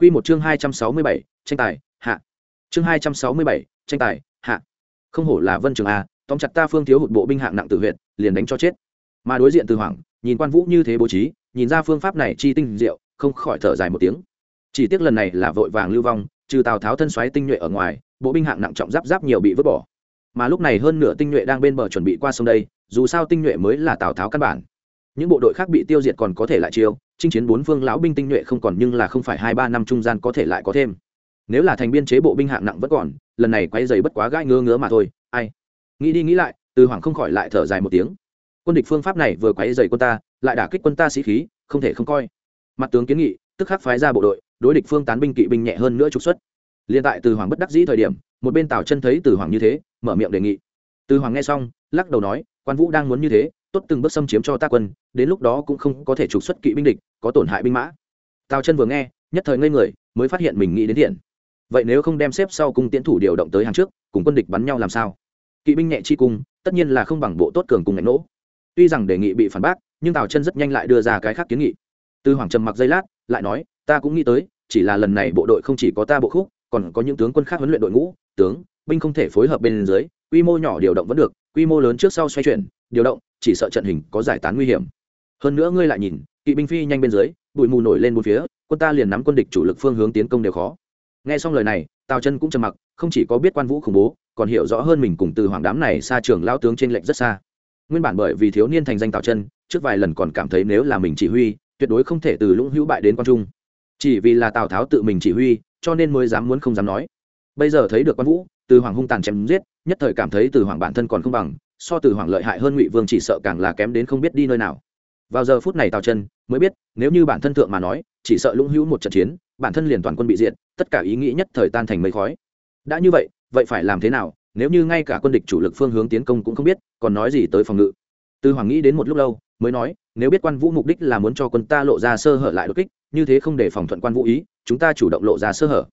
Quy một chương 267, tranh tài, hạ. Chương 267, tranh tài, hạ. Không hổ là Vân Trường a, tóm chặt ta Phương thiếu hụt bộ binh hạng nặng tử huyện, liền đánh cho chết. Mà đối diện Từ Hoàng, nhìn Quan Vũ như thế bố trí, nhìn ra phương pháp này chi tinh diệu, không khỏi thở dài một tiếng. Chỉ tiếc lần này là vội vàng lưu vong, trừ Tào Tháo thân xoáy tinh nhuệ ở ngoài, bộ binh hạng nặng trọng giáp giáp nhiều bị vứt bỏ. Mà lúc này hơn nửa tinh nhuệ đang bên bờ chuẩn bị qua sông đây, dù sao tinh nhuệ mới là Tào Tháo căn bản. Những bộ đội khác bị tiêu diệt còn có thể lại chiêu, chinh chiến bốn phương lão binh tinh nhuệ không còn nhưng là không phải hai ba năm trung gian có thể lại có thêm. Nếu là thành biên chế bộ binh hạng nặng vẫn còn lần này quay dày bất quá gãi ngơ ngứa mà thôi ai? Nghĩ đi nghĩ lại từ hoàng không khỏi lại thở dài một tiếng. Quân địch phương pháp này vừa quấy dày quân ta lại đả kích quân ta sĩ khí không thể không coi. Mặt tướng kiến nghị tức khắc phái ra bộ đội đối địch phương tán binh kỵ binh nhẹ hơn nữa trục xuất. Liên tại từ hoàng bất đắc dĩ thời điểm một bên tào chân thấy từ hoàng như thế mở miệng đề nghị. Từ hoàng nghe xong lắc đầu nói quan vũ đang muốn như thế tốt từng bước xâm chiếm cho ta quân, đến lúc đó cũng không có thể trục xuất kỵ binh địch, có tổn hại binh mã. Tào chân vừa nghe, nhất thời ngây người, mới phát hiện mình nghĩ đến thiện. Vậy nếu không đem xếp sau cung tiến thủ điều động tới hàng trước, cùng quân địch bắn nhau làm sao? Kỵ binh nhẹ chi cung, tất nhiên là không bằng bộ tốt cường cùng ngạch nỗ. Tuy rằng đề nghị bị phản bác, nhưng tào chân rất nhanh lại đưa ra cái khác kiến nghị. Tư hoàng trầm mặc giây lát, lại nói, ta cũng nghĩ tới, chỉ là lần này bộ đội không chỉ có ta bộ khúc, còn có những tướng quân khác huấn luyện đội ngũ, tướng, binh không thể phối hợp bên dưới, quy mô nhỏ điều động vẫn được, quy mô lớn trước sau xoay chuyển điều động, chỉ sợ trận hình có giải tán nguy hiểm. Hơn nữa ngươi lại nhìn, kỵ binh phi nhanh bên dưới, bụi mù nổi lên bốn phía, quân ta liền nắm quân địch chủ lực phương hướng tiến công đều khó. Nghe xong lời này, tào chân cũng trầm mặc, không chỉ có biết quan vũ khủng bố, còn hiểu rõ hơn mình cùng từ hoàng đám này xa trường lao tướng trên lệnh rất xa. Nguyên bản bởi vì thiếu niên thành danh tào chân, trước vài lần còn cảm thấy nếu là mình chỉ huy, tuyệt đối không thể từ lũng hữu bại đến quan trung. Chỉ vì là tào tháo tự mình chỉ huy, cho nên mới dám muốn không dám nói. Bây giờ thấy được quan vũ, từ hoàng hung tàn chém giết, nhất thời cảm thấy từ hoàng bản thân còn không bằng so từ hoàng lợi hại hơn ngụy vương chỉ sợ càng là kém đến không biết đi nơi nào. Vào giờ phút này tào chân mới biết, nếu như bản thân thượng mà nói, chỉ sợ lũng hữu một trận chiến, bản thân liền toàn quân bị diện tất cả ý nghĩ nhất thời tan thành mây khói. Đã như vậy vậy phải làm thế nào, nếu như ngay cả quân địch chủ lực phương hướng tiến công cũng không biết, còn nói gì tới phòng ngự. Từ hoàng nghĩ đến một lúc lâu, mới nói, nếu biết quan vũ mục đích là muốn cho quân ta lộ ra sơ hở lại đột kích, như thế không để phòng thuận quan vũ ý, chúng ta chủ động lộ ra sơ hở.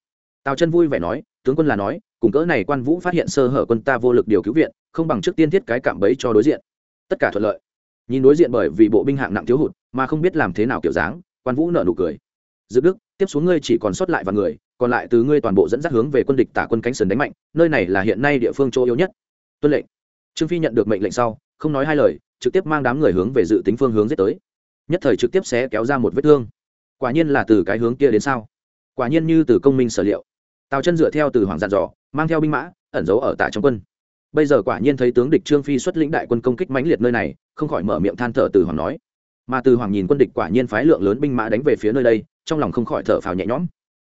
Tào chân vui vẻ nói, tướng quân là nói cùng cỡ này quan vũ phát hiện sơ hở quân ta vô lực điều cứu viện, không bằng trước tiên thiết cái cạm bẫy cho đối diện. Tất cả thuận lợi. Nhìn đối diện bởi vì bộ binh hạng nặng thiếu hụt, mà không biết làm thế nào kiểu dáng, quan vũ nợ nụ cười. Dự đức, tiếp xuống ngươi chỉ còn sót lại và người, còn lại từ ngươi toàn bộ dẫn dắt hướng về quân địch tả quân cánh sườn đánh mạnh, nơi này là hiện nay địa phương chỗ yếu nhất. Tuân lệnh. Trương phi nhận được mệnh lệnh sau, không nói hai lời, trực tiếp mang đám người hướng về dự tính phương hướng giết tới. Nhất thời trực tiếp sẽ kéo ra một vết thương. Quả nhiên là từ cái hướng kia đến sao? Quả nhiên như từ công minh sở liệu. Tào chân dựa theo từ hoàng dàn dò mang theo binh mã, ẩn giấu ở tại trong quân. Bây giờ quả nhiên thấy tướng địch trương phi xuất lĩnh đại quân công kích mãnh liệt nơi này, không khỏi mở miệng than thở từ hoàng nói. Mà từ hoàng nhìn quân địch quả nhiên phái lượng lớn binh mã đánh về phía nơi đây, trong lòng không khỏi thở phào nhẹ nhõm.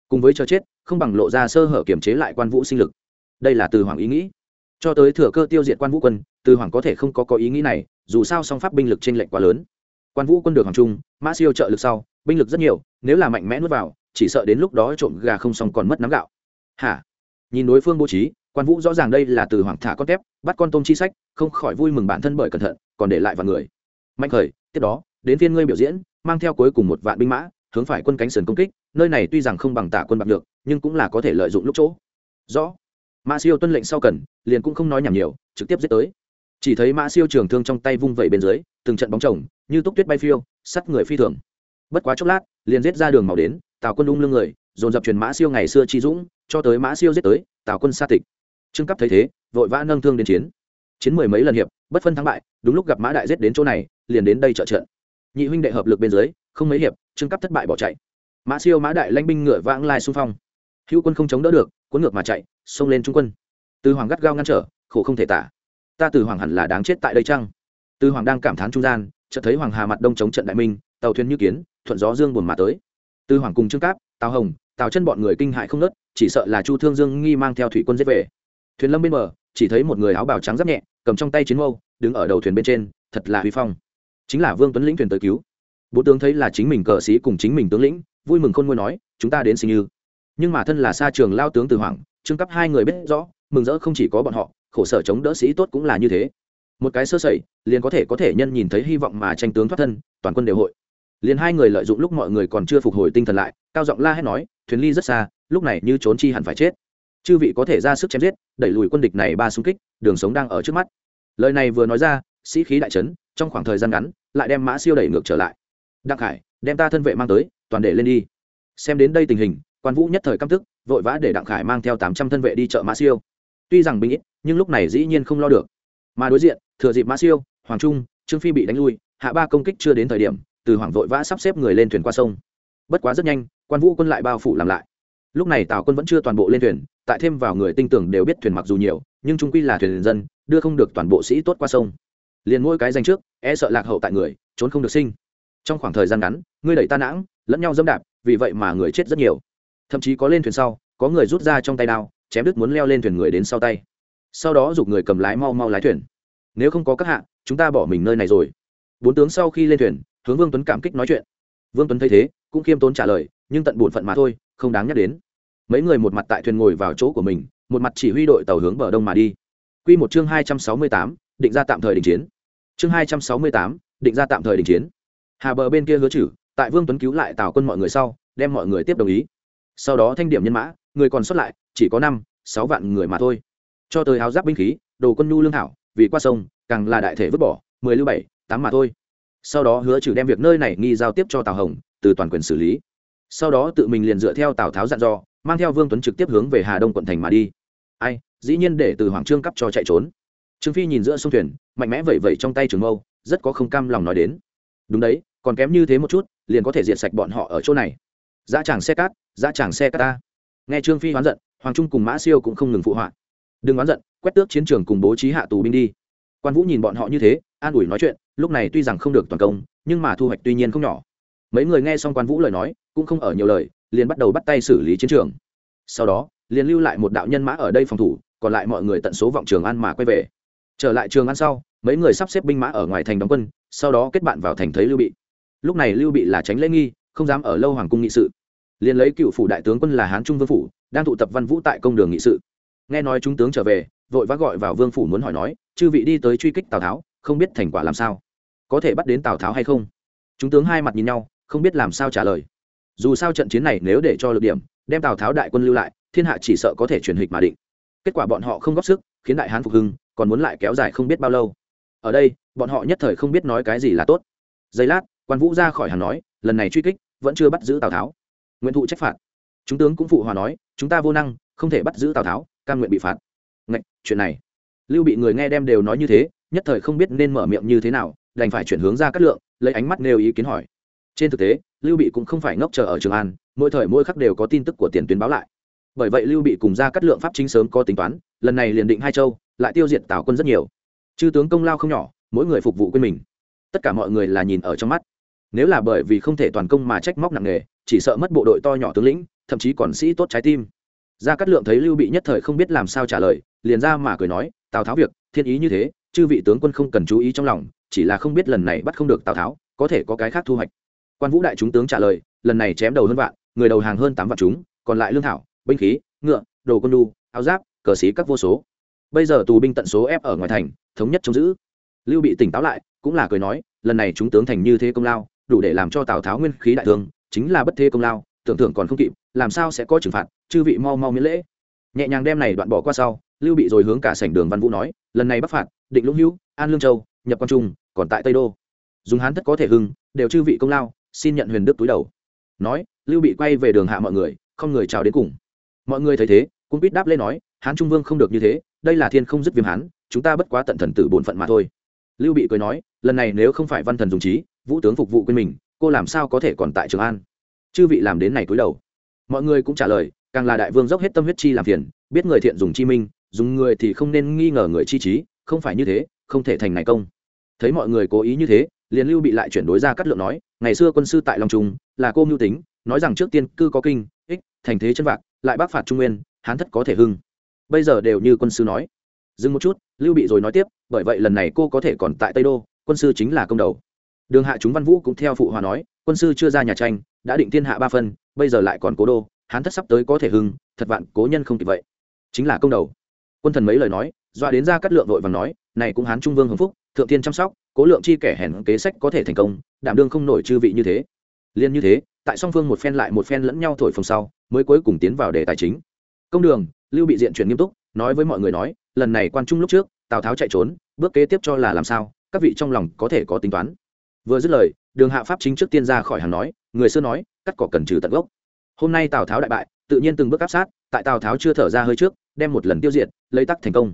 Cùng với cho chết, không bằng lộ ra sơ hở kiểm chế lại quan vũ sinh lực. Đây là từ hoàng ý nghĩ. Cho tới thừa cơ tiêu diệt quan vũ quân, từ hoàng có thể không có có ý nghĩ này, dù sao song pháp binh lực trên lệnh quá lớn. Quan vũ quân được hoàng trung, mã siêu trợ lực sau, binh lực rất nhiều, nếu là mạnh mẽ nuốt vào, chỉ sợ đến lúc đó trộm gà không xong còn mất nắm gạo. Hả? Nhìn đối phương bố trí, quan vũ rõ ràng đây là từ hoàng thả con tép bắt con tôm chi sách, không khỏi vui mừng bản thân bởi cẩn thận, còn để lại vào người. Mạnh khởi, tiếp đó, đến phiên ngươi biểu diễn, mang theo cuối cùng một vạn binh mã, hướng phải quân cánh sườn công kích, nơi này tuy rằng không bằng tả quân bạc được nhưng cũng là có thể lợi dụng lúc chỗ. Rõ. Mã siêu tuân lệnh sau cần, liền cũng không nói nhảm nhiều, trực tiếp giết tới. Chỉ thấy mã siêu trường thương trong tay vung vẩy bên dưới, từng trận bóng chồng, như túc tuyết bay phiêu, sắt người phi thường. Bất quá chốc lát, liền giết ra đường màu đến, tào quân ung lưng người, dồn dập truyền mã siêu ngày xưa chi dũng cho tới mã siêu giết tới, tào quân xa tịch. Trương cấp thấy thế, vội vã nâng thương đến chiến. Chiến mười mấy lần hiệp, bất phân thắng bại, đúng lúc gặp mã đại giết đến chỗ này, liền đến đây trợ trận. Nhị huynh đệ hợp lực bên dưới, không mấy hiệp, trương cấp thất bại bỏ chạy. Mã siêu, mã đại lãnh binh ngựa vãng lai xung phong. Hữu quân không chống đỡ được, cuốn ngược mà chạy, xông lên trung quân. Từ hoàng gắt gao ngăn trở, khổ không thể tả. Ta từ hoàng hẳn là đáng chết tại đây chăng? Từ hoàng đang cảm thán trung gian, chợt thấy hoàng hà mặt đông chống trận đại minh, tàu thuyền như kiến, thuận gió dương buồn mà tới. Từ hoàng cùng trương cáp, tào hồng tào chân bọn người kinh hại không nớt, chỉ sợ là chu thương dương nghi mang theo thủy quân giết về. Thuyền lâm bên bờ, chỉ thấy một người áo bào trắng giáp nhẹ, cầm trong tay chiến mâu, đứng ở đầu thuyền bên trên, thật là huy phong. Chính là vương tuấn lĩnh thuyền tới cứu. Bố tướng thấy là chính mình cờ sĩ cùng chính mình tướng lĩnh, vui mừng khôn ngôi nói, chúng ta đến sinh như. Nhưng mà thân là xa trường lao tướng từ hoàng trương cấp hai người biết rõ, mừng rỡ không chỉ có bọn họ, khổ sở chống đỡ sĩ tốt cũng là như thế. Một cái sơ sẩy, liền có thể có thể nhân nhìn thấy hy vọng mà tranh tướng thoát thân, toàn quân đều hội liền hai người lợi dụng lúc mọi người còn chưa phục hồi tinh thần lại, cao giọng la hét nói, thuyền ly rất xa, lúc này như trốn chi hẳn phải chết. Chư vị có thể ra sức chém giết, đẩy lùi quân địch này ba xung kích, đường sống đang ở trước mắt. Lời này vừa nói ra, sĩ khí đại trấn trong khoảng thời gian ngắn, lại đem mã siêu đẩy ngược trở lại. Đặng khải, đem ta thân vệ mang tới, toàn để lên đi. Xem đến đây tình hình, quan vũ nhất thời căm tức, vội vã để đặng khải mang theo tám trăm thân vệ đi chợ mã siêu. Tuy rằng binh ít, nhưng lúc này dĩ nhiên không lo được. Mà đối diện, thừa dịp mã siêu, hoàng trung, trương phi bị đánh lui, hạ ba công kích chưa đến thời điểm từ hoàng vội vã sắp xếp người lên thuyền qua sông. Bất quá rất nhanh, quan vũ quân lại bao phủ làm lại. Lúc này tào quân vẫn chưa toàn bộ lên thuyền, tại thêm vào người tinh tưởng đều biết thuyền mặc dù nhiều, nhưng trung quy là thuyền dân, đưa không được toàn bộ sĩ tốt qua sông. Liền mỗi cái danh trước e sợ lạc hậu tại người, trốn không được sinh. Trong khoảng thời gian ngắn, ngươi đẩy ta nãng, lẫn nhau dâm đạp, vì vậy mà người chết rất nhiều. Thậm chí có lên thuyền sau, có người rút ra trong tay đao, chém đứt muốn leo lên thuyền người đến sau tay. Sau đó giục người cầm lái mau mau lái thuyền. Nếu không có các hạ, chúng ta bỏ mình nơi này rồi. Bốn tướng sau khi lên thuyền hướng vương tuấn cảm kích nói chuyện. Vương tuấn thấy thế, cũng khiêm tốn trả lời, nhưng tận bổn phận mà thôi, không đáng nhắc đến. Mấy người một mặt tại thuyền ngồi vào chỗ của mình, một mặt chỉ huy đội tàu hướng bờ đông mà đi. Q một chương hai trăm sáu mươi tám, định ra tạm thời đình chiến. Chương hai trăm sáu mươi tám, định ra tạm thời đình chiến. Hà bờ bên kia hứa chử, tại vương tuấn cứu lại tào quân mọi người sau, đem mọi người tiếp đồng ý. Sau đó thanh điểm nhân mã, người còn xuất lại, chỉ có năm, sáu vạn người mà thôi. Cho tới áo giáp binh khí, đồ quân nhu lương thảo, vì qua sông, càng là đại thể vứt bỏ, mười lưu bảy, tám mà thôi sau đó hứa trừ đem việc nơi này nghi giao tiếp cho tào hồng từ toàn quyền xử lý sau đó tự mình liền dựa theo tào tháo dặn dò mang theo vương tuấn trực tiếp hướng về hà đông quận thành mà đi ai dĩ nhiên để từ hoàng trương cấp cho chạy trốn trương phi nhìn giữa sông thuyền mạnh mẽ vẩy vẩy trong tay trường mâu rất có không cam lòng nói đến đúng đấy còn kém như thế một chút liền có thể diệt sạch bọn họ ở chỗ này giá chàng xe cát giá chàng xe cát ta nghe trương phi hoán giận hoàng trung cùng mã siêu cũng không ngừng phụ họa đừng oán giận quét tước chiến trường cùng bố trí hạ tù binh đi quan vũ nhìn bọn họ như thế, an ủi nói chuyện, lúc này tuy rằng không được toàn công, nhưng mà thu hoạch tuy nhiên không nhỏ. Mấy người nghe xong quan vũ lời nói, cũng không ở nhiều lời, liền bắt đầu bắt tay xử lý chiến trường. Sau đó, liền lưu lại một đạo nhân mã ở đây phòng thủ, còn lại mọi người tận số vọng trường ăn mà quay về. Trở lại trường ăn sau, mấy người sắp xếp binh mã ở ngoài thành đóng quân, sau đó kết bạn vào thành thấy lưu bị. Lúc này lưu bị là tránh lễ nghi, không dám ở lâu hoàng cung nghị sự. Liền lấy cựu phủ đại tướng quân là hán trung vương phủ, đang tụ tập văn vũ tại công đường nghị sự. Nghe nói chúng tướng trở về vội vã gọi vào vương phủ muốn hỏi nói, chư vị đi tới truy kích tào tháo, không biết thành quả làm sao? Có thể bắt đến tào tháo hay không? Chúng tướng hai mặt nhìn nhau, không biết làm sao trả lời. Dù sao trận chiến này nếu để cho lực điểm, đem tào tháo đại quân lưu lại, thiên hạ chỉ sợ có thể truyền hịch mà định. Kết quả bọn họ không góp sức, khiến đại hán phục hưng, còn muốn lại kéo dài không biết bao lâu. Ở đây, bọn họ nhất thời không biết nói cái gì là tốt. Giây lát, quan vũ ra khỏi hàng nói, lần này truy kích, vẫn chưa bắt giữ tào tháo. Nguyện thụ trách phạt. Chúng tướng cũng phụ hòa nói, chúng ta vô năng, không thể bắt giữ tào tháo, cam nguyện bị phạt. Ngạch, chuyện này. Lưu bị người nghe đem đều nói như thế nhất thời không biết nên mở miệng như thế nào đành phải chuyển hướng ra cát lượng lấy ánh mắt nêu ý kiến hỏi. Trên thực tế lưu bị cũng không phải ngốc chờ ở trường an mỗi thời mỗi khắc đều có tin tức của tiền tuyến báo lại. Bởi vậy lưu bị cùng ra cát lượng pháp chính sớm có tính toán lần này liền định hai châu lại tiêu diệt tào quân rất nhiều. Chư tướng công lao không nhỏ mỗi người phục vụ quên mình. Tất cả mọi người là nhìn ở trong mắt. Nếu là bởi vì không thể toàn công mà trách móc nặng nề chỉ sợ mất bộ đội to nhỏ tướng lĩnh thậm chí còn sĩ tốt trái tim. Gia cát lượng thấy lưu bị nhất thời không biết làm sao trả lời liền ra mà cười nói, tào tháo việc, thiên ý như thế, chư vị tướng quân không cần chú ý trong lòng, chỉ là không biết lần này bắt không được tào tháo, có thể có cái khác thu hoạch. Quan vũ đại chúng tướng trả lời, lần này chém đầu hơn vạn, người đầu hàng hơn tám vạn chúng, còn lại lương thảo, binh khí, ngựa, đồ quân đu, áo giáp, cờ xí các vô số. Bây giờ tù binh tận số ép ở ngoài thành, thống nhất chống giữ. Lưu bị tỉnh táo lại, cũng là cười nói, lần này chúng tướng thành như thế công lao, đủ để làm cho tào tháo nguyên khí đại thương, chính là bất thế công lao, tưởng tượng còn không kịp, làm sao sẽ có trừng phạt, chư vị mau mau miễn lễ. Nhẹ nhàng đem này đoạn bỏ qua sau lưu bị rồi hướng cả sảnh đường văn vũ nói, lần này bắc phạt, định lũng hữu, an lương châu, nhập quan trung, còn tại tây đô. Dùng hán thất có thể hưng, đều chư vị công lao, xin nhận huyền đức túi đầu. Nói, lưu bị quay về đường hạ mọi người, không người chào đến cùng. Mọi người thấy thế, cũng biết đáp lên nói, hán trung vương không được như thế, đây là thiên không dứt viêm hán, chúng ta bất quá tận thần tử bổn phận mà thôi. Lưu bị cười nói, lần này nếu không phải văn thần dùng trí, vũ tướng phục vụ quên mình, cô làm sao có thể còn tại trường an? Chư vị làm đến này túi đầu. Mọi người cũng trả lời, càng là đại vương dốc hết tâm huyết chi làm phiền, biết người thiện dùng chi minh dùng người thì không nên nghi ngờ người chi trí, không phải như thế, không thể thành này công. Thấy mọi người cố ý như thế liền lưu bị lại chuyển đối ra cắt lượng nói, ngày xưa quân sư tại long trung, là cô mưu tính, nói rằng trước tiên cư có kinh, ích, thành thế chân vạc, lại bác phạt trung nguyên, hán thất có thể hưng. Bây giờ đều như quân sư nói. Dừng một chút, lưu bị rồi nói tiếp, bởi vậy lần này cô có thể còn tại tây đô, quân sư chính là công đầu. Đường hạ chúng văn vũ cũng theo phụ hòa nói, quân sư chưa ra nhà tranh, đã định thiên hạ ba phân, bây giờ lại còn cố đô, hán thất sắp tới có thể hưng, thật vạn cố nhân không kịp vậy. Chính là công đầu quân thần mấy lời nói, doa đến ra cắt lượng vội và nói, này cũng hán trung vương hồng phúc, thượng tiên chăm sóc, cố lượng chi kẻ hèn kế sách có thể thành công, đảm đương không nổi chư vị như thế. Liên như thế, tại song phương một phen lại một phen lẫn nhau thổi phồng sau, mới cuối cùng tiến vào đề tài chính. Công đường, lưu bị diện chuyển nghiêm túc, nói với mọi người nói, lần này quan trung lúc trước, tào tháo chạy trốn, bước kế tiếp cho là làm sao, các vị trong lòng có thể có tính toán. Vừa dứt lời, đường hạ pháp chính trước tiên ra khỏi hàng nói, người xưa nói, cắt cỏ cần trừ tận gốc. Hôm nay tào tháo đại bại, tự nhiên từng bước áp sát, tại tào tháo chưa thở ra hơi trước đem một lần tiêu diệt, lấy tắc thành công.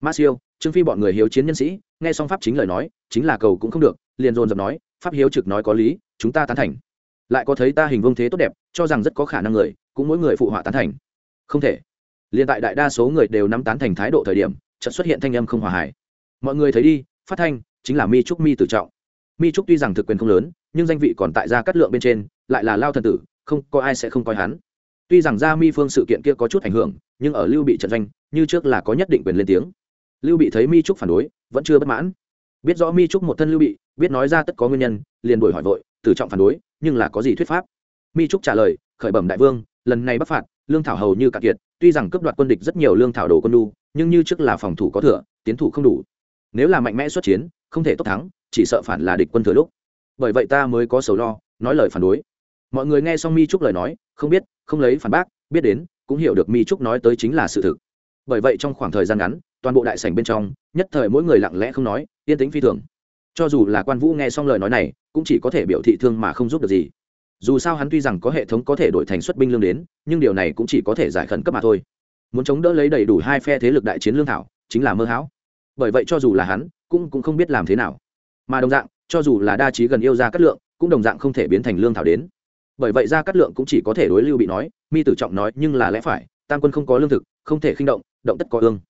Ma siêu, trương phi bọn người hiếu chiến nhân sĩ, nghe xong pháp chính lời nói, chính là cầu cũng không được, liền dồn dập nói, pháp hiếu trực nói có lý, chúng ta tán thành. Lại có thấy ta hình vương thế tốt đẹp, cho rằng rất có khả năng người, cũng mỗi người phụ họa tán thành. Không thể. Liền tại đại đa số người đều nắm tán thành thái độ thời điểm, chợt xuất hiện thanh âm không hòa hài. mọi người thấy đi, phát thanh, chính là mi trúc mi tử trọng. Mi trúc tuy rằng thực quyền không lớn, nhưng danh vị còn tại gia cát lượng bên trên, lại là lao thần tử, không có ai sẽ không coi hắn. Tuy rằng gia mi phương sự kiện kia có chút ảnh hưởng nhưng ở lưu bị trận doanh, như trước là có nhất định quyền lên tiếng. Lưu bị thấy mi trúc phản đối, vẫn chưa bất mãn. Biết rõ mi trúc một thân lưu bị, biết nói ra tất có nguyên nhân, liền đổi hỏi vội tử trọng phản đối, nhưng là có gì thuyết pháp? Mi trúc trả lời, khởi bẩm đại vương, lần này bắc phạt, lương thảo hầu như cạn kiệt, tuy rằng cướp đoạt quân địch rất nhiều lương thảo đồ quân đu nhưng như trước là phòng thủ có thừa, tiến thủ không đủ. Nếu là mạnh mẽ xuất chiến, không thể tốt thắng, chỉ sợ phản là địch quân thừa lúc. Bởi vậy ta mới có sầu lo, nói lời phản đối. Mọi người nghe xong mi trúc lời nói, không biết, không lấy phản bác, biết đến cũng hiểu được mi trúc nói tới chính là sự thực. Bởi vậy trong khoảng thời gian ngắn, toàn bộ đại sảnh bên trong, nhất thời mỗi người lặng lẽ không nói, yên tĩnh phi thường. Cho dù là quan vũ nghe xong lời nói này, cũng chỉ có thể biểu thị thương mà không giúp được gì. Dù sao hắn tuy rằng có hệ thống có thể đổi thành xuất binh lương đến, nhưng điều này cũng chỉ có thể giải khẩn cấp mà thôi. Muốn chống đỡ lấy đầy đủ hai phe thế lực đại chiến lương thảo, chính là mơ hão. Bởi vậy cho dù là hắn, cũng cũng không biết làm thế nào. Mà đồng dạng, cho dù là đa trí gần yêu ra cát lượng, cũng đồng dạng không thể biến thành lương thảo đến bởi vậy ra cát lượng cũng chỉ có thể đối lưu bị nói, mi tử trọng nói nhưng là lẽ phải, tam quân không có lương thực, không thể khinh động động tất có ương.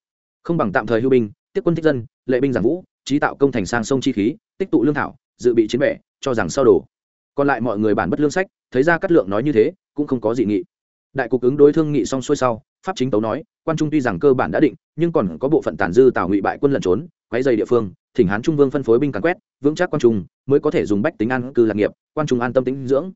Không bằng tạm thời hưu binh, tiếp quân thích dân, lệ binh giảng vũ, trí tạo công thành sang sông chi khí, tích tụ lương thảo, dự bị chiến bệ, cho rằng sau đổ còn lại mọi người bản bất lương sách, thấy ra cát lượng nói như thế, cũng không có dị nghị. Đại cục ứng đối thương nghị xong xuôi sau, pháp chính tấu nói, quan trung tuy rằng cơ bản đã định, nhưng còn có bộ phận tàn dư tào ngụy bại quân lẩn trốn, quấy dày địa phương, thỉnh hán trung vương phân phối binh càn quét, vững chắc quan trung, mới có thể dùng bách tính an cư lạc nghiệp, quan trung an tâm tính dưỡng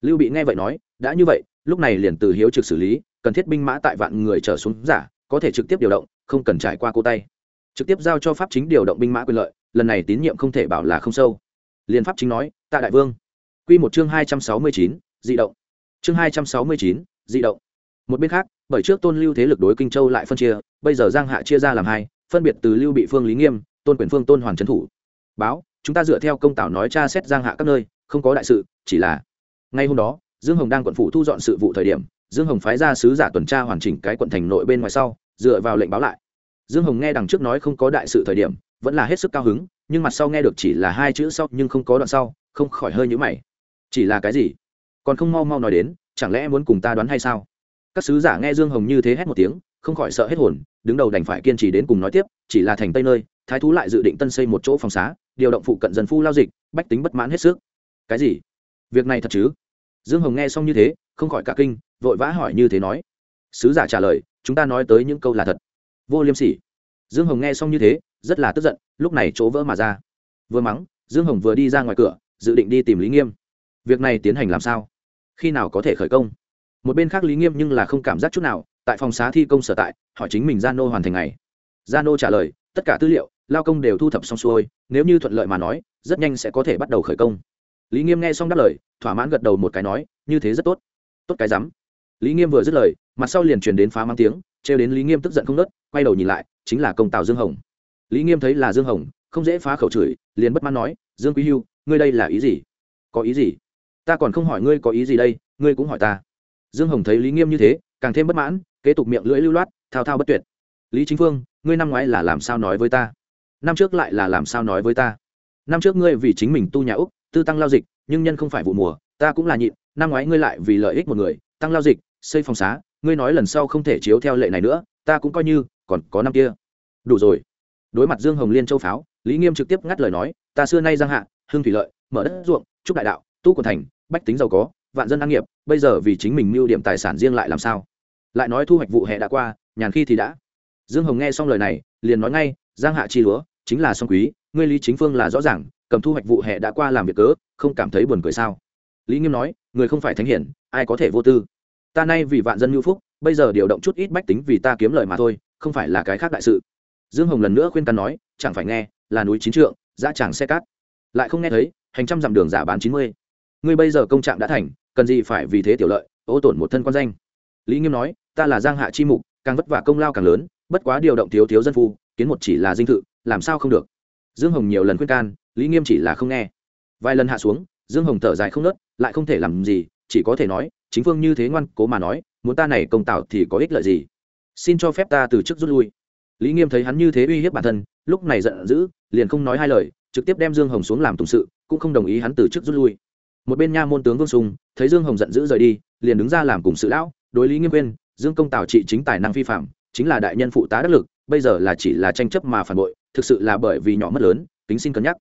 lưu bị nghe vậy nói, đã như vậy, lúc này liền từ hiếu trực xử lý, cần thiết binh mã tại vạn người trở xuống giả, có thể trực tiếp điều động, không cần trải qua cô tay. Trực tiếp giao cho pháp chính điều động binh mã quyền lợi, lần này tín nhiệm không thể bảo là không sâu. Liền pháp chính nói, tạ đại vương. Quy một chương hai trăm sáu mươi chín di động. Chương hai trăm sáu mươi chín di động. Một bên khác, bởi trước tôn lưu thế lực đối kinh châu lại phân chia, bây giờ giang hạ chia ra làm hai, phân biệt từ lưu bị phương lý nghiêm, tôn quyền phương tôn hoàn trấn thủ. Báo, chúng ta dựa theo công tảo nói tra xét giang hạ các nơi, không có đại sự, chỉ là ngay hôm đó, dương hồng đang quận phủ thu dọn sự vụ thời điểm, dương hồng phái ra sứ giả tuần tra hoàn chỉnh cái quận thành nội bên ngoài sau, dựa vào lệnh báo lại. Dương hồng nghe đằng trước nói không có đại sự thời điểm, vẫn là hết sức cao hứng, nhưng mặt sau nghe được chỉ là hai chữ sau, nhưng không có đoạn sau, không khỏi hơi nhữ mày. Chỉ là cái gì? Còn không mau mau nói đến, chẳng lẽ muốn cùng ta đoán hay sao? Các sứ giả nghe dương hồng như thế hét một tiếng, không khỏi sợ hết hồn, đứng đầu đành phải kiên trì đến cùng nói tiếp, chỉ là thành tây nơi, thái thú lại dự định tân xây một chỗ phòng xá, điều động phụ cận dân phu lao dịch, bách tính bất mãn hết sức. Cái gì? Việc này thật chứ? Dương hồng nghe xong như thế, không khỏi cả kinh, vội vã hỏi như thế nói. Sứ giả trả lời, chúng ta nói tới những câu là thật. Vô liêm sỉ. Dương hồng nghe xong như thế, rất là tức giận, lúc này chỗ vỡ mà ra. Vừa mắng, dương hồng vừa đi ra ngoài cửa, dự định đi tìm lý nghiêm. Việc này tiến hành làm sao? Khi nào có thể khởi công? Một bên khác lý nghiêm nhưng là không cảm giác chút nào, tại phòng xá thi công sở tại, hỏi chính mình gia nô hoàn thành ngày. Gia nô trả lời, tất cả tư liệu, lao công đều thu thập xong xuôi, nếu như thuận lợi mà nói, rất nhanh sẽ có thể bắt đầu khởi công lý nghiêm nghe xong đáp lời, thỏa mãn gật đầu một cái nói, như thế rất tốt. Tốt cái rắm. Lý nghiêm vừa dứt lời, mặt sau liền truyền đến phá mang tiếng, trêu đến lý nghiêm tức giận không nớt quay đầu nhìn lại, chính là công tào dương hồng. Lý nghiêm thấy là dương hồng, không dễ phá khẩu chửi, liền bất mãn nói, dương quý hưu, ngươi đây là ý gì? Có ý gì? Ta còn không hỏi ngươi có ý gì đây, ngươi cũng hỏi ta. Dương hồng thấy lý nghiêm như thế, càng thêm bất mãn, kế tục miệng lưỡi lưu loát, thao thao bất tuyệt. Lý chính phương ngươi năm ngoái là làm sao nói với ta? Năm trước lại là làm sao nói với ta? Năm trước ngươi vì chính mình tu nhà úc tư tăng lao dịch, nhưng nhân không phải vụ mùa, ta cũng là nhịn, năm ngoái ngươi lại vì lợi ích một người, tăng lao dịch, xây phòng xá, ngươi nói lần sau không thể chiếu theo lệ này nữa, ta cũng coi như, còn có năm kia. Đủ rồi. Đối mặt dương hồng liên châu pháo, lý nghiêm trực tiếp ngắt lời nói, ta xưa nay giang hạ hương thủy lợi, mở đất ruộng trúc đại đạo, tu quần thành, bách tính giàu có, vạn dân an nghiệp, bây giờ vì chính mình mưu điểm tài sản riêng lại làm sao? Lại nói thu hoạch vụ hè đã qua, nhàn khi thì đã. Dương hồng nghe xong lời này, liền nói ngay, giang hạ chi lúa, chính là song quý, ngươi lý chính phương là rõ ràng cầm thu hoạch vụ hè đã qua làm việc cớ, không cảm thấy buồn cười sao? Lý nghiêm nói, người không phải thánh hiển, ai có thể vô tư? Ta nay vì vạn dân nhu phúc, bây giờ điều động chút ít bách tính vì ta kiếm lời mà thôi, không phải là cái khác đại sự. Dương hồng lần nữa khuyên can nói, chẳng phải nghe, là núi chín trượng, dã chàng xe cát. Lại không nghe thấy, hành trăm dặm đường giả bán chín mươi. Ngươi bây giờ công trạng đã thành, cần gì phải vì thế tiểu lợi, ô tổn một thân quan danh? Lý nghiêm nói, ta là giang hạ chi mục, càng vất vả công lao càng lớn, bất quá điều động thiếu thiếu dân phu, kiến một chỉ là dinh thự, làm sao không được? Dương hồng nhiều lần khuyên can lý nghiêm chỉ là không nghe. Vài lần hạ xuống, dương hồng thở dài không nớt, lại không thể làm gì, chỉ có thể nói, chính phương như thế ngoan cố mà nói, muốn ta này công tạo thì có ích lợi gì? Xin cho phép ta từ chức rút lui. Lý nghiêm thấy hắn như thế uy hiếp bản thân, lúc này giận dữ, liền không nói hai lời, trực tiếp đem dương hồng xuống làm tùng sự, cũng không đồng ý hắn từ chức rút lui. Một bên nha môn tướng vương sùng, thấy dương hồng giận dữ rời đi, liền đứng ra làm cùng sự lão, đối lý nghiêm quên dương công tào trị chính tài năng phi phạm, chính là đại nhân phụ tá đắc lực, bây giờ là chỉ là tranh chấp mà phản bội, thực sự là bởi vì nhỏ mất lớn tính xin cân nhắc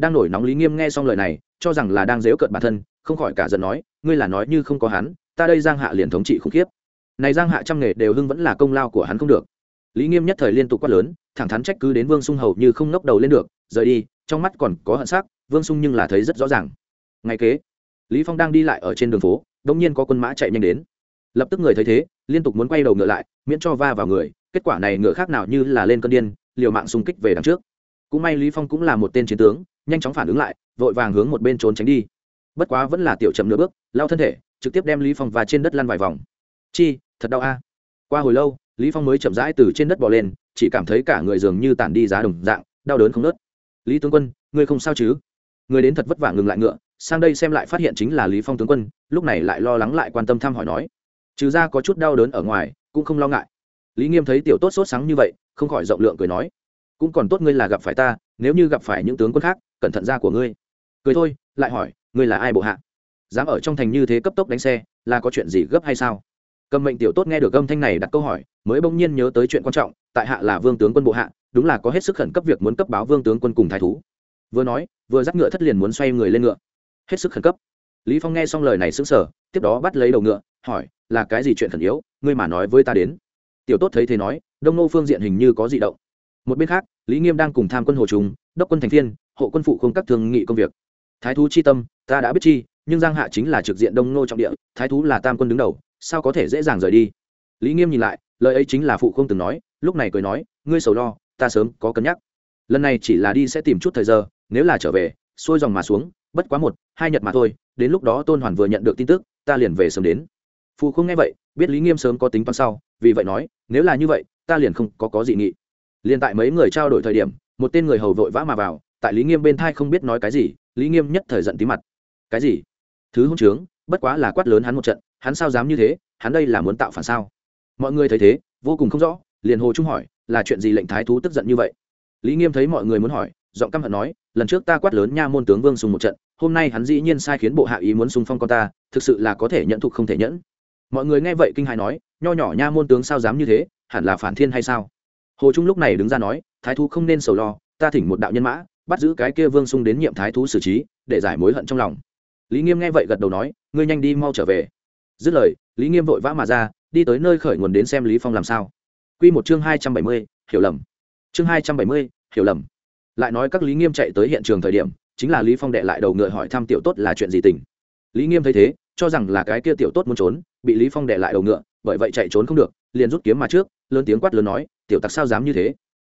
đang nổi nóng lý nghiêm nghe xong lời này, cho rằng là đang dếu cợt bản thân, không khỏi cả giận nói, ngươi là nói như không có hắn, ta đây giang hạ liền thống trị khủng khiếp. Này giang hạ trăm nghề đều hưng vẫn là công lao của hắn không được. Lý nghiêm nhất thời liên tục quát lớn, thẳng thắn trách cứ đến vương sung hầu như không ngóc đầu lên được, rời đi, trong mắt còn có hận sắc, vương sung nhưng là thấy rất rõ ràng. Ngay kế, lý phong đang đi lại ở trên đường phố đột nhiên có quân mã chạy nhanh đến. Lập tức người thấy thế, liên tục muốn quay đầu ngựa lại, miễn cho va vào người, kết quả này ngựa khác nào như là lên cơn điên, liều mạng xung kích về đằng trước. Cũng may lý phong cũng là một tên chiến tướng nhanh chóng phản ứng lại, vội vàng hướng một bên trốn tránh đi. Bất quá vẫn là tiểu chậm nửa bước, lao thân thể, trực tiếp đem lý phong và trên đất lăn vài vòng. Chi, thật đau a. Qua hồi lâu, lý phong mới chậm rãi từ trên đất bò lên, chỉ cảm thấy cả người dường như tản đi giá đồng dạng, đau đớn không nớt lý tướng quân, ngươi không sao chứ? Người đến thật vất vả ngừng lại ngựa, sang đây xem lại phát hiện chính là lý phong tướng quân, lúc này lại lo lắng lại quan tâm thăm hỏi nói. Trừ ra có chút đau đớn ở ngoài, cũng không lo ngại. Lý nghiêm thấy tiểu tốt sốt sáng như vậy, không khỏi rộng lượng cười nói. Cũng còn tốt ngươi là gặp phải ta, nếu như gặp phải những tướng quân khác cẩn thận ra của ngươi. Cười thôi, lại hỏi, ngươi là ai bộ hạ? Dám ở trong thành như thế cấp tốc đánh xe, là có chuyện gì gấp hay sao? Cầm mệnh tiểu tốt nghe được âm thanh này đặt câu hỏi, mới bỗng nhiên nhớ tới chuyện quan trọng, tại hạ là vương tướng quân bộ hạ, đúng là có hết sức khẩn cấp việc muốn cấp báo vương tướng quân cùng thái thú. Vừa nói, vừa dắt ngựa thất liền muốn xoay người lên ngựa. Hết sức khẩn cấp. Lý phong nghe xong lời này sững sờ, tiếp đó bắt lấy đầu ngựa, hỏi, là cái gì chuyện khẩn yếu, ngươi mà nói với ta đến. Tiểu tốt thấy thế nói, đông nô phương diện hình như có dị động. Một bên khác, lý nghiêm đang cùng tham quân hồ trùng, đốc quân thành thiên hộ quân phụ không các thương nghị công việc. Thái thú chi tâm, ta đã biết chi, nhưng giang hạ chính là trực diện đông nô trọng địa, thái thú là tam quân đứng đầu, sao có thể dễ dàng rời đi? Lý nghiêm nhìn lại, lời ấy chính là phụ không từng nói, lúc này cười nói, ngươi sầu lo, ta sớm có cân nhắc. Lần này chỉ là đi sẽ tìm chút thời giờ, nếu là trở về, xuôi dòng mà xuống, bất quá một, hai nhật mà thôi, đến lúc đó tôn hoàn vừa nhận được tin tức, ta liền về sớm đến. Phụ không nghe vậy, biết lý nghiêm sớm có tính toán sau, vì vậy nói, nếu là như vậy, ta liền không có có gì nghị. Liền tại mấy người trao đổi thời điểm, một tên người hầu vội vã mà vào tại lý nghiêm bên thai không biết nói cái gì, lý nghiêm nhất thời giận tí mặt. Cái gì? Thứ hôn trướng, bất quá là quát lớn hắn một trận, hắn sao dám như thế, hắn đây là muốn tạo phản sao? Mọi người thấy thế, vô cùng không rõ, liền hồ trung hỏi, là chuyện gì lệnh thái thú tức giận như vậy? Lý nghiêm thấy mọi người muốn hỏi, giọng căm hận nói, lần trước ta quát lớn nha môn tướng vương sùng một trận, hôm nay hắn dĩ nhiên sai khiến bộ hạ ý muốn xung phong con ta, thực sự là có thể nhận thục không thể nhẫn. Mọi người nghe vậy kinh hài nói, nho nhỏ nha môn tướng sao dám như thế, hẳn là phản thiên hay sao? Hồ trung lúc này đứng ra nói, thái thú không nên sầu lo, ta thỉnh một đạo nhân mã bắt giữ cái kia vương sung đến nhiệm thái thú xử trí để giải mối hận trong lòng. Lý nghiêm nghe vậy gật đầu nói ngươi nhanh đi mau trở về. Dứt lời lý nghiêm vội vã mà ra đi tới nơi khởi nguồn đến xem lý phong làm sao. Quy một chương hai trăm bảy mươi, hiểu lầm. Chương hai trăm bảy mươi, hiểu lầm. Lại nói các lý nghiêm chạy tới hiện trường thời điểm chính là lý phong đệ lại đầu ngựa hỏi thăm tiểu tốt là chuyện gì tình. Lý nghiêm thấy thế cho rằng là cái kia tiểu tốt muốn trốn bị lý phong đệ lại đầu ngựa bởi vậy chạy trốn không được liền rút kiếm mà trước lớn tiếng quát lớn nói tiểu tặc sao dám như thế?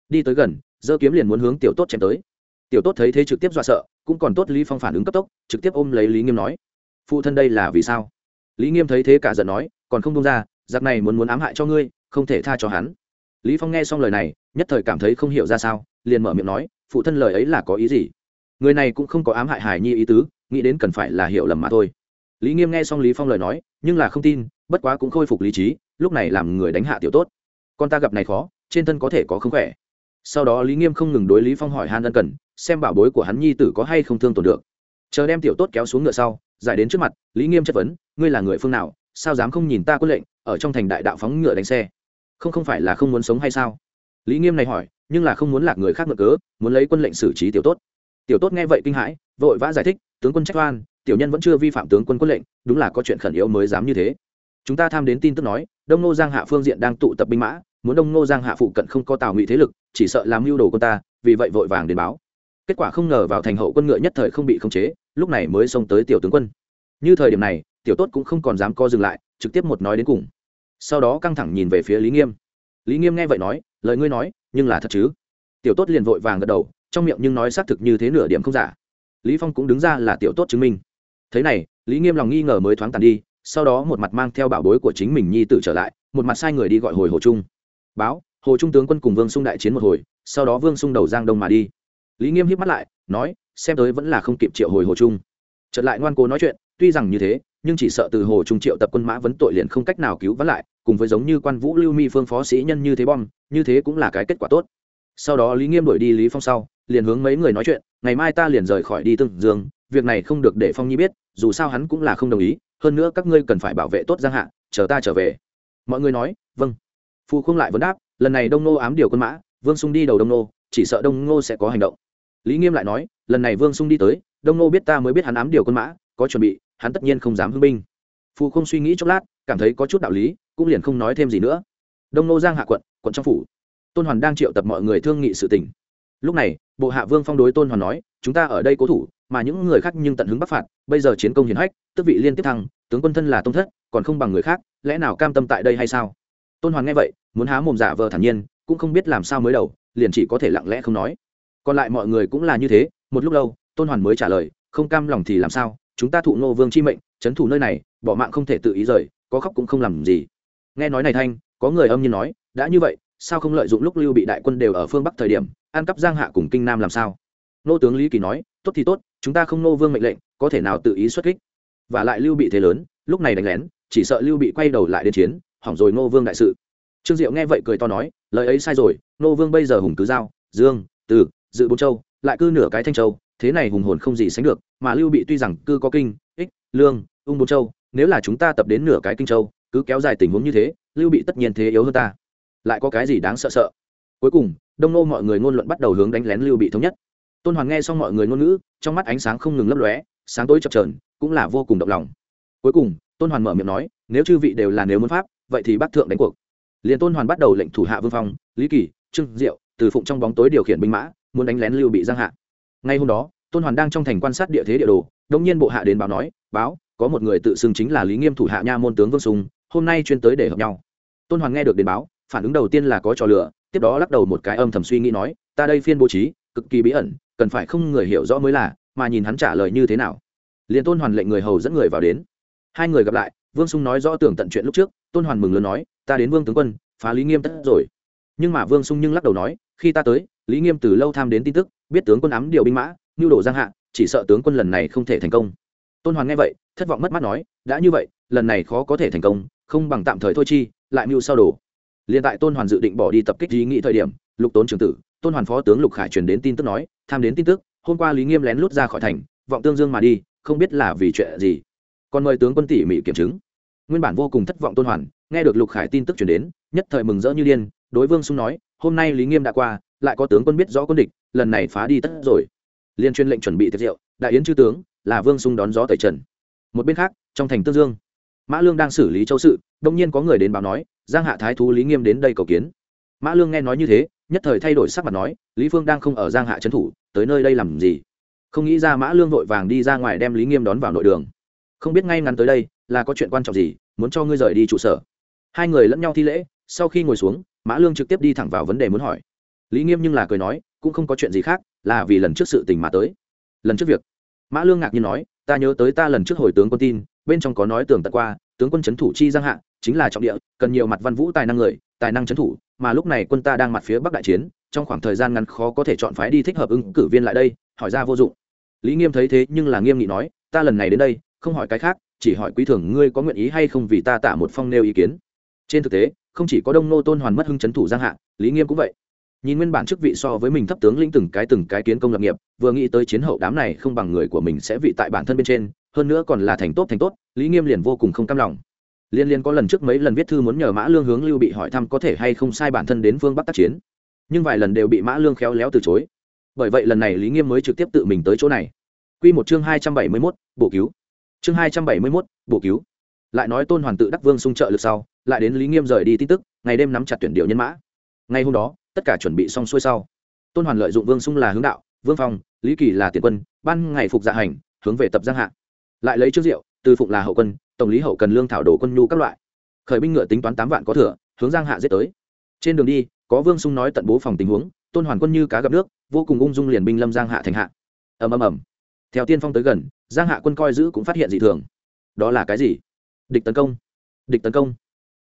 Đi tới gần giơ kiếm liền muốn hướng tiểu tốt chém tới tiểu tốt thấy thế trực tiếp dọa sợ, cũng còn tốt lý phong phản ứng cấp tốc, trực tiếp ôm lấy lý nghiêm nói, phụ thân đây là vì sao? Lý nghiêm thấy thế cả giận nói, còn không đông ra, giặc này muốn muốn ám hại cho ngươi, không thể tha cho hắn. Lý phong nghe xong lời này, nhất thời cảm thấy không hiểu ra sao, liền mở miệng nói, phụ thân lời ấy là có ý gì? Người này cũng không có ám hại hải nhi ý tứ, nghĩ đến cần phải là hiểu lầm mà thôi. Lý nghiêm nghe xong lý phong lời nói, nhưng là không tin, bất quá cũng khôi phục lý trí, lúc này làm người đánh hạ tiểu tốt. Con ta gặp này khó, trên thân có thể có không khỏe. Sau đó lý nghiêm không ngừng đối lý phong hỏi han ân cần xem bảo bối của hắn nhi tử có hay không thương tổn được. Chờ đem tiểu tốt kéo xuống ngựa sau, giải đến trước mặt, lý nghiêm chất vấn, ngươi là người phương nào, sao dám không nhìn ta quân lệnh, ở trong thành đại đạo phóng ngựa đánh xe? Không không phải là không muốn sống hay sao? Lý nghiêm này hỏi, nhưng là không muốn lạc người khác ngựa cớ, muốn lấy quân lệnh xử trí tiểu tốt. Tiểu tốt nghe vậy kinh hãi, vội vã giải thích, tướng quân trách oan, tiểu nhân vẫn chưa vi phạm tướng quân quân lệnh, đúng là có chuyện khẩn yếu mới dám như thế. Chúng ta tham đến tin tức nói, đông nô giang hạ phương diện đang tụ tập binh mã, muốn đông nô giang hạ phụ cận không có tào ngụy thế lực, chỉ sợ làm mưu đồ quân ta, vì vậy vội vàng đến báo kết quả không ngờ vào thành hậu quân ngựa nhất thời không bị khống chế, lúc này mới xông tới tiểu tướng quân. Như thời điểm này, tiểu tốt cũng không còn dám co dừng lại, trực tiếp một nói đến cùng. Sau đó căng thẳng nhìn về phía lý nghiêm. Lý nghiêm nghe vậy nói, lời ngươi nói, nhưng là thật chứ? Tiểu tốt liền vội vàng gật đầu, trong miệng nhưng nói xác thực như thế nửa điểm không giả. Lý phong cũng đứng ra là tiểu tốt chứng minh. Thế này, lý nghiêm lòng nghi ngờ mới thoáng tàn đi, sau đó một mặt mang theo bảo bối của chính mình nhi tử trở lại, một mặt sai người đi gọi hồi hồ trung. Báo, hồ trung tướng quân cùng vương Xung đại chiến một hồi, sau đó vương Xung đầu giang đông mà đi lý nghiêm hiếp mắt lại, nói, xem tới vẫn là không kịp triệu hồi hồ trung. Trật lại ngoan cố nói chuyện, tuy rằng như thế, nhưng chỉ sợ từ hồ trung triệu tập quân mã vấn tội liền không cách nào cứu vãn lại, cùng với giống như quan vũ lưu mi phương phó sĩ nhân như thế bom, như thế cũng là cái kết quả tốt. Sau đó lý nghiêm đuổi đi lý phong sau, liền hướng mấy người nói chuyện, ngày mai ta liền rời khỏi đi tương dương, việc này không được để phong nhi biết, dù sao hắn cũng là không đồng ý, hơn nữa các ngươi cần phải bảo vệ tốt giang hạ, chờ ta trở về. Mọi người nói vâng. Phù không lại vấn đáp, lần này đông nô ám điều quân mã, vương sung đi đầu đông nô, chỉ sợ đông nô sẽ có hành động lý nghiêm lại nói, lần này vương sung đi tới, đông nô biết ta mới biết hắn ám điều quân mã, có chuẩn bị, hắn tất nhiên không dám hưng binh. Phù không suy nghĩ chốc lát, cảm thấy có chút đạo lý, cũng liền không nói thêm gì nữa. Đông nô giang hạ quận quận trong phủ. Tôn hoàn đang triệu tập mọi người thương nghị sự tình. Lúc này, bộ hạ vương phong đối tôn hoàn nói, chúng ta ở đây cố thủ, mà những người khác nhưng tận hứng bắc phạt, bây giờ chiến công hiển hách, tước vị liên tiếp thăng, tướng quân thân là tông thất, còn không bằng người khác, lẽ nào cam tâm tại đây hay sao? Tôn hoàn nghe vậy, muốn há mồm giả vờ thản nhiên, cũng không biết làm sao mới đầu, liền chỉ có thể lặng lẽ không nói còn lại mọi người cũng là như thế, một lúc lâu, tôn hoàn mới trả lời, không cam lòng thì làm sao? Chúng ta thụ nô vương chi mệnh trấn thủ nơi này, bỏ mạng không thể tự ý rời, có khóc cũng không làm gì. Nghe nói này thanh, có người âm như nói, đã như vậy, sao không lợi dụng lúc lưu bị đại quân đều ở phương bắc thời điểm, an cắp giang hạ cùng kinh nam làm sao? Nô tướng lý kỳ nói, tốt thì tốt, chúng ta không nô vương mệnh lệnh, có thể nào tự ý xuất kích? Và lại lưu bị thế lớn, lúc này đánh lén, chỉ sợ lưu bị quay đầu lại đến chiến, hỏng rồi nô vương đại sự. Trương diệu nghe vậy cười to nói, lời ấy sai rồi nô vương bây giờ hùng cứ giao, dương, từ dự bốn châu, lại cư nửa cái thanh châu, thế này hùng hồn không gì sánh được, mà lưu bị tuy rằng cư có kinh, ích, lương, ung bốn châu, nếu là chúng ta tập đến nửa cái kinh châu, cứ kéo dài tình huống như thế, lưu bị tất nhiên thế yếu hơn ta. Lại có cái gì đáng sợ sợ? Cuối cùng, đông nô mọi người ngôn luận bắt đầu hướng đánh lén lưu bị thống nhất. Tôn hoàn nghe xong mọi người ngôn ngữ, trong mắt ánh sáng không ngừng lấp lóe, sáng tối chập trờn cũng là vô cùng động lòng. Cuối cùng, tôn hoàn mở miệng nói, nếu chư vị đều là nếu muốn pháp, vậy thì bác thượng đánh cuộc. Liền tôn hoàn bắt đầu lệnh thủ hạ vương phong, lý kỳ, trương diệu, từ phụng trong bóng tối điều khiển binh mã muốn đánh lén lưu bị giang hạ. Ngay hôm đó, tôn hoàn đang trong thành quan sát địa thế địa đồ đông nhiên bộ hạ đến báo nói, báo, có một người tự xưng chính là lý nghiêm thủ hạ nha môn tướng vương sùng, hôm nay chuyên tới để hợp nhau. Tôn hoàn nghe được đến báo, phản ứng đầu tiên là có trò lửa tiếp đó lắc đầu một cái âm thầm suy nghĩ nói, ta đây phiên bố trí, cực kỳ bí ẩn, cần phải không người hiểu rõ mới là, mà nhìn hắn trả lời như thế nào. Liền tôn hoàn lệnh người hầu dẫn người vào đến. Hai người gặp lại, vương sung nói rõ tưởng tận chuyện lúc trước, tôn hoàn mừng lớn nói, ta đến vương tướng quân, phá lý nghiêm tất rồi. Nhưng mà vương sung nhưng lắc đầu nói khi ta tới, lý nghiêm từ lâu tham đến tin tức, biết tướng quân ám điều binh mã, nhu đổ giang hạ, chỉ sợ tướng quân lần này không thể thành công. Tôn hoàn nghe vậy, thất vọng mất mắt nói, đã như vậy, lần này khó có thể thành công, không bằng tạm thời thôi chi, lại mưu sau đổ liền tại tôn hoàn dự định bỏ đi tập kích ý nghĩ thời điểm, lục tốn trường tử, tôn hoàn phó tướng lục khải truyền đến tin tức nói, tham đến tin tức, hôm qua lý nghiêm lén lút ra khỏi thành, vọng tương dương mà đi, không biết là vì chuyện gì. Còn mời tướng quân tỉ mỉ kiểm chứng. Nguyên bản vô cùng thất vọng tôn hoàn nghe được lục khải tin tức chuyển đến, nhất thời mừng rỡ như điên, đối vương sung nói hôm nay lý nghiêm đã qua, lại có tướng quân biết rõ quân địch, lần này phá đi tất rồi. Liên chuyên lệnh chuẩn bị tiệc rượu, đại yến chư tướng, là vương sung đón gió tẩy trần. Một bên khác, trong thành tương dương, mã lương đang xử lý châu sự, đông nhiên có người đến báo nói, giang hạ thái thú lý nghiêm đến đây cầu kiến. Mã lương nghe nói như thế, nhất thời thay đổi sắc mặt nói, lý phương đang không ở giang hạ trấn thủ, tới nơi đây làm gì? Không nghĩ ra mã lương vội vàng đi ra ngoài đem lý nghiêm đón vào nội đường. Không biết ngay ngắn tới đây, là có chuyện quan trọng gì, muốn cho ngươi rời đi trụ sở. Hai người lẫn nhau thi lễ, sau khi ngồi xuống mã lương trực tiếp đi thẳng vào vấn đề muốn hỏi. Lý nghiêm nhưng là cười nói, cũng không có chuyện gì khác, là vì lần trước sự tình mà tới. Lần trước việc. Mã lương ngạc nhiên nói, ta nhớ tới ta lần trước hồi tướng quân tin, bên trong có nói tưởng tận qua, tướng quân c thủ chi giang hạ, chính là trọng địa, cần nhiều mặt văn vũ tài năng người, tài năng c thủ, mà lúc này quân ta đang mặt phía bắc đại chiến, trong khoảng thời gian ngắn khó có thể chọn phái đi thích hợp ứng cử viên lại đây, hỏi ra vô dụng. Lý nghiêm thấy thế nhưng là nghiêm nghị nói, ta lần này đến đây, không hỏi cái khác, chỉ hỏi quý thường ngươi có nguyện ý hay không vì ta tả một phong nêu ý kiến. Trên thực tế không chỉ có đông nô tôn hoàn mất hưng c thủ giang hạ, lý nghiêm cũng vậy. Nhìn nguyên bản chức vị so với mình thấp tướng linh từng cái từng cái kiến công lập nghiệp, vừa nghĩ tới chiến hậu đám này không bằng người của mình sẽ vị tại bản thân bên trên, hơn nữa còn là thành tốt thành tốt, lý nghiêm liền vô cùng không cam lòng. Liên liên có lần trước mấy lần viết thư muốn nhờ mã lương hướng lưu bị hỏi thăm có thể hay không sai bản thân đến phương bắc tác chiến. Nhưng vài lần đều bị mã lương khéo léo từ chối. Bởi vậy lần này lý nghiêm mới trực tiếp tự mình tới chỗ này. Q một chương hai trăm bảy mươi mốt, bổ cứu. Chương hai trăm bảy mươi mốt, bổ cứu lại nói tôn hoàn tự đắc vương xung trợ lực sau, lại đến lý nghiêm rời đi tin tức, ngày đêm nắm chặt tuyển điệu nhân mã. Ngày hôm đó, tất cả chuẩn bị xong xuôi sau. Tôn hoàn lợi dụng vương xung là hướng đạo, vương phong, lý kỳ là tiền quân, ban ngày phục dạ hành, hướng về tập giang hạ. Lại lấy trước rượu, từ phụng là hậu quân, tổng lý hậu cần lương thảo đồ quân nhu các loại. Khởi binh ngựa tính toán tám vạn có thừa, hướng giang hạ giết tới. Trên đường đi, có vương sung nói tận bố phòng tình huống, tôn hoàn quân như cá gặp nước, vô cùng ung dung liền binh lâm giang hạ thành hạ. Ầm ầm ầm. Theo tiên phong tới gần, giang hạ quân coi giữ cũng phát hiện dị thường. Đó là cái gì? Địch tấn công. Địch tấn công.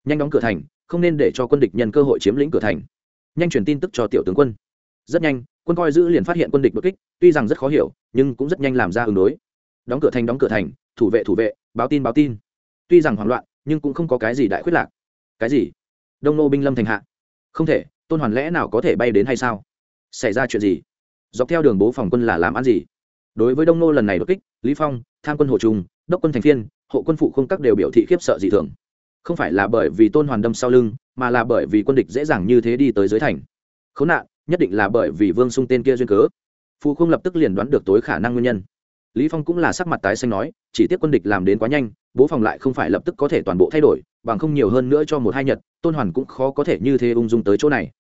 Nhanh đóng cửa thành, không nên để cho quân địch nhân cơ hội chiếm lĩnh cửa thành. Nhanh truyền tin tức cho tiểu tướng quân. Rất nhanh, quân coi giữ liền phát hiện quân địch bất kích, tuy rằng rất khó hiểu, nhưng cũng rất nhanh làm ra ứng đối. Đóng cửa thành, đóng cửa thành, thủ vệ thủ vệ, báo tin báo tin. Tuy rằng hoảng loạn, nhưng cũng không có cái gì đại khuyết lạc. Cái gì? Đông nô binh lâm thành hạ. Không thể, tôn hoàn lẽ nào có thể bay đến hay sao? Xảy ra chuyện gì? Dọc theo đường bố phòng quân là làm ăn gì? Đối với đông nô lần này đột kích, lý phong, tham quân hồ trung, đốc quân thành phiên hộ quân phụ không các đều biểu thị khiếp sợ dị thường. Không phải là bởi vì tôn hoàn đâm sau lưng, mà là bởi vì quân địch dễ dàng như thế đi tới dưới thành. Khốn nạn, nhất định là bởi vì vương sung tên kia duyên cớ. Phụ không lập tức liền đoán được tối khả năng nguyên nhân. Lý phong cũng là sắc mặt tái xanh nói, chỉ tiếc quân địch làm đến quá nhanh, bố phòng lại không phải lập tức có thể toàn bộ thay đổi, bằng không nhiều hơn nữa cho một hai nhật, tôn hoàn cũng khó có thể như thế ung dung tới chỗ này.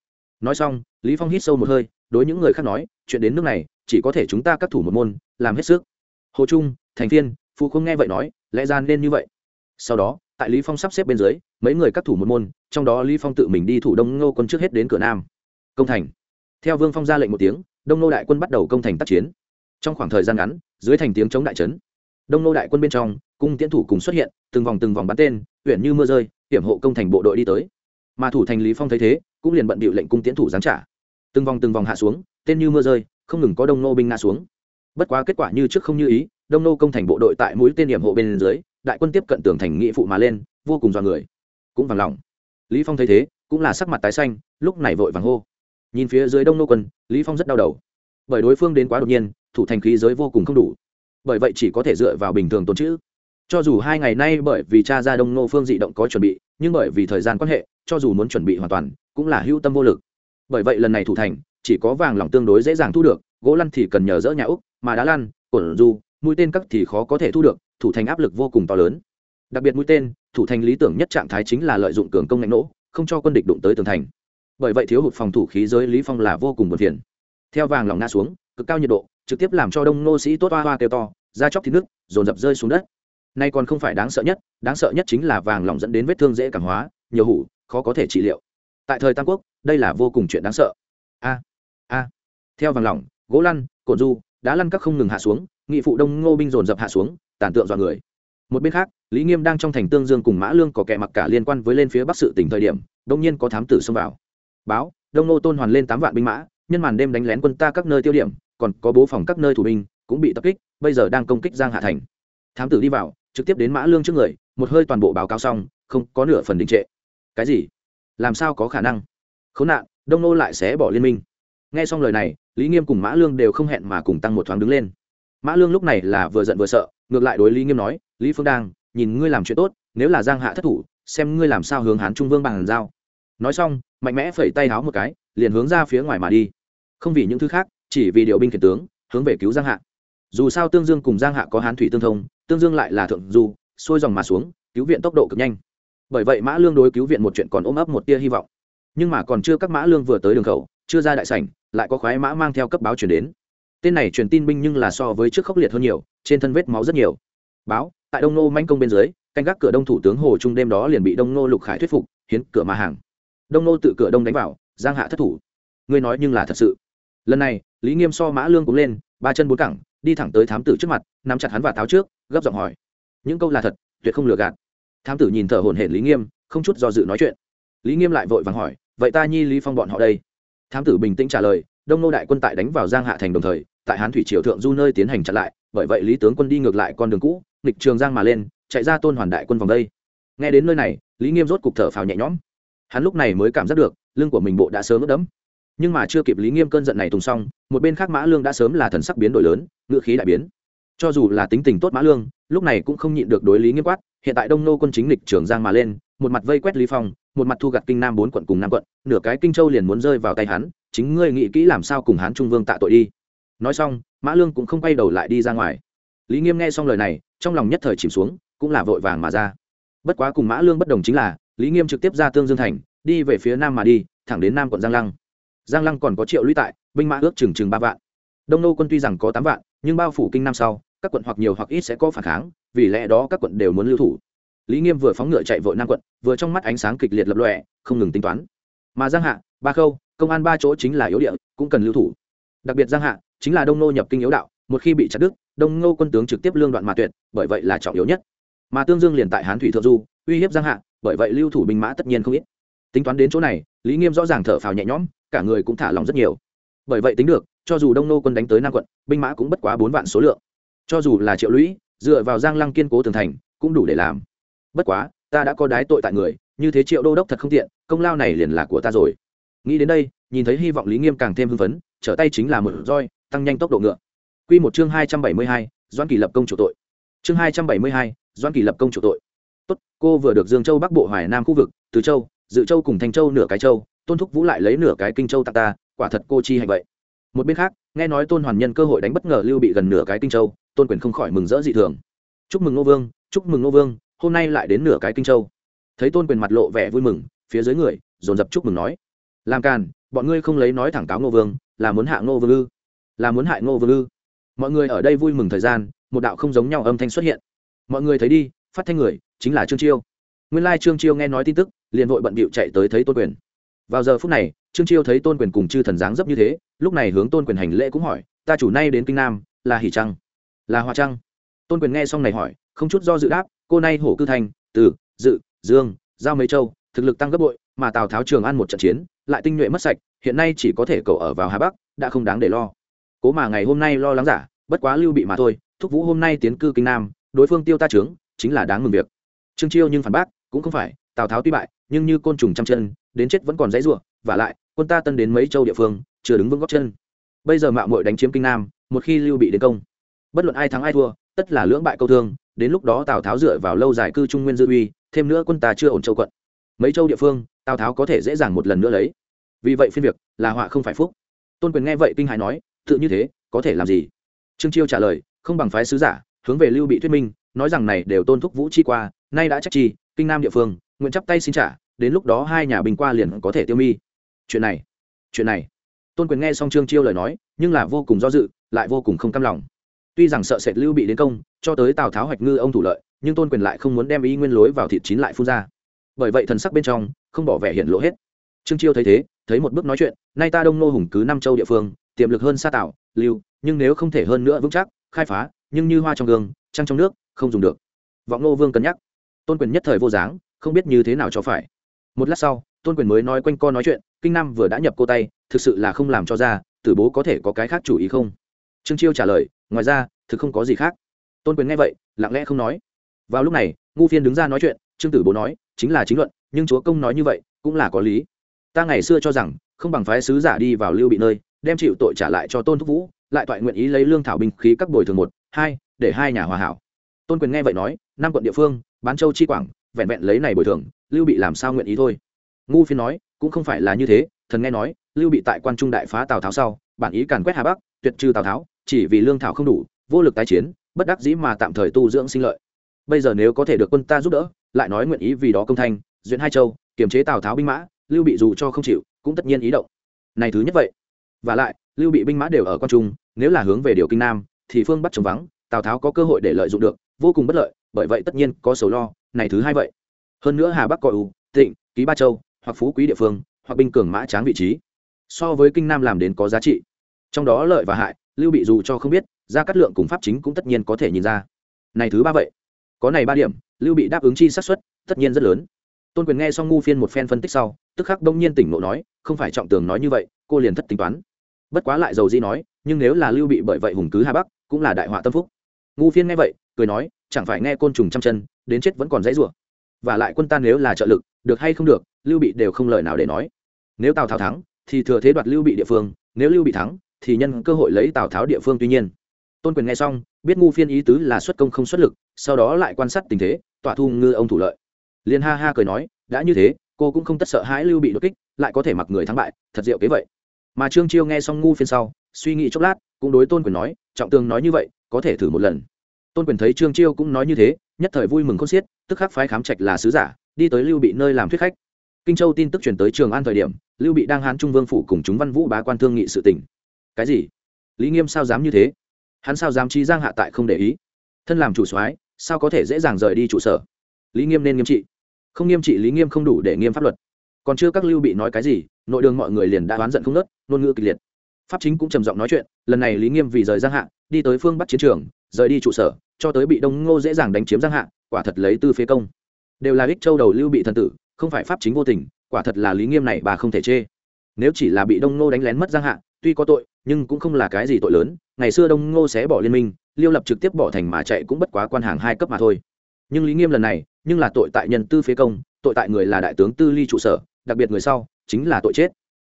Nói xong, lý phong hít sâu một hơi, đối những người khác nói, chuyện đến nước này, chỉ có thể chúng ta các thủ một môn, làm hết sức. Hồ trung, thành thiên phụ không nghe vậy nói lẽ ra nên như vậy. Sau đó, tại lý phong sắp xếp bên dưới, mấy người các thủ một môn, trong đó lý phong tự mình đi thủ đông ngô quân trước hết đến cửa nam. Công thành. Theo vương phong ra lệnh một tiếng, đông Ngô đại quân bắt đầu công thành tác chiến. Trong khoảng thời gian ngắn, dưới thành tiếng chống đại trấn. Đông Ngô đại quân bên trong, cung tiễn thủ cùng xuất hiện, từng vòng từng vòng bắn tên, huyện như mưa rơi, hiểm hộ công thành bộ đội đi tới. Mà thủ thành lý phong thấy thế, cũng liền bận bịu lệnh cung tiễn thủ giáng trả. Từng vòng từng vòng hạ xuống, tên như mưa rơi, không ngừng có đông Ngô binh ngã xuống. Bất quá kết quả như trước không như ý đông nô công thành bộ đội tại mũi tên điểm hộ bên dưới, đại quân tiếp cận tường thành nghị phụ mà lên, vô cùng do người. Cũng vàng lòng. Lý phong thấy thế, cũng là sắc mặt tái xanh, lúc này vội vàng hô. Nhìn phía dưới đông nô quân, lý phong rất đau đầu. Bởi đối phương đến quá đột nhiên, thủ thành khí giới vô cùng không đủ. Bởi vậy chỉ có thể dựa vào bình thường tồn trữ. cho dù hai ngày nay bởi vì cha ra đông nô phương dị động có chuẩn bị, nhưng bởi vì thời gian quan hệ, cho dù muốn chuẩn bị hoàn toàn, cũng là hữu tâm vô lực. Bởi vậy lần này thủ thành, chỉ có vàng lỏng tương đối dễ dàng thu được, gỗ lăn thì cần nhờ dỡ nhà úc, mà đá lăn cổn du mũi tên cắt thì khó có thể thu được, thủ thành áp lực vô cùng to lớn. Đặc biệt mũi tên, thủ thành lý tưởng nhất trạng thái chính là lợi dụng cường công ngạnh nỗ, không cho quân địch đụng tới tường thành. Bởi vậy thiếu hụt phòng thủ khí giới lý phong là vô cùng buồn phiền. Theo vàng lòng nga xuống, cực cao nhiệt độ, trực tiếp làm cho đông nô sĩ tốt hoa hoa kêu to, da chóc thịt nước dồn dập rơi xuống đất. Nay còn không phải đáng sợ nhất, đáng sợ nhất chính là vàng lòng dẫn đến vết thương dễ cảm hóa, nhiều hủ, khó có thể trị liệu. Tại thời tam quốc, đây là vô cùng chuyện đáng sợ. A a. Theo vàng lỏng gỗ lăn cồn du đá lăn các không ngừng hạ xuống, nghị phụ đông ngô binh dồn dập hạ xuống, tàn tượng dọa người. Một bên khác, lý nghiêm đang trong thành tương dương cùng mã lương có kẻ mặc cả liên quan với lên phía bắc sự tỉnh thời điểm, đông nhiên có thám tử xông vào. Báo, đông Ngô tôn hoàn lên tám vạn binh mã, nhân màn đêm đánh lén quân ta các nơi tiêu điểm, còn có bố phòng các nơi thủ binh, cũng bị tập kích, bây giờ đang công kích giang hạ thành. Thám tử đi vào, trực tiếp đến mã lương trước người, một hơi toàn bộ báo cáo xong, không có nửa phần đình trệ. Cái gì? Làm sao có khả năng? Khốn nạn, đông nô lại sẽ bỏ liên minh nghe xong lời này, lý nghiêm cùng mã lương đều không hẹn mà cùng tăng một thoáng đứng lên. Mã lương lúc này là vừa giận vừa sợ, ngược lại đối lý nghiêm nói, lý phương đang nhìn ngươi làm chuyện tốt, nếu là giang hạ thất thủ, xem ngươi làm sao hướng hán trung vương bằng giao. Nói xong, mạnh mẽ phẩy tay háo một cái, liền hướng ra phía ngoài mà đi. Không vì những thứ khác, chỉ vì điều binh khiển tướng, hướng về cứu giang hạ. Dù sao tương dương cùng giang hạ có hán thủy tương thông, tương dương lại là thượng du, xuôi dòng mà xuống, cứu viện tốc độ cực nhanh. Bởi vậy mã lương đối cứu viện một chuyện còn ôm ấp một tia hy vọng. Nhưng mà còn chưa các mã lương vừa tới đường khẩu, chưa ra đại sảnh lại có khoái mã mang theo cấp báo chuyển đến. Tên này truyền tin binh nhưng là so với trước khốc liệt hơn nhiều, trên thân vết máu rất nhiều. Báo, tại đông nô manh công bên dưới, canh gác cửa đông thủ tướng hồ trung đêm đó liền bị đông nô lục khải thuyết phục, hiến cửa mà hàng. Đông nô tự cửa đông đánh vào, giang hạ thất thủ. Ngươi nói nhưng là thật sự. Lần này, lý nghiêm so mã lương cũng lên, ba chân bốn cẳng, đi thẳng tới thám tử trước mặt, nắm chặt hắn và tháo trước, gấp giọng hỏi. Những câu là thật, tuyệt không lừa gạt. Thám tử nhìn thở hổn hển lý nghiêm, không chút do dự nói chuyện. Lý nghiêm lại vội vàng hỏi, vậy ta nhi lý phong bọn họ đây? Thám tử bình tĩnh trả lời, đông nô đại quân tại đánh vào giang hạ thành đồng thời, tại hán thủy triều thượng du nơi tiến hành chặn lại, bởi vậy lý tướng quân đi ngược lại con đường cũ, nghịch trường giang mà lên, chạy ra tôn hoàn đại quân vòng đây. Nghe đến nơi này, lý nghiêm rốt cục thở phào nhẹ nhõm. Hắn lúc này mới cảm giác được, lưng của mình bộ đã sớm ướt đẫm. Nhưng mà chưa kịp lý nghiêm cơn giận này tùng xong, một bên khác mã lương đã sớm là thần sắc biến đổi lớn, ngựa khí đại biến. Cho dù là tính tình tốt mã lương, lúc này cũng không nhịn được đối lý nghiêm quát, hiện tại đông nô quân chính lịch trường giang mà lên, một mặt vây quét lý phong một mặt thu gặt kinh nam bốn quận cùng năm quận, nửa cái kinh châu liền muốn rơi vào tay hắn, chính ngươi nghĩ kỹ làm sao cùng hắn trung vương tạ tội đi. Nói xong, mã lương cũng không quay đầu lại đi ra ngoài. Lý nghiêm nghe xong lời này, trong lòng nhất thời chìm xuống, cũng là vội vàng mà ra. Bất quá cùng mã lương bất đồng chính là, lý nghiêm trực tiếp ra tương dương thành, đi về phía nam mà đi, thẳng đến nam quận giang lăng. Giang lăng còn có triệu lũy tại, binh mã ước chừng chừng ba vạn. Đông nô quân tuy rằng có tám vạn, nhưng bao phủ kinh nam sau, các quận hoặc nhiều hoặc ít sẽ có phản kháng, vì lẽ đó các quận đều muốn lưu thủ lý nghiêm vừa phóng ngựa chạy vội nam quận, vừa trong mắt ánh sáng kịch liệt lập lòe, không ngừng tính toán. Mà giang hạ, ba khâu, công an ba chỗ chính là yếu địa, cũng cần lưu thủ. Đặc biệt giang hạ chính là đông nô nhập kinh yếu đạo, một khi bị chặt đứt, đông nô quân tướng trực tiếp lương đoạn mà tuyệt, bởi vậy là trọng yếu nhất. Mà tương dương liền tại hán thủy thượng du, uy hiếp giang hạ, bởi vậy lưu thủ binh mã tất nhiên không ít. Tính toán đến chỗ này, lý nghiêm rõ ràng thở phào nhẹ nhõm, cả người cũng thả lòng rất nhiều. Bởi vậy tính được, cho dù đông nô quân đánh tới nam quận, binh mã cũng bất quá bốn vạn số lượng. Cho dù là triệu lũy, dựa vào giang lăng kiên cố tường thành, cũng đủ để làm bất quá, ta đã có đái tội tại người, như thế triệu đô đốc thật không tiện, công lao này liền là của ta rồi. Nghĩ đến đây, nhìn thấy hy vọng lý nghiêm càng thêm hưng phấn, trở tay chính là một roi, tăng nhanh tốc độ ngựa. Q một chương hai trăm bảy mươi hai doan kỷ lập công chủ tội. Chương hai trăm bảy mươi hai doan kỷ lập công chủ tội. Tốt, cô vừa được dương châu bắc bộ hoài nam khu vực, từ châu, dự châu cùng thành châu nửa cái châu, tôn thúc vũ lại lấy nửa cái kinh châu tạc ta, quả thật cô chi hạnh vậy. Một bên khác, nghe nói tôn hoàn nhân cơ hội đánh bất ngờ lưu bị gần nửa cái kinh châu, tôn quyền không khỏi mừng rỡ dị thường. Chúc mừng nô vương, chúc mừng nô vương hôm nay lại đến nửa cái kinh châu. Thấy tôn quyền mặt lộ vẻ vui mừng, phía dưới người, dồn dập chúc mừng nói. Làm càn, bọn ngươi không lấy nói thẳng cáo ngô vương, là muốn hạ ngô vương ư? Là muốn hại ngô vương ư? Mọi người ở đây vui mừng thời gian, một đạo không giống nhau âm thanh xuất hiện. Mọi người thấy đi, phát thanh người, chính là trương chiêu. Nguyên lai trương chiêu nghe nói tin tức, liền vội bận bịu chạy tới thấy tôn quyền. Vào giờ phút này, trương chiêu thấy tôn quyền cùng chư thần dáng dấp như thế, lúc này hướng tôn quyền hành lễ cũng hỏi, ta chủ nay đến kinh nam, là hỷ trăng, là hoa trăng? Tôn quyền nghe xong này hỏi, không chút do dự đáp cô nay hổ cư thành, từ, dự, dương, giao mấy châu, thực lực tăng gấp bội, mà tào tháo trường ăn một trận chiến, lại tinh nhuệ mất sạch, hiện nay chỉ có thể cầu ở vào hà bắc, đã không đáng để lo. Cố mà ngày hôm nay lo lắng giả, bất quá lưu bị mà thôi, thúc vũ hôm nay tiến cư kinh nam, đối phương tiêu ta trướng, chính là đáng mừng việc. Trương chiêu nhưng phản bác, cũng không phải, tào tháo tuy bại, nhưng như côn trùng trăm chân, đến chết vẫn còn dãy ruộng và lại, quân ta tân đến mấy châu địa phương, chưa đứng vững góc chân. Bây giờ mạo muội đánh chiếm kinh nam, một khi lưu bị đến công, bất luận ai thắng ai thua, tất là lưỡng bại câu thương đến lúc đó tào tháo dựa vào lâu dài cư trung nguyên dư uy, thêm nữa quân ta chưa ổn châu quận. Mấy châu địa phương, tào tháo có thể dễ dàng một lần nữa lấy. Vì vậy phiên việc là họa không phải phúc. Tôn quyền nghe vậy kinh hài nói, tự như thế, có thể làm gì? Trương chiêu trả lời, không bằng phái sứ giả, hướng về lưu bị thuyết minh, nói rằng này đều tôn thúc vũ chi qua, nay đã trách chi, kinh nam địa phương, nguyện chắp tay xin trả, đến lúc đó hai nhà bình qua liền có thể tiêu mi. Chuyện này chuyện này. Tôn quyền nghe xong trương chiêu lời nói, nhưng là vô cùng do dự, lại vô cùng không cam lòng tuy rằng sợ sệt lưu bị đến công, cho tới tào tháo hoạch ngư ông thủ lợi, nhưng tôn quyền lại không muốn đem ý nguyên lối vào thịt chín lại phun ra. Bởi vậy thần sắc bên trong, không bỏ vẻ hiện lộ hết. Trương chiêu thấy thế, thấy một bước nói chuyện, nay ta đông nô hùng cứ năm châu địa phương, tiềm lực hơn xa tạo lưu, nhưng nếu không thể hơn nữa vững chắc, khai phá, nhưng như hoa trong gương, trăng trong nước, không dùng được. Vọng nô vương cân nhắc. Tôn quyền nhất thời vô dáng, không biết như thế nào cho phải. Một lát sau, tôn quyền mới nói quanh co nói chuyện, kinh nam vừa đã nhập cô tay, thực sự là không làm cho ra, tử bố có thể có cái khác chủ ý không? Trương chiêu trả lời, ngoài ra, thực không có gì khác. Tôn quyền nghe vậy, lặng lẽ không nói. Vào lúc này, ngu phiên đứng ra nói chuyện, trương tử bố nói, chính là chính luận, nhưng chúa công nói như vậy, cũng là có lý. Ta ngày xưa cho rằng, không bằng phái sứ giả đi vào lưu bị nơi, đem chịu tội trả lại cho tôn thúc vũ, lại toại nguyện ý lấy lương thảo binh khí các bồi thường một, hai, để hai nhà hòa hảo. Tôn quyền nghe vậy nói, năm quận địa phương, bán châu chi quảng, vẹn vẹn lấy này bồi thường, lưu bị làm sao nguyện ý thôi? Ngu phiên nói, cũng không phải là như thế, thần nghe nói, lưu bị tại quan trung đại phá tào tháo sau, bản ý càn quét hà bắc, tuyệt trừ tào tháo chỉ vì lương thảo không đủ, vô lực tái chiến, bất đắc dĩ mà tạm thời tu dưỡng sinh lợi. Bây giờ nếu có thể được quân ta giúp đỡ, lại nói nguyện ý vì đó công thanh duyện hai châu, kiềm chế tào tháo binh mã, lưu bị dù cho không chịu, cũng tất nhiên ý động. Này thứ nhất vậy. Và lại, lưu bị binh mã đều ở quan trung, nếu là hướng về điều kinh nam, thì phương bắt trống vắng, tào tháo có cơ hội để lợi dụng được, vô cùng bất lợi, bởi vậy tất nhiên có sầu lo, này thứ hai vậy. Hơn nữa hà bắc coi u tịnh ký ba châu, hoặc phú quý địa phương, hoặc binh cường mã tráng vị trí. So với kinh nam làm đến có giá trị. Trong đó lợi và hại lưu bị dù cho không biết ra cắt lượng cùng pháp chính cũng tất nhiên có thể nhìn ra. Này thứ ba vậy. Có này ba điểm, lưu bị đáp ứng chi sát xuất tất nhiên rất lớn. Tôn quyền nghe xong ngu phiên một phen phân tích sau, tức khắc đông nhiên tỉnh ngộ nói, không phải trọng tường nói như vậy, cô liền thất tính toán. Bất quá lại dầu di nói, nhưng nếu là lưu bị bởi vậy hùng cứ hà bắc, cũng là đại họa tâm phúc. Ngu phiên nghe vậy, cười nói, chẳng phải nghe côn trùng trăm chân, đến chết vẫn còn dãy rủa. Và lại quân ta nếu là trợ lực, được hay không được, lưu bị đều không lời nào để nói. Nếu tào tháo thắng, thì thừa thế đoạt lưu bị địa phương, nếu lưu bị thắng thì nhân cơ hội lấy tào tháo địa phương tuy nhiên. Tôn quyền nghe xong, biết ngu phiên ý tứ là xuất công không xuất lực, sau đó lại quan sát tình thế, tỏa thu ngư ông thủ lợi. Liền ha ha cười nói, đã như thế, cô cũng không tất sợ hãi lưu bị đột kích, lại có thể mặc người thắng bại, thật diệu kế vậy. Mà trương chiêu nghe xong ngu phiên sau, suy nghĩ chốc lát, cũng đối tôn quyền nói, trọng tương nói như vậy, có thể thử một lần. Tôn quyền thấy trương chiêu cũng nói như thế, nhất thời vui mừng khôn xiết, tức khắc phái khám trạch là sứ giả, đi tới lưu bị nơi làm thuyết khách. Kinh châu tin tức truyền tới trường an thời điểm, lưu bị đang hán trung vương phủ cùng chúng văn vũ bá quan thương nghị sự tình cái gì? Lý nghiêm sao dám như thế? Hắn sao dám chi giang hạ tại không để ý? Thân làm chủ soái, sao có thể dễ dàng rời đi trụ sở? Lý nghiêm nên nghiêm trị. Không nghiêm trị, lý nghiêm không đủ để nghiêm pháp luật. Còn chưa các lưu bị nói cái gì, nội đường mọi người liền đã oán giận không nớt ngôn ngữ kịch liệt. Pháp chính cũng trầm giọng nói chuyện, lần này lý nghiêm vì rời giang hạ, đi tới phương bắc chiến trường, rời đi trụ sở, cho tới bị đông ngô dễ dàng đánh chiếm giang hạ, quả thật lấy tư phế công. Đều là ích châu đầu lưu bị thần tử, không phải pháp chính vô tình, quả thật là lý nghiêm này bà không thể chê nếu chỉ là bị đông ngô đánh lén mất giang hạ, tuy có tội, nhưng cũng không là cái gì tội lớn. Ngày xưa đông ngô sẽ bỏ liên minh, liêu lập trực tiếp bỏ thành mà chạy cũng bất quá quan hàng hai cấp mà thôi. Nhưng lý nghiêm lần này, nhưng là tội tại nhân tư phế công, tội tại người là đại tướng tư ly trụ sở, đặc biệt người sau, chính là tội chết.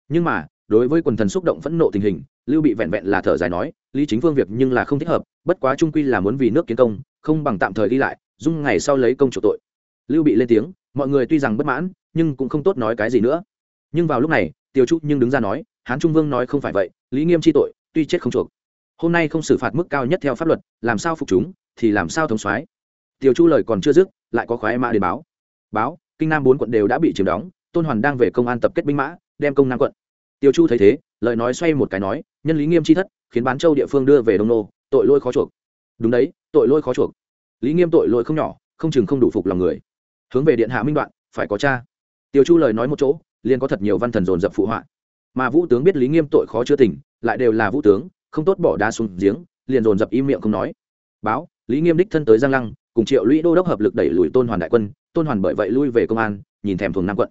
Nhưng mà, đối với quần thần xúc động phẫn nộ tình hình, lưu bị vẹn vẹn là thở dài nói, lý chính phương việc nhưng là không thích hợp, bất quá trung quy là muốn vì nước kiến công, không bằng tạm thời đi lại, dung ngày sau lấy công chủ tội. Lưu bị lên tiếng, mọi người tuy rằng bất mãn, nhưng cũng không tốt nói cái gì nữa. Nhưng vào lúc này tiêu trúc nhưng đứng ra nói, hán trung vương nói không phải vậy, lý nghiêm chi tội, tuy chết không chuộc. Hôm nay không xử phạt mức cao nhất theo pháp luật, làm sao phục chúng, thì làm sao thống soái. Tiêu chu lời còn chưa dứt, lại có khoái mã đến báo. Báo, kinh nam bốn quận đều đã bị chiếm đóng, tôn hoàn đang về công an tập kết binh mã, đem công nam quận. Tiêu chu thấy thế, lời nói xoay một cái nói, nhân lý nghiêm chi thất, khiến bán châu địa phương đưa về đông nô, tội lôi khó chuộc. Đúng đấy, tội lôi khó chuộc. Lý nghiêm tội lỗi không nhỏ, không chừng không đủ phục lòng người. Hướng về điện hạ minh đoạn, phải có cha. Tiêu chu lời nói một chỗ liền có thật nhiều văn thần dồn dập phụ họa. Mà vũ tướng biết lý nghiêm tội khó chưa tỉnh lại đều là vũ tướng, không tốt bỏ đá xuống giếng, liền dồn dập im miệng không nói. Báo, lý nghiêm đích thân tới giang lăng, cùng triệu lũy đô đốc hợp lực đẩy lùi tôn hoàn đại quân, tôn hoàn bởi vậy lui về công an, nhìn thèm thuồng nam quận.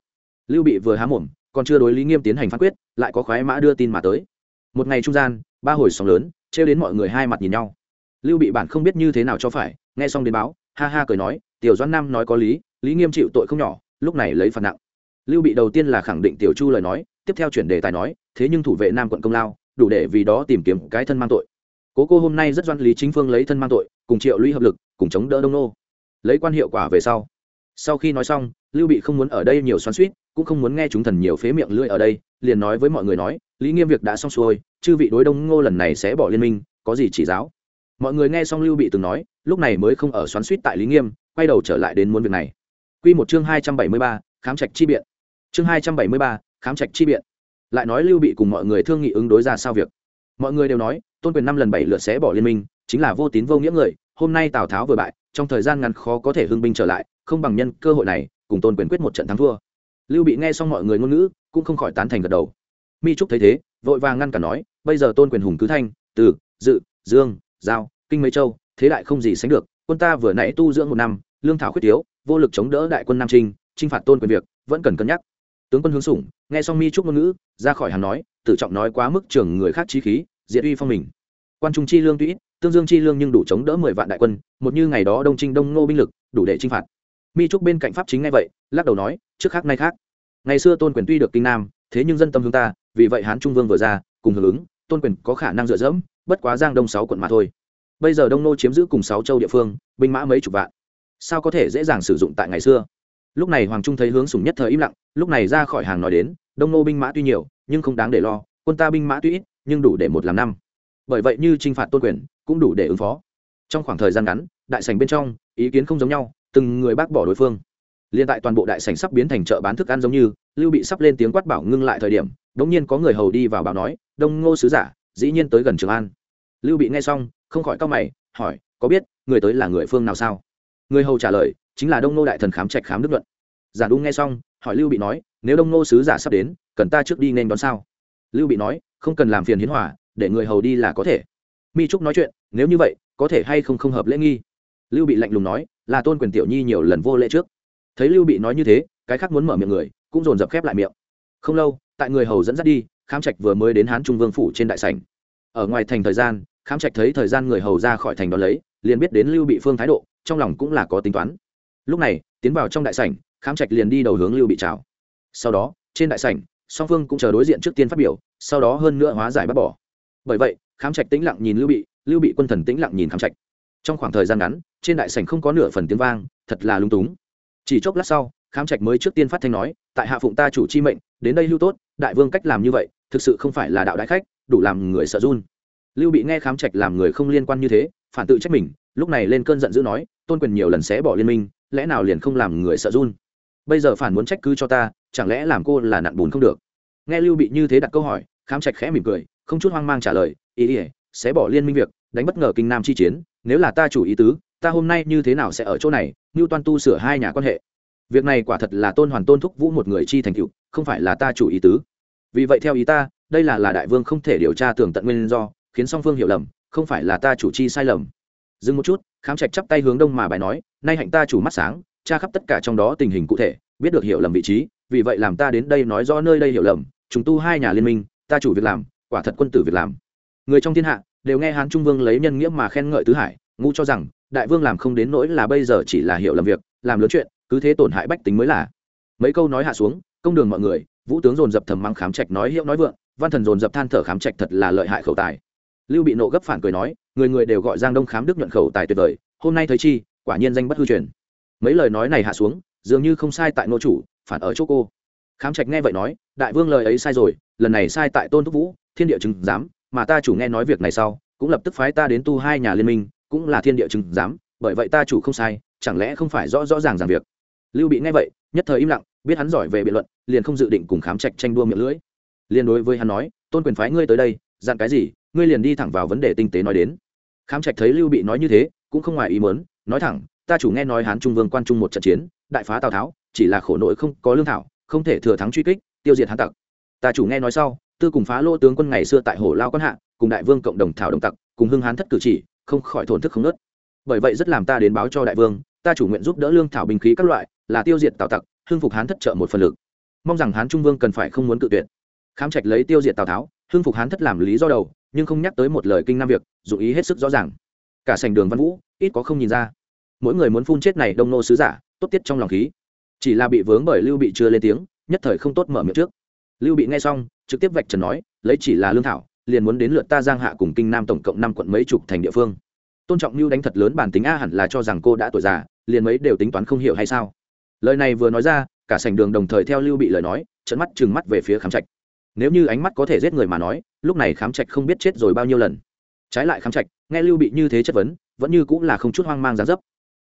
Lưu bị vừa há mồm, còn chưa đối lý nghiêm tiến hành phán quyết, lại có khoái mã đưa tin mà tới. Một ngày trung gian, ba hồi sóng lớn, trêu đến mọi người hai mặt nhìn nhau. Lưu bị bản không biết như thế nào cho phải, nghe xong đến báo, ha ha cười nói, tiểu doãn nam nói có lý lý nghiêm chịu tội không nhỏ, lúc này lấy phạt nặng lưu bị đầu tiên là khẳng định tiểu chu lời nói, tiếp theo chuyển đề tài nói, thế nhưng thủ vệ nam quận công lao, đủ để vì đó tìm kiếm cái thân mang tội. Cố cô hôm nay rất doan lý chính phương lấy thân mang tội, cùng triệu lũy hợp lực, cùng chống đỡ đông nô. Lấy quan hiệu quả về sau. Sau khi nói xong, lưu bị không muốn ở đây nhiều xoắn suýt cũng không muốn nghe chúng thần nhiều phế miệng lưỡi ở đây, liền nói với mọi người nói, lý nghiêm việc đã xong xuôi, chư vị đối đông ngô lần này sẽ bỏ liên minh, có gì chỉ giáo? Mọi người nghe xong lưu bị từng nói, lúc này mới không ở xoắn suýt tại lý nghiêm, quay đầu trở lại đến muốn việc này. Quy một chương hai trăm bảy mươi ba, khám trạch chi biện chương hai trăm bảy mươi ba, khám trạch chi biện lại nói lưu bị cùng mọi người thương nghị ứng đối ra sao việc. Mọi người đều nói, tôn quyền năm lần bảy lượt sẽ bỏ liên minh, chính là vô tín vô nghĩa người, hôm nay tào tháo vừa bại, trong thời gian ngắn khó có thể hưng binh trở lại, không bằng nhân cơ hội này, cùng tôn quyền quyết một trận thắng thua. Lưu bị nghe xong mọi người ngôn ngữ, cũng không khỏi tán thành gật đầu. Mi trúc thấy thế, vội vàng ngăn cả nói, bây giờ tôn quyền hùng cứ thanh, từ, dự, dương, giao, kinh mấy châu, thế đại không gì sánh được, quân ta vừa nãy tu dưỡng một năm, lương thảo khuyết yếu, vô lực chống đỡ đại quân nam trinh, chinh phạt tôn quyền việc, vẫn cần cân nhắc tướng quân hướng sủng, nghe xong mi trúc ngôn ngữ, ra khỏi hàn nói tự trọng nói quá mức trưởng người khác trí khí, diệt uy phong mình. Quan trung chi lương tuy ít, tương dương chi lương nhưng đủ chống đỡ mười vạn đại quân, một như ngày đó đông trinh đông ngô binh lực, đủ để chinh phạt. Mi trúc bên cạnh pháp chính ngay vậy, lắc đầu nói, trước khác nay khác. Ngày xưa tôn quyền tuy được kinh nam, thế nhưng dân tâm hướng ta, vì vậy hán trung vương vừa ra, cùng hưởng ứng, tôn quyền có khả năng dựa dẫm, bất quá giang đông sáu quận mà thôi. Bây giờ đông nô chiếm giữ cùng sáu châu địa phương, binh mã mấy chục vạn. Sao có thể dễ dàng sử dụng tại ngày xưa? Lúc này hoàng trung thấy hướng sùng nhất thời im lặng, lúc này ra khỏi hàng nói đến, đông nô binh mã tuy nhiều, nhưng không đáng để lo, quân ta binh mã tuy ít, nhưng đủ để một làm năm. Bởi vậy như t r i n h phạt tôn quyền, cũng đủ để ứng phó. Trong khoảng thời gian ngắn, đại sành bên trong, ý kiến không giống nhau, từng người bác bỏ đối phương. Liên tại toàn bộ đại sành sắp biến thành chợ bán thức ăn giống như, lưu bị sắp lên tiếng quát bảo ngưng lại thời điểm đ ỗ n g nhiên có người hầu đi vào bảo nói, đông ngô sứ giả, dĩ nhiên tới gần trường an. Lưu bị nghe xong, không khỏi cao mày, hỏi, có biết người tới là người phương nào sao? Người hầu trả lời chính là đông nô đại thần khám trạch khám đức luận. Giả đu nghe xong, hỏi lưu bị nói, nếu đông nô sứ giả sắp đến, cần ta trước đi nên đón sao? Lưu bị nói, không cần làm phiền hiến hòa, để người hầu đi là có thể. Mi trúc nói chuyện, nếu như vậy, có thể hay không không hợp lễ nghi? Lưu bị lạnh lùng nói, là tôn quyền tiểu nhi nhiều lần vô lễ trước. Thấy lưu bị nói như thế, cái khác muốn mở miệng người, cũng dồn dập khép lại miệng. Không lâu, tại người hầu dẫn dắt đi, khám trạch vừa mới đến hán trung vương phủ trên đại sảnh. Ở ngoài thành thời gian, khám trạch thấy thời gian người hầu ra khỏi thành đón lấy, liền biết đến lưu bị phương thái độ, trong lòng cũng là có tính toán lúc này, tiến vào trong đại sảnh, khám trạch liền đi đầu hướng lưu bị chào sau đó, trên đại sảnh, song phương cũng chờ đối diện trước tiên phát biểu, sau đó hơn nữa hóa giải bắt bỏ. Bởi vậy, khám trạch tĩnh lặng nhìn lưu bị lưu bị quân thần tĩnh lặng nhìn khám trạch. Trong khoảng thời gian ngắn, trên đại sảnh không có nửa phần tiếng vang, thật là lung túng. Chỉ chốc lát sau, khám trạch mới trước tiên phát thanh nói, tại hạ phụng ta chủ chi mệnh, đến đây lưu tốt, đại vương cách làm như vậy, thực sự không phải là đạo đại khách, đủ làm người sợ run. Lưu bị nghe khám trạch làm người không liên quan như thế, phản tự trách mình, lúc này lên cơn giận dữ nói, tôn quyền nhiều lần sẽ bỏ liên minh lẽ nào liền không làm người sợ run? Bây giờ phản muốn trách cứ cho ta, chẳng lẽ làm cô là nặn bùn không được? Nghe lưu bị như thế đặt câu hỏi, khám trạch khẽ mỉm cười, không chút hoang mang trả lời, ý ỉa sẽ bỏ liên minh việc, đánh bất ngờ kinh nam chi chiến, nếu là ta chủ ý tứ, ta hôm nay như thế nào sẽ ở chỗ này? Như toan tu sửa hai nhà quan hệ. Việc này quả thật là tôn hoàn tôn thúc vũ một người chi thành cựu không phải là ta chủ ý tứ. Vì vậy theo ý ta, đây là là đại vương không thể điều tra tường tận nguyên do, khiến song phương hiểu lầm, không phải là ta chủ chi sai lầm. Dừng một chút, khám trạch chắp tay hướng đông mà bài nói nay hạnh ta chủ mắt sáng, tra khắp tất cả trong đó tình hình cụ thể, biết được hiểu lầm vị trí, vì vậy làm ta đến đây nói rõ nơi đây hiểu lầm chúng tu hai nhà liên minh, ta chủ việc làm, quả thật quân tử việc làm. Người trong thiên hạ, đều nghe hán trung vương lấy nhân nghĩa mà khen ngợi tứ hải, ngu cho rằng, đại vương làm không đến nỗi là bây giờ chỉ là hiểu lầm việc, làm lớn chuyện, cứ thế tổn hại bách tính mới là. Mấy câu nói hạ xuống, công đường mọi người, vũ tướng dồn dập thầm mắng khám trạch nói hiệu nói vượng, văn thần dồn dập than thở khám trạch thật là lợi hại khẩu tài. Lưu bị nộ gấp phản cười nói, người người đều gọi giang đông khám đức nhuận khẩu tài tuyệt vời, hôm nay thấy chi quả nhiên danh bất hư truyền. Mấy lời nói này hạ xuống, dường như không sai tại nô chủ, phản ở chỗ cô. Khám trạch nghe vậy nói, đại vương lời ấy sai rồi, lần này sai tại tôn thúc vũ, thiên địa chứng giám, mà ta chủ nghe nói việc này sau, cũng lập tức phái ta đến tu hai nhà liên minh, cũng là thiên địa chứng giám, bởi vậy ta chủ không sai, chẳng lẽ không phải rõ rõ ràng ràng việc? Lưu bị nghe vậy, nhất thời im lặng, biết hắn giỏi về biện luận, liền không dự định cùng khám trạch tranh đua miệng lưỡi. Liền đối với hắn nói, tôn quyền phái ngươi tới đây, dặn cái gì, ngươi liền đi thẳng vào vấn đề tinh tế nói đến. Khám trạch thấy lưu bị nói như thế, cũng không ngoài ý muốn nói thẳng, ta chủ nghe nói hán trung vương quan trung một trận chiến, đại phá tào tháo, chỉ là khổ nội không có lương thảo, không thể thừa thắng truy kích, tiêu diệt hán tặc. Ta chủ nghe nói sau, tư cùng phá lỗ tướng quân ngày xưa tại hồ lao quan hạ, cùng đại vương cộng đồng thảo đồng tặc, cùng hưng hán thất cử chỉ, không khỏi thổn thức không nớt. Bởi vậy rất làm ta đến báo cho đại vương, ta chủ nguyện giúp đỡ lương thảo binh khí các loại, là tiêu diệt tào tặc, hưng phục hán thất trợ một phần lực. Mong rằng hán trung vương cần phải không muốn cự tuyệt. Khám trạch lấy tiêu diệt tào tháo, hưng phục hán thất làm lý do đầu, nhưng không nhắc tới một lời kinh nam việc dù ý hết sức rõ ràng cả sành đường văn vũ ít có không nhìn ra. Mỗi người muốn phun chết này đông nô sứ giả, tốt tiết trong lòng khí. Chỉ là bị vướng bởi lưu bị chưa lên tiếng, nhất thời không tốt mở miệng trước. Lưu bị nghe xong, trực tiếp vạch trần nói, lấy chỉ là lương thảo, liền muốn đến lượt ta giang hạ cùng kinh nam tổng cộng năm quận mấy chục thành địa phương. Tôn trọng lưu đánh thật lớn bản tính a hẳn là cho rằng cô đã tuổi già, liền mấy đều tính toán không hiểu hay sao. Lời này vừa nói ra, cả sảnh đường đồng thời theo lưu bị lời nói trận mắt trừng mắt về phía khám trạch. Nếu như ánh mắt có thể giết người mà nói, lúc này khám trạch không biết chết rồi bao nhiêu lần trái lại khám trạch, nghe lưu bị như thế chất vấn, vẫn như cũng là không chút hoang mang giá dấp.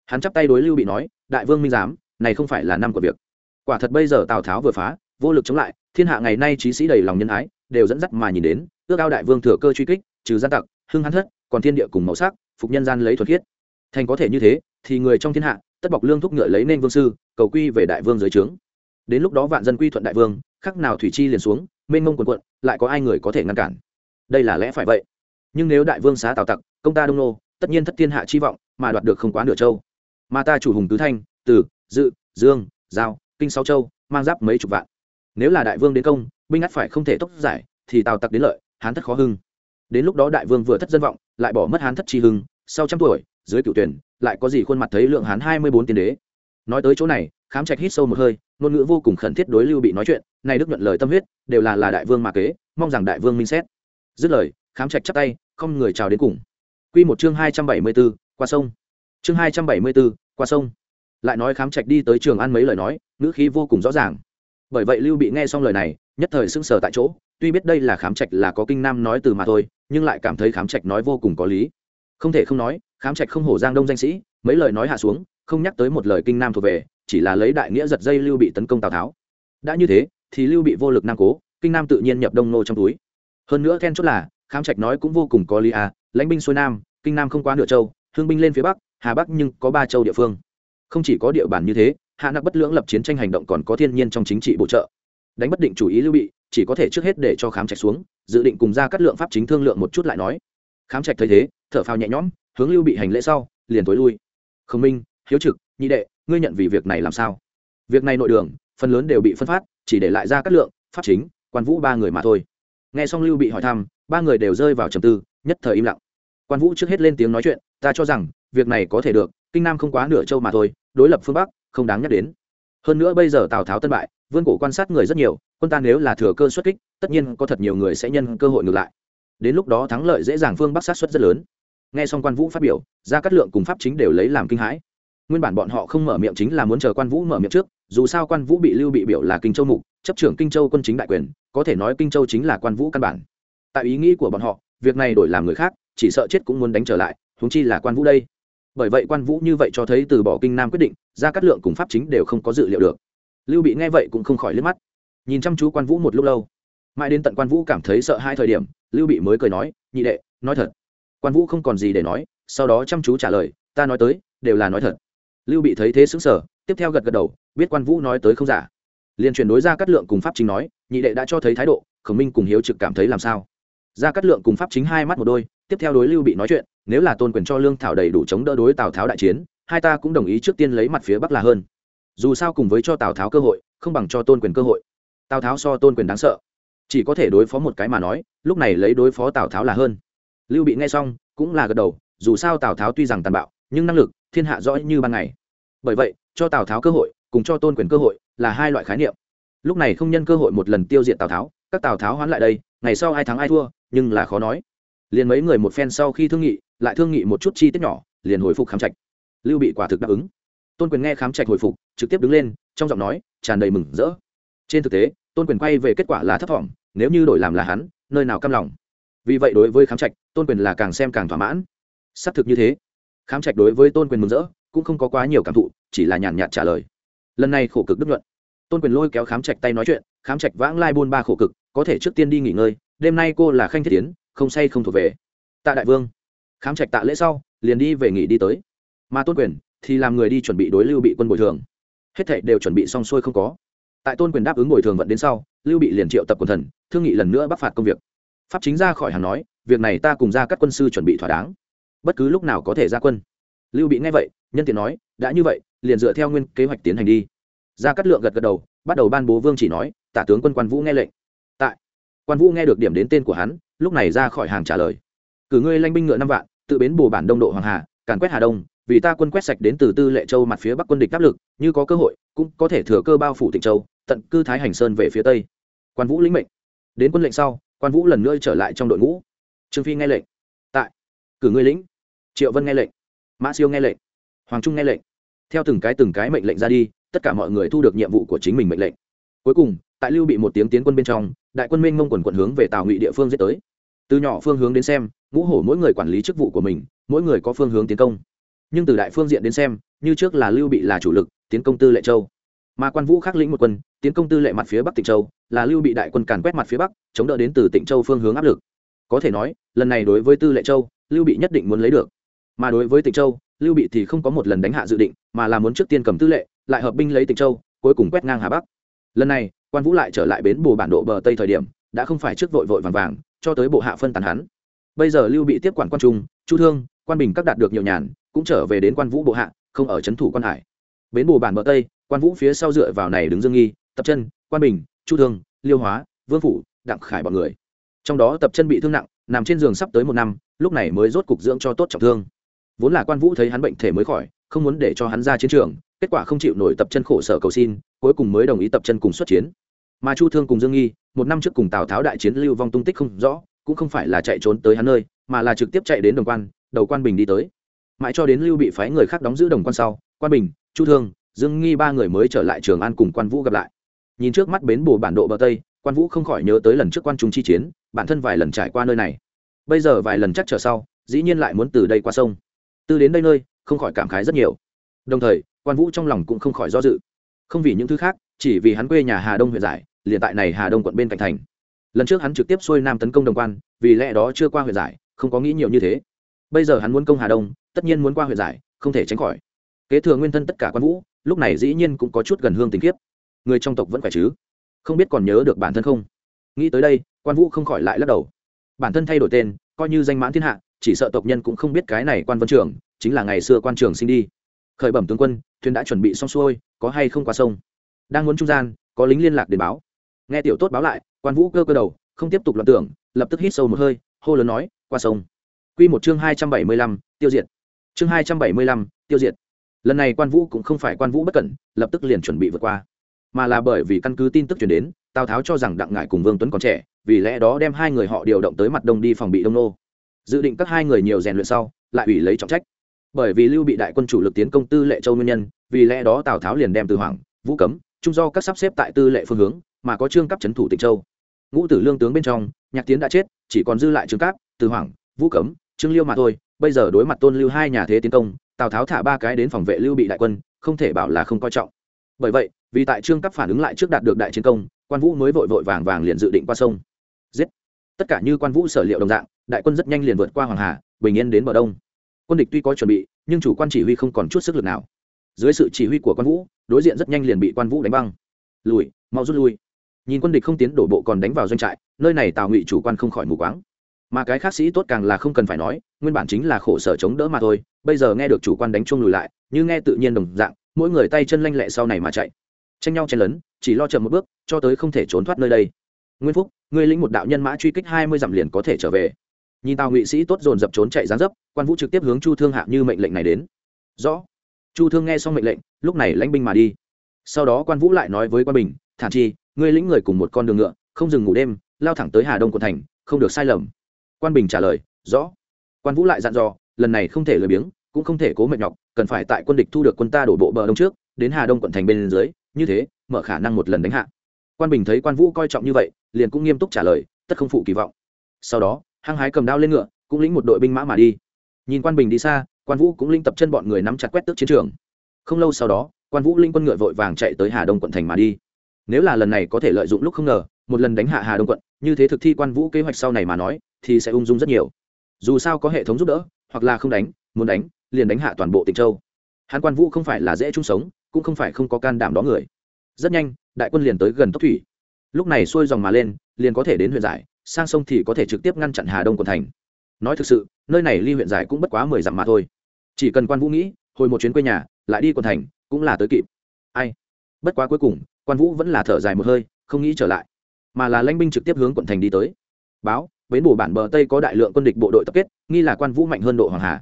Hắn chắp tay đối lưu bị nói, đại vương minh giám, này không phải là năm của việc. Quả thật bây giờ tào tháo vừa phá, vô lực chống lại, thiên hạ ngày nay trí sĩ đầy lòng nhân ái, đều dẫn dắt mà nhìn đến, ước ao đại vương thừa cơ truy kích, trừ gian tặc, hưng hắn thất, còn thiên địa cùng màu sắc, phục nhân gian lấy thuật khiết. Thành có thể như thế, thì người trong thiên hạ, tất bọc lương thúc ngựa lấy nên vương sư, cầu quy về đại vương dưới trướng. Đến lúc đó vạn dân quy thuận đại vương, khắc nào thủy chi liền xuống, mênh mông quần quận, lại có ai người có thể ngăn cản? Đây là lẽ phải vậy nhưng nếu đại vương xá tào tặc, công ta đông nô, tất nhiên thất thiên hạ chi vọng, mà đoạt được không quá nửa châu. Mà ta chủ hùng tứ thanh, từ, dự, dương, giao, kinh sáu châu, mang giáp mấy chục vạn. Nếu là đại vương đến công, binh ắt phải không thể tốc giải, thì tào tặc đến lợi, hán thất khó hưng. Đến lúc đó đại vương vừa thất dân vọng, lại bỏ mất hán thất chi hưng, sau trăm tuổi, dưới cựu tuyển, lại có gì khuôn mặt thấy lượng hán hai mươi bốn tiên đế. Nói tới chỗ này, khám trạch hít sâu một hơi, ngôn ngữ vô cùng khẩn thiết đối lưu bị nói chuyện nay đức nhuận lời tâm huyết, đều là là đại vương mà kế, mong rằng đại vương minh xét. Dứt lời, khám trạch chắp tay không người chào đến cùng. Quy một chương hai trăm bảy mươi 274, qua sông. Chương hai trăm bảy mươi 274, qua sông. Lại nói khám trạch đi tới trường ăn mấy lời nói ngữ khí vô cùng rõ ràng. Bởi vậy lưu bị nghe xong lời này nhất thời sững sờ tại chỗ tuy biết đây là khám trạch là có kinh nam nói từ mà thôi nhưng lại cảm thấy khám trạch nói vô cùng có lý. Không thể không nói khám trạch không hổ giang đông danh sĩ mấy lời nói hạ xuống không nhắc tới một lời kinh nam thuộc về chỉ là lấy đại nghĩa giật dây lưu bị tấn công tào tháo. Đã như thế thì lưu bị vô lực nam cố kinh nam tự nhiên nhập đông nô trong túi. Hơn nữa then chốt là khám trạch nói cũng vô cùng có lý à lãnh binh xuôi nam, kinh nam không quá nửa châu, hương binh lên phía bắc, hà bắc nhưng có ba châu địa phương. Không chỉ có địa bàn như thế, hạ nặc bất lưỡng lập chiến tranh hành động còn có thiên nhiên trong chính trị bổ trợ. Đánh bất định chủ ý lưu bị, chỉ có thể trước hết để cho khám trạch xuống, dự định cùng ra cắt lượng pháp chính thương lượng một chút lại nói. Khám trạch thấy thế, thở phào nhẹ nhõm, hướng lưu bị hành lễ sau, liền tối lui. Khương minh, hiếu trực, nhị đệ, ngươi nhận vì việc này làm sao? Việc này nội đường, phần lớn đều bị phân phát, chỉ để lại ra cắt lượng, pháp chính, quan vũ ba người mà thôi. Nghe xong lưu bị hỏi thăm ba người đều rơi vào trầm tư, nhất thời im lặng. Quan vũ trước hết lên tiếng nói chuyện, ta cho rằng, việc này có thể được, kinh nam không quá nửa châu mà thôi, đối lập phương bắc, không đáng nhắc đến. Hơn nữa bây giờ tào tháo tân bại, vương cổ quan sát người rất nhiều, quân ta nếu là thừa cơ xuất kích, tất nhiên có thật nhiều người sẽ nhân cơ hội ngược lại. Đến lúc đó thắng lợi dễ dàng phương bắc sát xuất rất lớn. Nghe xong quan vũ phát biểu ra cát lượng cùng pháp chính đều lấy làm kinh hãi. Nguyên bản bọn họ không mở miệng chính là muốn chờ quan vũ mở miệng trước, dù sao quan vũ bị lưu bị biểu là kinh châu mục, chấp trưởng kinh châu quân chính đại quyền, có thể nói kinh châu chính là quan vũ căn bản tại ý nghĩ của bọn họ, việc này đổi làm người khác, chỉ sợ chết cũng muốn đánh trở lại, huống chi là quan vũ đây. Bởi vậy quan vũ như vậy cho thấy từ bỏ kinh nam quyết định, ra cát lượng cùng pháp chính đều không có dự liệu được. Lưu bị nghe vậy cũng không khỏi liếc mắt. Nhìn chăm chú quan vũ một lúc lâu. Mãi đến tận quan vũ cảm thấy sợ hai thời điểm, lưu bị mới cười nói, nhị đệ, nói thật. Quan vũ không còn gì để nói, sau đó chăm chú trả lời, ta nói tới, đều là nói thật. Lưu bị thấy thế xứng sở tiếp theo gật gật đầu, biết quan vũ nói tới không giả. Liền chuyển đối ra cát lượng cùng pháp chính nói, nhị đệ đã cho thấy thái độ, khổng minh cùng hiếu trực cảm thấy làm sao? Ra cát lượng cùng pháp chính hai mắt một đôi, tiếp theo đối lưu bị nói chuyện, nếu là tôn quyền cho lương thảo đầy đủ chống đỡ đối tào tháo đại chiến, hai ta cũng đồng ý trước tiên lấy mặt phía bắc là hơn. Dù sao cùng với cho tào tháo cơ hội, không bằng cho tôn quyền cơ hội. Tào tháo so tôn quyền đáng sợ. Chỉ có thể đối phó một cái mà nói, lúc này lấy đối phó tào tháo là hơn. Lưu bị nghe xong, cũng là gật đầu, dù sao tào tháo tuy rằng tàn bạo, nhưng năng lực, thiên hạ rõ như ban ngày. Bởi vậy, cho tào tháo cơ hội, cùng cho tôn quyền cơ hội, là hai loại khái niệm. Lúc này không nhân cơ hội một lần tiêu diệt tào tháo, các tào tháo hoán lại đây, ngày sau ai thắng ai thua nhưng là khó nói. Liền mấy người một phen sau khi thương nghị lại thương nghị một chút chi tiết nhỏ liền hồi phục khám trạch. Lưu bị quả thực đáp ứng. Tôn quyền nghe khám trạch hồi phục trực tiếp đứng lên trong giọng nói tràn đầy mừng rỡ. Trên thực tế tôn quyền quay về kết quả là thấp vọng. nếu như đổi làm là hắn nơi nào căm lòng. Vì vậy đối với khám trạch tôn quyền là càng xem càng thỏa mãn. Xác thực như thế. Khám trạch đối với tôn quyền mừng rỡ cũng không có quá nhiều cảm thụ chỉ là nhàn nhạt trả lời. Lần này khổ cực đức luận, tôn quyền lôi kéo khám trạch tay nói chuyện khám trạch vãng lai buôn ba khổ cực có thể trước tiên đi nghỉ ngơi đêm nay cô là khanh thiết tiến, không say không thuộc về. Tạ đại vương, khám trạch tạ lễ sau, liền đi về nghỉ đi tới. Mà tôn quyền thì làm người đi chuẩn bị đối lưu bị quân bồi thường. Hết thảy đều chuẩn bị xong xuôi không có. Tại tôn quyền đáp ứng bồi thường vận đến sau, lưu bị liền triệu tập quần thần, thương nghị lần nữa bắc phạt công việc. Pháp chính ra khỏi hàng nói, việc này ta cùng ra các quân sư chuẩn bị thỏa đáng. Bất cứ lúc nào có thể ra quân. Lưu bị nghe vậy, nhân tiện nói, đã như vậy, liền dựa theo nguyên kế hoạch tiến hành đi. Ra cắt lượng gật gật đầu, bắt đầu ban bố vương chỉ nói, tả tướng quân quan vũ nghe lệnh quan vũ nghe được điểm đến tên của hắn, lúc này ra khỏi hàng trả lời. Cử ngươi lanh binh ngựa năm vạn, tự bến bồ bản đông độ hoàng hà, càn quét hà đông, vì ta quân quét sạch đến từ tư lệ châu mặt phía bắc quân địch áp lực, như có cơ hội, cũng có thể thừa cơ bao phủ tịnh châu, tận cư thái hành sơn về phía tây. Quan vũ lĩnh mệnh. Đến quân lệnh sau, quan vũ lần nữa trở lại trong đội ngũ. Trương phi nghe lệnh. Tại. Cử ngươi lĩnh. Triệu vân nghe lệnh. Mã siêu nghe lệnh. Hoàng trung nghe lệnh. Theo từng cái từng cái mệnh lệnh ra đi, tất cả mọi người thu được nhiệm vụ của chính mình mệnh lệnh. Cuối cùng tại lưu bị một tiếng tiến quân bên trong, đại quân minh mông quần quận hướng về tào ngụy địa phương giết tới. Từ nhỏ phương hướng đến xem, ngũ hổ mỗi người quản lý chức vụ của mình, mỗi người có phương hướng tiến công. Nhưng từ đại phương diện đến xem, như trước là lưu bị là chủ lực, tiến công tư lệ châu. Mà quan vũ khắc lĩnh một quân, tiến công tư lệ mặt phía bắc tịnh châu, là lưu bị đại quân càn quét mặt phía bắc, chống đỡ đến từ tịnh châu phương hướng áp lực. Có thể nói, lần này đối với tư lệ châu, lưu bị nhất định muốn lấy được. Mà đối với tịnh châu, lưu bị thì không có một lần đánh hạ dự định, mà là muốn trước tiên cầm tư lệ, lại hợp binh lấy tịnh châu, cuối cùng quét ngang hà bắc. Lần này quan vũ lại trở lại bến bù bản độ bờ tây thời điểm, đã không phải trước vội vội vàng vàng, cho tới bộ hạ phân tàn hắn. Bây giờ lưu bị tiếp quản quan trung, chu thương, quan bình các đạt được nhiều nhàn, cũng trở về đến quan vũ bộ hạ, không ở c thủ quan hải. Bến bù bản bờ tây, quan vũ phía sau dựa vào này đứng dương nghi, tập chân, quan bình, chu thương, liêu hóa, vương phủ, đặng khải bọn người. Trong đó tập chân bị thương nặng, nằm trên giường sắp tới một năm, lúc này mới rốt cục dưỡng cho tốt trọng thương. Vốn là quan vũ thấy hắn bệnh thể mới khỏi, không muốn để cho hắn ra chiến trường, kết quả không chịu nổi tập chân khổ sở cầu xin cuối cùng mới đồng ý tập chân cùng xuất chiến. Mà chu thương cùng dương nghi, một năm trước cùng tào tháo đại chiến lưu vong tung tích không rõ, cũng không phải là chạy trốn tới hắn nơi, mà là trực tiếp chạy đến đồng quan, đầu quan bình đi tới. Mãi cho đến lưu bị phái người khác đóng giữ đồng quan sau, quan bình, chu thương, dương nghi ba người mới trở lại trường an cùng quan vũ gặp lại. Nhìn trước mắt bến bồ bản độ bờ tây, quan vũ không khỏi nhớ tới lần trước quan trung chi chiến, bản thân vài lần trải qua nơi này. Bây giờ vài lần chắc trở sau, dĩ nhiên lại muốn từ đây qua sông. Từ đến đây nơi, không khỏi cảm khái rất nhiều. Đồng thời, quan vũ trong lòng cũng không khỏi do dự không vì những thứ khác, chỉ vì hắn quê nhà hà đông huyện giải, liền tại này hà đông quận bên cạnh thành. Lần trước hắn trực tiếp xuôi nam tấn công đồng quan, vì lẽ đó chưa qua huyện giải, không có nghĩ nhiều như thế. Bây giờ hắn muốn công hà đông, tất nhiên muốn qua huyện giải, không thể tránh khỏi. Kế thừa nguyên thân tất cả quan vũ, lúc này dĩ nhiên cũng có chút gần hương tình kiếp. Người trong tộc vẫn phải chứ? Không biết còn nhớ được bản thân không? Nghĩ tới đây, quan vũ không khỏi lại lắc đầu. Bản thân thay đổi tên, coi như danh mãn thiên hạ, chỉ sợ tộc nhân cũng không biết cái này quan vân trường, chính là ngày xưa quan trường sinh đi khởi bẩm tướng quân, thuyền đã chuẩn bị xong xuôi, có hay không qua sông? Đang muốn trung gian, có lính liên lạc đến báo. Nghe tiểu tốt báo lại, quan vũ cơ cơ đầu, không tiếp tục loạn tưởng, lập tức hít sâu một hơi, hô lớn nói, qua sông. Q một chương hai trăm bảy mươi lăm, tiêu diệt. Chương hai trăm bảy mươi lăm, tiêu diệt. Lần này quan vũ cũng không phải quan vũ bất cẩn, lập tức liền chuẩn bị vượt qua. Mà là bởi vì căn cứ tin tức chuyển đến, tào tháo cho rằng đặng ngải cùng vương tuấn còn trẻ, vì lẽ đó đem hai người họ điều động tới mặt đông đi phòng bị đông nô. Dự định các hai người nhiều rèn luyện sau, lại ủy lấy trọng trách bởi vì lưu bị đại quân chủ lực tiến công tư lệ châu nguyên nhân, vì lẽ đó tào tháo liền đem từ hoàng vũ cấm, trung do các sắp xếp tại tư lệ phương hướng, mà có trương cấp trấn thủ tịnh châu. Ngũ tử lương tướng bên trong, nhạc tiến đã chết, chỉ còn dư lại trương cáp, từ hoàng vũ cấm, trương liêu mà thôi. Bây giờ đối mặt tôn lưu hai nhà thế tiến công, tào tháo thả ba cái đến phòng vệ lưu bị đại quân, không thể bảo là không coi trọng. Bởi vậy, vì tại trương cấp phản ứng lại trước đạt được đại chiến công, quan vũ mới vội vội vàng vàng liền dự định qua sông. Giết. Tất cả như quan vũ sở liệu đồng dạng, đại quân rất nhanh liền vượt qua hoàng hà, bình yên đến bờ đông quân địch tuy có chuẩn bị, nhưng chủ quan chỉ huy không còn chút sức lực nào. Dưới sự chỉ huy của quan vũ, đối diện rất nhanh liền bị quan vũ đánh băng. Lùi, mau rút lui. Nhìn quân địch không tiến đổ bộ còn đánh vào doanh trại, nơi này tào ngụy chủ quan không khỏi mù quáng. Mà cái khác sĩ tốt càng là không cần phải nói, nguyên bản chính là khổ sở chống đỡ mà thôi, bây giờ nghe được chủ quan đánh chuông lùi lại, như nghe tự nhiên đồng dạng, mỗi người tay chân lanh lẹ sau này mà chạy. Tranh nhau chen lấn, chỉ lo chậm một bước, cho tới không thể trốn thoát nơi đây. Nguyên phúc, ngươi lĩnh một đạo nhân mã truy kích hai mươi dặm liền có thể trở về nhìn tào ngụy sĩ tốt dồn dập trốn chạy gián dấp, quan vũ trực tiếp hướng chu thương hạ như mệnh lệnh này đến. Rõ. Chu thương nghe xong mệnh lệnh, lúc này lãnh binh mà đi. Sau đó quan vũ lại nói với quan bình, thản chi, ngươi lĩnh người cùng một con đường ngựa, không dừng ngủ đêm, lao thẳng tới hà đông quận thành, không được sai lầm. Quan bình trả lời, rõ. Quan vũ lại dặn dò, lần này không thể lười biếng, cũng không thể cố mệt nhọc, cần phải tại quân địch thu được quân ta đổ bộ bờ đông trước, đến hà đông quận thành bên dưới, như thế, mở khả năng một lần đánh hạ. Quan bình thấy quan vũ coi trọng như vậy, liền cũng nghiêm túc trả lời, tất không phụ kỳ vọng. Sau đó hăng hái cầm đao lên ngựa, cũng lĩnh một đội binh mã mà đi. Nhìn quan bình đi xa, quan vũ cũng linh tập chân bọn người nắm chặt quét tước chiến trường. Không lâu sau đó, quan vũ linh quân ngựa vội vàng chạy tới hà đông quận thành mà đi. Nếu là lần này có thể lợi dụng lúc không ngờ, một lần đánh hạ hà đông quận, như thế thực thi quan vũ kế hoạch sau này mà nói, thì sẽ ung dung rất nhiều. Dù sao có hệ thống giúp đỡ, hoặc là không đánh, muốn đánh, liền đánh hạ toàn bộ tỉnh châu. Hàn quan vũ không phải là dễ chung sống, cũng không phải không có can đảm đó người. Rất nhanh, đại quân liền tới gần tốc thủy. Lúc này xuôi dòng mà lên, liền có thể đến huyện giải sang sông thì có thể trực tiếp ngăn chặn hà đông quận thành. Nói thực sự, nơi này ly huyện giải cũng bất quá mười dặm mà thôi. Chỉ cần quan vũ nghĩ, hồi một chuyến quê nhà, lại đi quận thành, cũng là tới kịp. Ai? Bất quá cuối cùng, quan vũ vẫn là thở dài một hơi, không nghĩ trở lại. Mà là lãnh binh trực tiếp hướng quận thành đi tới. Báo, bến bù bản bờ tây có đại lượng quân địch bộ đội tập kết, nghi là quan vũ mạnh hơn độ hoàng hà.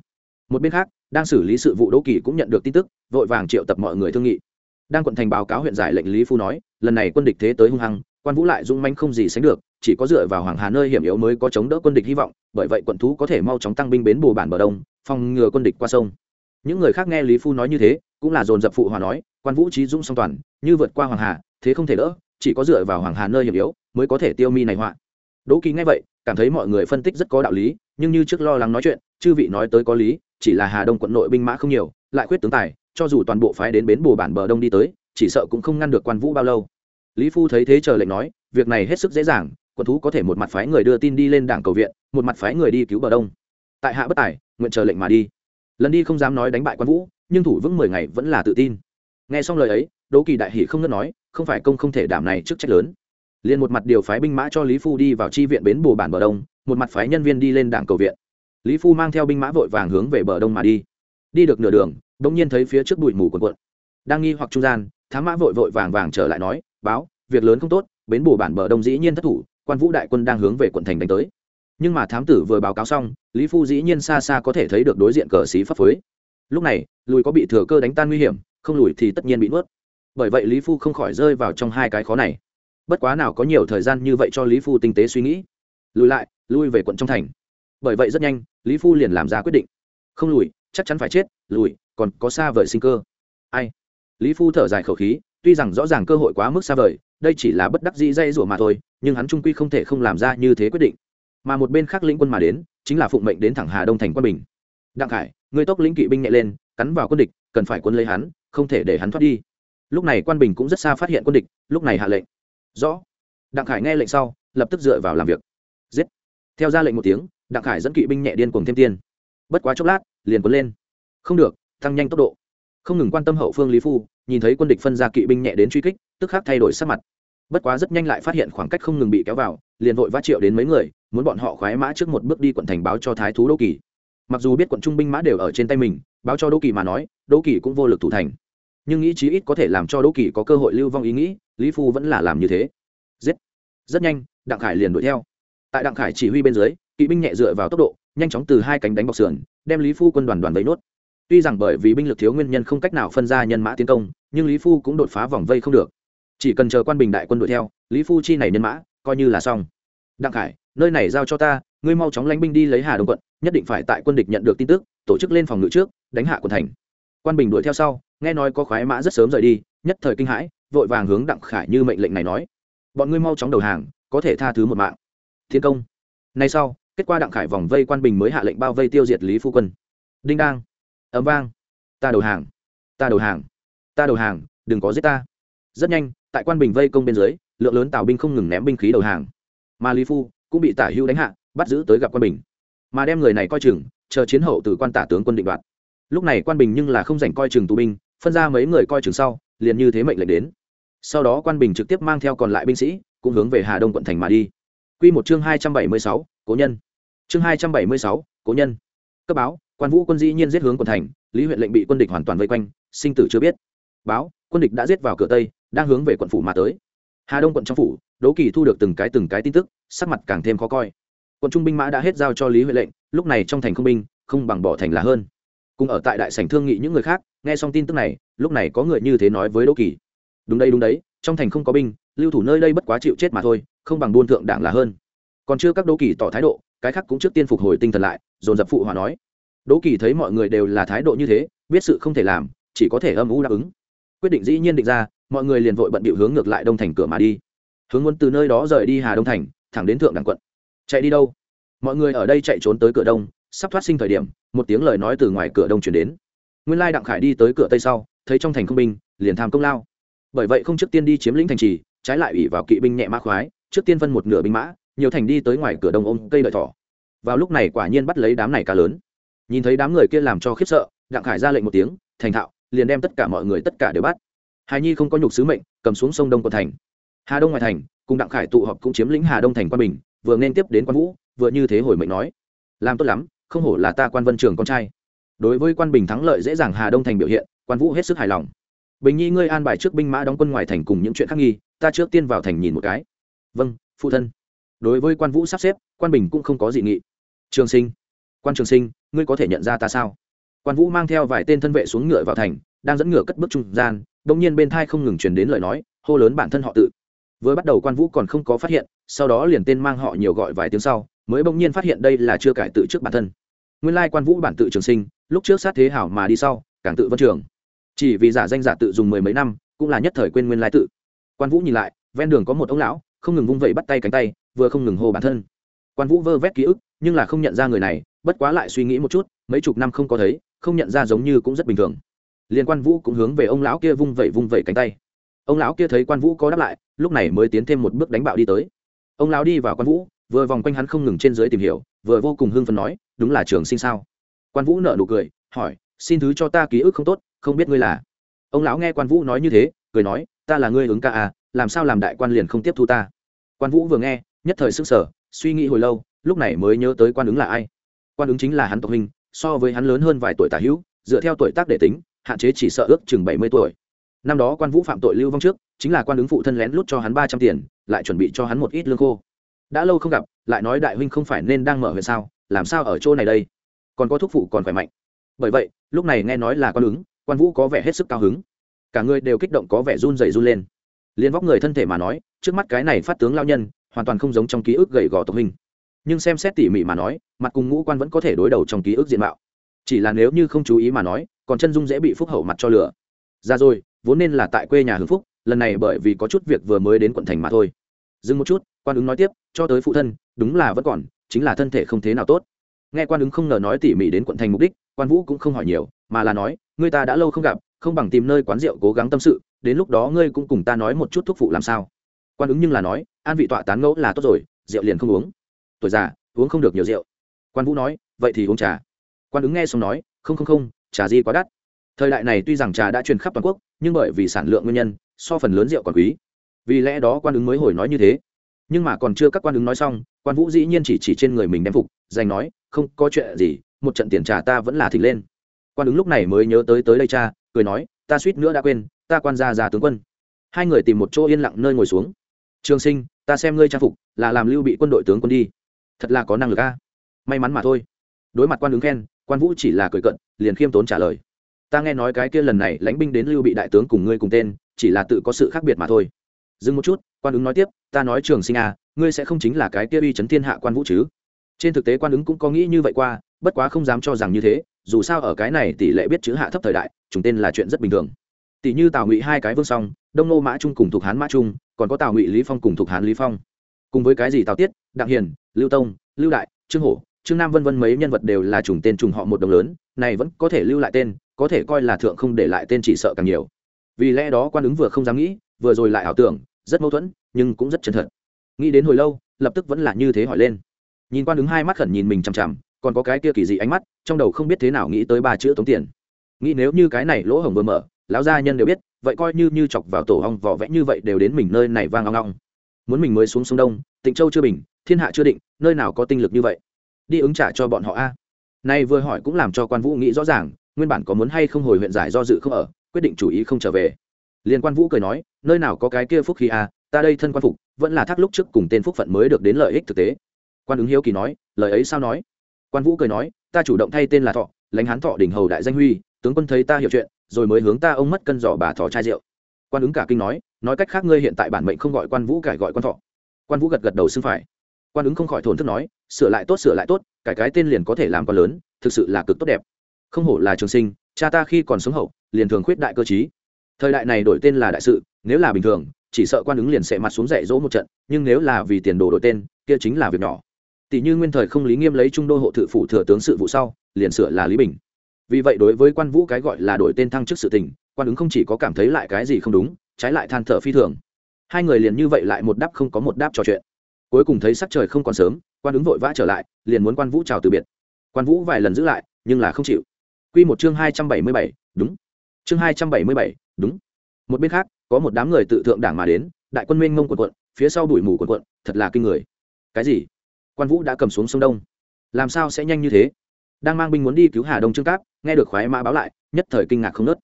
Một bên khác, đang xử lý sự vụ đỗ kỳ cũng nhận được tin tức, vội vàng triệu tập mọi người thương nghị. Đang quận thành báo cáo huyện giải lệnh lý phu nói, lần này quân địch thế tới hung hăng quan vũ lại dũng manh không gì sánh được, chỉ có dựa vào hoàng hà nơi hiểm yếu mới có chống đỡ quân địch hy vọng, bởi vậy quận thú có thể mau chóng tăng binh bến bù bản bờ đông, phòng ngừa quân địch qua sông. Những người khác nghe lý phu nói như thế, cũng là dồn dập phụ hòa nói, quan vũ trí dũng song toàn, như vượt qua hoàng hà, thế không thể đỡ, chỉ có dựa vào hoàng hà nơi hiểm yếu mới có thể tiêu mi này họa. Đỗ kỳ nghe vậy, cảm thấy mọi người phân tích rất có đạo lý, nhưng như trước lo lắng nói chuyện, chư vị nói tới có lý, chỉ là hà đông quận nội binh mã không nhiều, lại khuyết tướng tài, cho dù toàn bộ phái đến bến bồ bản bờ đông đi tới, chỉ sợ cũng không ngăn được quan vũ bao lâu lý phu thấy thế chờ lệnh nói, việc này hết sức dễ dàng quân thú có thể một mặt phái người đưa tin đi lên đảng cầu viện, một mặt phái người đi cứu bờ đông. Tại hạ bất tài, nguyện chờ lệnh mà đi. Lần đi không dám nói đánh bại quan vũ, nhưng thủ vững mười ngày vẫn là tự tin. Nghe xong lời ấy, đỗ kỳ đại hỷ không ngớt nói, không phải công không thể đảm này trước trách lớn. Liền một mặt điều phái binh mã cho lý phu đi vào chi viện bến bồ bản bờ đông, một mặt phái nhân viên đi lên đảng cầu viện. Lý phu mang theo binh mã vội vàng hướng về bờ đông mà đi. Đi được nửa đường đ ỗ n g nhiên thấy phía trước bụi mù quần quận đang nghi hoặc trung gian, thám mã vội vội vàng vàng trở lại nói báo, việc lớn không tốt, bến bù bản bờ đông dĩ nhiên thất thủ, quan vũ đại quân đang hướng về quận thành đánh tới. Nhưng mà thám tử vừa báo cáo xong, lý phu dĩ nhiên xa xa có thể thấy được đối diện cờ xí pháp phới lúc này, lùi có bị thừa cơ đánh tan nguy hiểm, không lùi thì tất nhiên bị nuốt. Bởi vậy lý phu không khỏi rơi vào trong hai cái khó này. Bất quá nào có nhiều thời gian như vậy cho lý phu tinh tế suy nghĩ. Lùi lại, lui về quận trong thành. Bởi vậy rất nhanh, lý phu liền làm ra quyết định. Không lùi, chắc chắn phải chết, lùi, còn có xa vời sinh cơ. Ai? Lý phu thở dài khẩu khí tuy rằng rõ ràng cơ hội quá mức xa vời, đây chỉ là bất đắc dĩ dây rủa mà thôi, nhưng hắn trung quy không thể không làm ra như thế quyết định. Mà một bên khác lĩnh quân mà đến, chính là phụng mệnh đến thẳng hà đông thành quân bình. Đặng khải, người tốc lĩnh kỵ binh nhẹ lên, cắn vào quân địch, cần phải quân lấy hắn, không thể để hắn thoát đi. Lúc này quan bình cũng rất xa phát hiện quân địch, lúc này hạ lệnh. Rõ. Đặng khải nghe lệnh sau, lập tức dựa vào làm việc. Giết. Theo ra lệnh một tiếng, đặng khải dẫn kỵ binh nhẹ điên cùng thêm tiên. Bất quá chốc lát, liền quấn lên. Không được, tăng nhanh tốc độ. Không ngừng quan tâm hậu phương lý phu nhìn thấy quân địch phân ra kỵ binh nhẹ đến truy kích, tức khắc thay đổi sắc mặt. Bất quá rất nhanh lại phát hiện khoảng cách không ngừng bị kéo vào, liền vội vã triệu đến mấy người, muốn bọn họ khoái mã trước một bước đi quận thành báo cho thái thú đô kỳ. Mặc dù biết quận trung binh mã đều ở trên tay mình, báo cho đô kỳ mà nói, đô kỳ cũng vô lực thủ thành. Nhưng nghĩ chí ít có thể làm cho đỗ kỳ có cơ hội lưu vong ý nghĩ, lý phu vẫn là làm như thế. Giết! Rất nhanh, đặng khải liền đuổi theo. Tại đặng khải chỉ huy bên dưới, kỵ binh nhẹ dựa vào tốc độ, nhanh chóng từ hai cánh đánh bọc sườn, đem lý phu quân đoàn đoàn vây nốt tuy rằng bởi vì binh lực thiếu nguyên nhân không cách nào phân ra nhân mã tiến công, nhưng lý phu cũng đột phá vòng vây không được. Chỉ cần chờ quan bình đại quân đuổi theo, lý phu chi này nhân mã, coi như là xong. Đặng khải, nơi này giao cho ta, ngươi mau chóng lánh binh đi lấy hà đông quận, nhất định phải tại quân địch nhận được tin tức, tổ chức lên phòng ngự trước, đánh hạ quận thành. Quan bình đuổi theo sau, nghe nói có khoái mã rất sớm rời đi, nhất thời kinh hãi, vội vàng hướng đặng khải như mệnh lệnh này nói. Bọn ngươi mau chóng đầu hàng, có thể tha thứ một mạng. Thiên công. Nay sau, kết quả đặng khải vòng vây quan bình mới hạ lệnh bao vây tiêu diệt lý phu quân. Đinh đang ấm vang. Ta đầu hàng. Ta đầu hàng. Ta đầu hàng, đừng có giết ta. Rất nhanh, tại quan bình vây công bên dưới, lượng lớn tào binh không ngừng ném binh khí đầu hàng. Mà lý phu cũng bị tả hữu đánh hạ, bắt giữ tới gặp quan bình. Mà đem người này coi chừng, chờ chiến hậu từ quan tả tướng quân định đoạt. Lúc này quan bình nhưng là không dành coi chừng tù binh, phân ra mấy người coi chừng sau, liền như thế mệnh lệnh đến. Sau đó quan bình trực tiếp mang theo còn lại binh sĩ, cũng hướng về hà đông quận thành mà đi. Q một chương hai trăm bảy mươi sáu, cố nhân. Chương hai trăm bảy mươi sáu, cố nhân. Cấp báo quan vũ quân dĩ nhiên giết hướng quận thành, lý huyện lệnh bị quân địch hoàn toàn vây quanh, sinh tử chưa biết. Báo, quân địch đã giết vào cửa tây, đang hướng về quận phủ mà tới. Hà đông quận trong phủ, đỗ kỳ thu được từng cái từng cái tin tức, sắc mặt càng thêm khó coi. Quân trung binh mã đã hết giao cho lý huệ lệnh, lúc này trong thành không binh, không bằng bỏ thành là hơn. Cùng ở tại đại sảnh thương nghị những người khác, nghe xong tin tức này, lúc này có người như thế nói với đỗ kỳ. Đúng đây đúng đấy, trong thành không có binh, lưu thủ nơi đây bất quá chịu chết mà thôi, không bằng buôn thượng đảng là hơn. Còn chưa các đỗ kỳ tỏ thái độ, cái khác cũng trước tiên phục hồi tinh thần lại, dồn dập phụ hòa nói đỗ kỳ thấy mọi người đều là thái độ như thế, biết sự không thể làm, chỉ có thể âm u đáp ứng. Quyết định dĩ nhiên định ra, mọi người liền vội bận bịu hướng ngược lại đông thành cửa mà đi. Hướng muốn từ nơi đó rời đi hà đông thành, thẳng đến thượng đẳng quận. Chạy đi đâu? Mọi người ở đây chạy trốn tới cửa đông, sắp thoát sinh thời điểm, một tiếng lời nói từ ngoài cửa đông chuyển đến. Nguyên lai đặng khải đi tới cửa tây sau, thấy trong thành không binh, liền tham công lao. Bởi vậy không trước tiên đi chiếm lĩnh thành trì, trái lại ủy vào kỵ binh nhẹ mã khoái, trước tiên phân một nửa binh mã, nhiều thành đi tới ngoài cửa đông ôm cây đợi thỏ. Vào lúc này quả nhiên bắt lấy đám này cá lớn nhìn thấy đám người kia làm cho khiếp sợ, đặng khải ra lệnh một tiếng, thành thạo, liền đem tất cả mọi người tất cả đều bắt. Hài nhi không có nhục sứ mệnh, cầm xuống sông đông của thành. Hà đông ngoài thành, cùng đặng khải tụ họp cũng chiếm lĩnh hà đông thành quan bình, vừa nên tiếp đến quan vũ, vừa như thế hồi mệnh nói, làm tốt lắm, không hổ là ta quan vân trường con trai. Đối với quan bình thắng lợi dễ dàng hà đông thành biểu hiện, quan vũ hết sức hài lòng. Bình nhi, ngươi an bài trước binh mã đóng quân ngoài thành cùng những chuyện khác nghi, ta trước tiên vào thành nhìn một cái. Vâng phụ thân. Đối với quan vũ sắp xếp, quan bình cũng không có dị nghị. Trường sinh quan trường sinh, ngươi có thể nhận ra ta sao? Quan vũ mang theo vài tên thân vệ xuống ngựa vào thành, đang dẫn ngựa cất bước trung gian đông nhiên bên thai không ngừng truyền đến lời nói, hô lớn bản thân họ tự. Vừa bắt đầu quan vũ còn không có phát hiện, sau đó liền tên mang họ nhiều gọi vài tiếng sau, mới bỗng nhiên phát hiện đây là chưa cải tự trước bản thân. Nguyên lai quan vũ bản tự trường sinh, lúc trước sát thế hảo mà đi sau, càng tự vân trường. Chỉ vì giả danh giả tự dùng mười mấy năm, cũng là nhất thời quên nguyên lai tự. Quan vũ nhìn lại, ven đường có một ông lão, không ngừng vung vẩy bắt tay cánh tay, vừa không ngừng hô bản thân. Quan vũ vơ vét ký ức, nhưng là không nhận ra người này bất quá lại suy nghĩ một chút, mấy chục năm không có thấy, không nhận ra giống như cũng rất bình thường. Liên quan vũ cũng hướng về ông lão kia vung vẩy vung vẩy cánh tay. Ông lão kia thấy quan vũ có đáp lại, lúc này mới tiến thêm một bước đánh bạo đi tới. Ông lão đi vào quan vũ, vừa vòng quanh hắn không ngừng trên dưới tìm hiểu, vừa vô cùng hưng phấn nói, đúng là trường sinh sao? Quan vũ nợ nụ cười, hỏi, xin thứ cho ta ký ức không tốt, không biết ngươi là? Ông lão nghe quan vũ nói như thế, cười nói, ta là ngươi ứng ca à làm sao làm đại quan liền không tiếp thu ta? Quan vũ vừa nghe, nhất thời sức sở suy nghĩ hồi lâu, lúc này mới nhớ tới quan ứng là ai quan ứng chính là hắn tộc huynh, so với hắn lớn hơn vài tuổi tả hữu, dựa theo tuổi tác để tính, hạn chế chỉ sợ ước chừng bảy mươi tuổi. Năm đó quan vũ phạm tội lưu vong trước, chính là quan ứng phụ thân lén lút cho hắn ba trăm tiền, lại chuẩn bị cho hắn một ít lương khô. Đã lâu không gặp, lại nói đại huynh không phải nên đang mở huyện sao, làm sao ở chỗ này đây? Còn có thúc phụ còn khỏe mạnh. Bởi vậy, lúc này nghe nói là quan ứng, quan vũ có vẻ hết sức cao hứng. Cả người đều kích động có vẻ run rẩy run lên. Liên vóc người thân thể mà nói, trước mắt cái này phát tướng lao nhân, hoàn toàn không giống trong ký ức gầy gò tộc hình nhưng xem xét tỉ mỉ mà nói, mặt cùng ngũ quan vẫn có thể đối đầu trong ký ức diện mạo. Chỉ là nếu như không chú ý mà nói, còn chân dung dễ bị phúc hậu mặt cho lửa. Ra rồi, vốn nên là tại quê nhà hưng phúc, lần này bởi vì có chút việc vừa mới đến quận thành mà thôi. Dừng một chút, quan ứng nói tiếp, cho tới phụ thân, đúng là vẫn còn, chính là thân thể không thế nào tốt. Nghe quan ứng không ngờ nói tỉ mỉ đến quận thành mục đích, quan vũ cũng không hỏi nhiều, mà là nói người ta đã lâu không gặp, không bằng tìm nơi quán rượu cố gắng tâm sự, đến lúc đó ngươi cũng cùng ta nói một chút thuốc phụ làm sao. Quan ứng nhưng là nói, an vị tọa tán ngẫu là tốt rồi, rượu liền không uống tuổi già, uống không được nhiều rượu. Quan vũ nói, vậy thì uống trà. Quan ứng nghe xong nói, không không không, trà gì quá đắt. Thời đại này tuy rằng trà đã truyền khắp toàn quốc, nhưng bởi vì sản lượng nguyên nhân, so phần lớn rượu còn quý. Vì lẽ đó quan ứng mới hồi nói như thế. Nhưng mà còn chưa các quan ứng nói xong, quan vũ dĩ nhiên chỉ chỉ trên người mình đem phục, dành nói, không có chuyện gì, một trận tiền trà ta vẫn là thịt lên. Quan ứng lúc này mới nhớ tới tới đây cha, cười nói, ta suýt nữa đã quên, ta quan gia già tướng quân. Hai người tìm một chỗ yên lặng nơi ngồi xuống. Trường sinh, ta xem ngươi trang phục, là làm lưu bị quân đội tướng quân đi thật là có năng lực a. May mắn mà thôi. Đối mặt quan ứng khen, quan vũ chỉ là cười cận liền khiêm tốn trả lời. Ta nghe nói cái kia lần này lãnh binh đến lưu bị đại tướng cùng ngươi cùng tên, chỉ là tự có sự khác biệt mà thôi. Dừng một chút, quan ứng nói tiếp, ta nói trường sinh a, ngươi sẽ không chính là cái kia uy chấn thiên hạ quan vũ chứ? Trên thực tế quan ứng cũng có nghĩ như vậy qua, bất quá không dám cho rằng như thế, dù sao ở cái này tỷ lệ biết chữ hạ thấp thời đại, chúng tên là chuyện rất bình thường. Tỷ như tào ngụy hai cái vương song, đông nô mã trung cùng thuộc hán mã trung, còn có tào ngụy lý phong cùng thuộc hán lý phong cùng với cái gì tào tiết, đặng hiền, lưu tông, lưu đại, trương hổ, trương nam vân vân mấy nhân vật đều là trùng tên trùng họ một đồng lớn, này vẫn có thể lưu lại tên, có thể coi là thượng không để lại tên chỉ sợ càng nhiều. Vì lẽ đó quan ứng vừa không dám nghĩ, vừa rồi lại ảo tưởng, rất mâu thuẫn, nhưng cũng rất chân thật. Nghĩ đến hồi lâu, lập tức vẫn là như thế hỏi lên. Nhìn quan ứng hai mắt khẩn nhìn mình chằm chằm, còn có cái kia kỳ dị ánh mắt, trong đầu không biết thế nào nghĩ tới ba chữ tống tiền. Nghĩ nếu như cái này lỗ hổng vừa mở, lão gia nhân đều biết, vậy coi như như chọc vào tổ hong vỏ vẽ như vậy đều đến mình nơi này vang long long muốn mình mới xuống sông đông, tịnh châu chưa bình, thiên hạ chưa định, nơi nào có tinh lực như vậy? Đi ứng trả cho bọn họ a. Nay vừa hỏi cũng làm cho quan vũ nghĩ rõ ràng, nguyên bản có muốn hay không hồi huyện giải do dự không ở, quyết định chủ ý không trở về. Liên quan vũ cười nói, nơi nào có cái kia phúc khí a, ta đây thân quan phục, vẫn là thác lúc trước cùng tên phúc phận mới được đến lợi ích thực tế. Quan ứng hiếu kỳ nói, lời ấy sao nói? Quan vũ cười nói, ta chủ động thay tên là thọ, lãnh hán thọ đỉnh hầu đại danh huy, tướng quân thấy ta hiểu chuyện, rồi mới hướng ta ông mất cân giỏ bà thọ chai rượu quan ứng cả kinh nói nói cách khác ngươi hiện tại bản mệnh không gọi quan vũ cải gọi quan thọ. Quan vũ gật gật đầu xưng phải. Quan ứng không khỏi thổn thức nói, sửa lại tốt, sửa lại tốt, cải cái tên liền có thể làm quan lớn, thực sự là cực tốt đẹp. Không hổ là trường sinh, cha ta khi còn sống hậu, liền thường khuyết đại cơ chí thời đại này đổi tên là đại sự, nếu là bình thường, chỉ sợ quan ứng liền sẽ mặt xuống dạy dỗ một trận, nhưng nếu là vì tiền đồ đổi tên, kia chính là việc nhỏ. Tỷ như nguyên thời không lý nghiêm lấy trung đô hộ thự phủ thừa tướng sự vụ sau, liền sửa là lý bình. Vì vậy đối với quan vũ cái gọi là đổi tên thăng chức sự tình quan ứng không chỉ có cảm thấy lại cái gì không đúng, trái lại than thở phi thường. Hai người liền như vậy lại một đáp không có một đáp trò chuyện. Cuối cùng thấy sắc trời không còn sớm, quan ứng vội vã trở lại, liền muốn quan vũ chào từ biệt. Quan vũ vài lần giữ lại, nhưng là không chịu. Q một chương hai trăm bảy mươi bảy, đúng. Chương hai trăm bảy mươi bảy, đúng. Một bên khác, có một đám người tự thượng đảng mà đến, đại quân minh mông quần quận phía sau đuổi mù quần quận thật là kinh người. Cái gì? Quan vũ đã cầm xuống sông đông. Làm sao sẽ nhanh như thế? Đang mang binh muốn đi cứu hà đông trương cáp, nghe được khoái mã báo lại, nhất thời kinh ngạc không nớt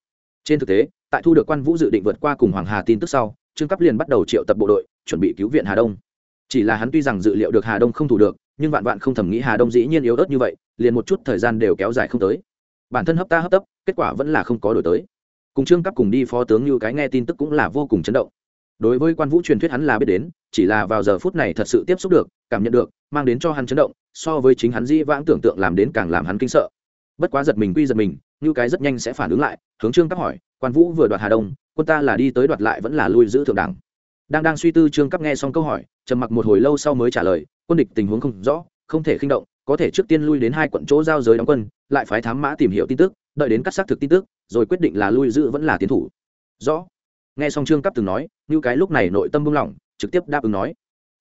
trên thực tế, tại thu được quan vũ dự định vượt qua cùng hoàng hà tin tức sau, trương cáp liền bắt đầu triệu tập bộ đội, chuẩn bị cứu viện hà đông. Chỉ là hắn tuy rằng dự liệu được hà đông không thủ được, nhưng vạn vạn không thầm nghĩ hà đông dĩ nhiên yếu ớt như vậy, liền một chút thời gian đều kéo dài không tới. Bản thân hấp ta hấp tấp, kết quả vẫn là không có đổi tới. Cùng trương cấp cùng đi phó tướng như cái nghe tin tức cũng là vô cùng chấn động. Đối với quan vũ truyền thuyết hắn là biết đến, chỉ là vào giờ phút này thật sự tiếp xúc được, cảm nhận được, mang đến cho hắn chấn động, so với chính hắn di vãng tưởng tượng làm đến càng làm hắn kinh sợ bất quá giật mình quy giật mình như cái rất nhanh sẽ phản ứng lại, hướng trương cấp hỏi, quan vũ vừa đoạt hà đông, quân ta là đi tới đoạt lại vẫn là lui giữ thượng đẳng? Đang đang suy tư, trương cấp nghe xong câu hỏi, trầm mặc một hồi lâu sau mới trả lời, quân địch tình huống không rõ, không thể khinh động, có thể trước tiên lui đến hai quận chỗ giao giới đóng quân, lại phái thám mã tìm hiểu tin tức, đợi đến cắt xác thực tin tức, rồi quyết định là lui giữ vẫn là tiến thủ. Rõ. Nghe xong trương cấp từng nói như cái lúc này nội tâm buông lỏng, trực tiếp đáp ứng nói,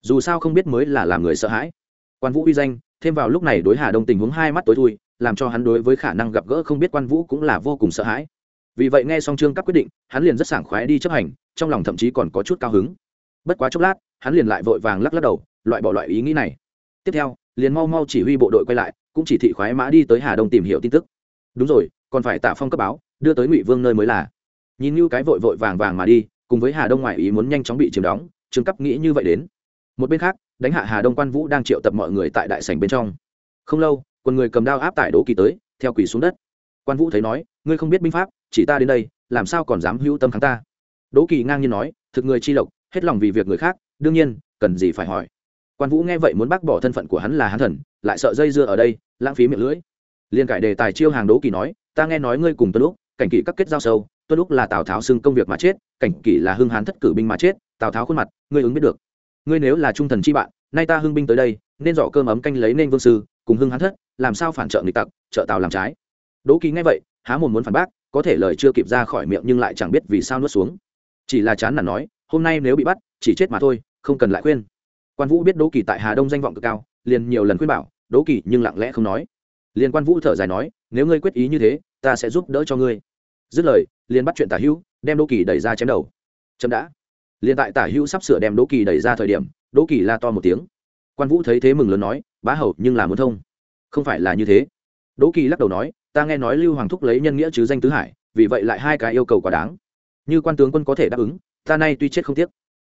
dù sao không biết mới là làm người sợ hãi. Quan vũ uy danh, thêm vào lúc này đối hà đông tình huống hai mắt tối thui làm cho hắn đối với khả năng gặp gỡ không biết quan vũ cũng là vô cùng sợ hãi. Vì vậy nghe xong trương cấp quyết định, hắn liền rất sảng khoái đi chấp hành, trong lòng thậm chí còn có chút cao hứng. Bất quá chốc lát, hắn liền lại vội vàng lắc lắc đầu, loại bỏ loại ý nghĩ này. Tiếp theo, liền mau mau chỉ huy bộ đội quay lại, cũng chỉ thị khoái mã đi tới hà đông tìm hiểu tin tức. Đúng rồi, còn phải tạ phong cấp báo, đưa tới ngụy vương nơi mới là. Nhìn như cái vội vội vàng vàng mà đi, cùng với hà đông ngoại ý muốn nhanh chóng bị chiếm đóng, trương cấp nghĩ như vậy đến. Một bên khác, đánh hạ hà đông quan vũ đang triệu tập mọi người tại đại sảnh bên trong. Không lâu quân người cầm đao áp tải đỗ kỳ tới, theo quỷ xuống đất. Quan vũ thấy nói, ngươi không biết binh pháp, chỉ ta đến đây, làm sao còn dám hữu tâm kháng ta? Đỗ kỳ ngang nhiên nói, thực người chi lộc, hết lòng vì việc người khác, đương nhiên, cần gì phải hỏi. Quan vũ nghe vậy muốn bác bỏ thân phận của hắn là hán thần, lại sợ dây dưa ở đây, lãng phí miệng lưỡi. Liền cải đề tài chiêu hàng đỗ kỳ nói, ta nghe nói ngươi cùng tuân lúc cảnh kỷ các kết giao sâu, tuân lúc là tào tháo xưng công việc mà chết, cảnh kỷ là hưng hán thất cử binh mà chết, tào tháo khuôn mặt, ngươi ứng biết được. Ngươi nếu là trung thần chi bạn, nay ta hưng binh tới đây, nên dọ cơm ấm canh lấy nên vương sư cùng hưng hán thất, làm sao phản trợ nghịch tặc, trợ tào làm trái. Đỗ kỳ nghe vậy, há mồm muốn phản bác, có thể lời chưa kịp ra khỏi miệng nhưng lại chẳng biết vì sao nuốt xuống. Chỉ là chán là nói, hôm nay nếu bị bắt, chỉ chết mà thôi, không cần lại khuyên. Quan vũ biết đỗ kỳ tại hà đông danh vọng cực cao, liền nhiều lần khuyên bảo, đỗ kỳ nhưng lặng lẽ không nói. Liền quan vũ thở dài nói, nếu ngươi quyết ý như thế, ta sẽ giúp đỡ cho ngươi. Dứt lời, liền bắt chuyện tả hữu, đem đỗ kỳ đẩy ra chém đầu. Chậm đã. Liền tại tả hữu sắp sửa đem đỗ kỳ đẩy ra thời điểm, đỗ kỳ la to một tiếng quan vũ thấy thế mừng lớn nói, bá hầu, nhưng là muốn thông. Không phải là như thế. Đỗ kỳ lắc đầu nói, ta nghe nói lưu hoàng thúc lấy nhân nghĩa chứ danh tứ hải, vì vậy lại hai cái yêu cầu quá đáng. Như quan tướng quân có thể đáp ứng, ta nay tuy chết không tiếc.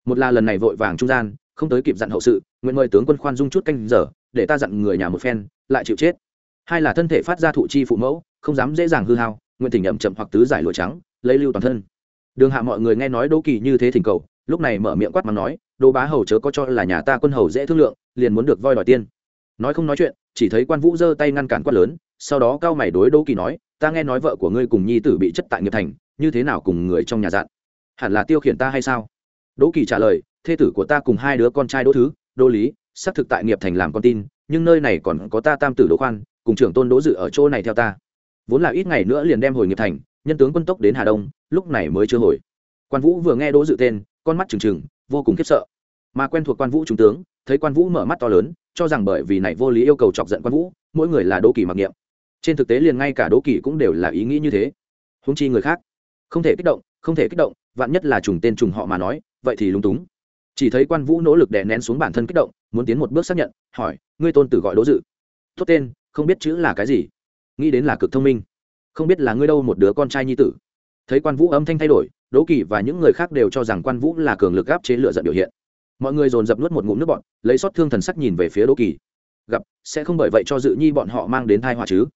Một là lần này vội vàng trung gian, không tới kịp dặn hậu sự, nguyện mời tướng quân khoan dung chút canh giờ, để ta dặn người nhà một phen, lại chịu chết. Hai là thân thể phát ra thụ chi phụ mẫu, không dám dễ dàng hư hao, nguyện thỉnh nhậm chậm hoặc tứ giải lụa trắng, lấy lưu toàn thân. Đường hạ mọi người nghe nói đỗ kỳ như thế thỉnh cầu lúc này mở miệng quát mắng nói đỗ bá hầu chớ có cho là nhà ta quân hầu dễ thương lượng, liền muốn được voi đòi tiên. Nói không nói chuyện, chỉ thấy quan vũ giơ tay ngăn cản quát lớn, sau đó cao mày đối đỗ kỳ nói, ta nghe nói vợ của ngươi cùng nhi tử bị chất tại nghiệp thành, như thế nào cùng người trong nhà dặn hẳn là tiêu khiển ta hay sao? Đỗ kỳ trả lời, thê tử của ta cùng hai đứa con trai đỗ thứ, đỗ lý, xác thực tại nghiệp thành làm con tin, nhưng nơi này còn có ta tam tử đỗ khoan, cùng trưởng tôn đỗ dự ở chỗ này theo ta. Vốn là ít ngày nữa liền đem hồi nghiệp thành, nhân tướng quân tốc đến hà đông, lúc này mới chưa hồi. Quan vũ vừa nghe đỗ dự tên con mắt trừng trừng, vô cùng khiếp sợ. Mà quen thuộc quan vũ trung tướng, thấy quan vũ mở mắt to lớn, cho rằng bởi vì này vô lý yêu cầu chọc giận quan vũ, mỗi người là đỗ kỳ mặc niệm. Trên thực tế liền ngay cả đỗ kỳ cũng đều là ý nghĩ như thế. Húng chi người khác, không thể kích động, không thể kích động, vạn nhất là trùng tên trùng họ mà nói, vậy thì lúng túng. Chỉ thấy quan vũ nỗ lực đè nén xuống bản thân kích động, muốn tiến một bước xác nhận, hỏi, ngươi tôn tử gọi đỗ dự? Tốt tên, không biết chữ là cái gì. Nghĩ đến là cực thông minh. Không biết là ngươi đâu một đứa con trai nhi tử. Thấy quan vũ âm thanh thay đổi đỗ kỳ và những người khác đều cho rằng quan vũ là cường lực áp chế lựa giận biểu hiện. Mọi người dồn dập nuốt một ngụm nước bọn lấy xót thương thần sắc nhìn về phía đỗ kỳ. Gặp, sẽ không bởi vậy cho dự nhi bọn họ mang đến thai họa chứ?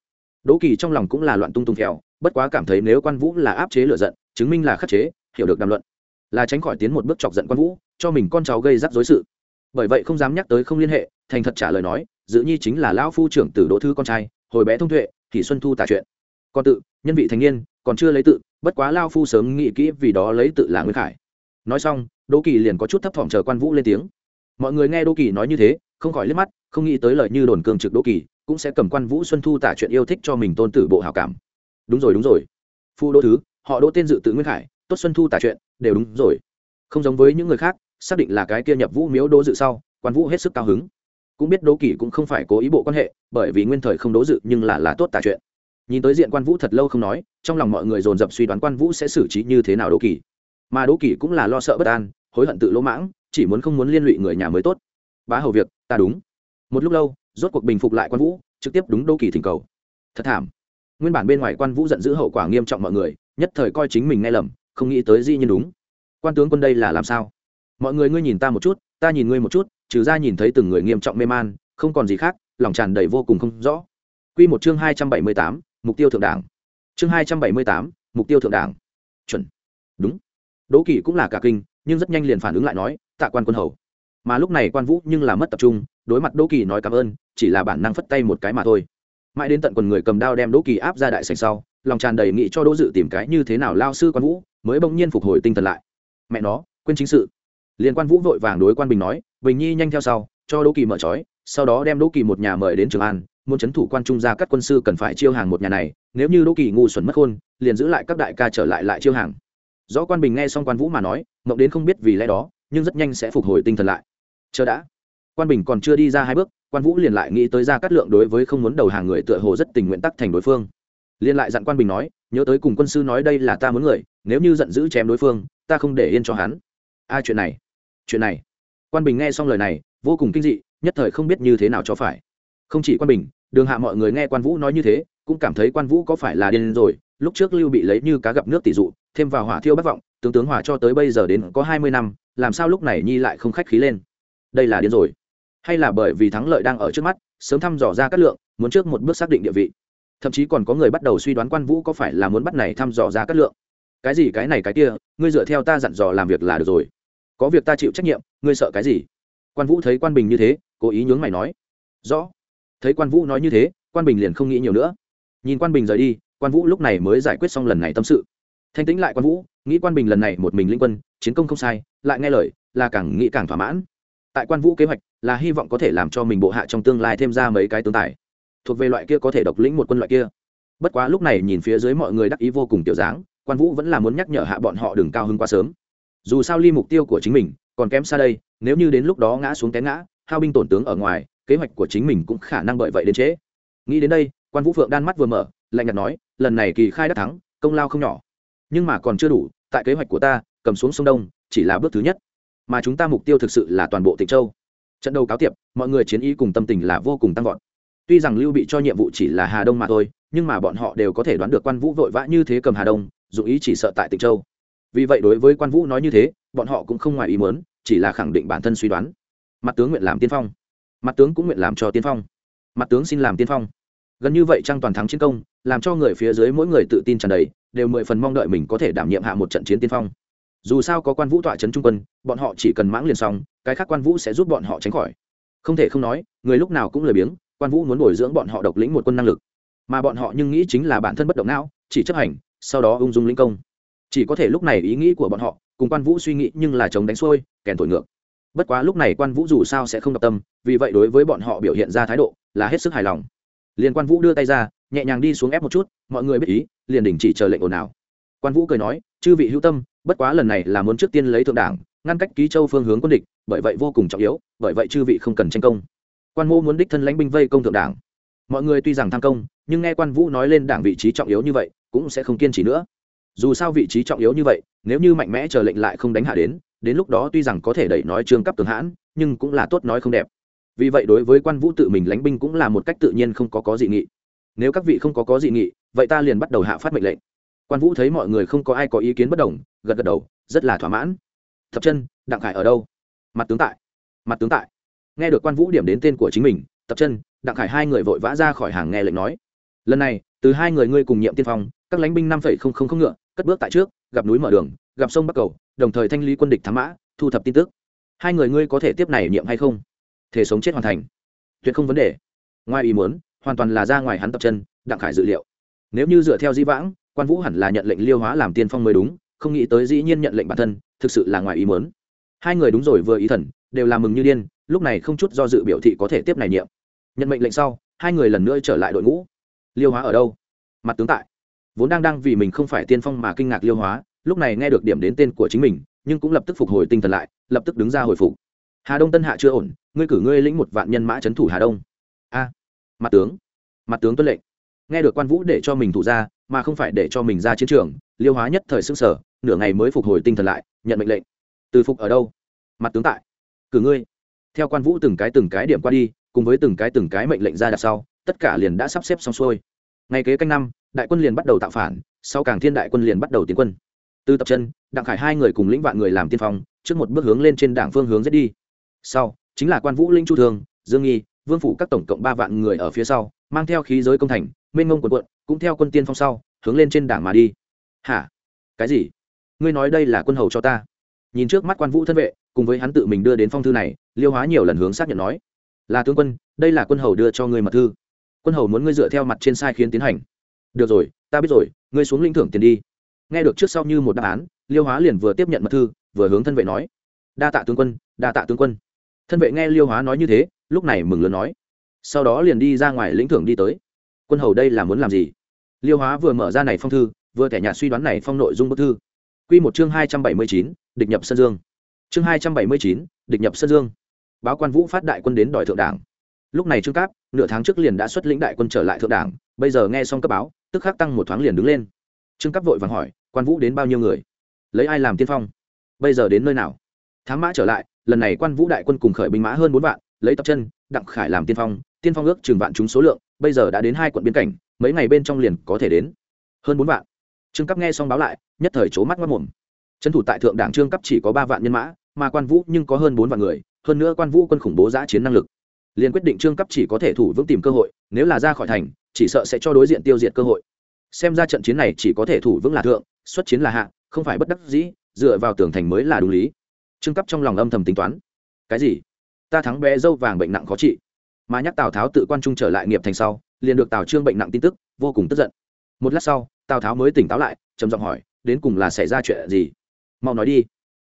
Đỗ kỳ trong lòng cũng là loạn tung tung kẹo, bất quá cảm thấy nếu quan vũ là áp chế lựa giận, chứng minh là khắc chế, hiểu được đàm luận. Là tránh khỏi tiến một bước chọc giận quan vũ, cho mình con cháu gây rắc rối sự. Bởi vậy không dám nhắc tới không liên hệ, thành thật trả lời nói, dự nhi chính là lão phu trưởng tử đỗ thư con trai, hồi bé thông tuệ, thì xuân thu tả chuyện. Con tự nhân vị thành niên, còn chưa lấy tự, bất quá lao phu sớm nghĩ kỹ vì đó lấy tự là nguyên khải. Nói xong, đỗ kỳ liền có chút thấp thỏm chờ quan vũ lên tiếng. Mọi người nghe đỗ kỳ nói như thế, không khỏi liếc mắt, không nghĩ tới lời như đồn cường trực đỗ kỳ cũng sẽ cầm quan vũ xuân thu tả chuyện yêu thích cho mình tôn tử bộ hảo cảm. Đúng rồi đúng rồi. Phu đỗ thứ, họ đỗ tên dự tự nguyên khải, tốt xuân thu tả chuyện, đều đúng rồi. Không giống với những người khác, xác định là cái kia nhập vũ miếu đỗ dự sau, quan vũ hết sức cao hứng. Cũng biết đỗ kỳ cũng không phải cố ý bộ quan hệ, bởi vì nguyên thời không đỗ dự nhưng là là tốt tả chuyện nhìn tới diện quan vũ thật lâu không nói, trong lòng mọi người dồn dập suy đoán quan vũ sẽ xử trí như thế nào đỗ kỳ mà đỗ kỳ cũng là lo sợ bất an, hối hận tự lỗ mãng, chỉ muốn không muốn liên lụy người nhà mới tốt. Bá hầu việc, ta đúng. Một lúc lâu, rốt cuộc bình phục lại quan vũ, trực tiếp đúng đỗ kỳ thỉnh cầu. Thật thảm. Nguyên bản bên ngoài quan vũ giận dữ hậu quả nghiêm trọng mọi người, nhất thời coi chính mình nghe lầm, không nghĩ tới di nhiên đúng. Quan tướng quân đây là làm sao? Mọi người ngươi nhìn ta một chút, ta nhìn ngươi một chút, trừ ra nhìn thấy từng người nghiêm trọng mê man, không còn gì khác, lòng tràn đầy vô cùng không rõ. Quy một chương hai trăm bảy mươi tám mục tiêu thượng đảng. Chương hai trăm bảy mươi tám, mục tiêu thượng đảng. Chuẩn. Đúng. Đỗ kỳ cũng là cả kinh, nhưng rất nhanh liền phản ứng lại nói, tạ quan quân hầu. Mà lúc này quan vũ nhưng là mất tập trung, đối mặt đỗ kỳ nói cảm ơn, chỉ là bản năng phất tay một cái mà thôi. Mãi đến tận quần người cầm đao đem đỗ kỳ áp ra đại sảnh sau, lòng tràn đầy nghĩ cho đỗ dự tìm cái như thế nào lao sư quan vũ, mới bỗng nhiên phục hồi tinh thần lại. Mẹ nó, quên chính sự. Liên quan vũ vội vàng đối quan bình nói, bình nhi nhanh theo sau, cho đỗ kỳ mở trói, sau đó đem đỗ kỳ một nhà mời đến trường an muốn c h ấ n thủ quan trung gia các quân sư cần phải chiêu hàng một nhà này, nếu như đỗ kỳ ngu xuẩn mất khôn, liền giữ lại các đại ca trở lại lại chiêu hàng. Rõ quan bình nghe xong quan vũ mà nói, mộng đến không biết vì lẽ đó, nhưng rất nhanh sẽ phục hồi tinh thần lại. Chờ đã. Quan bình còn chưa đi ra hai bước, quan vũ liền lại nghĩ tới ra cắt lượng đối với không muốn đầu hàng người tựa hồ rất tình nguyện tắc thành đối phương. Liền lại dặn quan bình nói, nhớ tới cùng quân sư nói đây là ta muốn người, nếu như giận dữ chém đối phương, ta không để yên cho hắn. Ai chuyện này. Chuyện này. Quan bình nghe xong lời này, vô cùng kinh dị, nhất thời không biết như thế nào cho phải. Không chỉ quan bình đường hạ mọi người nghe quan vũ nói như thế, cũng cảm thấy quan vũ có phải là điên rồi. Lúc trước lưu bị lấy như cá gặp nước tỷ dụ, thêm vào hỏa thiêu bất vọng, tướng tướng hỏa cho tới bây giờ đến có hai mươi năm, làm sao lúc này nhi lại không khách khí lên? Đây là điên rồi. Hay là bởi vì thắng lợi đang ở trước mắt, sớm thăm dò ra các lượng, muốn trước một bước xác định địa vị. Thậm chí còn có người bắt đầu suy đoán quan vũ có phải là muốn bắt này thăm dò ra các lượng. Cái gì, cái này, cái kia, ngươi dựa theo ta dặn dò làm việc là được rồi. Có việc ta chịu trách nhiệm, ngươi sợ cái gì? Quan vũ thấy quan bình như thế, cố ý nhướng mày nói. Rõ thấy quan vũ nói như thế, quan bình liền không nghĩ nhiều nữa. Nhìn quan bình rời đi, quan vũ lúc này mới giải quyết xong lần này tâm sự. Thanh tĩnh lại quan vũ, nghĩ quan bình lần này một mình linh quân, chiến công không sai, lại nghe lời, là càng nghĩ càng thỏa mãn. Tại quan vũ kế hoạch, là hy vọng có thể làm cho mình bộ hạ trong tương lai thêm ra mấy cái tương tài. Thuộc về loại kia có thể độc lĩnh một quân loại kia. Bất quá lúc này nhìn phía dưới mọi người đắc ý vô cùng tiểu dáng, quan vũ vẫn là muốn nhắc nhở hạ bọn họ đừng cao hơn quá sớm. Dù sao ly mục tiêu của chính mình còn kém xa đây, nếu như đến lúc đó ngã xuống té ngã, hao binh tổn tướng ở ngoài kế hoạch của chính mình cũng khả năng bởi vậy đến trễ. Nghĩ đến đây, quan vũ phượng đan mắt vừa mở, lạnh nhạt nói, lần này kỳ khai đắc thắng, công lao không nhỏ. Nhưng mà còn chưa đủ, tại kế hoạch của ta, cầm xuống sông đông, chỉ là bước thứ nhất. Mà chúng ta mục tiêu thực sự là toàn bộ tịnh châu. Trận đầu cáo tiệp, mọi người chiến ý cùng tâm tình là vô cùng tăng vọt. Tuy rằng lưu bị cho nhiệm vụ chỉ là hà đông mà thôi, nhưng mà bọn họ đều có thể đoán được quan vũ vội vã như thế cầm hà đông, dù ý chỉ sợ tại tịnh châu. Vì vậy đối với quan vũ nói như thế, bọn họ cũng không ngoài ý muốn, chỉ là khẳng định bản thân suy đoán. Mặt tướng nguyện làm tiên phong mặt tướng cũng nguyện làm cho tiên phong. Mặt tướng xin làm tiên phong. Gần như vậy trang toàn thắng chiến công, làm cho người phía dưới mỗi người tự tin tràn đầy, đều mười phần mong đợi mình có thể đảm nhiệm hạ một trận chiến tiên phong. Dù sao có quan vũ tọa trấn trung quân, bọn họ chỉ cần mãng liền xong, cái khác quan vũ sẽ giúp bọn họ tránh khỏi. Không thể không nói, người lúc nào cũng lười biếng, quan vũ muốn bồi dưỡng bọn họ độc lĩnh một quân năng lực. Mà bọn họ nhưng nghĩ chính là bản thân bất động não, chỉ chấp hành, sau đó ung dung lĩnh công. Chỉ có thể lúc này ý nghĩ của bọn họ, cùng quan vũ suy nghĩ nhưng là chống đánh xuôi, kèn thổi ngược bất quá lúc này quan vũ dù sao sẽ không đọc tâm, vì vậy đối với bọn họ biểu hiện ra thái độ là hết sức hài lòng. Liền quan vũ đưa tay ra, nhẹ nhàng đi xuống ép một chút, mọi người biết ý, liền đình chỉ chờ lệnh ồn ào. Quan vũ cười nói, chư vị hữu tâm, bất quá lần này là muốn trước tiên lấy thượng đảng, ngăn cách ký châu phương hướng quân địch, bởi vậy vô cùng trọng yếu, bởi vậy chư vị không cần tranh công. Quan mô muốn đích thân lãnh binh vây công thượng đảng. Mọi người tuy rằng tham công, nhưng nghe quan vũ nói lên đảng vị trí trọng yếu như vậy, cũng sẽ không kiên trì nữa. Dù sao vị trí trọng yếu như vậy, nếu như mạnh mẽ chờ lệnh lại không đánh hạ đến đến lúc đó tuy rằng có thể đẩy nói trương cấp tường hãn, nhưng cũng là tốt nói không đẹp. Vì vậy đối với quan vũ tự mình lánh binh cũng là một cách tự nhiên không có có dị nghị. Nếu các vị không có có dị nghị, vậy ta liền bắt đầu hạ phát mệnh lệnh. Quan vũ thấy mọi người không có ai có ý kiến bất đồng, gật gật đầu, rất là thỏa mãn. Thập chân, đặng khải ở đâu? Mặt tướng tại. Mặt tướng tại. Nghe được quan vũ điểm đến tên của chính mình tập chân, đặng khải hai người vội vã ra khỏi hàng nghe lệnh nói. Lần này, từ hai người ngươi cùng nhiệm tiên phong, các lãnh binh năm phẩy không không không ngựa, cất bước tại trước, gặp núi mở đường, gặp sông bắc cầu đồng thời thanh lý quân địch thám mã, thu thập tin tức. Hai người ngươi có thể tiếp này nhiệm hay không? Thể sống chết hoàn thành. Tuyệt không vấn đề. Ngoài ý muốn, hoàn toàn là ra ngoài hắn tập chân, đặng khải dự liệu. Nếu như dựa theo di vãng, quan vũ hẳn là nhận lệnh liêu hóa làm tiên phong mới đúng, không nghĩ tới dĩ nhiên nhận lệnh bản thân, thực sự là ngoài ý muốn. Hai người đúng rồi vừa ý thần, đều làm mừng như điên, lúc này không chút do dự biểu thị có thể tiếp này nhiệm nhận mệnh lệnh sau, hai người lần nữa trở lại đội ngũ. Liêu hóa ở đâu? Mặt tướng tại. Vốn đang đang vì mình không phải tiên phong mà kinh ngạc liêu hóa lúc này nghe được điểm đến tên của chính mình, nhưng cũng lập tức phục hồi tinh thần lại, lập tức đứng ra hồi phục. Hà đông tân hạ chưa ổn, ngươi cử ngươi lĩnh một vạn nhân mã c h ấ n thủ hà đông. A, mặt tướng mặt tướng tuân lệnh. Nghe được quan vũ để cho mình thủ ra, mà không phải để cho mình ra chiến trường, liêu hóa nhất thời s ư n g sở nửa ngày mới phục hồi tinh thần lại, nhận mệnh lệnh. Từ phục ở đâu? Mặt tướng tại. Cử ngươi. Theo quan vũ từng cái từng cái điểm qua đi, cùng với từng cái từng cái mệnh lệnh ra đặt sau, tất cả liền đã sắp xếp xong xuôi. Ngày kế canh năm, đại quân liền bắt đầu tạo phản, sau càng thiên đại quân liền bắt đầu tiến quân từ tập chân, đặng khải hai người cùng lĩnh vạn người làm tiên phong, trước một bước hướng lên trên đảng phương hướng giết đi. Sau, chính là quan vũ linh chu thương, dương nghi, vương phủ các tổng cộng ba vạn người ở phía sau, mang theo khí giới công thành, mênh ngông quần quận, cũng theo quân tiên phong sau, hướng lên trên đảng mà đi. Hả? Cái gì? Ngươi nói đây là quân hầu cho ta. Nhìn trước mắt quan vũ thân vệ, cùng với hắn tự mình đưa đến phong thư này, liêu hóa nhiều lần hướng xác nhận nói. Là tướng quân, đây là quân hầu đưa cho ngươi mật thư. Quân hầu muốn ngươi dựa theo mặt trên sai khiến tiến hành. Được rồi, ta biết rồi, ngươi xuống linh thưởng tiền đi nghe được trước sau như một đáp án, liêu hóa liền vừa tiếp nhận mật thư, vừa hướng thân vệ nói. Đa tạ tướng quân, đa tạ tướng quân. Thân vệ nghe liêu hóa nói như thế, lúc này mừng lớn nói. Sau đó liền đi ra ngoài lĩnh thưởng đi tới. Quân hầu đây là muốn làm gì? Liêu hóa vừa mở ra này phong thư, vừa thẻ nhạt suy đoán này phong nội dung bức thư. Q một chương hai trăm bảy mươi chín, địch nhập sơn dương. Chương hai trăm bảy mươi chín, địch nhập sơn dương. Báo quan vũ phát đại quân đến đòi thượng đảng. Lúc này trương cáp, nửa tháng trước liền đã xuất lĩnh đại quân trở lại thượng đảng, bây giờ nghe xong cấp báo, tức khắc tăng một thoáng liền đứng lên. Trương cáp vội vàng hỏi quan vũ đến bao nhiêu người? Lấy ai làm tiên phong? Bây giờ đến nơi nào? Thám mã trở lại, lần này quan vũ đại quân cùng khởi binh mã hơn bốn vạn, lấy tập chân, đặng khải làm tiên phong tiên phong ước chừng vạn chúng số lượng, bây giờ đã đến hai quận biên cảnh, mấy ngày bên trong liền có thể đến. Hơn bốn vạn. Trương cấp nghe xong báo lại, nhất thời c mắt mất mồm. Trấn thủ tại thượng đảng trương cấp chỉ có ba vạn nhân mã, mà quan vũ nhưng có hơn bốn vạn người, hơn nữa quan vũ quân khủng bố giã chiến năng lực. Liền quyết định trương cấp chỉ có thể thủ vững tìm cơ hội, nếu là ra khỏi thành, chỉ sợ sẽ cho đối diện tiêu diệt cơ hội. Xem ra trận chiến này chỉ có thể thủ vững là thượng xuất chiến là hạ, không phải bất đắc dĩ, dựa vào tường thành mới là đúng lý. Trương cấp trong lòng âm thầm tính toán. Cái gì? Ta thắng bé dâu vàng bệnh nặng khó trị. Mà nhắc tào tháo tự quan trung trở lại nghiệp thành sau, liền được tào trương bệnh nặng tin tức, vô cùng tức giận. Một lát sau, tào tháo mới tỉnh táo lại, trầm giọng hỏi, đến cùng là xảy ra chuyện gì? Mau nói đi.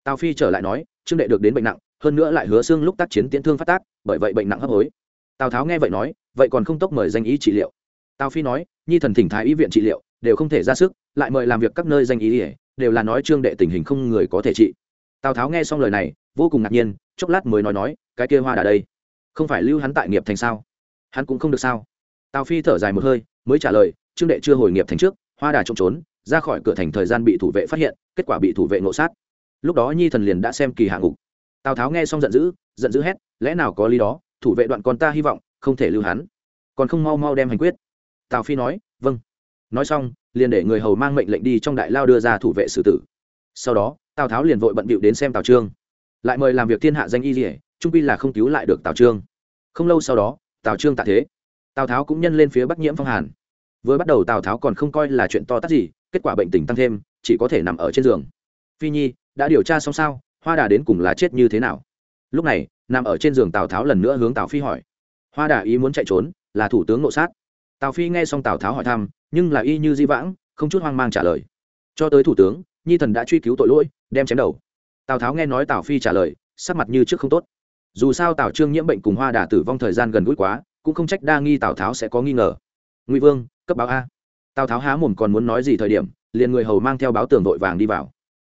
Tào phi trở lại nói, trương đệ được đến bệnh nặng, hơn nữa lại hứa xương lúc tác chiến tiễn thương phát tác, bởi vậy bệnh nặng hấp hối. Tào tháo nghe vậy nói, vậy còn không tốc mời danh ý trị liệu. Tào phi nói, nhi thần thỉnh thái y viện trị liệu, đều không thể ra sức lại mời làm việc các nơi danh ý ỉa, đều là nói trương đệ tình hình không người có thể trị. Tào tháo nghe xong lời này, vô cùng ngạc nhiên, chốc lát mới nói nói, cái kia hoa đà đây, không phải lưu hắn tại nghiệp thành sao? Hắn cũng không được sao? Tào phi thở dài một hơi, mới trả lời, trương đệ chưa hồi nghiệp thành trước, hoa đà trộm trốn, ra khỏi cửa thành thời gian bị thủ vệ phát hiện, kết quả bị thủ vệ ngộ sát. Lúc đó nhi thần liền đã xem kỳ hạ ngục. Tào tháo nghe xong giận dữ giận dữ hét, lẽ nào có lý đó, thủ vệ đoạn con ta hy vọng, không thể lưu hắn. Còn không mau mau đem hành quyết. Tào phi nói vâng. Nói xong liền để người hầu mang mệnh lệnh đi trong đại lao đưa ra thủ vệ xử tử. Sau đó, tào tháo liền vội bận bịu đến xem tào trương. Lại mời làm việc thiên hạ danh y dỉa trung pi là không cứu lại được tào trương. Không lâu sau đó, tào trương tạ thế. Tào tháo cũng nhân lên phía bắc nhiễm phong hàn. Vừa bắt đầu tào tháo còn không coi là chuyện to tát gì, kết quả bệnh tình tăng thêm, chỉ có thể nằm ở trên giường. Phi nhi, đã điều tra xong sao? Hoa đà đến cùng là chết như thế nào? Lúc này, nằm ở trên giường tào tháo lần nữa hướng tào phi hỏi. Hoa đà ý muốn chạy trốn, là thủ tướng nộ sát tào phi nghe xong tào tháo hỏi thăm, nhưng là y như di vãng, không chút hoang mang trả lời. Cho tới thủ tướng, nhi thần đã truy cứu tội lỗi, đem chém đầu. Tào tháo nghe nói tào phi trả lời, sắc mặt như trước không tốt. Dù sao tào trương nhiễm bệnh cùng hoa đà tử vong thời gian gần gũi quá, cũng không trách đa nghi tào tháo sẽ có nghi ngờ. Ngụy vương, cấp báo a. Tào tháo há mồm còn muốn nói gì thời điểm, liền người hầu mang theo báo tường vội vàng đi vào.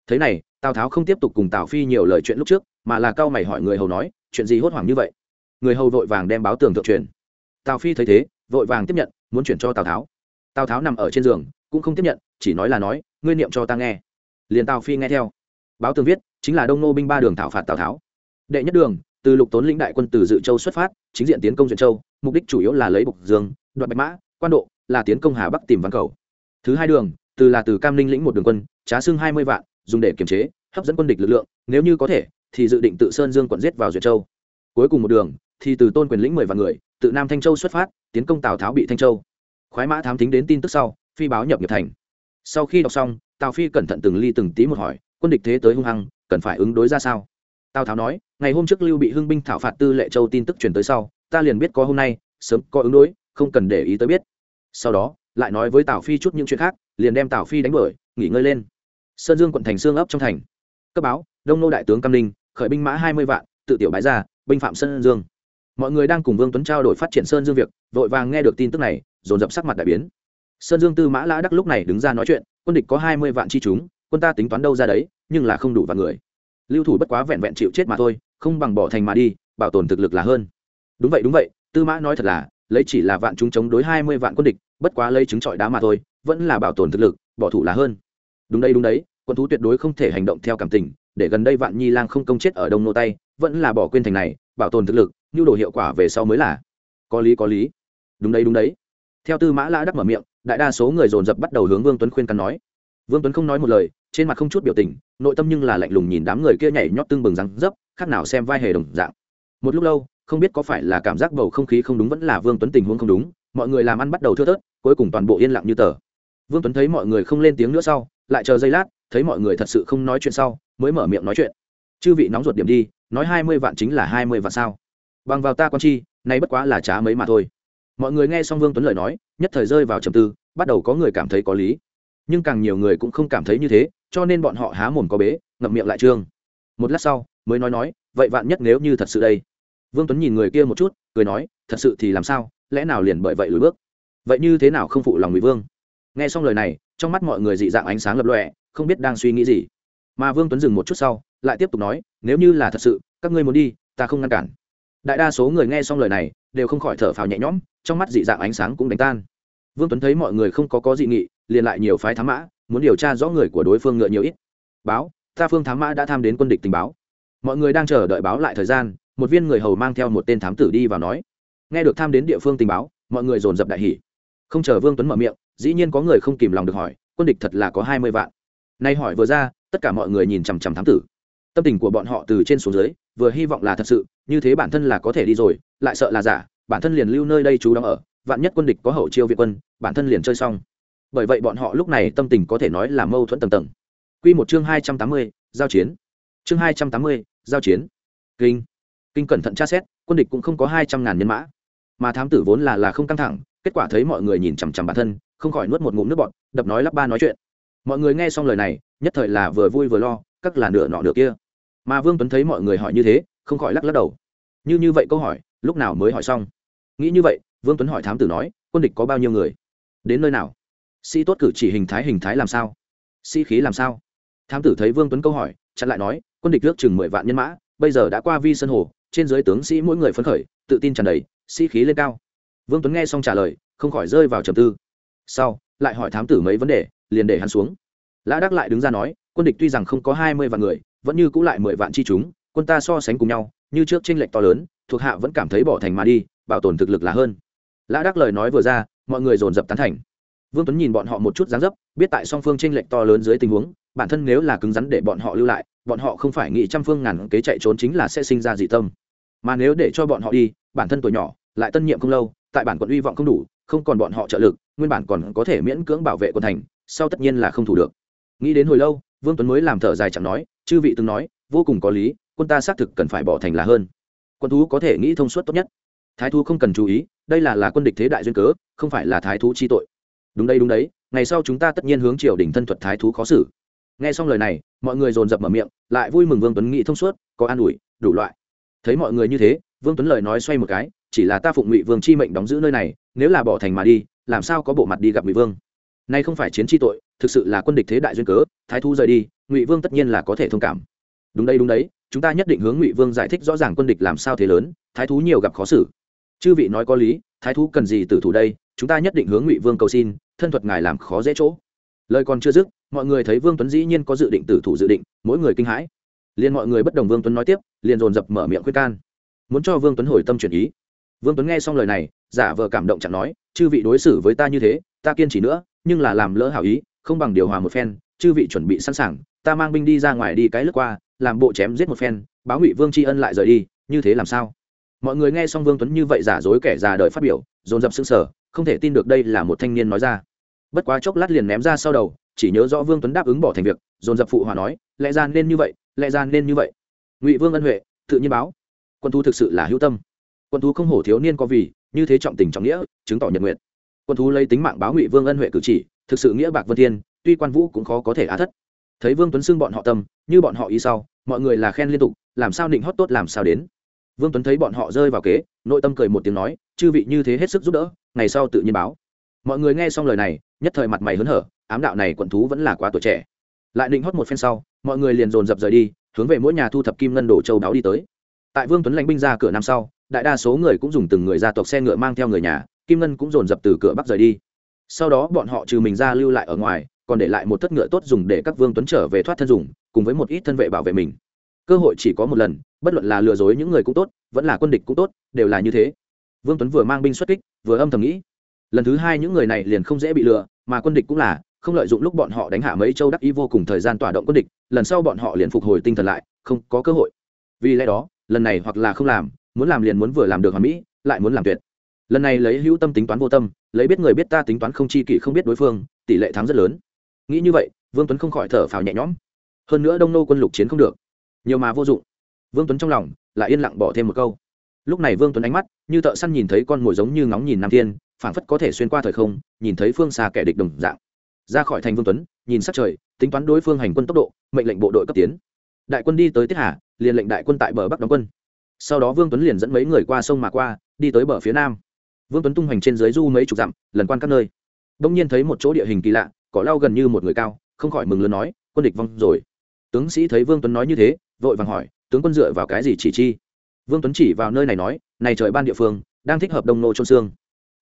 Thế này, tào tháo không tiếp tục cùng tào phi nhiều lời chuyện lúc trước, mà là cao mày hỏi người hầu nói, chuyện gì hốt hoảng như vậy? Người hầu vội vàng đem báo tường thượng truyền. Tào phi thấy thế, vội vàng tiếp nhận muốn chuyển cho tào tháo tào tháo nằm ở trên giường cũng không tiếp nhận chỉ nói là nói ngươi niệm cho ta nghe liền tào phi nghe theo báo tường viết chính là đông nô binh ba đường thảo phạt tào tháo đệ nhất đường từ lục tốn lĩnh đại quân từ dự châu xuất phát chính diện tiến công duyện châu mục đích chủ yếu là lấy bục dương đoạt bạch mã quan độ là tiến công hà bắc tìm văn cầu thứ hai đường từ là từ cam ninh lĩnh một đường quân trá xưng hai mươi vạn dùng để kiềm chế hấp dẫn quân địch lực lượng nếu như có thể thì dự định tự sơn dương quận giết vào duyệt châu cuối cùng một đường thì từ tôn quyền lĩnh mười vạn người tự nam thanh châu xuất phát, tiến công tào tháo bị thanh châu. Khoái mã thám tính đến tin tức sau, phi báo nhập nghiệp thành. Sau khi đọc xong, tào phi cẩn thận từng ly từng tí một hỏi, quân địch thế tới hung hăng, cần phải ứng đối ra sao? Tào tháo nói, ngày hôm trước lưu bị hưng binh thảo phạt tư lệ châu tin tức truyền tới sau, ta liền biết có hôm nay, sớm có ứng đối, không cần để ý tới biết. Sau đó, lại nói với tào phi chút những chuyện khác, liền đem tào phi đánh bởi nghỉ ngơi lên. Sơn dương quận thành xương ấp trong thành. Cấp báo, đông nô đại tướng cam ninh, khởi binh mã hai mươi vạn, tự tiểu bái ra, binh phạm sơn dương mọi người đang cùng vương tuấn trao đổi phát triển sơn dương việc, vội vàng nghe được tin tức này, dồn dập sắc mặt đại biến. Sơn dương tư mã lã đắc lúc này đứng ra nói chuyện, quân địch có hai mươi vạn chi chúng, quân ta tính toán đâu ra đấy, nhưng là không đủ vạn người. Lưu thủ bất quá vẹn vẹn chịu chết mà thôi, không bằng bỏ thành mà đi, bảo tồn thực lực là hơn. Đúng vậy đúng vậy, tư mã nói thật là, lấy chỉ là vạn chúng chống đối hai mươi vạn quân địch, bất quá lấy chứng trọi đá mà thôi, vẫn là bảo tồn thực lực, bỏ thủ là hơn. Đúng đây đúng đấy, quân thú tuyệt đối không thể hành động theo cảm tình, để gần đây vạn nhi lang không công chết ở đông nô tay vẫn là bỏ quên thành này, bảo tồn thực lực nhu đồ hiệu quả về sau mới là. Có lý có lý. Đúng đấy đúng đấy. Theo tư mã lã đắc mở miệng, đại đa số người dồn dập bắt đầu hướng vương tuấn khuyên căn nói. Vương tuấn không nói một lời, trên mặt không chút biểu tình, nội tâm nhưng là lạnh lùng nhìn đám người kia nhảy nhót tương bừng răng dấp, khác nào xem vai hề đồng dạng. Một lúc lâu, không biết có phải là cảm giác bầu không khí không đúng vẫn là vương tuấn tình huống không đúng, mọi người làm ăn bắt đầu thưa thớt, cuối cùng toàn bộ yên lặng như tờ. Vương tuấn thấy mọi người không lên tiếng nữa sau, lại chờ giây lát, thấy mọi người thật sự không nói chuyện sau, mới mở miệng nói chuyện. Chư vị nóng ruột điểm đi, nói hai mươi vạn chính là hai mươi vạn sao? Bằng vào ta con chi, nay bất quá là trá mấy mà thôi. Mọi người nghe xong vương tuấn lời nói, nhất thời rơi vào trầm tư, bắt đầu có người cảm thấy có lý. Nhưng càng nhiều người cũng không cảm thấy như thế, cho nên bọn họ há mồm có bế, ngậm miệng lại trương. Một lát sau, mới nói nói, vậy vạn nhất nếu như thật sự đây? Vương tuấn nhìn người kia một chút, cười nói, thật sự thì làm sao, lẽ nào liền bởi vậy lùi bước? Vậy như thế nào không phụ lòng ngụy vương? Nghe xong lời này, trong mắt mọi người dị dạng ánh sáng lập lọe không biết đang suy nghĩ gì. Mà vương tuấn dừng một chút sau, lại tiếp tục nói, nếu như là thật sự, các ngươi muốn đi, ta không ngăn cản đại đa số người nghe xong lời này đều không khỏi thở phào nhẹ nhõm, trong mắt dị dạng ánh sáng cũng đánh tan. Vương tuấn thấy mọi người không có có dị nghị, liền lại nhiều phái thám mã, muốn điều tra rõ người của đối phương ngựa nhiều ít. Báo, ta phương thám mã đã tham đến quân địch tình báo. Mọi người đang chờ đợi báo lại thời gian, một viên người hầu mang theo một tên thám tử đi vào nói. Nghe được tham đến địa phương tình báo, mọi người dồn dập đại hỉ. Không chờ vương tuấn mở miệng, dĩ nhiên có người không kìm lòng được hỏi, quân địch thật là có hai mươi vạn? Nay hỏi vừa ra, tất cả mọi người nhìn chằm chằm thám tử tâm tình của bọn họ từ trên xuống dưới, vừa hy vọng là thật sự, như thế bản thân là có thể đi rồi, lại sợ là giả, bản thân liền lưu nơi đây chú đóng ở, vạn nhất quân địch có hậu chiêu việt quân, bản thân liền chơi xong. Bởi vậy bọn họ lúc này tâm tình có thể nói là mâu thuẫn tầng tầng. Q một chương hai trăm tám mươi, giao chiến. Chương hai trăm tám mươi, giao chiến. Kinh. Kinh cẩn thận tra xét, quân địch cũng không có hai trăm ngàn nhân mã. Mà thám tử vốn là là không căng thẳng, kết quả thấy mọi người nhìn chằm chằm bản thân, không khỏi nuốt một ngụm nước bọt, đập nói lắp ba nói chuyện. Mọi người nghe xong lời này, nhất thời là vừa vui vừa lo, các là nửa nọ nửa kia mà vương tuấn thấy mọi người hỏi như thế, không khỏi lắc lắc đầu. Như như vậy câu hỏi, lúc nào mới hỏi xong? Nghĩ như vậy, vương tuấn hỏi thám tử nói, quân địch có bao nhiêu người? Đến nơi nào? Sĩ tốt cử chỉ hình thái hình thái làm sao? Sĩ khí làm sao? Thám tử thấy vương tuấn câu hỏi, chặn lại nói, quân địch nước chừng mười vạn nhân mã, bây giờ đã qua vi sân hồ, trên dưới tướng sĩ mỗi người phấn khởi, tự tin tràn đầy, sĩ khí lên cao. Vương tuấn nghe xong trả lời, không khỏi rơi vào trầm tư. Sau, lại hỏi thám tử mấy vấn đề, liền để hắn xuống. Lã đắc lại đứng ra nói, quân địch tuy rằng không có hai mươi vạn người vẫn như cũ lại mười vạn chi chúng, quân ta so sánh cùng nhau, như trước tranh lệch to lớn, thuộc hạ vẫn cảm thấy bỏ thành mà đi, bảo tồn thực lực là hơn. Lã đắc lời nói vừa ra, mọi người dồn dập tán thành. Vương tuấn nhìn bọn họ một chút dáng dấp, biết tại song phương tranh lệch to lớn dưới tình huống, bản thân nếu là cứng rắn để bọn họ lưu lại, bọn họ không phải nghĩ trăm phương ngàn kế chạy trốn chính là sẽ sinh ra dị tâm. Mà nếu để cho bọn họ đi, bản thân tuổi nhỏ, lại tân nhiệm không lâu, tại bản quận uy vọng không đủ, không còn bọn họ trợ lực, nguyên bản còn có thể miễn cưỡng bảo vệ quận thành, sau tất nhiên là không thủ được. Nghĩ đến hồi lâu, vương tuấn mới làm thở dài chẳng nói chư vị từng nói, vô cùng có lý, quân ta xác thực cần phải bỏ thành là hơn. Quân thú có thể nghĩ thông suốt tốt nhất. Thái thú không cần chú ý, đây là là quân địch thế đại duyên cớ, không phải là thái thú chi tội. Đúng đây đúng đấy, ngày sau chúng ta tất nhiên hướng triều đình thân thuật thái thú khó xử. Nghe xong lời này, mọi người dồn dập mở miệng, lại vui mừng vương tuấn nghĩ thông suốt, có an ủi, đủ loại. Thấy mọi người như thế, vương tuấn lời nói xoay một cái, chỉ là ta phụng ngụy vương chi mệnh đóng giữ nơi này, nếu là bỏ thành mà đi, làm sao có bộ mặt đi gặp ngụy vương? Nay không phải chiến chi tội, thực sự là quân địch thế đại duyên cớ, thái thú rời đi ngụy vương tất nhiên là có thể thông cảm đúng đây đúng đấy chúng ta nhất định hướng ngụy vương giải thích rõ ràng quân địch làm sao thế lớn thái thú nhiều gặp khó xử chư vị nói có lý thái thú cần gì từ thủ đây chúng ta nhất định hướng ngụy vương cầu xin thân thuật ngài làm khó dễ chỗ lời còn chưa dứt mọi người thấy vương tuấn dĩ nhiên có dự định tử thủ dự định mỗi người kinh hãi liền mọi người bất đồng vương tuấn nói tiếp liền dồn dập mở miệng khuyên can muốn cho vương tuấn hồi tâm chuyển ý vương tuấn nghe xong lời này giả vờ cảm động chẳng nói chư vị đối xử với ta như thế ta kiên trì nữa nhưng là làm lỡ hảo ý không bằng điều hòa một phen chư vị chuẩn bị sẵn sàng ta mang binh đi ra ngoài đi cái lướt qua, làm bộ chém giết một phen, báo ngụy vương tri ân lại rời đi, như thế làm sao? Mọi người nghe xong vương tuấn như vậy giả dối kẻ già đời phát biểu, dồn dập xương sở không thể tin được đây là một thanh niên nói ra. Bất quá chốc lát liền ném ra sau đầu, chỉ nhớ rõ vương tuấn đáp ứng bỏ thành việc, dồn dập phụ hòa nói, lẽ ra nên như vậy, lẽ ra nên như vậy. Ngụy vương ân huệ, tự nhiên báo. Quân thú thực sự là hữu tâm. Quân thú không hổ thiếu niên có vì, như thế trọng tình trọng nghĩa, chứng tỏ nhật nguyện. Quân thú lấy tính mạng báo ngụy vương ân huệ cử chỉ, thực sự nghĩa bạc vân thiên, tuy quan vũ cũng khó có thể á thất thấy vương tuấn xưng bọn họ tâm, như bọn họ ý sau, mọi người là khen liên tục, làm sao định hót tốt làm sao đến. Vương tuấn thấy bọn họ rơi vào kế, nội tâm cười một tiếng nói, chư vị như thế hết sức giúp đỡ, ngày sau tự nhiên báo. Mọi người nghe xong lời này, nhất thời mặt mày hớn hở, ám đạo này quận thú vẫn là quá tuổi trẻ. Lại định hót một phen sau, mọi người liền dồn dập rời đi, hướng về mỗi nhà thu thập kim ngân đổ châu báo đi tới. Tại vương tuấn lãnh binh ra cửa năm sau, đại đa số người cũng dùng từng người gia tộc xe ngựa mang theo người nhà, kim ngân cũng dồn dập từ cửa bắc rời đi. Sau đó bọn họ trừ mình ra lưu lại ở ngoài còn để lại một thất ngựa tốt dùng để các vương tuấn trở về thoát thân dùng, cùng với một ít thân vệ bảo vệ mình. Cơ hội chỉ có một lần, bất luận là lừa dối những người cũng tốt, vẫn là quân địch cũng tốt, đều là như thế. Vương tuấn vừa mang binh xuất kích, vừa âm thầm nghĩ, lần thứ hai những người này liền không dễ bị lừa, mà quân địch cũng là, không lợi dụng lúc bọn họ đánh hạ mấy châu đắc ý vô cùng thời gian tỏa động quân địch, lần sau bọn họ liền phục hồi tinh thần lại, không có cơ hội. Vì lẽ đó, lần này hoặc là không làm, muốn làm liền muốn vừa làm được hoàn mỹ, lại muốn làm tuyệt. Lần này lấy hữu tâm tính toán vô tâm, lấy biết người biết ta tính toán không chi kỷ không biết đối phương, tỷ lệ thắng rất lớn nghĩ như vậy, vương tuấn không khỏi thở phào nhẹ nhõm. Hơn nữa đông nô quân lục chiến không được, nhiều mà vô dụng. Vương tuấn trong lòng lại yên lặng bỏ thêm một câu. Lúc này vương tuấn ánh mắt như thợ săn nhìn thấy con mồi giống như ngóng nhìn nam thiên, phảng phất có thể xuyên qua thời không, nhìn thấy phương xa kẻ địch đồng dạng. Ra khỏi thành vương tuấn, nhìn sát trời, tính toán đối phương hành quân tốc độ, mệnh lệnh bộ đội cấp tiến. Đại quân đi tới tiết hà, liền lệnh đại quân tại bờ bắc đóng quân. Sau đó vương tuấn liền dẫn mấy người qua sông mà qua, đi tới bờ phía nam. Vương tuấn tung hoành trên dưới du mấy chục dặm, lần quan các nơi. Đông nhiên thấy một chỗ địa hình kỳ lạ cỏ lau gần như một người cao, không khỏi mừng lớn nói, quân địch vong rồi. Tướng sĩ thấy vương tuấn nói như thế, vội vàng hỏi, tướng quân dựa vào cái gì chỉ chi? Vương tuấn chỉ vào nơi này nói, này trời ban địa phương, đang thích hợp đông nô trôn xương.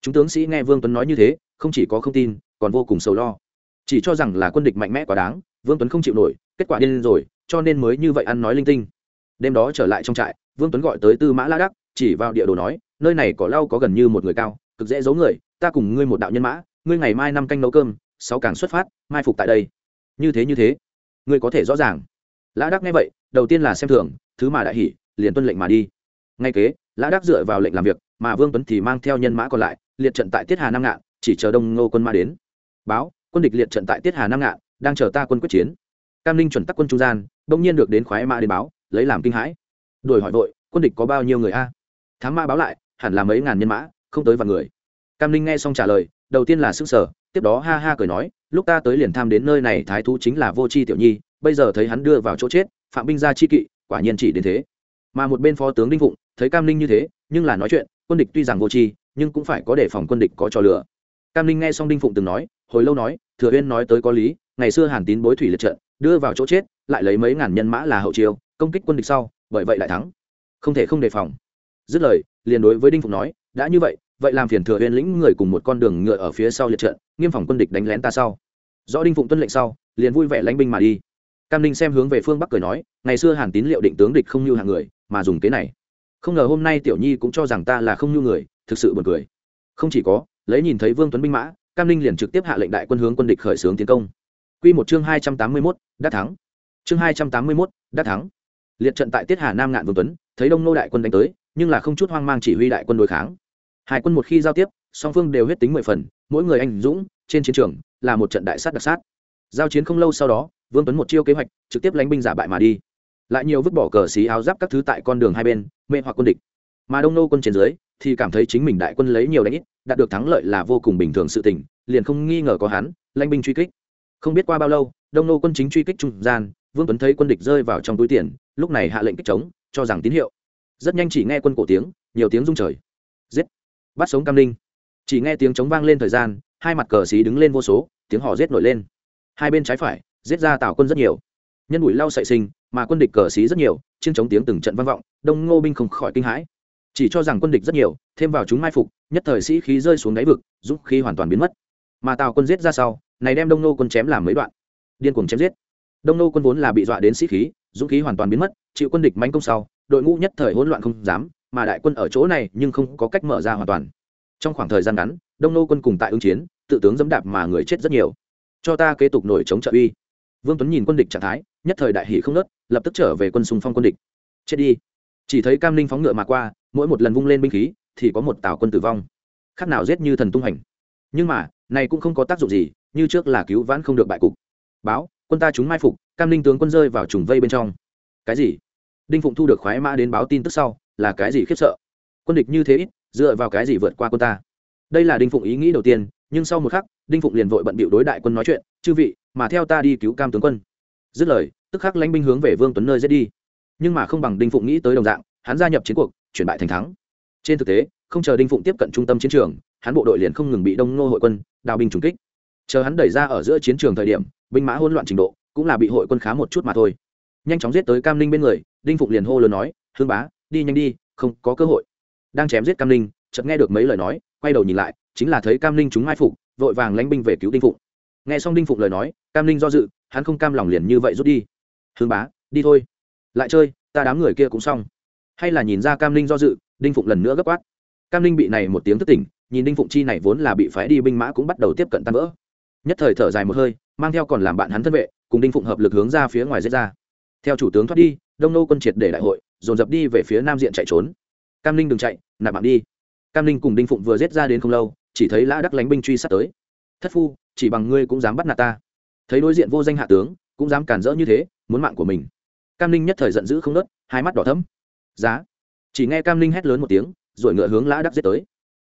Chúng tướng sĩ nghe vương tuấn nói như thế, không chỉ có không tin, còn vô cùng sầu lo. Chỉ cho rằng là quân địch mạnh mẽ quá đáng, vương tuấn không chịu nổi, kết quả điên rồi, cho nên mới như vậy ăn nói linh tinh. Đêm đó trở lại trong trại, vương tuấn gọi tới tư mã la đắc, chỉ vào địa đồ nói, nơi này có lau có gần như một người cao, cực dễ giấu người, ta cùng ngươi một đạo nhân mã, ngươi ngày mai năm canh nấu cơm sáu càng xuất phát, mai phục tại đây. Như thế như thế. Ngươi có thể rõ ràng. Lã đắc nghe vậy, đầu tiên là xem thường, thứ mà đại hỷ liền tuân lệnh mà đi. Ngay kế, lã đắc dựa vào lệnh làm việc, mà vương tuấn thì mang theo nhân mã còn lại, liệt trận tại tiết hà nam ngạn, chỉ chờ đông ngô quân ma đến. Báo, quân địch liệt trận tại tiết hà nam ngạn, đang chờ ta quân quyết chiến. Cam ninh chuẩn tắc quân trung gian đông nhiên được đến khoái mã đến báo, lấy làm kinh hãi. Đuổi hỏi vội, quân địch có bao nhiêu người a? Thám ma báo lại, hẳn là mấy ngàn nhân mã, không tới vài người. Cam ninh nghe xong trả lời, đầu tiên là s ư n g sở tiếp đó ha ha cười nói, lúc ta tới liền tham đến nơi này, thái thú chính là vô c h i tiểu nhi, bây giờ thấy hắn đưa vào chỗ chết, phạm binh ra chi kỵ, quả nhiên chỉ đến thế. Mà một bên phó tướng đinh phụng, thấy cam ninh như thế, nhưng là nói chuyện, quân địch tuy rằng vô tri, nhưng cũng phải có đề phòng quân địch có trò lửa cam ninh nghe xong đinh phụng từng nói, hồi lâu nói, thừa uyên nói tới có lý, ngày xưa hàn tín bối thủy liệt trận, đưa vào chỗ chết, lại lấy mấy ngàn nhân mã là hậu chiêu công kích quân địch sau, bởi vậy lại thắng. Không thể không đề phòng. Dứt lời, liền đối với đinh phụng nói, đã như vậy vậy làm phiền thừa huyền lĩnh người cùng một con đường ngựa ở phía sau liệt trận nghiêm phòng quân địch đánh lén ta sau. Do đinh phụng tuân lệnh sau liền vui vẻ lãnh binh mà đi. Cam ninh xem hướng về phương bắc cười nói ngày xưa hàn tín liệu định tướng địch không như hàng người mà dùng kế này. Không ngờ hôm nay tiểu nhi cũng cho rằng ta là không như người thực sự buồn cười. Không chỉ có lấy nhìn thấy vương tuấn binh mã cam ninh liền trực tiếp hạ lệnh đại quân hướng quân địch khởi xướng tiến công. Quy một chương hai trăm tám mươi 281, đắc thắng. Chương hai trăm tám mươi 281, đắc thắng. Liệt trận tại Tiết Hà Nam ngạn Vương Tuấn, thấy Đông Nô đại quân đánh tới, nhưng là không chút hoang mang chỉ huy đại quân đối kháng hai quân một khi giao tiếp, song phương đều huyết tính mười phần, mỗi người anh dũng, trên chiến trường là một trận đại sát đặc sát. Giao chiến không lâu sau đó, vương tuấn một chiêu kế hoạch, trực tiếp lánh binh giả bại mà đi. Lại nhiều vứt bỏ cờ xí áo giáp các thứ tại con đường hai bên, mê hoặc quân địch. Mà đông nô quân trên dưới, thì cảm thấy chính mình đại quân lấy nhiều đánh ít, đạt được thắng lợi là vô cùng bình thường sự tình, liền không nghi ngờ có hắn lanh binh truy kích. Không biết qua bao lâu, đông nô quân chính truy kích trung gian, vương tuấn thấy quân địch rơi vào trong túi tiền, lúc này hạ lệnh kích chống, cho rằng tín hiệu. Rất nhanh chỉ nghe quân cổ tiếng, nhiều tiếng rung trời bắt sống cam linh. Chỉ nghe tiếng chống vang lên thời gian, hai mặt cờ xí đứng lên vô số, tiếng hò rết nổi lên. Hai bên trái phải, giết ra tào quân rất nhiều. Nhân bụi lau sậy sinh mà quân địch cờ xí rất nhiều chiến chống tiếng từng trận vang vọng, đông ngô binh không khỏi kinh hãi. Chỉ cho rằng quân địch rất nhiều, thêm vào chúng mai phục, nhất thời sĩ khí rơi xuống đáy vực giúp khí hoàn toàn biến mất. Mà tào quân giết ra sau, này đem đông nô quân chém làm mấy đoạn. Điên cuồng chém giết. Đông nô quân vốn là bị dọa đến sĩ khí, dũng khí hoàn toàn biến mất, chịu quân địch mánh công sau, đội ngũ nhất thời hỗn loạn không dám mà đại quân ở chỗ này nhưng không có cách mở ra hoàn toàn. Trong khoảng thời gian ngắn, đông nô quân cùng tại ứng chiến, tự tướng dẫm đạp mà người chết rất nhiều. Cho ta kế tục nổi chống trợ uy. Vương tuấn nhìn quân địch trạng thái, nhất thời đại hỷ không nớt lập tức trở về quân xung phong quân địch. Chết đi. Chỉ thấy cam linh phóng ngựa mà qua, mỗi một lần vung lên binh khí, thì có một tào quân tử vong. Khác nào giết như thần tung hành. Nhưng mà, này cũng không có tác dụng gì, như trước là cứu vãn không được bại cục. Báo, quân ta chúng mai phục, cam linh tướng quân rơi vào trùng vây bên trong. Cái gì? Đinh phụng thu được khoái mã đến báo tin tức sau là cái gì khiếp sợ? Quân địch như thế ít, dựa vào cái gì vượt qua quân ta? Đây là đinh phụng ý nghĩ đầu tiên, nhưng sau một khắc, đinh phụng liền vội bận bịu đối đại quân nói chuyện, chư vị, mà theo ta đi cứu cam tướng quân. Dứt lời, tức khắc lãnh binh hướng về vương tuấn nơi dễ đi. Nhưng mà không bằng đinh phụng nghĩ tới đồng dạng, hắn gia nhập chiến cuộc, chuyển bại thành thắng. Trên thực tế, không chờ đinh phụng tiếp cận trung tâm chiến trường, hắn bộ đội liền không ngừng bị đông ngô hội quân, đào binh trùng kích. Chờ hắn đẩy ra ở giữa chiến trường thời điểm, binh mã hỗn loạn trình độ, cũng là bị hội quân khá một chút mà thôi. Nhanh chóng giết tới cam ninh bên người, đinh phụng liền hô lớn nói, hương bá đi nhanh đi, không có cơ hội. Đang chém giết cam ninh, chợt nghe được mấy lời nói, quay đầu nhìn lại, chính là thấy cam ninh chúng mai phục, vội vàng lánh binh về cứu đinh phụng. Nghe xong đinh phụng lời nói, cam ninh do dự, hắn không cam lòng liền như vậy rút đi. Hương bá, đi thôi. Lại chơi, ta đám người kia cũng xong. Hay là nhìn ra cam ninh do dự, đinh phụng lần nữa gấp quát. Cam ninh bị này một tiếng thất tỉnh, nhìn đinh phụng chi này vốn là bị phái đi binh mã cũng bắt đầu tiếp cận tan vỡ. Nhất thời thở dài một hơi, mang theo còn làm bạn hắn thân vệ, cùng đinh phụng hợp lực hướng ra phía ngoài giết ra. Theo chủ tướng thoát đi, đông nô quân triệt để đại hội dồn dập đi về phía nam diện chạy trốn. Cam ninh đừng chạy, nạp mạng đi. Cam ninh cùng đinh phụng vừa giết ra đến không lâu, chỉ thấy lã đắc lánh binh truy sát tới. Thất phu, chỉ bằng ngươi cũng dám bắt nạt ta. Thấy đối diện vô danh hạ tướng, cũng dám cản rỡ như thế, muốn mạng của mình. Cam ninh nhất thời giận dữ không nớt hai mắt đỏ thấm giá. Chỉ nghe cam ninh hét lớn một tiếng, rồi ngựa hướng lã đắc giết tới.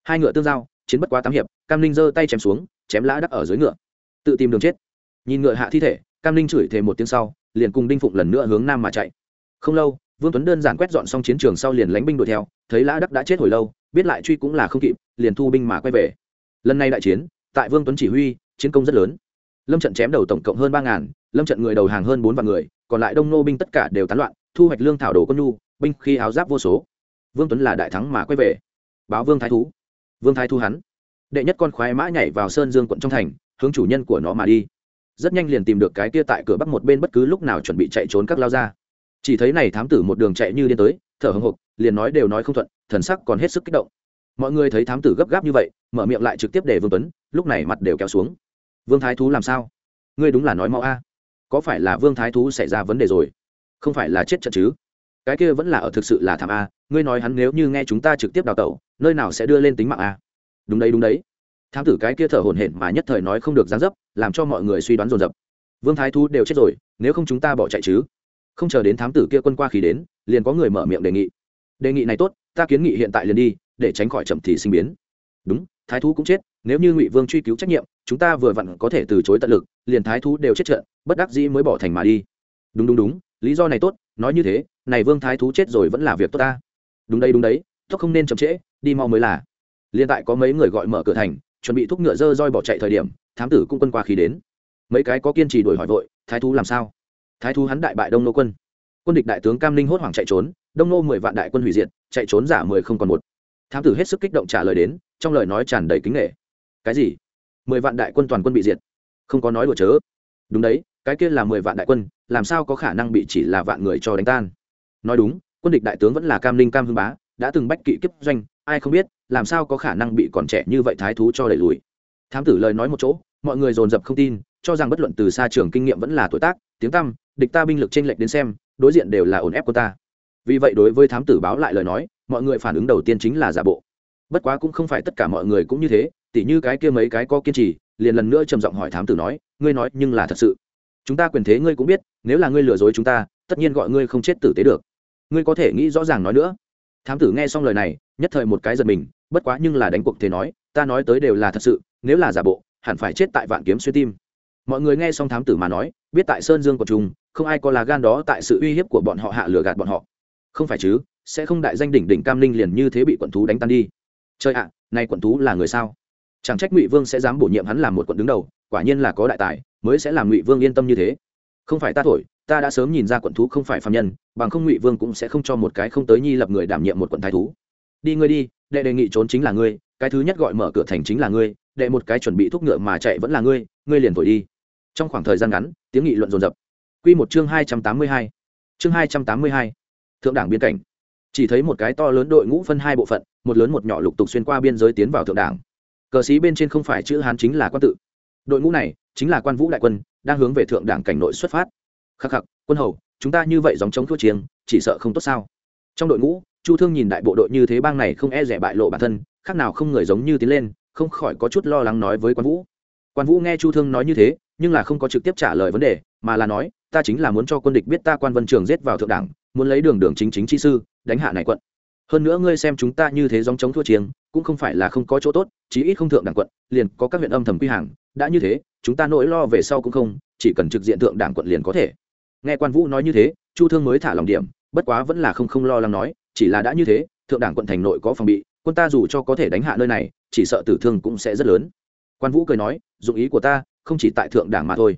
Hai ngựa tương giao, chiến bất quá tám hiệp, cam ninh giơ tay chém xuống, chém lã đắc ở dưới ngựa. Tự tìm đường chết. Nhìn ngựa hạ thi thể, cam ninh chửi thề một tiếng sau, liền cùng đinh phụng lần nữa hướng nam mà chạy. Không lâu vương tuấn đơn giản quét dọn xong chiến trường sau liền lánh binh đuổi theo, thấy lã đắc đã chết hồi lâu, biết lại truy cũng là không kịp, liền thu binh mà quay về. Lần này đại chiến, tại vương tuấn chỉ huy, chiến công rất lớn. Lâm trận chém đầu tổng cộng hơn ba ngàn, lâm trận người đầu hàng hơn bốn vạn người, còn lại đông nô binh tất cả đều tán loạn, thu hoạch lương thảo đồ quân nhu, binh khi áo giáp vô số. Vương tuấn là đại thắng mà quay về. Báo vương thái thú. Vương thái thu hắn. Đệ nhất con khoái mã nhảy vào sơn dương quận trong thành, hướng chủ nhân của nó mà đi. Rất nhanh liền tìm được cái kia tại cửa bắc một bên bất cứ lúc nào chuẩn bị chạy trốn các lao ra chỉ thấy này thám tử một đường chạy như điên tới, thở hồng hộc, liền nói đều nói không thuận, thần sắc còn hết sức kích động. Mọi người thấy thám tử gấp gáp như vậy, mở miệng lại trực tiếp để vương tuấn, lúc này mặt đều kéo xuống. Vương thái thú làm sao? Ngươi đúng là nói mau a. Có phải là vương thái thú xảy ra vấn đề rồi? Không phải là chết trận chứ? Cái kia vẫn là ở thực sự là thảm a, ngươi nói hắn nếu như nghe chúng ta trực tiếp đào tẩu, nơi nào sẽ đưa lên tính mạng a? Đúng đấy đúng đấy. Thám tử cái kia thở hổn hển mà nhất thời nói không được gián dấp, làm cho mọi người suy đoán dồn dập. Vương thái thú đều chết rồi, nếu không chúng ta bỏ chạy chứ? Không chờ đến thám tử kia quân qua khí đến, liền có người mở miệng đề nghị. Đề nghị này tốt, ta kiến nghị hiện tại liền đi, để tránh khỏi chậm thì sinh biến. Đúng, thái thú cũng chết, nếu như ngụy vương truy cứu trách nhiệm, chúng ta vừa vặn có thể từ chối tận lực, liền thái thú đều chết trận, bất đắc dĩ mới bỏ thành mà đi. Đúng đúng đúng, lý do này tốt, nói như thế, này vương thái thú chết rồi vẫn là việc tốt ta. Đúng đây đúng đấy thúc không nên chậm trễ, đi mau mới là. Liên tại có mấy người gọi mở cửa thành, chuẩn bị thúc ngựa dơ roi bỏ chạy thời điểm, thám tử cũng quân qua khí đến. Mấy cái có kiên trì đuổi hỏi vội, thái thú làm sao? Thái thú hắn đại bại đông nô quân. Quân địch đại tướng cam ninh hốt hoảng chạy trốn, đông nô mười vạn đại quân hủy diệt, chạy trốn giả mười không còn một. Thám tử hết sức kích động trả lời đến, trong lời nói tràn đầy kính nghệ cái gì? Mười vạn đại quân toàn quân bị diệt. Không có nói đùa chớ. Đúng đấy, cái kia là mười vạn đại quân, làm sao có khả năng bị chỉ là vạn người cho đánh tan? Nói đúng, quân địch đại tướng vẫn là cam ninh cam hưng bá, đã từng bách kỵ kiếp doanh, ai không biết, làm sao có khả năng bị còn trẻ như vậy thái thú cho đẩy lùi. Thám tử lời nói một chỗ, mọi người dồn dập không tin, cho rằng bất luận từ xa trường kinh nghiệm vẫn là tuổi tác, tiếng tăm địch ta binh lực chênh lệch đến xem, đối diện đều là ổn ép của ta. Vì vậy đối với thám tử báo lại lời nói, mọi người phản ứng đầu tiên chính là giả bộ. Bất quá cũng không phải tất cả mọi người cũng như thế, tỉ như cái kia mấy cái có kiên trì, liền lần nữa trầm giọng hỏi thám tử nói, ngươi nói, nhưng là thật sự? Chúng ta quyền thế ngươi cũng biết, nếu là ngươi lừa dối chúng ta, tất nhiên gọi ngươi không chết tử tế được. Ngươi có thể nghĩ rõ ràng nói nữa. Thám tử nghe xong lời này, nhất thời một cái giật mình, bất quá nhưng là đánh cuộc thế nói, ta nói tới đều là thật sự, nếu là giả bộ, hẳn phải chết tại vạn kiếm xuyên tim. Mọi người nghe xong thám tử mà nói, biết tại sơn dương của chúng không ai có là gan đó tại sự uy hiếp của bọn họ hạ lừa gạt bọn họ. Không phải chứ, sẽ không đại danh đỉnh đỉnh cam linh liền như thế bị quận thú đánh tan đi. Chơi ạ nay quận thú là người sao? Chẳng trách ngụy vương sẽ dám bổ nhiệm hắn làm một quận đứng đầu, quả nhiên là có đại tài, mới sẽ làm ngụy vương yên tâm như thế. Không phải ta thổi, ta đã sớm nhìn ra quận thú không phải phạm nhân, bằng không ngụy vương cũng sẽ không cho một cái không tới nhi lập người đảm nhiệm một quận thái thú. Đi ngươi đi, đệ đề nghị trốn chính là ngươi, cái thứ nhất gọi mở cửa thành chính là ngươi, đệ một cái chuẩn bị thúc ngựa mà chạy vẫn là ngươi ngươi liền thổi đi. Trong khoảng thời gian ngắn, tiếng nghị luận dồn dập. Quy một chương hai trăm tám mươi hai. Chương hai trăm tám mươi hai. Thượng đảng biên cảnh. Chỉ thấy một cái to lớn đội ngũ phân hai bộ phận, một lớn một nhỏ lục tục xuyên qua biên giới tiến vào thượng đảng. Cờ sĩ bên trên không phải chữ hán chính là quan tự. Đội ngũ này chính là quan vũ đại quân, đang hướng về thượng đảng cảnh nội xuất phát. Khắc khắc, quân hầu, chúng ta như vậy dòng chống thua chiêng, chỉ sợ không tốt sao? Trong đội ngũ, chu thương nhìn đại bộ đội như thế bang này không e dè bại lộ bản thân, khác nào không người giống như tiến lên, không khỏi có chút lo lắng nói với quan vũ. Quan vũ nghe chu thương nói như thế, nhưng là không có trực tiếp trả lời vấn đề, mà là nói ta chính là muốn cho quân địch biết ta quan vân trường giết vào thượng đảng, muốn lấy đường đường chính chính chi sư, đánh hạ này quận. Hơn nữa ngươi xem chúng ta như thế dòng chống thua chiêng, cũng không phải là không có chỗ tốt, chí ít không thượng đảng quận, liền có các huyện âm thầm quy hàng, đã như thế, chúng ta nỗi lo về sau cũng không, chỉ cần trực diện thượng đảng quận liền có thể. Nghe quan vũ nói như thế, chu thương mới thả lòng điểm, bất quá vẫn là không không lo lắng nói, chỉ là đã như thế, thượng đảng quận thành nội có phòng bị, quân ta dù cho có thể đánh hạ nơi này, chỉ sợ tử thương cũng sẽ rất lớn. Quan vũ cười nói, dụng ý của ta, không chỉ tại thượng đảng mà thôi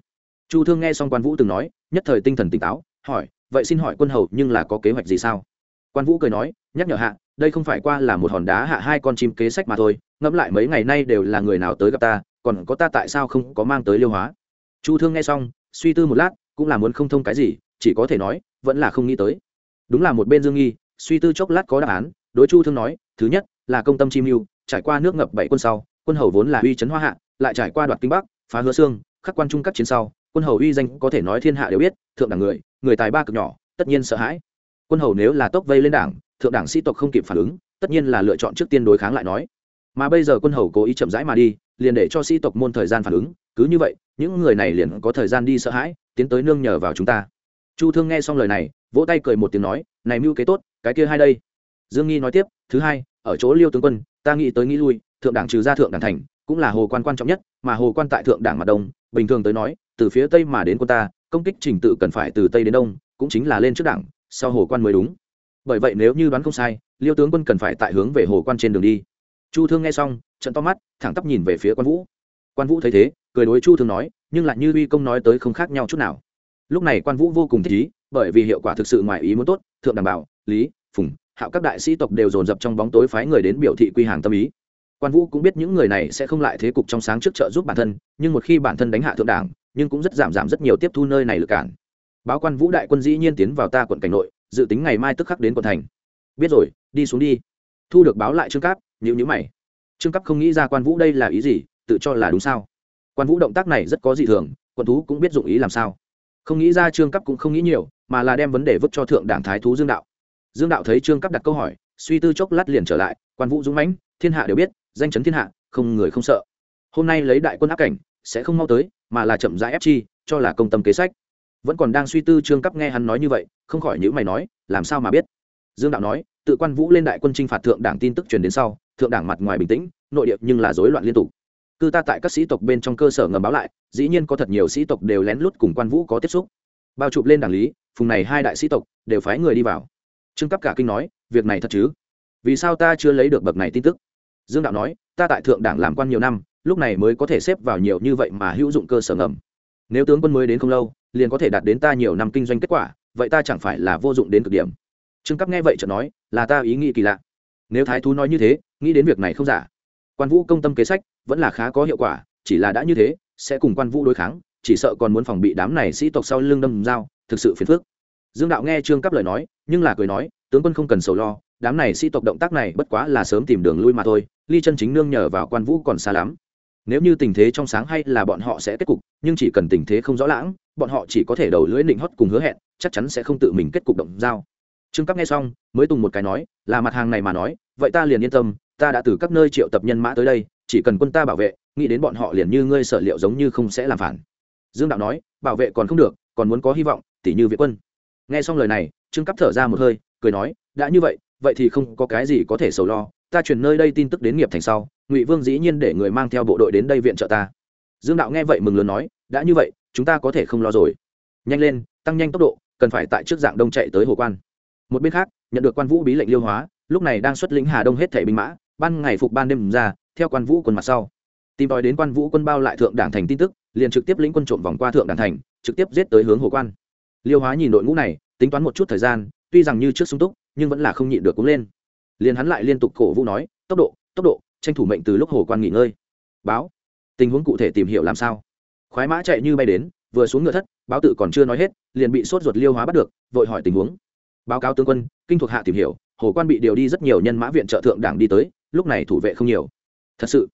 chu thương nghe xong quan vũ từng nói, nhất thời tinh thần tỉnh táo, hỏi, vậy xin hỏi quân hầu nhưng là có kế hoạch gì sao? Quan vũ cười nói, nhắc nhở hạ, đây không phải qua là một hòn đá hạ hai con chim kế sách mà thôi, ngẫm lại mấy ngày nay đều là người nào tới gặp ta, còn có ta tại sao không có mang tới liêu hóa? Chu thương nghe xong, suy tư một lát, cũng là muốn không thông cái gì, chỉ có thể nói, vẫn là không nghĩ tới. Đúng là một bên dương nghi, suy tư chốc lát có đáp án, đối chu thương nói, thứ nhất, là công tâm chi mưu, trải qua nước ngập bảy quân sau, quân hầu vốn là uy chấn hoa hạ, lại trải qua đoạt kinh bắc, phá hứa xương, khắc quan trung các chiến sau quân hầu uy danh có thể nói thiên hạ đều biết, thượng đẳng người người tài ba cực nhỏ, tất nhiên sợ hãi. Quân hầu nếu là tốc vây lên đảng, thượng đảng sĩ tộc không kịp phản ứng, tất nhiên là lựa chọn trước tiên đối kháng lại nói. Mà bây giờ quân hầu cố ý chậm rãi mà đi, liền để cho sĩ tộc môn thời gian phản ứng, cứ như vậy, những người này liền có thời gian đi sợ hãi, tiến tới nương nhờ vào chúng ta. Chu thương nghe xong lời này, vỗ tay cười một tiếng nói, này mưu kế tốt, cái kia hai đây. Dương nghi nói tiếp, thứ hai, ở chỗ liêu tướng quân, ta nghĩ tới nghĩ lui, thượng đảng trừ ra thượng đảng thành, cũng là hồ quan quan trọng nhất, mà hồ quan tại thượng đảng mặt đông, bình thường tới nói từ phía tây mà đến quân ta, công kích trình tự cần phải từ tây đến đông, cũng chính là lên trước đảng, sau hồ quan mới đúng. Bởi vậy nếu như đoán không sai, liêu tướng quân cần phải tại hướng về hồ quan trên đường đi. Chu thương nghe xong, trận to mắt, thẳng tắp nhìn về phía quan vũ. Quan vũ thấy thế, cười đối chu thương nói, nhưng lại như uy công nói tới không khác nhau chút nào. Lúc này quan vũ vô cùng thích ý, bởi vì hiệu quả thực sự ngoài ý muốn tốt, thượng đảm bảo, lý, phùng, hạo các đại sĩ tộc đều dồn dập trong bóng tối phái người đến biểu thị quy hàng tâm ý. Quan vũ cũng biết những người này sẽ không lại thế cục trong sáng trước trợ giúp bản thân, nhưng một khi bản thân đánh hạ thượng đảng nhưng cũng rất giảm giảm rất nhiều tiếp thu nơi này lực cản. Báo quan vũ đại quân dĩ nhiên tiến vào ta quận cảnh nội, dự tính ngày mai tức khắc đến quận thành. Biết rồi, đi xuống đi. Thu được báo lại trương cáp nhữ nhữ mày. Trương cáp không nghĩ ra quan vũ đây là ý gì, tự cho là đúng sao? Quan vũ động tác này rất có dị thường quân thú cũng biết dụng ý làm sao. Không nghĩ ra trương cấp cũng không nghĩ nhiều, mà là đem vấn đề vứt cho thượng đảng thái thú dương đạo. Dương đạo thấy trương cấp đặt câu hỏi, suy tư chốc lát liền trở lại, quan vũ dũng mãnh, thiên hạ đều biết, danh chấn thiên hạ, không người không sợ. Hôm nay lấy đại quân áp cảnh sẽ không mau tới, mà là chậm rãi ép chi, cho là công tâm kế sách. Vẫn còn đang suy tư trương cấp nghe hắn nói như vậy, không khỏi những mày nói, làm sao mà biết? Dương đạo nói, tự quan vũ lên đại quân chinh phạt thượng đảng tin tức truyền đến sau, thượng đảng mặt ngoài bình tĩnh, nội địa nhưng là rối loạn liên tục. Cư ta tại các sĩ tộc bên trong cơ sở ngầm báo lại, dĩ nhiên có thật nhiều sĩ tộc đều lén lút cùng quan vũ có tiếp xúc. Bao chụp lên đảng lý, phùng này hai đại sĩ tộc, đều phái người đi vào. Trương cấp cả kinh nói, việc này thật chứ? Vì sao ta chưa lấy được bậc này tin tức? Dương đạo nói, ta tại thượng đảng làm quan nhiều năm lúc này mới có thể xếp vào nhiều như vậy mà hữu dụng cơ sở ngầm. Nếu tướng quân mới đến không lâu, liền có thể đạt đến ta nhiều năm kinh doanh kết quả, vậy ta chẳng phải là vô dụng đến cực điểm. Trương cấp nghe vậy chợt nói, là ta ý nghĩ kỳ lạ. Nếu thái thú nói như thế, nghĩ đến việc này không giả. Quan vũ công tâm kế sách, vẫn là khá có hiệu quả, chỉ là đã như thế, sẽ cùng quan vũ đối kháng, chỉ sợ còn muốn phòng bị đám này sĩ tộc sau lưng đâm dao, thực sự phiền phức. Dương đạo nghe trương cấp lời nói, nhưng là cười nói, tướng quân không cần sầu lo, đám này sĩ tộc động tác này bất quá là sớm tìm đường lui mà thôi, ly chân chính nương nhờ vào quan vũ còn xa lắm nếu như tình thế trong sáng hay là bọn họ sẽ kết cục, nhưng chỉ cần tình thế không rõ lãng, bọn họ chỉ có thể đầu lưỡi nịnh hót cùng hứa hẹn, chắc chắn sẽ không tự mình kết cục động giao. Trương cấp nghe xong, mới tùng một cái nói, là mặt hàng này mà nói, vậy ta liền yên tâm, ta đã từ các nơi triệu tập nhân mã tới đây, chỉ cần quân ta bảo vệ, nghĩ đến bọn họ liền như ngươi sở liệu giống như không sẽ làm phản. Dương đạo nói, bảo vệ còn không được, còn muốn có hy vọng, tỉ như viện quân. Nghe xong lời này, trương cấp thở ra một hơi, cười nói, đã như vậy vậy thì không có cái gì có thể sầu lo ta chuyển nơi đây tin tức đến nghiệp thành sau, ngụy vương dĩ nhiên để người mang theo bộ đội đến đây viện trợ ta. Dương đạo nghe vậy mừng lớn nói, đã như vậy, chúng ta có thể không lo rồi. Nhanh lên, tăng nhanh tốc độ, cần phải tại trước dạng đông chạy tới hồ quan. Một bên khác, nhận được quan vũ bí lệnh liêu hóa, lúc này đang xuất lĩnh hà đông hết thẻ binh mã, ban ngày phục ban đêm ra, theo quan vũ quân mặt sau. Tìm tòi đến quan vũ quân bao lại thượng đảng thành tin tức, liền trực tiếp lĩnh quân trộm vòng qua thượng đảng thành, trực tiếp giết tới hướng hồ quan. Liêu hóa nhìn đội ngũ này, tính toán một chút thời gian, tuy rằng như trước sung túc, nhưng vẫn là không nhịn được cúng lên liền hắn lại liên tục cổ vũ nói, tốc độ tốc độ, tranh thủ mệnh từ lúc hồ quan nghỉ ngơi. Báo, tình huống cụ thể tìm hiểu làm sao. Khoái mã chạy như bay đến, vừa xuống ngựa thất, báo tự còn chưa nói hết, liền bị sốt ruột liêu hóa bắt được, vội hỏi tình huống. Báo cáo tướng quân, kinh thuộc hạ tìm hiểu, hồ quan bị điều đi rất nhiều nhân mã viện trợ thượng đảng đi tới, lúc này thủ vệ không nhiều. Thật sự,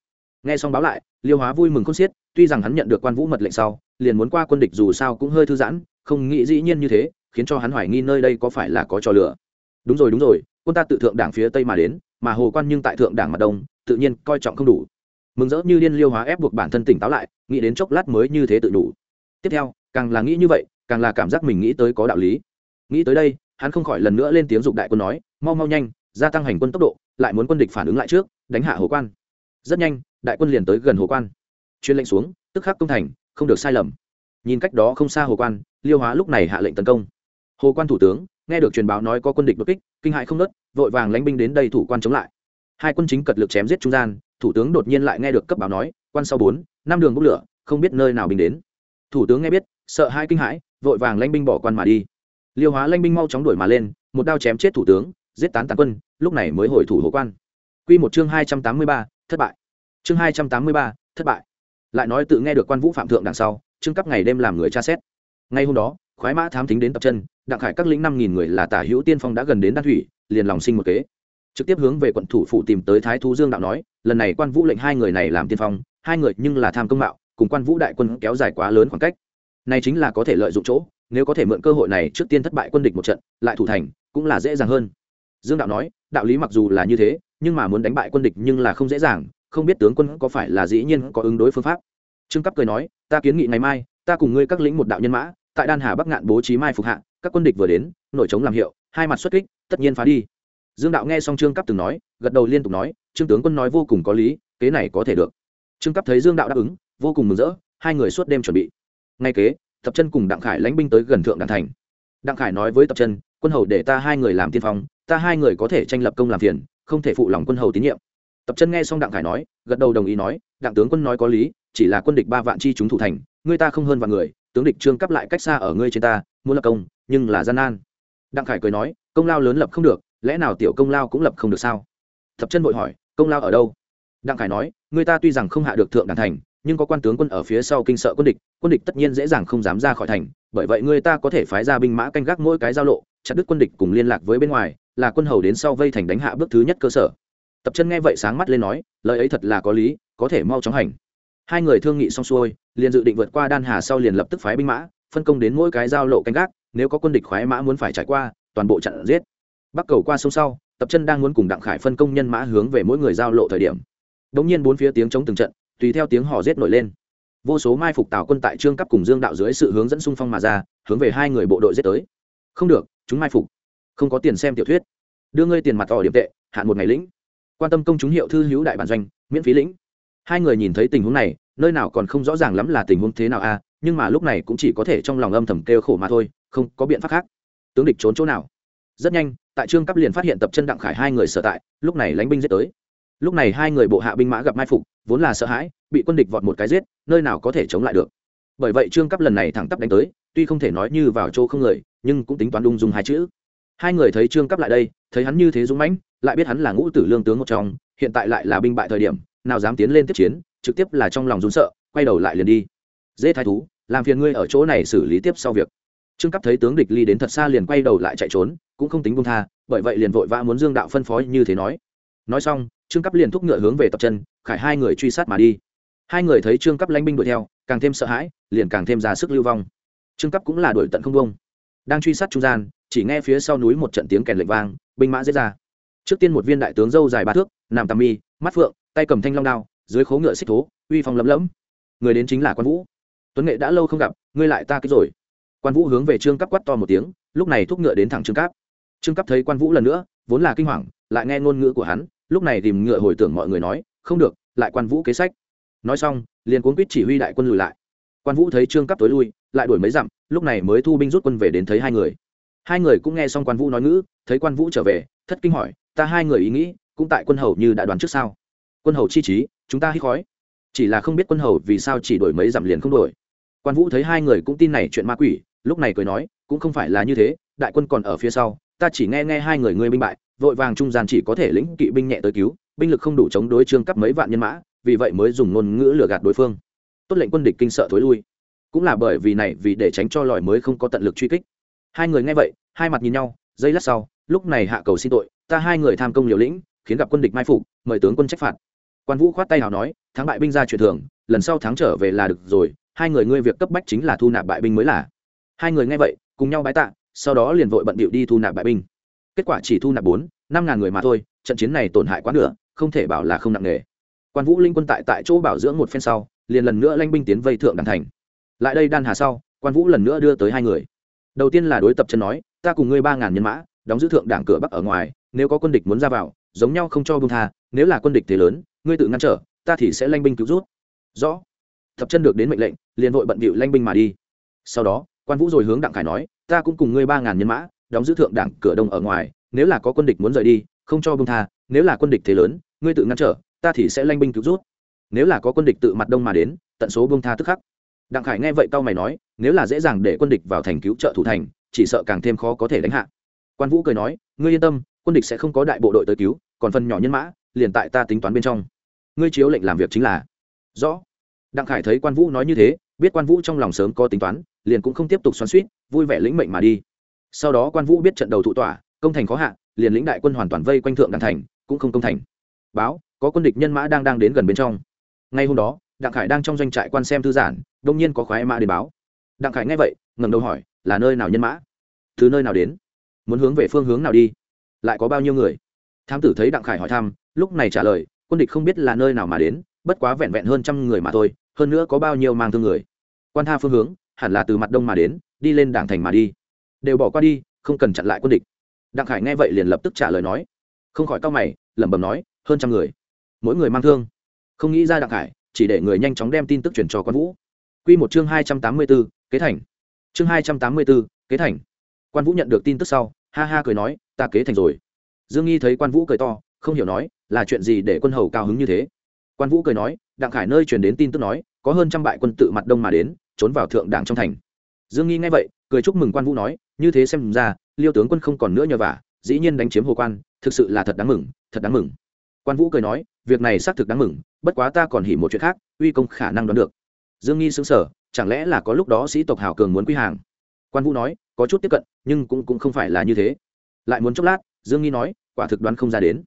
nghe xong báo lại, liêu hóa vui mừng khôn xiết, tuy rằng hắn nhận được quan vũ mật lệnh sau, liền muốn qua quân địch dù sao cũng hơi thư giãn, không nghĩ dĩ nhiên như thế, khiến cho hắn hoài nghi nơi đây có phải là có trò lửa đúng rồi đúng rồi quân ta tự thượng đảng phía tây mà đến, mà hồ quan nhưng tại thượng đảng mặt đông, tự nhiên coi trọng không đủ. Mừng rỡ như liên liêu hóa ép buộc bản thân tỉnh táo lại, nghĩ đến chốc lát mới như thế tự đủ. Tiếp theo, càng là nghĩ như vậy, càng là cảm giác mình nghĩ tới có đạo lý. Nghĩ tới đây, hắn không khỏi lần nữa lên tiếng dục đại quân nói, mau mau nhanh, gia tăng hành quân tốc độ, lại muốn quân địch phản ứng lại trước, đánh hạ hồ quan. Rất nhanh, đại quân liền tới gần hồ quan. Chuyên lệnh xuống, tức khắc công thành, không được sai lầm. Nhìn cách đó không xa hồ quan, liêu hóa lúc này hạ lệnh tấn công. Hồ quan thủ tướng nghe được truyền báo nói có quân địch đột kích, kinh hại không nớt vội vàng lánh binh đến đây thủ quan chống lại. Hai quân chính cật lực chém giết trung gian, thủ tướng đột nhiên lại nghe được cấp báo nói, quan sau bốn, năm đường bốc lửa, không biết nơi nào binh đến. Thủ tướng nghe biết, sợ hai kinh hãi, vội vàng lanh binh bỏ quan mà đi. Liêu hóa lanh binh mau chóng đuổi mà lên, một đao chém chết thủ tướng, giết tán tàn quân, lúc này mới hồi thủ hộ quan. Q một chương hai trăm tám mươi ba, thất bại. Chương hai trăm tám mươi ba, thất bại. Lại nói tự nghe được quan vũ phạm thượng đằng sau trưng cấp ngày đêm làm người tra xét. Ngay hôm đó khoái mã thám tính đến tập chân, đặng khải các lĩnh năm nghìn người là tả hữu tiên phong đã gần đến đan thủy, liền lòng sinh một kế. Trực tiếp hướng về quận thủ phụ tìm tới thái thú dương đạo nói, lần này quan vũ lệnh hai người này làm tiên phong, hai người nhưng là tham công mạo, cùng quan vũ đại quân kéo dài quá lớn khoảng cách. Này chính là có thể lợi dụng chỗ, nếu có thể mượn cơ hội này trước tiên thất bại quân địch một trận, lại thủ thành, cũng là dễ dàng hơn. Dương đạo nói, đạo lý mặc dù là như thế, nhưng mà muốn đánh bại quân địch nhưng là không dễ dàng, không biết tướng quân có phải là dĩ nhiên có ứng đối phương pháp. Trương cấp cười nói, ta kiến nghị ngày mai, ta cùng ngươi các lĩnh một đạo nhân mã tại đan hà bắc ngạn bố trí mai phục hạ, các quân địch vừa đến, nội chống làm hiệu, hai mặt xuất kích, tất nhiên phá đi. Dương đạo nghe xong trương cấp từng nói, gật đầu liên tục nói, trương tướng quân nói vô cùng có lý, kế này có thể được. Trương cấp thấy dương đạo đáp ứng, vô cùng mừng rỡ, hai người suốt đêm chuẩn bị. Ngay kế tập chân cùng đặng khải lãnh binh tới gần thượng đàn thành. Đặng khải nói với tập chân, quân hầu để ta hai người làm tiên phong, ta hai người có thể tranh lập công làm phiền, không thể phụ lòng quân hầu tín nhiệm. Tập chân nghe xong đặng khải nói, gật đầu đồng ý nói, đặng tướng quân nói có lý, chỉ là quân địch ba vạn chi chúng thủ thành, người ta không hơn vạn người tướng địch trương cấp lại cách xa ở ngươi trên ta, muốn lập công, nhưng là gian nan. Đặng khải cười nói, công lao lớn lập không được, lẽ nào tiểu công lao cũng lập không được sao? Thập chân vội hỏi, công lao ở đâu? Đặng khải nói, người ta tuy rằng không hạ được thượng đàn thành, nhưng có quan tướng quân ở phía sau kinh sợ quân địch quân địch tất nhiên dễ dàng không dám ra khỏi thành, bởi vậy người ta có thể phái ra binh mã canh gác mỗi cái giao lộ chặt đứt quân địch cùng liên lạc với bên ngoài, là quân hầu đến sau vây thành đánh hạ bước thứ nhất cơ sở. Tập chân nghe vậy sáng mắt lên nói, lời ấy thật là có lý, có thể mau chóng hành hai người thương nghị xong xuôi, liền dự định vượt qua đan hà sau liền lập tức phái binh mã, phân công đến mỗi cái giao lộ canh gác, nếu có quân địch khoái mã muốn phải trải qua, toàn bộ chặn giết. Bắc cầu qua sông sau, tập chân đang muốn cùng đặng khải phân công nhân mã hướng về mỗi người giao lộ thời điểm. Đ ỗ n g nhiên bốn phía tiếng chống từng trận, tùy theo tiếng hò rết nổi lên. Vô số mai phục tào quân tại trương cấp cùng dương đạo dưới sự hướng dẫn xung phong mà ra, hướng về hai người bộ đội giết tới. Không được, chúng mai phục. Không có tiền xem tiểu thuyết. Đưa ngươi tiền mặt tỏ điểm tệ, hạn một ngày lĩnh. Quan tâm công chúng hiệu thư hữu đại bản doanh, miễn phí lĩnh hai người nhìn thấy tình huống này, nơi nào còn không rõ ràng lắm là tình huống thế nào a, nhưng mà lúc này cũng chỉ có thể trong lòng âm thầm kêu khổ mà thôi, không có biện pháp khác. Tướng địch trốn chỗ nào? Rất nhanh, tại trương cấp liền phát hiện tập chân đặng khải hai người sở tại, lúc này lánh binh giết tới. Lúc này hai người bộ hạ binh mã gặp mai phục, vốn là sợ hãi, bị quân địch vọt một cái giết, nơi nào có thể chống lại được. Bởi vậy trương cấp lần này thẳng tắp đánh tới, tuy không thể nói như vào chỗ không người, nhưng cũng tính toán đung dùng hai chữ. Hai người thấy trương cấp lại đây, thấy hắn như thế dũng mãnh, lại biết hắn là ngũ tử lương tướng một trong, hiện tại lại là binh bại thời điểm nào dám tiến lên tiếp chiến, trực tiếp là trong lòng run sợ, quay đầu lại liền đi. Dễ thái thú, làm phiền ngươi ở chỗ này xử lý tiếp sau việc. Trương cấp thấy tướng địch ly đến thật xa liền quay đầu lại chạy trốn, cũng không tính buông tha, bởi vậy liền vội vã muốn dương đạo phân phối như thế nói. Nói xong, trương cấp liền thúc ngựa hướng về tập chân, khải hai người truy sát mà đi. Hai người thấy trương cấp lãnh binh đuổi theo, càng thêm sợ hãi, liền càng thêm ra sức lưu vong. Trương cấp cũng là đuổi tận không bông đang truy sát trung gian, chỉ nghe phía sau núi một trận tiếng kèn lệnh vang, binh mã giết ra. Trước tiên một viên đại tướng dâu dài ba thước, nằm tầm mi, mắt phượng tay cầm thanh long đao, dưới khố ngựa xích thố, uy phong lấm lẫm người đến chính là quan vũ. Tuấn nghệ đã lâu không gặp, ngươi lại ta cái rồi. Quan vũ hướng về trương cấp quát to một tiếng, lúc này thúc ngựa đến thẳng trương cấp trương cấp thấy quan vũ lần nữa, vốn là kinh hoàng, lại nghe ngôn ngữ của hắn, lúc này tìm ngựa hồi tưởng mọi người nói, không được, lại quan vũ kế sách. Nói xong, liền cuốn quýt chỉ huy đại quân lùi lại. Quan vũ thấy trương cấp tối lui, lại đuổi mấy dặm, lúc này mới thu binh rút quân về đến thấy hai người. Hai người cũng nghe xong quan vũ nói ngữ, thấy quan vũ trở về, thất kinh hỏi, ta hai người ý nghĩ, cũng tại quân hầu như đã đoán trước sao? Quân hầu chi trí, chúng ta hít khói. Chỉ là không biết quân hầu vì sao chỉ đổi mấy dặm liền không đổi. Quan vũ thấy hai người cũng tin này chuyện ma quỷ, lúc này cười nói, cũng không phải là như thế, đại quân còn ở phía sau, ta chỉ nghe nghe hai người ngươi binh bại, vội vàng trung gian chỉ có thể lĩnh kỵ binh nhẹ tới cứu, binh lực không đủ chống đối trương cấp mấy vạn nhân mã, vì vậy mới dùng ngôn ngữ lừa gạt đối phương. Tốt lệnh quân địch kinh sợ thối lui. Cũng là bởi vì này, vì để tránh cho lòi mới không có tận lực truy kích. Hai người nghe vậy, hai mặt nhìn nhau, giây lát sau, lúc này hạ cầu xin tội, ta hai người tham công liều lĩnh, khiến gặp quân địch mai phục, mời tướng quân trách phạt quan vũ khoát tay nào nói, thắng bại binh ra chuyện thường, lần sau thắng trở về là được rồi, hai người ngươi việc cấp bách chính là thu nạp bại binh mới là. Hai người nghe vậy, cùng nhau bái tạ, sau đó liền vội bận bịu đi thu nạp bại binh. Kết quả chỉ thu nạp bốn, năm ngàn người mà thôi, trận chiến này tổn hại quá nửa, không thể bảo là không nặng nề. Quan vũ linh quân tại tại chỗ bảo dưỡng một phen sau, liền lần nữa lanh binh tiến vây thượng đàn thành. Lại đây đan hà sau, quan vũ lần nữa đưa tới hai người. Đầu tiên là đối tập chân nói, ta cùng ngươi ba ngàn nhân mã, đóng giữ thượng đảng cửa bắc ở ngoài, nếu có quân địch muốn ra vào, giống nhau không cho bung tha, nếu là quân địch thế lớn ngươi tự ngăn trở, ta thì sẽ lanh binh cứu rút. Rõ. Thập chân được đến mệnh lệnh, liền vội bận bịu lanh binh mà đi. Sau đó, quan vũ rồi hướng đặng khải nói, ta cũng cùng ngươi ba ngàn nhân mã, đóng giữ thượng đảng cửa đông ở ngoài, nếu là có quân địch muốn rời đi, không cho bông tha, nếu là quân địch thế lớn, ngươi tự ngăn trở, ta thì sẽ lanh binh cứu rút. Nếu là có quân địch tự mặt đông mà đến, tận số bông tha tức khắc. Đặng khải nghe vậy tao mày nói, nếu là dễ dàng để quân địch vào thành cứu trợ thủ thành, chỉ sợ càng thêm khó có thể đánh hạ. Quan vũ cười nói, ngươi yên tâm, quân địch sẽ không có đại bộ đội tới cứu, còn phần nhỏ nhân mã, liền tại ta tính toán bên trong ngươi chiếu lệnh làm việc chính là. Rõ. Đặng khải thấy quan vũ nói như thế biết quan vũ trong lòng sớm có tính toán liền cũng không tiếp tục xoắn suýt vui vẻ lĩnh mệnh mà đi. Sau đó quan vũ biết trận đầu thụ tỏa công thành khó hạ liền lĩnh đại quân hoàn toàn vây quanh thượng đặng thành cũng không công thành. Báo có quân địch nhân mã đang đang đến gần bên trong. Ngay hôm đó đặng khải đang trong doanh trại quan xem thư giản, đông nhiên có khoái mã đến báo. Đặng khải nghe vậy ngẩng đầu hỏi là nơi nào nhân mã? Từ nơi nào đến? Muốn hướng về phương hướng nào đi? Lại có bao nhiêu người? Thám tử thấy đặng khải hỏi thăm lúc này trả lời quân địch không biết là nơi nào mà đến, bất quá vẹn vẹn hơn trăm người mà thôi, hơn nữa có bao nhiêu mang thương người. Quan tha phương hướng, hẳn là từ mặt đông mà đến, đi lên đảng thành mà đi. Đều bỏ qua đi, không cần chặn lại quân địch. Đặng khải nghe vậy liền lập tức trả lời nói. Không khỏi cao mày, lẩm bẩm nói, hơn trăm người. Mỗi người mang thương. Không nghĩ ra đặng khải, chỉ để người nhanh chóng đem tin tức truyền cho quan vũ. Q một chương hai trăm tám mươi b ố kế thành. Chương hai trăm tám mươi b ố kế thành. Quan vũ nhận được tin tức sau, ha ha cười nói, ta kế thành rồi. Dương nghi thấy quan vũ cười to không hiểu nói là chuyện gì để quân hầu cao hứng như thế? Quan vũ cười nói đặng khải nơi truyền đến tin tức nói có hơn trăm bại quân tự mặt đông mà đến trốn vào thượng đảng trong thành. Dương nghi nghe vậy cười chúc mừng quan vũ nói như thế xem ra liêu tướng quân không còn nữa nhờ vả dĩ nhiên đánh chiếm hồ quan thực sự là thật đáng mừng thật đáng mừng. Quan vũ cười nói việc này xác thực đáng mừng bất quá ta còn hỉ một chuyện khác uy công khả năng đoán được. Dương nghi xứng sở chẳng lẽ là có lúc đó sĩ tộc hào cường muốn quy hàng? Quan vũ nói có chút tiếp cận nhưng cũng, cũng không phải là như thế. Lại muốn chốc lát dương nghi nói quả thực đoán không ra đến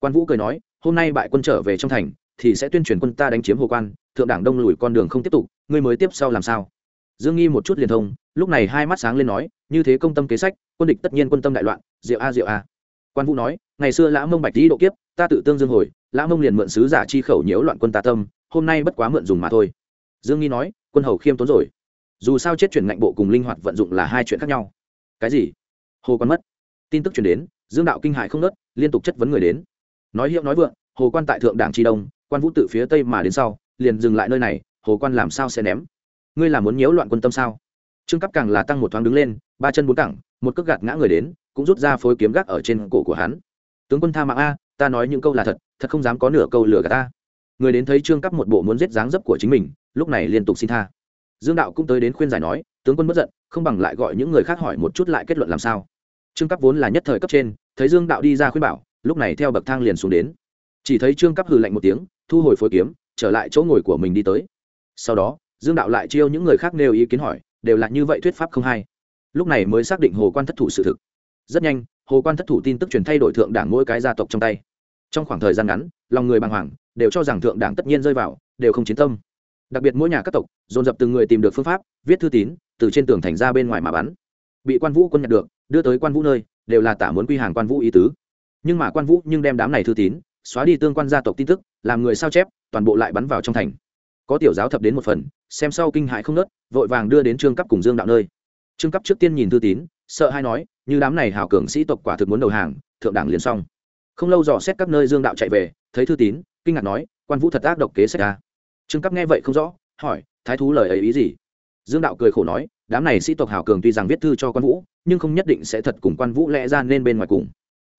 quan vũ cười nói, hôm nay bại quân trở về trong thành, thì sẽ tuyên truyền quân ta đánh chiếm hồ quan, thượng đảng đông lùi con đường không tiếp tục, ngươi mới tiếp sau làm sao? Dương nghi một chút liền thông, lúc này hai mắt sáng lên nói, như thế công tâm kế sách, quân địch tất nhiên quân tâm đại loạn diệu a diệu a. Quan vũ nói, ngày xưa lã mông bạch tý độ kiếp, ta tự tương dương hồi, lã mông liền mượn sứ giả chi khẩu nhiễu loạn quân ta tâm, hôm nay bất quá mượn dùng mà thôi. Dương nghi nói, quân hầu khiêm tốn rồi. Dù sao chết chuyển ngạnh bộ cùng linh hoạt vận dụng là hai chuyện khác nhau. Cái gì? Hồ quan mất. Tin tức chuyển đến, dương đạo kinh hại không nớt liên tục chất vấn người đến nói hiệu nói vượng, hồ quan tại thượng đảng tri đông, quan vũ tự phía tây mà đến sau, liền dừng lại nơi này, hồ quan làm sao sẽ ném? Ngươi là muốn nhiễu loạn quân tâm sao? Trương cấp càng là tăng một thoáng đứng lên, ba chân bốn cẳng, một cước gạt ngã người đến, cũng rút ra phối kiếm gác ở trên cổ của hắn. Tướng quân tha mạng a, ta nói những câu là thật thật không dám có nửa câu lừa gạt ta. Người đến thấy trương cấp một bộ muốn giết dáng dấp của chính mình, lúc này liên tục xin tha. Dương đạo cũng tới đến khuyên giải nói, tướng quân bất giận, không bằng lại gọi những người khác hỏi một chút lại kết luận làm sao. Trương cấp vốn là nhất thời cấp trên, thấy dương đạo đi ra khuyên bảo lúc này theo bậc thang liền xuống đến. Chỉ thấy trương cấp hừ lạnh một tiếng, thu hồi phối kiếm, trở lại chỗ ngồi của mình đi tới. Sau đó, dương đạo lại chiêu những người khác nêu ý kiến hỏi, đều là như vậy thuyết pháp không hay. Lúc này mới xác định hồ quan thất thủ sự thực. Rất nhanh, hồ quan thất thủ tin tức truyền thay đổi thượng đảng mỗi cái gia tộc trong tay. Trong khoảng thời gian ngắn, lòng người bàng hoàng, đều cho rằng thượng đảng tất nhiên rơi vào, đều không chiến tâm. Đặc biệt mỗi nhà các tộc, dồn dập từng người tìm được phương pháp, viết thư tín, từ trên tường thành ra bên ngoài mà bắn. Bị quan vũ quân nhận được, đưa tới quan vũ nơi, đều là tả muốn quy hàng quan vũ ý tứ nhưng mà quan vũ nhưng đem đám này thư tín, xóa đi tương quan gia tộc tin tức, làm người sao chép, toàn bộ lại bắn vào trong thành. Có tiểu giáo thập đến một phần, xem sau kinh hại không nớt, vội vàng đưa đến trương cấp cùng dương đạo nơi. Trương cấp trước tiên nhìn thư tín, sợ hay nói, như đám này hào cường sĩ tộc quả thực muốn đầu hàng, thượng đảng liền xong. Không lâu dò xét các nơi dương đạo chạy về, thấy thư tín, kinh ngạc nói, quan vũ thật ác độc kế sách ra trương cấp nghe vậy không rõ, hỏi, thái thú lời ấy ý gì? Dương đạo cười khổ nói, đám này sĩ tộc hào cường tuy rằng viết thư cho quan vũ, nhưng không nhất định sẽ thật cùng quan vũ lẽ ra nên bên ngoài cùng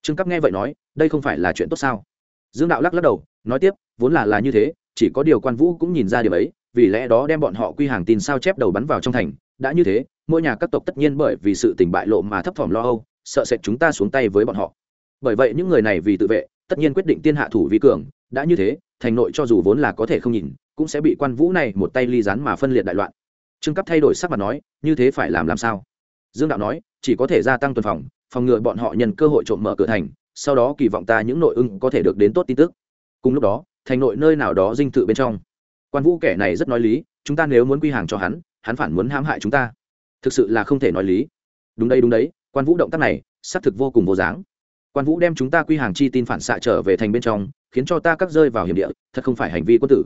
trương cấp nghe vậy nói, đây không phải là chuyện tốt sao? Dương đạo lắc lắc đầu, nói tiếp, vốn là là như thế, chỉ có điều quan vũ cũng nhìn ra điều ấy, vì lẽ đó đem bọn họ quy hàng tin sao chép đầu bắn vào trong thành, đã như thế, mỗi nhà các tộc tất nhiên bởi vì sự tình bại lộ mà thấp thỏm lo âu, sợ sẽ chúng ta xuống tay với bọn họ. Bởi vậy những người này vì tự vệ, tất nhiên quyết định tiên hạ thủ vi cường, đã như thế, thành nội cho dù vốn là có thể không nhìn, cũng sẽ bị quan vũ này một tay ly rán mà phân liệt đại loạn. Trương cấp thay đổi sắc mặt nói, như thế phải làm làm sao? Dương đạo nói, chỉ có thể gia tăng tuần phòng phòng ngừa bọn họ nhận cơ hội trộm mở cửa thành, sau đó kỳ vọng ta những nội ưng có thể được đến tốt tin tức. Cùng lúc đó, thành nội nơi nào đó dinh thự bên trong. Quan vũ kẻ này rất nói lý, chúng ta nếu muốn quy hàng cho hắn hắn phản muốn hãm hại chúng ta. Thực sự là không thể nói lý. Đúng đây đúng đấy, quan vũ động tác này, xác thực vô cùng vô dáng. Quan vũ đem chúng ta quy hàng chi tin phản xạ trở về thành bên trong, khiến cho ta cắt rơi vào hiểm địa, thật không phải hành vi quân tử.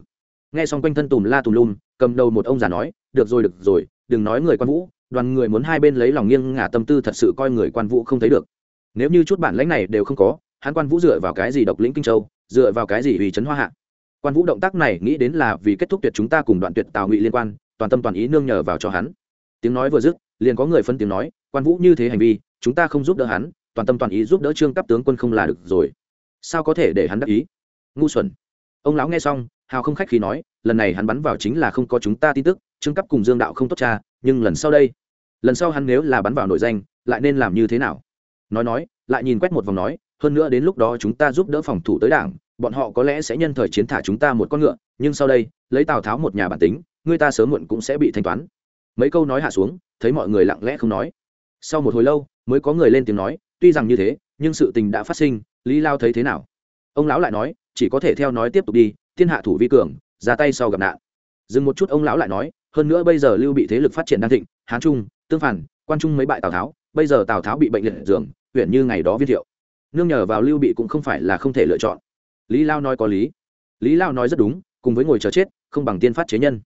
Nghe xong quanh thân tùm la tùm lum, cầm đầu một ông già nói, được rồi được rồi, đừng nói người quan vũ đoàn người muốn hai bên lấy lòng nghiêng ngả tâm tư thật sự coi người quan vũ không thấy được. Nếu như chút bản lãnh này đều không có, hắn quan vũ dựa vào cái gì độc lĩnh kinh châu, dựa vào cái gì vì trấn hoa hạ? Quan vũ động tác này nghĩ đến là vì kết thúc tuyệt chúng ta cùng đoạn tuyệt tào ngụy liên quan, toàn tâm toàn ý nương nhờ vào cho hắn. Tiếng nói vừa dứt, liền có người phân tiếng nói, quan vũ như thế hành vi, chúng ta không giúp đỡ hắn, toàn tâm toàn ý giúp đỡ trương cấp tướng quân không là được rồi. Sao có thể để hắn đắc ý? Ngu xuẩn. Ông lão nghe xong, hào không khách khi nói, lần này hắn bắn vào chính là không có chúng ta tin tức trương cấp cùng dương đạo không tốt cha, nhưng lần sau đây, lần sau hắn nếu là bắn vào nội danh, lại nên làm như thế nào? Nói nói, lại nhìn quét một vòng nói, hơn nữa đến lúc đó chúng ta giúp đỡ phòng thủ tới đảng, bọn họ có lẽ sẽ nhân thời chiến thả chúng ta một con ngựa, nhưng sau đây, lấy tào tháo một nhà bản tính, người ta sớm muộn cũng sẽ bị thanh toán. Mấy câu nói hạ xuống, thấy mọi người lặng lẽ không nói. Sau một hồi lâu, mới có người lên tiếng nói, tuy rằng như thế, nhưng sự tình đã phát sinh, lý lao thấy thế nào? Ông lão lại nói, chỉ có thể theo nói tiếp tục đi, thiên hạ thủ vi cường, ra tay sau gặp nạn. Dừng một chút, ông lão lại nói hơn nữa bây giờ lưu bị thế lực phát triển đang thịnh, hán trung, tương phản, quan trung mấy bại tào tháo, bây giờ tào tháo bị bệnh liệt giường, huyện như ngày đó viết hiệu nương nhờ vào lưu bị cũng không phải là không thể lựa chọn. Lý lao nói có lý. Lý lao nói rất đúng, cùng với ngồi chờ chết, không bằng tiên phát chế nhân.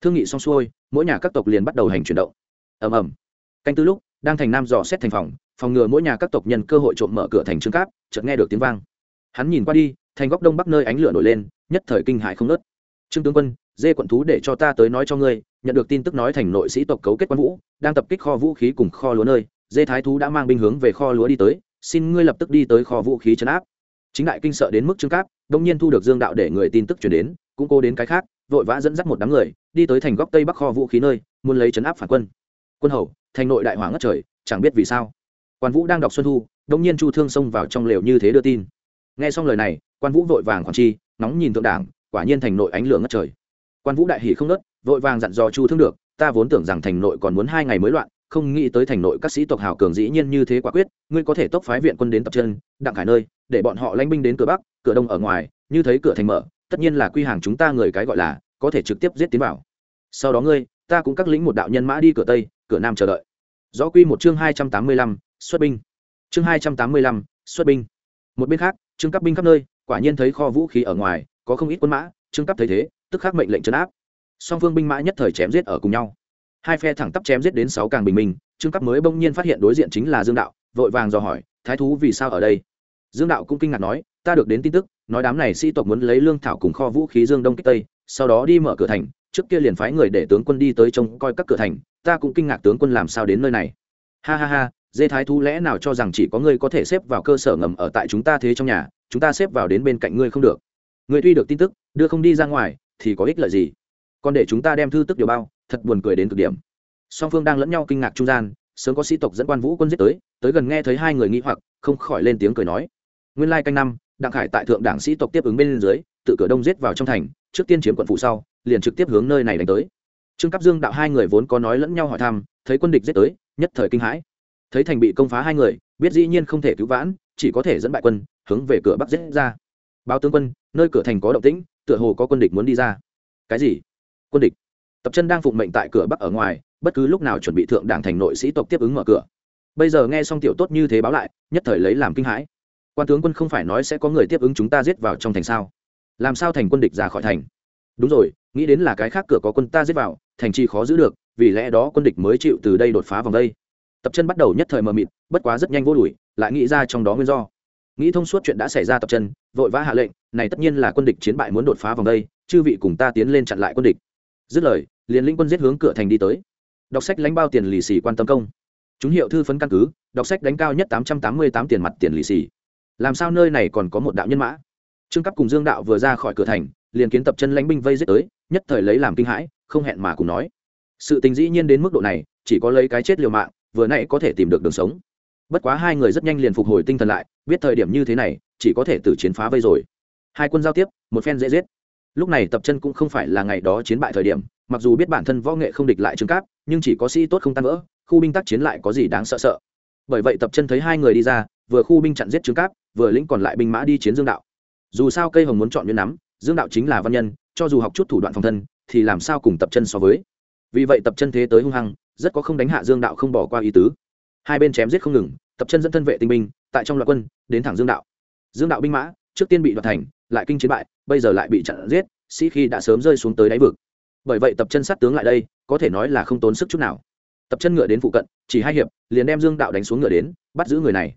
Thương nghị xong xuôi, mỗi nhà các tộc liền bắt đầu hành chuyển động. Ầm ầm. Canh tư lúc, đang thành nam dò xét thành phòng phòng ngừa mỗi nhà các tộc nhân cơ hội trộm mở cửa thành trương cáp, chợt nghe được tiếng vang. Hắn nhìn qua đi, thành góc đông bắc nơi ánh lửa nổi lên, nhất thời kinh hại không nớt trương tướng quân, dê quận thú để cho ta tới nói cho ngươi nhận được tin tức nói thành nội sĩ tộc cấu kết quan vũ, đang tập kích kho vũ khí cùng kho lúa nơi, dê thái thú đã mang binh hướng về kho lúa đi tới, xin ngươi lập tức đi tới kho vũ khí chấn áp. Chính đại kinh sợ đến mức trương cáp, đông nhiên thu được dương đạo để người tin tức chuyển đến, cũng cố đến cái khác, vội vã dẫn dắt một đám người, đi tới thành góc tây bắc kho vũ khí nơi, muốn lấy chấn áp phản quân. Quân hầu, thành nội đại hỏa ngất trời, chẳng biết vì sao. Quan vũ đang đọc xuân thu, đông nhiên chu thương xông vào trong lều như thế đưa tin. Nghe xong lời này, quan vũ vội vàng khoản chi, nóng nhìn thượng đảng, quả nhiên thành nội ánh lửa ngất trời. Quan vũ đại hỉ không nớt vội vàng dặn dò chu thương được, ta vốn tưởng rằng thành nội còn muốn hai ngày mới loạn, không nghĩ tới thành nội các sĩ tộc hào cường dĩ nhiên như thế quả quyết, ngươi có thể tốc phái viện quân đến tập chân, đặng khải nơi, để bọn họ lãnh binh đến cửa bắc, cửa đông ở ngoài, như thấy cửa thành mở, tất nhiên là quy hàng chúng ta người cái gọi là, có thể trực tiếp giết tiến vào. Sau đó ngươi, ta cũng các lĩnh một đạo nhân mã đi cửa tây, cửa nam chờ đợi. Rõ quy một chương hai trăm tám mươi lăm, xuất binh. Chương hai trăm tám mươi lăm, xuất binh. Một bên khác, trương cấp binh khắp nơi, quả nhiên thấy kho vũ khí ở ngoài, có không ít quân mã, trương cấp thấy thế, tức khắc mệnh lệnh trấn áp song phương binh mã nhất thời chém giết ở cùng nhau. Hai phe thẳng tắp chém giết đến sáu càng bình minh, trương cấp mới bỗng nhiên phát hiện đối diện chính là dương đạo, vội vàng dò hỏi, thái thú vì sao ở đây? Dương đạo cũng kinh ngạc nói, ta được đến tin tức, nói đám này sĩ tộc muốn lấy lương thảo cùng kho vũ khí dương đông kích tây, sau đó đi mở cửa thành, trước kia liền phái người để tướng quân đi tới trông coi các cửa thành, ta cũng kinh ngạc tướng quân làm sao đến nơi này. Ha ha ha, dê thái thú lẽ nào cho rằng chỉ có ngươi có thể xếp vào cơ sở ngầm ở tại chúng ta thế trong nhà, chúng ta xếp vào đến bên cạnh ngươi không được. Ngươi tuy được tin tức, đưa không đi ra ngoài, thì có ích lợi gì? Còn để chúng ta đem thư tức điều bao, thật buồn cười đến cực điểm. Song phương đang lẫn nhau kinh ngạc trung gian, sớm có sĩ tộc dẫn quan vũ quân giết tới tới gần nghe thấy hai người nghĩ hoặc, không khỏi lên tiếng cười nói. Nguyên lai canh năm, đặng khải tại thượng đảng sĩ tộc tiếp ứng bên dưới, tự cửa đông giết vào trong thành, trước tiên chiếm quận phủ sau, liền trực tiếp hướng nơi này đánh tới. Trương cấp dương đạo hai người vốn có nói lẫn nhau hỏi thăm, thấy quân địch giết tới, nhất thời kinh hãi. Thấy thành bị công phá hai người, biết dĩ nhiên không thể cứu vãn, chỉ có thể dẫn bại quân, hướng về cửa bắc giết ra. Báo tướng quân, nơi cửa thành có động tĩnh, tựa hồ có quân địch muốn đi ra. Cái gì? Quân địch. Tập chân đang phụng mệnh tại cửa bắc ở ngoài, bất cứ lúc nào chuẩn bị thượng đảng thành nội sĩ tộc tiếp ứng mở cửa. Bây giờ nghe xong tiểu tốt như thế báo lại, nhất thời lấy làm kinh hãi. Quan tướng quân không phải nói sẽ có người tiếp ứng chúng ta giết vào trong thành sao? Làm sao thành quân địch ra khỏi thành? Đúng rồi, nghĩ đến là cái khác cửa có quân ta giết vào, thành chi khó giữ được, vì lẽ đó quân địch mới chịu từ đây đột phá vòng đây. Tập chân bắt đầu nhất thời mờ mịt, bất quá rất nhanh vô đùi lại nghĩ ra trong đó nguyên do. Nghĩ thông suốt chuyện đã xảy ra tập chân, vội vã hạ lệnh, này tất nhiên là quân địch chiến bại muốn đột phá vòng đây, chư vị cùng ta tiến lên chặn lại quân địch dứt lời, liền lĩnh quân giết hướng cửa thành đi tới. Đọc sách lãnh bao tiền lì xì quan tâm công. Chúng hiệu thư phấn căn cứ, đọc sách đánh cao nhất tám trăm tám mươi tám tiền mặt tiền lì xì. Làm sao nơi này còn có một đạo nhân mã? Trương cấp cùng dương đạo vừa ra khỏi cửa thành, liền kiến tập chân lãnh binh vây giết tới, nhất thời lấy làm kinh hãi, không hẹn mà cùng nói. Sự tình dĩ nhiên đến mức độ này, chỉ có lấy cái chết liều mạng, vừa nãy có thể tìm được đường sống. Bất quá hai người rất nhanh liền phục hồi tinh thần lại, biết thời điểm như thế này, chỉ có thể từ chiến phá vây rồi. Hai quân giao tiếp, một phen dễ giết lúc này tập chân cũng không phải là ngày đó chiến bại thời điểm, mặc dù biết bản thân võ nghệ không địch lại trương cáp, nhưng chỉ có sĩ tốt không tan vỡ, khu binh tác chiến lại có gì đáng sợ sợ. Bởi vậy tập chân thấy hai người đi ra, vừa khu binh chặn giết trương cáp, vừa lĩnh còn lại binh mã đi chiến dương đạo. Dù sao cây hồng muốn chọn nhuyễn nắm, dương đạo chính là văn nhân, cho dù học chút thủ đoạn phòng thân, thì làm sao cùng tập chân so với. Vì vậy tập chân thế tới hung hăng, rất có không đánh hạ dương đạo không bỏ qua ý tứ. Hai bên chém giết không ngừng, tập chân dẫn thân vệ tinh binh, tại trong loạt quân, đến thẳng dương đạo. Dương đạo binh mã, trước tiên bị đoạt thành lại kinh chiến bại, bây giờ lại bị chặn giết, sĩ khi đã sớm rơi xuống tới đáy vực. Bởi vậy tập chân sát tướng lại đây, có thể nói là không tốn sức chút nào. Tập chân ngựa đến phụ cận, chỉ hai hiệp, liền đem dương đạo đánh xuống ngựa đến, bắt giữ người này.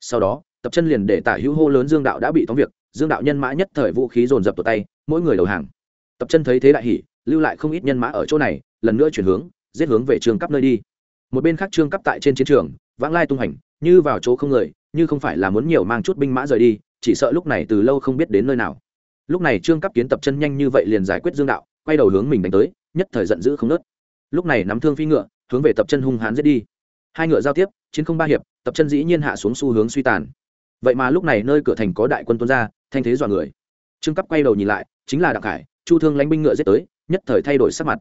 Sau đó, tập chân liền để tả hữu hô lớn dương đạo đã bị tóm việc, dương đạo nhân mã nhất thời vũ khí dồn dập tột tay, mỗi người đầu hàng. Tập chân thấy thế đại hỉ, lưu lại không ít nhân mã ở chỗ này, lần nữa chuyển hướng, giết hướng về trường cấp nơi đi. Một bên khác trương cấp tại trên chiến trường, vãng lai tung hành, như vào chỗ không người, như không phải là muốn nhiều mang chút binh mã rời đi chỉ sợ lúc này từ lâu không biết đến nơi nào. Lúc này trương cấp kiến tập chân nhanh như vậy liền giải quyết dương đạo, quay đầu hướng mình đánh tới, nhất thời giận dữ không nớt lúc này nắm thương phi ngựa, hướng về tập chân hung hãn giết đi. Hai ngựa giao tiếp, chiến không ba hiệp, tập chân dĩ nhiên hạ xuống xu hướng suy tàn. Vậy mà lúc này nơi cửa thành có đại quân tuôn ra, thanh thế dọa người. Trương cấp quay đầu nhìn lại, chính là đặng khải, chu thương lãnh binh ngựa giết tới, nhất thời thay đổi sắc mặt.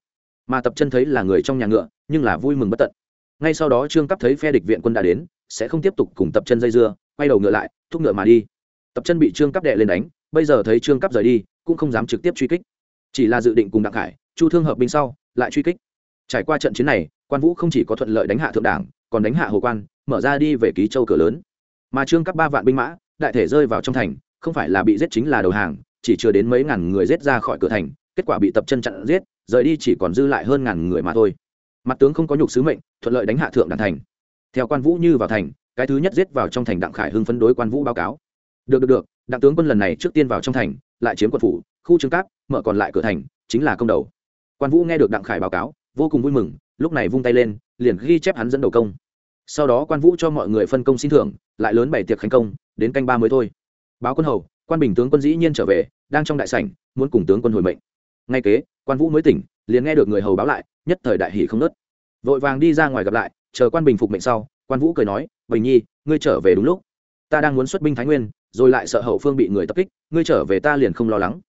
Mà tập chân thấy là người trong nhà ngựa, nhưng là vui mừng bất tận. Ngay sau đó trương cấp thấy phe địch viện quân đã đến, sẽ không tiếp tục cùng tập chân dây dưa, quay đầu ngựa lại, thúc ngựa mà đi tập chân bị trương cấp đệ lên đánh, bây giờ thấy trương cấp rời đi, cũng không dám trực tiếp truy kích. Chỉ là dự định cùng đặng khải, chu thương hợp binh sau, lại truy kích. Trải qua trận chiến này, quan vũ không chỉ có thuận lợi đánh hạ thượng đảng, còn đánh hạ hồ quan, mở ra đi về ký châu cửa lớn. Mà trương cấp ba vạn binh mã, đại thể rơi vào trong thành, không phải là bị giết chính là đầu hàng, chỉ chưa đến mấy ngàn người giết ra khỏi cửa thành, kết quả bị tập chân chặn giết, rời đi chỉ còn dư lại hơn ngàn người mà thôi. Mặt tướng không có nhục sứ mệnh, thuận lợi đánh hạ thượng đảng thành. Theo quan vũ như vào thành, cái thứ nhất giết vào trong thành đặng khải hưng phấn đối quan vũ báo cáo được được được, đặng tướng quân lần này trước tiên vào trong thành, lại chiếm quận phủ, khu trương cáp, mở còn lại cửa thành, chính là công đầu. Quan vũ nghe được đặng khải báo cáo, vô cùng vui mừng, lúc này vung tay lên, liền ghi chép hắn dẫn đầu công. Sau đó quan vũ cho mọi người phân công xin thưởng, lại lớn bảy tiệc khánh công, đến canh ba mới thôi. Báo quân hầu, quan bình tướng quân dĩ nhiên trở về, đang trong đại sảnh, muốn cùng tướng quân hồi mệnh. Ngay kế, quan vũ mới tỉnh, liền nghe được người hầu báo lại, nhất thời đại hỷ không nớt vội vàng đi ra ngoài gặp lại, chờ quan bình phục mệnh sau, quan vũ cười nói, bình nhi, ngươi trở về đúng lúc. Ta đang muốn xuất binh thái nguyên rồi lại sợ hậu phương bị người tập kích, ngươi trở về ta liền không lo lắng.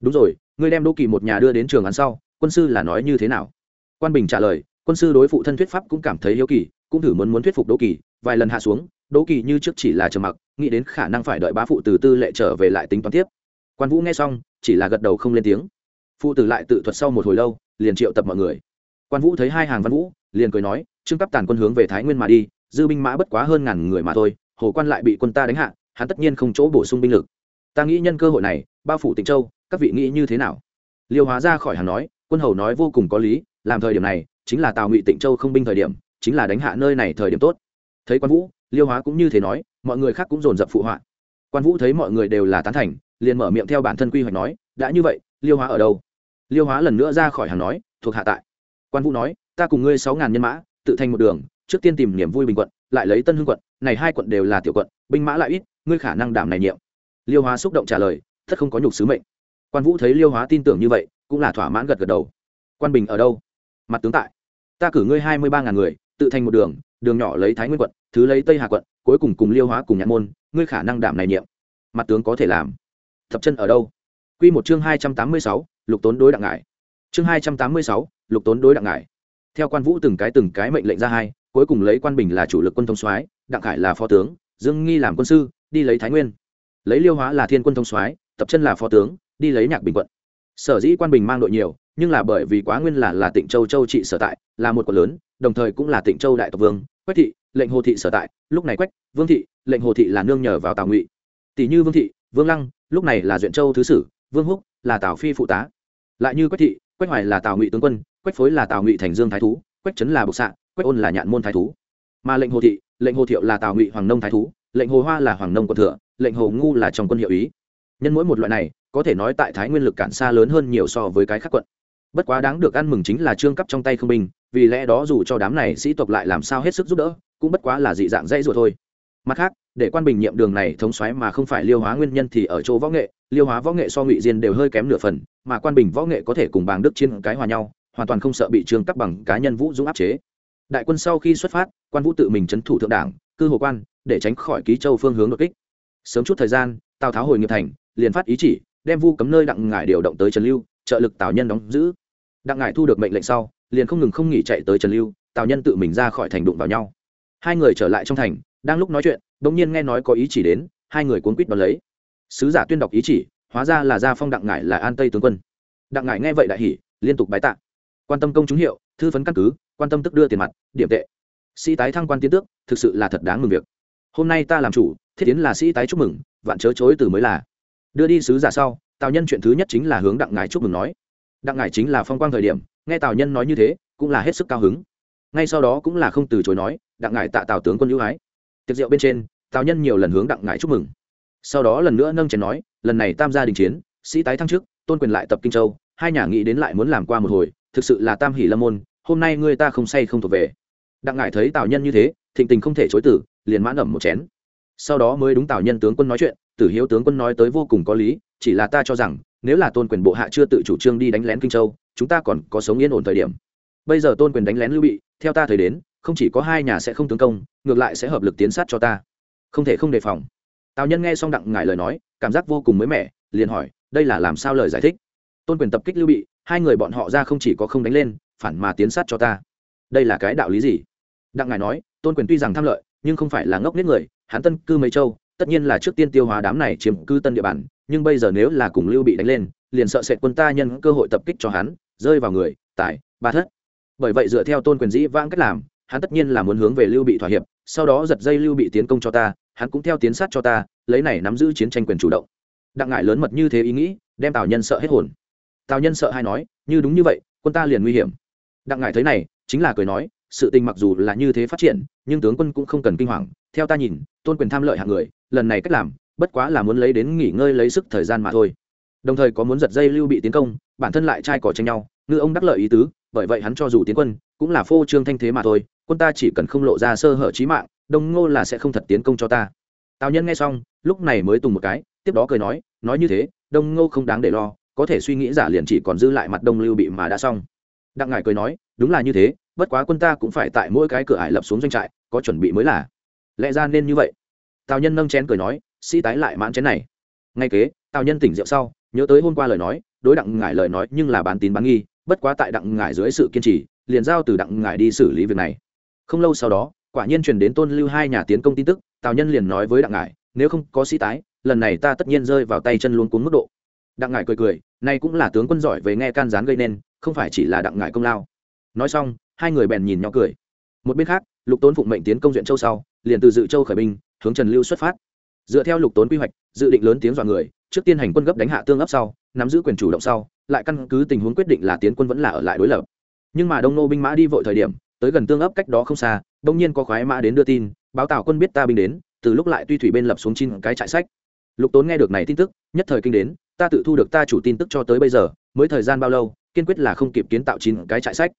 Đúng rồi, ngươi đem đỗ kỳ một nhà đưa đến trường án sau, quân sư là nói như thế nào? Quan bình trả lời, quân sư đối phụ thân thuyết pháp cũng cảm thấy hiếu kỳ, cũng thử muốn muốn thuyết phục đỗ kỳ vài lần hạ xuống đỗ kỳ như trước chỉ là trầm mặc, nghĩ đến khả năng phải đợi bá phụ từ tư lệ trở về lại tính toán tiếp. Quan vũ nghe xong, chỉ là gật đầu không lên tiếng. Phụ tử lại tự thuật sau một hồi lâu, liền triệu tập mọi người. Quan vũ thấy hai hàng văn vũ, liền cười nói, trương cấp tàn quân hướng về thái nguyên mà đi, dư binh mã bất quá hơn ngàn người mà thôi, hồ quan lại bị quân ta đánh hạ hắn tất nhiên không chỗ bổ sung binh lực. Ta nghĩ nhân cơ hội này, bao phủ tịnh châu, các vị nghĩ như thế nào? Liêu hóa ra khỏi hàng nói, quân hầu nói vô cùng có lý, làm thời điểm này, chính là tào ngụy tịnh châu không binh thời điểm, chính là đánh hạ nơi này thời điểm tốt. Thấy quan vũ, liêu hóa cũng như thế nói, mọi người khác cũng dồn dập phụ họa. Quan vũ thấy mọi người đều là tán thành, liền mở miệng theo bản thân quy hoạch nói, đã như vậy, liêu hóa ở đâu? Liêu hóa lần nữa ra khỏi hàng nói, thuộc hạ tại. Quan vũ nói, ta cùng ngươi sáu ngàn nhân mã, tự thành một đường, trước tiên tìm niềm vui bình quận, lại lấy tân hưng quận, này hai quận đều là tiểu quận, binh mã lại ít ngươi khả năng đảm này nhiệm. Liêu hóa xúc động trả lời thất không có nhục sứ mệnh. Quan vũ thấy liêu hóa tin tưởng như vậy, cũng là thỏa mãn gật gật đầu. Quan bình ở đâu? Mặt tướng tại. Ta cử ngươi hai mươi ba ngàn người, tự thành một đường đường nhỏ lấy thái nguyên quận, thứ lấy tây hà quận, cuối cùng cùng liêu hóa cùng nhãn môn, ngươi khả năng đảm này nhiệm. Mặt tướng có thể làm. Thập chân ở đâu? Q một chương hai trăm tám mươi sáu, lục tốn đối đặng ngải. Chương hai trăm tám mươi sáu, lục tốn đối đặng ngải. Theo quan vũ từng cái từng cái mệnh lệnh ra hai, cuối cùng lấy quan bình là chủ lực quân thông soái, đặng khải là phó tướng, dương nghi làm quân sư đi lấy thái nguyên. Lấy liêu hóa là thiên quân thông soái, tập chân là phó tướng, đi lấy nhạc bình quận. Sở dĩ quan bình mang đội nhiều, nhưng là bởi vì quá nguyên là là tịnh châu châu trị sở tại, là một quận lớn, đồng thời cũng là tịnh châu đại tộc vương. Quách thị, lệnh hồ thị sở tại, lúc này quách, vương thị, lệnh hồ thị là nương nhờ vào tào ngụy. Tỷ như vương thị, vương lăng, lúc này là duyện châu thứ sử, vương húc là tào phi phụ tá. Lại như quách thị, quách hoài là tào ngụy tướng quân, quách phối là tào ngụy thành dương thái thú, quách trấn là bộc xạ, quách ôn là nhạn môn thái thú. Mà lệnh hồ thị, lệnh hồ thiệu là tào ngụy hoàng nông thái thú lệnh hồ hoa là hoàng nông quận thừa, lệnh hồ ngu là trong quân hiệu ý. Nhân mỗi một loại này, có thể nói tại thái nguyên lực cản xa lớn hơn nhiều so với cái khác quận. Bất quá đáng được ăn mừng chính là trương cấp trong tay không binh, vì lẽ đó dù cho đám này sĩ tộc lại làm sao hết sức giúp đỡ, cũng bất quá là dị dạng dãy rồi thôi. Mặt khác, để quan bình nhiệm đường này thống xoáy mà không phải liêu hóa nguyên nhân thì ở chỗ võ nghệ, liêu hóa võ nghệ so ngụy diên đều hơi kém nửa phần, mà quan bình võ nghệ có thể cùng bàng đức chiến cái hòa nhau, hoàn toàn không sợ bị trương cấp bằng cá nhân vũ dũng áp chế. Đại quân sau khi xuất phát, quan vũ tự mình trấn thủ thượng đảng, cư hồ quan để tránh khỏi ký châu phương hướng đột kích. Sớm chút thời gian, tào tháo hồi nghiệp thành, liền phát ý chỉ, đem vu cấm nơi đặng ngải điều động tới trần lưu, trợ lực tào nhân đóng giữ. Đặng ngải thu được mệnh lệnh sau, liền không ngừng không nghỉ chạy tới trần lưu, tào nhân tự mình ra khỏi thành đụng vào nhau. Hai người trở lại trong thành, đang lúc nói chuyện bỗng nhiên nghe nói có ý chỉ đến, hai người cuốn quýt đón lấy. Sứ giả tuyên đọc ý chỉ, hóa ra là gia phong đặng ngải là an tây tướng quân. Đặng ngải nghe vậy đại hỉ, liên tục bái tạ. Quan tâm công chúng hiệu, thư phấn căn cứ, quan tâm tức đưa tiền mặt, điểm tệ. Sĩ tái thăng quan tiến tước, thực sự là thật đáng mừng việc hôm nay ta làm chủ, thiết tiến là sĩ tái chúc mừng, vạn chớ chối từ mới là. Đưa đi sứ giả sau, tào nhân chuyện thứ nhất chính là hướng đặng ngài chúc mừng nói. Đặng ngài chính là phong quang thời điểm, nghe tào nhân nói như thế, cũng là hết sức cao hứng. Ngay sau đó cũng là không từ chối nói, đặng ngài tạ tào tướng quân ưu ái. Tiệc rượu bên trên, tào nhân nhiều lần hướng đặng ngài chúc mừng. Sau đó lần nữa nâng chén nói, lần này tam gia đình chiến, sĩ tái thăng chức, tôn quyền lại tập kinh châu, hai nhà nghĩ đến lại muốn làm qua một hồi, thực sự là tam hỷ lâm môn, hôm nay ngươi ta không say không thuộc về. Đặng ngài thấy tào nhân như thế, thịnh tình không thể chối tử liền mãn ẩm một chén. Sau đó mới đúng tào nhân tướng quân nói chuyện, tử hiếu tướng quân nói tới vô cùng có lý, chỉ là ta cho rằng, nếu là tôn quyền bộ hạ chưa tự chủ trương đi đánh lén kinh châu, chúng ta còn có sống yên ổn thời điểm. Bây giờ tôn quyền đánh lén lưu bị, theo ta thời đến, không chỉ có hai nhà sẽ không tướng công, ngược lại sẽ hợp lực tiến sát cho ta. Không thể không đề phòng. Tào nhân nghe xong đặng ngải lời nói, cảm giác vô cùng mới mẻ, liền hỏi, đây là làm sao lời giải thích? Tôn quyền tập kích lưu bị, hai người bọn họ ra không chỉ có không đánh lên, phản mà tiến sát cho ta. Đây là cái đạo lý gì? Đặng ngài nói, tôn quyền tuy rằng tham lợi nhưng không phải là ngốc nết người hắn tân cư mấy châu tất nhiên là trước tiên tiêu hóa đám này chiếm cư tân địa bàn nhưng bây giờ nếu là cùng lưu bị đánh lên liền sợ sệt quân ta nhân cơ hội tập kích cho hắn rơi vào người tài, ba thất. Bởi vậy dựa theo tôn quyền dĩ vãng cách làm hắn tất nhiên là muốn hướng về lưu bị thỏa hiệp sau đó giật dây lưu bị tiến công cho ta hắn cũng theo tiến sát cho ta lấy này nắm giữ chiến tranh quyền chủ động. Đặng ngại lớn mật như thế ý nghĩ đem tào nhân sợ hết hồn. Tào nhân sợ hay nói như đúng như vậy quân ta liền nguy hiểm. Đặng ngại thấy này chính là cười nói sự tình mặc dù là như thế phát triển, nhưng tướng quân cũng không cần kinh hoàng. Theo ta nhìn, tôn quyền tham lợi hạng người, lần này cách làm, bất quá là muốn lấy đến nghỉ ngơi lấy sức thời gian mà thôi. Đồng thời có muốn giật dây lưu bị tiến công, bản thân lại trai cỏ tranh nhau, ngư ông đắc lợi ý tứ, bởi vậy hắn cho dù tiến quân, cũng là phô trương thanh thế mà thôi, quân ta chỉ cần không lộ ra sơ hở trí mạng đông ngô là sẽ không thật tiến công cho ta. Tào nhân nghe xong, lúc này mới tùng một cái, tiếp đó cười nói nói như thế đông ngô không đáng để lo, có thể suy nghĩ giả liền chỉ còn dư lại mặt đông lưu bị mà đã xong. Đặng ngài cười nói, đúng là như thế bất quá quân ta cũng phải tại mỗi cái cửa ải lập xuống doanh trại, có chuẩn bị mới là. Lẽ ra nên như vậy. Tào nhân nâng chén cười nói, sĩ tái lại mãn chén này. Ngay kế, tào nhân tỉnh rượu sau, nhớ tới hôm qua lời nói, đối đặng ngải lời nói nhưng là bán tín bán nghi, bất quá tại đặng ngải dưới sự kiên trì, liền giao từ đặng ngải đi xử lý việc này. Không lâu sau đó, quả nhiên truyền đến tôn lưu hai nhà tiến công tin tức, tào nhân liền nói với đặng ngải, nếu không có sĩ tái, lần này ta tất nhiên rơi vào tay chân luôn cuốn mức độ. Đặng ngải cười cười nay cũng là tướng quân giỏi về nghe can gián gây nên, không phải chỉ là đặng ngải công lao. Nói xong hai người bèn nhìn nhỏ cười. Một bên khác, lục tốn phụng mệnh tiến công duyện châu sau, liền từ dự châu khởi binh, hướng trần lưu xuất phát. Dựa theo lục tốn quy hoạch, dự định lớn tiếng dọa người, trước tiên hành quân gấp đánh hạ tương ấp sau, nắm giữ quyền chủ động sau, lại căn cứ tình huống quyết định là tiến quân vẫn là ở lại đối lập. Nhưng mà đông nô binh mã đi vội thời điểm, tới gần tương ấp cách đó không xa, đông nhiên có khoái mã đến đưa tin, báo tào quân biết ta binh đến, từ lúc lại tuy thủy bên lập xuống chín cái trại sách. Lục tốn nghe được này tin tức, nhất thời kinh đến, ta tự thu được ta chủ tin tức cho tới bây giờ, mới thời gian bao lâu, kiên quyết là không kịp kiến tạo chín cái trại sách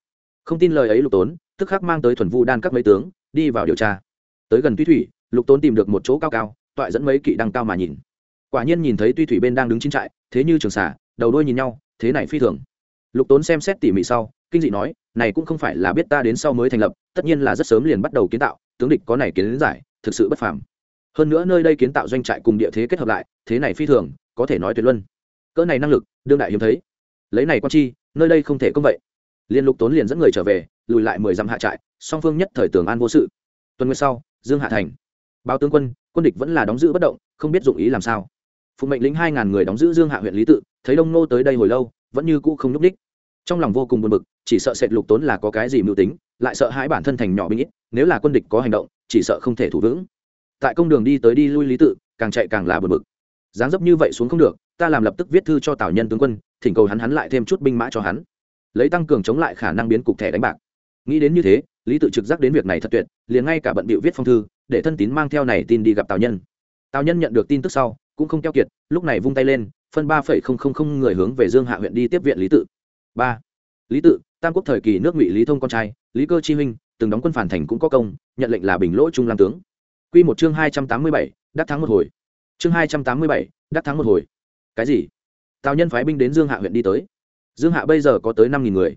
không tin lời ấy lục tốn, tức khắc mang tới thuần vu đan các mấy tướng, đi vào điều tra. Tới gần tuy thủy, lục tốn tìm được một chỗ cao cao toại dẫn mấy kỵ đăng cao mà nhìn. Quả nhiên nhìn thấy tuy thủy bên đang đứng chín trại, thế như trường xả đầu đôi nhìn nhau, thế này phi thường. Lục tốn xem xét tỉ mỉ sau, kinh dị nói, này cũng không phải là biết ta đến sau mới thành lập, tất nhiên là rất sớm liền bắt đầu kiến tạo, tướng địch có này kiến giải, thực sự bất phàm. Hơn nữa nơi đây kiến tạo doanh trại cùng địa thế kết hợp lại, thế này phi thường, có thể nói tuyệt luân. Cỡ này năng lực, đương đại hiếm thấy. Lấy này quan chi, nơi đây không thể công vậy liên lục tốn liền dẫn người trở về, lùi lại mười dặm hạ trại, song phương nhất thời tường an vô sự. Tuần nguyên sau, dương hạ thành. Báo tướng quân quân địch vẫn là đóng giữ bất động, không biết dụng ý làm sao. Phụ mệnh lĩnh hai ngàn người đóng giữ dương hạ huyện lý tự, thấy đông nô tới đây hồi lâu, vẫn như cũ không nhúc đích trong lòng vô cùng buồn bực, chỉ sợ sệt lục tốn là có cái gì mưu tính, lại sợ hãi bản thân thành nhỏ binh ít, nếu là quân địch có hành động, chỉ sợ không thể thủ vững. Tại công đường đi tới đi lui lý tự, càng chạy càng là buồn bực. Dáng dấp như vậy xuống không được, ta làm lập tức viết thư cho tào nhân tướng quân, thỉnh cầu hắn hắn lại thêm chút binh mã cho hắn lấy tăng cường chống lại khả năng biến cục thẻ đánh bạc. Nghĩ đến như thế, lý tự trực giác đến việc này thật tuyệt, liền ngay cả bận bịu viết phong thư, để thân tín mang theo này tin đi gặp tào nhân. Tào nhân nhận được tin tức sau, cũng không keo kiệt, lúc này vung tay lên, phân ba phẩy không không không người hướng về dương hạ huyện đi tiếp viện lý tự. Ba. Lý tự, tam quốc thời kỳ nước ngụy lý thông con trai, lý cơ chi huynh, từng đóng quân phản thành cũng có công, nhận lệnh là bình lỗ trung lam tướng. Q một chương hai trăm tám mươi bảy, đắc thắng một hồi. Chương hai trăm tám mươi bảy, đắc thắng một hồi. Cái gì? Tào nhân phái binh đến dương hạ huyện đi tới dương hạ bây giờ có tới năm nghìn người.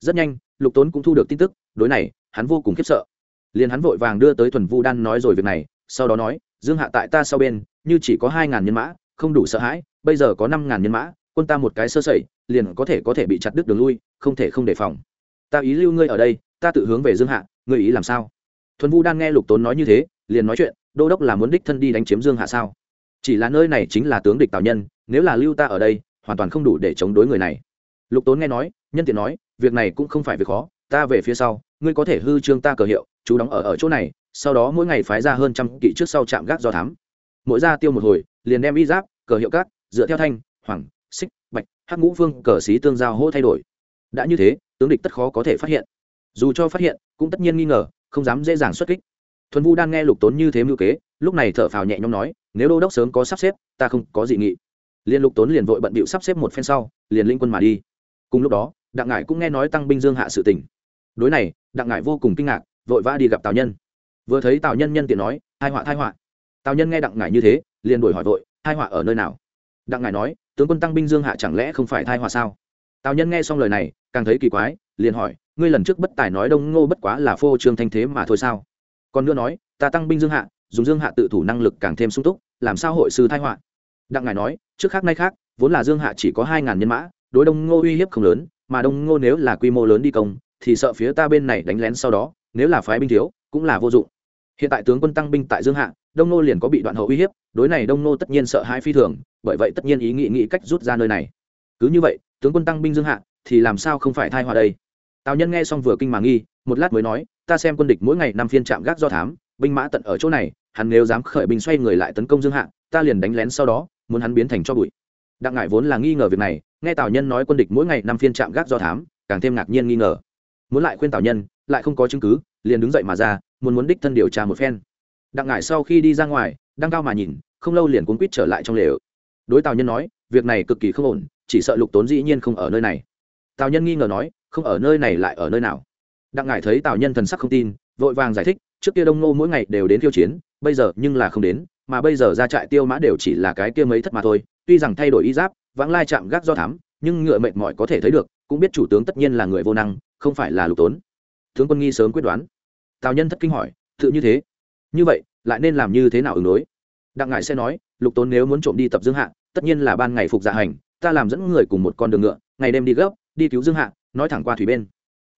Rất nhanh, lục tốn cũng thu được tin tức, đối này, hắn vô cùng khiếp sợ. Liền hắn vội vàng đưa tới thuần vu đan nói rồi việc này, sau đó nói, dương hạ tại ta sau bên, như chỉ có hai ngàn nhân mã, không đủ sợ hãi, bây giờ có năm ngàn nhân mã, quân ta một cái sơ sẩy, liền có thể có thể bị chặt đứt đường lui, không thể không đề phòng. Ta ý lưu ngươi ở đây, ta tự hướng về dương hạ, ngươi ý làm sao? Thuần vu đan nghe lục tốn nói như thế, liền nói chuyện, đô đốc là muốn đích thân đi đánh chiếm dương hạ sao? Chỉ là nơi này chính là tướng địch tào nhân, nếu là lưu ta ở đây, hoàn toàn không đủ để chống đối người này lục tốn nghe nói, nhân tiện nói, việc này cũng không phải việc khó, ta về phía sau, ngươi có thể hư trương ta cờ hiệu, chú đóng ở ở chỗ này, sau đó mỗi ngày phái ra hơn trăm kỵ trước sau trạm gác do thám. Mỗi ra tiêu một hồi, liền đem y giáp, cờ hiệu cát dựa theo thanh, hoàng, xích, bạch, hắc ngũ vương, cờ xí tương giao hỗ thay đổi. Đã như thế, tướng địch tất khó có thể phát hiện. Dù cho phát hiện, cũng tất nhiên nghi ngờ, không dám dễ dàng xuất kích. Thuần vu đang nghe lục tốn như thế mưu kế, lúc này thở phào nhẹ nhõm nói, nếu đô đốc sớm có sắp xếp, ta không có dị nghị. Liên lục tốn liền vội bận bịu sắp xếp một phen sau, liền linh quân mà đi cùng lúc đó đặng ngải cũng nghe nói tăng binh dương hạ sự tình, đối này đặng ngải vô cùng kinh ngạc vội vã đi gặp tào nhân. Vừa thấy tào nhân nhân tiện nói hai họa thai họa. Tào nhân nghe đặng ngải như thế liền đổi hỏi vội hai họa ở nơi nào? Đặng ngải nói tướng quân tăng binh dương hạ chẳng lẽ không phải thai họa sao? Tào nhân nghe xong lời này càng thấy kỳ quái liền hỏi ngươi lần trước bất tài nói đông ngô bất quá là phô trương thanh thế mà thôi sao? Còn nữa nói ta tăng binh dương hạ dùng dương hạ tự thủ năng lực càng thêm sung túc làm sao hội sư thai họa? Đặng ngài nói trước khác nay khác vốn là dương hạ chỉ có hai ngàn nhân mã đối đông ngô uy hiếp không lớn, mà đông ngô nếu là quy mô lớn đi công, thì sợ phía ta bên này đánh lén sau đó, nếu là phái binh thiếu, cũng là vô dụng. Hiện tại tướng quân tăng binh tại dương hạ, đông Ngô liền có bị đoạn hậu uy hiếp, đối này đông Ngô tất nhiên sợ hai phi thường, bởi vậy tất nhiên ý nghĩ nghĩ cách rút ra nơi này. Cứ như vậy, tướng quân tăng binh dương hạ, thì làm sao không phải thai hòa đây? Tào nhân nghe xong vừa kinh mà nghi, một lát mới nói, ta xem quân địch mỗi ngày năm phiên trạm gác do thám, binh mã tận ở chỗ này, hắn nếu dám khởi binh xoay người lại tấn công dương hạ, ta liền đánh lén sau đó, muốn hắn biến thành cho bụi đặng ngải vốn là nghi ngờ việc này, nghe tào nhân nói quân địch mỗi ngày năm phiên trạm gác do thám, càng thêm ngạc nhiên nghi ngờ. Muốn lại khuyên tào nhân, lại không có chứng cứ, liền đứng dậy mà ra, muốn muốn đích thân điều tra một phen. Đặng ngải sau khi đi ra ngoài, đang cao mà nhìn, không lâu liền cuốn quýt trở lại trong lều. Đối tào nhân nói, việc này cực kỳ không ổn, chỉ sợ lục tốn dĩ nhiên không ở nơi này. Tào nhân nghi ngờ nói, không ở nơi này lại ở nơi nào? Đặng ngải thấy tào nhân thần sắc không tin, vội vàng giải thích, trước kia đông ngô mỗi ngày đều đến tiêu chiến, bây giờ nhưng là không đến mà bây giờ ra trại tiêu mã đều chỉ là cái kia mấy thất mà thôi, tuy rằng thay đổi y giáp, vãng lai chạm gác do thám, nhưng ngựa mệt mỏi có thể thấy được, cũng biết chủ tướng tất nhiên là người vô năng, không phải là lục tốn. Tướng quân nghi sớm quyết đoán. Tào nhân thất kinh hỏi, tự như thế, như vậy, lại nên làm như thế nào ứng đối? Đặng ngại sẽ nói, lục tốn nếu muốn trộm đi tập dương hạ, tất nhiên là ban ngày phục dạ hành, ta làm dẫn người cùng một con đường ngựa, ngày đêm đi gấp, đi cứu dương hạ, nói thẳng qua thủy bên.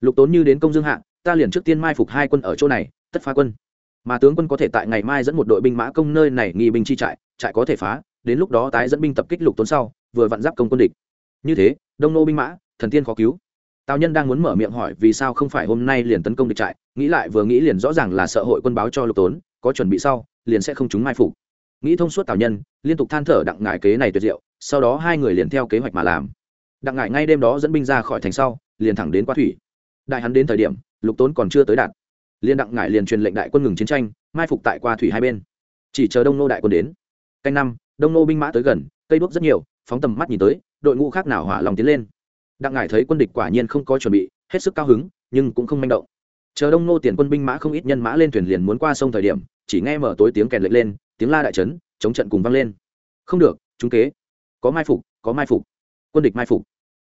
Lục tốn như đến công dương hạ, ta liền trước tiên mai phục hai quân ở chỗ này, tất phá quân mà tướng quân có thể tại ngày mai dẫn một đội binh mã công nơi này nghi binh chi trại trại có thể phá, đến lúc đó tái dẫn binh tập kích lục tốn sau, vừa vặn giáp công quân địch. Như thế, đông nô binh mã, thần tiên khó cứu. Tào nhân đang muốn mở miệng hỏi vì sao không phải hôm nay liền tấn công địch trại, nghĩ lại vừa nghĩ liền rõ ràng là sợ hội quân báo cho lục tốn, có chuẩn bị sau, liền sẽ không chúng mai phục. Nghĩ thông suốt tào nhân, liên tục than thở đặng ngải kế này tuyệt diệu, sau đó hai người liền theo kế hoạch mà làm. Đặng ngải ngay đêm đó dẫn binh ra khỏi thành sau, liền thẳng đến qua thủy. Đại hắn đến thời điểm, lục tốn còn chưa tới đạt liên đặng ngải liền truyền lệnh đại quân ngừng chiến tranh, mai phục tại qua thủy hai bên. Chỉ chờ đông nô đại quân đến. Canh năm, đông nô binh mã tới gần, cây đuốc rất nhiều, phóng tầm mắt nhìn tới, đội ngũ khác nào hỏa lòng tiến lên. Đặng ngải thấy quân địch quả nhiên không có chuẩn bị, hết sức cao hứng, nhưng cũng không manh động. Chờ đông nô tiền quân binh mã không ít nhân mã lên thuyền liền muốn qua sông thời điểm, chỉ nghe mở tối tiếng kèn lệch lên, tiếng la đại trấn, chống trận cùng vang lên. Không được, chúng kế. Có mai phục, có mai phục. Quân địch mai phục.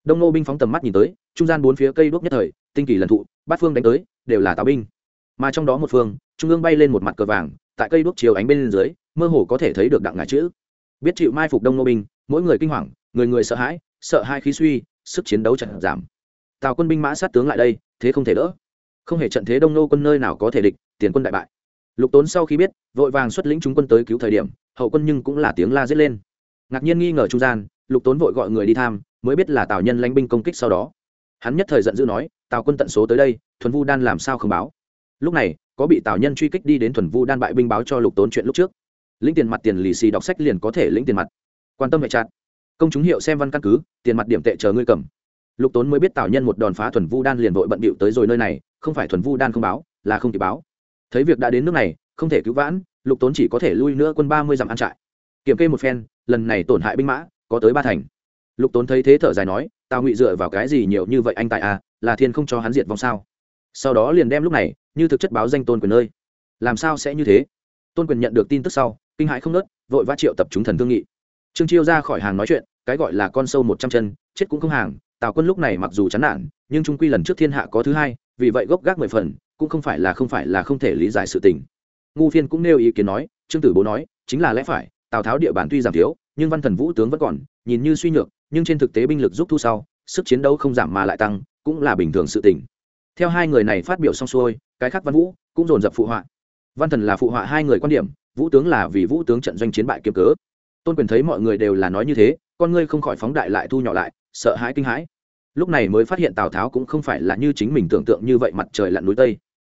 Đông nô binh phóng tầm mắt nhìn tới, trung gian bốn phía cây đuốc nhất thời, tinh kỳ lần thụ, bát phương đánh tới, đều là tào binh mà trong đó một phương, trung ương bay lên một mặt cờ vàng, tại cây đuốc chiều ánh bên dưới, mơ hồ có thể thấy được đặng ngải chữ. Biết chịu mai phục đông nô binh, mỗi người kinh hoàng, người người sợ hãi, sợ hai khí suy, sức chiến đấu chậm giảm. Tào quân binh mã sát tướng lại đây, thế không thể đỡ. Không hề trận thế đông nô quân nơi nào có thể địch, tiền quân đại bại. Lục tốn sau khi biết, vội vàng xuất lĩnh chúng quân tới cứu thời điểm, hậu quân nhưng cũng là tiếng la giết lên. Ngạc nhiên nghi ngờ trung gian, lục tốn vội gọi người đi tham, mới biết là tào nhân lãnh binh công kích sau đó. Hắn nhất thời giận dữ nói, tào quân tận số tới đây, thuần vu đan làm sao không báo? Lúc này, có bị tào nhân truy kích đi đến thuần vu đan bại binh báo cho lục tốn chuyện lúc trước. Lĩnh tiền mặt tiền lì xì đọc sách liền có thể lĩnh tiền mặt. Quan tâm hệ chặt công chúng hiệu xem văn căn cứ, tiền mặt điểm tệ chờ ngươi cầm. Lục tốn mới biết tào nhân một đòn phá thuần vu đan liền vội bận bịu tới rồi nơi này, không phải thuần vu đan không báo, là không kịp báo. Thấy việc đã đến nước này, không thể cứu vãn, lục tốn chỉ có thể lui nữa quân ba mươi dặm ăn trại. Kiểm kê một phen, lần này tổn hại binh mã, có tới ba thành. Lục tốn thấy thế thở dài nói, tào ngụy dựa vào cái gì nhiều như vậy anh tại à là thiên không cho hắn diệt vong sao? Sau đó liền đem lúc này, như thực chất báo danh tôn quyền nơi. Làm sao sẽ như thế? Tôn quyền nhận được tin tức sau, kinh hãi không nớt vội vã triệu tập chúng thần thương nghị. Trương chiêu ra khỏi hàng nói chuyện, cái gọi là con sâu một trăm chân, chết cũng không hàng, tào quân lúc này mặc dù chán nản, nhưng trung quy lần trước thiên hạ có thứ hai, vì vậy gốc gác mười phần, cũng không phải là không phải là không thể lý giải sự tình. Ngu phiên cũng nêu ý kiến nói, trương tử bố nói, chính là lẽ phải, tào tháo địa bàn tuy giảm thiếu, nhưng văn thần vũ tướng vẫn còn, nhìn như suy nhược, nhưng trên thực tế binh lực giúp thu sau, sức chiến đấu không giảm mà lại tăng, cũng là bình thường sự tình theo hai người này phát biểu xong xuôi, cái khác văn vũ cũng dồn dập phụ họa. Văn thần là phụ họa hai người quan điểm, vũ tướng là vì vũ tướng trận doanh chiến bại kiếm cớ. Tôn quyền thấy mọi người đều là nói như thế, con ngươi không khỏi phóng đại lại thu nhỏ lại, sợ hãi kinh hãi. Lúc này mới phát hiện tào tháo cũng không phải là như chính mình tưởng tượng như vậy mặt trời lặn núi tây.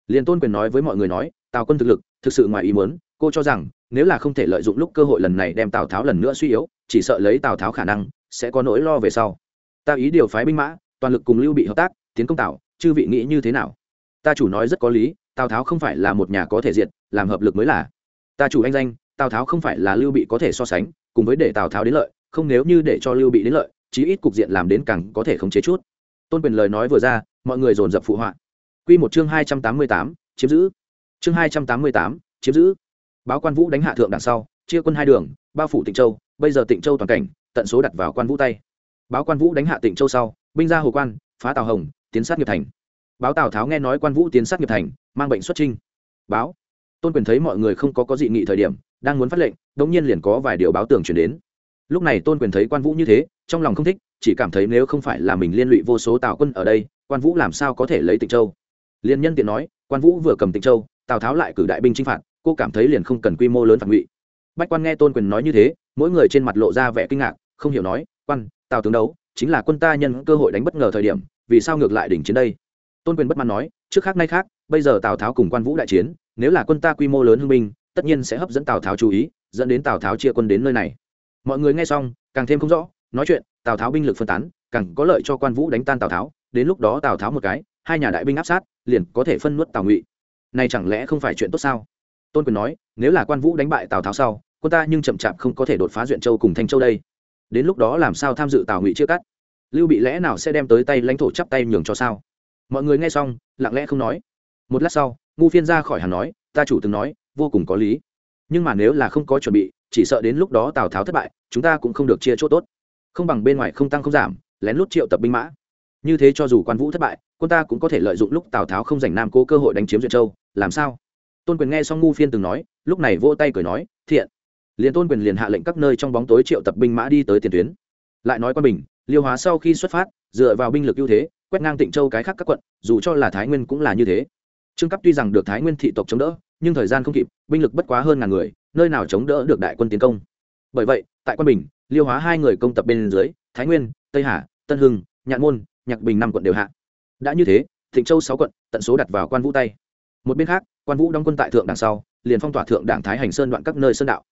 Liền tôn quyền nói với mọi người nói, tào quân thực lực, thực sự ngoài ý muốn, cô cho rằng, nếu là không thể lợi dụng lúc cơ hội lần này đem tào tháo lần nữa suy yếu, chỉ sợ lấy tào tháo khả năng sẽ có nỗi lo về sau. Ta ý điều phái binh mã, toàn lực cùng lưu bị hợp tác, tiến công tào chư vị nghĩ như thế nào? Ta chủ nói rất có lý, tào tháo không phải là một nhà có thể diệt, làm hợp lực mới là. Ta chủ anh danh, tào tháo không phải là lưu bị có thể so sánh, cùng với để tào tháo đến lợi, không nếu như để cho lưu bị đến lợi, chí ít cục diện làm đến càng có thể khống chế chút. Tôn quyền lời nói vừa ra, mọi người dồn dập phụ họa. Q một chương hai trăm tám mươi tám, chiếm giữ. Chương hai trăm tám mươi tám, chiếm giữ. Báo quan vũ đánh hạ thượng đằng sau, chia quân hai đường, bao phủ tịnh châu, bây giờ tịnh châu toàn cảnh, tận số đặt vào quan vũ tay. Báo quan vũ đánh hạ tịnh châu sau, binh ra hồ quan, phá tào hồng tiến sát nghiệp thành. Báo tào tháo nghe nói quan vũ tiến sát nghiệp thành, mang bệnh xuất trinh báo. Tôn quyền thấy mọi người không có có dị nghị thời điểm, đang muốn phát lệnh, đống nhiên liền có vài điều báo tường chuyển đến. Lúc này tôn quyền thấy quan vũ như thế, trong lòng không thích, chỉ cảm thấy nếu không phải là mình liên lụy vô số tào quân ở đây, quan vũ làm sao có thể lấy tịnh châu? Liên nhân tiện nói, quan vũ vừa cầm tịnh châu, tào tháo lại cử đại binh chinh phạt, cô cảm thấy liền không cần quy mô lớn phản ngụy. Bách quan nghe tôn quyền nói như thế, mỗi người trên mặt lộ ra vẻ kinh ngạc, không hiểu nói, quan, tào tướng đấu, chính là quân ta nhân cơ hội đánh bất ngờ thời điểm vì sao ngược lại đỉnh chiến đây? Tôn quyền bất mãn nói, trước khác nay khác, bây giờ tào tháo cùng quan vũ đại chiến, nếu là quân ta quy mô lớn hưng binh, tất nhiên sẽ hấp dẫn tào tháo chú ý, dẫn đến tào tháo chia quân đến nơi này. Mọi người nghe xong, càng thêm không rõ, nói chuyện, tào tháo binh lực phân tán, càng có lợi cho quan vũ đánh tan tào tháo, đến lúc đó tào tháo một cái, hai nhà đại binh áp sát, liền có thể phân nuốt tào ngụy. Này chẳng lẽ không phải chuyện tốt sao? Tôn quyền nói, nếu là quan vũ đánh bại tào tháo sau, quân ta nhưng chậm chạp không có thể đột phá duyện châu cùng thanh châu đây. Đến lúc đó làm sao tham dự tào ngụy chia cắt? Lưu bị lẽ nào sẽ đem tới tay lãnh thổ chắp tay nhường cho sao? Mọi người nghe xong, lặng lẽ không nói. Một lát sau, ngu phiên ra khỏi hàn nói, ta chủ từng nói, vô cùng có lý. Nhưng mà nếu là không có chuẩn bị, chỉ sợ đến lúc đó tào tháo thất bại, chúng ta cũng không được chia chỗ tốt. Không bằng bên ngoài không tăng không giảm, lén lút triệu tập binh mã. Như thế cho dù quan vũ thất bại, quân ta cũng có thể lợi dụng lúc tào tháo không giành nam cố cơ hội đánh chiếm duyệt châu, làm sao? Tôn quyền nghe xong ngu phiên từng nói, lúc này vỗ tay cười nói, thiện. Liền tôn quyền liền hạ lệnh các nơi trong bóng tối triệu tập binh mã đi tới tiền tuyến. Lại nói quan bình liêu hóa sau khi xuất phát, dựa vào binh lực ưu thế, quét ngang tịnh châu cái khác các quận, dù cho là thái nguyên cũng là như thế. Trương cấp tuy rằng được thái nguyên thị tộc chống đỡ, nhưng thời gian không kịp, binh lực bất quá hơn ngàn người, nơi nào chống đỡ được đại quân tiến công. Bởi vậy, tại quan bình, liêu hóa hai người công tập bên dưới, thái nguyên, tây hà, tân hưng, nhạn môn, nhạc bình năm quận đều hạ. Đã như thế thịnh châu sáu quận tận số đặt vào quan vũ tay. Một bên khác, quan vũ đóng quân tại thượng đằng sau, liền phong tỏa thượng đảng thái hành sơn đoạn các nơi sơn đạo.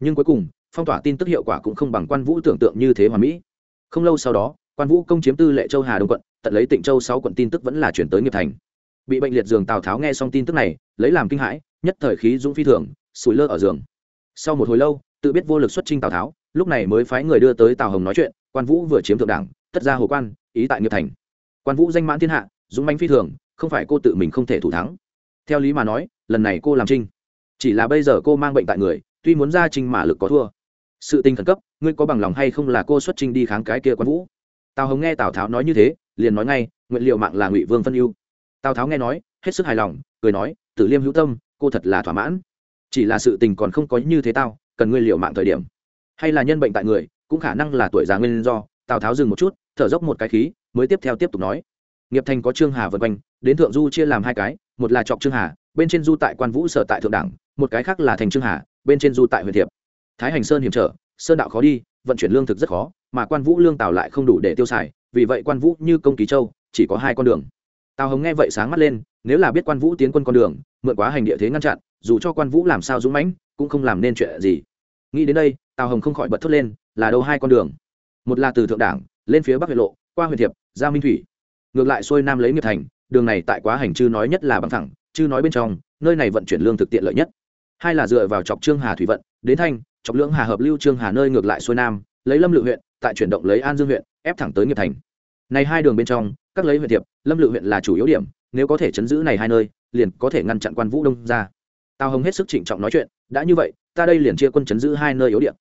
Nhưng cuối cùng, phong tỏa tin tức hiệu quả cũng không bằng quan vũ tưởng tượng như thế mà mỹ không lâu sau đó, quan vũ công chiếm tư lệ châu hà đông quận, tận lấy tịnh châu sáu quận tin tức vẫn là chuyển tới nghiệp thành. Bị bệnh liệt giường tào tháo nghe xong tin tức này, lấy làm kinh hãi, nhất thời khí dũng phi thường, sủi lơ ở giường. Sau một hồi lâu, tự biết vô lực xuất trinh tào tháo, lúc này mới phái người đưa tới tào hồng nói chuyện, quan vũ vừa chiếm thượng đảng, tất ra hồ quan, ý tại nghiệp thành. Quan vũ danh mãn thiên hạ, dũng manh phi thường, không phải cô tự mình không thể thủ thắng. Theo lý mà nói, lần này cô làm trinh chỉ là bây giờ cô mang bệnh tại người, tuy muốn ra trinh mà lực có thua. Sự tình khẩn cấp ngươi có bằng lòng hay không là cô xuất trinh đi kháng cái kia quan vũ? Tào hồng nghe tào tháo nói như thế, liền nói ngay, nguyện liệu mạng là ngụy vương phân ưu. Tào tháo nghe nói, hết sức hài lòng, cười nói, tử liêm hữu tâm, cô thật là thỏa mãn. Chỉ là sự tình còn không có như thế tao, cần ngươi liệu mạng thời điểm. Hay là nhân bệnh tại người, cũng khả năng là tuổi già nguyên do. Tào tháo dừng một chút, thở dốc một cái khí, mới tiếp theo tiếp tục nói, nghiệp thành có trương hà vân quanh, đến thượng du chia làm hai cái, một là trọc trương hà, bên trên du tại quan vũ sở tại thượng đẳng, một cái khác là thành trương hà, bên trên du tại huyện thiệp. Thái hành sơn hiểm trở sơn đạo khó đi, vận chuyển lương thực rất khó, mà quan vũ lương tào lại không đủ để tiêu xài, vì vậy quan vũ như công ký châu, chỉ có hai con đường. Tào hồng nghe vậy sáng mắt lên, nếu là biết quan vũ tiến quân con đường, mượn quá hành địa thế ngăn chặn, dù cho quan vũ làm sao dũng mãnh, cũng không làm nên chuyện gì. Nghĩ đến đây, tào hồng không khỏi bật thốt lên, là đâu hai con đường? Một là từ thượng đảng, lên phía bắc huyện lộ, qua huyện thiệp, ra minh thủy. Ngược lại xuôi nam lấy nghiệp thành, đường này tại quá hành chư nói nhất là bằng thẳng, chư nói bên trong, nơi này vận chuyển lương thực tiện lợi nhất. Hai là dựa vào chọc trương hà thủy vận, đến thanh chọc lưỡng hà hợp lưu trương hà nơi ngược lại xuôi nam, lấy lâm lự huyện, tại chuyển động lấy an dương huyện, ép thẳng tới nghiệp thành. Này hai đường bên trong, các lấy huyện thiệp, lâm lự huyện là chủ yếu điểm, nếu có thể chấn giữ này hai nơi, liền có thể ngăn chặn quan vũ đông ra. Tào hồng hết sức trịnh trọng nói chuyện, đã như vậy, ta đây liền chia quân chấn giữ hai nơi yếu điểm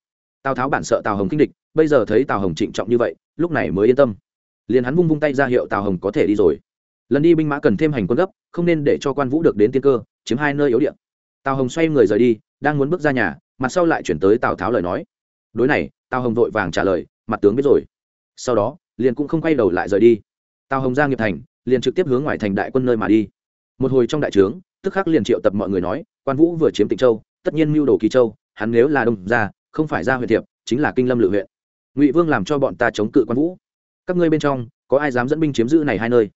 tào tháo bản sợ tào hồng kinh địch, bây giờ thấy tào hồng trịnh trọng như vậy, lúc này mới yên tâm. Liền hắn vung vung tay ra hiệu tào hồng có thể đi rồi. Lần đi binh mã cần thêm hành quân gấp, không nên để cho quan vũ được đến tiên cơ, chiếm hai nơi yếu điện tào hồng xoay người rời đi, đang muốn bước ra nhà mặt sau lại chuyển tới tào tháo lời nói. Đối này, tào hồng vội vàng trả lời, mặt tướng biết rồi. Sau đó, liền cũng không quay đầu lại rời đi. Tào hồng ra nghiệp thành, liền trực tiếp hướng ngoài thành đại quân nơi mà đi. Một hồi trong đại trướng, tức khắc liền triệu tập mọi người nói, quan vũ vừa chiếm tịnh châu, tất nhiên mưu đồ kỳ châu, hắn nếu là đông ra không phải ra huyện thiệp, chính là kinh lâm lự huyện. Ngụy vương làm cho bọn ta chống cự quan vũ. Các ngươi bên trong, có ai dám dẫn binh chiếm giữ này hai nơi?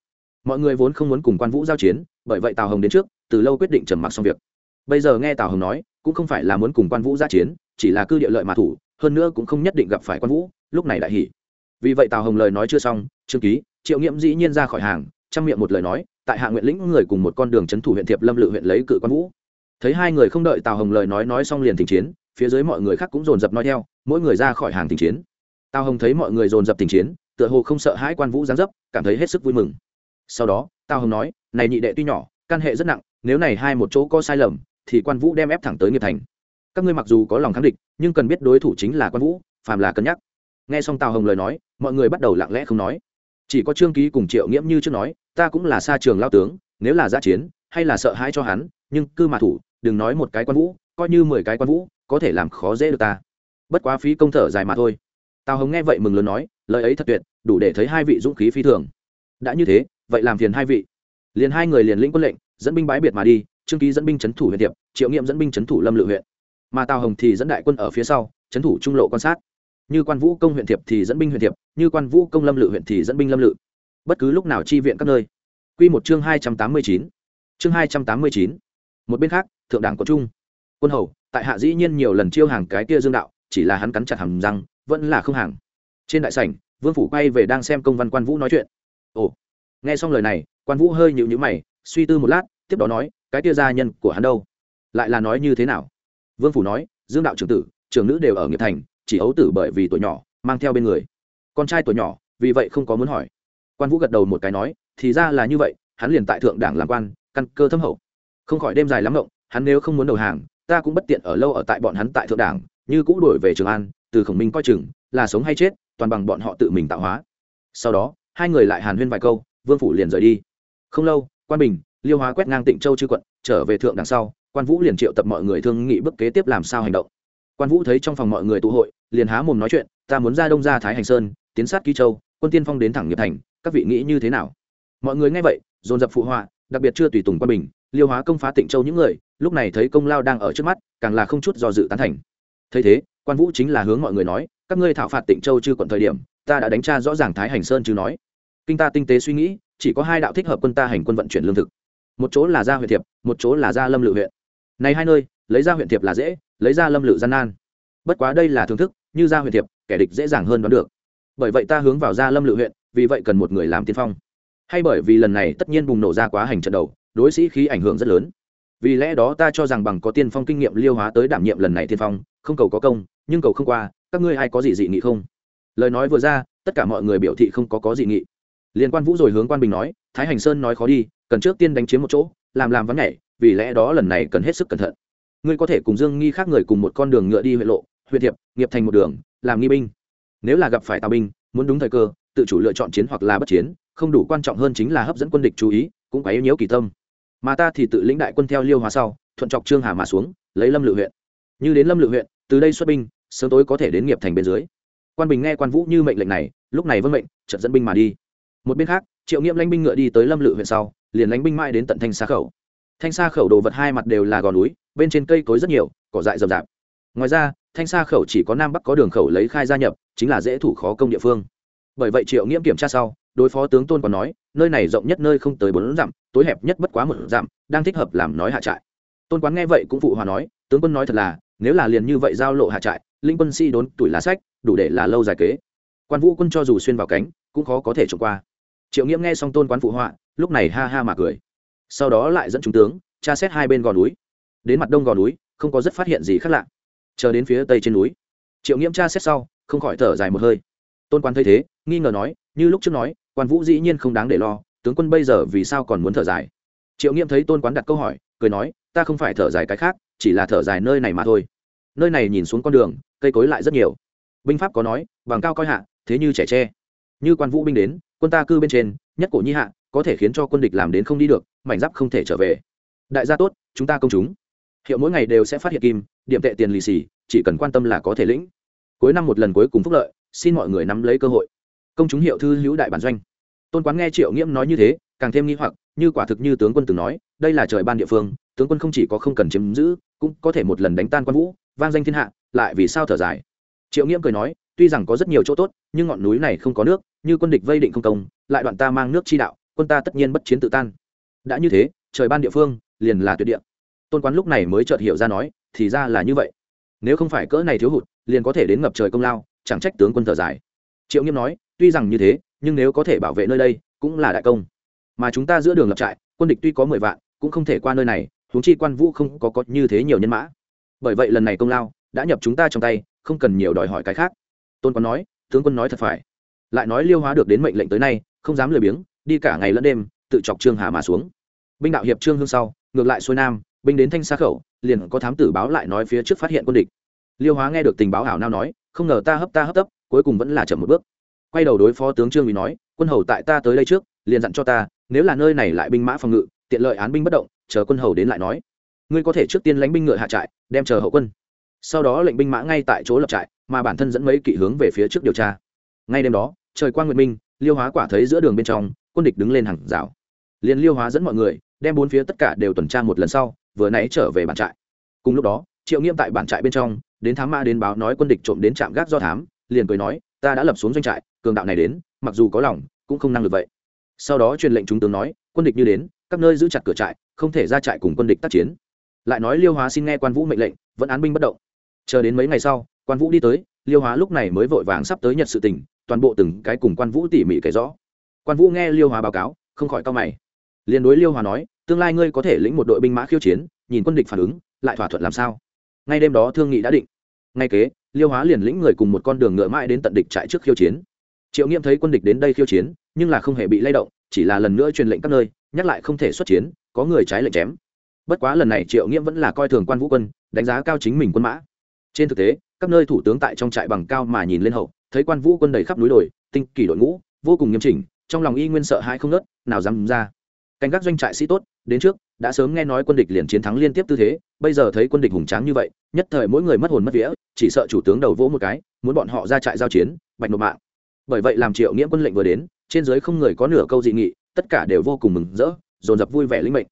Mọi người vốn không muốn cùng quan vũ giao chiến, bởi vậy tào hồng đến trước, từ lâu quyết định trầm mặc xong việc bây giờ nghe tào hồng nói, cũng không phải là muốn cùng quan vũ ra chiến, chỉ là cư địa lợi mà thủ, hơn nữa cũng không nhất định gặp phải quan vũ, lúc này đại hỉ. Vì vậy tào hồng lời nói chưa xong, trương ký, triệu nghiễm dĩ nhiên ra khỏi hàng, chăm miệng một lời nói, tại hạ nguyện lĩnh người cùng một con đường trấn thủ huyện thiệp lâm lự huyện lấy cự quan vũ. Thấy hai người không đợi tào hồng lời nói nói xong liền tình chiến, phía dưới mọi người khác cũng dồn dập nói theo, mỗi người ra khỏi hàng tình chiến. Tào hồng thấy mọi người dồn dập tình chiến, tựa hồ không sợ hãi quan vũ gián dấp, cảm thấy hết sức vui mừng. Sau đó, tào hồng nói, này nhị đệ tuy nhỏ, căn hệ rất nặng, nếu này hai một chỗ có sai lầm thì quan vũ đem ép thẳng tới nghiệp thành. Các ngươi mặc dù có lòng kháng địch, nhưng cần biết đối thủ chính là quan vũ, phàm là cân nhắc. Nghe xong tào hồng lời nói, mọi người bắt đầu lặng lẽ không nói. Chỉ có trương ký cùng triệu nghiễm như trước nói, ta cũng là xa trường lao tướng, nếu là giã chiến, hay là sợ hãi cho hắn, nhưng cư mà thủ, đừng nói một cái quan vũ, coi như mười cái quan vũ, có thể làm khó dễ được ta. Bất quá phí công thở dài mà thôi. Tào hồng nghe vậy mừng lớn nói, lời ấy thật tuyệt, đủ để thấy hai vị dũng khí phi thường. Đã như thế, vậy làm phiền hai vị. Liền hai người liền lĩnh quân lệnh, dẫn binh bái biệt mà đi trương ký dẫn binh c h ấ n thủ huyện tiệp triệu nghiệm dẫn binh c h ấ n thủ lâm lự huyện. Mà tào hồng thì dẫn đại quân ở phía sau c h ấ n thủ trung lộ quan sát. Như quan vũ công huyện thiệp thì dẫn binh huyện thiệp, như quan vũ công lâm lự huyện thì dẫn binh lâm lự. Bất cứ lúc nào chi viện các nơi. Q một chương hai trăm tám mươi chín. Chương hai trăm tám mươi chín. Một bên khác, thượng đảng có trung. Quân hầu, tại hạ dĩ nhiên nhiều lần chiêu hàng cái kia dương đạo, chỉ là hắn cắn chặt hầm răng, vẫn là không hàng. Trên đại sảnh, vương phủ quay về đang xem công văn quan vũ nói chuyện. Ồ. Nghe xong lời này, quan vũ hơi nhịu nhữ mày, suy tư một lát, tiếp đó nói cái tia gia nhân của hắn đâu? Lại là nói như thế nào? Vương phủ nói, dương đạo trưởng tử, trưởng nữ đều ở nghiệp thành, chỉ ấu tử bởi vì tuổi nhỏ, mang theo bên người. Con trai tuổi nhỏ, vì vậy không có muốn hỏi. Quan vũ gật đầu một cái nói, thì ra là như vậy, hắn liền tại thượng đảng làm quan, căn cơ thâm hậu. Không khỏi đêm dài lắm rộng hắn nếu không muốn đầu hàng, ta cũng bất tiện ở lâu ở tại bọn hắn tại thượng đảng, như cũ đổi về trường an, từ khổng minh coi chừng, là sống hay chết, toàn bằng bọn họ tự mình tạo hóa. Sau đó, hai người lại hàn huyên vài câu, vương phủ liền rời đi. Không lâu, quan bình liêu hóa quét ngang tịnh châu chư quận, trở về thượng đằng sau, quan vũ liền triệu tập mọi người thương nghị bước kế tiếp làm sao hành động. Quan vũ thấy trong phòng mọi người tụ hội, liền há mồm nói chuyện, ta muốn ra đông ra thái hành sơn, tiến sát ký châu, quân tiên phong đến thẳng nghiệp thành, các vị nghĩ như thế nào? Mọi người nghe vậy, dồn dập phụ họa, đặc biệt chưa tùy tùng quan bình, liêu hóa công phá tịnh châu những người, lúc này thấy công lao đang ở trước mắt, càng là không chút do dự tán thành. Thấy thế, quan vũ chính là hướng mọi người nói, các ngươi thảo phạt tịnh châu chưa quận thời điểm, ta đã đánh tra rõ ràng thái hành sơn chứ nói. Kinh ta tinh tế suy nghĩ, chỉ có hai đạo thích hợp quân ta hành quân vận chuyển lương thực một chỗ là gia huyện thiệp, một chỗ là gia lâm lự huyện. Này hai nơi, lấy gia huyện thiệp là dễ, lấy gia lâm lự gian nan. Bất quá đây là thưởng thức, như gia huyện thiệp, kẻ địch dễ dàng hơn đoán được. Bởi vậy ta hướng vào gia lâm lự huyện, vì vậy cần một người làm tiên phong. Hay bởi vì lần này tất nhiên bùng nổ ra quá hành trận đầu, đối sĩ khí ảnh hưởng rất lớn. Vì lẽ đó ta cho rằng bằng có tiên phong kinh nghiệm liêu hóa tới đảm nhiệm lần này tiên phong, không cầu có công, nhưng cầu không qua, các ngươi ai có gì dị nghị không? Lời nói vừa ra, tất cả mọi người biểu thị không có có dị nghị. Liên quan vũ rồi hướng quan bình nói, thái hành sơn nói khó đi cần trước tiên đánh chiếm một chỗ, làm làm vắng nhảy, vì lẽ đó lần này cần hết sức cẩn thận. Ngươi có thể cùng dương nghi khác người cùng một con đường ngựa đi huyện lộ, huyện thiệp, nghiệp thành một đường, làm nghi binh. Nếu là gặp phải tào binh, muốn đúng thời cơ, tự chủ lựa chọn chiến hoặc là bất chiến, không đủ quan trọng hơn chính là hấp dẫn quân địch chú ý, cũng phải yếu nhiễu kỳ tâm. Mà ta thì tự lĩnh đại quân theo liêu hóa sau, thuận chọc trương hà mà xuống, lấy lâm lự huyện. Như đến lâm lự huyện, từ đây xuất binh, sớm tối có thể đến nghiệp thành bên dưới. Quan bình nghe quan vũ như mệnh lệnh này, lúc này vâng mệnh trận dẫn binh mà đi. Một bên khác, triệu nghiệm lãnh binh ngựa đi tới lâm lự huyện sau liền lánh binh mãi đến tận thanh xa khẩu. Thanh xa khẩu đồ vật hai mặt đều là gò núi, bên trên cây cối rất nhiều, cỏ dại rậm rạp. Ngoài ra, thanh xa khẩu chỉ có nam bắc có đường khẩu lấy khai gia nhập, chính là dễ thủ khó công địa phương. Bởi vậy triệu nghiễm kiểm tra sau, đối phó tướng tôn còn nói, nơi này rộng nhất nơi không tới bốn dặm, tối hẹp nhất bất quá một dặm, đang thích hợp làm nói hạ trại. Tôn quán nghe vậy cũng phụ hòa nói, tướng quân nói thật là, nếu là liền như vậy giao lộ hạ trại, linh quân sĩ đốn tuổi lá sách, đủ để là lâu dài kế. Quan vũ quân cho dù xuyên vào cánh, cũng khó có thể trộm qua. Triệu nghiễm nghe xong tôn quán phụ họa lúc này ha ha mà cười. Sau đó lại dẫn chúng tướng, tra xét hai bên gò núi. Đến mặt đông gò núi, không có rất phát hiện gì khác lạ. Chờ đến phía tây trên núi. Triệu nghiễm tra xét sau, không khỏi thở dài một hơi. Tôn quan thấy thế, nghi ngờ nói, như lúc trước nói, quan vũ dĩ nhiên không đáng để lo, tướng quân bây giờ vì sao còn muốn thở dài? Triệu nghiễm thấy tôn quán đặt câu hỏi, cười nói, ta không phải thở dài cái khác, chỉ là thở dài nơi này mà thôi. Nơi này nhìn xuống con đường, cây cối lại rất nhiều. Binh pháp có nói, bằng cao coi hạ, thế như trẻ tre. Như quan vũ binh đến, quân ta cư bên trên, nhất cổ nhi hạ có thể khiến cho quân địch làm đến không đi được, mảnh giáp không thể trở về. Đại gia tốt, chúng ta công chúng. Hiệu mỗi ngày đều sẽ phát hiện kim, điểm tệ tiền lì xì, chỉ cần quan tâm là có thể lĩnh. Cuối năm một lần cuối cùng phúc lợi, xin mọi người nắm lấy cơ hội. Công chúng hiệu thư hữu đại bản doanh. Tôn quán nghe triệu nghiễm nói như thế, càng thêm nghi hoặc, như quả thực như tướng quân từng nói, đây là trời ban địa phương, tướng quân không chỉ có không cần chiếm giữ, cũng có thể một lần đánh tan quan vũ, vang danh thiên hạ, lại vì sao thở dài. Triệu nghiễm cười nói, tuy rằng có rất nhiều chỗ tốt, nhưng ngọn núi này không có nước, như quân địch vây định không công, lại đoạn ta mang nước chi đạo quân ta tất nhiên bất chiến tự tan. Đã như thế, trời ban địa phương, liền là tuyệt địa. Tôn quán lúc này mới chợt hiểu ra nói, thì ra là như vậy. Nếu không phải cỡ này thiếu hụt, liền có thể đến ngập trời công lao, chẳng trách tướng quân thở dài. Triệu nghiêm nói, tuy rằng như thế, nhưng nếu có thể bảo vệ nơi đây, cũng là đại công. Mà chúng ta giữa đường lập trại, quân địch tuy có mười vạn, cũng không thể qua nơi này, huống chi quan vũ không có có như thế nhiều nhân mã. Bởi vậy lần này công lao, đã nhập chúng ta trong tay, không cần nhiều đòi hỏi cái khác. Tôn quán nói, tướng quân nói thật phải. Lại nói liêu hóa được đến mệnh lệnh tới nay, không dám lười biếng đi cả ngày lẫn đêm, tự chọc trương hà mà xuống. Binh đạo hiệp trương hương sau, ngược lại xuôi nam, binh đến thanh xa khẩu, liền có thám tử báo lại nói phía trước phát hiện quân địch. Liêu hóa nghe được tình báo hảo nao nói, không ngờ ta hấp ta hấp tấp, cuối cùng vẫn là chậm một bước. Quay đầu đối phó tướng trương vì nói, quân hầu tại ta tới đây trước, liền dặn cho ta, nếu là nơi này lại binh mã phòng ngự, tiện lợi án binh bất động, chờ quân hầu đến lại nói. Ngươi có thể trước tiên lánh binh ngựa hạ trại, đem chờ hậu quân. Sau đó lệnh binh mã ngay tại chỗ lập trại, mà bản thân dẫn mấy kỵ hướng về phía trước điều tra. Ngay đêm đó, trời quang nguyệt minh, liêu hóa quả thấy giữa đường bên trong quân địch đứng lên hàng rào. Liền liêu hóa dẫn mọi người, đem bốn phía tất cả đều tuần tra một lần sau, vừa nãy trở về bản trại. Cùng lúc đó, triệu nghiêm tại bản trại bên trong, đến thám ma đến báo nói quân địch trộm đến trạm gác do thám, liền cười nói, ta đã lập xuống doanh trại, cường đạo này đến, mặc dù có lòng, cũng không năng lực vậy. Sau đó truyền lệnh chúng tướng nói, quân địch như đến, các nơi giữ chặt cửa trại, không thể ra trại cùng quân địch tác chiến. Lại nói liêu hóa xin nghe quan vũ mệnh lệnh, vẫn án binh bất động. Chờ đến mấy ngày sau, quan vũ đi tới, liêu hóa lúc này mới vội vàng sắp tới nhật sự tình, toàn bộ từng cái cùng quan vũ tỉ mỉ kể rõ quan vũ nghe liêu hòa báo cáo, không khỏi cao mày. Liền đối liêu hòa nói, tương lai ngươi có thể lĩnh một đội binh mã khiêu chiến, nhìn quân địch phản ứng, lại thỏa thuận làm sao? Ngay đêm đó thương nghị đã định. Ngay kế, liêu hóa liền lĩnh người cùng một con đường ngựa mãi đến tận địch trại trước khiêu chiến. Triệu nghiệm thấy quân địch đến đây khiêu chiến, nhưng là không hề bị lay động, chỉ là lần nữa truyền lệnh các nơi, nhắc lại không thể xuất chiến, có người trái lệnh chém. Bất quá lần này triệu nghiệm vẫn là coi thường quan vũ quân, đánh giá cao chính mình quân mã. Trên thực tế, các nơi thủ tướng tại trong trại bằng cao mà nhìn lên hậu, thấy quan vũ quân đầy khắp núi đồi, tinh kỳ đội ngũ, vô cùng nghiêm chỉnh trong lòng y nguyên sợ hãi không nớt, nào dám ra. Canh gác doanh trại sĩ tốt, đến trước, đã sớm nghe nói quân địch liền chiến thắng liên tiếp tư thế, bây giờ thấy quân địch hùng tráng như vậy, nhất thời mỗi người mất hồn mất vía, chỉ sợ chủ tướng đầu vỗ một cái, muốn bọn họ ra trại giao chiến, bạch nộp mạng. Bởi vậy làm triệu nghĩa quân lệnh vừa đến, trên dưới không người có nửa câu dị nghị, tất cả đều vô cùng mừng rỡ, dồn dập vui vẻ linh mệnh.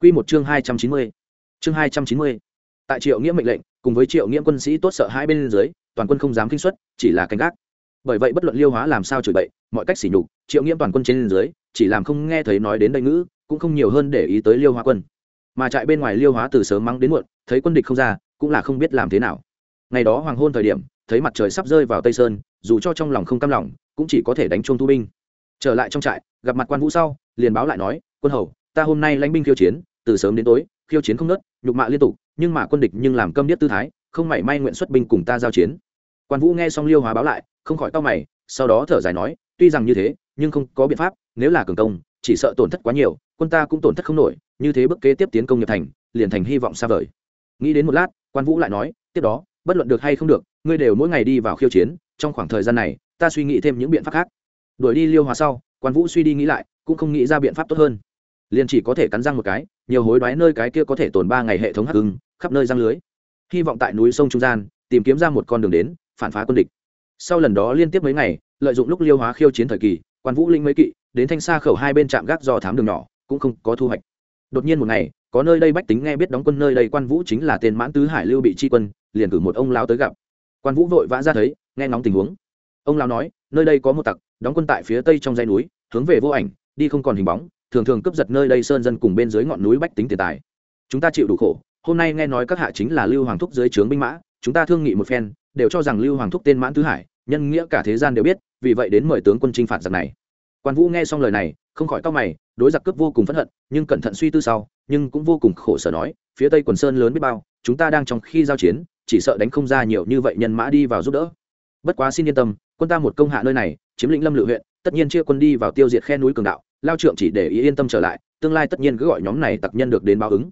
Quy một chương hai trăm chín mươi. Chương hai trăm chín mươi. Tại triệu nghĩa mệnh lệnh, cùng với triệu nghĩa quân sĩ tốt sợ hai bên dưới, toàn quân không dám kinh xuất chỉ là canh gác bởi vậy bất luận liêu hóa làm sao chửi bậy, mọi cách sỉ nhục, triệu nghiễm toàn quân trên dưới, chỉ làm không nghe thấy nói đến đây ngữ, cũng không nhiều hơn để ý tới liêu hóa quân. Mà trại bên ngoài liêu hóa từ sớm mắng đến muộn, thấy quân địch không ra, cũng là không biết làm thế nào. Ngày đó hoàng hôn thời điểm, thấy mặt trời sắp rơi vào tây sơn, dù cho trong lòng không cam lòng, cũng chỉ có thể đánh chuông thu binh. Trở lại trong trại, gặp mặt quan vũ sau, liền báo lại nói, quân hầu, ta hôm nay lãnh binh khiêu chiến, từ sớm đến tối, khiêu chiến không nớt nhục mạ liên tục, nhưng mà quân địch nhưng làm câm điếc tư thái, không mảy may nguyện xuất binh cùng ta giao chiến. Quan vũ nghe xong liêu hóa báo lại không khỏi tao mày, sau đó thở dài nói, tuy rằng như thế, nhưng không có biện pháp, nếu là cường công, chỉ sợ tổn thất quá nhiều, quân ta cũng tổn thất không nổi, như thế bước kế tiếp tiến công nghiệp thành, liền thành hy vọng xa vời. Nghĩ đến một lát, quan vũ lại nói, tiếp đó, bất luận được hay không được, ngươi đều mỗi ngày đi vào khiêu chiến, trong khoảng thời gian này, ta suy nghĩ thêm những biện pháp khác. Đuổi đi liêu hòa sau, quan vũ suy đi nghĩ lại, cũng không nghĩ ra biện pháp tốt hơn. Liền chỉ có thể cắn răng một cái, nhiều hối đoái nơi cái kia có thể tồn ba ngày hệ thống hắc hưng khắp nơi răng lưới. Hy vọng tại núi sông trung gian, tìm kiếm ra một con đường đến, phản phá quân địch sau lần đó liên tiếp mấy ngày, lợi dụng lúc liêu hóa khiêu chiến thời kỳ, quan vũ linh mấy kỵ, đến thanh xa khẩu hai bên trạm gác do thám đường nhỏ, cũng không có thu hoạch. Đột nhiên một ngày, có nơi đây bách tính nghe biết đóng quân nơi đây quan vũ chính là tên mãn tứ hải lưu bị tri quân, liền cử một ông lão tới gặp. Quan vũ vội vã ra thấy, nghe ngóng tình huống. Ông lão nói, nơi đây có một tặc, đóng quân tại phía tây trong dãy núi, hướng về vô ảnh, đi không còn hình bóng, thường thường cướp giật nơi đây sơn dân cùng bên dưới ngọn núi bách tính tiền tài. Chúng ta chịu đủ khổ, hôm nay nghe nói các hạ chính là lưu hoàng thúc dưới trướng binh mã, chúng ta thương nghị một phen, đều cho rằng lưu hoàng thúc tên mãn tứ hải nhân nghĩa cả thế gian đều biết, vì vậy đến mời tướng quân chinh phạt giặc này. Quan vũ nghe xong lời này, không khỏi cau mày, đối giặc cướp vô cùng phẫn hận, nhưng cẩn thận suy tư sau, nhưng cũng vô cùng khổ sở nói, phía tây quần sơn lớn biết bao, chúng ta đang trong khi giao chiến, chỉ sợ đánh không ra nhiều như vậy nhân mã đi vào giúp đỡ. Bất quá xin yên tâm, quân ta một công hạ nơi này, chiếm lĩnh lâm lự huyện, tất nhiên chia quân đi vào tiêu diệt khe núi cường đạo, lao trượng chỉ để ý yên tâm trở lại, tương lai tất nhiên cứ gọi nhóm này tặc nhân được đến báo ứng.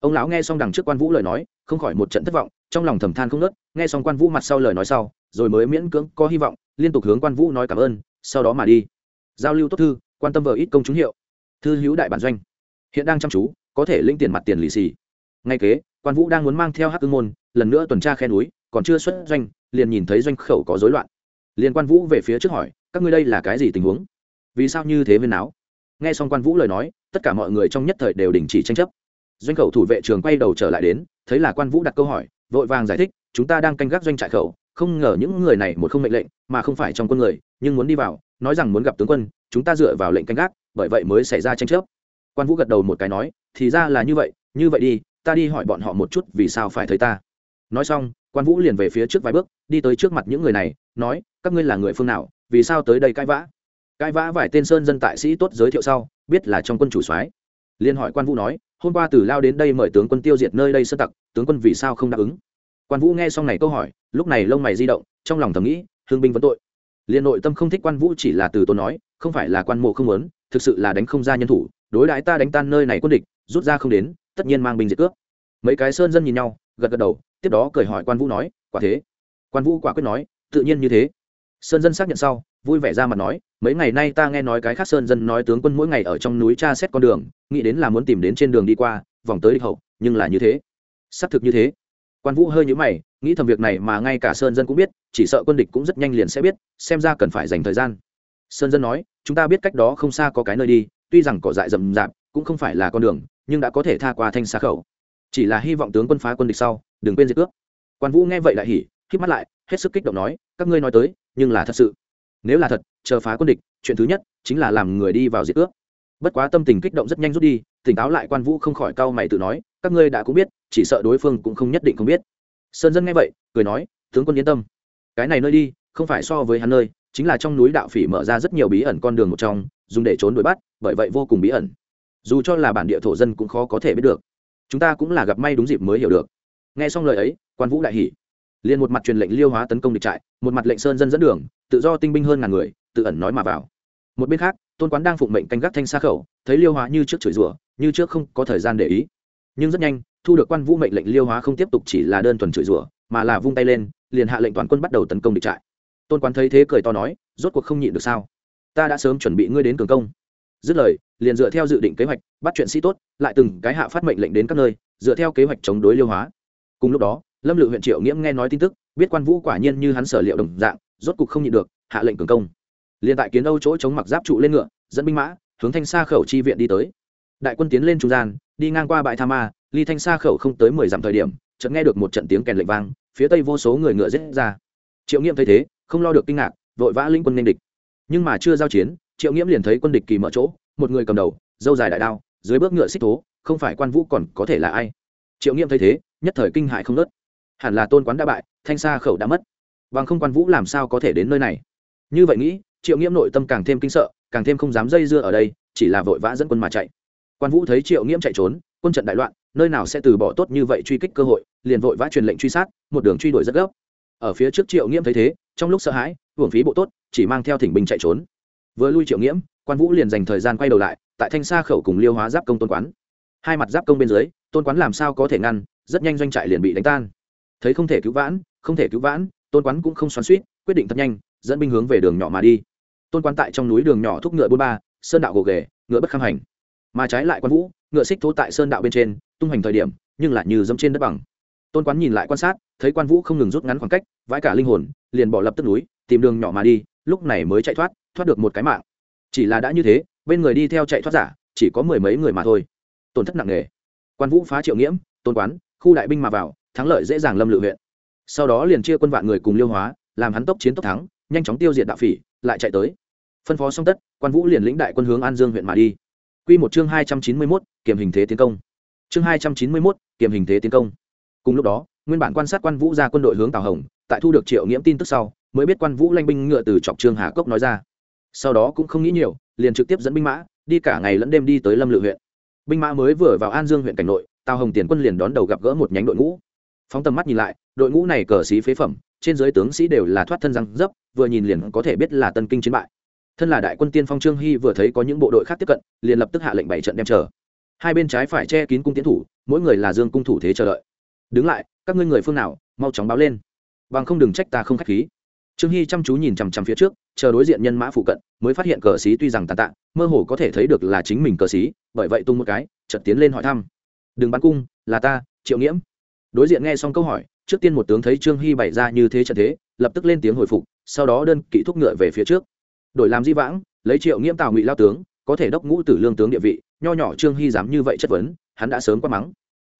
Ông lão nghe xong đằng trước quan vũ lời nói, không khỏi một trận thất vọng, trong lòng thầm than không nớt nghe xong quan vũ mặt sau lời nói sau rồi mới miễn cưỡng có hy vọng, liên tục hướng quan vũ nói cảm ơn, sau đó mà đi. Giao lưu tốt thư, quan tâm vợ ít công chúng hiệu. Thư hữu đại bản doanh. Hiện đang chăm chú, có thể linh tiền mặt tiền lì xì. Ngay kế, quan vũ đang muốn mang theo hắc ưng môn, lần nữa tuần tra khe núi, còn chưa xuất doanh, liền nhìn thấy doanh khẩu có rối loạn. Liền quan vũ về phía trước hỏi, các ngươi đây là cái gì tình huống? Vì sao như thế viên áo? Nghe xong quan vũ lời nói, tất cả mọi người trong nhất thời đều đình chỉ tranh chấp. Doanh khẩu thủ vệ trường quay đầu trở lại đến, thấy là quan vũ đặt câu hỏi, vội vàng giải thích, chúng ta đang canh gác doanh trại khẩu không ngờ những người này một không mệnh lệnh, mà không phải trong quân người, nhưng muốn đi vào, nói rằng muốn gặp tướng quân, chúng ta dựa vào lệnh canh gác, bởi vậy mới xảy ra tranh chấp. Quan vũ gật đầu một cái nói, thì ra là như vậy như vậy đi, ta đi hỏi bọn họ một chút vì sao phải thấy ta. Nói xong, quan vũ liền về phía trước vài bước, đi tới trước mặt những người này, nói, các ngươi là người phương nào, vì sao tới đây cãi vã? Cãi vã vài tên sơn dân tại sĩ tốt giới thiệu sau, biết là trong quân chủ soái. Liên hỏi quan vũ nói, hôm qua từ lao đến đây mời tướng quân tiêu diệt nơi đây sơ tặc, tướng quân vì sao không đáp ứng? Quan vũ nghe xong này câu hỏi, lúc này lông mày di động, trong lòng thầm nghĩ hương binh vấn tội. Liên nội tâm không thích quan vũ chỉ là từ tôi nói, không phải là quan mộ không muốn, thực sự là đánh không ra nhân thủ, đối đãi ta đánh tan nơi này quân địch, rút ra không đến, tất nhiên mang binh diệt cướp. Mấy cái sơn dân nhìn nhau, gật gật đầu, tiếp đó cười hỏi quan vũ nói, quả thế? Quan vũ quả quyết nói, tự nhiên như thế. Sơn dân xác nhận sau, vui vẻ ra mặt nói, mấy ngày nay ta nghe nói cái khác sơn dân nói tướng quân mỗi ngày ở trong núi tra xét con đường, nghĩ đến là muốn tìm đến trên đường đi qua, vòng tới địch hậu, nhưng là như thế. Xác thực như thế quan vũ hơi nhữ mày, nghĩ thầm việc này mà ngay cả sơn dân cũng biết, chỉ sợ quân địch cũng rất nhanh liền sẽ biết, xem ra cần phải dành thời gian. Sơn dân nói, chúng ta biết cách đó không xa có cái nơi đi, tuy rằng cỏ dại rậm rạp, cũng không phải là con đường, nhưng đã có thể tha qua thanh xa khẩu. Chỉ là hy vọng tướng quân phá quân địch sau, đừng quên diệt cướp. Quan vũ nghe vậy lại hỉ k mắt lại, hết sức kích động nói, các ngươi nói tới, nhưng là thật sự. Nếu là thật, chờ phá quân địch, chuyện thứ nhất chính là làm người đi vào diệt cướp. Bất quá tâm tình kích động rất nhanh rút đi, tỉnh táo lại, quan vũ không khỏi cau mày tự nói, các ngươi đã cũng biết chỉ sợ đối phương cũng không nhất định không biết. Sơn dân nghe vậy, cười nói, tướng quân yên tâm. Cái này nơi đi, không phải so với hắn nơi, chính là trong núi đạo phỉ mở ra rất nhiều bí ẩn con đường một trong, dùng để trốn đuổi bắt, bởi vậy vô cùng bí ẩn. Dù cho là bản địa thổ dân cũng khó có thể biết được. Chúng ta cũng là gặp may đúng dịp mới hiểu được. Nghe xong lời ấy, quan vũ đại hỉ. Liền một mặt truyền lệnh liêu hóa tấn công địch trại, một mặt lệnh sơn dân dẫn đường, tự do tinh binh hơn ngàn người, tự ẩn nói mà vào. Một bên khác, tôn quán đang phụng mệnh canh gác thanh xa khẩu, thấy liêu hóa như trước chửi rủa, như trước không có thời gian để ý nhưng rất nhanh, thu được quan vũ mệnh lệnh liêu hóa không tiếp tục chỉ là đơn thuần chửi rủa, mà là vung tay lên, liền hạ lệnh toàn quân bắt đầu tấn công địch trại. Tôn quán thấy thế cười to nói, rốt cuộc không nhịn được sao? Ta đã sớm chuẩn bị ngươi đến cường công. Dứt lời, liền dựa theo dự định kế hoạch, bắt chuyện sĩ tốt, lại từng cái hạ phát mệnh lệnh đến các nơi, dựa theo kế hoạch chống đối liêu hóa. Cùng lúc đó, lâm lự huyện triệu nghiễm nghe nói tin tức, biết quan vũ quả nhiên như hắn sở liệu đồng dạng, rốt cục không nhịn được, hạ lệnh cường công. Liền tại kiến âu chỗ chống mặc giáp trụ lên ngựa, dẫn binh mã, hướng thanh xa khẩu chi viện đi tới đại quân tiến lên trung gian, đi ngang qua bãi tha ma, ly thanh xa khẩu không tới mười dặm thời điểm, chợt nghe được một trận tiếng kèn lệnh vang, phía tây vô số người ngựa rết ra. Triệu nghiệm thấy thế, không lo được kinh ngạc, vội vã linh quân nên địch. Nhưng mà chưa giao chiến, triệu nghiễm liền thấy quân địch kỳ mở chỗ, một người cầm đầu, dâu dài đại đao, dưới bước ngựa xích thố, không phải quan vũ còn có thể là ai. Triệu nghiễm thấy thế, nhất thời kinh hại không nớt hẳn là tôn quán đã bại, thanh xa khẩu đã mất. Bằng không quan vũ làm sao có thể đến nơi này? Như vậy nghĩ, triệu nghiễm nội tâm càng thêm kinh sợ, càng thêm không dám dây dưa ở đây, chỉ là vội vã dẫn quân mà chạy quan vũ thấy triệu nghiễm chạy trốn, quân trận đại loạn, nơi nào sẽ từ bỏ tốt như vậy truy kích cơ hội, liền vội vã truyền lệnh truy sát, một đường truy đuổi rất gấp. Ở phía trước triệu nghiễm thấy thế, trong lúc sợ hãi, hưởng phí bộ tốt, chỉ mang theo thỉnh binh chạy trốn. Vừa lui triệu nghiễm, quan vũ liền dành thời gian quay đầu lại, tại thanh sa khẩu cùng liêu hóa giáp công tôn quán. Hai mặt giáp công bên dưới, tôn quán làm sao có thể ngăn, rất nhanh doanh trại liền bị đánh tan. Thấy không thể cứu vãn, không thể cứu vãn, tôn quán cũng không xoắn suýt quyết định thật nhanh, dẫn binh hướng về đường nhỏ mà đi. Tôn quán tại trong núi đường nhỏ thúc ngựa bốn ba, sơn đạo gồ ghề, ngựa bất kham hành mà trái lại quan vũ, ngựa xích thố tại sơn đạo bên trên, tung hành thời điểm, nhưng lại như dẫm trên đất bằng. Tôn quán nhìn lại quan sát, thấy quan vũ không ngừng rút ngắn khoảng cách, vãi cả linh hồn, liền bỏ lập tức núi, tìm đường nhỏ mà đi, lúc này mới chạy thoát thoát được một cái mạng. Chỉ là đã như thế, bên người đi theo chạy thoát giả, chỉ có mười mấy người mà thôi. Tổn thất nặng nề. Quan vũ phá triệu nghiễm, tôn quán, khu đại binh mà vào, thắng lợi dễ dàng lâm lự huyện. Sau đó liền chia quân vạn người cùng liêu hóa, làm hắn tốc chiến tốc thắng, nhanh chóng tiêu diệt đạo phỉ, lại chạy tới. Phân phó xong tất, quan vũ liền lĩnh đại quân hướng an dương huyện mà đi. Quy một chương hai trăm chín mươi mốt, kiểm hình thế tiến công. Chương hai trăm chín mươi mốt, kiểm hình thế tiến công. Cùng lúc đó, nguyên bản quan sát quan vũ ra quân đội hướng tào hồng, tại thu được triệu nghiễm tin tức sau, mới biết quan vũ lanh binh ngựa từ trọc trương hà cốc nói ra. Sau đó cũng không nghĩ nhiều, liền trực tiếp dẫn binh mã, đi cả ngày lẫn đêm đi tới lâm lự huyện. Binh mã mới vừa vào an dương huyện cảnh nội, tào hồng tiền quân liền đón đầu gặp gỡ một nhánh đội ngũ. Phóng tầm mắt nhìn lại, đội ngũ này cờ sĩ phế phẩm, trên dưới tướng sĩ đều là thoát thân răng dấp, vừa nhìn liền có thể biết là tân kinh chiến bại thân là đại quân tiên phong trương hy vừa thấy có những bộ đội khác tiếp cận, liền lập tức hạ lệnh bảy trận đem chờ. Hai bên trái phải che kín cung tiến thủ, mỗi người là dương cung thủ thế chờ đợi. Đứng lại, các ngươi người phương nào, mau chóng báo lên. Bằng không đừng trách ta không k h á c h khí. Trương hy chăm chú nhìn chằm chằm phía trước, chờ đối diện nhân mã phụ cận, mới phát hiện cờ xí tuy rằng tàn tạ, mơ hồ có thể thấy được là chính mình cờ xí, bởi vậy tung một cái chật tiến lên hỏi thăm. Đừng bắn cung, là ta, triệu nghiễm. Đối diện nghe xong câu hỏi, trước tiên một tướng thấy trương hy bày ra như thế trận thế, lập tức lên tiếng hồi phục, sau đó đơn kỵ thúc ngựa về phía trước đổi làm di vãng, lấy triệu nghiễm tào ngụy lao tướng, có thể đốc ngũ tử lương tướng địa vị, nho nhỏ trương hy dám như vậy chất vấn, hắn đã sớm quá mắng.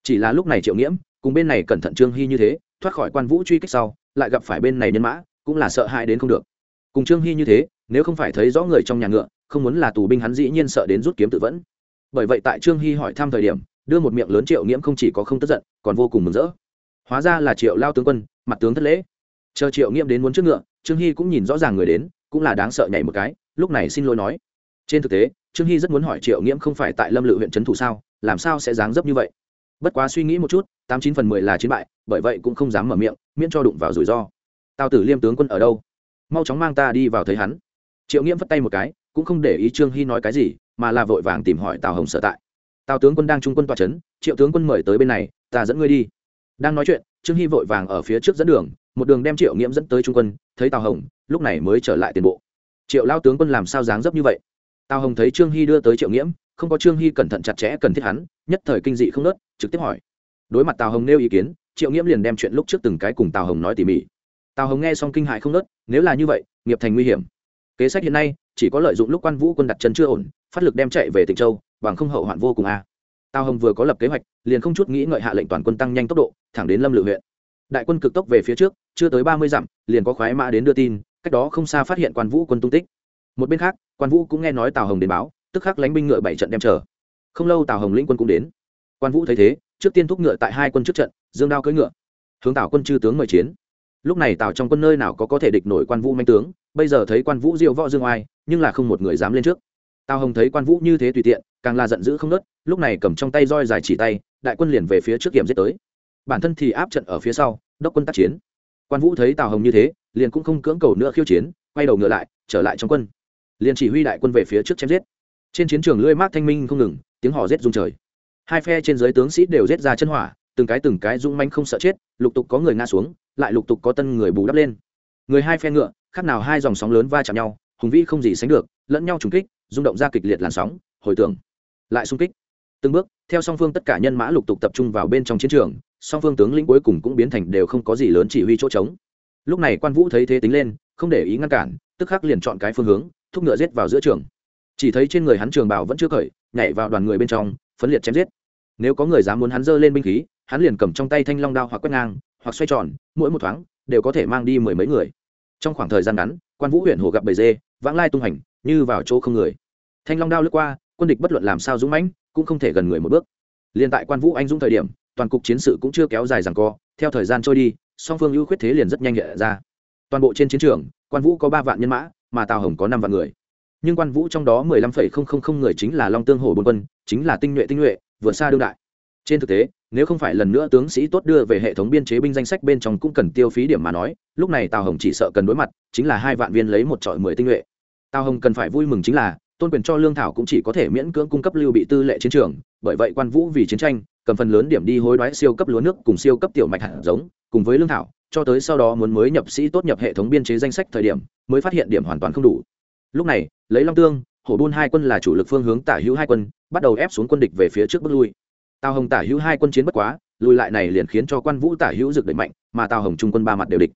Chỉ là lúc này triệu nghiễm, cùng bên này cẩn thận trương hy như thế, thoát khỏi quan vũ truy kích sau, lại gặp phải bên này nhân mã, cũng là sợ hãi đến không được. Cùng trương hy như thế, nếu không phải thấy rõ người trong nhà ngựa, không muốn là tù binh hắn dĩ nhiên sợ đến rút kiếm tự vẫn. Bởi vậy tại trương hy hỏi thăm thời điểm, đưa một miệng lớn triệu nghiễm không chỉ có không tức giận, còn vô cùng mừng rỡ. Hóa ra là triệu lao tướng quân, mặt tướng thất lễ. Chờ triệu nghiễm đến muốn trước ngựa, trương hy cũng nhìn rõ ràng người đến cũng là đáng sợ nhảy một cái, lúc này xin lỗi nói. Trên thực tế, trương hy rất muốn hỏi triệu nghiễm không phải tại lâm lự huyện trấn thủ sao, làm sao sẽ dáng dấp như vậy? Bất quá suy nghĩ một chút, tám chín phần mười là chiến bại, bởi vậy cũng không dám mở miệng, miễn cho đụng vào rủi ro. Tào tử liêm tướng quân ở đâu? Mau chóng mang ta đi vào thấy hắn. Triệu nghiễm vất tay một cái, cũng không để ý trương hy nói cái gì, mà là vội vàng tìm hỏi tào hồng sở tại. Tào tướng quân đang trung quân tòa c h ấ n triệu tướng quân mời tới bên này, ta dẫn ngươi đi. Đang nói chuyện, trương hy vội vàng ở phía trước dẫn đường một đường đem triệu nghiễm dẫn tới trung quân, thấy tào hồng, lúc này mới trở lại tiền bộ. Triệu lao tướng quân làm sao dáng dấp như vậy? Tào hồng thấy trương hy đưa tới triệu nghiễm, không có trương hy cẩn thận chặt chẽ, cần thiết hắn, nhất thời kinh dị không nớt, trực tiếp hỏi. Đối mặt tào hồng nêu ý kiến, triệu nghiễm liền đem chuyện lúc trước từng cái cùng tào hồng nói tỉ mỉ. Tào hồng nghe xong kinh hại không nớt, nếu là như vậy, nghiệp thành nguy hiểm. Kế sách hiện nay, chỉ có lợi dụng lúc quan vũ quân đặt chân chưa ổn, phát lực đem chạy về tịnh châu, bằng không hậu hoạn vô cùng a. À. tào hồng vừa có lập kế hoạch, liền không chút nghĩ ngợi hạ lệnh toàn quân tăng nhanh tốc độ, thẳng đến lâm lự huyện đại quân cực tốc về phía trước, chưa tới ba mươi dặm, liền có khoái mã đến đưa tin, cách đó không xa phát hiện quan vũ quân tung tích. Một bên khác, quan vũ cũng nghe nói tào hồng đến báo, tức khắc lánh binh ngựa bảy trận đem chờ. Không lâu tào hồng lĩnh quân cũng đến. Quan vũ thấy thế, trước tiên thúc ngựa tại hai quân trước trận, dương đao cưỡi ngựa. Hướng tào quân chư tướng mời chiến. Lúc này tào trong quân nơi nào có có thể địch nổi quan vũ manh tướng, bây giờ thấy quan vũ diêu võ dương oai, nhưng là không một người dám lên trước. Tào hồng thấy quan vũ như thế tùy tiện, càng là giận dữ không nớt, lúc này cầm trong tay roi dài chỉ tay, đại quân liền về phía trước kiểm giết tới. Bản thân thì áp trận ở phía sau đốc quân tác chiến. Quan vũ thấy tào hồng như thế, liền cũng không cưỡng cầu nữa khiêu chiến, quay đầu ngựa lại, trở lại trong quân. Liền chỉ huy đại quân về phía trước chém giết. Trên chiến trường lưỡi mát thanh minh không ngừng, tiếng hò rết rung trời. Hai phe trên giới tướng sĩ đều rết ra chân hỏa, từng cái từng cái rung manh không sợ chết, lục tục có người ngã xuống, lại lục tục có tân người bù đắp lên. Người hai phe ngựa, khác nào hai dòng sóng lớn va chạm nhau, hùng vĩ không gì sánh được, lẫn nhau trùng kích, rung động ra kịch liệt làn sóng, hồi tưởng, lại xung kích. Từng bước, theo song phương tất cả nhân mã lục tục tập trung vào bên trong chiến trường song phương tướng lĩnh cuối cùng cũng biến thành đều không có gì lớn chỉ huy chỗ trống. Lúc này quan vũ thấy thế tính lên, không để ý ngăn cản, tức khắc liền chọn cái phương hướng, thúc ngựa giết vào giữa trường. Chỉ thấy trên người hắn trường bào vẫn chưa khởi, nhảy vào đoàn người bên trong, phấn liệt chém giết. Nếu có người dám muốn hắn giơ lên binh khí, hắn liền cầm trong tay thanh long đao hoặc quét ngang, hoặc xoay tròn, mỗi một thoáng đều có thể mang đi mười mấy người. Trong khoảng thời gian ngắn, quan vũ huyện hồ gặp bầy dê, vãng lai tung hành, như vào chỗ không người. Thanh long đao lướt qua, quân địch bất luận làm sao dũng mãnh, cũng không thể gần người một bước. Liền tại quan vũ anh dũng thời điểm toàn cục chiến sự cũng chưa kéo dài rằng co, theo thời gian trôi đi, song phương ưu khuyết thế liền rất nhanh nhẹ ra. Toàn bộ trên chiến trường, quan vũ có ba vạn nhân mã, mà tào hồng có năm vạn người. Nhưng quan vũ trong đó mười lăm phẩy không không không người chính là long tương hồ bốn quân, chính là tinh nhuệ tinh nhuệ, vượt xa đương đại. Trên thực tế, nếu không phải lần nữa tướng sĩ tốt đưa về hệ thống biên chế binh danh sách bên trong cũng cần tiêu phí điểm mà nói, lúc này tào hồng chỉ sợ cần đối mặt, chính là hai vạn viên lấy một trọi mười tinh nhuệ. Tào hồng cần phải vui mừng chính là, tôn quyền cho lương thảo cũng chỉ có thể miễn cưỡng cung cấp lưu bị tư lệ chiến trường, bởi vậy quan vũ vì chiến tranh cầm phần lớn điểm đi hối đoái siêu cấp lúa nước cùng siêu cấp tiểu mạch hạt giống, cùng với lương thảo, cho tới sau đó muốn mới nhập sĩ tốt nhập hệ thống biên chế danh sách thời điểm, mới phát hiện điểm hoàn toàn không đủ. Lúc này, lấy long tương, hổ buôn hai quân là chủ lực phương hướng tả hữu hai quân, bắt đầu ép xuống quân địch về phía trước bước lui. Tào hồng tả hữu hai quân chiến bất quá, lùi lại này liền khiến cho quan vũ tả hữu rực đẩy mạnh, mà tào hồng trung quân ba mặt đều địch.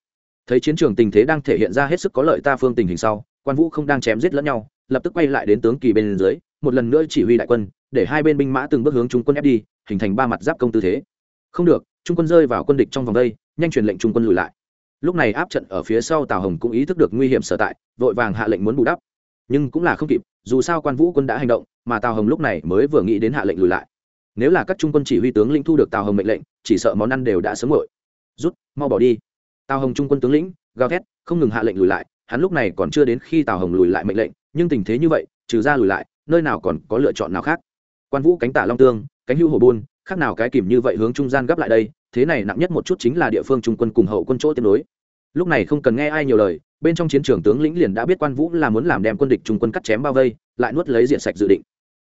Thấy chiến trường tình thế đang thể hiện ra hết sức có lợi ta phương tình hình sau, quan vũ không đang chém giết lẫn nhau, lập tức quay lại đến tướng kỳ bên dưới, một lần nữa chỉ huy đại quân để hai bên binh mã từng bước hướng trung quân ép đi, hình thành ba mặt giáp công tư thế. Không được, trung quân rơi vào quân địch trong vòng đây, nhanh truyền lệnh trung quân lùi lại. Lúc này áp trận ở phía sau tào hồng cũng ý thức được nguy hiểm sở tại, vội vàng hạ lệnh muốn bù đắp. Nhưng cũng là không kịp, dù sao quan vũ quân đã hành động, mà tào hồng lúc này mới vừa nghĩ đến hạ lệnh lùi lại. Nếu là các trung quân chỉ huy tướng lĩnh thu được tào hồng mệnh lệnh, chỉ sợ món ăn đều đã sớm ngội rút, mau bỏ đi. Tào hồng trung quân tướng lĩnh, gào thét, không ngừng hạ lệnh lùi lại, hắn lúc này còn chưa đến khi tào hồng lùi lại mệnh lệnh, nhưng tình thế như vậy, trừ ra lùi lại, nơi nào còn có lựa chọn nào khác? Quan vũ cánh tả long tương, cánh hưu hồ bôn khác nào cái kìm như vậy hướng trung gian gấp lại đây, thế này nặng nhất một chút chính là địa phương trung quân cùng hậu quân chỗ tiếp nối. Lúc này không cần nghe ai nhiều lời, bên trong chiến trường tướng lĩnh liền đã biết quan vũ là muốn làm đem quân địch trung quân cắt chém bao vây, lại nuốt lấy diện sạch dự định.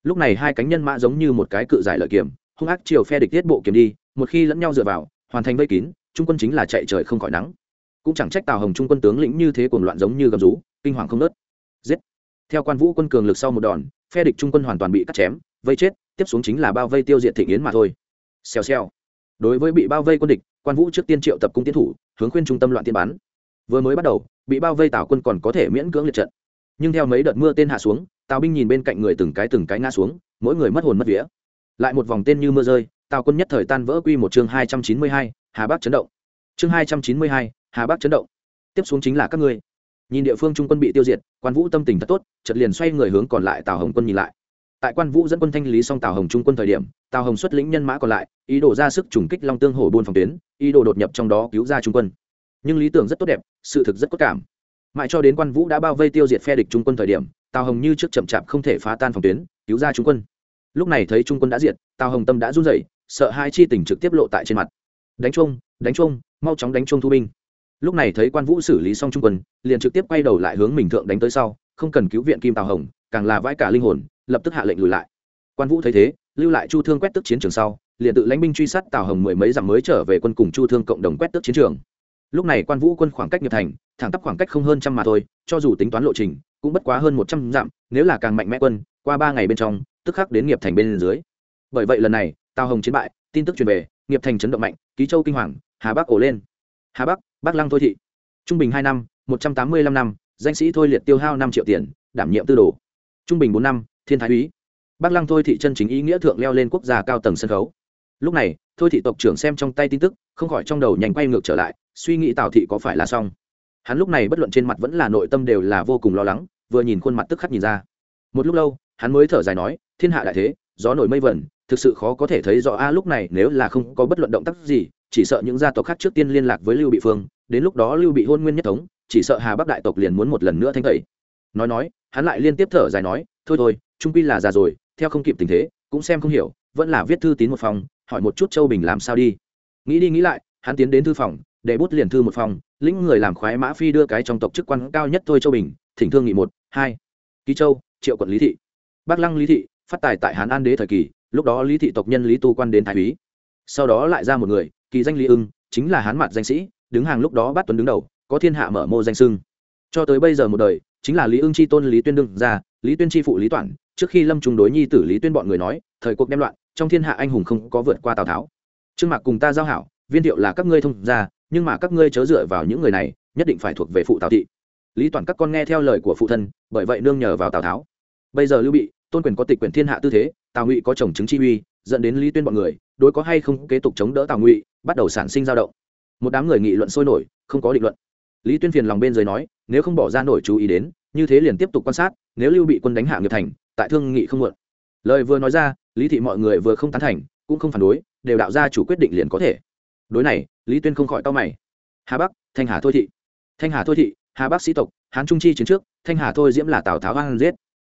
Lúc này hai cánh nhân mã giống như một cái cự giải lợi kiểm hung ác chiều phe địch tiết bộ kiểm đi, một khi lẫn nhau dựa vào, hoàn thành vây kín, trung quân chính là chạy trời không khỏi nắng. Cũng chẳng trách tào hồng trung quân tướng lĩnh như thế cuồng loạn giống như gầm rú, kinh hoàng không nớt giết. Theo quan vũ quân cường lực sau một đòn, phe địch trung quân hoàn toàn bị cắt chém vây chết, tiếp xuống chính là bao vây tiêu diệt thị yến mà thôi. Xèo xèo. Đối với bị bao vây quân địch, quan vũ trước tiên triệu tập cung tiến thủ, hướng khuyên trung tâm loạn tiên bắn. Vừa mới bắt đầu, bị bao vây tào quân còn có thể miễn cưỡng liệt trận. Nhưng theo mấy đợt mưa tên hạ xuống, tào binh nhìn bên cạnh người từng cái từng cái ngã xuống, mỗi người mất hồn mất vía. Lại một vòng tên như mưa rơi, tào quân nhất thời tan vỡ quy một chương hai trăm chín mươi hai, hà bắc chấn động. Chương hai trăm chín mươi hai, hà bắc chấn động. Tiếp xuống chính là các ngươi. Nhìn địa phương trung quân bị tiêu diệt, quan vũ tâm tình thật tốt, chợt liền xoay người hướng còn lại tào hồng quân nhìn lại tại quan vũ dẫn quân thanh lý xong tào hồng trung quân thời điểm, tào hồng xuất lĩnh nhân mã còn lại, ý đồ ra sức trùng kích long tương hổ buôn phòng tuyến, ý đồ đột nhập trong đó cứu ra trung quân. Nhưng lý tưởng rất tốt đẹp, sự thực rất cốt cảm. Mãi cho đến quan vũ đã bao vây tiêu diệt phe địch trung quân thời điểm, tào hồng như trước chậm chạp không thể phá tan phòng tuyến, cứu ra trung quân. Lúc này thấy trung quân đã diệt, tào hồng tâm đã run rẩy, sợ hai chi tình trực tiếp lộ tại trên mặt. Đánh chung đánh chung mau chóng đánh chung thu binh. Lúc này thấy quan vũ xử lý xong trung quân, liền trực tiếp quay đầu lại hướng mình thượng đánh tới sau, không cần cứu viện kim tào hồng, càng là vãi cả linh hồn lập tức hạ lệnh lùi lại. Quan vũ thấy thế, lưu lại chu thương quét tức chiến trường sau, liền tự lãnh binh truy sát tào hồng mười mấy dặm mới trở về quân cùng chu thương cộng đồng quét tức chiến trường. Lúc này quan vũ quân khoảng cách nghiệp thành, thẳng tắp khoảng cách không hơn trăm mà thôi, cho dù tính toán lộ trình, cũng bất quá hơn một trăm dặm, nếu là càng mạnh mẽ quân, qua ba ngày bên trong, tức khắc đến nghiệp thành bên dưới. Bởi vậy lần này, tào hồng chiến bại, tin tức truyền về, nghiệp thành chấn động mạnh, ký châu kinh hoàng, hà bắc ổ lên. Hà bắc bắc lăng thôi thị. Trung bình hai năm, một trăm tám mươi lăm năm, danh sĩ thôi liệt tiêu hao năm triệu tiền, đảm nhiệm tư đồ. Trung bình bốn năm thiên thái úy. Bắc lăng thôi thị chân chính ý nghĩa thượng leo lên quốc gia cao tầng sân khấu. Lúc này, thôi thị tộc trưởng xem trong tay tin tức, không khỏi trong đầu nhanh quay ngược trở lại, suy nghĩ tào thị có phải là xong. Hắn lúc này bất luận trên mặt vẫn là nội tâm đều là vô cùng lo lắng, vừa nhìn khuôn mặt tức khắc nhìn ra. Một lúc lâu, hắn mới thở dài nói, thiên hạ đại thế, gió nổi mây vẩn, thực sự khó có thể thấy rõ a, lúc này nếu là không có bất luận động tác gì, chỉ sợ những gia tộc khác trước tiên liên lạc với lưu bị phương, đến lúc đó lưu bị hôn nguyên nhất thống, chỉ sợ hà bắc đại tộc liền muốn một lần nữa thanh tẩy. Nói nói, hắn lại liên tiếp thở dài nói, thôi thôi trung quy là già rồi, theo không kịp tình thế, cũng xem không hiểu, vẫn là viết thư tín một phòng, hỏi một chút châu bình làm sao đi. Nghĩ đi nghĩ lại, hắn tiến đến thư phòng, để bút liền thư một phòng, lĩnh người làm khoái mã phi đưa cái trong tộc chức quan cao nhất thôi châu bình, thỉnh thương nghị một, hai. Ký châu, triệu quận lý thị. Bắc lăng lý thị, phát tài tại hán an đế thời kỳ, lúc đó lý thị tộc nhân lý tu quan đến thái úy. Sau đó lại ra một người, kỳ danh lý ưng, chính là hán mặt danh sĩ, đứng hàng lúc đó bắt tuấn đứng đầu, có thiên hạ mở mô danh sưng. Cho tới bây giờ một đời, chính là lý ưng chi tôn lý tuyên đương ra, lý tuyên chi phụ lý toản trước khi lâm trung đối nhi tử lý tuyên bọn người nói, thời cuộc đem loạn, trong thiên hạ anh hùng không có vượt qua tào tháo. Trương mạc cùng ta giao hảo, viên thiệu là các ngươi thông ra nhưng mà các ngươi chớ dựa vào những người này, nhất định phải thuộc về phụ tào thị. Lý toàn các con nghe theo lời của phụ thân, bởi vậy nương nhờ vào tào tháo. Bây giờ lưu bị, tôn quyền có tịch quyền thiên hạ tư thế, tào ngụy có chồng chứng chi uy, dẫn đến lý tuyên bọn người, đối có hay không kế tục chống đỡ tào ngụy, bắt đầu sản sinh dao động. Một đám người nghị luận sôi nổi, không có định luận. Lý tuyên phiền lòng bên dưới nói, nếu không bỏ ra nổi chú ý đến, như thế liền tiếp tục quan sát, nếu lưu bị quân đánh hạ nghiệp thành tại thương nghị không muộn. Lời vừa nói ra, lý thị mọi người vừa không tán thành, cũng không phản đối, đều đạo ra chủ quyết định liền có thể. Đối này, lý tuyên không khỏi to mày. Hà bắc, thanh hà thôi thị. Thanh hà thôi thị, hà bắc sĩ tộc, hán trung chi chiến trước, thanh hà thôi diễm là tào tháo hoang giết.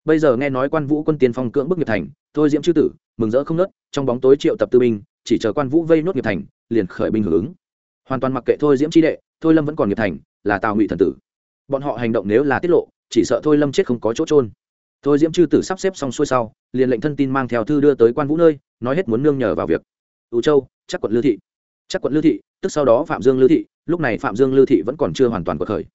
Bây giờ nghe nói quan vũ quân tiên phong cưỡng bức nghiệp thành, thôi diễm chư tử, mừng rỡ không nớt, trong bóng tối triệu tập tư binh, chỉ chờ quan vũ vây nốt nghiệp thành, liền khởi binh hưởng ứng. Hoàn toàn mặc kệ thôi diễm chi đệ, thôi lâm vẫn còn nghiệp thành, là tào ngụy thần tử. Bọn họ hành động nếu là tiết lộ, chỉ sợ thôi lâm chết không có chỗ trôn thôi diễm chư tử sắp xếp xong xuôi sau, liền lệnh thân tin mang theo thư đưa tới quan vũ nơi, nói hết muốn nương nhờ vào việc. Ưu châu, chắc quận lưu thị. Chắc quận lưu thị, tức sau đó phạm dương lưu thị, lúc này phạm dương lưu thị vẫn còn chưa hoàn toàn cuộc khởi.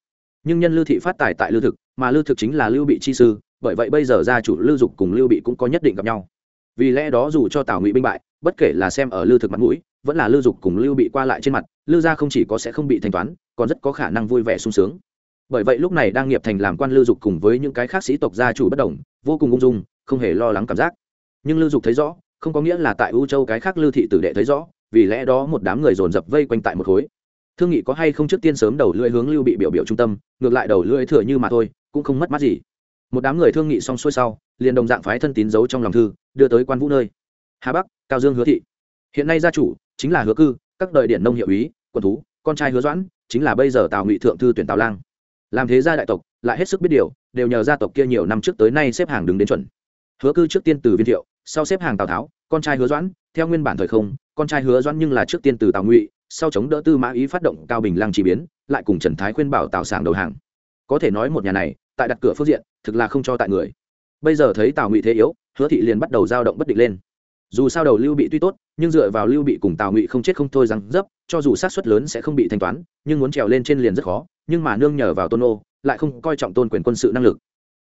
Nhưng nhân lưu thị phát tài tại lưu thực, mà lưu thực chính là lưu bị chi sư, bởi vậy bây giờ gia chủ lưu dục cùng lưu bị cũng có nhất định gặp nhau. Vì lẽ đó dù cho tào ngụy binh bại, bất kể là xem ở lưu thực mặt mũi, vẫn là lưu dục cùng lưu bị qua lại trên mặt lưu gia không chỉ có sẽ không bị thanh toán, còn rất có khả năng vui vẻ sung sướng bởi vậy lúc này đang nghiệp thành làm quan lưu dục cùng với những cái khác sĩ tộc gia chủ bất đồng, vô cùng ung dung, không hề lo lắng cảm giác. Nhưng lưu dục thấy rõ, không có nghĩa là tại u châu cái khác lưu thị tử đệ thấy rõ, vì lẽ đó một đám người dồn dập vây quanh tại một khối. Thương nghị có hay không trước tiên sớm đầu lưỡi hướng lưu bị biểu biểu trung tâm, ngược lại đầu lưỡi thừa như mà thôi, cũng không mất mát gì. Một đám người thương nghị xong xuôi sau, liền đồng dạng phái thân tín giấu trong lòng thư, đưa tới quan vũ nơi. Hà bắc, cao dương hứa thị. Hiện nay gia chủ chính là hứa cư, các đời điện nông hiệu ý quần thú, con trai hứa doãn, chính là bây giờ tào ngụy thượng thư tuyển tào lang làm thế gia đại tộc, lại hết sức biết điều, đều nhờ gia tộc kia nhiều năm trước tới nay xếp hàng đứng đến chuẩn. Hứa cư trước tiên từ viên thiệu, sau xếp hàng tào tháo, con trai hứa doãn, theo nguyên bản thời không, con trai hứa doãn nhưng là trước tiên từ tào ngụy, sau chống đỡ tư mã ý phát động cao bình lăng chỉ biến, lại cùng trần thái khuyên bảo Tào sảng đầu hàng. Có thể nói một nhà này, tại đặt cửa phương diện, thực là không cho tại người. Bây giờ thấy tào ngụy thế yếu, hứa thị liền bắt đầu dao động bất định lên dù sao đầu lưu bị tuy tốt, nhưng dựa vào lưu bị cùng tào ngụy không chết không thôi rằng dấp, cho dù sát xuất lớn sẽ không bị thanh toán, nhưng muốn trèo lên trên liền rất khó, nhưng mà nương nhờ vào tôn ô lại không coi trọng tôn quyền quân sự năng lực.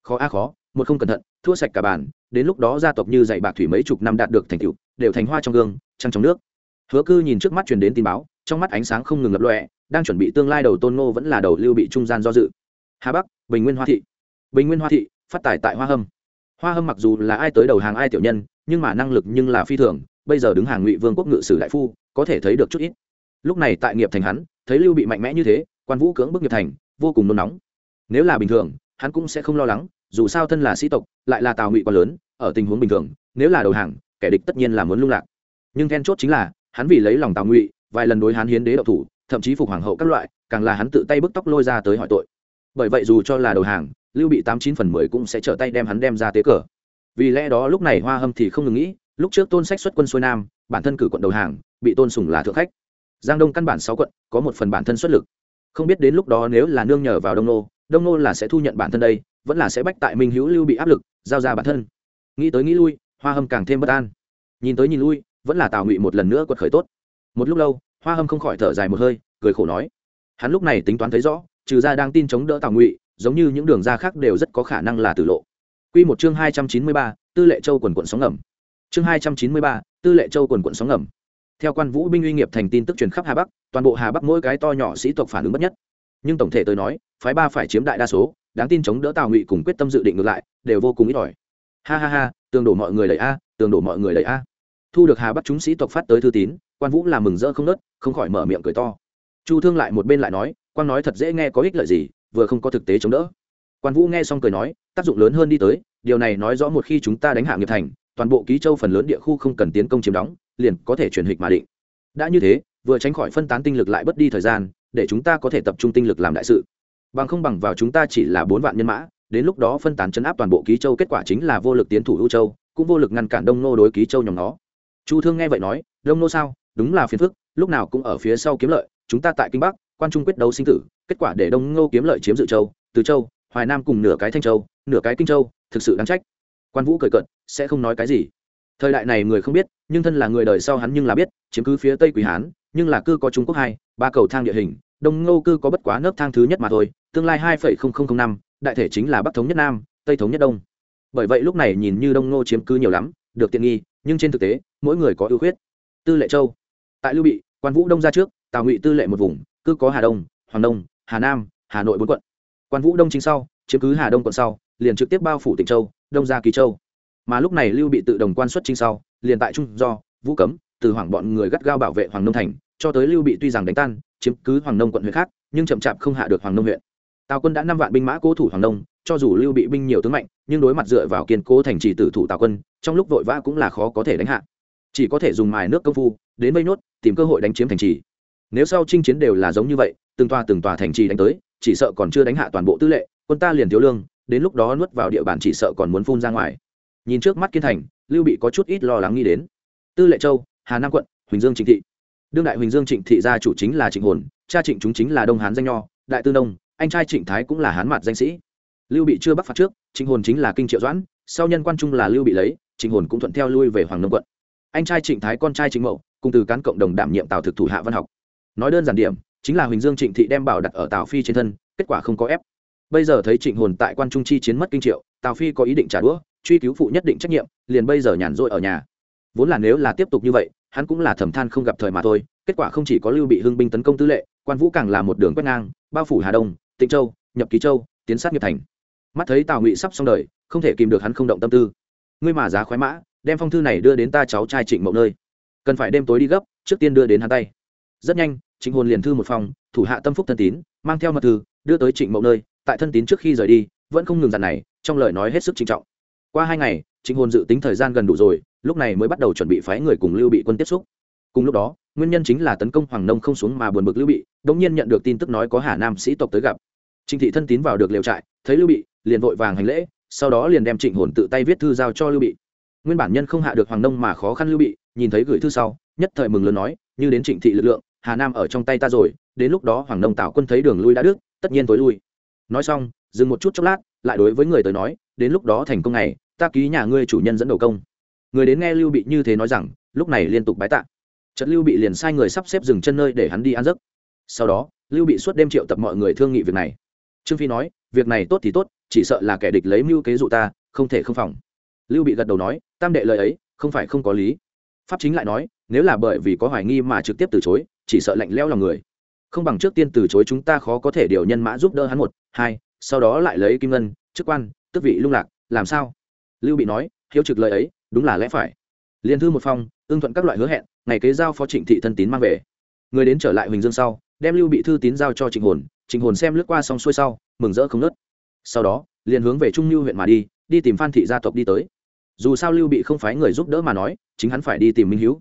Khó a khó, một không cẩn thận, thua sạch cả bàn, đến lúc đó gia tộc như dạy bạc thủy mấy chục năm đạt được thành tựu, đều thành hoa trong gương, trăng trong nước. Hứa cư nhìn trước mắt truyền đến tin báo, trong mắt ánh sáng không ngừng lập lọe đang chuẩn bị tương lai đầu tôn ngô vẫn là đầu lưu bị trung gian do dự. Hà bắc, bình nguyên hoa thị. Bình nguyên hoa thị, phát tài tại hoa hâm. Hoa hâm mặc dù là ai tới đầu hàng ai tiểu nhân nhưng mà năng lực nhưng là phi thường, bây giờ đứng hàng ngụy vương quốc ngự sử đại phu, có thể thấy được chút ít. Lúc này tại nghiệp thành hắn, thấy lưu bị mạnh mẽ như thế, quan vũ cưỡng bức nghiệp thành, vô cùng nôn nóng. Nếu là bình thường, hắn cũng sẽ không lo lắng, dù sao thân là sĩ tộc, lại là tào ngụy quá lớn, ở tình huống bình thường, nếu là đầu hàng, kẻ địch tất nhiên là muốn lung lạc. Nhưng then chốt chính là, hắn vì lấy lòng tào ngụy, vài lần đối hắn hiến đế độc thủ, thậm chí phục hoàng hậu các loại, càng là hắn tự tay bức tóc lôi ra tới hỏi tội. Bởi vậy dù cho là đầu hàng, lưu bị tám chín phần mười cũng sẽ trở tay đem hắn đem ra tế cờ vì lẽ đó lúc này hoa hâm thì không ngừng nghĩ, lúc trước tôn sách xuất quân xuôi nam, bản thân cử quận đầu hàng, bị tôn sùng là thượng khách. Giang đông căn bản sáu quận, có một phần bản thân xuất lực. Không biết đến lúc đó nếu là nương nhờ vào đông nô đông nô là sẽ thu nhận bản thân đây, vẫn là sẽ bách tại minh hữu lưu bị áp lực, giao ra bản thân. Nghĩ tới nghĩ lui, hoa hâm càng thêm bất an. Nhìn tới nhìn lui, vẫn là tào ngụy một lần nữa quật khởi tốt. Một lúc lâu, hoa hâm không khỏi thở dài một hơi, cười khổ nói. Hắn lúc này tính toán thấy rõ, trừ ra đang tin chống đỡ tào ngụy, giống như những đường ra khác đều rất có khả năng là tử lộ. Quy một chương hai trăm chín mươi ba, Tư Lệ Châu quần quần sóng ngầm. Chương hai trăm chín mươi ba, Tư Lệ Châu quần quần sóng ngầm. Theo quan vũ binh uy nghiệp thành tin tức truyền khắp Hà Bắc, toàn bộ Hà Bắc mỗi cái to nhỏ sĩ tộc phản ứng bất nhất. Nhưng tổng thể tôi nói, phái ba phải chiếm đại đa số, đáng tin chống đỡ Tào Ngụy cùng quyết tâm dự định ngược lại, đều vô cùng ít ỏi. Ha ha ha, tường đổ mọi người đẩy a, tường đổ mọi người đẩy a. Thu được Hà Bắc chúng sĩ tộc phát tới thư tín, quan vũ làm mừng rỡ không nớt, không khỏi mở miệng cười to. Chu Thương lại một bên lại nói, quan nói thật dễ nghe có ích lợi gì, vừa không có thực tế chống đỡ quan vũ nghe xong cười nói, tác dụng lớn hơn đi tới, điều này nói rõ một khi chúng ta đánh hạ nghiệp thành, toàn bộ ký châu phần lớn địa khu không cần tiến công chiếm đóng, liền có thể chuyển hịch mà định. Đã như thế, vừa tránh khỏi phân tán tinh lực lại bất đi thời gian, để chúng ta có thể tập trung tinh lực làm đại sự. Bằng không bằng vào chúng ta chỉ là bốn vạn nhân mã, đến lúc đó phân tán chấn áp toàn bộ ký châu kết quả chính là vô lực tiến thủ u châu, cũng vô lực ngăn cản đông nô đối ký châu nhóm nó. Chu thương nghe vậy nói, đông nô sao? Đúng là phiền phức, lúc nào cũng ở phía sau kiếm lợi, chúng ta tại kinh bắc, quan trung quyết đấu sinh tử, kết quả để đông nô kiếm lợi chiếm dự châu, từ châu hoài nam cùng nửa cái thanh châu, nửa cái kinh châu, thực sự đáng trách. Quan vũ cười cận sẽ không nói cái gì. Thời đại này người không biết, nhưng thân là người đời sau hắn nhưng là biết, chiếm cứ phía tây quý hán, nhưng là cư có trung quốc hai, ba cầu thang địa hình, đông ngô cư có bất quá nấc thang thứ nhất mà thôi, tương lai hai năm, đại thể chính là bắc thống nhất nam, tây thống nhất đông. Bởi vậy lúc này nhìn như đông ngô chiếm cứ nhiều lắm, được tiện nghi, nhưng trên thực tế, mỗi người có ưu khuyết. Tư lệ châu. Tại lưu bị, quan vũ đông ra trước, tào ngụy tư lệ một vùng, cư có hà đông, hoàng đông, hà nam, hà nội bốn quận quan vũ đông chính sau chiếm cứ hà đông quận sau liền trực tiếp bao phủ tỉnh châu đông ra kỳ châu mà lúc này lưu bị tự đồng quan xuất chính sau liền tại trung do vũ cấm từ hoàng bọn người gắt gao bảo vệ hoàng nông thành cho tới lưu bị tuy rằng đánh tan chiếm cứ hoàng nông quận huyện khác nhưng chậm chạp không hạ được hoàng nông huyện tào quân đã năm vạn binh mã cố thủ hoàng nông cho dù lưu bị binh nhiều tướng mạnh nhưng đối mặt dựa vào kiên cố thành trì tử thủ tào quân trong lúc vội vã cũng là khó có thể đánh hạ chỉ có thể dùng mài nước công phu đến vây nốt tìm cơ hội đánh chiếm thành trì nếu sau chinh chiến đều là giống như vậy từng tòa từng tòa thành trì đánh tới chỉ sợ còn chưa đánh hạ toàn bộ tư lệ, quân ta liền thiếu lương, đến lúc đó nuốt vào địa bàn chỉ sợ còn muốn phun ra ngoài. Nhìn trước mắt kiên thành, lưu bị có chút ít lo lắng nghĩ đến. Tư lệ châu, hà nam quận, huỳnh dương trịnh thị. Đương đại huỳnh dương trịnh thị gia chủ chính là trịnh hồn, cha trịnh chúng chính là đông hán danh nho, đại tư nông, anh trai trịnh thái cũng là hán mặt danh sĩ. Lưu bị chưa bắc phạt trước, trịnh hồn chính là kinh triệu doãn, sau nhân quan trung là lưu bị lấy, trịnh hồn cũng thuận theo lui về hoàng nông quận. Anh trai trịnh thái, con trai trịnh mậu, cùng từ cán cộng đồng đảm nhiệm tào thực thủ hạ văn học. Nói đơn giản điểm chính là huỳnh dương trịnh thị đem bảo đặt ở tào phi trên thân, kết quả không có ép. Bây giờ thấy trịnh hồn tại quan trung chi chiến mất kinh triệu, tào phi có ý định trả đũa, truy cứu phụ nhất định trách nhiệm, liền bây giờ nhàn rỗi ở nhà. Vốn là nếu là tiếp tục như vậy, hắn cũng là thầm than không gặp thời mà thôi, kết quả không chỉ có lưu bị hưng binh tấn công tư lệ, quan vũ càng là một đường quét ngang, bao phủ hà đông, tịnh châu, nhập ký châu, tiến sát nghiệp thành. Mắt thấy tào ngụy sắp xong đời, không thể kìm được hắn không động tâm tư. Ngươi mà giá khoái mã, đem phong thư này đưa đến ta cháu trai trịnh mậu nơi. Cần phải đêm tối đi gấp, trước tiên đưa đến hắn tay. Rất nhanh trịnh hồn liền thư một phòng, thủ hạ tâm phúc thân tín, mang theo mật thư, đưa tới trịnh mậu nơi, tại thân tín trước khi rời đi, vẫn không ngừng dặn này, trong lời nói hết sức trinh trọng. Qua hai ngày, trịnh hồn dự tính thời gian gần đủ rồi, lúc này mới bắt đầu chuẩn bị phái người cùng lưu bị quân tiếp xúc. Cùng lúc đó, nguyên nhân chính là tấn công hoàng nông không xuống mà buồn bực lưu bị, đống nhiên nhận được tin tức nói có hà nam sĩ tộc tới gặp. Trịnh thị thân tín vào được liều trại, thấy lưu bị, liền vội vàng hành lễ, sau đó liền đem trịnh hồn tự tay viết thư giao cho lưu bị. Nguyên bản nhân không hạ được hoàng nông mà khó khăn lưu bị, nhìn thấy gửi thư sau, nhất thời mừng lớn nói, như đến trịnh thị lực lượng hà nam ở trong tay ta rồi, đến lúc đó hoàng nông tạo quân thấy đường lui đã đức, tất nhiên tối lui. Nói xong, dừng một chút chốc lát, lại đối với người tới nói, đến lúc đó thành công này, ta ký nhà ngươi chủ nhân dẫn đầu công. Người đến nghe lưu bị như thế nói rằng, lúc này liên tục bái tạ. Trật lưu bị liền sai người sắp xếp dừng chân nơi để hắn đi ăn giấc. Sau đó, lưu bị suốt đêm triệu tập mọi người thương nghị việc này. Trương phi nói, việc này tốt thì tốt, chỉ sợ là kẻ địch lấy mưu kế dụ ta, không thể không phòng. Lưu bị gật đầu nói, tam đệ lời ấy, không phải không có lý. Pháp chính lại nói, nếu là bởi vì có hoài nghi mà trực tiếp từ chối chỉ sợ lạnh lẽo lòng người. Không bằng trước tiên từ chối chúng ta khó có thể điều nhân mã giúp đỡ hắn một, hai, sau đó lại lấy kim ngân, chức quan, tước vị lung lạc, làm sao? Lưu bị nói, hiếu trực lời ấy, đúng là lẽ phải. Liên thư một phong, ưng thuận các loại hứa hẹn, ngày kế giao phó trịnh thị thân tín mang về. Người đến trở lại huỳnh dương sau, đem lưu bị thư tín giao cho trịnh hồn trịnh hồn xem lướt qua xong xuôi sau, mừng rỡ không nớt sau đó, liền hướng về trung lưu huyện mà đi đi tìm phan thị gia tộc đi tới. Dù sao lưu bị không phái người giúp đỡ mà nói, chính hắn phải đi tìm minh hữu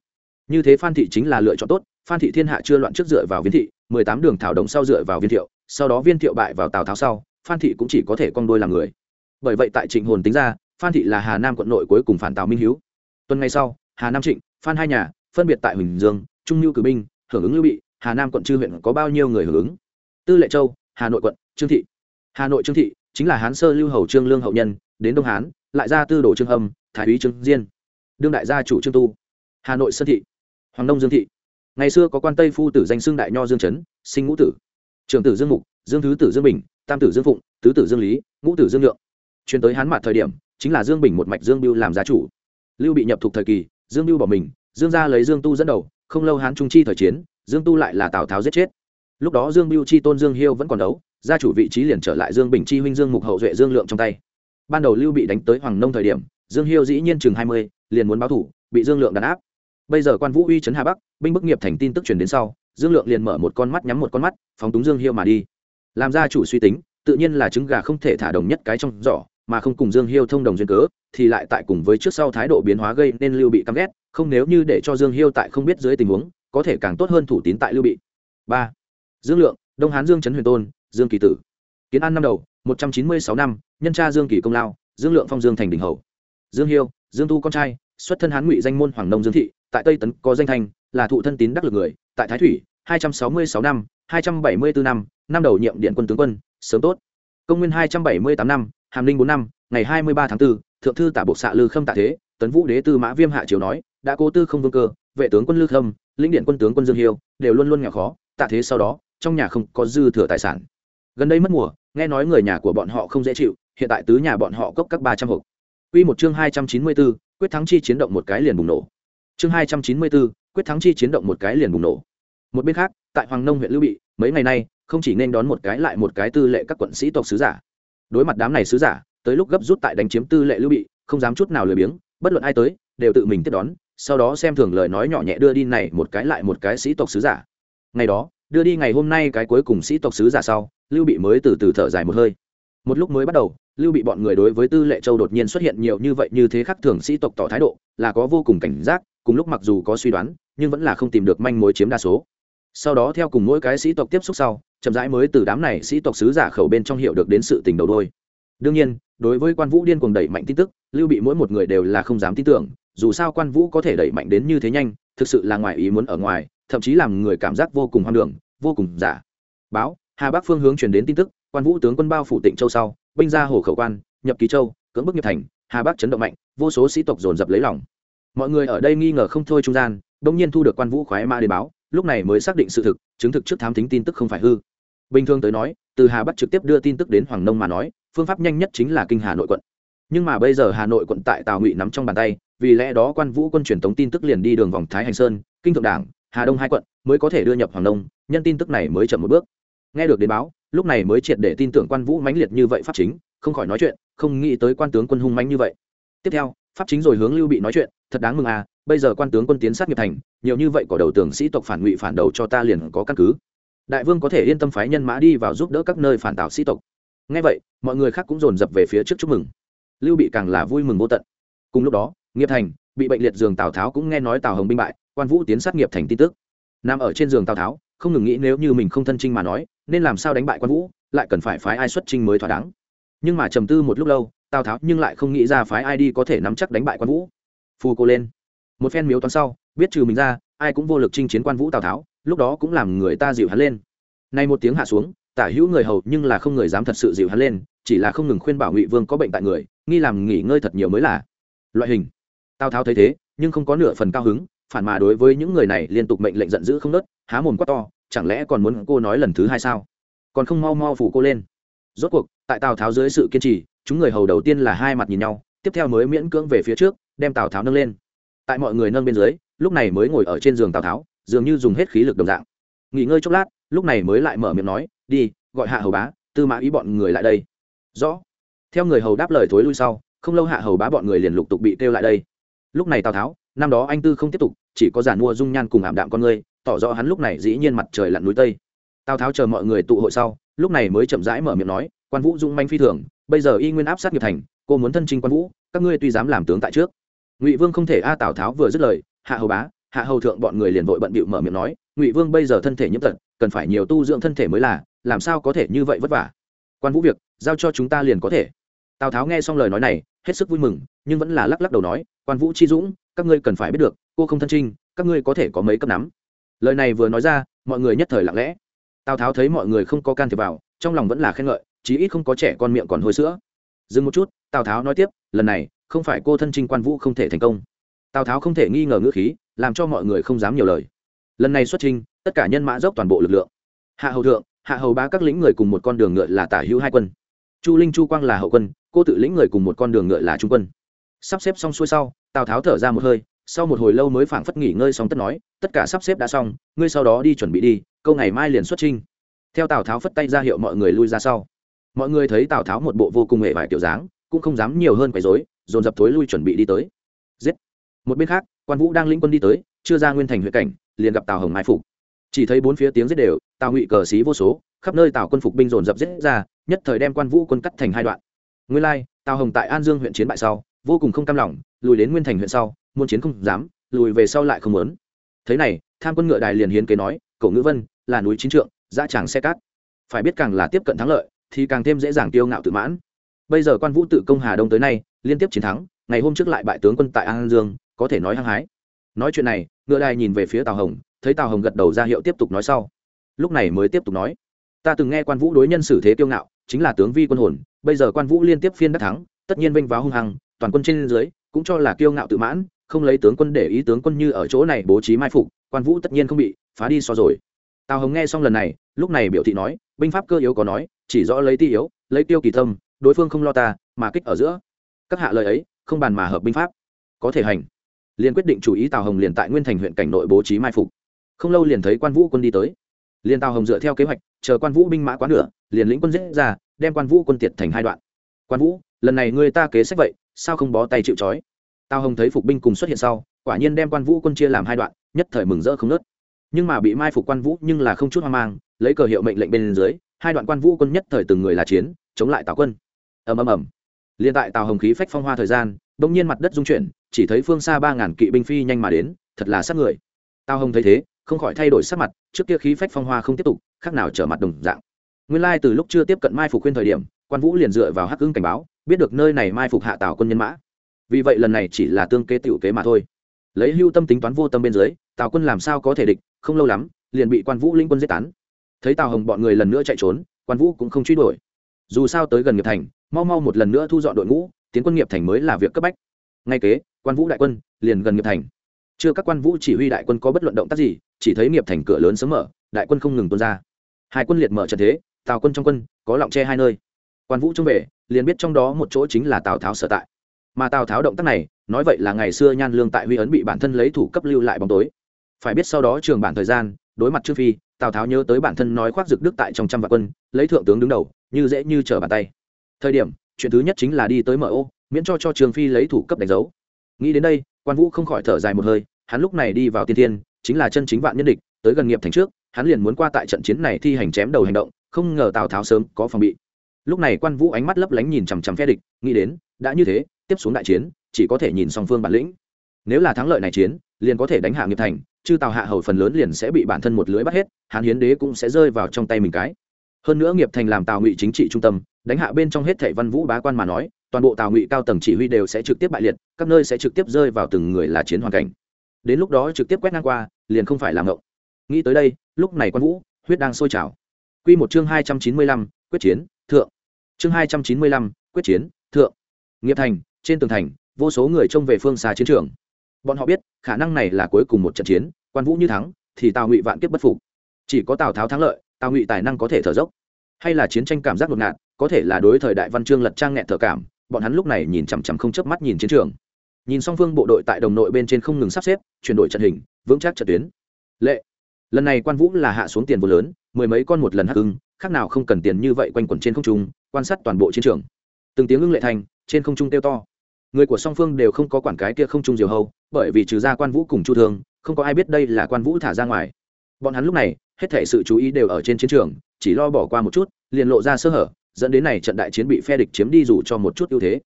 như thế phan thị chính là lựa chọn tốt phan thị thiên hạ chưa loạn trước dựa vào viên thị, mười tám đường thảo đồng sau dựa vào viên thiệu, sau đó viên thiệu bại vào tào tháo sau, phan thị cũng chỉ có thể con đôi làm người. Bởi vậy tại trịnh hồn tính ra, phan thị là hà nam quận nội cuối cùng phản tào minh hiếu. Tuần ngày sau, hà nam trịnh, phan hai nhà, phân biệt tại huỳnh dương, trung lưu cử binh, hưởng ứng lưu bị, hà nam quận chư huyện có bao nhiêu người hưởng ứng? Tư lệ châu, hà nội quận, trương thị. Hà nội trương thị chính là hán sơ lưu hầu trương lương hậu nhân, đến đông hán, lại ra tư đồ trương hâm, thái úy trương diên. Đương đại gia chủ trương tu. Hà nội sơn thị. Hoàng đông dương thị ngày xưa có quan tây phu tử danh xưng đại nho dương trấn sinh ngũ tử. Trường tử dương mục, dương thứ tử dương bình, tam tử dương phụng, tứ tử dương lý, ngũ tử dương lượng chuyển tới hán mặt thời điểm, chính là dương bình một mạch dương biêu làm gia chủ. Lưu bị nhập thuộc thời kỳ, dương biêu bỏ mình, dương gia lấy dương tu dẫn đầu, không lâu hán trung chi thời chiến, dương tu lại là tào tháo giết chết. Lúc đó dương biêu chi tôn dương hiêu vẫn còn đấu, gia chủ vị trí liền trở lại dương bình chi huynh dương mục hậu duệ dương lượng trong tay. Ban đầu lưu bị đánh tới hoàng nông thời điểm, dương hiêu dĩ nhiên chừng hai mươi, liền muốn báo thủ, bị dương lượng đàn áp bây giờ quan vũ uy trấn hà bắc, binh bức nghiệp thành tin tức truyền đến sau, dương lượng liền mở một con mắt nhắm một con mắt, phóng túng dương hiêu mà đi. Làm gia chủ suy tính, tự nhiên là trứng gà không thể thả đồng nhất cái trong giỏ, mà không cùng dương hiêu thông đồng duyên cớ, thì lại tại cùng với trước sau thái độ biến hóa gây nên lưu bị căm ghét, không nếu như để cho dương hiêu tại không biết dưới tình huống, có thể càng tốt hơn thủ tín tại lưu bị. Ba. Dương lượng, đông hán dương trấn huyền tôn, dương kỳ tử. Kiến an năm đầu, một trăm chín mươi sáu năm, nhân cha dương kỳ công lao, dương lượng phong dương thành đình hầu. Dương hiêu, dương tu con trai, xuất thân hán ngụy danh môn hoàng nông dương thị tại tây tấn có danh thanh là thụ thân tín đắc lực người tại thái thủy hai trăm sáu mươi sáu năm hai trăm bảy mươi bốn năm năm đầu nhiệm điện quân tướng quân sớm tốt. Công nguyên hai trăm bảy mươi tám năm hàm linh bốn năm ngày hai mươi ba tháng 4, thượng thư tả bộ xạ lư khâm tạ thế tấn vũ đế tư mã viêm hạ triều nói đã cố tư không vương cơ vệ tướng quân lư khâm lĩnh điện quân tướng quân dương hiêu đều luôn luôn nghèo khó tạ thế sau đó trong nhà không có dư thừa tài sản. Gần đây mất mùa nghe nói người nhà của bọn họ không dễ chịu hiện tại tứ nhà bọn họ cốc các ba trăm hộp. Quy một chương hai trăm chín mươi 294, quyết thắng chi chiến động một cái liền bùng nổ. Chương hai trăm chín mươi 294, quyết thắng chi chiến động một cái liền bùng nổ. Một bên khác, tại Hoàng Nông huyện Lưu Bị, mấy ngày nay, không chỉ nên đón một cái lại một cái tư lệ các quận sĩ tộc sứ giả. Đối mặt đám này sứ giả, tới lúc gấp rút tại đánh chiếm tư lệ Lưu Bị, không dám chút nào lười biếng, bất luận ai tới, đều tự mình tiếp đón, sau đó xem thường lời nói nhỏ nhẹ đưa đi này một cái lại một cái sĩ tộc sứ giả. Ngày đó, đưa đi ngày hôm nay cái cuối cùng sĩ tộc sứ giả sau, Lưu Bị mới từ từ thở dài một hơi. Một lúc mới bắt đầu, lưu bị bọn người đối với tư lệ châu đột nhiên xuất hiện nhiều như vậy như thế khác thường sĩ tộc tỏ thái độ là có vô cùng cảnh giác cùng lúc mặc dù có suy đoán, nhưng vẫn là không tìm được manh mối chiếm đa số. Sau đó theo cùng mỗi cái sĩ tộc tiếp xúc sau, chậm rãi mới từ đám này sĩ tộc sứ giả khẩu bên trong hiểu được đến sự tình đầu đôi. Đương nhiên, đối với quan vũ điên cuồng đẩy mạnh tin tức, lưu bị mỗi một người đều là không dám tin tưởng, dù sao quan vũ có thể đẩy mạnh đến như thế nhanh, thực sự là ngoài ý muốn ở ngoài, thậm chí làm người cảm giác vô cùng hoang đường, vô cùng giả. Báo, hà bắc phương hướng truyền đến tin tức, quan vũ tướng quân bao phủ tịnh châu sau, binh ra hồ khẩu quan, nhập ký châu, cưỡng bức nghiệp thành, hà bắc chấn động mạnh, vô số sĩ tộc dồn dập lấy lòng mọi người ở đây nghi ngờ không thôi trung gian đông nhiên thu được quan vũ khoái mã đến báo, lúc này mới xác định sự thực, chứng thực trước thám tính tin tức không phải hư. Bình thường tới nói, từ hà bắc trực tiếp đưa tin tức đến hoàng nông mà nói, phương pháp nhanh nhất chính là kinh hà nội quận. Nhưng mà bây giờ hà nội quận tại tào ngụy nắm trong bàn tay, vì lẽ đó quan vũ quân truyền tống tin tức liền đi đường vòng thái hành sơn, kinh thượng đảng, hà đông hai quận mới có thể đưa nhập hoàng nông, nhân tin tức này mới chậm một bước. Nghe được đến báo, lúc này mới triệt để tin tưởng quan vũ mãnh liệt như vậy pháp chính, không khỏi nói chuyện, không nghĩ tới quan tướng quân hung mãnh như vậy. Tiếp theo pháp chính rồi hướng lưu bị nói chuyện, thật đáng mừng à bây giờ quan tướng quân tiến sát nghiệp thành, nhiều như vậy có đầu tường sĩ tộc phản ngụy phản đầu cho ta liền có căn cứ. Đại vương có thể yên tâm phái nhân mã đi vào giúp đỡ các nơi phản tạo sĩ tộc. Ngay vậy, mọi người khác cũng dồn dập về phía trước chúc mừng. Lưu bị càng là vui mừng vô tận. Cùng lúc đó, nghiệp thành, bị bệnh liệt giường tào tháo cũng nghe nói tào hồng binh bại, quan vũ tiến sát nghiệp thành tin tức. Nằm ở trên giường tào tháo, không ngừng nghĩ nếu như mình không thân trinh mà nói, nên làm sao đánh bại quan vũ, lại cần phải phái ai xuất trinh mới thỏa đáng. Nhưng mà trầm tư một lúc lâu tào tháo nhưng lại không nghĩ ra phái ai đi có thể nắm chắc đánh bại quan vũ. Phù cô lên. Một phen miếu toán sau, biết trừ mình ra, ai cũng vô lực chinh chiến quan vũ tào tháo, lúc đó cũng làm người ta dịu hắn lên. Nay một tiếng hạ xuống, tả hữu người hầu nhưng là không người dám thật sự dịu hắn lên, chỉ là không ngừng khuyên bảo ngụy vương có bệnh tại người, nghi làm nghỉ ngơi thật nhiều mới là. Loại hình. Tào tháo thấy thế, nhưng không có nửa phần cao hứng, phản mà đối với những người này liên tục mệnh lệnh giận dữ không nớt, há mồm quát to, chẳng lẽ còn muốn cô nói lần thứ hai sao? Còn không mau mau phủ cô lên. Rốt cuộc, tại tào tháo dưới sự kiên trì chúng người hầu đầu tiên là hai mặt nhìn nhau, tiếp theo mới miễn cưỡng về phía trước, đem tào tháo nâng lên. Tại mọi người nâng bên dưới, lúc này mới ngồi ở trên giường tào tháo, dường như dùng hết khí lực đồng dạng. Nghỉ ngơi chốc lát, lúc này mới lại mở miệng nói, đi, gọi hạ hầu bá, tư mã ý bọn người lại đây. Rõ. Theo người hầu đáp lời thối lui sau, không lâu hạ hầu bá bọn người liền lục tục bị kêu lại đây. Lúc này tào tháo, năm đó anh tư không tiếp tục, chỉ có giản mua dung nhan cùng ảm đạm con người, tỏ rõ hắn lúc này dĩ nhiên mặt trời lặn núi tây. Tào tháo chờ mọi người tụ hội sau, lúc này mới chậm rãi mở miệng nói, quan vũ dung manh phi thường bây giờ y nguyên áp sát nghiệp thành, cô muốn thân trinh quan vũ, các ngươi tuy dám làm tướng tại trước. Ngụy vương không thể a tào tháo vừa dứt lời, hạ hầu bá, hạ hầu thượng bọn người liền vội bận bịu mở miệng nói, ngụy vương bây giờ thân thể nhiễm tật, cần phải nhiều tu dưỡng thân thể mới là, làm sao có thể như vậy vất vả? Quan vũ việc, giao cho chúng ta liền có thể. Tào tháo nghe xong lời nói này, hết sức vui mừng, nhưng vẫn là lắc lắc đầu nói, quan vũ chi dũng, các ngươi cần phải biết được, cô không thân trinh các ngươi có thể có mấy cấp nắm? Lời này vừa nói ra, mọi người nhất thời lặng lẽ. Tào tháo thấy mọi người không có can thiệp vào, trong lòng vẫn là khen ngợi chí ít không có trẻ con miệng còn hôi sữa. Dừng một chút, tào tháo nói tiếp, lần này, không phải cô thân trinh quan vũ không thể thành công. Tào tháo không thể nghi ngờ ngữ khí, làm cho mọi người không dám nhiều lời. Lần này xuất trinh tất cả nhân mã dốc toàn bộ lực lượng. Hạ hầu thượng, hạ hầu ba các lĩnh người cùng một con đường ngựa là tả hữu hai quân. Chu linh chu quang là hậu quân, cô tự lĩnh người cùng một con đường ngựa là trung quân. Sắp xếp xong xuôi sau, tào tháo thở ra một hơi, sau một hồi lâu mới phảng phất nghỉ ngơi xong tất nói, tất cả sắp xếp đã xong, ngươi sau đó đi chuẩn bị đi, câu ngày mai liền xuất trinh theo tào tháo phất tay ra hiệu mọi người lui ra sau mọi người thấy tào tháo một bộ vô cùng hệ vải kiểu dáng cũng không dám nhiều hơn quấy dối dồn dập thối lui chuẩn bị đi tới. Giết. Một bên khác, quan vũ đang lĩnh quân đi tới, chưa ra nguyên thành huyện cảnh, liền gặp tào hồng mai phục. Chỉ thấy bốn phía tiếng giết đều, tào ngụy cờ xí vô số, khắp nơi tào quân phục binh dồn dập giết ra, nhất thời đem quan vũ quân cắt thành hai đoạn. Nguyên lai, tào hồng tại an dương huyện chiến bại sau, vô cùng không cam lòng, lùi đến nguyên thành huyện sau muốn chiến không dám, lùi về sau lại không muốn. Thế này, tham quân ngựa đài liền hiến kế nói, cổ ngữ vân, là núi chín trượng, dã tràng xe cát. Phải biết càng là tiếp cận thắng lợi thì càng thêm dễ dàng tiêu ngạo tự mãn. Bây giờ quan vũ tự công hà đông tới nay, liên tiếp chiến thắng, ngày hôm trước lại bại tướng quân tại an dương, có thể nói hăng hái. Nói chuyện này, ngựa đài nhìn về phía tào hồng, thấy tào hồng gật đầu ra hiệu tiếp tục nói sau. Lúc này mới tiếp tục nói. Ta từng nghe quan vũ đối nhân xử thế kiêu ngạo, chính là tướng vi quân hồn, bây giờ quan vũ liên tiếp phiên đắc thắng, tất nhiên vênh váo hung hăng, toàn quân trên dưới cũng cho là kiêu ngạo tự mãn, không lấy tướng quân để ý tướng quân như ở chỗ này bố trí mai phục, quan vũ tất nhiên không bị phá đi so rồi. Tào hồng nghe xong lần này, lúc này biểu thị nói, binh pháp cơ yếu có nói chỉ rõ lấy ti yếu, lấy tiêu kỳ tâm, đối phương không lo ta, mà kích ở giữa. Các hạ lời ấy, không bàn mà hợp binh pháp. Có thể hành. Liền quyết định chủ ý tào hồng liền tại nguyên thành huyện cảnh nội bố trí mai phục. Không lâu liền thấy quan vũ quân đi tới. Liền tào hồng dựa theo kế hoạch, chờ quan vũ binh mã quá nửa, liền lĩnh quân dễ ra, đem quan vũ quân tiệt thành hai đoạn. Quan vũ, lần này người ta kế sách vậy, sao không bó tay chịu trói? Tào hồng thấy phục binh cùng xuất hiện sau, quả nhiên đem quan vũ quân chia làm hai đoạn, nhất thời mừng rỡ không nớt nhưng mà bị mai phục quan vũ nhưng là không chút hoang mang, lấy cờ hiệu mệnh lệnh bên dưới hai đoạn quan vũ quân nhất thời từng người là chiến, chống lại tào quân. Ầm ầm ầm. Liền tại tào hồng khí phách phong hoa thời gian, bỗng nhiên mặt đất dung chuyển, chỉ thấy phương xa ba ngàn kỵ binh phi nhanh mà đến, thật là sát người. Tào hồng thấy thế, không khỏi thay đổi sắc mặt, trước kia khí phách phong hoa không tiếp tục, khác nào trở mặt đồng dạng. Nguyên lai từ lúc chưa tiếp cận mai phục khuyên thời điểm, quan vũ liền dựa vào hắc ứng cảnh báo, biết được nơi này mai phục hạ tào quân nhân mã. Vì vậy lần này chỉ là tương kế tiểu kế mà thôi. Lấy hưu tâm tính toán vô tâm bên dưới, tào quân làm sao có thể địch, không lâu lắm, liền bị quan vũ linh quân giết tán thấy tào hồng bọn người lần nữa chạy trốn, quan vũ cũng không truy đuổi. Dù sao tới gần nghiệp thành, mau mau một lần nữa thu dọn đội ngũ, tiến quân nghiệp thành mới là việc cấp bách. Ngay kế, quan vũ đại quân, liền gần nghiệp thành. Chưa các quan vũ chỉ huy đại quân có bất luận động tác gì, chỉ thấy nghiệp thành cửa lớn sớm mở, đại quân không ngừng tuôn ra. Hai quân liệt mở trận thế, tào quân trong quân, có lọng tre hai nơi. Quan vũ trông về, liền biết trong đó một chỗ chính là tào tháo sở tại. Mà tào tháo động tác này, nói vậy là ngày xưa nhan lương tại huy ấn bị bản thân lấy thủ cấp lưu lại bóng tối. Phải biết sau đó trường bản thời gian, đối mặt trương phi tào tháo nhớ tới bản thân nói khoác dực đức tại trong trăm vạn quân, lấy thượng tướng đứng đầu, như dễ như trở bàn tay. Thời điểm, chuyện thứ nhất chính là đi tới mở ô miễn cho cho trường phi lấy thủ cấp đánh dấu. Nghĩ đến đây, quan vũ không khỏi thở dài một hơi, hắn lúc này đi vào tiên thiên, chính là chân chính vạn nhân địch, tới gần nghiệp thành trước, hắn liền muốn qua tại trận chiến này thi hành chém đầu hành động, không ngờ tào tháo sớm có phòng bị. Lúc này quan vũ ánh mắt lấp lánh nhìn chằm chằm phe địch, nghĩ đến, đã như thế, tiếp xuống đại chiến, chỉ có thể nhìn song phương bản lĩnh. Nếu là thắng lợi này chiến liền có thể đánh hạ nghiệp thành, chư tào hạ hầu phần lớn liền sẽ bị bản thân một lưới bắt hết, hán hiến đế cũng sẽ rơi vào trong tay mình cái. Hơn nữa nghiệp thành làm tào ngụy chính trị trung tâm, đánh hạ bên trong hết thảy văn vũ bá quan mà nói, toàn bộ tào ngụy cao tầng chỉ huy đều sẽ trực tiếp bại liệt, các nơi sẽ trực tiếp rơi vào từng người là chiến hoàn cảnh. Đến lúc đó trực tiếp quét ngang qua, liền không phải làm ngộng. Nghĩ tới đây, lúc này quan vũ, huyết đang sôi trào. Quy một chương hai trăm chín mươi lăm, quyết chiến, thượng. Chương hai trăm chín mươi lăm, quyết chiến, thượng. Nghiệp thành, trên tường thành, vô số người trông về phương xa chiến trường bọn họ biết, khả năng này là cuối cùng một trận chiến, quan vũ như thắng, thì tào ngụy vạn kiếp bất phục. Chỉ có tào tháo thắng lợi, tào ngụy tài năng có thể thở dốc. Hay là chiến tranh cảm giác ngột ngạt, có thể là đối thời đại văn chương lật trang nghẹn thở cảm, bọn hắn lúc này nhìn chằm chằm không chớp mắt nhìn chiến trường. Nhìn song phương bộ đội tại đồng nội bên trên không ngừng sắp xếp, chuyển đổi trận hình, vững chắc trận tuyến. Lệ. Lần này quan vũ là hạ xuống tiền vô lớn, mười mấy con một lần hắc ưng, khác nào không cần tiền như vậy quanh quẩn trên không trung, quan sát toàn bộ chiến trường. Từng tiếng ưng lệ thành, trên không trung tiêu to người của song phương đều không có quản cái kia không trung diều hâu, bởi vì trừ ra quan vũ cùng chu thương, không có ai biết đây là quan vũ thả ra ngoài. Bọn hắn lúc này, hết thể sự chú ý đều ở trên chiến trường, chỉ lo bỏ qua một chút, liền lộ ra sơ hở, dẫn đến này trận đại chiến bị phe địch chiếm đi dù cho một chút ưu thế.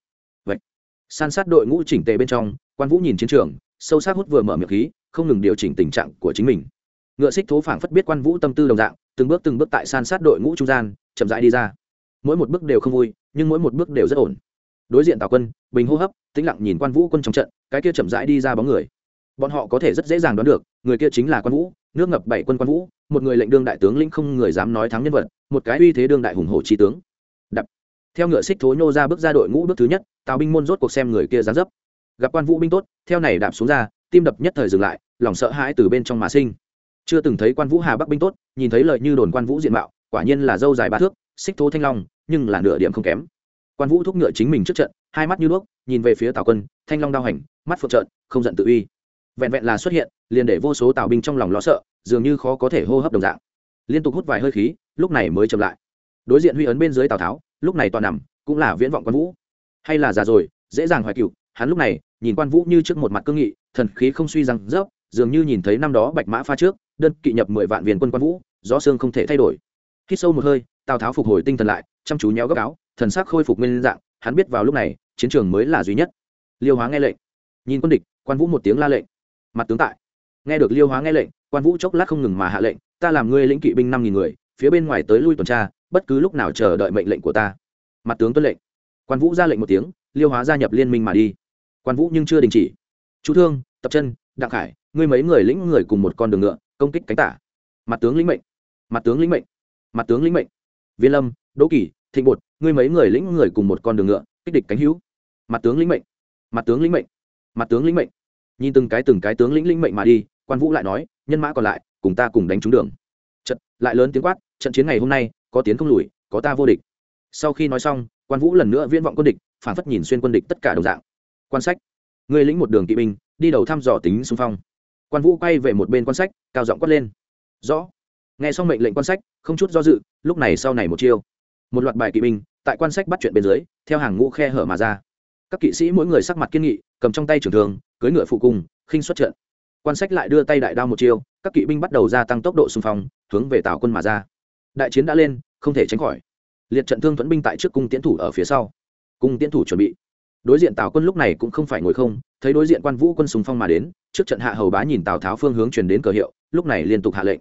Vậy, san sát đội ngũ chỉnh tề bên trong, quan vũ nhìn chiến trường, sâu sắc hút vừa mở miệng khí, không ngừng điều chỉnh tình trạng của chính mình. Ngựa xích thố phảng phất biết quan vũ tâm tư đồng dạng, từng bước từng bước tại san sát đội ngũ trung gian, chậm rãi đi ra. Mỗi một bước đều không vui, nhưng mỗi một bước đều rất ổn đối diện tào quân, bình hô hấp, tĩnh lặng nhìn quan vũ quân trong trận, cái kia chậm rãi đi ra bóng người. Bọn họ có thể rất dễ dàng đoán được, người kia chính là quan vũ, nước ngập bảy quân quan vũ, một người lệnh đương đại tướng lĩnh không người dám nói thắng nhân vật, một cái uy thế đương đại hùng hổ trí tướng. Đập. Theo ngựa xích thối nhô ra bước ra đội ngũ bước thứ nhất, tào binh môn rốt cuộc xem người kia dán dấp. Gặp quan vũ binh tốt, theo này đạp xuống ra, tim đập nhất thời dừng lại, lòng sợ hãi từ bên trong mà sinh. Chưa từng thấy quan vũ hà bắc binh tốt, nhìn thấy lợi như đồn quan vũ diện mạo, quả nhiên là dâu dài ba thước, xích thố thanh long, nhưng là nửa điểm không kém quan vũ thúc ngựa chính mình trước trận hai mắt như đuốc nhìn về phía tào quân thanh long đao hành mắt phượng trợn không giận tự uy vẹn vẹn là xuất hiện liền để vô số tào binh trong lòng lo sợ dường như khó có thể hô hấp đồng dạng liên tục hút vài hơi khí lúc này mới chậm lại đối diện huy ấn bên dưới tào tháo lúc này toàn nằm cũng là viễn vọng quan vũ hay là già rồi dễ dàng hoài cựu hắn lúc này nhìn quan vũ như trước một mặt cương nghị thần khí không suy rằng rớp dường như nhìn thấy năm đó bạch mã pha trước đơn kỵ nhập mười vạn viên quân quan vũ gió xương không thể thay đổi khi sâu một hơi tào tháo phục hồi tinh thần lại chăm chú nhéo gấp áo thần sắc khôi phục nguyên dạng, hắn biết vào lúc này, chiến trường mới là duy nhất. Liêu hóa nghe lệnh. Nhìn quân địch, quan vũ một tiếng la lệnh. Mặt tướng tại. Nghe được liêu hóa nghe lệnh, quan vũ chốc lát không ngừng mà hạ lệnh, ta làm ngươi lĩnh kỵ binh năm nghìn người, phía bên ngoài tới lui tuần tra, bất cứ lúc nào chờ đợi mệnh lệnh của ta. Mặt tướng tuân lệnh. Quan vũ ra lệnh một tiếng, liêu hóa gia nhập liên minh mà đi. Quan vũ nhưng chưa đình chỉ. Chú thương, tập chân, đặng khải, ngươi mấy người lĩnh người cùng một con đường ngựa, công kích cánh tả. Mặt tướng lĩnh mệnh. Mặt tướng lĩnh mệnh. Mặt tướng lĩnh mệnh. Viên lâm, đỗ kỳ, thịnh bột ngươi mấy người lĩnh người cùng một con đường ngựa, kích địch cánh hữu. Mặt tướng lĩnh mệnh, mặt tướng lĩnh mệnh, mặt tướng lĩnh mệnh. Nhìn từng cái từng cái tướng lĩnh lĩnh mệnh mà đi, quan vũ lại nói, nhân mã còn lại, cùng ta cùng đánh trúng đường. Trận lại lớn tiếng quát, trận chiến ngày hôm nay, có tiến không lùi, có ta vô địch. Sau khi nói xong, quan vũ lần nữa viễn vọng quân địch, phản phất nhìn xuyên quân địch tất cả đồng dạng. Quan sách người lĩnh một đường kỵ binh, đi đầu thăm dò tính xung phong. Quan vũ quay về một bên quan sách, cao giọng quát lên. Rõ. Nghe xong mệnh lệnh quan sách, không chút do dự, lúc này sau này một chiêu một loạt bài kỵ binh tại quan sách bắt chuyện bên dưới, theo hàng ngũ khe hở mà ra. Các kỵ sĩ mỗi người sắc mặt kiên nghị, cầm trong tay trường thường cưỡi ngựa phụ cung khinh xuất trận. Quan sách lại đưa tay đại đao một chiêu, các kỵ binh bắt đầu gia tăng tốc độ xung phong, hướng về tào quân mà ra. Đại chiến đã lên, không thể tránh khỏi. Liệt trận thương thuẫn binh tại trước cung tiến thủ ở phía sau. Cung tiến thủ chuẩn bị. Đối diện tào quân lúc này cũng không phải ngồi không, thấy đối diện quan vũ quân sùng phong mà đến, trước trận hạ hầu bá nhìn tào tháo phương hướng truyền đến cờ hiệu, lúc này liên tục hạ lệnh.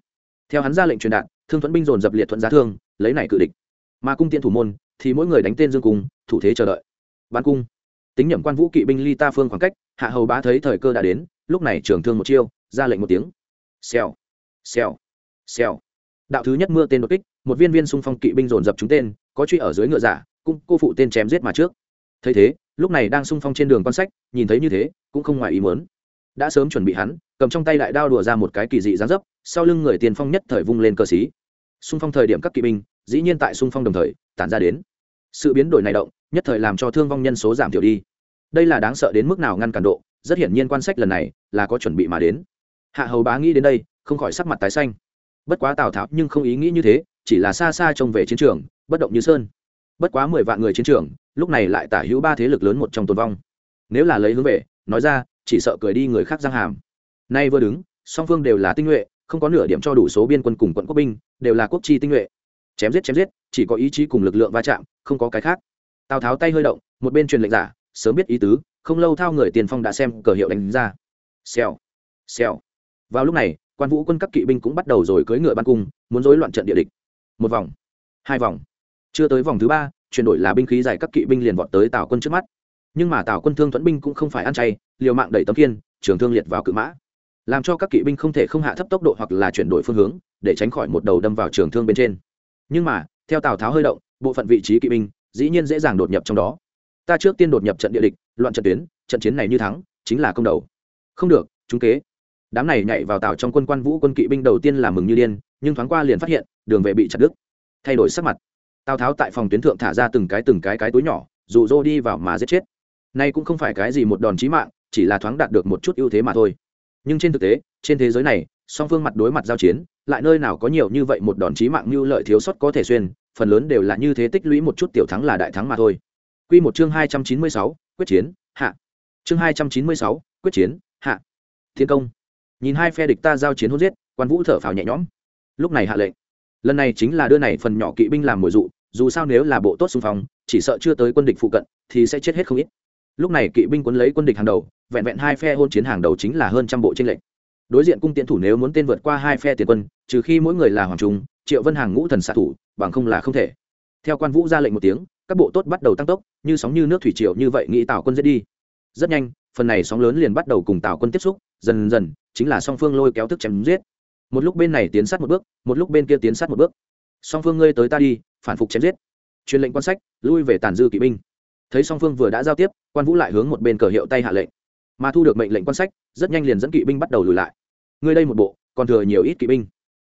Theo hắn ra lệnh truyền đạt, thương thuẫn binh dồn dập liệt thuận giá thương, lấy này cự địch mà cung tiện thủ môn thì mỗi người đánh tên dương cung, thủ thế chờ đợi. Bắn cung. Tính nhẩm quan vũ kỵ binh ly ta phương khoảng cách, hạ hầu bá thấy thời cơ đã đến, lúc này trưởng thương một chiêu, ra lệnh một tiếng. Xèo. Xèo. Xèo. Đạo thứ nhất mưa tên đột kích, một viên viên xung phong kỵ binh dồn dập chúng tên, có truy ở dưới ngựa giả cung cô phụ tên chém giết mà trước. Thấy thế, lúc này đang xung phong trên đường quan sách, nhìn thấy như thế, cũng không ngoài ý muốn. Đã sớm chuẩn bị hắn, cầm trong tay đại đao đùa ra một cái kỳ dị gián dấp, sau lưng người tiền phong nhất thời vung lên cơ xí. Xung phong thời điểm các kỵ binh dĩ nhiên tại xung phong đồng thời, tản ra đến. Sự biến đổi này động, nhất thời làm cho thương vong nhân số giảm thiểu đi. Đây là đáng sợ đến mức nào ngăn cản độ, rất hiển nhiên quan sách lần này là có chuẩn bị mà đến. Hạ hầu bá nghĩ đến đây, không khỏi sắc mặt tái xanh. Bất quá tào tháo nhưng không ý nghĩ như thế, chỉ là xa xa trông về chiến trường, bất động như sơn. Bất quá mười vạn người chiến trường, lúc này lại tả hữu ba thế lực lớn một trong tồn vong. Nếu là lấy hướng về, nói ra, chỉ sợ cười đi người khác giang hàm. Nay vừa đứng, song phương đều là tinh nhuệ, không có nửa điểm cho đủ số biên quân cùng quận quốc binh, đều là quốc chi tinh nhuệ chém giết chém giết, chỉ có ý chí cùng lực lượng va chạm, không có cái khác. Tào tháo tay hơi động, một bên truyền lệnh giả, sớm biết ý tứ, không lâu thao người tiền phong đã xem cờ hiệu đánh ra. Xèo xèo. Vào lúc này, quan vũ quân các kỵ binh cũng bắt đầu rồi cưỡi ngựa ban cung, muốn rối loạn trận địa địch. Một vòng, hai vòng. Chưa tới vòng thứ ba, chuyển đổi là binh khí dài các kỵ binh liền vọt tới tào quân trước mắt. Nhưng mà tào quân thương thuẫn binh cũng không phải ăn chay, liều mạng đẩy tấm kiên trường thương liệt vào cự mã. Làm cho các kỵ binh không thể không hạ thấp tốc độ hoặc là chuyển đổi phương hướng, để tránh khỏi một đầu đâm vào trường thương bên trên nhưng mà, theo tào tháo hơi động, bộ phận vị trí kỵ binh dĩ nhiên dễ dàng đột nhập trong đó. Ta trước tiên đột nhập trận địa địch, loạn trận tuyến, trận chiến này như thắng, chính là công đầu. Không được chúng kế. Đám này nhảy vào tàu trong quân quan vũ quân kỵ binh đầu tiên là mừng như điên, nhưng thoáng qua liền phát hiện, đường về bị chặt đứt. Thay đổi sắc mặt. Tào tháo tại phòng tuyến thượng thả ra từng cái từng cái cái túi nhỏ, dụ dỗ đi vào mà giết chết. Nay cũng không phải cái gì một đòn chí mạng, chỉ là thoáng đạt được một chút ưu thế mà thôi. Nhưng trên thực tế, trên thế giới này song phương mặt đối mặt giao chiến, lại nơi nào có nhiều như vậy một đòn chí mạng như lợi thiếu sót có thể xuyên, phần lớn đều là như thế tích lũy một chút tiểu thắng là đại thắng mà thôi. Quy một chương hai trăm chín mươi sáu, quyết chiến, hạ. Chương hai trăm chín mươi sáu, quyết chiến, hạ. Thiên công. Nhìn hai phe địch ta giao chiến hôn giết, quan vũ thở phào nhẹ nhõm. Lúc này hạ lệnh. Lần này chính là đưa này phần nhỏ kỵ binh làm mồi dụ, dù sao nếu là bộ tốt xung phong, chỉ sợ chưa tới quân địch phụ cận, thì sẽ chết hết không ít. Lúc này kỵ binh cuốn lấy quân địch hàng đầu, vẹn vẹn hai phe hôn chiến hàng đầu chính là hơn trăm bộ tranh lệnh đối diện cung tiễn thủ nếu muốn tên vượt qua hai phe tiền quân, trừ khi mỗi người là hoàng trung, triệu vân hàng ngũ thần xạ thủ, bằng không là không thể. Theo quan vũ ra lệnh một tiếng, các bộ tốt bắt đầu tăng tốc, như sóng như nước thủy triều như vậy nghĩ tào quân giết đi. Rất nhanh, phần này sóng lớn liền bắt đầu cùng tào quân tiếp xúc, dần dần, chính là song phương lôi kéo thức chém giết. Một lúc bên này tiến sát một bước, một lúc bên kia tiến sát một bước. Song phương ngươi tới ta đi, phản phục chém giết. Truyền lệnh quan sách, lui về tàn dư kỵ binh. Thấy song phương vừa đã giao tiếp, quan vũ lại hướng một bên cờ hiệu tay hạ lệnh. Mà thu được mệnh lệnh quan sách, rất nhanh liền dẫn kỵ binh bắt đầu lùi lại ngươi đây một bộ, còn thừa nhiều ít kỵ binh.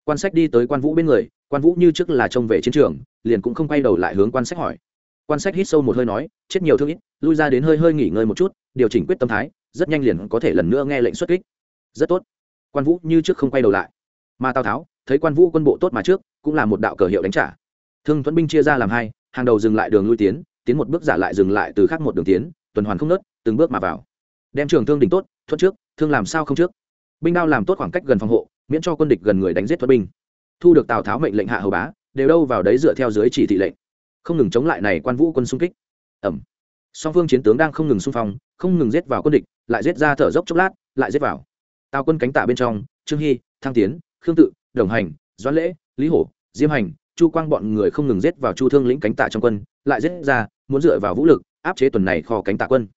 Quan sách đi tới quan vũ bên người, quan vũ như trước là trông về chiến trường, liền cũng không quay đầu lại hướng quan sách hỏi. Quan sách hít sâu một hơi nói, chết nhiều thương ít, lui ra đến hơi hơi nghỉ ngơi một chút, điều chỉnh quyết tâm thái, rất nhanh liền có thể lần nữa nghe lệnh xuất kích. Rất tốt. Quan vũ như trước không quay đầu lại. Mà tào tháo, thấy quan vũ quân bộ tốt mà trước, cũng là một đạo cờ hiệu đánh trả. Thương thuẫn binh chia ra làm hai, hàng đầu dừng lại đường lui tiến tiến một bước giả lại dừng lại từ khác một đường tiến, tuần hoàn không nớt, từng bước mà vào. Đem trường thương đỉnh tốt, thuận trước, thương làm sao không trước binh đao làm tốt khoảng cách gần phòng hộ, miễn cho quân địch gần người đánh giết thuật binh. Thu được tào tháo mệnh lệnh hạ hầu bá, đều đâu vào đấy dựa theo dưới chỉ thị lệnh. Không ngừng chống lại này quan vũ quân xung kích. Ẩm. Song phương chiến tướng đang không ngừng xung phong, không ngừng giết vào quân địch, lại giết ra thở dốc chốc lát, lại giết vào. Tào quân cánh tả bên trong, trương hy, thăng tiến, khương tự, đồng hành, doãn lễ, lý hổ, diêm hành, chu quang bọn người không ngừng giết vào chu thương lĩnh cánh tả trong quân, lại giết ra, muốn dựa vào vũ lực, áp chế tuần này kho cánh tả quân.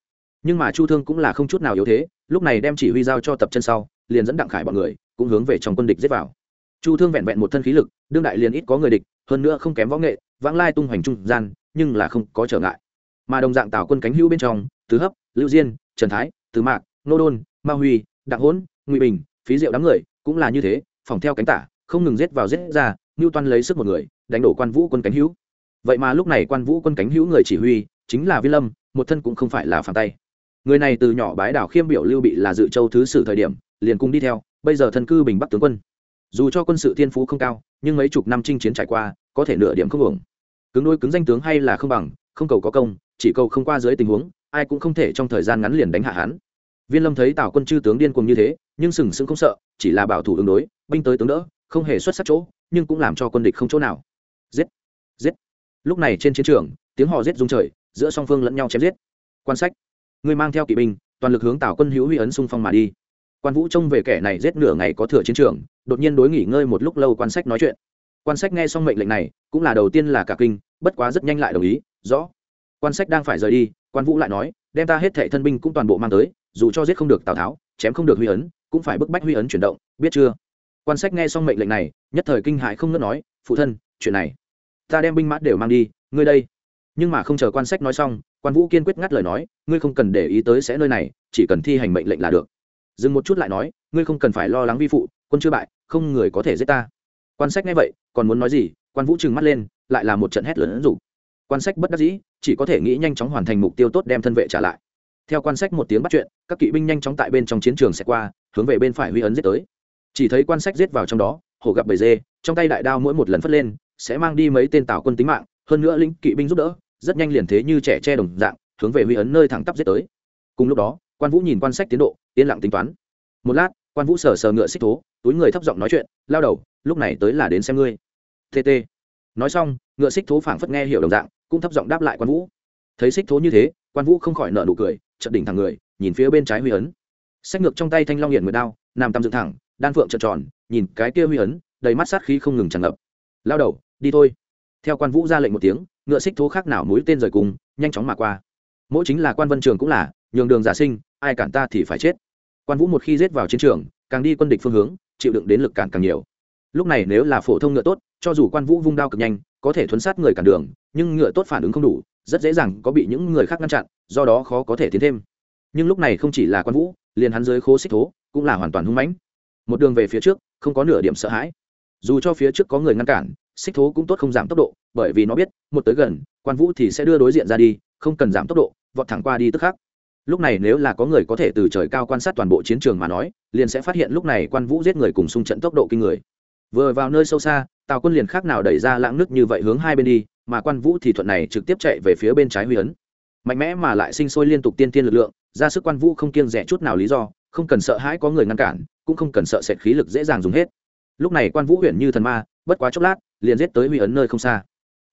Nhưng mà chu thương cũng là không chút nào yếu thế, lúc này đem chỉ huy giao cho tập chân sau liền dẫn đặng khải bọn người, cũng hướng về trong quân địch giết vào. Chu thương vẹn vẹn một thân khí lực, đương đại liền ít có người địch, hơn nữa không kém võ nghệ, vãng lai tung hoành trung gian, nhưng là không có trở ngại. Mà đồng dạng tào quân cánh hữu bên trong, tứ hấp, lưu diên, trần thái, tứ mạc, nô đôn, ma huy, đặng hỗn, ngụy bình, phí diệu đám người, cũng là như thế, phòng theo cánh tả, không ngừng giết vào giết ra, ngưu toan lấy sức một người, đánh đổ quan vũ quân cánh hữu. Vậy mà lúc này quan vũ quân cánh hữu người chỉ huy, chính là vi lâm, một thân cũng không phải là phản tay. Người này từ nhỏ bái đảo khiêm biểu lưu bị là dự châu thứ sử thời điểm liền cùng đi theo, bây giờ thân cư bình bắc tướng quân. Dù cho quân sự thiên phú không cao, nhưng mấy chục năm chinh chiến trải qua, có thể nửa điểm không hưởng cứng đôi cứng danh tướng hay là không bằng, không cầu có công, chỉ cầu không qua dưới tình huống, ai cũng không thể trong thời gian ngắn liền đánh hạ hắn. Viên lâm thấy tào quân chư tướng điên cuồng như thế, nhưng sừng sững không sợ, chỉ là bảo thủ ứng đối, binh tới tướng đỡ, không hề xuất sắc chỗ, nhưng cũng làm cho quân địch không chỗ nào. Giết! Giết! Lúc này trên chiến trường, tiếng hò giết rung trời, giữa song phương lẫn nhau chém giết. Quan sách người mang theo kỵ binh, toàn lực hướng tào quân hữu huy ấn xung phong mà đi quan vũ trông về kẻ này giết nửa ngày có thừa chiến trường, đột nhiên đối nghỉ ngơi một lúc lâu quan sách nói chuyện. Quan sách nghe xong mệnh lệnh này, cũng là đầu tiên là cả kinh, bất quá rất nhanh lại đồng ý, rõ. Quan sách đang phải rời đi, quan vũ lại nói, đem ta hết thệ thân binh cũng toàn bộ mang tới, dù cho giết không được tào tháo, chém không được huy ấn, cũng phải bức bách huy ấn chuyển động, biết chưa? Quan sách nghe xong mệnh lệnh này, nhất thời kinh hại không ngớt nói, phụ thân, chuyện này, ta đem binh mã đều mang đi, ngươi đây. Nhưng mà không chờ quan sách nói xong, quan vũ kiên quyết ngắt lời nói, ngươi không cần để ý tới sẽ nơi này, chỉ cần thi hành mệnh lệnh là được dừng một chút lại nói, ngươi không cần phải lo lắng vi phụ, quân chưa bại, không người có thể giết ta. Quan sách nghe vậy, còn muốn nói gì, quan vũ trừng mắt lên, lại là một trận hét lớn rủ quan sách bất đắc dĩ, chỉ có thể nghĩ nhanh chóng hoàn thành mục tiêu tốt đem thân vệ trả lại. Theo quan sách một tiếng bắt chuyện, các kỵ binh nhanh chóng tại bên trong chiến trường sẽ qua, hướng về bên phải huy ấn giết tới. Chỉ thấy quan sách giết vào trong đó, hổ gặp bầy dê, trong tay đại đao mỗi một lần phất lên, sẽ mang đi mấy tên tào quân tính mạng, hơn nữa lính kỵ binh giúp đỡ, rất nhanh liền thế như trẻ che đồng dạng, hướng về huy ấn nơi thẳng tắp giết tới. Cùng lúc đó quan vũ nhìn quan sách tiến độ, yên lặng tính toán. Một lát, quan vũ sờ sờ ngựa xích thố, túi người thấp giọng nói chuyện, lao đầu, lúc này tới là đến xem ngươi. Tt nói xong, ngựa xích thố phảng phất nghe hiểu đồng dạng, cũng thấp giọng đáp lại quan vũ. Thấy xích thố như thế, quan vũ không khỏi nợ nụ cười, chợt đỉnh thẳng người, nhìn phía bên trái huy ấn. Sách ngược trong tay thanh long hiển mượt đao, nằm tăm dựng thẳng, đan phượng trợn tròn, nhìn cái kia huy ấn, đầy mắt sát khí không ngừng tràn ngập. Lao đầu, đi thôi. Theo quan vũ ra lệnh một tiếng, ngựa xích thố khác nào mũi tên rời cùng, nhanh chóng mà qua. Mỗi chính là quan vân trường cũng là, nhường đường giả sinh ai cản ta thì phải chết. Quan vũ một khi giết vào chiến trường, càng đi quân địch phương hướng, chịu đựng đến lực cản càng nhiều. Lúc này nếu là phổ thông ngựa tốt, cho dù quan vũ vung đao cực nhanh, có thể thuấn sát người cản đường, nhưng ngựa tốt phản ứng không đủ, rất dễ dàng có bị những người khác ngăn chặn, do đó khó có thể tiến thêm. Nhưng lúc này không chỉ là quan vũ, liền hắn dưới khố xích thố, cũng là hoàn toàn hung mãnh. Một đường về phía trước, không có nửa điểm sợ hãi. Dù cho phía trước có người ngăn cản, xích thố cũng tốt không giảm tốc độ, bởi vì nó biết, một tới gần, quan vũ thì sẽ đưa đối diện ra đi, không cần giảm tốc độ, vọt thẳng qua đi tức khắc lúc này nếu là có người có thể từ trời cao quan sát toàn bộ chiến trường mà nói, liền sẽ phát hiện lúc này quan vũ giết người cùng xung trận tốc độ kinh người. Vừa vào nơi sâu xa, tào quân liền khác nào đẩy ra lãng nước như vậy hướng hai bên đi, mà quan vũ thì thuận này trực tiếp chạy về phía bên trái huy ấn. Mạnh mẽ mà lại sinh sôi liên tục tiên tiên lực lượng, ra sức quan vũ không kiêng rẻ chút nào lý do, không cần sợ hãi có người ngăn cản, cũng không cần sợ sệt khí lực dễ dàng dùng hết. Lúc này quan vũ huyện như thần ma, bất quá chốc lát, liền giết tới huy ấn nơi không xa.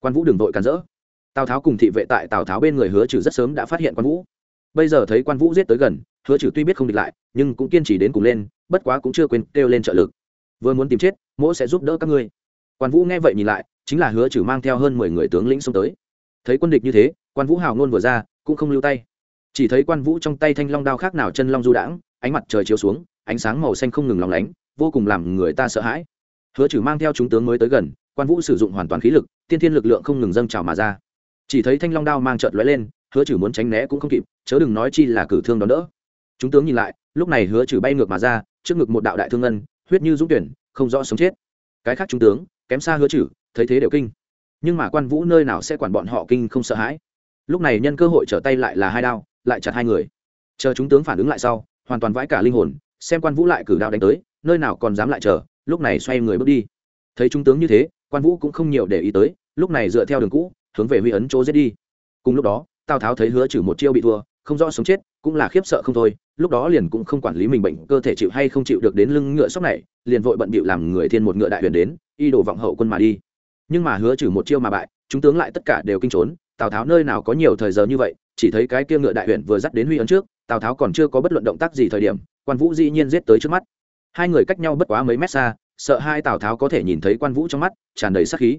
Quan vũ đừng vội cản rỡ. Tào tháo cùng thị vệ tại tào tháo bên người hứa trừ rất sớm đã phát hiện quan vũ bây giờ thấy quan vũ giết tới gần, hứa trừ tuy biết không địch lại, nhưng cũng kiên trì đến cùng lên, bất quá cũng chưa quên kêu lên trợ lực. Vừa muốn tìm chết, mỗ sẽ giúp đỡ các ngươi. Quan vũ nghe vậy nhìn lại, chính là hứa trừ mang theo hơn mười người tướng lĩnh xông tới. Thấy quân địch như thế, quan vũ hào ngôn vừa ra, cũng không lưu tay. Chỉ thấy quan vũ trong tay thanh long đao khác nào chân long du đãng, ánh mặt trời chiếu xuống, ánh sáng màu xanh không ngừng lòng lánh, vô cùng làm người ta sợ hãi. Hứa trừ mang theo chúng tướng mới tới gần, quan vũ sử dụng hoàn toàn khí lực, tiên thiên lực lượng không ngừng dâng trào mà ra. Chỉ thấy thanh long đao mang trợt lóe lên hứa trừ muốn tránh né cũng không kịp, chớ đừng nói chi là cử thương đón đỡ. Chúng tướng nhìn lại, lúc này hứa trừ bay ngược mà ra, trước ngực một đạo đại thương ngân, huyết như dũng tuyển, không rõ sống chết. Cái khác trung tướng, kém xa hứa trừ, thấy thế đều kinh. Nhưng mà quan vũ nơi nào sẽ quản bọn họ kinh không sợ hãi? Lúc này nhân cơ hội trở tay lại là hai đao, lại chặt hai người. Chờ chúng tướng phản ứng lại sau, hoàn toàn vãi cả linh hồn, xem quan vũ lại cử đao đánh tới, nơi nào còn dám lại chờ, lúc này xoay người bước đi. Thấy trung tướng như thế, quan vũ cũng không nhiều để ý tới, lúc này dựa theo đường cũ, hướng về huy ấn chỗ giết đi. Cùng lúc đó tào tháo thấy hứa trừ một chiêu bị thua, không rõ sống chết, cũng là khiếp sợ không thôi, lúc đó liền cũng không quản lý mình bệnh, cơ thể chịu hay không chịu được đến lưng ngựa sóc này, liền vội bận bịu làm người thiên một ngựa đại huyền đến, y đổ vọng hậu quân mà đi. Nhưng mà hứa trừ một chiêu mà bại, chúng tướng lại tất cả đều kinh trốn, tào tháo nơi nào có nhiều thời giờ như vậy, chỉ thấy cái kia ngựa đại huyền vừa dắt đến huy ấn trước, tào tháo còn chưa có bất luận động tác gì thời điểm, quan vũ dĩ nhiên giết tới trước mắt. Hai người cách nhau bất quá mấy mét xa, sợ hai tào tháo có thể nhìn thấy quan vũ trong mắt, tràn đầy sắc khí.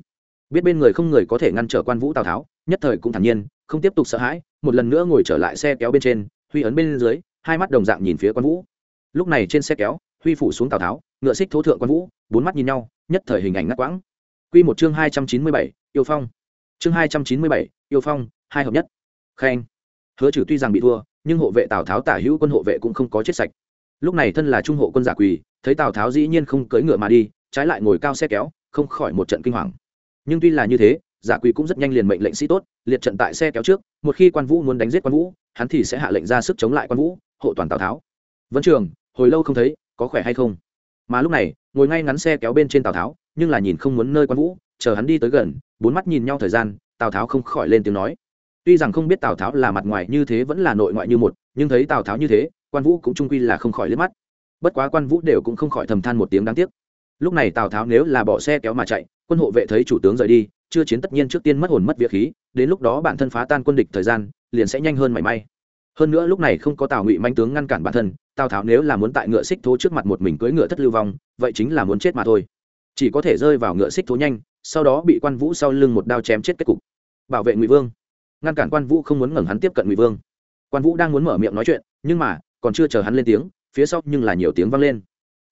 Biết bên người không người có thể ngăn trở quan vũ tào tháo, nhất thời cũng thản nhiên không tiếp tục sợ hãi, một lần nữa ngồi trở lại xe kéo bên trên, huy ấn bên dưới, hai mắt đồng dạng nhìn phía quan vũ. Lúc này trên xe kéo, huy phủ xuống tào tháo, ngựa xích thố thượng quan vũ, bốn mắt nhìn nhau, nhất thời hình ảnh ngắt quãng. Q một chương hai trăm chín mươi bảy, yêu phong. Chương hai trăm chín mươi bảy, yêu phong, hai hợp nhất. Khen. Hứa trừ tuy rằng bị thua, nhưng hộ vệ tào tháo tả hữu quân hộ vệ cũng không có chết sạch. Lúc này thân là trung hộ quân giả quỳ, thấy tào tháo dĩ nhiên không cưỡi ngựa mà đi, trái lại ngồi cao xe kéo, không khỏi một trận kinh hoàng. Nhưng tuy là như thế giả quỳ cũng rất nhanh liền mệnh lệnh sĩ tốt, liệt trận tại xe kéo trước, một khi quan vũ muốn đánh giết quan vũ, hắn thì sẽ hạ lệnh ra sức chống lại quan vũ, hộ toàn tào tháo. Vẫn trường, hồi lâu không thấy, có khỏe hay không? Mà lúc này, ngồi ngay ngắn xe kéo bên trên tào tháo, nhưng là nhìn không muốn nơi quan vũ, chờ hắn đi tới gần, bốn mắt nhìn nhau thời gian, tào tháo không khỏi lên tiếng nói. Tuy rằng không biết tào tháo là mặt ngoài như thế vẫn là nội ngoại như một, nhưng thấy tào tháo như thế, quan vũ cũng trung quy là không khỏi liếc mắt. Bất quá quan vũ đều cũng không khỏi thầm than một tiếng đáng tiếc. Lúc này tào tháo nếu là bỏ xe kéo mà chạy, quân hộ vệ thấy chủ tướng rời đi chưa chiến tất nhiên trước tiên mất hồn mất vía khí, đến lúc đó bản thân phá tan quân địch thời gian, liền sẽ nhanh hơn mảy may. Hơn nữa lúc này không có tào ngụy manh tướng ngăn cản bản thân, tào tháo nếu là muốn tại ngựa xích thố trước mặt một mình cưỡi ngựa thất lưu vong, vậy chính là muốn chết mà thôi. Chỉ có thể rơi vào ngựa xích thố nhanh, sau đó bị quan vũ sau lưng một đao chém chết kết cục. Bảo vệ ngụy vương. Ngăn cản quan vũ không muốn ngẩng hắn tiếp cận ngụy vương. Quan vũ đang muốn mở miệng nói chuyện, nhưng mà, còn chưa chờ hắn lên tiếng, phía sau nhưng là nhiều tiếng vang lên.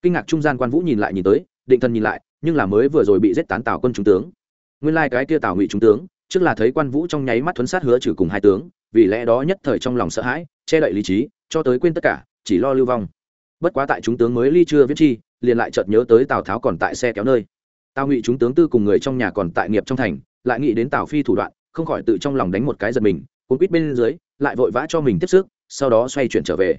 Kinh ngạc trung gian quan vũ nhìn lại nhìn tới, định thân nhìn lại, nhưng là mới vừa rồi bị giết tán tào quân trung tướng nguyên lai cái kia tào ngụy trung tướng, trước là thấy quan vũ trong nháy mắt thuấn sát hứa trừ cùng hai tướng, vì lẽ đó nhất thời trong lòng sợ hãi, che đậy lý trí, cho tới quên tất cả, chỉ lo lưu vong. Bất quá tại chúng tướng mới ly chưa viết chi, liền lại chợt nhớ tới tào tháo còn tại xe kéo nơi. Tào ngụy chúng tướng tư cùng người trong nhà còn tại nghiệp trong thành, lại nghĩ đến tào phi thủ đoạn, không khỏi tự trong lòng đánh một cái giật mình, cuốn quýt bên dưới, lại vội vã cho mình tiếp sức, sau đó xoay chuyển trở về.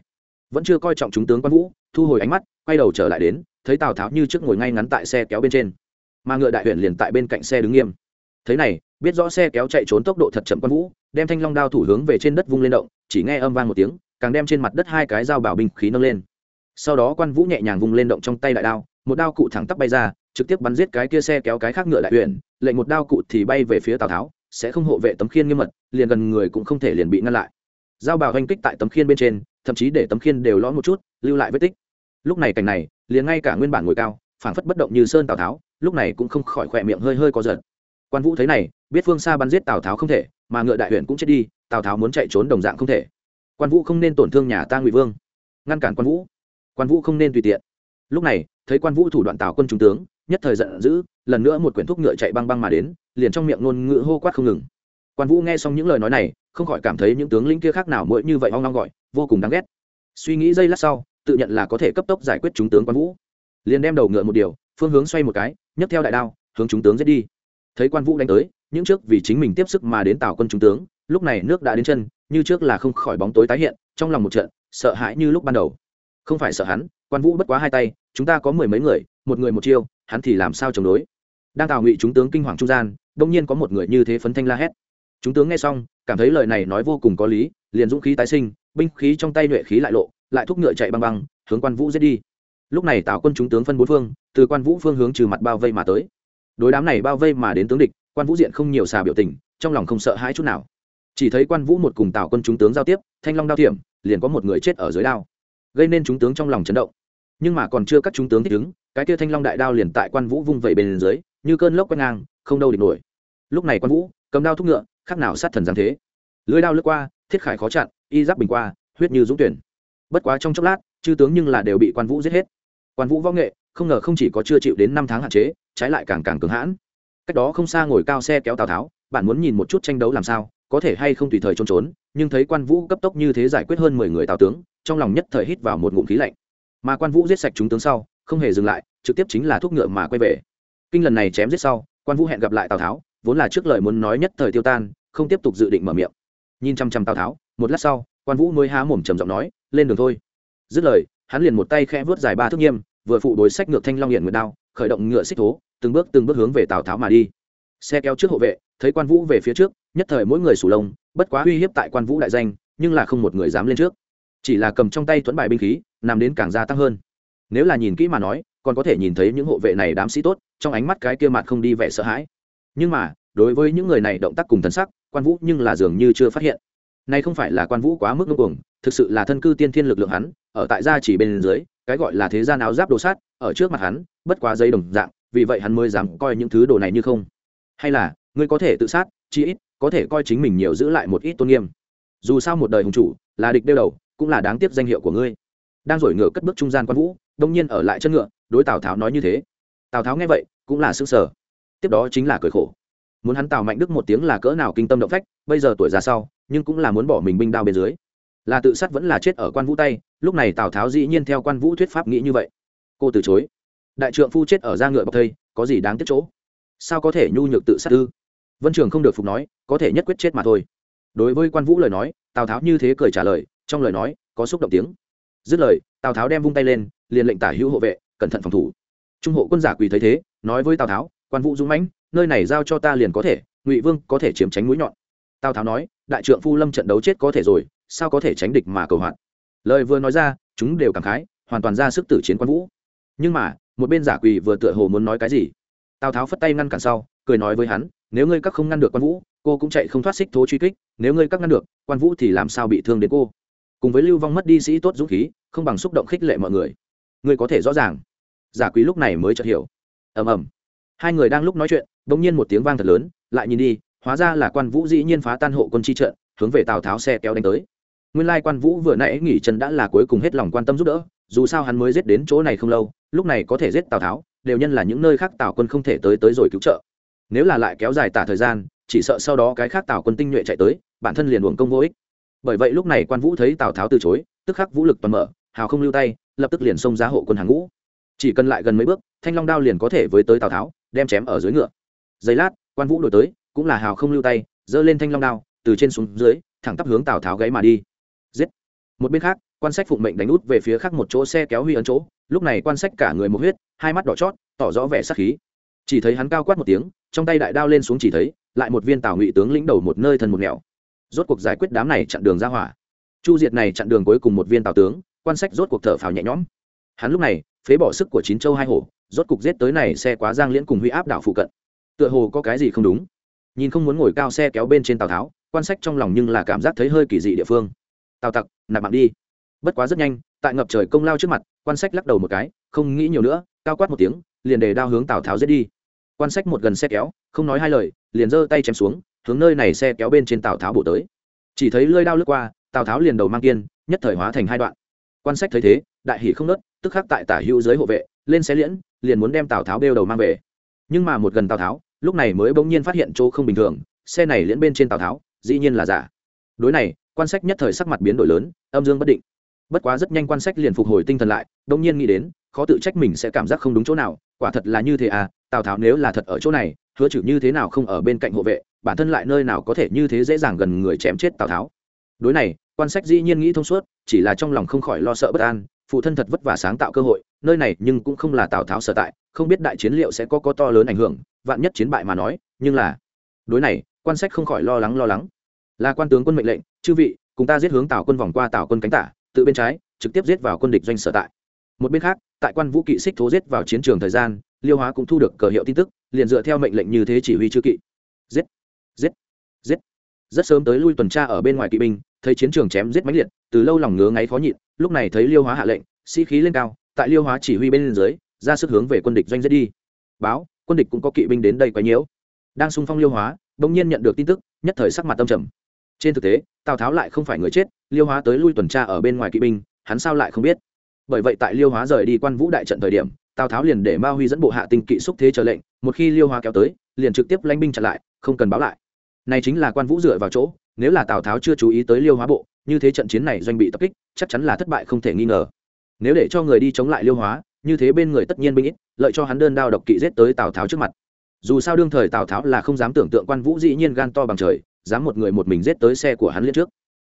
Vẫn chưa coi trọng chúng tướng quan vũ, thu hồi ánh mắt, quay đầu trở lại đến, thấy tào tháo như trước ngồi ngay ngắn tại xe kéo bên trên mà ngựa đại huyện liền tại bên cạnh xe đứng nghiêm. Thế này, biết rõ xe kéo chạy trốn tốc độ thật chậm quan vũ, đem thanh long đao thủ hướng về trên đất vung lên động, chỉ nghe âm vang một tiếng, càng đem trên mặt đất hai cái dao bảo binh khí nâng lên. Sau đó quan vũ nhẹ nhàng vung lên động trong tay đại đao, một đao cụ thẳng tắp bay ra, trực tiếp bắn giết cái kia xe kéo cái khác ngựa đại huyện lệnh một đao cụ thì bay về phía tào tháo, sẽ không hộ vệ tấm khiên nghiêm mật, liền gần người cũng không thể liền bị ngăn lại. Dao bào hành kích tại tấm khiên bên trên, thậm chí để tấm khiên đều lõm một chút, lưu lại vết tích. Lúc này cảnh này, liền ngay cả nguyên bản ngồi cao, phảng phất bất động như sơn tào tháo lúc này cũng không khỏi khỏe miệng hơi hơi có giật. Quan vũ thấy này, biết phương xa bắn giết tào tháo không thể, mà ngựa đại huyện cũng chết đi, tào tháo muốn chạy trốn đồng dạng không thể. Quan vũ không nên tổn thương nhà ta ngụy vương. Ngăn cản quan vũ. Quan vũ không nên tùy tiện. Lúc này, thấy quan vũ thủ đoạn tào quân trung tướng, nhất thời giận dữ, lần nữa một quyển thuốc ngựa chạy băng băng mà đến, liền trong miệng ngôn ngữ hô quát không ngừng. Quan vũ nghe xong những lời nói này, không khỏi cảm thấy những tướng lĩnh kia khác nào mỗi như vậy hoang long gọi, vô cùng đáng ghét. Suy nghĩ giây lát sau, tự nhận là có thể cấp tốc giải quyết chúng tướng quan vũ. Liền đem đầu ngựa một điều phương hướng xoay một cái, nhấc theo đại đao, hướng chúng tướng giết đi. Thấy quan vũ đánh tới, những trước vì chính mình tiếp sức mà đến tào quân chúng tướng, lúc này nước đã đến chân, như trước là không khỏi bóng tối tái hiện, trong lòng một trận, sợ hãi như lúc ban đầu. Không phải sợ hắn, quan vũ bất quá hai tay, chúng ta có mười mấy người, một người một chiêu, hắn thì làm sao chống đối? Đang tào ngụy chúng tướng kinh hoàng trung gian, đông nhiên có một người như thế phấn thanh la hét. Chúng tướng nghe xong, cảm thấy lời này nói vô cùng có lý, liền dũng khí tái sinh, binh khí trong tay nhuệ khí lại lộ, lại thúc ngựa chạy băng băng, hướng quan vũ giết đi lúc này tào quân chúng tướng phân bốn phương, từ quan vũ phương hướng trừ mặt bao vây mà tới. Đối đám này bao vây mà đến tướng địch, quan vũ diện không nhiều xà biểu tình, trong lòng không sợ hãi chút nào. Chỉ thấy quan vũ một cùng tào quân chúng tướng giao tiếp, thanh long đao thiểm, liền có một người chết ở dưới đao. Gây nên chúng tướng trong lòng chấn động. Nhưng mà còn chưa các chúng tướng thích ứng, cái kia thanh long đại đao liền tại quan vũ vung vẩy bên dưới, như cơn lốc quét ngang, không đâu địch nổi. Lúc này quan vũ, cầm đao thúc ngựa, khác nào sát thần giáng thế. Lưới đao lướt qua, thiết khải khó chặn, y giáp bình qua, huyết như dũng tuyển. Bất quá trong chốc lát, chư tướng nhưng là đều bị quan vũ giết hết quan vũ võ nghệ, không ngờ không chỉ có chưa chịu đến năm tháng hạn chế, trái lại càng càng cứng hãn. Cách đó không xa ngồi cao xe kéo tào tháo, bạn muốn nhìn một chút tranh đấu làm sao, có thể hay không tùy thời trốn trốn, nhưng thấy quan vũ cấp tốc như thế giải quyết hơn mười người tào tướng, trong lòng nhất thời hít vào một ngụm khí lạnh. Mà quan vũ giết sạch chúng tướng sau, không hề dừng lại, trực tiếp chính là thuốc ngựa mà quay về. Kinh lần này chém giết sau, quan vũ hẹn gặp lại tào tháo, vốn là trước lời muốn nói nhất thời tiêu tan, không tiếp tục dự định mở miệng. Nhìn chăm chăm tào tháo, một lát sau, quan vũ mới há mồm trầm giọng nói, lên đường thôi. Dứt lời, hắn liền một tay khẽ vớt dài ba thước nghiêm vừa phụ đối sách ngược thanh long hiện nguyệt đao, khởi động ngựa xích thố, từng bước từng bước hướng về tào tháo mà đi. Xe kéo trước hộ vệ, thấy quan vũ về phía trước, nhất thời mỗi người sủ lông, bất quá uy hiếp tại quan vũ đại danh, nhưng là không một người dám lên trước. Chỉ là cầm trong tay tuấn bài binh khí, nằm đến càng gia tăng hơn. Nếu là nhìn kỹ mà nói, còn có thể nhìn thấy những hộ vệ này đám sĩ tốt, trong ánh mắt cái kia mặt không đi vẻ sợ hãi. Nhưng mà, đối với những người này động tác cùng thân sắc, quan vũ nhưng là dường như chưa phát hiện. Nay không phải là quan vũ quá mức ngưng cuồng, thực sự là thân cư tiên thiên lực lượng hắn, ở tại gia chỉ bên dưới cái gọi là thế gian áo giáp đồ sát, ở trước mặt hắn, bất quá giấy đồng dạng, vì vậy hắn mới dám coi những thứ đồ này như không. Hay là, ngươi có thể tự sát chi ít, có thể coi chính mình nhiều giữ lại một ít tôn nghiêm. Dù sao một đời hùng chủ, là địch đeo đầu, cũng là đáng tiếc danh hiệu của ngươi. Đang rồi ngựa cất bước trung gian quan vũ, đông nhiên ở lại chân ngựa, đối tào tháo nói như thế. Tào tháo nghe vậy, cũng là s ư sở tiếp đó chính là cười khổ. Muốn hắn tào mạnh đức một tiếng là cỡ nào kinh tâm động phách, bây giờ tuổi già sau, nhưng cũng là muốn bỏ mình binh đao bên dưới là tự sát vẫn là chết ở quan vũ tay, lúc này tào tháo dĩ nhiên theo quan vũ thuyết pháp nghĩ như vậy. Cô từ chối. Đại trượng phu chết ở da ngựa bọc thây, có gì đáng tiếc chỗ? Sao có thể nhu nhược tự sát ư? Vân trường không được phục nói, có thể nhất quyết chết mà thôi. Đối với quan vũ lời nói, tào tháo như thế cười trả lời, trong lời nói, có xúc động tiếng. Dứt lời, tào tháo đem vung tay lên, liền lệnh tả hữu hộ vệ, cẩn thận phòng thủ. Trung hộ quân giả quỳ thấy thế, nói với tào tháo, quan vũ dũng mãnh, nơi này giao cho ta liền có thể, ngụy vương có thể chiếm tránh mũi nhọn. Tào tháo nói, đại trượng phu lâm trận đấu chết có thể rồi sao có thể tránh địch mà cầu hoạn? Lời vừa nói ra, chúng đều cảm khái, hoàn toàn ra sức tử chiến quan vũ. Nhưng mà, một bên giả quỳ vừa tựa hồ muốn nói cái gì? Tào tháo phất tay ngăn cản sau, cười nói với hắn, nếu ngươi các không ngăn được quan vũ, cô cũng chạy không thoát xích thố truy kích, nếu ngươi các ngăn được, quan vũ thì làm sao bị thương đến cô? Cùng với lưu vong mất đi sĩ tốt dũng khí, không bằng xúc động khích lệ mọi người. Ngươi có thể rõ ràng. Giả quý lúc này mới chợt hiểu. Ầm ầm. Hai người đang lúc nói chuyện, bỗng nhiên một tiếng vang thật lớn, lại nhìn đi, hóa ra là quan vũ dĩ nhiên phá tan hộ quân chi trận, hướng về tào tháo xe kéo đánh tới nguyên lai quan vũ vừa nãy nghỉ chân đã là cuối cùng hết lòng quan tâm giúp đỡ, dù sao hắn mới giết đến chỗ này không lâu, lúc này có thể giết tào tháo, đều nhân là những nơi khác tào quân không thể tới tới rồi cứu trợ. Nếu là lại kéo dài tả thời gian, chỉ sợ sau đó cái khác tào quân tinh nhuệ chạy tới, bản thân liền uổng công vô ích. Bởi vậy lúc này quan vũ thấy tào tháo từ chối, tức khắc vũ lực toàn mở, hào không lưu tay, lập tức liền xông ra hộ quân hàng ngũ. Chỉ cần lại gần mấy bước, thanh long đao liền có thể với tới tào tháo, đem chém ở dưới ngựa. Giây lát, quan vũ đổi tới, cũng là hào không lưu tay, giơ lên thanh long đao, từ trên xuống dưới, thẳng tắp hướng tào tháo gáy mà đi giết. Một bên khác, quan sách phụng mệnh đánh út về phía khác một chỗ xe kéo huy ấn chỗ, lúc này quan sách cả người một huyết, hai mắt đỏ chót, tỏ rõ vẻ sắc khí. Chỉ thấy hắn cao quát một tiếng, trong tay đại đao lên xuống chỉ thấy, lại một viên tào ngụy tướng lĩnh đầu một nơi thần một nghèo rốt cuộc giải quyết đám này chặn đường ra hỏa. Chu diệt này chặn đường cuối cùng một viên tào tướng, quan sách rốt cuộc thở phào nhẹ nhõm. Hắn lúc này, phế bỏ sức của chín châu hai hổ, rốt cuộc giết tới này xe quá giang liễn cùng huy áp đảo phụ cận. Tựa hồ có cái gì không đúng. Nhìn không muốn ngồi cao xe kéo bên trên tàu tháo, quan sách trong lòng nhưng là cảm giác thấy hơi kỳ dị địa phương tào tặc, nạp mạng đi. Bất quá rất nhanh, tại ngập trời công lao trước mặt, quan sách lắc đầu một cái, không nghĩ nhiều nữa, cao quát một tiếng, liền để đao hướng tào tháo giết đi. Quan sách một gần xe kéo, không nói hai lời, liền giơ tay chém xuống, hướng nơi này xe kéo bên trên tào tháo bổ tới. Chỉ thấy lơi đao lướt qua, tào tháo liền đầu mang kiên, nhất thời hóa thành hai đoạn. Quan sách thấy thế, đại hỷ không nớt, tức khắc tại tả hữu giới hộ vệ, lên xe liễn, liền muốn đem tào tháo đeo đầu mang về. Nhưng mà một gần tào tháo, lúc này mới bỗng nhiên phát hiện chỗ không bình thường, xe này liễn bên trên tào tháo, dĩ nhiên là giả. Đối này quan sách nhất thời sắc mặt biến đổi lớn, âm dương bất định. Bất quá rất nhanh quan sách liền phục hồi tinh thần lại, đông nhiên nghĩ đến, khó tự trách mình sẽ cảm giác không đúng chỗ nào, quả thật là như thế à tào tháo nếu là thật ở chỗ này, hứa chử như thế nào không ở bên cạnh hộ vệ, bản thân lại nơi nào có thể như thế dễ dàng gần người chém chết tào tháo. Đối này, quan sách dĩ nhiên nghĩ thông suốt, chỉ là trong lòng không khỏi lo sợ bất an, phụ thân thật vất vả sáng tạo cơ hội, nơi này nhưng cũng không là tào tháo sở tại, không biết đại chiến liệu sẽ có có to lớn ảnh hưởng, vạn nhất chiến bại mà nói, nhưng là, đối này, quan sách không khỏi lo lắng lo lắng. Là quan tướng quân mệnh lệnh chư vị, cùng ta giết hướng tào quân vòng qua tào quân cánh tả, tự bên trái, trực tiếp giết vào quân địch doanh sở tại. Một bên khác, tại quan vũ kỵ xích thố giết vào chiến trường thời gian, liêu hóa cũng thu được cờ hiệu tin tức, liền dựa theo mệnh lệnh như thế chỉ huy chư kỵ. Giết giết giết. Rất sớm tới lui tuần tra ở bên ngoài kỵ binh, thấy chiến trường chém giết mãnh liệt, từ lâu lòng ngứa ngáy khó nhịn, lúc này thấy liêu hóa hạ lệnh, sĩ khí lên cao, tại liêu hóa chỉ huy bên dưới, ra sức hướng về quân địch doanh giết đi. Báo, quân địch cũng có kỵ binh đến đây quấy nhiễu. Đang xung phong liêu hóa, bỗng nhiên nhận được tin tức, nhất thời sắc mặt tâm trầm trên thực tế, tào tháo lại không phải người chết, liêu hóa tới lui tuần tra ở bên ngoài kỵ binh, hắn sao lại không biết? Bởi vậy tại liêu hóa rời đi quan vũ đại trận thời điểm, tào tháo liền để ma huy dẫn bộ hạ tinh kỵ xúc thế chờ lệnh, một khi liêu hóa kéo tới, liền trực tiếp lãnh binh chặn lại, không cần báo lại. Này chính là quan vũ dựa vào chỗ, nếu là tào tháo chưa chú ý tới liêu hóa bộ, như thế trận chiến này doanh bị tập kích, chắc chắn là thất bại không thể nghi ngờ. Nếu để cho người đi chống lại liêu hóa, như thế bên người tất nhiên binh ít, lợi cho hắn đơn đao độc kỵ giết tới tào tháo trước mặt. Dù sao đương thời tào tháo là không dám tưởng tượng quan vũ dĩ nhiên gan to bằng trời dám một người một mình giết tới xe của hắn liên trước.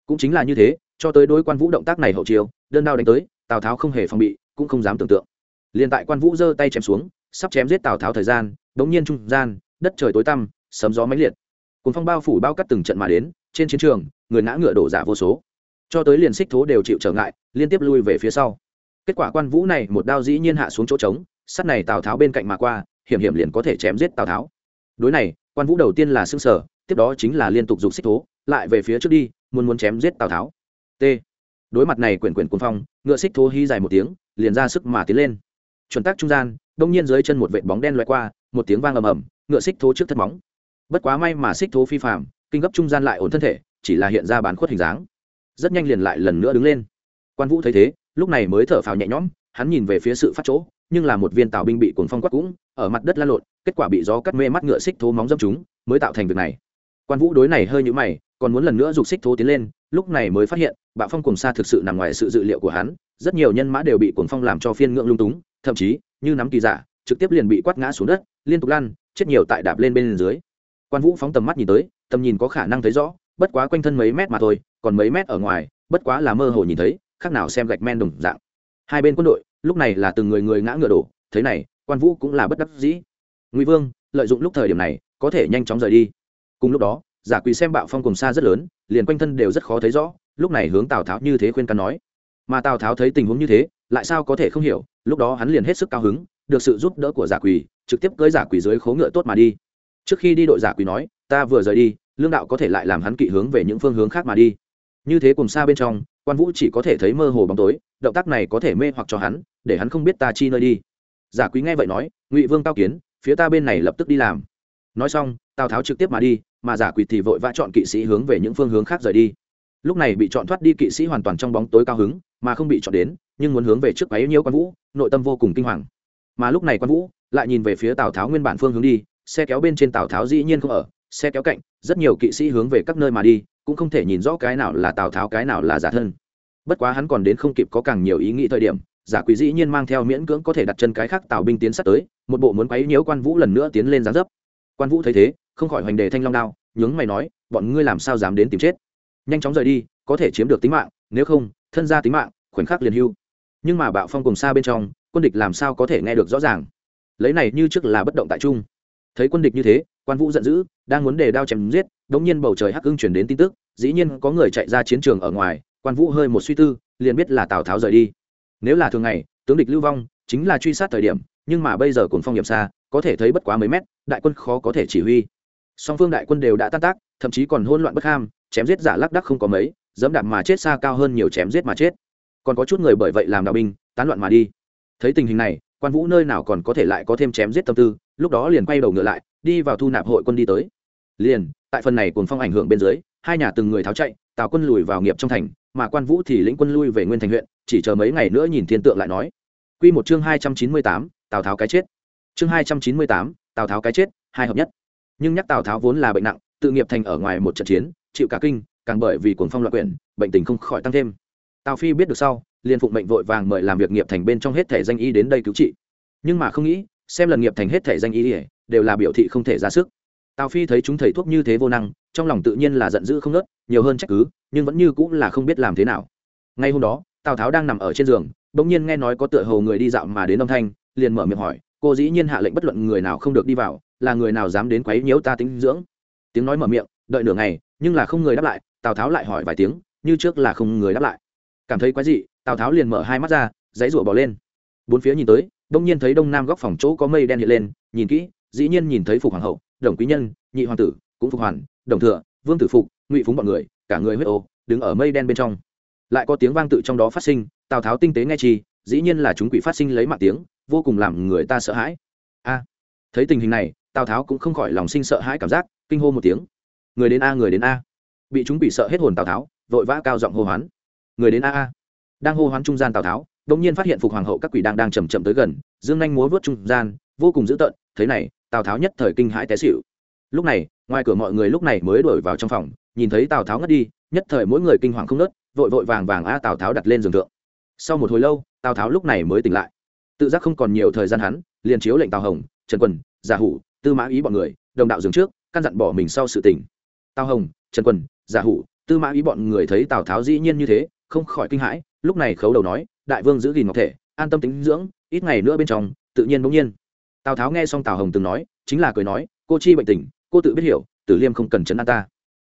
Cũng chính là như thế, cho tới đối quan vũ động tác này hậu chiều đơn đao đánh tới, tào tháo không hề phòng bị, cũng không dám tưởng tượng. Liền tại quan vũ giơ tay chém xuống, sắp chém giết tào tháo thời gian, đống nhiên trung gian, đất trời tối tăm, sấm gió mãnh liệt. Cùng phong bao phủ bao cắt từng trận mà đến, trên chiến trường, người ngã ngựa đổ giả vô số. Cho tới liền xích thố đều chịu trở ngại, liên tiếp lui về phía sau. Kết quả quan vũ này một đao dĩ nhiên hạ xuống chỗ trống, sắt này tào tháo bên cạnh mà qua, hiểm hiểm liền có thể chém giết tào tháo. Đối này, quan vũ đầu tiên là xương sở tiếp đó chính là liên tục dục xích thố, lại về phía trước đi, muốn muốn chém giết tào tháo. T. Đối mặt này quyển quyển cuồng phong, ngựa xích thố hí dài một tiếng, liền ra sức mà tiến lên. Chuẩn tác trung gian, đông nhiên dưới chân một vệt bóng đen loại qua, một tiếng vang ầm ầm, ngựa xích thố trước thân móng. Bất quá may mà xích thố phi phạm kinh gấp trung gian lại ổn thân thể, chỉ là hiện ra bán khuất hình dáng. Rất nhanh liền lại lần nữa đứng lên. Quan vũ thấy thế, lúc này mới thở phào nhẹ nhõm, hắn nhìn về phía sự phát chỗ, nhưng là một viên tàu binh bị cuồng phong quắc cũng, ở mặt đất la lộn, kết quả bị gió cắt mê mắt ngựa xích thố móng dâm chúng mới tạo thành việc này quan vũ đối này hơi nhũ mày, còn muốn lần nữa dục xích thố tiến lên, lúc này mới phát hiện bạo phong cùng xa thực sự nằm ngoài sự dự liệu của hắn, rất nhiều nhân mã đều bị cuồng phong làm cho phiên ngưỡng lung túng, thậm chí, như nắm kỳ giả trực tiếp liền bị quát ngã xuống đất, liên tục lăn, chết nhiều tại đạp lên bên dưới. Quan vũ phóng tầm mắt nhìn tới, tầm nhìn có khả năng thấy rõ, bất quá quanh thân mấy mét mà thôi, còn mấy mét ở ngoài, bất quá là mơ hồ nhìn thấy, khác nào xem gạch men đồng dạng. Hai bên quân đội, lúc này là từng người người ngã ngựa đổ, thế này, quan vũ cũng là bất đắc dĩ. Ngụy vương, lợi dụng lúc thời điểm này, có thể nhanh chóng rời đi cùng lúc đó, giả quỳ xem bạo phong cùng xa rất lớn, liền quanh thân đều rất khó thấy rõ, lúc này hướng tào tháo như thế khuyên can nói. Mà tào tháo thấy tình huống như thế, lại sao có thể không hiểu, lúc đó hắn liền hết sức cao hứng, được sự giúp đỡ của giả quỳ trực tiếp cưới giả quỳ dưới khố ngựa tốt mà đi. Trước khi đi đội giả quỳ nói, ta vừa rời đi, lương đạo có thể lại làm hắn kỵ hướng về những phương hướng khác mà đi. Như thế cùng xa bên trong, quan vũ chỉ có thể thấy mơ hồ bóng tối, động tác này có thể mê hoặc cho hắn, để hắn không biết ta chi nơi đi. Giả quý nghe vậy nói, ngụy vương cao kiến, phía ta bên này lập tức đi làm. Nói xong, tào tháo trực tiếp mà đi mà giả quỷ thì vội vã chọn kỵ sĩ hướng về những phương hướng khác rời đi. Lúc này bị chọn thoát đi kỵ sĩ hoàn toàn trong bóng tối cao hứng, mà không bị chọn đến, nhưng muốn hướng về trước ấy nhiều quan vũ, nội tâm vô cùng kinh hoàng. Mà lúc này quan vũ lại nhìn về phía tào tháo nguyên bản phương hướng đi, xe kéo bên trên tào tháo dĩ nhiên không ở, xe kéo cạnh, rất nhiều kỵ sĩ hướng về các nơi mà đi, cũng không thể nhìn rõ cái nào là tào tháo, cái nào là giả thân. Bất quá hắn còn đến không kịp có càng nhiều ý nghĩ thời điểm, giả quỷ dĩ nhiên mang theo miễn cưỡng có thể đặt chân cái khác tào binh tiến sát tới, một bộ muốn quấy nhiễu quan vũ lần nữa tiến lên giáng dấp quan vũ thấy thế, không khỏi hoành đề thanh long đao, nhướng mày nói, bọn ngươi làm sao dám đến tìm chết? Nhanh chóng rời đi, có thể chiếm được tính mạng, nếu không, thân ra tính mạng, khoảnh khắc liền hưu. Nhưng mà bạo phong cùng xa bên trong, quân địch làm sao có thể nghe được rõ ràng? Lấy này như trước là bất động tại trung. Thấy quân địch như thế, quan vũ giận dữ, đang muốn đề đao chém giết, đống nhiên bầu trời hắc ưng chuyển đến tin tức, dĩ nhiên có người chạy ra chiến trường ở ngoài, quan vũ hơi một suy tư, liền biết là tào tháo rời đi. Nếu là thường ngày, tướng địch lưu vong, chính là truy sát thời điểm nhưng mà bây giờ cồn phong hiểm xa, có thể thấy bất quá mấy mét, đại quân khó có thể chỉ huy. Song phương đại quân đều đã tan tác, thậm chí còn hôn loạn bất ham, chém giết giả lắc đắc không có mấy, dẫm đạp mà chết xa cao hơn nhiều chém giết mà chết. Còn có chút người bởi vậy làm đạo binh, tán loạn mà đi. Thấy tình hình này, quan vũ nơi nào còn có thể lại có thêm chém giết tâm tư, lúc đó liền quay đầu ngựa lại, đi vào thu nạp hội quân đi tới. Liền, tại phần này cồn phong ảnh hưởng bên dưới, hai nhà từng người tháo chạy, tào quân lùi vào nghiệp trong thành, mà quan vũ thì lĩnh quân lui về nguyên thành huyện, chỉ chờ mấy ngày nữa nhìn thiên tượng lại nói. Quy một chương hai trăm chín mươi tám tào tháo cái chết. Chương hai trăm chín mươi tám tào tháo cái chết hai hợp nhất. Nhưng nhắc tào tháo vốn là bệnh nặng tự nghiệp thành ở ngoài một trận chiến chịu cả kinh càng bởi vì cuồng phong loạn quyển bệnh tình không khỏi tăng thêm. Tào phi biết được sau liền phụng mệnh vội vàng mời làm việc nghiệp thành bên trong hết thể danh y đến đây cứu trị. Nhưng mà không nghĩ xem lần nghiệp thành hết thể danh y đều là biểu thị không thể ra sức. Tào phi thấy chúng thầy thuốc như thế vô năng trong lòng tự nhiên là giận dữ không ngớt, nhiều hơn trách cứ nhưng vẫn như cũng là không biết làm thế nào. Ngay hôm đó tào tháo đang nằm ở trên giường bỗng nhiên nghe nói có tựa hồ người đi dạo mà đến âm thanh, liền mở miệng hỏi, cô dĩ nhiên hạ lệnh bất luận người nào không được đi vào, là người nào dám đến quấy nhiễu ta tính dưỡng? Tiếng nói mở miệng, đợi nửa ngày, nhưng là không người đáp lại, tào tháo lại hỏi vài tiếng, như trước là không người đáp lại. Cảm thấy quái dị, tào tháo liền mở hai mắt ra, dãy rủa bỏ lên. Bốn phía nhìn tới đông nhiên thấy đông nam góc phòng chỗ có mây đen hiện lên, nhìn kỹ, dĩ nhiên nhìn thấy phục hoàng hậu, đồng quý nhân, nhị hoàng tử, cũng phục hoàn, đồng thừa, vương tử phục, ngụy phúng bọn người, cả người huyết ô, đứng ở mây đen bên trong lại có tiếng vang tự trong đó phát sinh, tào tháo tinh tế nghe chi, dĩ nhiên là chúng quỷ phát sinh lấy mạng tiếng, vô cùng làm người ta sợ hãi. A, thấy tình hình này, tào tháo cũng không khỏi lòng sinh sợ hãi cảm giác, kinh hô một tiếng. Người đến a, người đến a. Bị chúng quỷ sợ hết hồn tào tháo, vội vã cao giọng hô hoán. Người đến a a. Đang hô hoán trung gian tào tháo, đột nhiên phát hiện phục hoàng hậu các quỷ đang đang chầm chậm tới gần, dương nhanh múa vớt trung gian, vô cùng dữ tợn thế này, tào tháo nhất thời kinh hãi té xịu lúc này, ngoài cửa mọi người lúc này mới đổi vào trong phòng, nhìn thấy tào tháo ngất đi, nhất thời mỗi người kinh hoàng không nớt vội vội vàng vàng a tào tháo đặt lên giường thượng sau một hồi lâu tào tháo lúc này mới tỉnh lại tự giác không còn nhiều thời gian hắn liền chiếu lệnh tào hồng trần quần giả hủ tư mã ý bọn người đồng đạo dường trước căn dặn bỏ mình sau sự tỉnh tào hồng trần quần giả hủ tư mã ý bọn người thấy tào tháo dĩ nhiên như thế không khỏi kinh hãi lúc này khấu đầu nói đại vương giữ gìn ngọc thể an tâm tính dưỡng ít ngày nữa bên trong tự nhiên bỗng nhiên tào tháo nghe xong tào hồng từng nói chính là cười nói cô chi bệnh tình cô tự biết hiểu tử liêm không cần chấn an ta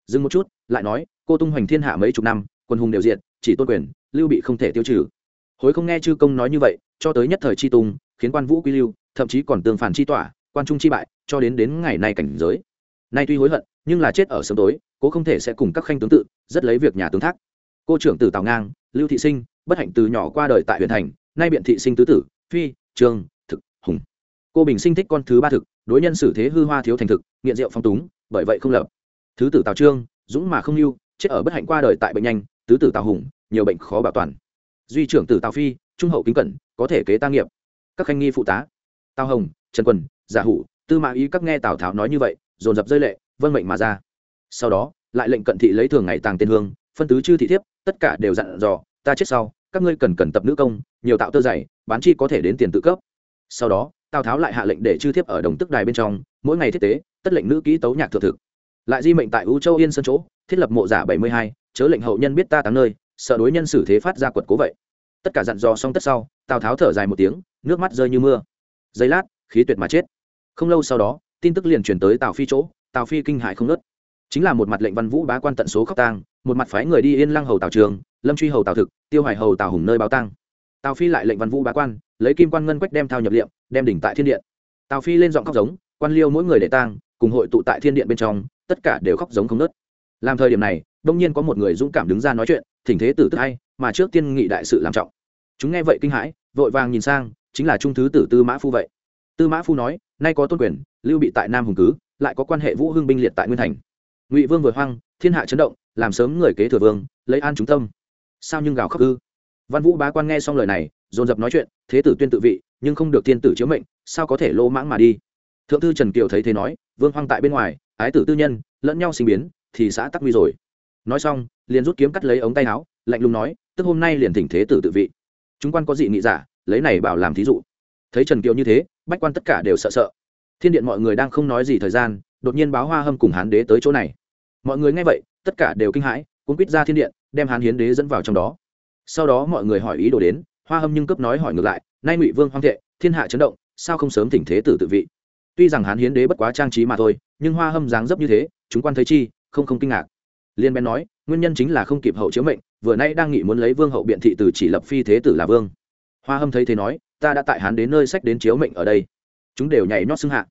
dừng một chút lại nói cô tung hoành thiên hạ mấy chục năm quân hùng đều diện chỉ tôn quyền, lưu bị không thể tiêu trừ. Hối không nghe chư công nói như vậy, cho tới nhất thời chi tung, khiến quan vũ quy lưu, thậm chí còn tương phản chi tỏa, quan trung chi bại, cho đến đến ngày nay cảnh giới. Nay tuy hối hận, nhưng là chết ở sớm tối, cố không thể sẽ cùng các khanh tướng tự, rất lấy việc nhà tướng thác. Cô trưởng tử tào ngang, lưu thị sinh, bất hạnh từ nhỏ qua đời tại huyện thành, nay biện thị sinh tứ tử, phi, trường, thực, hùng. Cô bình sinh thích con thứ ba thực, đối nhân xử thế hư hoa thiếu thành thực, nghiện rượu phong túng, bởi vậy không lập. Thứ tử tào trương, dũng mà không lưu, chết ở bất hạnh qua đời tại bệnh nhanh tứ tử tào hùng, nhiều bệnh khó bảo toàn. Duy trưởng tử tào phi, trung hậu kính cẩn, có thể kế ta nghiệp. Các khanh nghi phụ tá. Tào hồng, trần quần, giả hủ, tư mã ý các nghe tào tháo nói như vậy, dồn dập rơi lệ vân mệnh mà ra. Sau đó, lại lệnh cận thị lấy thường ngày tàng tên hương, phân tứ chư thị thiếp, tất cả đều dặn dò, ta chết sau, các ngươi cần cần tập nữ công, nhiều tạo tơ dày, bán chi có thể đến tiền tự cấp. Sau đó, tào tháo lại hạ lệnh để chư thiếp ở đồng tức đài bên trong, mỗi ngày thiết tế, tất lệnh nữ ký tấu nhạc thượng thực. Lại di mệnh tại u châu yên sân chỗ, thiết lập mộ giả bảy mươi hai chớ lệnh hậu nhân biết ta tám nơi, sợ đối nhân xử thế phát ra quật cố vậy. Tất cả dặn dò xong tất sau, tào tháo thở dài một tiếng, nước mắt rơi như mưa. Giây lát, khí tuyệt mà chết. Không lâu sau đó, tin tức liền truyền tới tào phi chỗ, tào phi kinh hại không nớt chính là một mặt lệnh văn vũ bá quan tận số khóc tang, một mặt phái người đi yên lăng hầu tào trường, lâm truy hầu tào thực, tiêu hoài hầu tào hùng nơi báo tang. Tào phi lại lệnh văn vũ bá quan, lấy kim quan ngân quách đem thao nhập liệm, đem đỉnh tại thiên điện. Tào phi lên giọng khóc giống, quan liêu mỗi người để tang, cùng hội tụ tại thiên điện bên trong, tất cả đều khóc giống không nớt làm thời điểm này, đông nhiên có một người dũng cảm đứng ra nói chuyện, thỉnh thế tử tức hay, mà trước tiên nghị đại sự làm trọng. Chúng nghe vậy kinh hãi, vội vàng nhìn sang, chính là trung thứ tử tư mã phu vậy. Tư mã phu nói, nay có tôn quyền, lưu bị tại nam hùng cứ, lại có quan hệ vũ hưng binh liệt tại nguyên thành. Ngụy vương vừa hoang, thiên hạ chấn động, làm sớm người kế thừa vương, lấy an chúng tâm. Sao nhưng gào khóc ư? Văn vũ bá quan nghe xong lời này, dồn dập nói chuyện, thế tử tuyên tự vị, nhưng không được tiên tử chiếu mệnh, sao có thể lô mãng mà đi? Thượng thư trần kiều thấy thế nói, vương hoang tại bên ngoài, ái tử tư nhân, lẫn nhau sinh biến thì xã tắc nguy rồi. Nói xong, liền rút kiếm cắt lấy ống tay áo, lạnh lùng nói, tức hôm nay liền thỉnh thế tử tự vị. Chúng quan có dị nghị giả, lấy này bảo làm thí dụ. Thấy trần kiều như thế, bách quan tất cả đều sợ sợ. Thiên điện mọi người đang không nói gì thời gian, đột nhiên báo hoa hâm cùng hán đế tới chỗ này. Mọi người nghe vậy, tất cả đều kinh hãi cũng quýt ra thiên điện, đem hán hiến đế dẫn vào trong đó. Sau đó mọi người hỏi ý đồ đến, hoa hâm nhưng cấp nói hỏi ngược lại, nay ngụy vương hoang thệ, thiên hạ chấn động, sao không sớm thỉnh thế tử tự vị? Tuy rằng hán hiến đế bất quá trang trí mà thôi, nhưng hoa hâm dáng dấp như thế, chúng quan thấy chi không không kinh ngạc. Liên bèn nói, nguyên nhân chính là không kịp hậu chiếu mệnh, vừa nay đang nghĩ muốn lấy vương hậu biện thị từ chỉ lập phi thế tử là vương. Hoa hâm thấy thế nói, ta đã tại hán đến nơi sách đến chiếu mệnh ở đây. Chúng đều nhảy nhót xưng hạ.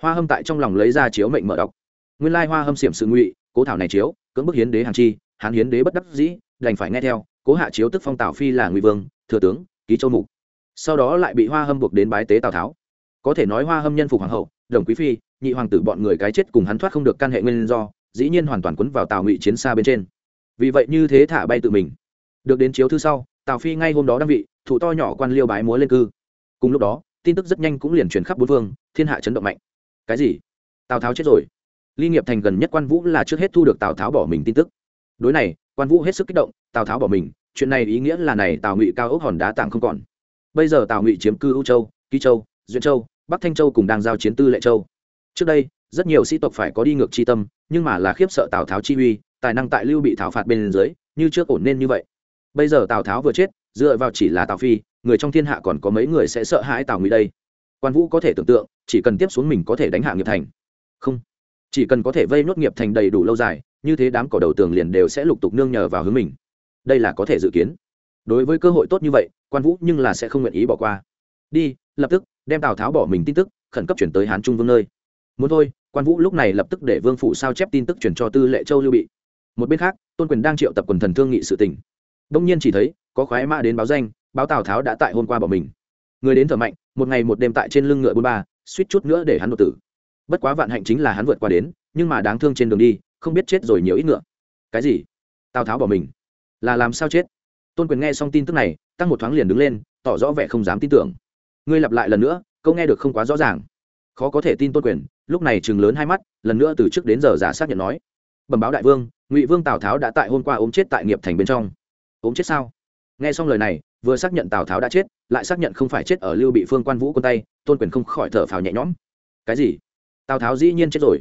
Hoa hâm tại trong lòng lấy ra chiếu mệnh mở đọc. Nguyên lai hoa hâm xiểm sự ngụy, cố thảo này chiếu, cưỡng bức hiến đế hàng chi hán hiến đế bất đắc dĩ, đành phải nghe theo, cố hạ chiếu tức phong tào phi là ngụy vương, thừa tướng, ký châu mục. Sau đó lại bị hoa hâm buộc đến bái tế tào tháo. Có thể nói hoa hâm nhân phục hoàng hậu, đồng quý phi, nhị hoàng tử bọn người cái chết cùng hắn thoát không được căn hệ nguyên do dĩ nhiên hoàn toàn quấn vào tào ngụy chiến xa bên trên vì vậy như thế thả bay tự mình được đến chiếu thư sau tào phi ngay hôm đó đang vị thủ to nhỏ quan liêu bái múa lên cư cùng lúc đó tin tức rất nhanh cũng liền truyền khắp bốn vương thiên hạ chấn động mạnh cái gì tào tháo chết rồi ly nghiệp thành gần nhất quan vũ là trước hết thu được tào tháo bỏ mình tin tức đối này quan vũ hết sức kích động tào tháo bỏ mình chuyện này ý nghĩa là này tào ngụy cao ốc hòn đá tảng không còn bây giờ tào ngụy chiếm cư ưu châu ký châu duyên châu bắc thanh châu cùng đang giao chiến tư lệ châu trước đây rất nhiều sĩ tộc phải có đi ngược chi tâm, nhưng mà là khiếp sợ tào tháo chi uy, tài năng tại lưu bị thảo phạt bên dưới, như trước ổn nên như vậy. Bây giờ tào tháo vừa chết, dựa vào chỉ là tào phi, người trong thiên hạ còn có mấy người sẽ sợ hãi tào ngụy đây? Quan vũ có thể tưởng tượng, chỉ cần tiếp xuống mình có thể đánh hạ nghiệp thành. Không. Chỉ cần có thể vây nốt nghiệp thành đầy đủ lâu dài, như thế đám cỏ đầu tường liền đều sẽ lục tục nương nhờ vào hướng mình. Đây là có thể dự kiến. Đối với cơ hội tốt như vậy, quan vũ nhưng là sẽ không nguyện ý bỏ qua. Đi, lập tức, đem tào tháo bỏ mình tin tức, khẩn cấp chuyển tới hán trung vương nơi muốn thôi, quan vũ lúc này lập tức để vương phủ sao chép tin tức chuyển cho tư lệ châu lưu bị. Một bên khác, tôn quyền đang triệu tập quần thần thương nghị sự tình. Đông nhiên chỉ thấy, có khoái mã đến báo danh, báo tào tháo đã tại hôm qua bỏ mình. Người đến thở mạnh, một ngày một đêm tại trên lưng ngựa bôn ba, suýt chút nữa để hắn đột tử. Bất quá vạn hạnh chính là hắn vượt qua đến, nhưng mà đáng thương trên đường đi, không biết chết rồi nhiều ít ngựa. Cái gì? Tào tháo bỏ mình. Là làm sao chết? Tôn quyền nghe xong tin tức này, tăng một thoáng liền đứng lên, tỏ rõ vẻ không dám tin tưởng. Ngươi lặp lại lần nữa, câu nghe được không quá rõ ràng khó có thể tin tôn quyền, lúc này chừng lớn hai mắt, lần nữa từ trước đến giờ giả xác nhận nói. Bẩm báo đại vương, ngụy vương tào tháo đã tại hôm qua ốm chết tại nghiệp thành bên trong. Ốm chết sao? Nghe xong lời này, vừa xác nhận tào tháo đã chết, lại xác nhận không phải chết ở lưu bị phương quan vũ quân tay, tôn quyền không khỏi thở phào nhẹ nhõm. Cái gì? Tào tháo dĩ nhiên chết rồi.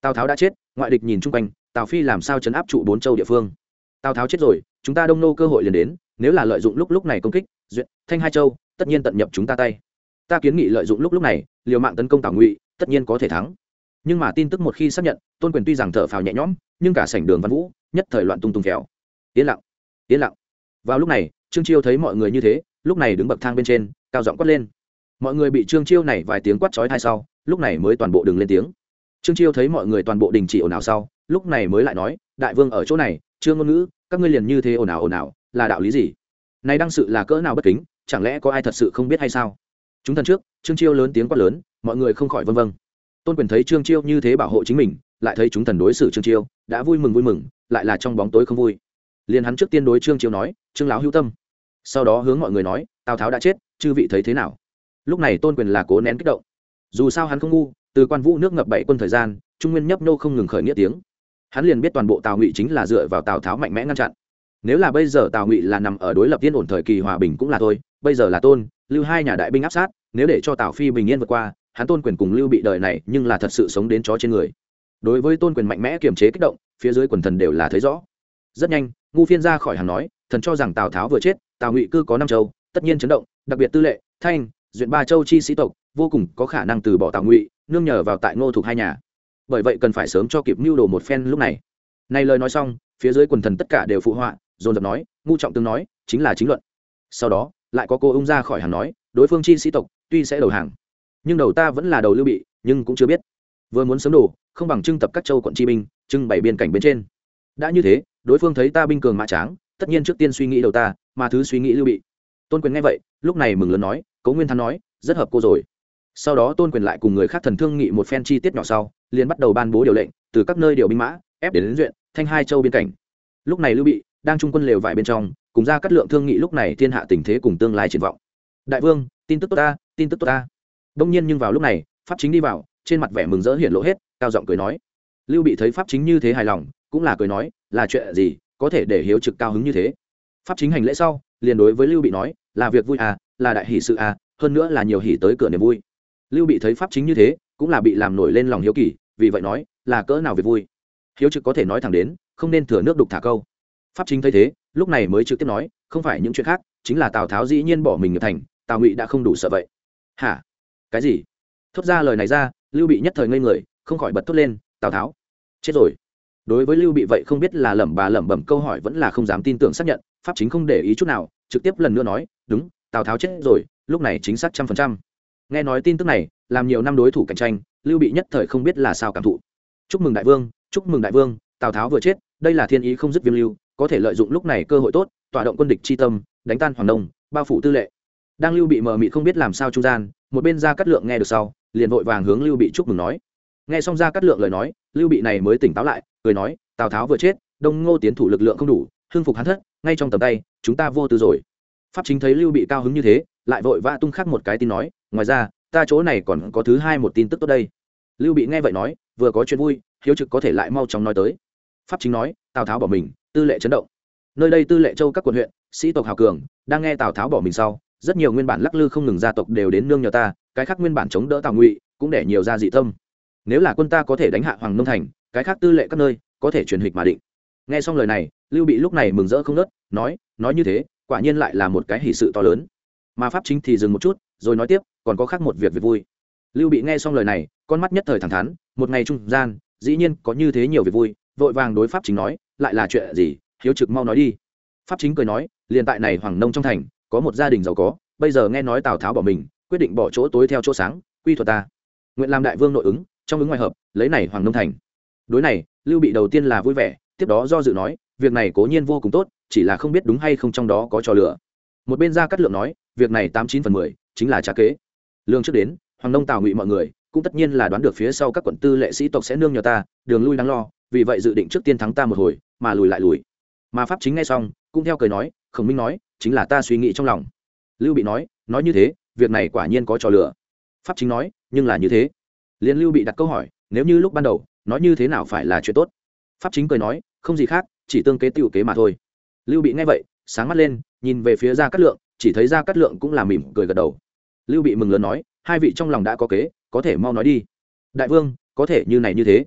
Tào tháo đã chết, ngoại địch nhìn chung quanh, tào phi làm sao chấn áp trụ bốn châu địa phương? Tào tháo chết rồi, chúng ta đông nô cơ hội liền đến, nếu là lợi dụng lúc lúc này công kích, duyệt, thanh hai châu, tất nhiên tận nhập chúng ta tay. Ta kiến nghị lợi dụng lúc lúc này liều mạng tấn công tào ngụy, tất nhiên có thể thắng. Nhưng mà tin tức một khi xác nhận, tôn quyền tuy rằng thở phào nhẹ nhõm, nhưng cả sảnh đường văn vũ, nhất thời loạn tung tung kéo yên lặng yên lặng. Vào lúc này, trương chiêu thấy mọi người như thế, lúc này đứng bậc thang bên trên, cao giọng quát lên. Mọi người bị trương chiêu này vài tiếng quát trói thai sau, lúc này mới toàn bộ đừng lên tiếng. Trương chiêu thấy mọi người toàn bộ đình chỉ ồn ào sau, lúc này mới lại nói, đại vương ở chỗ này, trương ngôn ngữ, các ngươi liền như thế ồn ào ồn ào, là đạo lý gì? Này đang sự là cỡ nào bất kính, chẳng lẽ có ai thật sự không biết hay sao? Chúng thần trước, trương chiêu lớn tiếng quát lớn, mọi người không khỏi vân vân tôn quyền thấy trương chiêu như thế bảo hộ chính mình, lại thấy chúng thần đối xử trương chiêu, đã vui mừng vui mừng, lại là trong bóng tối không vui. Liền hắn trước tiên đối trương chiêu nói, trương lão hữu tâm. Sau đó hướng mọi người nói, tào tháo đã chết, chư vị thấy thế nào? Lúc này tôn quyền là cố nén kích động. Dù sao hắn không ngu, từ quan vũ nước ngập bảy quân thời gian, trung nguyên nhấp nô không ngừng khởi nghĩa tiếng. Hắn liền biết toàn bộ tào ngụy chính là dựa vào tào tháo mạnh mẽ ngăn chặn nếu là bây giờ tào ngụy là nằm ở đối lập tiên ổn thời kỳ hòa bình cũng là thôi, bây giờ là tôn, lưu hai nhà đại binh áp sát, nếu để cho tào phi bình yên vượt qua, hắn tôn quyền cùng lưu bị đời này nhưng là thật sự sống đến chó trên người. Đối với tôn quyền mạnh mẽ kiềm chế kích động, phía dưới quần thần đều là thấy rõ. Rất nhanh, ngu phiên ra khỏi hàng nói, thần cho rằng tào tháo vừa chết, tào ngụy cư có năm châu, tất nhiên chấn động, đặc biệt tư lệ, thanh, duyện ba châu chi sĩ tộc, vô cùng có khả năng từ bỏ tào ngụy, nương nhờ vào tại ngô thuộc hai nhà. Bởi vậy cần phải sớm cho kịp mưu đồ một phen lúc này. Này lời nói xong, phía dưới quần thần tất cả đều phụ họa dồn dập nói ngu trọng tương nói chính là chính luận. Sau đó lại có cô ung ra khỏi hàng nói đối phương chi sĩ tộc tuy sẽ đầu hàng nhưng đầu ta vẫn là đầu lưu bị nhưng cũng chưa biết. Vừa muốn sớm đủ, không bằng trưng tập các châu quận chi binh trưng bày biên cảnh bên trên. Đã như thế đối phương thấy ta binh cường mã tráng tất nhiên trước tiên suy nghĩ đầu ta mà thứ suy nghĩ lưu bị. Tôn quyền nghe vậy lúc này mừng lớn nói cấu nguyên thắng nói rất hợp cô rồi. Sau đó tôn quyền lại cùng người khác thần thương nghị một phen chi tiết nhỏ sau liền bắt đầu ban bố điều lệnh từ các nơi điều binh mã ép đến, đến duyện thanh hai châu biên cảnh. Lúc này lưu bị đang trung quân lều vải bên trong, cùng ra cắt lượng thương nghị lúc này thiên hạ tình thế cùng tương lai triển vọng. Đại vương, tin tức tốt ta, tin tức tốt ta. Đông nhiên nhưng vào lúc này, pháp chính đi vào, trên mặt vẻ mừng rỡ hiện lộ hết, cao giọng cười nói. Lưu bị thấy pháp chính như thế hài lòng, cũng là cười nói, là chuyện gì, có thể để hiếu trực cao hứng như thế? Pháp chính hành lễ sau, liền đối với lưu bị nói, là việc vui à là đại hỷ sự à hơn nữa là nhiều hỷ tới cửa niềm vui. Lưu bị thấy pháp chính như thế, cũng là bị làm nổi lên lòng hiếu kỳ, vì vậy nói, là cỡ nào việc vui? Hiếu trực có thể nói thẳng đến, không nên thừa nước đục thả câu pháp chính thấy thế, lúc này mới trực tiếp nói, không phải những chuyện khác, chính là tào tháo dĩ nhiên bỏ mình nghiệp thành, tào ngụy đã không đủ sợ vậy. Hả? Cái gì? Thốt ra lời này ra, lưu bị nhất thời ngây người, không khỏi bật thốt lên, tào tháo. Chết rồi. Đối với lưu bị vậy không biết là lẩm bà lẩm bẩm câu hỏi vẫn là không dám tin tưởng xác nhận, pháp chính không để ý chút nào, trực tiếp lần nữa nói, đúng, tào tháo chết rồi, lúc này chính xác trăm phần trăm. Nghe nói tin tức này, làm nhiều năm đối thủ cạnh tranh, lưu bị nhất thời không biết là sao cảm thụ. Chúc mừng đại vương, chúc mừng đại vương, tào tháo vừa chết, đây là thiên ý không dứt viêm lưu có thể lợi dụng lúc này cơ hội tốt, tỏa động quân địch chi tâm, đánh tan hoàng đông, bao phủ tư lệ. Đang lưu bị mờ mị không biết làm sao trung gian, một bên ra cắt lượng nghe được sau, liền vội vàng hướng lưu bị chúc mừng nói. Nghe xong ra cắt lượng lời nói, lưu bị này mới tỉnh táo lại, cười nói, tào tháo vừa chết, đông ngô tiến thủ lực lượng không đủ, hưng phục hắn thất, ngay trong tầm tay, chúng ta vô tư rồi. Pháp chính thấy lưu bị cao hứng như thế, lại vội vã tung khắc một cái tin nói, ngoài ra, ta chỗ này còn có thứ hai một tin tức tốt đây. Lưu bị nghe vậy nói, vừa có chuyện vui, hiếu trực có thể lại mau chóng nói tới. Pháp chính nói, tào tháo bỏ mình tư lệ chấn động. Nơi đây tư lệ châu các quận huyện, sĩ tộc hào cường, đang nghe tào tháo bỏ mình sau, rất nhiều nguyên bản lắc lư không ngừng gia tộc đều đến nương nhờ ta, cái khác nguyên bản chống đỡ tào ngụy, cũng để nhiều gia dị tâm. Nếu là quân ta có thể đánh hạ hoàng nông thành, cái khác tư lệ các nơi, có thể truyền hịch mà định. Nghe xong lời này, lưu bị lúc này mừng rỡ không nớt nói nói như thế, quả nhiên lại là một cái hỷ sự to lớn. Mà pháp chính thì dừng một chút, rồi nói tiếp, còn có khác một việc việc vui. Lưu bị nghe xong lời này, con mắt nhất thời thẳng thắn, một ngày trung gian, dĩ nhiên có như thế nhiều việc vui vội vàng đối pháp chính nói, lại là chuyện gì? Hiếu trực mau nói đi. Pháp chính cười nói, liền tại này hoàng nông trong thành, có một gia đình giàu có, bây giờ nghe nói tào tháo bỏ mình, quyết định bỏ chỗ tối theo chỗ sáng, quy thuật ta. Nguyện làm đại vương nội ứng, trong ứng ngoài hợp, lấy này hoàng nông thành. Đối này, lưu bị đầu tiên là vui vẻ, tiếp đó do dự nói, việc này cố nhiên vô cùng tốt, chỉ là không biết đúng hay không trong đó có trò lửa một bên gia cát lượng nói, việc này tám chín phần mười, chính là trá kế. Lương trước đến, hoàng nông tào ngụy mọi người cũng tất nhiên là đoán được phía sau các quận tư lệ sĩ tộc sẽ nương nhờ ta, đường lui đáng lo, vì vậy dự định trước tiên thắng ta một hồi, mà lùi lại lùi. Mà pháp chính ngay xong, cũng theo cười nói, khổng minh nói, chính là ta suy nghĩ trong lòng. Lưu bị nói nói như thế, việc này quả nhiên có trò lửa pháp chính nói, nhưng là như thế. Liền lưu bị đặt câu hỏi, nếu như lúc ban đầu, nói như thế nào phải là chuyện tốt? Pháp chính cười nói, không gì khác, chỉ tương kế tiểu kế mà thôi. Lưu bị nghe vậy, sáng mắt lên, nhìn về phía gia cát lượng, chỉ thấy gia cát lượng cũng là mỉm cười gật đầu. Lưu bị mừng lớn nói, hai vị trong lòng đã có kế có thể mau nói đi. Đại vương, có thể như này như thế.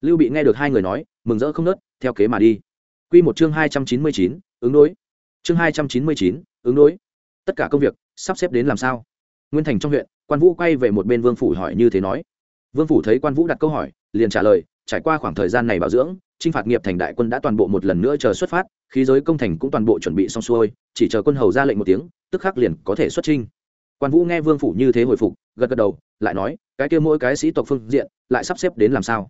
Lưu bị nghe được hai người nói, mừng rỡ không nớt, theo kế mà đi. Quy một chương hai trăm chín mươi chín, ứng đối. Chương hai trăm chín mươi chín, ứng đối. Tất cả công việc, sắp xếp đến làm sao? Nguyên thành trong huyện, quan vũ quay về một bên vương phủ hỏi như thế nói. Vương phủ thấy quan vũ đặt câu hỏi, liền trả lời, trải qua khoảng thời gian này bảo dưỡng, chinh phạt nghiệp thành đại quân đã toàn bộ một lần nữa chờ xuất phát, khí giới công thành cũng toàn bộ chuẩn bị xong xuôi, chỉ chờ quân hầu ra lệnh một tiếng, tức khắc liền có thể xuất trinh quan vũ nghe vương phủ như thế hồi phục, gật gật đầu, lại nói, cái kia mỗi cái sĩ tộc phương diện, lại sắp xếp đến làm sao?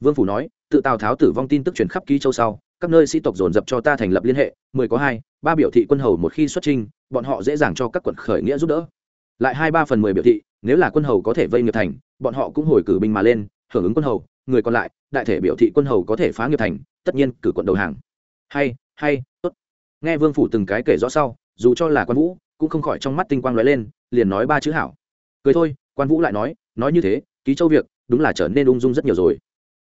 Vương phủ nói, tự tào tháo tử vong tin tức truyền khắp ký châu sau, các nơi sĩ tộc dồn dập cho ta thành lập liên hệ, mười có hai, ba biểu thị quân hầu một khi xuất trinh bọn họ dễ dàng cho các quận khởi nghĩa giúp đỡ. Lại hai, ba phần mười biểu thị, nếu là quân hầu có thể vây nghiệp thành, bọn họ cũng hồi cử binh mà lên, hưởng ứng quân hầu, người còn lại, đại thể biểu thị quân hầu có thể phá nghiệp thành, tất nhiên cử quận đầu hàng. Hay hay, tốt. Nghe vương phủ từng cái kể rõ sau, dù cho là quan vũ, cũng không khỏi trong mắt tinh quang lóe lên liền nói ba chữ hảo. Cười thôi, quan vũ lại nói nói như thế, ký châu việc, đúng là trở nên ung dung rất nhiều rồi.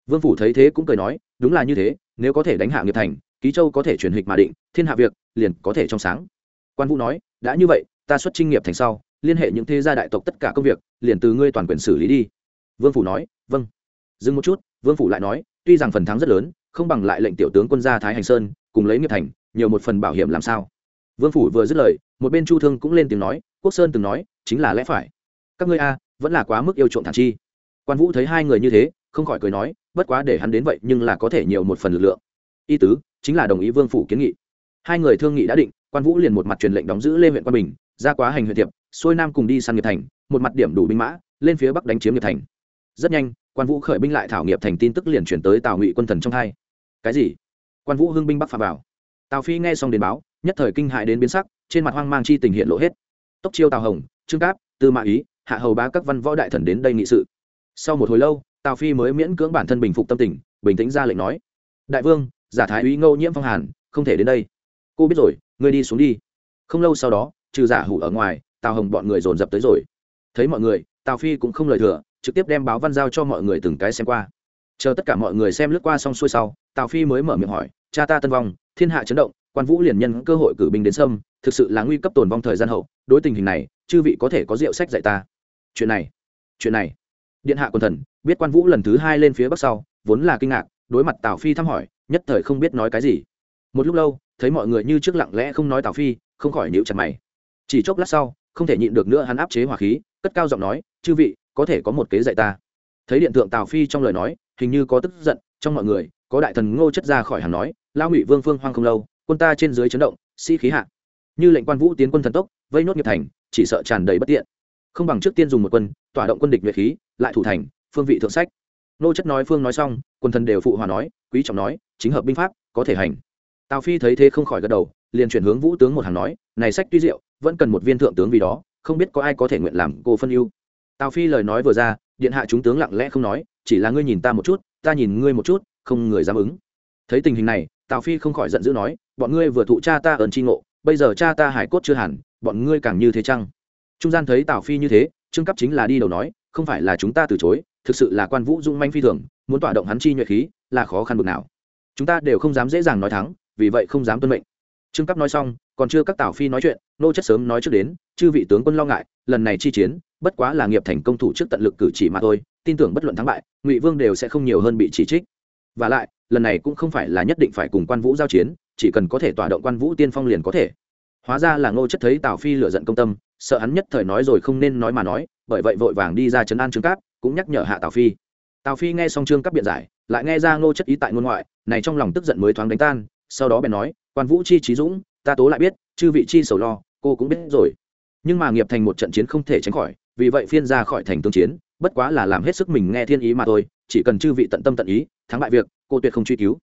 Vương phủ thấy thế cũng cười nói, đúng là như thế, nếu có thể đánh hạ nghiệp thành, ký châu có thể truyền hịch mà định, thiên hạ việc, liền có thể trong sáng. Quan vũ nói, đã như vậy, ta xuất trinh nghiệp thành sau, liên hệ những thế gia đại tộc tất cả công việc, liền từ ngươi toàn quyền xử lý đi. Vương phủ nói vâng. Dừng một chút, vương phủ lại nói, tuy rằng phần thắng rất lớn, không bằng lại lệnh tiểu tướng quân gia thái hành sơn, cùng lấy nghiệp thành, nhiều một phần bảo hiểm làm sao. Vương phủ vừa dứt lời một bên chu thương cũng lên tiếng nói, quốc sơn từng nói, chính là lẽ phải. Các ngươi a, vẫn là quá mức yêu trộm thản chi. Quan vũ thấy hai người như thế, không khỏi cười nói, bất quá để hắn đến vậy nhưng là có thể nhiều một phần lực lượng. Y tứ, chính là đồng ý vương phủ kiến nghị. Hai người thương nghị đã định, quan vũ liền một mặt truyền lệnh đóng giữ lê huyện quan bình, ra quá hành huyện tiệp xuôi nam cùng đi săn nghiệp thành, một mặt điểm đủ binh mã, lên phía bắc đánh chiếm nghiệp thành. Rất nhanh, quan vũ khởi binh lại thảo nghiệp thành tin tức liền chuyển tới tào ngụy quân thần trong hai. Cái gì? Quan vũ hưng binh bắc phà vào. Tào phi nghe xong đến báo, nhất thời kinh hại đến biến sắc trên mặt hoang mang chi tình hiện lộ hết. Tốc chiêu tào hồng, trương cáp, tư mã ý, hạ hầu bá các văn võ đại thần đến đây nghị sự. Sau một hồi lâu, tào phi mới miễn cưỡng bản thân bình phục tâm tình, bình tĩnh ra lệnh nói, đại vương, giả thái úy ngô nhiễm phong hàn, không thể đến đây. Cô biết rồi, ngươi đi xuống đi. Không lâu sau đó, trừ giả hủ ở ngoài, tào hồng bọn người dồn dập tới rồi. Thấy mọi người, tào phi cũng không lời thừa, trực tiếp đem báo văn giao cho mọi người từng cái xem qua. Chờ tất cả mọi người xem lướt qua xong xuôi sau, tào phi mới mở miệng hỏi, cha ta tân vong, thiên hạ chấn động, quan vũ liền nhân cơ hội cử binh đến sâm thực sự là nguy cấp tồn vong thời gian hậu, đối tình hình này, chư vị có thể có rượu sách dạy ta. Chuyện này chuyện này. Điện hạ quần thần, biết quan vũ lần thứ hai lên phía bắc sau, vốn là kinh ngạc, đối mặt tào phi thăm hỏi, nhất thời không biết nói cái gì. Một lúc lâu, thấy mọi người như trước lặng lẽ không nói tào phi, không khỏi nhịu chặt mày. Chỉ chốc lát sau, không thể nhịn được nữa hắn áp chế hỏa khí, cất cao giọng nói, chư vị, có thể có một kế dạy ta. Thấy điện tượng tào phi trong lời nói, hình như có tức giận, trong mọi người, có đại thần ngô chất ra khỏi hàng nói lao ngụy vương phương hoang không lâu, quân ta trên dưới chấn động, sĩ、si、khí hạ như lệnh quan vũ tiến quân thần tốc, vây nốt nghiệp thành, chỉ sợ tràn đầy bất tiện. Không bằng trước tiên dùng một quân, tỏa động quân địch nhuệ khí, lại thủ thành, phương vị thượng sách. Nô chất nói phương nói xong, quân thần đều phụ hòa nói, quý trọng nói, chính hợp binh pháp, có thể hành. Tào phi thấy thế không khỏi gật đầu, liền chuyển hướng vũ tướng một hàng nói, này sách tuy diệu, vẫn cần một viên thượng tướng vì đó, không biết có ai có thể nguyện làm cô phân ưu. Tào phi lời nói vừa ra, điện hạ chúng tướng lặng lẽ không nói, chỉ là ngươi nhìn ta một chút, ta nhìn ngươi một chút, không người dám ứng. Thấy tình hình này, tào phi không khỏi giận dữ nói, bọn ngươi vừa thụ cha ta ơn tri ngộ bây giờ cha ta hải cốt chưa hẳn, bọn ngươi càng như thế chăng? Trung gian thấy tào phi như thế, trương cấp chính là đi đầu nói, không phải là chúng ta từ chối, thực sự là quan vũ dung manh phi thường, muốn tỏa động hắn chi nhuệ khí, là khó khăn bực nào. Chúng ta đều không dám dễ dàng nói thắng, vì vậy không dám tuân mệnh. Trương cấp nói xong, còn chưa các tào phi nói chuyện, nô chất sớm nói trước đến, chư vị tướng quân lo ngại, lần này chi chiến, bất quá là nghiệp thành công thủ trước tận lực cử chỉ mà thôi, tin tưởng bất luận thắng bại, ngụy vương đều sẽ không nhiều hơn bị chỉ trích. Và lại lần này cũng không phải là nhất định phải cùng quan vũ giao chiến, chỉ cần có thể tỏa động quan vũ tiên phong liền có thể. Hóa ra là ngô chất thấy tào phi lựa giận công tâm, sợ hắn nhất thời nói rồi không nên nói mà nói, bởi vậy vội vàng đi ra chấn an trương cáp, cũng nhắc nhở hạ tào phi. Tào phi nghe xong trương cáp biện giải, lại nghe ra ngô chất ý tại ngôn ngoại, này trong lòng tức giận mới thoáng đánh tan, sau đó bèn nói, quan vũ chi trí dũng, ta tố lại biết, chư vị chi sầu lo, cô cũng biết rồi. Nhưng mà nghiệp thành một trận chiến không thể tránh khỏi, vì vậy phiên ra khỏi thành tương chiến, bất quá là làm hết sức mình nghe thiên ý mà thôi, chỉ cần chư vị tận tâm tận ý thắng bại việc, cô tuyệt không truy cứu.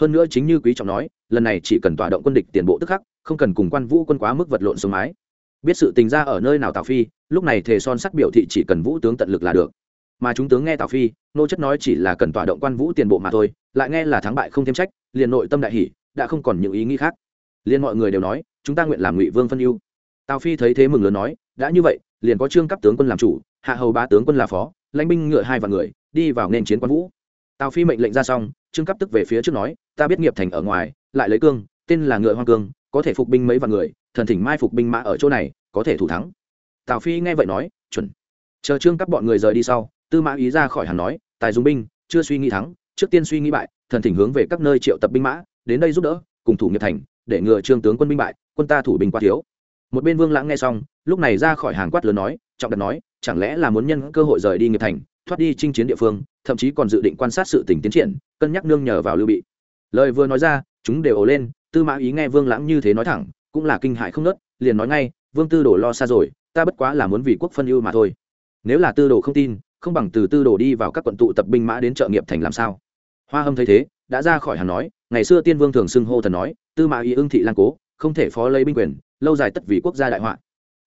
Hơn nữa chính như quý trọng nói, lần này chỉ cần tỏa động quân địch tiền bộ tức khắc, không cần cùng quan vũ quân quá mức vật lộn xuống mái. Biết sự tình ra ở nơi nào tào phi, lúc này thề son sắc biểu thị chỉ cần vũ tướng tận lực là được. Mà chúng tướng nghe tào phi, nô chất nói chỉ là cần tỏa động quan vũ tiền bộ mà thôi, lại nghe là thắng bại không thêm trách, liền nội tâm đại hỷ đã không còn những ý nghĩ khác. Liền mọi người đều nói, chúng ta nguyện làm ngụy vương phân ưu. Tào phi thấy thế mừng lớn nói, đã như vậy, liền có trương cấp tướng quân làm chủ, hạ hầu ba tướng quân là phó, lãnh binh ngựa hai vạn người, đi vào nên chiến quan vũ tào phi mệnh lệnh ra xong, trương cấp tức về phía trước nói, ta biết nghiệp thành ở ngoài, lại lấy cương, tên là ngựa hoang cương, có thể phục binh mấy vạn người, thần thỉnh mai phục binh mã ở chỗ này, có thể thủ thắng. Tào phi nghe vậy nói, chuẩn. Chờ trương cấp bọn người rời đi sau, tư mã ý ra khỏi hàng nói, tài dùng binh, chưa suy nghĩ thắng, trước tiên suy nghĩ bại, thần thỉnh hướng về các nơi triệu tập binh mã, đến đây giúp đỡ, cùng thủ nghiệp thành, để ngừa trương tướng quân binh bại, quân ta thủ binh quá thiếu. Một bên vương lãng nghe xong, lúc này ra khỏi hàng quát lớn nói, trọng đặt nói, chẳng lẽ là muốn nhân cơ hội rời đi nghiệp thành thoát đi chinh chiến địa phương, thậm chí còn dự định quan sát sự tình tiến triển, cân nhắc nương nhờ vào lưu bị. Lời vừa nói ra, chúng đều ồ lên, tư mã ý nghe vương lãng như thế nói thẳng, cũng là kinh hại không nớt liền nói ngay, vương tư đồ lo xa rồi, ta bất quá là muốn vì quốc phân ưu mà thôi. Nếu là tư đồ không tin, không bằng từ tư đồ đi vào các quận tụ tập binh mã đến trợ nghiệp thành làm sao? Hoa hâm thấy thế, đã ra khỏi hàng nói, ngày xưa tiên vương thường xưng hô thần nói, tư mã ý ưng thị lan cố, không thể phó lấy binh quyền, lâu dài tất vì quốc gia đại họa.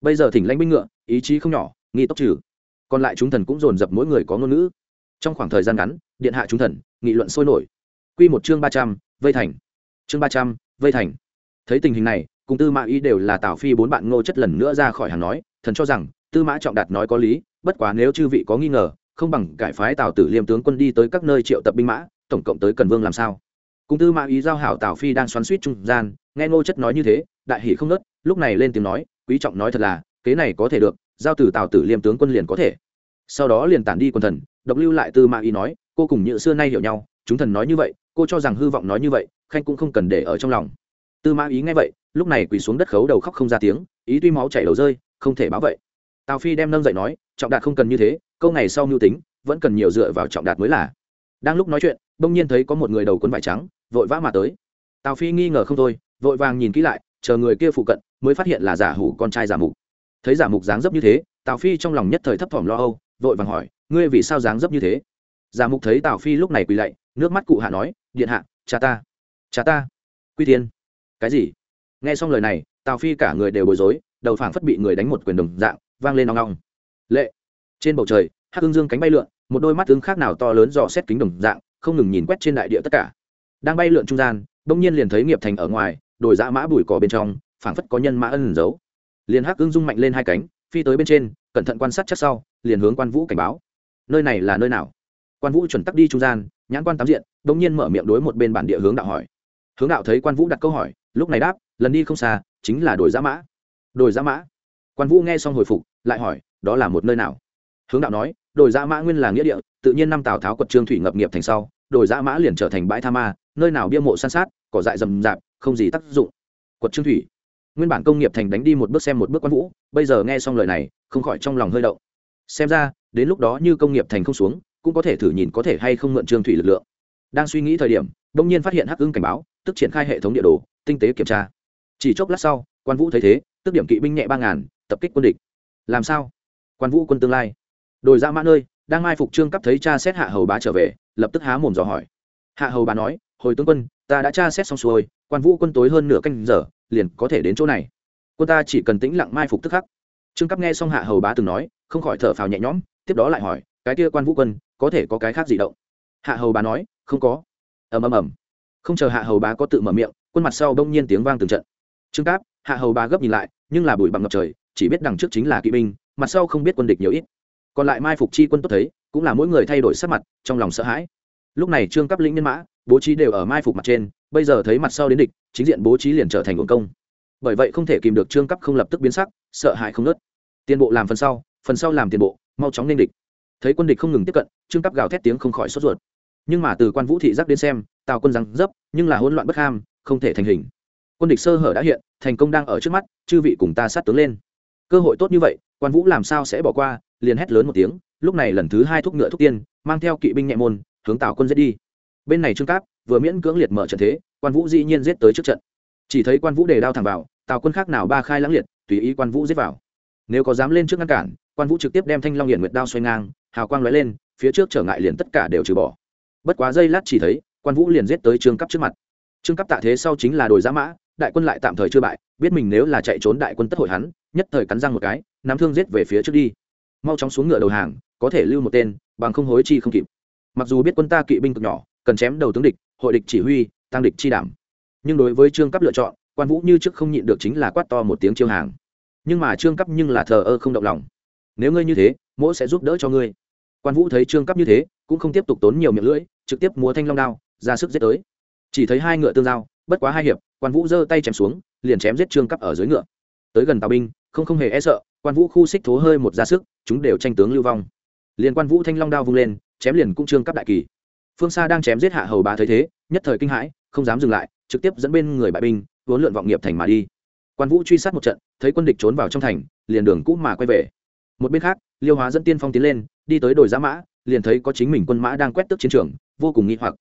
Bây giờ thỉnh lãnh binh ngựa, ý chí không nhỏ, nghi tốc trừ còn lại chúng thần cũng dồn dập mỗi người có ngôn ngữ. Trong khoảng thời gian ngắn, điện hạ chúng thần, nghị luận sôi nổi. Q một chương ba trăm, vây thành. Chương ba trăm, vây thành. Thấy tình hình này, cùng tư mã ý đều là tào phi bốn bạn ngô chất lần nữa ra khỏi hàng nói, thần cho rằng, tư mã trọng đạt nói có lý, bất quá nếu chư vị có nghi ngờ, không bằng cải phái tào tử liêm tướng quân đi tới các nơi triệu tập binh mã, tổng cộng tới cần vương làm sao? Cùng tư mã ý giao hảo tào phi đang xoắn suýt trung gian, nghe ngô chất nói như thế, đại hỷ không nớt lúc này lên tiếng nói, quý trọng nói thật là, kế này có thể được giao từ tào tử liêm tướng quân liền có thể. Sau đó liền tản đi quần thần, độc lưu lại tư mã ý nói, cô cùng như xưa nay hiểu nhau, chúng thần nói như vậy, cô cho rằng hư vọng nói như vậy, khanh cũng không cần để ở trong lòng. Tư mã ý nghe vậy, lúc này quỳ xuống đất khấu đầu khóc không ra tiếng, ý tuy máu chảy đầu rơi, không thể báo vậy. Tào phi đem nâng dậy nói, trọng đạt không cần như thế, câu ngày sau mưu tính, vẫn cần nhiều dựa vào trọng đạt mới là. Đang lúc nói chuyện, bỗng nhiên thấy có một người đầu quấn vải trắng, vội vã mà tới. Tào phi nghi ngờ không thôi, vội vàng nhìn kỹ lại, chờ người kia phụ cận, mới phát hiện là giả hủ con trai giả mục thấy giả mục dáng dấp như thế, tào phi trong lòng nhất thời thấp thỏm lo âu, vội vàng hỏi, ngươi vì sao dáng dấp như thế? Giả mục thấy tào phi lúc này quỳ lạy, nước mắt cụ hạ nói, điện hạ, cha ta cha ta, quy tiên cái gì? Nghe xong lời này, tào phi cả người đều bối rối, đầu phảng phất bị người đánh một quyền đồng dạng, vang lên nong nong lệ. Trên bầu trời, hắc hương dương cánh bay lượn, một đôi mắt tướng khác nào to lớn dò xét kính đồng dạng, không ngừng nhìn quét trên đại địa tất cả. Đang bay lượn trung gian, bỗng nhiên liền thấy nghiệp thành ở ngoài, đồi dã mã bụi cỏ bên trong, phảng phất có nhân mã ân giấu liền hắc ưng rung mạnh lên hai cánh, phi tới bên trên, cẩn thận quan sát chắc sau, liền hướng quan vũ cảnh báo. Nơi này là nơi nào? Quan vũ chuẩn tắc đi trung gian, nhãn quan tám diện bỗng nhiên mở miệng đối một bên bản địa hướng đạo hỏi. Hướng đạo thấy quan vũ đặt câu hỏi, lúc này đáp, lần đi không xa, chính là đồi giã mã. Đồi giã mã? Quan vũ nghe xong hồi phục, lại hỏi, đó là một nơi nào? Hướng đạo nói, đồi giã mã nguyên là nghĩa địa, tự nhiên năm tào tháo quật trương thủy ngập nghiệp thành sau, đồi giã mã liền trở thành bãi tha ma, nơi nào bia mộ san sát, cỏ dại rầm rạp, không gì tác dụng. Quật trương thủy nguyên bản công nghiệp thành đánh đi một bước xem một bước quan vũ, bây giờ nghe xong lời này, không khỏi trong lòng hơi động. Xem ra, đến lúc đó như công nghiệp thành không xuống, cũng có thể thử nhìn có thể hay không mượn trương thủy lực lượng. Đang suy nghĩ thời điểm đông nhiên phát hiện hắc ưng cảnh báo, tức triển khai hệ thống địa đồ, tinh tế kiểm tra. Chỉ chốc lát sau, quan vũ thấy thế, tức điểm kỵ binh nhẹ ba ngàn, tập kích quân địch. Làm sao? Quan vũ quân tương lai. Đồi ra mã nơi đang mai phục trương cấp thấy cha xét hạ hầu bá trở về, lập tức há mồm dò hỏi. Hạ hầu bá nói, hồi tướng quân, ta đã tra xét xong xuôi, quan vũ quân tối hơn nửa canh giờ liền có thể đến chỗ này. Quân ta chỉ cần tĩnh lặng mai phục tức khắc. Trương cấp nghe xong hạ hầu bá từng nói, không khỏi thở phào nhẹ nhõm, tiếp đó lại hỏi, cái kia quan vũ quân, có thể có cái khác gì động? Hạ hầu bá nói, không có. Ầm ầm ầm. Không chờ hạ hầu bá có tự mở miệng, quân mặt sau đông nhiên tiếng vang từng trận. Trương cáp, hạ hầu bá gấp nhìn lại, nhưng là bụi bằng ngập trời, chỉ biết đằng trước chính là kỵ binh, mặt sau không biết quân địch nhiều ít. Còn lại mai phục chi quân tốt thấy, cũng là mỗi người thay đổi sắc mặt, trong lòng sợ hãi. Lúc này trương cấp lĩnh nhân mã, bố trí đều ở mai phục mặt trên, bây giờ thấy mặt sau đến địch chính diện bố trí liền trở thành nguồn công. Bởi vậy không thể kìm được trương cấp không lập tức biến sắc, sợ hãi không nớt tiền bộ làm phần sau phần sau làm tiền bộ, mau chóng nên địch. Thấy quân địch không ngừng tiếp cận, trương cấp gào thét tiếng không khỏi sốt ruột. Nhưng mà từ quan vũ thị giác đến xem, tào quân răng dấp, nhưng là hỗn loạn bất ham, không thể thành hình. Quân địch sơ hở đã hiện, thành công đang ở trước mắt, chư vị cùng ta sát tướng lên. Cơ hội tốt như vậy, quan vũ làm sao sẽ bỏ qua, liền hét lớn một tiếng, lúc này lần thứ hai thúc ngựa thúc tiên, mang theo kỵ binh nhẹ môn, hướng tào quân giết đi. Bên này trương cáp vừa miễn cưỡng liệt mở trận thế, quan vũ dĩ nhiên giết tới trước trận. Chỉ thấy quan vũ đề đao thẳng vào, tào quân khác nào ba khai lãng liệt, tùy ý quan vũ giết vào. Nếu có dám lên trước ngăn cản, quan vũ trực tiếp đem thanh long hiển nguyệt đao xoay ngang, hào quang lóe lên, phía trước trở ngại liền tất cả đều trừ bỏ. Bất quá giây lát chỉ thấy, quan vũ liền giết tới trương cấp trước mặt. Trương cấp tạ thế sau chính là đồi giã mã, đại quân lại tạm thời chưa bại, biết mình nếu là chạy trốn đại quân tất hội hắn, nhất thời cắn răng một cái, nắm thương giết về phía trước đi. Mau chóng xuống ngựa đầu hàng, có thể lưu một tên, bằng không hối chi không kịp. Mặc dù biết quân ta kỵ binh cực nhỏ, cần chém đầu tướng địch hội địch chỉ huy, tăng địch chi đảm. Nhưng đối với trương cấp lựa chọn, quan vũ như trước không nhịn được chính là quát to một tiếng chiêu hàng. Nhưng mà trương cấp nhưng là thờ ơ không động lòng. Nếu ngươi như thế, mỗi sẽ giúp đỡ cho ngươi. Quan vũ thấy trương cấp như thế, cũng không tiếp tục tốn nhiều miệng lưỡi, trực tiếp múa thanh long đao, ra sức giết tới. Chỉ thấy hai ngựa tương giao, bất quá hai hiệp, quan vũ giơ tay chém xuống, liền chém giết trương cấp ở dưới ngựa. Tới gần tàu binh, không không hề e sợ, quan vũ khu xích thố hơi một ra sức, chúng đều tranh tướng lưu vong. Liền quan vũ thanh long đao vung lên, chém liền cũng trương cấp đại kỳ phương xa đang chém giết hạ hầu bá thấy thế, nhất thời kinh hãi, không dám dừng lại, trực tiếp dẫn bên người bại binh, vốn lượn vọng nghiệp thành mà đi. Quan vũ truy sát một trận, thấy quân địch trốn vào trong thành, liền đường cũ mà quay về. Một bên khác, liêu hóa dẫn tiên phong tiến lên, đi tới đồi giã mã, liền thấy có chính mình quân mã đang quét tức chiến trường, vô cùng nghi hoặc.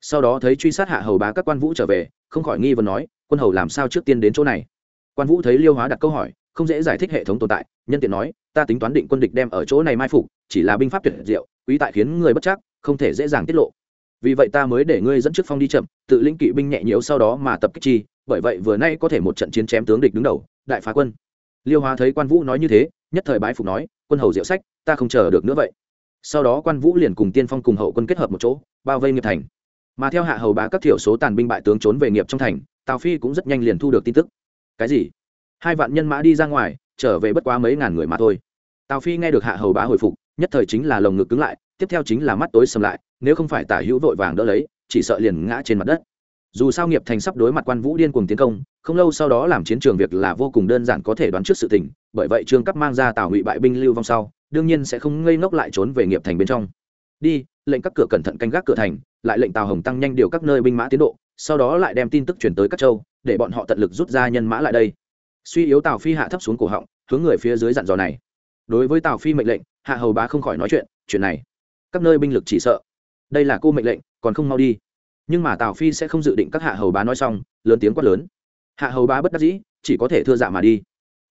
Sau đó thấy truy sát hạ hầu bá các quan vũ trở về, không khỏi nghi vấn nói, quân hầu làm sao trước tiên đến chỗ này? Quan vũ thấy liêu hóa đặt câu hỏi, không dễ giải thích hệ thống tồn tại, nhân tiện nói, ta tính toán định quân địch đem ở chỗ này mai phục, chỉ là binh pháp tuyệt diệu, quý tại khiến người bất chắc, không thể dễ dàng tiết lộ vì vậy ta mới để ngươi dẫn trước phong đi chậm, tự lĩnh kỵ binh nhẹ nhiễu sau đó mà tập kích chi, bởi vậy vừa nay có thể một trận chiến chém tướng địch đứng đầu, đại phá quân. Liêu hóa thấy quan vũ nói như thế, nhất thời bái phục nói, quân hầu diệu sách, ta không chờ được nữa vậy. Sau đó quan vũ liền cùng tiên phong cùng hậu quân kết hợp một chỗ, bao vây nghiệp thành. Mà theo hạ hầu bá các thiểu số tàn binh bại tướng trốn về nghiệp trong thành, tào phi cũng rất nhanh liền thu được tin tức. Cái gì? Hai vạn nhân mã đi ra ngoài, trở về bất quá mấy ngàn người mà thôi. Tào phi nghe được hạ hầu bá hồi phục, nhất thời chính là lồng ngực cứng lại, tiếp theo chính là mắt tối sầm lại nếu không phải tả hữu vội vàng đỡ lấy, chỉ sợ liền ngã trên mặt đất. Dù sao nghiệp thành sắp đối mặt quan vũ điên cuồng tiến công, không lâu sau đó làm chiến trường việc là vô cùng đơn giản có thể đoán trước sự tình, bởi vậy trương cấp mang ra tào ngụy bại binh lưu vong sau, đương nhiên sẽ không ngây ngốc lại trốn về nghiệp thành bên trong. Đi, lệnh các cửa cẩn thận canh gác cửa thành, lại lệnh tào hồng tăng nhanh điều các nơi binh mã tiến độ, sau đó lại đem tin tức chuyển tới các châu, để bọn họ tận lực rút ra nhân mã lại đây. Suy yếu tào phi hạ thấp xuống cổ họng, hướng người phía dưới dặn dò này. Đối với tào phi mệnh lệnh, hạ hầu bá không khỏi nói chuyện chuyện này, các nơi binh lực chỉ sợ đây là cô mệnh lệnh, còn không mau đi. Nhưng mà tào phi sẽ không dự định các hạ hầu bá nói xong, lớn tiếng quát lớn. Hạ hầu bá bất đắc dĩ, chỉ có thể thưa dạ mà đi.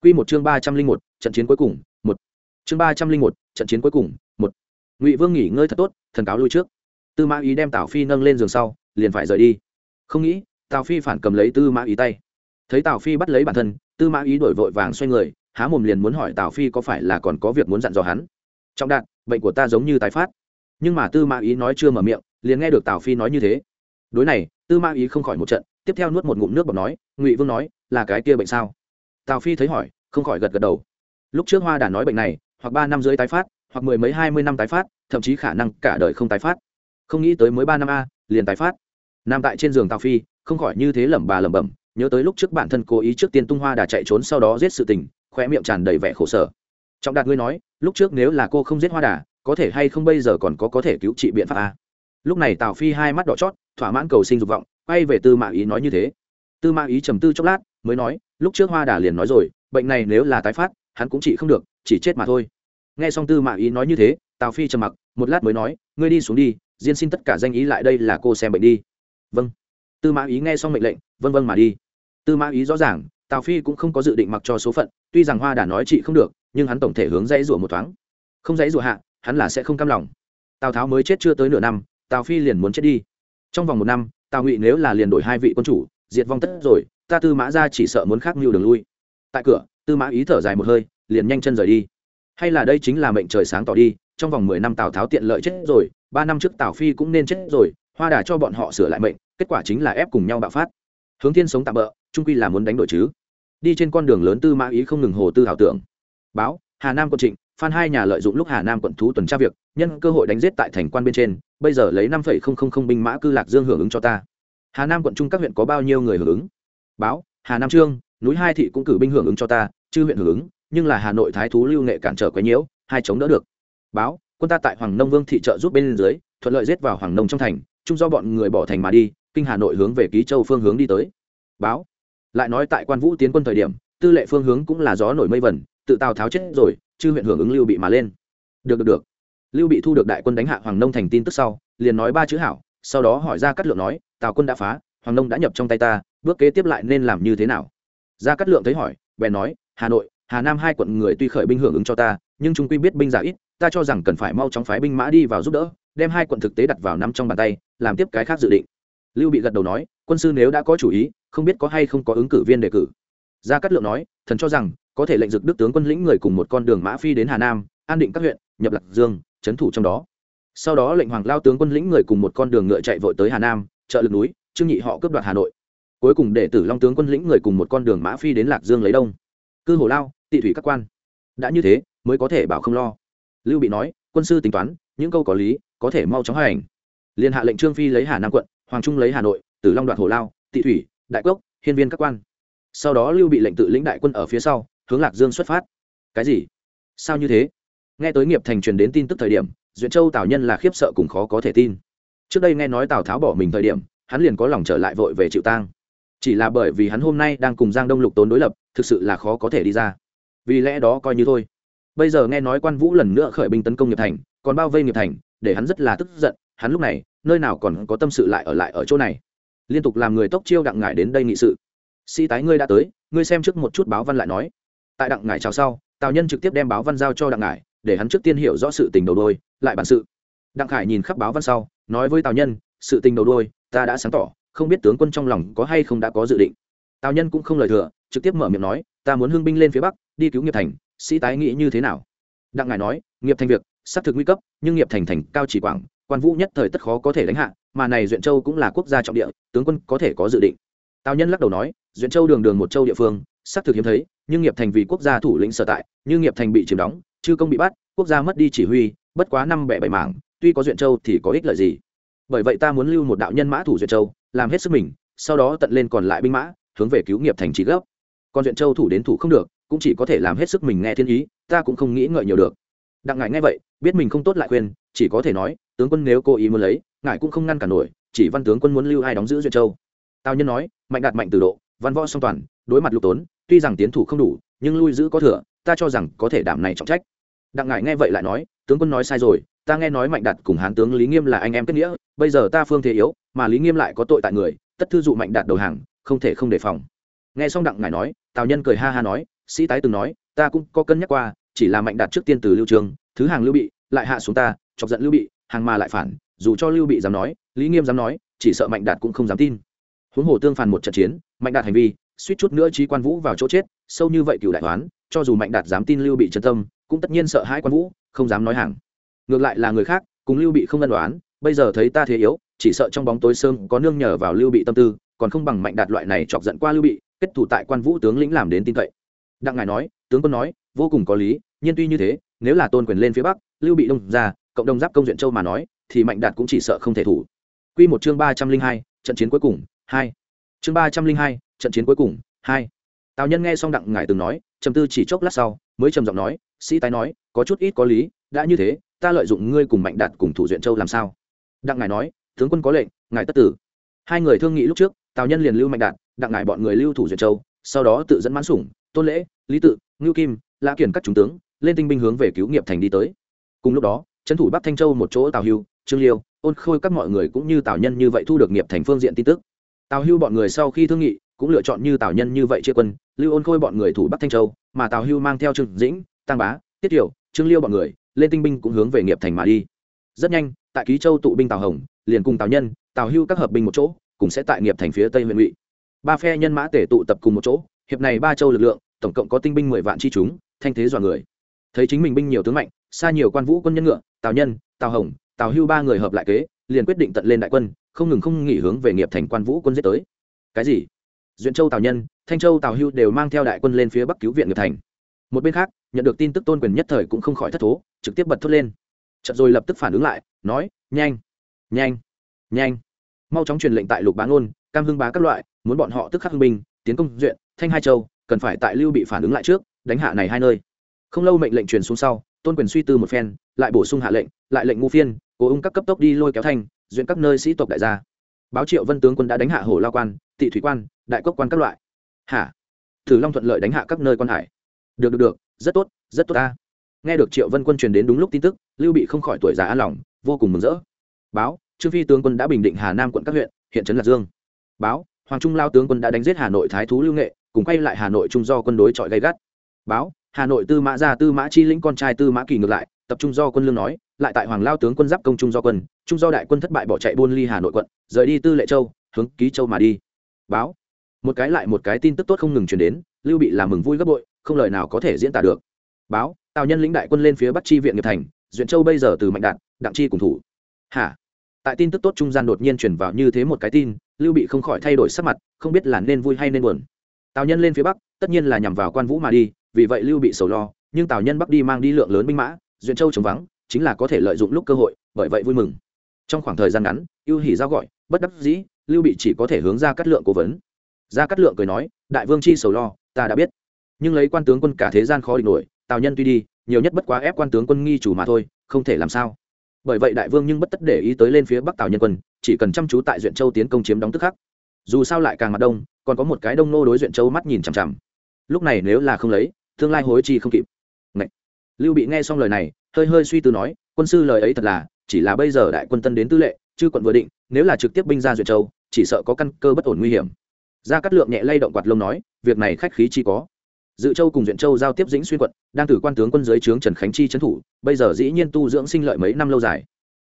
Q một chương ba trăm linh một, trận chiến cuối cùng, một. Chương ba trăm linh một, trận chiến cuối cùng, một. Ngụy vương nghỉ ngơi thật tốt, thần cáo lui trước. Tư mã ý đem tào phi nâng lên giường sau, liền phải rời đi. Không nghĩ, tào phi phản cầm lấy tư mã ý tay. Thấy tào phi bắt lấy bản thân, tư mã ý đổi vội vàng xoay người, há mồm liền muốn hỏi tào phi có phải là còn có việc muốn dặn dò hắn. Trọng đạn, bệnh của ta giống như tái phát nhưng mà tư mã ý nói chưa mở miệng, liền nghe được tào phi nói như thế. Đối này, tư mã ý không khỏi một trận, tiếp theo nuốt một ngụm nước bọt nói, ngụy vương nói, là cái kia bệnh sao? Tào phi thấy hỏi, không khỏi gật gật đầu. Lúc trước hoa đã nói bệnh này, hoặc ba năm dưới tái phát, hoặc mười mấy hai mươi năm tái phát, thậm chí khả năng cả đời không tái phát. Không nghĩ tới mới ba năm a, liền tái phát. Nằm tại trên giường tào phi, không khỏi như thế lẩm bà lẩm bẩm, nhớ tới lúc trước bản thân cố ý trước tiên tung hoa đã chạy trốn sau đó giết sự tình khoe miệng tràn đầy vẻ khổ sở. Trọng đạt ngươi nói, lúc trước nếu là cô không giết hoa đà có thể hay không bây giờ còn có có thể cứu trị biện pháp a lúc này tào phi hai mắt đỏ chót, thỏa mãn cầu sinh dục vọng, quay về tư mã ý nói như thế. Tư mã ý trầm tư chốc lát, mới nói, lúc trước hoa đà liền nói rồi, bệnh này nếu là tái phát, hắn cũng trị không được, chỉ chết mà thôi. Nghe xong tư mã ý nói như thế, tào phi trầm mặc, một lát mới nói, ngươi đi xuống đi, diên xin tất cả danh ý lại đây là cô xem bệnh đi. Vâng. Tư mã ý nghe xong mệnh lệnh vâng vâng mà đi. Tư mã ý rõ ràng, tào phi cũng không có dự định mặc cho số phận, tuy rằng hoa đà nói chị không được, nhưng hắn tổng thể hướng dãy rủa một thoáng. Không dãy rủa hạ hắn là sẽ không cam lòng. Tào tháo mới chết chưa tới nửa năm, tào phi liền muốn chết đi. Trong vòng một năm, tào ngụy nếu là liền đổi hai vị quân chủ, diệt vong tất rồi, ta tư mã ra chỉ sợ muốn khác mưu đường lui. Tại cửa, tư mã ý thở dài một hơi, liền nhanh chân rời đi. Hay là đây chính là mệnh trời sáng tỏ đi, trong vòng mười năm tào tháo tiện lợi chết rồi, ba năm trước tào phi cũng nên chết rồi, hoa đà cho bọn họ sửa lại mệnh, kết quả chính là ép cùng nhau bạo phát. Hướng thiên sống tạm bỡ trung quy là muốn đánh đổi chứ. Đi trên con đường lớn tư mã ý không ngừng hồ tư ảo tưởng. Báo hà nam quận trịnh, phan hai nhà lợi dụng lúc hà nam quận thú tuần tra việc, nhân cơ hội đánh giết tại thành quan bên trên, bây giờ lấy năm binh mã cư lạc dương hưởng ứng cho ta. Hà nam quận trung các huyện có bao nhiêu người hưởng ứng? Báo, hà nam trương, núi hai thị cũng cử binh hưởng ứng cho ta, chư huyện hưởng ứng, nhưng là hà nội thái thú lưu nghệ cản trở quấy nhiễu, hai chống đỡ được. Báo, quân ta tại hoàng nông vương thị trợ giúp bên dưới, thuận lợi giết vào hoàng nông trong thành, chung do bọn người bỏ thành mà đi, kinh hà nội hướng về ký châu phương hướng đi tới. Báo, lại nói tại quan vũ tiến quân thời điểm, tư lệ phương hướng cũng là gió nổi mây vẩn tự tào tháo chết rồi, chư huyện hưởng ứng lưu bị mà lên. Được được được. Lưu bị thu được đại quân đánh hạ hoàng nông thành tin tức sau, liền nói ba chữ hảo, sau đó hỏi ra cát lượng nói, tào quân đã phá, hoàng nông đã nhập trong tay ta, bước kế tiếp lại nên làm như thế nào? Ra cát lượng thấy hỏi, bèn nói, hà nội, hà nam hai quận người tuy khởi binh hưởng ứng cho ta, nhưng chúng quy biết binh giả ít, ta cho rằng cần phải mau chóng phái binh mã đi vào giúp đỡ, đem hai quận thực tế đặt vào nắm trong bàn tay, làm tiếp cái khác dự định. Lưu bị gật đầu nói, quân sư nếu đã có chủ ý, không biết có hay không có ứng cử viên đề cử. Gia cát lượng nói, thần cho rằng có thể lệnh dực đức tướng quân lĩnh người cùng một con đường mã phi đến hà nam, an định các huyện, nhập lạc dương, trấn thủ trong đó. Sau đó lệnh hoàng lao tướng quân lĩnh người cùng một con đường ngựa chạy vội tới hà nam, chợ lực núi, trương nhị họ cướp đoạt hà nội. Cuối cùng để tử long tướng quân lĩnh người cùng một con đường mã phi đến lạc dương lấy đông. Cư hồ lao, tị thủy các quan. Đã như thế, mới có thể bảo không lo. Lưu bị nói, quân sư tính toán, những câu có lý, có thể mau chóng hành. Liên hạ lệnh trương phi lấy hà nam quận, hoàng trung lấy hà nội, tử long đoạt hồ lao, tị thủy, đại cốc, hiên viên các quan. Sau đó lưu bị lệnh tự lĩnh đại quân ở phía sau hướng lạc dương xuất phát. Cái gì? Sao như thế? Nghe tới nghiệp thành truyền đến tin tức thời điểm, duyện châu tào nhân là khiếp sợ cùng khó có thể tin. Trước đây nghe nói tào tháo bỏ mình thời điểm, hắn liền có lòng trở lại vội về chịu tang. Chỉ là bởi vì hắn hôm nay đang cùng giang đông lục tốn đối lập, thực sự là khó có thể đi ra. Vì lẽ đó coi như thôi. Bây giờ nghe nói quan vũ lần nữa khởi binh tấn công nghiệp thành, còn bao vây nghiệp thành, để hắn rất là tức giận, hắn lúc này, nơi nào còn có tâm sự lại ở lại ở chỗ này. Liên tục làm người tốc chiêu đặng ngải đến đây nghị sự. Sĩ tái ngươi đã tới, ngươi xem trước một chút báo văn lại nói tại đặng ngải chào sau, tào nhân trực tiếp đem báo văn giao cho đặng ngải, để hắn trước tiên hiểu rõ sự tình đầu đôi, lại bản sự. Đặng khải nhìn khắp báo văn sau, nói với tào nhân, sự tình đầu đôi, ta đã sáng tỏ, không biết tướng quân trong lòng có hay không đã có dự định. Tào nhân cũng không lời thừa, trực tiếp mở miệng nói, ta muốn hưng binh lên phía bắc, đi cứu nghiệp thành, sĩ tái nghĩ như thế nào? Đặng ngài nói, nghiệp thành việc, xác thực nguy cấp, nhưng nghiệp thành thành cao chỉ quảng, quan vũ nhất thời tất khó có thể đánh hạ, mà này duyện châu cũng là quốc gia trọng địa, tướng quân có thể có dự định. Tào nhân lắc đầu nói, duyện châu đường đường một châu địa phương, xác thực hiếm thấy nhưng nghiệp thành vì quốc gia thủ lĩnh sở tại, như nghiệp thành bị chiếm đóng, chư công bị bắt, quốc gia mất đi chỉ huy, bất quá năm bẻ bảy mảng, tuy có duyện châu thì có ích lợi gì. Bởi vậy ta muốn lưu một đạo nhân mã thủ duyện châu, làm hết sức mình, sau đó tận lên còn lại binh mã, hướng về cứu nghiệp thành trí gấp còn duyện châu thủ đến thủ không được, cũng chỉ có thể làm hết sức mình nghe thiên ý, ta cũng không nghĩ ngợi nhiều được. Đặng ngài nghe vậy, biết mình không tốt lại khuyên, chỉ có thể nói, tướng quân nếu cố ý muốn lấy, ngài cũng không ngăn cản nổi, chỉ văn tướng quân muốn lưu ai đóng giữ duyện châu. Tào nhân nói, mạnh đạt mạnh từ độ, văn võ song toàn đối mặt lục tốn, tuy rằng tiến thủ không đủ, nhưng lui giữ có thừa, ta cho rằng có thể đảm này trọng trách. Đặng ngài nghe vậy lại nói, tướng quân nói sai rồi, ta nghe nói mạnh đạt cùng hán tướng lý nghiêm là anh em kết nghĩa, bây giờ ta phương thế yếu, mà lý nghiêm lại có tội tại người, tất thư dụ mạnh đạt đầu hàng, không thể không đề phòng. Nghe xong đặng ngài nói, tào nhân cười ha ha nói, sĩ tái từng nói, ta cũng có cân nhắc qua, chỉ là mạnh đạt trước tiên từ lưu trường, thứ hàng lưu bị, lại hạ xuống ta, chọc giận lưu bị, hàng mà lại phản, dù cho lưu bị dám nói, lý nghiêm dám nói, chỉ sợ mạnh đạt cũng không dám tin. Huống hồ tương phản một trận chiến, mạnh đạt hành vi suýt chút nữa trí quan vũ vào chỗ chết, sâu như vậy cựu đại toán, cho dù mạnh đạt dám tin lưu bị chân tâm, cũng tất nhiên sợ hãi quan vũ, không dám nói hàng. Ngược lại là người khác, cùng lưu bị không ân đoán bây giờ thấy ta thế yếu, chỉ sợ trong bóng tối sơn có nương nhờ vào lưu bị tâm tư, còn không bằng mạnh đạt loại này chọc giận qua lưu bị, kết thủ tại quan vũ tướng lĩnh làm đến tin cậy. Đặng ngài nói, tướng quân nói, vô cùng có lý nhưng tuy như thế, nếu là tôn quyền lên phía bắc, lưu bị đông ra, cộng đồng giáp công duyện châu mà nói, thì mạnh đạt cũng chỉ sợ không thể thủ. Quy một chương ba trăm linh hai, trận chiến cuối cùng, hai chương ba trăm linh hai, trận chiến cuối cùng, hai. Tào nhân nghe xong đặng ngài từng nói, trầm tư chỉ chốc lát sau, mới trầm giọng nói, sĩ tái nói, có chút ít có lý, đã như thế, ta lợi dụng ngươi cùng mạnh đạt cùng thủ duyện châu làm sao? Đặng ngài nói, tướng quân có lệnh, ngài tất tử. Hai người thương nghị lúc trước, tào nhân liền lưu mạnh đạt, đặng ngài bọn người lưu thủ duyện châu, sau đó tự dẫn mãn sủng, tôn lễ, lý tự, ngưu kim, lã kiển các trung tướng, lên tinh binh hướng về cứu nghiệp thành đi tới. Cùng lúc đó, trấn thủ bắc thanh châu một chỗ tào hưu, trương liêu, ôn khôi các mọi người cũng như tào nhân như vậy thu được nghiệp thành phương diện tin tức tào hưu bọn người sau khi thương nghị, cũng lựa chọn như tào nhân như vậy chia quân, lưu ôn khôi bọn người thủ bắc thanh châu, mà tào hưu mang theo trương dĩnh, tăng bá, tiết tiểu, trương liêu bọn người, lên tinh binh cũng hướng về nghiệp thành mà đi. Rất nhanh, tại ký châu tụ binh tào hồng, liền cùng tào nhân, tào hưu các hợp binh một chỗ cũng sẽ tại nghiệp thành phía tây huyện ngụy ba phe nhân mã tể tụ tập cùng một chỗ, hiệp này ba châu lực lượng, tổng cộng có tinh binh mười vạn chi chúng, thanh thế dọa người. Thấy chính mình binh nhiều tướng mạnh, xa nhiều quan vũ quân nhân ngựa, tào nhân, tào hồng, tào hưu ba người hợp lại kế, liền quyết định tận lên đại quân không ngừng không nghỉ hướng về nghiệp thành quan vũ quân giết tới. Cái gì? Duyện châu tào nhân, thanh châu tào hưu đều mang theo đại quân lên phía bắc cứu viện nghiệp thành. Một bên khác, nhận được tin tức tôn quyền nhất thời cũng không khỏi thất thố, trực tiếp bật thốt lên. Chợt rồi lập tức phản ứng lại, nói, nhanh nhanh nhanh. Mau chóng truyền lệnh tại lục bá ngôn, cam hưng bá các loại, muốn bọn họ tức khắc hưng binh, tiến công duyện, thanh hai châu, cần phải tại lưu bị phản ứng lại trước, đánh hạ này hai nơi. Không lâu mệnh lệnh truyền xuống sau, tôn quyền suy tư một phen, lại bổ sung hạ lệnh, lại lệnh ngu phiên, cố ung các cấp tốc đi lôi kéo thanh duyên các nơi sĩ tộc đại gia. Báo triệu vân tướng quân đã đánh hạ hồ lao quan, tị thủy quan, đại cốc quan các loại. Hả? Thử long thuận lợi đánh hạ các nơi quan hải. Được được được, rất tốt rất tốt ta. Nghe được triệu vân quân truyền đến đúng lúc tin tức, lưu bị không khỏi tuổi già an lòng, vô cùng mừng rỡ. Báo, trương phi tướng quân đã bình định hà nam quận các huyện, hiện trấn lạc dương. Báo, hoàng trung lao tướng quân đã đánh giết hà nội thái thú lưu nghệ, cùng quay lại hà nội trung do quân đối chọi gây gắt. Báo, hà nội tư mã ra tư mã chi lĩnh con trai tư mã kỳ ngược lại, tập trung do quân lương nói lại tại hoàng lao tướng quân giáp công trung do quân, trung do đại quân thất bại bỏ chạy buôn ly hà nội quận, rời đi tư lệ châu, hướng ký châu mà đi. Báo. Một cái lại một cái tin tức tốt không ngừng chuyển đến, lưu bị làm mừng vui gấp bội, không lời nào có thể diễn tả được. Báo, tào nhân lĩnh đại quân lên phía bắc chi viện nghiệp thành, duyện châu bây giờ từ mạnh đạn đặng chi cùng thủ. Hả? Tại tin tức tốt trung gian đột nhiên chuyển vào như thế một cái tin, lưu bị không khỏi thay đổi sắc mặt, không biết là nên vui hay nên buồn. Tào nhân lên phía bắc, tất nhiên là nhằm vào quan vũ mà đi, vì vậy lưu bị sầu lo, nhưng tào nhân bắc đi mang đi lượng lớn binh mã, duyện châu chống vắng chính là có thể lợi dụng lúc cơ hội, bởi vậy vui mừng. Trong khoảng thời gian ngắn, ưu hỉ giao gọi, bất đắc dĩ, lưu bị chỉ có thể hướng ra cắt lượng cố vấn. Ra cắt lượng cười nói, đại vương chi sầu lo, ta đã biết. Nhưng lấy quan tướng quân cả thế gian khó địch nổi, tào nhân tuy đi, nhiều nhất bất quá ép quan tướng quân nghi chủ mà thôi, không thể làm sao. Bởi vậy đại vương nhưng bất tất để ý tới lên phía bắc tào nhân quân, chỉ cần chăm chú tại duyện châu tiến công chiếm đóng tức khắc. Dù sao lại càng mặt đông, còn có một cái đông nô đối duyện châu mắt nhìn chằm chằm. Lúc này nếu là không lấy, tương lai hối chi không kịp. Ngậy. lưu bị nghe xong lời này hơi hơi suy tư nói, quân sư lời ấy thật là, chỉ là bây giờ đại quân tân đến tư lệ chứ quận vừa định, nếu là trực tiếp binh ra duyệt châu, chỉ sợ có căn cơ bất ổn nguy hiểm. Gia cát lượng nhẹ lay động quạt lông nói, việc này khách khí chi có. Dự châu cùng duyện châu giao tiếp dĩnh xuyên quận, đang từ quan tướng quân giới trướng trần khánh chi trấn thủ, bây giờ dĩ nhiên tu dưỡng sinh lợi mấy năm lâu dài.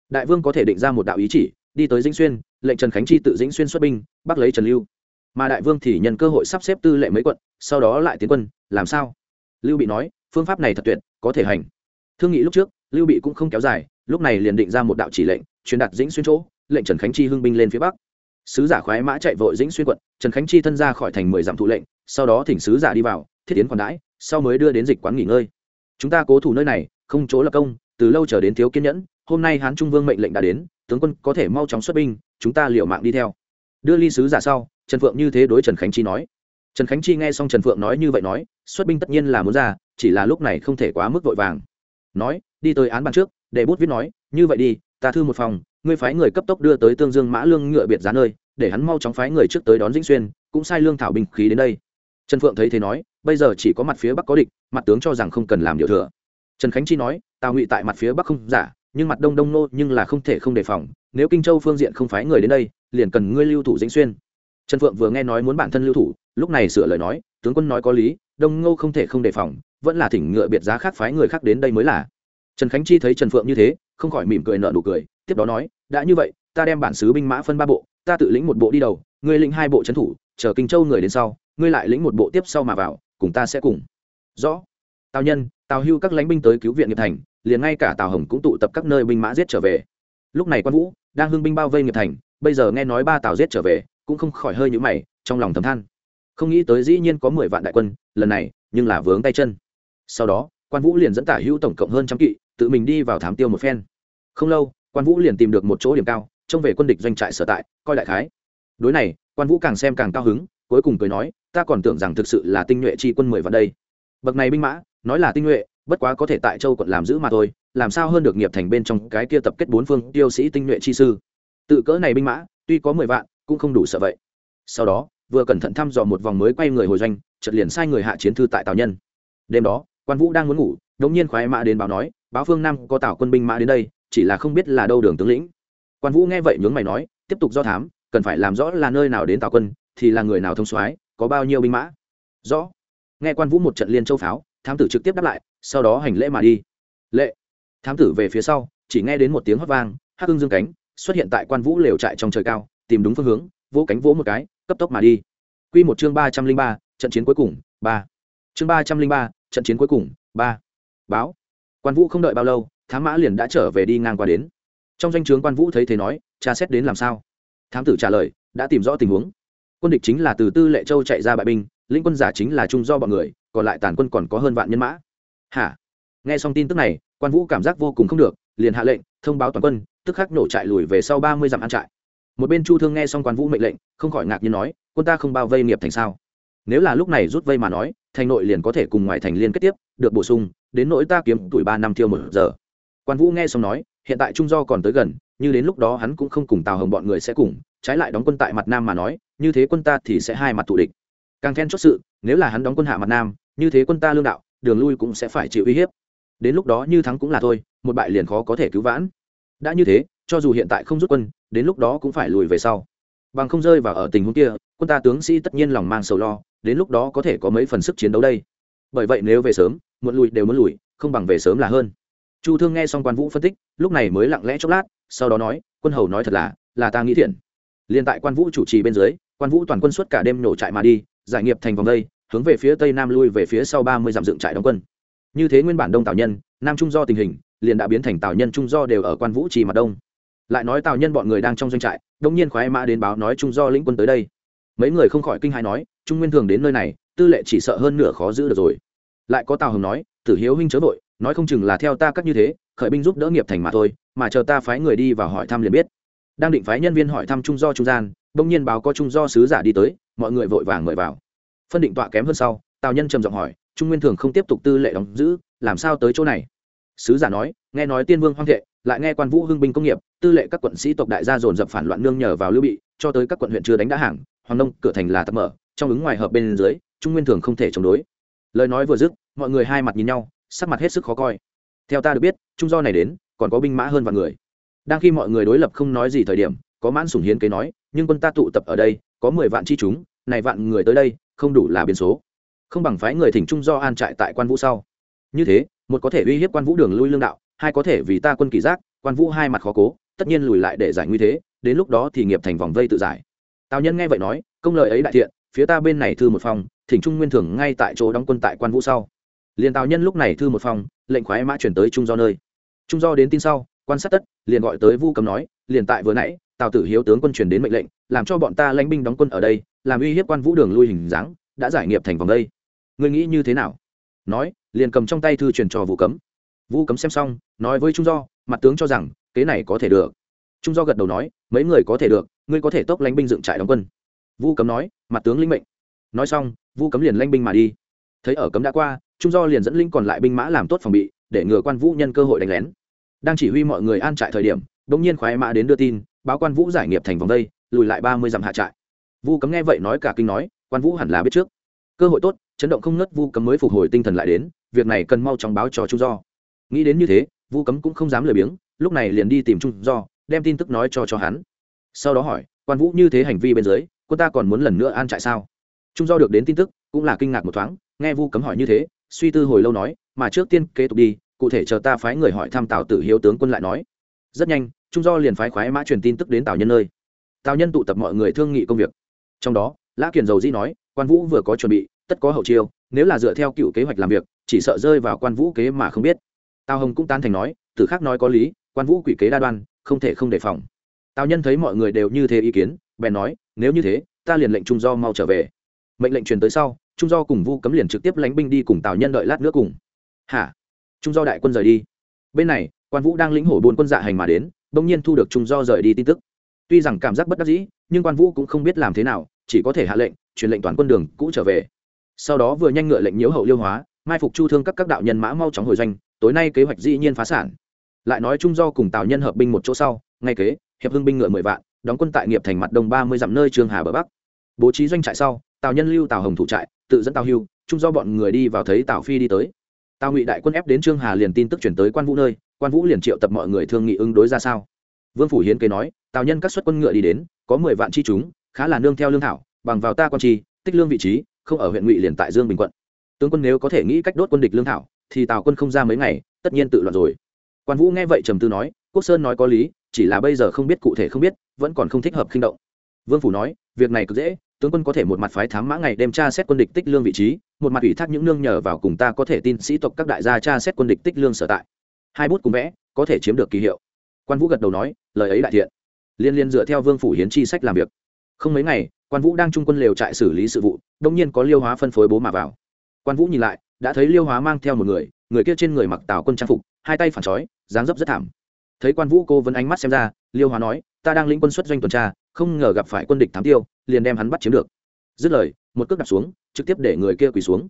Đại vương có thể định ra một đạo ý chỉ, đi tới dĩnh xuyên, lệnh trần khánh chi tự dĩnh xuyên xuất binh, bắt lấy trần lưu. Mà đại vương thì nhận cơ hội sắp xếp tư lệ mấy quận, sau đó lại tiến quân, làm sao? Lưu bị nói, phương pháp này thật tuyệt, có thể hành thương nghị lúc trước, lưu bị cũng không kéo dài, lúc này liền định ra một đạo chỉ lệnh, truyền đạt dĩnh xuyên chỗ, lệnh trần khánh chi hưng binh lên phía bắc. Sứ giả khoái mã chạy vội dĩnh xuyên quận, trần khánh chi thân ra khỏi thành mười dặm thụ lệnh, sau đó thỉnh sứ giả đi vào, thiết tiến còn đãi, sau mới đưa đến dịch quán nghỉ ngơi. Chúng ta cố thủ nơi này, không chỗ lập công, từ lâu chờ đến thiếu kiên nhẫn, hôm nay hán trung vương mệnh lệnh đã đến, tướng quân có thể mau chóng xuất binh, chúng ta liệu mạng đi theo. Đưa ly sứ giả sau, trần phượng như thế đối trần khánh chi nói. Trần khánh chi nghe xong trần phượng nói như vậy nói, xuất binh tất nhiên là muốn ra, chỉ là lúc này không thể quá mức vội vàng nói, đi tới án bàn trước, để bút viết nói, như vậy đi, ta thư một phòng, ngươi phái người cấp tốc đưa tới tương dương mã lương ngựa biệt giá nơi, để hắn mau chóng phái người trước tới đón dĩnh xuyên, cũng sai lương thảo binh khí đến đây. Trần phượng thấy thế nói, bây giờ chỉ có mặt phía bắc có địch, mặt tướng cho rằng không cần làm điều thừa. Trần khánh chi nói, tào ngụy tại mặt phía bắc không giả, nhưng mặt đông đông nô nhưng là không thể không đề phòng, nếu kinh châu phương diện không phái người đến đây, liền cần ngươi lưu thủ dĩnh xuyên. Trần phượng vừa nghe nói muốn bản thân lưu thủ, lúc này sửa lời nói tướng quân nói có lý, đông ngô không thể không đề phòng, vẫn là thỉnh ngựa biệt giá khác phái người khác đến đây mới là. Trần khánh chi thấy trần phượng như thế, không khỏi mỉm cười nợ nụ cười, tiếp đó nói, đã như vậy, ta đem bản xứ binh mã phân ba bộ, ta tự lĩnh một bộ đi đầu, ngươi lĩnh hai bộ trấn thủ, chờ kinh châu người đến sau, ngươi lại lĩnh một bộ tiếp sau mà vào, cùng ta sẽ cùng. Rõ. Tào nhân, tào hưu các lãnh binh tới cứu viện nghiệp thành, liền ngay cả tào hồng cũng tụ tập các nơi binh mã giết trở về. Lúc này quan vũ đang hưng binh bao vây nghiệp thành, bây giờ nghe nói ba tào giết trở về, cũng không khỏi hơi nhũ mày, trong lòng thầm than không nghĩ tới dĩ nhiên có mười vạn đại quân, lần này, nhưng là vướng tay chân. Sau đó, quan vũ liền dẫn tả hữu tổng cộng hơn trăm kỵ, tự mình đi vào thám tiêu một phen. Không lâu, quan vũ liền tìm được một chỗ điểm cao, trông về quân địch doanh trại sở tại, coi đại khái. Đối này, quan vũ càng xem càng cao hứng, cuối cùng cười nói, ta còn tưởng rằng thực sự là tinh nhuệ chi quân mười vạn đây. Bậc này binh mã, nói là tinh nhuệ, bất quá có thể tại châu quận làm giữ mà thôi, làm sao hơn được nghiệp thành bên trong cái kia tập kết bốn phương tiêu sĩ tinh nhuệ chi sư. Tự cỡ này binh mã, tuy có mười vạn, cũng không đủ sợ vậy. Sau đó vừa cẩn thận thăm dò một vòng mới quay người hồi doanh, chợt liền sai người hạ chiến thư tại tào nhân. Đêm đó, quan vũ đang muốn ngủ đống nhiên khoái mã đến báo nói, báo phương nam có tào quân binh mã đến đây, chỉ là không biết là đâu đường tướng lĩnh. Quan vũ nghe vậy nhướng mày nói, tiếp tục do thám, cần phải làm rõ là nơi nào đến tào quân, thì là người nào thông soái, có bao nhiêu binh mã? Rõ. Nghe quan vũ một trận liên châu pháo, thám tử trực tiếp đáp lại, sau đó hành lễ mà đi. Lệ. Thám tử về phía sau, chỉ nghe đến một tiếng hót vang, hắc hưng dương cánh, xuất hiện tại quan vũ lều trại trong trời cao, tìm đúng phương hướng vỗ cánh vỗ một cái, cấp tốc mà đi. Quy một chương ba trăm linh ba, trận chiến cuối cùng, ba. Chương ba trăm linh ba, trận chiến cuối cùng, ba. Báo. Quan vũ không đợi bao lâu, thám mã liền đã trở về đi ngang qua đến. Trong danh o chướng quan vũ thấy thế nói, cha xét đến làm sao? Thám tử trả lời, đã tìm rõ tình huống. Quân địch chính là từ tư lệ châu chạy ra bại binh, lĩnh quân giả chính là trung do bọn người, còn lại tàn quân còn có hơn vạn nhân mã. Hả? Nghe xong tin tức này, quan vũ cảm giác vô cùng không được, liền hạ lệnh, thông báo toàn quân, tức khắc nổ trại lùi về sau ba mươi dặm ăn trại một bên chu thương nghe xong quan vũ mệnh lệnh, không khỏi ngạc nhiên nói, quân ta không bao vây nghiệp thành sao? Nếu là lúc này rút vây mà nói, thành nội liền có thể cùng ngoài thành liên kết tiếp, được bổ sung, đến nỗi ta kiếm tuổi ba năm thiêu một giờ. Quan vũ nghe xong nói, hiện tại trung do còn tới gần, như đến lúc đó hắn cũng không cùng tào hồng bọn người sẽ cùng, trái lại đóng quân tại mặt nam mà nói, như thế quân ta thì sẽ hai mặt thù địch. Càng then chốt sự, nếu là hắn đóng quân hạ mặt nam, như thế quân ta lương đạo, đường lui cũng sẽ phải chịu uy hiếp. Đến lúc đó như thắng cũng là thôi, một bại liền khó có thể cứu vãn. Đã như thế cho dù hiện tại không rút quân, đến lúc đó cũng phải lùi về sau. Bằng không rơi vào ở tình huống kia, quân ta tướng sĩ tất nhiên lòng mang sầu lo, đến lúc đó có thể có mấy phần sức chiến đấu đây. Bởi vậy nếu về sớm, muộn lùi đều muốn lùi, không bằng về sớm là hơn. Chu thương nghe xong quan vũ phân tích, lúc này mới lặng lẽ chốc lát, sau đó nói, quân hầu nói thật là là ta nghĩ thiện. Liên tại quan vũ chủ trì bên dưới, quan vũ toàn quân suốt cả đêm nổ trại mà đi, giải nghiệp thành vòng đây, hướng về phía tây nam lui về phía sau ba mươi dặm dựng trại đóng quân. Như thế nguyên bản đông tào nhân, nam trung do tình hình, liền đã biến thành tào nhân trung do đều ở quan vũ trì mặt đông lại nói tào nhân bọn người đang trong doanh trại đông nhiên khoái mã đến báo nói trung do lĩnh quân tới đây. Mấy người không khỏi kinh hãi nói, trung nguyên thường đến nơi này, tư lệ chỉ sợ hơn nửa khó giữ được rồi. Lại có tào hồng nói, tử hiếu huynh chớ vội, nói không chừng là theo ta cắt như thế, khởi binh giúp đỡ nghiệp thành mà thôi, mà chờ ta phái người đi và hỏi thăm liền biết. Đang định phái nhân viên hỏi thăm trung do trung gian, bỗng nhiên báo có trung do sứ giả đi tới, mọi người vội vàng mời vào. Phân định tọa kém hơn sau, tào nhân trầm giọng hỏi, trung nguyên thường không tiếp tục tư lệ đóng giữ, làm sao tới chỗ này? Sứ giả nói, nghe nói tiên vương hoang thệ lại nghe quan vũ hưng binh công nghiệp, tư lệ các quận sĩ tộc đại gia dồn dập phản loạn nương nhờ vào lưu bị, cho tới các quận huyện chưa đánh đã hàng, hoàng nông, cửa thành là tập mở, trong ứng ngoài hợp bên dưới, trung nguyên thường không thể chống đối. Lời nói vừa dứt, mọi người hai mặt nhìn nhau, sắc mặt hết sức khó coi. Theo ta được biết, trung do này đến, còn có binh mã hơn vạn người. Đang khi mọi người đối lập không nói gì thời điểm, có mãn sủng hiến kế nói, nhưng quân ta tụ tập ở đây, có mười vạn chi chúng, này vạn người tới đây, không đủ là biến số. Không bằng phái người thỉnh trung do an trại tại quan vũ sau. Như thế, một có thể uy hiếp quan vũ đường lui lương đạo hai có thể vì ta quân kỳ giác, quan vũ hai mặt khó cố, tất nhiên lùi lại để giải nguy thế, đến lúc đó thì nghiệp thành vòng vây tự giải. Tào nhân nghe vậy nói, công lợi ấy đại thiện, phía ta bên này thư một phòng, thỉnh trung nguyên thường ngay tại chỗ đóng quân tại quan vũ sau. Liền tào nhân lúc này thư một phòng, lệnh khoái mã chuyển tới trung do nơi. Trung do đến tin sau, quan sát tất, liền gọi tới vu cầm nói, liền tại vừa nãy, tào tử hiếu tướng quân truyền đến mệnh lệnh, làm cho bọn ta lãnh binh đóng quân ở đây, làm uy hiếp quan vũ đường lui hình dáng, đã giải nghiệp thành vòng đây. Ngươi nghĩ như thế nào? Nói, liền cầm trong tay thư truyền cho vũ cấm. Vu cấm xem xong, nói với trung do, mặt tướng cho rằng, kế này có thể được. Trung do gật đầu nói, mấy người có thể được, ngươi có thể tốc lánh binh dựng trại đóng quân. Vu cấm nói, mặt tướng linh mệnh. Nói xong Vu cấm liền lanh binh mà đi. Thấy ở cấm đã qua, trung do liền dẫn linh còn lại binh mã làm tốt phòng bị, để ngừa quan vũ nhân cơ hội đánh lén. Đang chỉ huy mọi người an trại thời điểm, bỗng nhiên khoái mã đến đưa tin, báo quan vũ giải nghiệp thành vòng đây, lùi lại ba mươi dặm hạ trại. Vu cấm nghe vậy nói cả kinh nói, quan vũ hẳn là biết trước. Cơ hội tốt, chấn động không ngất vu cấm mới phục hồi tinh thần lại đến, việc này cần mau chóng báo cho trung do nghĩ đến như thế, vu cấm cũng không dám lười biếng, lúc này liền đi tìm trung do, đem tin tức nói cho cho hắn. Sau đó hỏi, quan vũ như thế hành vi bên dưới cô ta còn muốn lần nữa an trại sao? Trung do được đến tin tức, cũng là kinh ngạc một thoáng, nghe vu cấm hỏi như thế, suy tư hồi lâu nói, mà trước tiên kế tục đi, cụ thể chờ ta phái người hỏi thăm tào tử hiếu tướng quân lại nói. Rất nhanh, trung do liền phái khoái mã truyền tin tức đến tào nhân nơi. Tào nhân tụ tập mọi người thương nghị công việc. Trong đó, lã kiền dầu dĩ nói, quan vũ vừa có chuẩn bị, tất có hậu chiêu, nếu là dựa theo cựu kế hoạch làm việc, chỉ sợ rơi vào quan vũ kế mà không biết tào hồng cũng tán thành nói tử khác nói có lý, quan vũ quỷ kế đa đoan, không thể không đề phòng. Tào nhân thấy mọi người đều như thế ý kiến, bèn nói, nếu như thế, ta liền lệnh trung do mau trở về. Mệnh lệnh truyền tới sau, trung do cùng vu cấm liền trực tiếp lánh binh đi cùng tào nhân đợi lát nữa cùng. Hả? Trung do đại quân rời đi. Bên này, quan vũ đang lĩnh hổ buôn quân dạ hành mà đến, bỗng nhiên thu được trung do rời đi tin tức. Tuy rằng cảm giác bất đắc dĩ, nhưng quan vũ cũng không biết làm thế nào, chỉ có thể hạ lệnh, truyền lệnh toàn quân đường, cũ trở về. Sau đó vừa nhanh ngựa lệnh nhiễu hậu liêu hóa, mai phục chu thương các các đạo nhân mã mau chóng hồi doanh tối nay kế hoạch dĩ nhiên phá sản. Lại nói trung do cùng tào nhân hợp binh một chỗ sau, ngay kế, hiệp hưng binh ngựa mười vạn, đóng quân tại nghiệp thành mặt đông ba mươi dặm nơi trường hà bờ bắc. Bố trí doanh trại sau, tào nhân lưu tào hồng thủ trại, tự dẫn tào hưu, trung do bọn người đi vào thấy tào phi đi tới. Tào ngụy đại quân ép đến trương hà liền tin tức chuyển tới quan vũ nơi, quan vũ liền triệu tập mọi người thương nghị ứng đối ra sao. Vương phủ hiến kế nói, tào nhân các xuất quân ngựa đi đến, có mười vạn chi chúng, khá là nương theo lương thảo, bằng vào ta quan chi tích lương vị trí, không ở huyện ngụy liền tại dương bình quận. Tướng quân nếu có thể nghĩ cách đốt quân địch lương thảo thì tào quân không ra mấy ngày, tất nhiên tự loạn rồi. Quan vũ nghe vậy trầm tư nói, quốc sơn nói có lý, chỉ là bây giờ không biết, cụ thể không biết, vẫn còn không thích hợp khinh động. Vương phủ nói, việc này cực dễ, tướng quân có thể một mặt phái thám mã ngày đêm tra xét quân địch tích lương vị trí, một mặt ủy thác những nương nhờ vào cùng ta có thể tin sĩ tộc các đại gia tra xét quân địch tích lương sở tại. Hai bút cùng vẽ, có thể chiếm được kỳ hiệu. Quan vũ gật đầu nói, lời ấy đại thiện. Liên liên dựa theo vương phủ hiến chi sách làm việc. Không mấy ngày, quan vũ đang trung quân lều trại xử lý sự vụ, đông nhiên có liêu hóa phân phối bố mà vào. Quan vũ nhìn lại đã thấy liêu hóa mang theo một người người kia trên người mặc tào quân trang phục, hai tay phản trói, dáng dấp rất thảm. Thấy quan vũ cô vẫn ánh mắt xem ra, liêu hóa nói, ta đang lĩnh quân xuất doanh tuần tra, không ngờ gặp phải quân địch thám tiêu, liền đem hắn bắt chiếm được. Dứt lời, một cước đặt xuống, trực tiếp để người kia quỳ xuống.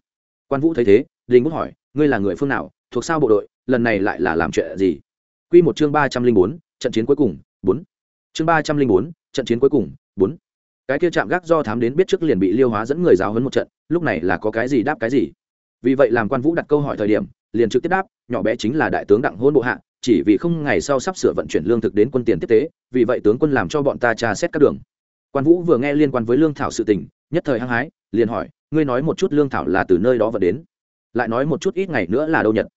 Quan vũ thấy thế, đình bút hỏi, ngươi là người phương nào, thuộc sao bộ đội, lần này lại là làm chuyện gì? Quy một chương ba trăm linh bốn, trận chiến cuối cùng, bốn. Chương ba trăm linh bốn, trận chiến cuối cùng, bốn. Cái kia chạm gác do thám đến biết trước liền bị liêu hóa dẫn người giáo hấn một trận, lúc này là có cái gì đáp cái gì? Vì vậy làm quan vũ đặt câu hỏi thời điểm liền trực tiếp đáp nhỏ bé chính là đại tướng đặng hôn bộ hạ chỉ vì không ngày sau sắp sửa vận chuyển lương thực đến quân tiền tiếp tế vì vậy tướng quân làm cho bọn ta tra xét các đường. Quan vũ vừa nghe liên quan với lương thảo sự tình nhất thời hăng hái liền hỏi ngươi nói một chút lương thảo là từ nơi đó vận đến? Lại nói một chút ít ngày nữa là đâu nhật?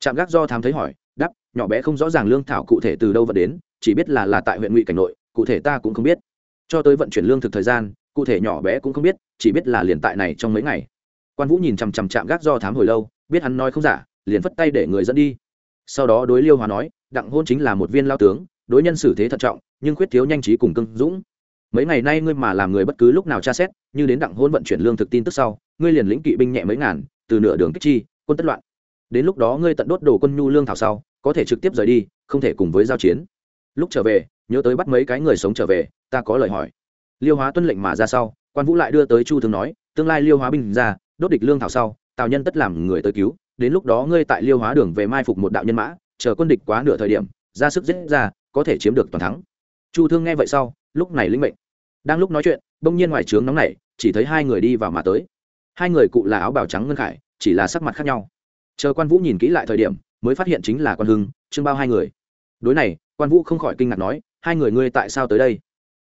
Trạm gác do thám thấy hỏi đáp, nhỏ bé không rõ ràng lương thảo cụ thể từ đâu vận đến chỉ biết là là tại huyện ngụy cảnh nội cụ thể ta cũng không biết. Cho tới vận chuyển lương thực thời gian cụ thể nhỏ bé cũng không biết chỉ biết là liền tại này trong mấy ngày quan vũ nhìn chằm chằm chạm gác do thám hồi lâu biết hắn nói không giả liền phất tay để người dẫn đi sau đó đối liêu hòa nói đặng hôn chính là một viên lao tướng đối nhân xử thế thận trọng nhưng khuyết thiếu nhanh trí cùng cưng dũng mấy ngày nay ngươi mà làm người bất cứ lúc nào tra xét như đến đặng hôn vận chuyển lương thực tin tức sau ngươi liền lĩnh kỵ binh nhẹ mấy ngàn từ nửa đường kích chi quân tất loạn đến lúc đó ngươi tận đốt đồ quân nhu lương thảo sau có thể trực tiếp rời đi không thể cùng với giao chiến lúc trở về nhớ tới bắt mấy cái người sống trở về ta có lời hỏi liêu hóa tuân lệnh mà ra sau quan vũ lại đưa tới chu thường nói tương lai liêu hóa binh ra đốt địch lương thảo sau, tào nhân tất làm người tới cứu, đến lúc đó ngươi tại liêu hóa đường về mai phục một đạo nhân mã, chờ quân địch quá nửa thời điểm, ra sức giết ra, có thể chiếm được toàn thắng. Chu thương nghe vậy sau, lúc này linh mệnh. Đang lúc nói chuyện, bỗng nhiên ngoài trướng nóng này chỉ thấy hai người đi vào mà tới. Hai người cụ là áo bào trắng ngân khải, chỉ là sắc mặt khác nhau. Chờ quan vũ nhìn kỹ lại thời điểm, mới phát hiện chính là quan hưng, trương bao hai người. Đối này, quan vũ không khỏi kinh ngạc nói, hai người ngươi tại sao tới đây?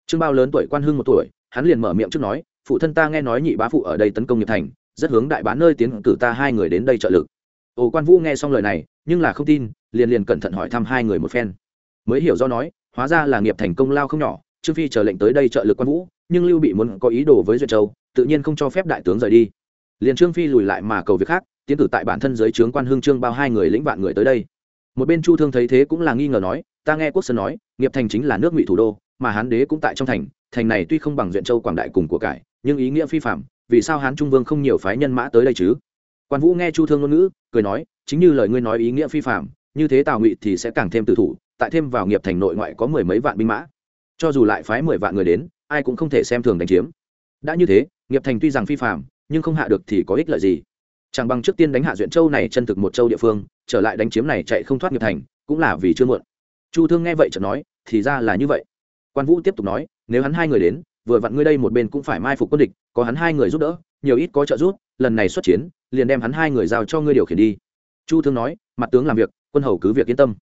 Trương bao lớn tuổi, quan hưng một tuổi, hắn liền mở miệng trước nói, phụ thân ta nghe nói nhị bá phụ ở đây tấn công nghiệp thành rất hướng đại bán nơi tiến cử ta hai người đến đây trợ lực. Ồ, quan vũ nghe xong lời này, nhưng là không tin, liền liền cẩn thận hỏi thăm hai người một phen. Mới hiểu do nói, hóa ra là nghiệp thành công lao không nhỏ, trương phi chờ lệnh tới đây trợ lực quan vũ, nhưng lưu bị muốn có ý đồ với duyệt châu, tự nhiên không cho phép đại tướng rời đi. Liền trương phi lùi lại mà cầu việc khác, tiến cử tại bản thân giới trướng quan hương trương bao hai người lĩnh vạn người tới đây. Một bên chu thương thấy thế cũng là nghi ngờ nói, ta nghe quốc sơn nói, nghiệp thành chính là nước ngụy thủ đô, mà hán đế cũng tại trong thành thành này tuy không bằng duyện châu quảng đại cùng của cải, nhưng ý nghĩa phi phạm vì sao hán trung vương không nhiều phái nhân mã tới đây chứ? Quan vũ nghe chu thương ngôn ngữ, cười nói, chính như lời ngươi nói ý nghĩa phi phạm như thế tào ngụy thì sẽ càng thêm tự thủ, tại thêm vào nghiệp thành nội ngoại có mười mấy vạn binh mã. Cho dù lại phái mười vạn người đến, ai cũng không thể xem thường đánh chiếm. Đã như thế, nghiệp thành tuy rằng phi phạm nhưng không hạ được thì có ích lợi gì? Chẳng bằng trước tiên đánh hạ duyện châu này chân thực một châu địa phương, trở lại đánh chiếm này chạy không thoát nghiệp thành, cũng là vì chưa muộn. Chu thương nghe vậy chợt nói, thì ra là như vậy. Quan vũ tiếp tục nói, nếu hắn hai người đến vừa vặn ngươi đây một bên cũng phải mai phục quân địch, có hắn hai người giúp đỡ, nhiều ít có trợ giúp, lần này xuất chiến, liền đem hắn hai người giao cho ngươi điều khiển đi. Chu thương nói, mặt tướng làm việc, quân hầu cứ việc yên tâm.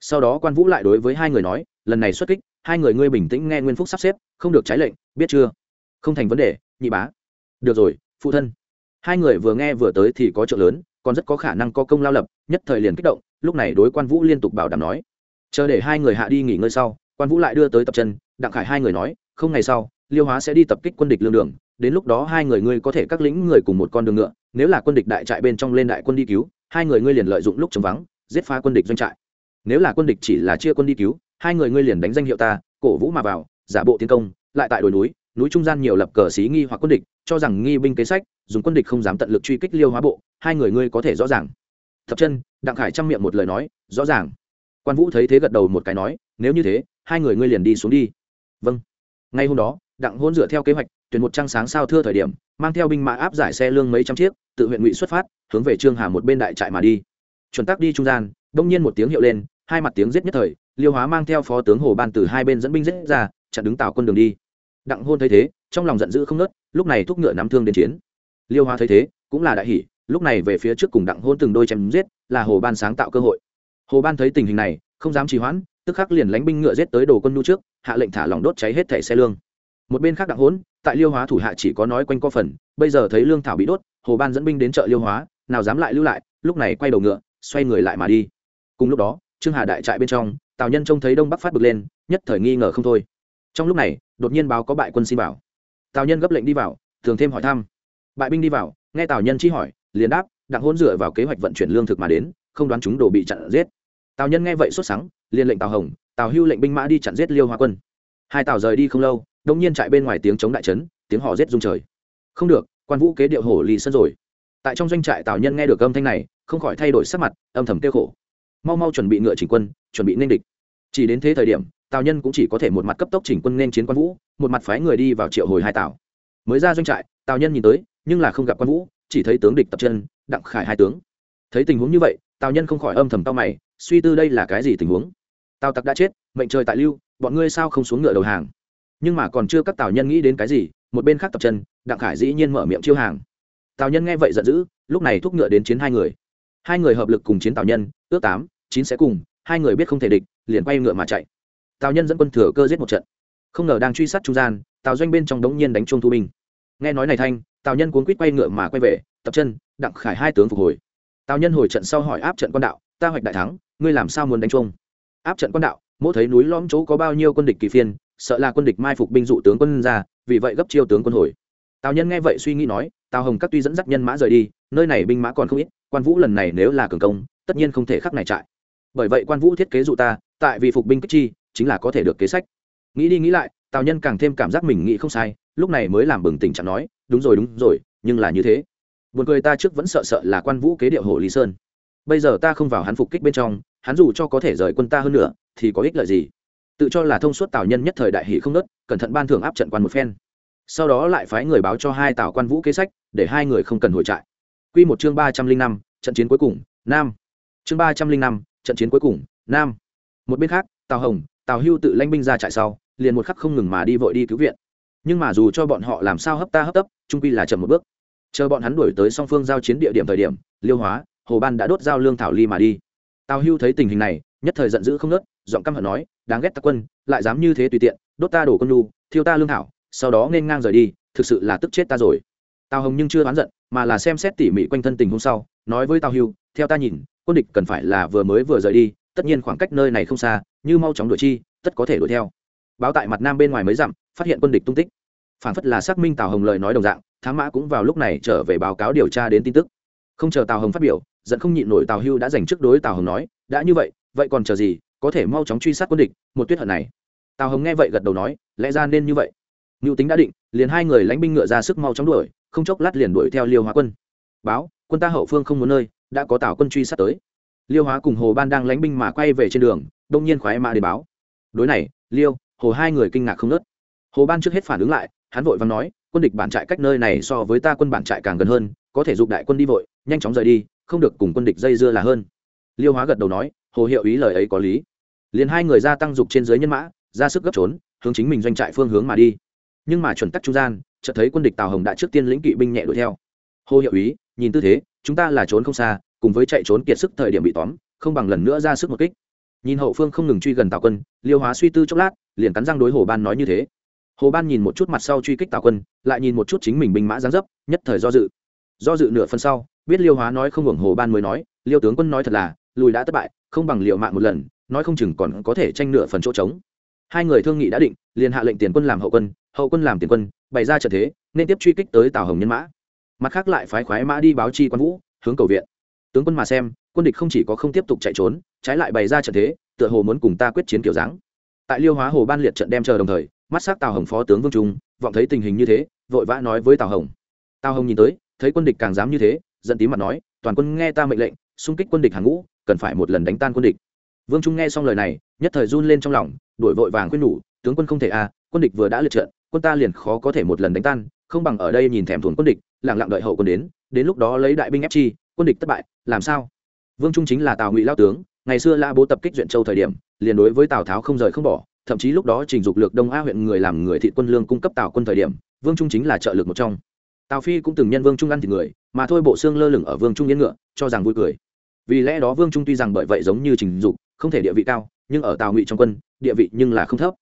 Sau đó quan vũ lại đối với hai người nói, lần này xuất kích, hai người ngươi bình tĩnh nghe nguyên phúc sắp xếp, không được trái lệnh, biết chưa? Không thành vấn đề, nhị bá. Được rồi, phụ thân. Hai người vừa nghe vừa tới thì có trợ lớn, còn rất có khả năng có công lao lập, nhất thời liền kích động, lúc này đối quan vũ liên tục bảo đảm nói. Chờ để hai người hạ đi nghỉ ngơi sau, quan vũ lại đưa tới tập chân, đặng khải hai người nói, không ngày sau liêu hóa sẽ đi tập kích quân địch lương đường, đến lúc đó hai người ngươi có thể các lĩnh người cùng một con đường ngựa, nếu là quân địch đại trại bên trong lên đại quân đi cứu, hai người ngươi liền lợi dụng lúc chống vắng, giết phá quân địch doanh trại. Nếu là quân địch chỉ là chia quân đi cứu, hai người ngươi liền đánh danh hiệu ta, cổ vũ mà vào, giả bộ tiến công, lại tại đồi núi núi trung gian nhiều lập cờ xí nghi hoặc quân địch, cho rằng nghi binh kế sách, dùng quân địch không dám tận lực truy kích liêu hóa bộ, hai người ngươi có thể rõ ràng. Thập chân, đặng khải chăm miệng một lời nói, rõ ràng. Quan vũ thấy thế gật đầu một cái nói, nếu như thế, hai người ngươi liền đi xuống đi. Vâng. Ngay hôm đó đặng hôn dựa theo kế hoạch, tuyển một trăng sáng sao thưa thời điểm, mang theo binh mã áp giải xe lương mấy trăm chiếc, tự huyện ngụy xuất phát, hướng về trương hà một bên đại trại mà đi. Chuẩn tắc đi trung gian, đông nhiên một tiếng hiệu lên, hai mặt tiếng giết nhất thời, liêu hóa mang theo phó tướng hồ ban từ hai bên dẫn binh giết ra, chặn đứng tạo quân đường đi. Đặng hôn thấy thế, trong lòng giận dữ không nớt lúc này thúc ngựa nắm thương đến chiến. Liêu hóa thấy thế, cũng là đại hỷ lúc này về phía trước cùng đặng hôn từng đôi chém giết, là hồ ban sáng tạo cơ hội. Hồ ban thấy tình hình này, không dám trì hoãn, tức khắc liền lánh binh ngựa giết tới đồ quân nhu trước, hạ lệnh thả lòng đốt cháy hết thẻ xe lương một bên khác đặng hỗn, tại liêu hóa thủ hạ chỉ có nói quanh co phần bây giờ thấy lương thảo bị đốt hồ ban dẫn binh đến chợ liêu hóa nào dám lại lưu lại lúc này quay đầu ngựa xoay người lại mà đi. Cùng lúc đó trương hà đại trại bên trong tào nhân trông thấy đông bắc phát bực lên nhất thời nghi ngờ không thôi. Trong lúc này đột nhiên báo có bại quân xin bảo tào nhân gấp lệnh đi vào thường thêm hỏi thăm. Bại binh đi vào nghe tào nhân chi hỏi liền đáp đặng hôn dựa vào kế hoạch vận chuyển lương thực mà đến không đoán chúng đồ bị chặn giết. Tào nhân nghe vậy sốt sắng, liền lệnh tào hồng tào hưu lệnh binh mã đi chặn giết liêu hoa quân. Hai tào rời đi không lâu đông nhiên chạy bên ngoài tiếng chống đại trấn, tiếng họ giết rung trời. Không được, quan vũ kế điệu hổ lì sân rồi. Tại trong doanh trại tào nhân nghe được âm thanh này, không khỏi thay đổi sắc mặt, âm thầm tiêu khổ. Mau mau chuẩn bị ngựa chỉnh quân, chuẩn bị nên địch. Chỉ đến thế thời điểm, tào nhân cũng chỉ có thể một mặt cấp tốc chỉnh quân nên chiến quan vũ, một mặt phái người đi vào triệu hồi hai tào. Mới ra doanh trại, tào nhân nhìn tới, nhưng là không gặp quan vũ, chỉ thấy tướng địch tập chân, đặng khải hai tướng. Thấy tình huống như vậy, tào nhân không khỏi âm thầm tao mày, suy tư đây là cái gì tình huống. Tào tặc đã chết, mệnh trời tại lưu, bọn ngươi sao không xuống ngựa đầu hàng? Nhưng mà còn chưa các tào nhân nghĩ đến cái gì, một bên khác tập chân, đặng khải dĩ nhiên mở miệng chiêu hàng. Tào nhân nghe vậy giận dữ, lúc này thúc ngựa đến chiến hai người. Hai người hợp lực cùng chiến tào nhân, ước tám, chín sẽ cùng, hai người biết không thể địch, liền quay ngựa mà chạy. Tào nhân dẫn quân thừa cơ giết một trận. Không ngờ đang truy sát trung gian, tào doanh bên trong đống nhiên đánh chuông thu binh. Nghe nói này thanh, tào nhân cuốn quýt quay ngựa mà quay về, tập chân, đặng khải hai tướng phục hồi. Tào nhân hồi trận sau hỏi áp trận quan đạo, ta hoạch đại thắng, ngươi làm sao muốn đánh chuông? Áp trận quan đạo mỗi thấy núi lõm chỗ có bao nhiêu quân địch kỳ phiên sợ là quân địch mai phục binh dụ tướng quân ra, vì vậy gấp chiêu tướng quân hồi. Tào nhân nghe vậy suy nghĩ nói, tào hồng các tuy dẫn dắt nhân mã rời đi, nơi này binh mã còn không ít, quan vũ lần này nếu là cường công, tất nhiên không thể khắc này trại. Bởi vậy quan vũ thiết kế dụ ta, tại vì phục binh kích chi, chính là có thể được kế sách. Nghĩ đi nghĩ lại, tào nhân càng thêm cảm giác mình nghĩ không sai, lúc này mới làm bừng tỉnh trạng nói, đúng rồi đúng rồi, nhưng là như thế. Buồn cười ta trước vẫn sợ sợ là quan vũ kế điệu hồ lý sơn. Bây giờ ta không vào hắn phục kích bên trong, hắn dù cho có thể rời quân ta hơn nữa, thì có ích lợi gì? Tự cho là thông suốt tào nhân nhất thời đại hỷ không nớt, cẩn thận ban thưởng áp trận quan một phen. Sau đó lại phái người báo cho hai tào quan vũ kế sách, để hai người không cần hồi trại. Q một chương ba trăm linh năm, trận chiến cuối cùng, nam. Chương ba trăm linh năm, trận chiến cuối cùng, nam. Một bên khác, tào hồng, tào hưu tự lanh binh ra trại sau, liền một khắc không ngừng mà đi vội đi cứu viện. Nhưng mà dù cho bọn họ làm sao hấp ta hấp tấp, trung quy là chậm một bước. Chờ bọn hắn đuổi tới song phương giao chiến địa điểm thời điểm, liêu hóa, hồ ban đã đốt giao lương thảo ly mà đi. Tào hưu thấy tình hình này nhất thời giận dữ không nớt, giọng căm hận nói, đáng ghét ta quân, lại dám như thế tùy tiện, đốt ta đổ con nhu, thiêu ta lương thảo, sau đó nên ngang rời đi, thực sự là tức chết ta rồi. Tào hồng nhưng chưa oán giận, mà là xem xét tỉ mỉ quanh thân tình hôm sau, nói với tào hưu, theo ta nhìn, quân địch cần phải là vừa mới vừa rời đi, tất nhiên khoảng cách nơi này không xa, như mau chóng đuổi chi, tất có thể đuổi theo. Báo tại mặt nam bên ngoài mới dặm, phát hiện quân địch tung tích. Phản phất là xác minh tào hồng lời nói đồng dạng, thám mã cũng vào lúc này trở về báo cáo điều tra đến tin tức. Không chờ tào hồng phát biểu dẫn không nhịn nổi tào hưu đã dành trước đối tào hồng nói, đã như vậy vậy còn chờ gì, có thể mau chóng truy sát quân địch, một tuyết hận này. Tào hồng nghe vậy gật đầu nói, lẽ ra nên như vậy. Ngưu tính đã định, liền hai người lãnh binh ngựa ra sức mau chóng đuổi, không chốc lát liền đuổi theo liêu hóa quân. Báo, quân ta hậu phương không muốn nơi, đã có tào quân truy sát tới. Liêu hóa cùng hồ ban đang lãnh binh mà quay về trên đường, đông nhiên khoái mã đến báo. Đối này, liêu, hồ hai người kinh ngạc không nớt hồ ban trước hết phản ứng lại, hắn vội vàng nói, quân địch bản trại cách nơi này so với ta quân bản trại càng gần hơn, có thể giúp đại quân đi vội, nhanh chóng rời đi, không được cùng quân địch dây dưa là hơn. Liêu hóa gật đầu nói hồ hiệu ý lời ấy có lý. Liền hai người gia tăng dục trên dưới nhân mã, ra sức gấp trốn, hướng chính mình doanh trại phương hướng mà đi. Nhưng mà chuẩn tắc trung gian, chợt thấy quân địch tào hồng đã trước tiên lĩnh kỵ binh nhẹ đuổi theo. Hồ hiệu ý, nhìn tư thế, chúng ta là trốn không xa, cùng với chạy trốn kiệt sức thời điểm bị tóm, không bằng lần nữa ra sức một kích. Nhìn hậu phương không ngừng truy gần tào quân, liêu hóa suy tư chốc lát, liền cắn răng đối hồ ban nói như thế. Hồ ban nhìn một chút mặt sau truy kích tào quân, lại nhìn một chút chính mình binh mã giáng dấp, nhất thời do dự. Do dự nửa phân sau, biết liêu hóa nói không hưởng hồ ban mới nói, liêu tướng quân nói thật là lùi đã thất bại, không bằng liệu mạng một lần, nói không chừng còn có thể tranh nửa phần chỗ trống. Hai người thương nghị đã định, liền hạ lệnh tiền quân làm hậu quân hậu quân làm tiền quân, bày ra trận thế, nên tiếp truy kích tới tào hồng nhân mã. Mặt khác lại phái khoái mã đi báo chi quan vũ, hướng cầu viện. Tướng quân mà xem, quân địch không chỉ có không tiếp tục chạy trốn, trái lại bày ra trận thế, tựa hồ muốn cùng ta quyết chiến kiểu dáng. Tại liêu hóa hồ ban liệt trận đem chờ đồng thời, mắt s á c tào hồng phó tướng vương trung, vọng thấy tình hình như thế, vội vã nói với tào hồng. Tào hồng nhìn tới, thấy quân địch càng dám như thế dẫn tím mặt nói, toàn quân nghe ta mệnh lệnh, xung kích quân địch hàng ngũ cần phải một lần đánh tan quân địch. Vương trung nghe xong lời này, nhất thời run lên trong lòng đổi vội vàng khuyên nhủ, tướng quân không thể à quân địch vừa đã liệt trận, quân ta liền khó có thể một lần đánh tan, không bằng ở đây nhìn thèm thuần quân địch lẳng lặng đợi hậu quân đến đến lúc đó lấy đại binh ép chi, quân địch thất bại, làm sao? Vương trung chính là tào ngụy lao tướng, ngày xưa la bố tập kích duyện châu thời điểm, liền đối với tào tháo không rời không bỏ, thậm chí lúc đó trình dục lược đông a huyện người làm người thị quân lương cung cấp tào quân thời điểm, vương trung chính là trợ lực một trong. Tào phi cũng từng nhân vương trung ăn thịt người, mà thôi bộ xương lơ lửng ở vương trung yên ngựa, cho rằng vui cười vì lẽ đó vương trung tuy rằng bởi vậy giống như trình dục, không thể địa vị cao, nhưng ở tào ngụy trong quân, địa vị nhưng là không thấp.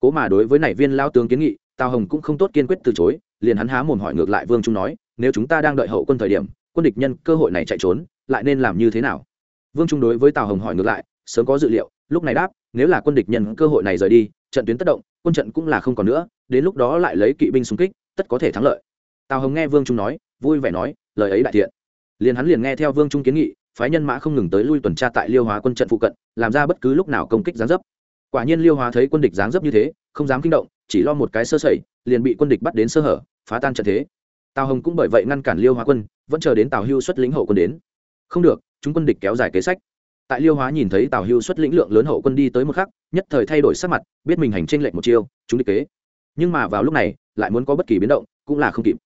Cố mà đối với nảy viên lao tướng kiến nghị, tào hồng cũng không tốt kiên quyết từ chối, liền hắn há mồm hỏi ngược lại vương trung nói, nếu chúng ta đang đợi hậu quân thời điểm, quân địch nhân cơ hội này chạy trốn, lại nên làm như thế nào? Vương trung đối với tào hồng hỏi ngược lại, sớm có dự liệu, lúc này đáp, nếu là quân địch nhân cơ hội này rời đi, trận tuyến tất động, quân trận cũng là không còn nữa, đến lúc đó lại lấy kỵ binh xung kích, tất có thể thắng lợi. Tào hồng nghe vương trung nói, vui vẻ nói, lời ấy đại thiện. Liền hắn liền nghe theo vương trung kiến nghị phái nhân mã không ngừng tới lui tuần tra tại liêu hóa quân trận phụ cận, làm ra bất cứ lúc nào công kích gián dấp. Quả nhiên liêu hóa thấy quân địch giáng dấp như thế, không dám kinh động, chỉ lo một cái sơ sẩy, liền bị quân địch bắt đến sơ hở, phá tan trận thế. Tào hồng cũng bởi vậy ngăn cản liêu hóa quân, vẫn chờ đến tào hưu xuất lĩnh hậu quân đến. Không được, chúng quân địch kéo dài kế sách. Tại liêu hóa nhìn thấy tào hưu xuất lĩnh lượng lớn hậu quân đi tới một khắc, nhất thời thay đổi sắc mặt, biết mình hành tranh lệnh một chiêu, chúng địch kế. Nhưng mà vào lúc này, lại muốn có bất kỳ biến động, cũng là không kịp.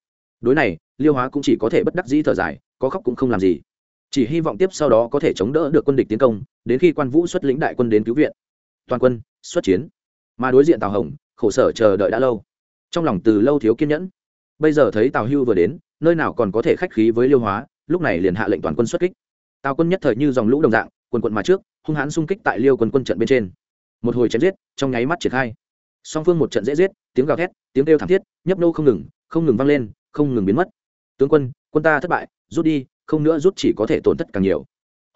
Đối này, liêu hóa cũng chỉ có thể bất đắc dĩ thở dài, có khóc cũng không làm gì chỉ hy vọng tiếp sau đó có thể chống đỡ được quân địch tiến công, đến khi quan vũ xuất lĩnh đại quân đến cứu viện. Toàn quân, xuất chiến. Mà đối diện tào hồng, khổ sở chờ đợi đã lâu. Trong lòng từ lâu thiếu kiên nhẫn. Bây giờ thấy tào hưu vừa đến, nơi nào còn có thể khách khí với liêu hóa, lúc này liền hạ lệnh toàn quân xuất kích. Tào quân nhất thời như dòng lũ đồng dạng, quần quận mà trước, hung hãn xung kích tại liêu quân quân trận bên trên. Một hồi chém giết, trong nháy mắt triển khai. Song phương một trận dễ giết, tiếng gào thét, tiếng kêu thảm thiết, nhấp nô không ngừng không ngừng vang lên, không ngừng biến mất. Tướng quân quân ta thất bại, rút đi không nữa rút chỉ có thể tổn thất càng nhiều.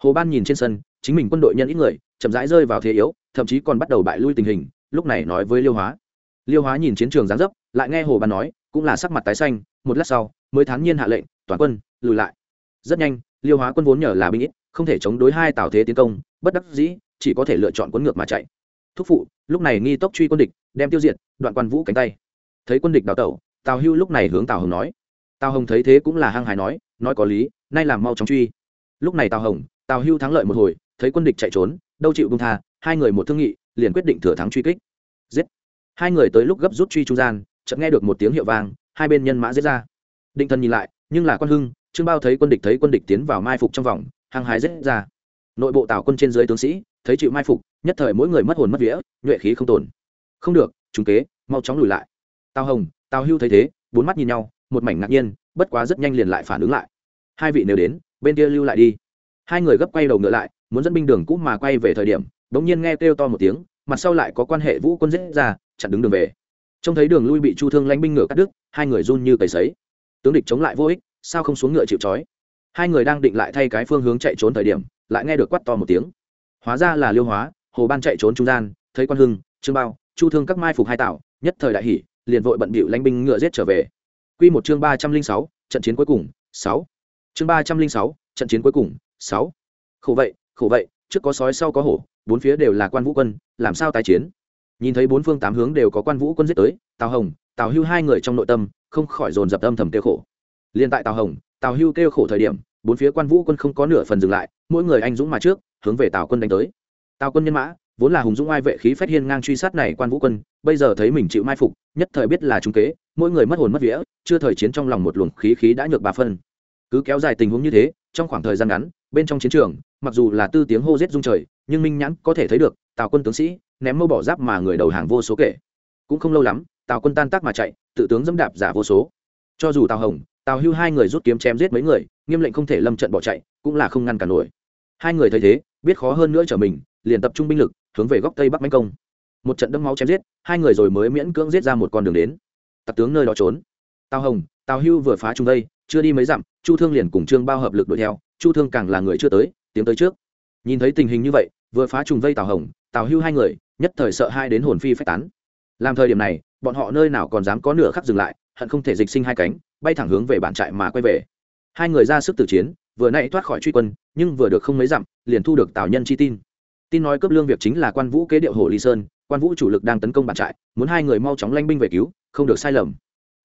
Hồ ban nhìn trên sân, chính mình quân đội nhân ít người, chậm rãi rơi vào thế yếu, thậm chí còn bắt đầu bại lui tình hình, lúc này nói với liêu hóa. Liêu hóa nhìn chiến trường gián dấp, lại nghe hồ ban nói, cũng là sắc mặt tái xanh, một lát sau, mới thán nhiên hạ lệnh, toàn quân, lùi lại. Rất nhanh, liêu hóa quân vốn nhờ là binh ít, không thể chống đối hai tào thế tiến công, bất đắc dĩ, chỉ có thể lựa chọn quân ngược mà chạy. Thúc phụ, lúc này nghi tốc truy quân địch, đem tiêu diệt, đoạn quan vũ cánh tay. Thấy quân địch đào tẩu, tào hưu lúc này hướng tào hồng nói. Tào hồng thấy thế cũng là hăng hài nói nói có lý nay làm mau chóng truy. Lúc này tào hồng, tào hưu thắng lợi một hồi, thấy quân địch chạy trốn, đâu chịu bung tha, hai người một thương nghị, liền quyết định thừa thắng truy kích. Giết. Hai người tới lúc gấp rút truy trung gian, chợt nghe được một tiếng hiệu vang, hai bên nhân mã giết ra. Định thần nhìn lại, nhưng là quan hưng, trương bao thấy quân địch thấy quân địch tiến vào mai phục trong vòng, hăng hái giết ra. Nội bộ tào quân trên dưới tướng sĩ, thấy chịu mai phục, nhất thời mỗi người mất hồn mất vía, nhuệ khí không tồn. Không được chúng kế, mau chóng lùi lại. Tào hồng, tào hưu thấy thế, bốn mắt nhìn nhau, một mảnh ngạc nhiên, bất quá rất nhanh liền lại phản ứng lại hai vị nếu đến, bên kia lưu lại đi. Hai người gấp quay đầu ngựa lại, muốn dẫn binh đường cũ mà quay về thời điểm đ ỗ n g nhiên nghe kêu to một tiếng, mặt sau lại có quan hệ vũ quân dễ ra, chặn đứng đường về. Trông thấy đường lui bị chu thương lãnh binh ngựa cắt đứt, hai người run như cầy sấy. Tướng địch chống lại vô ích, sao không xuống ngựa chịu trói? Hai người đang định lại thay cái phương hướng chạy trốn thời điểm, lại nghe được quắt to một tiếng. Hóa ra là liêu hóa, hồ ban chạy trốn trung gian, thấy quan hưng, trương bao, chu thương các mai phục hai tảo nhất thời đại hỷ liền vội bận bịu lãnh binh ngựa giết trở về. Quy một chương ba trăm linh sáu, trận chiến cuối cùng, sáu chương ba trăm linh sáu, trận chiến cuối cùng, sáu. Khổ vậy khổ vậy, trước có sói sau có hổ, bốn phía đều là quan vũ quân, làm sao tái chiến? Nhìn thấy bốn phương tám hướng đều có quan vũ quân giết tới, tào hồng, tào hưu hai người trong nội tâm không khỏi dồn dập âm thầm kêu khổ. Liền tại tào hồng, tào hưu kêu khổ thời điểm, bốn phía quan vũ quân không có nửa phần dừng lại, mỗi người anh dũng mà trước, hướng về tào quân đánh tới. Tào quân nhân mã, vốn là hùng dũng ai vệ khí phách hiên ngang truy sát này quan vũ quân, bây giờ thấy mình chịu mai phục, nhất thời biết là trung kế, mỗi người mất hồn mất vía, chưa thời chiến trong lòng một luồng khí khí đã nhược bà phân cứ kéo dài tình huống như thế, trong khoảng thời gian ngắn, bên trong chiến trường, mặc dù là tư tiếng hô rết rung trời, nhưng minh nhãn có thể thấy được, tào quân tướng sĩ ném mâu bỏ giáp mà người đầu hàng vô số kể. Cũng không lâu lắm, tào quân tan tác mà chạy, tự tướng dẫm đạp giả vô số. Cho dù tào hồng, tào hưu hai người rút kiếm chém giết mấy người, nghiêm lệnh không thể lâm trận bỏ chạy, cũng là không ngăn cản nổi. Hai người thấy thế, biết khó hơn nữa trở mình, liền tập trung binh lực, hướng về góc tây bắc mánh công. Một trận đẫm máu chém giết, hai người rồi mới miễn cưỡng giết ra một con đường đến. Tặc tướng nơi đó trốn. Tào hồng, tào hưu vừa phá trung đây chưa đi mấy dặm, chu thương liền cùng trương bao hợp lực đuổi theo, chu thương càng là người chưa tới tiếng tới trước. Nhìn thấy tình hình như vậy, vừa phá trùng vây tào hồng, tào hưu hai người, nhất thời sợ hai đến hồn phi phách tán. Làm thời điểm này, bọn họ nơi nào còn dám có nửa khắc dừng lại, hận không thể dịch sinh hai cánh, bay thẳng hướng về bản trại mà quay về. Hai người ra sức tử chiến, vừa nãy thoát khỏi truy quân, nhưng vừa được không mấy dặm, liền thu được tào nhân chi tin. Tin nói cấp lương việc chính là quan vũ kế điệu hồ ly sơn, quan vũ chủ lực đang tấn công bản trại, muốn hai người mau chóng lanh binh về cứu, không được sai lầm.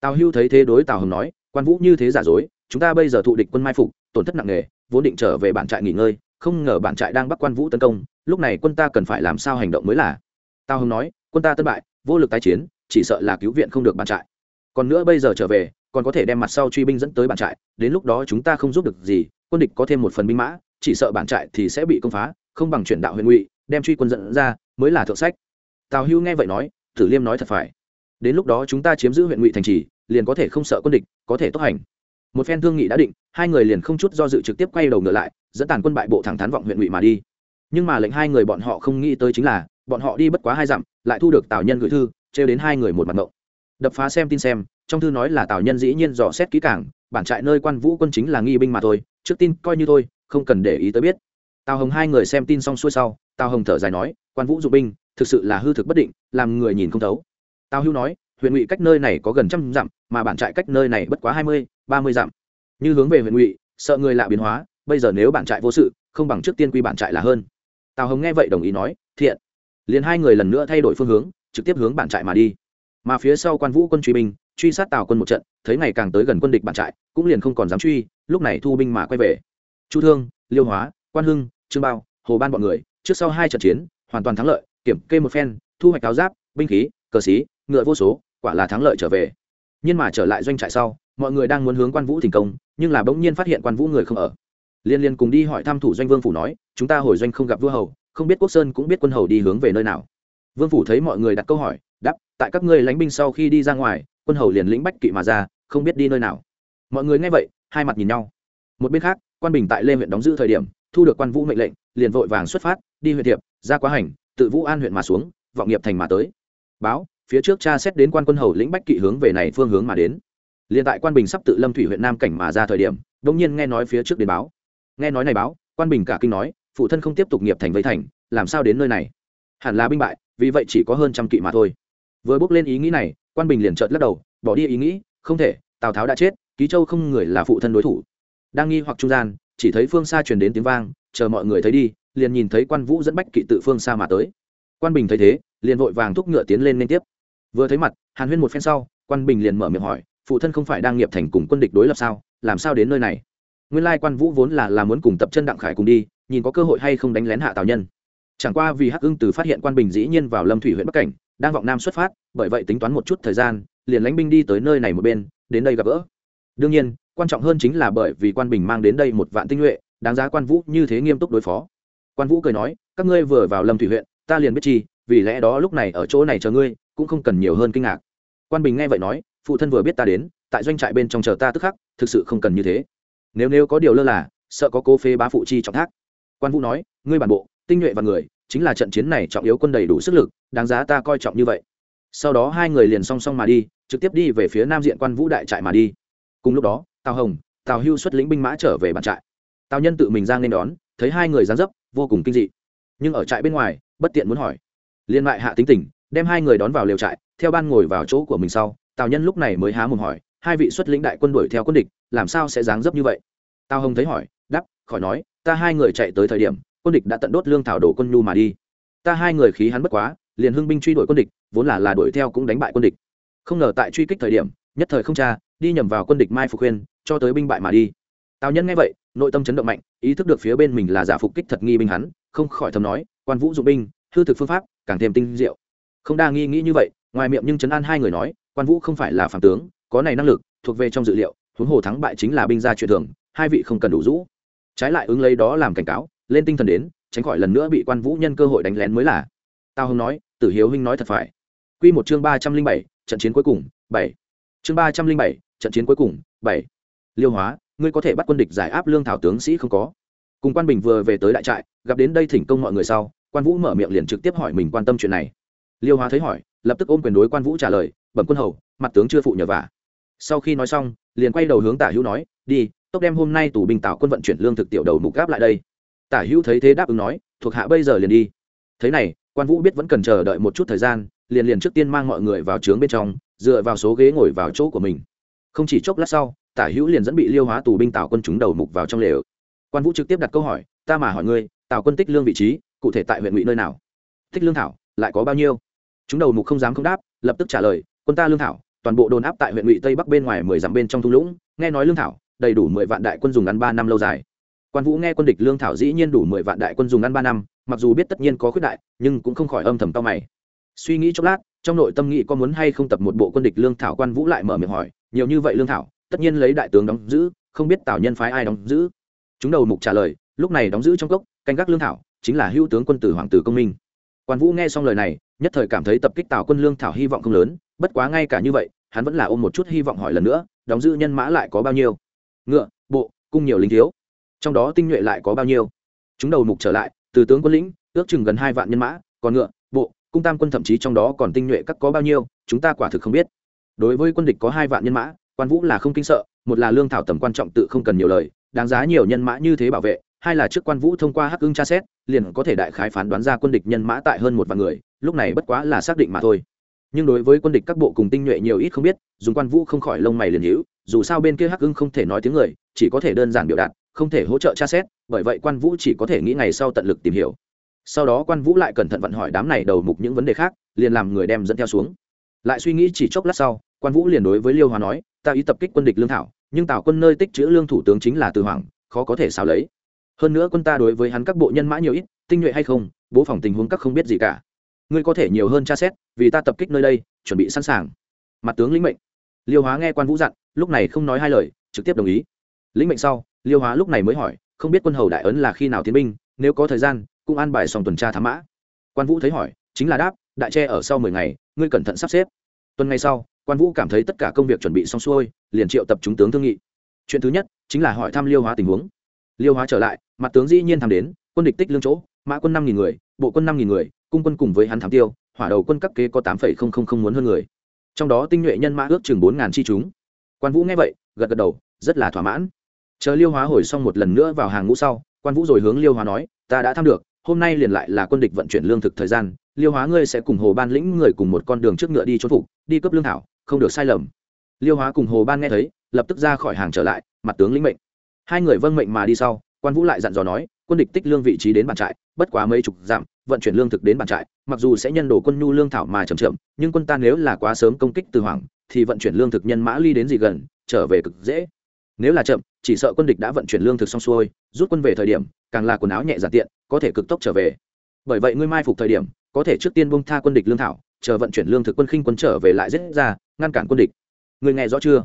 Tào hưu thấy thế đối tào hồng nói quan vũ như thế giả dối, chúng ta bây giờ thụ địch quân mai phục, tổn thất nặng nề, vốn định trở về bản trại nghỉ ngơi, không ngờ bản trại đang bắt quan vũ tấn công, lúc này quân ta cần phải làm sao hành động mới là? Tào hưng nói, quân ta thất bại, vô lực tái chiến, chỉ sợ là cứu viện không được bản trại. Còn nữa bây giờ trở về, còn có thể đem mặt sau truy binh dẫn tới bản trại, đến lúc đó chúng ta không giúp được gì, quân địch có thêm một phần binh mã, chỉ sợ bản trại thì sẽ bị công phá, không bằng chuyển đạo huyện ngụy, đem truy quân dẫn ra, mới là thượng sách. Tào hưu nghe vậy nói, tử liêm nói thật phải. Đến lúc đó chúng ta chiếm giữ huyện ngụy thành trì liền có thể không sợ quân địch, có thể tốc hành. Một phen thương nghị đã định, hai người liền không chút do dự trực tiếp quay đầu ngựa lại, dẫn tàn quân bại bộ thẳng thắn vọng huyện ngụy mà đi. Nhưng mà lệnh hai người bọn họ không nghĩ tới chính là, bọn họ đi bất quá hai dặm, lại thu được tào nhân gửi thư, trêu đến hai người một mặt mộng đập phá xem tin xem, trong thư nói là tào nhân dĩ nhiên dò xét kỹ cảng bản trại nơi quan vũ quân chính là nghi binh mà thôi, trước tin coi như thôi, không cần để ý tới biết. Tào hồng hai người xem tin xong xuôi sau, tào hồng thở dài nói, quan vũ dụng binh, thực sự là hư thực bất định, làm người nhìn không thấu. Tào hưu nói huyện ngụy cách nơi này có gần trăm dặm, mà bản trại cách nơi này bất quá hai mươi, ba mươi dặm. Như hướng về huyện ngụy, sợ người lạ biến hóa, bây giờ nếu bản trại vô sự, không bằng trước tiên quy bản trại là hơn. Tào hồng nghe vậy đồng ý nói, thiện. Liền hai người lần nữa thay đổi phương hướng, trực tiếp hướng bản trại mà đi. Mà phía sau quan vũ quân truy binh, truy sát tào quân một trận, thấy ngày càng tới gần quân địch bản trại, cũng liền không còn dám truy, lúc này thu binh mà quay về. Chu thương, liêu hóa, quan hưng, trương bao, hồ ban bọn người, trước sau hai trận chiến, hoàn toàn thắng lợi, kiểm kê một phen, thu hoạch áo giáp, binh khí, cờ xí, ngựa vô số quả là thắng lợi trở về. Nhưng mà trở lại doanh trại sau, mọi người đang muốn hướng quan vũ thành công, nhưng là bỗng nhiên phát hiện quan vũ người không ở. Liên liên cùng đi hỏi thăm thủ doanh vương phủ nói, chúng ta hồi doanh không gặp vua hầu, không biết quốc sơn cũng biết quân hầu đi hướng về nơi nào. Vương phủ thấy mọi người đặt câu hỏi, đáp, tại các ngươi lánh binh sau khi đi ra ngoài, quân hầu liền lĩnh bách kỵ mà ra, không biết đi nơi nào. Mọi người nghe vậy, hai mặt nhìn nhau. Một bên khác, quan bình tại lê huyện đóng giữ thời điểm, thu được quan vũ mệnh lệnh, liền vội vàng xuất phát, đi huyện thiệp, ra quá hành, tự vũ an huyện mà xuống, vọng nghiệp thành mà tới. Báo phía trước cha xét đến quan quân hầu lĩnh bách kỵ hướng về này phương hướng mà đến. Liền tại quan bình sắp tự lâm thủy huyện nam cảnh mà ra thời điểm đông nhiên nghe nói phía trước đến báo. Nghe nói này báo, quan bình cả kinh nói, phụ thân không tiếp tục nghiệp thành vây thành, làm sao đến nơi này? Hẳn là binh bại, vì vậy chỉ có hơn trăm kỵ mà thôi. Vừa bước lên ý nghĩ này, quan bình liền trợt lắc đầu, bỏ đi ý nghĩ, không thể, tào tháo đã chết, ký châu không người là phụ thân đối thủ. Đang nghi hoặc trung gian, chỉ thấy phương xa truyền đến tiếng vang, chờ mọi người thấy đi, liền nhìn thấy quan vũ dẫn bách kỵ tự phương xa mà tới. Quan bình thấy thế, liền vội vàng thúc ngựa tiến lên liên tiếp vừa thấy mặt, hàn huyên một phen sau, quan bình liền mở miệng hỏi, phụ thân không phải đang nghiệp thành cùng quân địch đối lập sao? Làm sao đến nơi này? Nguyên lai quan vũ vốn là là muốn cùng tập chân đặng khải cùng đi, nhìn có cơ hội hay không đánh lén hạ tào nhân. Chẳng qua vì hắc ưng từ phát hiện quan bình dĩ nhiên vào lâm thủy huyện bắc cảnh, đang vọng nam xuất phát, bởi vậy tính toán một chút thời gian, liền lãnh binh đi tới nơi này một bên, đến đây gặp gỡ. Đương nhiên, quan trọng hơn chính là bởi vì quan bình mang đến đây một vạn tinh nhuệ, đáng giá quan vũ như thế nghiêm túc đối phó. Quan vũ cười nói, các ngươi vừa vào lâm thủy huyện, ta liền biết chi vì lẽ đó lúc này ở chỗ này chờ ngươi, cũng không cần nhiều hơn kinh ngạc. Quan bình nghe vậy nói, phụ thân vừa biết ta đến, tại doanh trại bên trong chờ ta tức khắc, thực sự không cần như thế. Nếu nếu có điều lơ là, sợ có cô phê bá phụ chi trọng thác. Quan vũ nói, ngươi bản bộ, tinh nhuệ và người, chính là trận chiến này trọng yếu quân đầy đủ sức lực, đáng giá ta coi trọng như vậy. Sau đó hai người liền song song mà đi, trực tiếp đi về phía nam diện quan vũ đại trại mà đi. Cùng lúc đó, tào hồng, tào hưu xuất lĩnh binh mã trở về bản trại. Tào nhân tự mình ra nên đón, thấy hai người dán dấp, vô cùng kinh dị. Nhưng ở trại bên ngoài, bất tiện muốn hỏi liên mại hạ tính tình, đem hai người đón vào lều trại, theo ban ngồi vào chỗ của mình sau, tào nhân lúc này mới há mồm hỏi, hai vị xuất lĩnh đại quân đuổi theo quân địch, làm sao sẽ dáng dấp như vậy? Tào hồng thấy hỏi đắp khỏi nói, ta hai người chạy tới thời điểm, quân địch đã tận đốt lương thảo đổ quân nhu mà đi. Ta hai người khí hắn bất quá, liền hưng binh truy đuổi quân địch, vốn là là đuổi theo cũng đánh bại quân địch. Không ngờ tại truy kích thời điểm, nhất thời không cha đi nhầm vào quân địch mai phục khuyên, cho tới binh bại mà đi. Tào nhân nghe vậy, nội tâm chấn động mạnh, ý thức được phía bên mình là giả phục kích thật nghi binh hắn, không khỏi thầm nói, quan vũ dụng binh, hư thực phương pháp càng thêm tinh diệu. Không đa nghi nghĩ như vậy, ngoài miệng nhưng trấn an hai người nói, quan vũ không phải là phản tướng, có này năng lực, thuộc về trong dự liệu, huống hồ thắng bại chính là binh gia chuyện thường, hai vị không cần đủ rũ. Trái lại ứng lấy đó làm cảnh cáo, lên tinh thần đến, tránh khỏi lần nữa bị quan vũ nhân cơ hội đánh lén mới là. Tao hưng nói, tử hiếu huynh nói thật phải. Quy một chương ba trăm linh bảy, trận chiến cuối cùng, bảy. Chương ba trăm linh bảy, trận chiến cuối cùng, bảy. Liêu hóa, ngươi có thể bắt quân địch giải áp lương thảo tướng sĩ không có? Cùng quan bình vừa về tới đại trại, gặp đến đây thỉnh công mọi người sau quan vũ mở miệng liền trực tiếp hỏi mình quan tâm chuyện này. Liêu hóa thấy hỏi, lập tức ôm quyền đối quan vũ trả lời, bẩm quân hầu, mặt tướng chưa phụ nhờ vả. Sau khi nói xong, liền quay đầu hướng tả hữu nói, đi, tốc đem hôm nay tù binh tạo quân vận chuyển lương thực tiểu đầu mục gáp lại đây. Tả hữu thấy thế đáp ứng nói, thuộc hạ bây giờ liền đi. Thế này, quan vũ biết vẫn cần chờ đợi một chút thời gian, liền liền trước tiên mang mọi người vào trướng bên trong, dựa vào số ghế ngồi vào chỗ của mình. Không chỉ chốc lát sau, tả hữu liền dẫn bị liêu hóa tù binh tạo quân chúng đầu mục vào trong lều. Quan vũ trực tiếp đặt câu hỏi, ta mà hỏi ngươi, tạo quân tích lương vị trí cụ thể tại huyện ngụy nơi nào? Thích lương thảo, lại có bao nhiêu? Chúng đầu mục không dám không đáp, lập tức trả lời, quân ta lương thảo, toàn bộ đồn áp tại huyện ngụy tây bắc bên ngoài mười dặm bên trong thung lũng, nghe nói lương thảo, đầy đủ mười vạn đại quân dùng ăn ba năm lâu dài. Quan vũ nghe quân địch lương thảo dĩ nhiên đủ mười vạn đại quân dùng ăn ba năm, mặc dù biết tất nhiên có khuyết đại, nhưng cũng không khỏi âm thầm cao mày. Suy nghĩ chốc lát, trong nội tâm nghĩ có muốn hay không tập một bộ quân địch lương thảo, quan vũ lại mở miệng hỏi, nhiều như vậy lương thảo, tất nhiên lấy đại tướng đóng giữ, không biết tào nhân phái ai đóng giữ. Chúng đầu mục trả lời, lúc này đóng giữ trong cốc, canh gác lương thảo chính là hữu tướng quân tử hoàng tử công minh. Quan vũ nghe xong lời này, nhất thời cảm thấy tập kích tào quân lương thảo hy vọng không lớn, bất quá ngay cả như vậy, hắn vẫn là ôm một chút hy vọng hỏi lần nữa, đóng giữ nhân mã lại có bao nhiêu? Ngựa, bộ, cung nhiều lính thiếu. Trong đó tinh nhuệ lại có bao nhiêu? Chúng đầu mục trở lại, từ tướng quân lĩnh, ước chừng gần hai vạn nhân mã, còn ngựa, bộ, cung tam quân thậm chí trong đó còn tinh nhuệ các có bao nhiêu, chúng ta quả thực không biết. Đối với quân địch có hai vạn nhân mã, quan vũ là không kinh sợ, một là lương thảo tầm quan trọng tự không cần nhiều lời, đáng giá nhiều nhân mã như thế bảo vệ hai là trước quan vũ thông qua hắc ưng tra xét, liền có thể đại khái phán đoán ra quân địch nhân mã tại hơn một vạn người, lúc này bất quá là xác định mà thôi. Nhưng đối với quân địch các bộ cùng tinh nhuệ nhiều ít không biết, dùng quan vũ không khỏi lông mày liền hữu dù sao bên kia hắc ưng không thể nói tiếng người, chỉ có thể đơn giản biểu đạt, không thể hỗ trợ tra xét, bởi vậy quan vũ chỉ có thể nghĩ ngày sau tận lực tìm hiểu. Sau đó quan vũ lại cẩn thận vận hỏi đám này đầu mục những vấn đề khác, liền làm người đem dẫn theo xuống. Lại suy nghĩ chỉ chốc lát sau, quan vũ liền đối với liêu hòa nói, ta ý tập kích quân địch lương thảo, nhưng tào quân nơi tích chữ lương thủ tướng chính là từ hoàng, khó có thể xào lấy hơn nữa quân ta đối với hắn các bộ nhân mã nhiều ít, tinh nhuệ hay không, bố phòng tình huống các không biết gì cả. Ngươi có thể nhiều hơn tra xét, vì ta tập kích nơi đây, chuẩn bị sẵn sàng. Mặt tướng lĩnh mệnh. Liêu hóa nghe quan vũ dặn, lúc này không nói hai lời, trực tiếp đồng ý. Lĩnh mệnh sau, liêu hóa lúc này mới hỏi, không biết quân hầu đại ấn là khi nào tiến binh, nếu có thời gian, cũng an bài xong tuần tra thám mã. Quan vũ thấy hỏi, chính là đáp, đại tre ở sau mười ngày, ngươi cẩn thận sắp xếp. Tuần ngày sau, quan vũ cảm thấy tất cả công việc chuẩn bị xong xuôi, liền triệu tập chúng tướng thương nghị. Chuyện thứ nhất, chính là hỏi thăm liêu hóa tình huống liêu hóa trở lại, mặt tướng dĩ nhiên tham đến, quân địch tích lương chỗ, mã quân năm nghìn người, bộ quân năm nghìn người, cung quân cùng với hắn thám tiêu, hỏa đầu quân cấp kế có tám phẩy không không không muốn hơn người. Trong đó tinh nhuệ nhân mã ước chừng bốn ngàn chi chúng. Quan vũ nghe vậy, gật gật đầu, rất là thỏa mãn. Chờ liêu hóa hồi xong một lần nữa vào hàng ngũ sau, quan vũ rồi hướng liêu hóa nói, ta đã thăm được, hôm nay liền lại là quân địch vận chuyển lương thực thời gian, liêu hóa ngươi sẽ cùng hồ ban lĩnh người cùng một con đường trước ngựa đi chốt phục, đi cấp lương thảo, không được sai lầm. Liêu hóa cùng hồ ban nghe thấy, lập tức ra khỏi hàng trở lại, mặt tướng lĩnh mệnh hai người vâng mệnh mà đi sau, quan vũ lại dặn dò nói, quân địch tích lương vị trí đến bàn trại, bất quá mấy chục dặm, vận chuyển lương thực đến bàn trại, mặc dù sẽ nhân đổ quân nhu lương thảo mà chậm chậm, nhưng quân ta nếu là quá sớm công kích từ hoàng thì vận chuyển lương thực nhân mã ly đến gì gần, trở về cực dễ. Nếu là chậm, chỉ sợ quân địch đã vận chuyển lương thực xong xuôi, rút quân về thời điểm, càng là quần áo nhẹ giản tiện, có thể cực tốc trở về. Bởi vậy ngươi mai phục thời điểm, có thể trước tiên bông tha quân địch lương thảo, chờ vận chuyển lương thực quân khinh quân trở về lại giết ra, ngăn cản quân địch. Người nghe rõ chưa?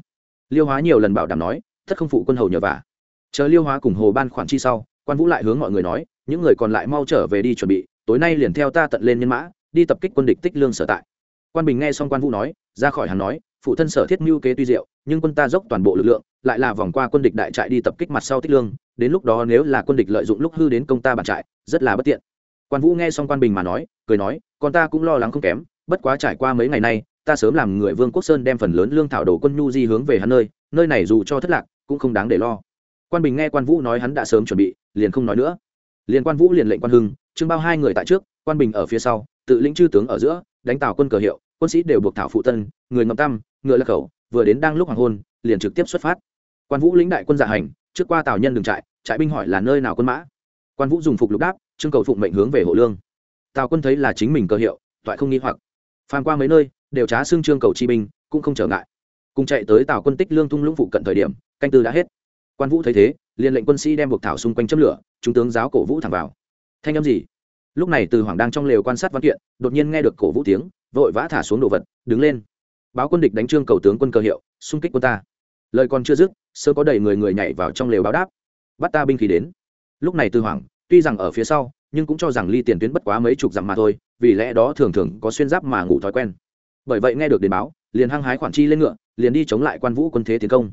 Liêu hóa nhiều lần bảo đảm nói, thất không phụ quân hầu nhờ vả chờ liêu hóa cùng hồ ban khoản chi sau, quan vũ lại hướng mọi người nói, những người còn lại mau trở về đi chuẩn bị, tối nay liền theo ta tận lên nhân mã, đi tập kích quân địch tích lương sở tại. Quan bình nghe xong quan vũ nói, ra khỏi hắn nói, phụ thân sở thiết mưu kế tuy diệu, nhưng quân ta dốc toàn bộ lực lượng, lại là vòng qua quân địch đại trại đi tập kích mặt sau tích lương, đến lúc đó nếu là quân địch lợi dụng lúc hư đến công ta bản trại, rất là bất tiện. Quan vũ nghe xong quan bình mà nói, cười nói, con ta cũng lo lắng không kém, bất quá trải qua mấy ngày nay, ta sớm làm người vương quốc sơn đem phần lớn lương thảo đổ quân nhu di hướng về hắn nơi nơi này dù cho thất lạc, cũng không đáng để lo quan bình nghe quan vũ nói hắn đã sớm chuẩn bị, liền không nói nữa. Liền quan vũ liền lệnh quan hưng trưng bao hai người tại trước, quan bình ở phía sau, tự lĩnh chư tướng ở giữa, đánh tào quân cờ hiệu, quân sĩ đều buộc thảo phụ tân, người ngậm tâm ngựa lạc khẩu, vừa đến đang lúc hoàng hôn, liền trực tiếp xuất phát. Quan vũ lĩnh đại quân dạ hành, trước qua tào nhân đường trại trại binh hỏi là nơi nào quân mã. Quan vũ dùng phục lục đáp trưng cầu phụng mệnh hướng về hộ lương. Tào quân thấy là chính mình cơ hiệu, toại không nghi hoặc. Phàm qua mấy nơi, đều trá xương trương cầu chi binh, cũng không trở ngại. Cùng chạy tới tào quân tích lương thung lũng phụ cận thời điểm, canh tư đã hết quan vũ thấy thế liền lệnh quân sĩ đem buộc thảo xung quanh châm lửa chúng tướng giáo cổ vũ thẳng vào thanh âm gì lúc này từ hoàng đang trong lều quan sát văn kiện đột nhiên nghe được cổ vũ tiếng vội vã thả xuống đồ vật đứng lên báo quân địch đánh trương cầu tướng quân cơ hiệu xung kích quân ta lời còn chưa dứt sơ có đầy người người nhảy vào trong lều báo đáp bắt ta binh khí đến lúc này từ hoàng tuy rằng ở phía sau nhưng cũng cho rằng ly tiền tuyến bất quá mấy chục dặm mà thôi vì lẽ đó thường thường có xuyên giáp mà ngủ thói quen bởi vậy nghe được đến báo liền hăng hái khoản chi lên ngựa liền đi chống lại quan vũ quân thế tiến công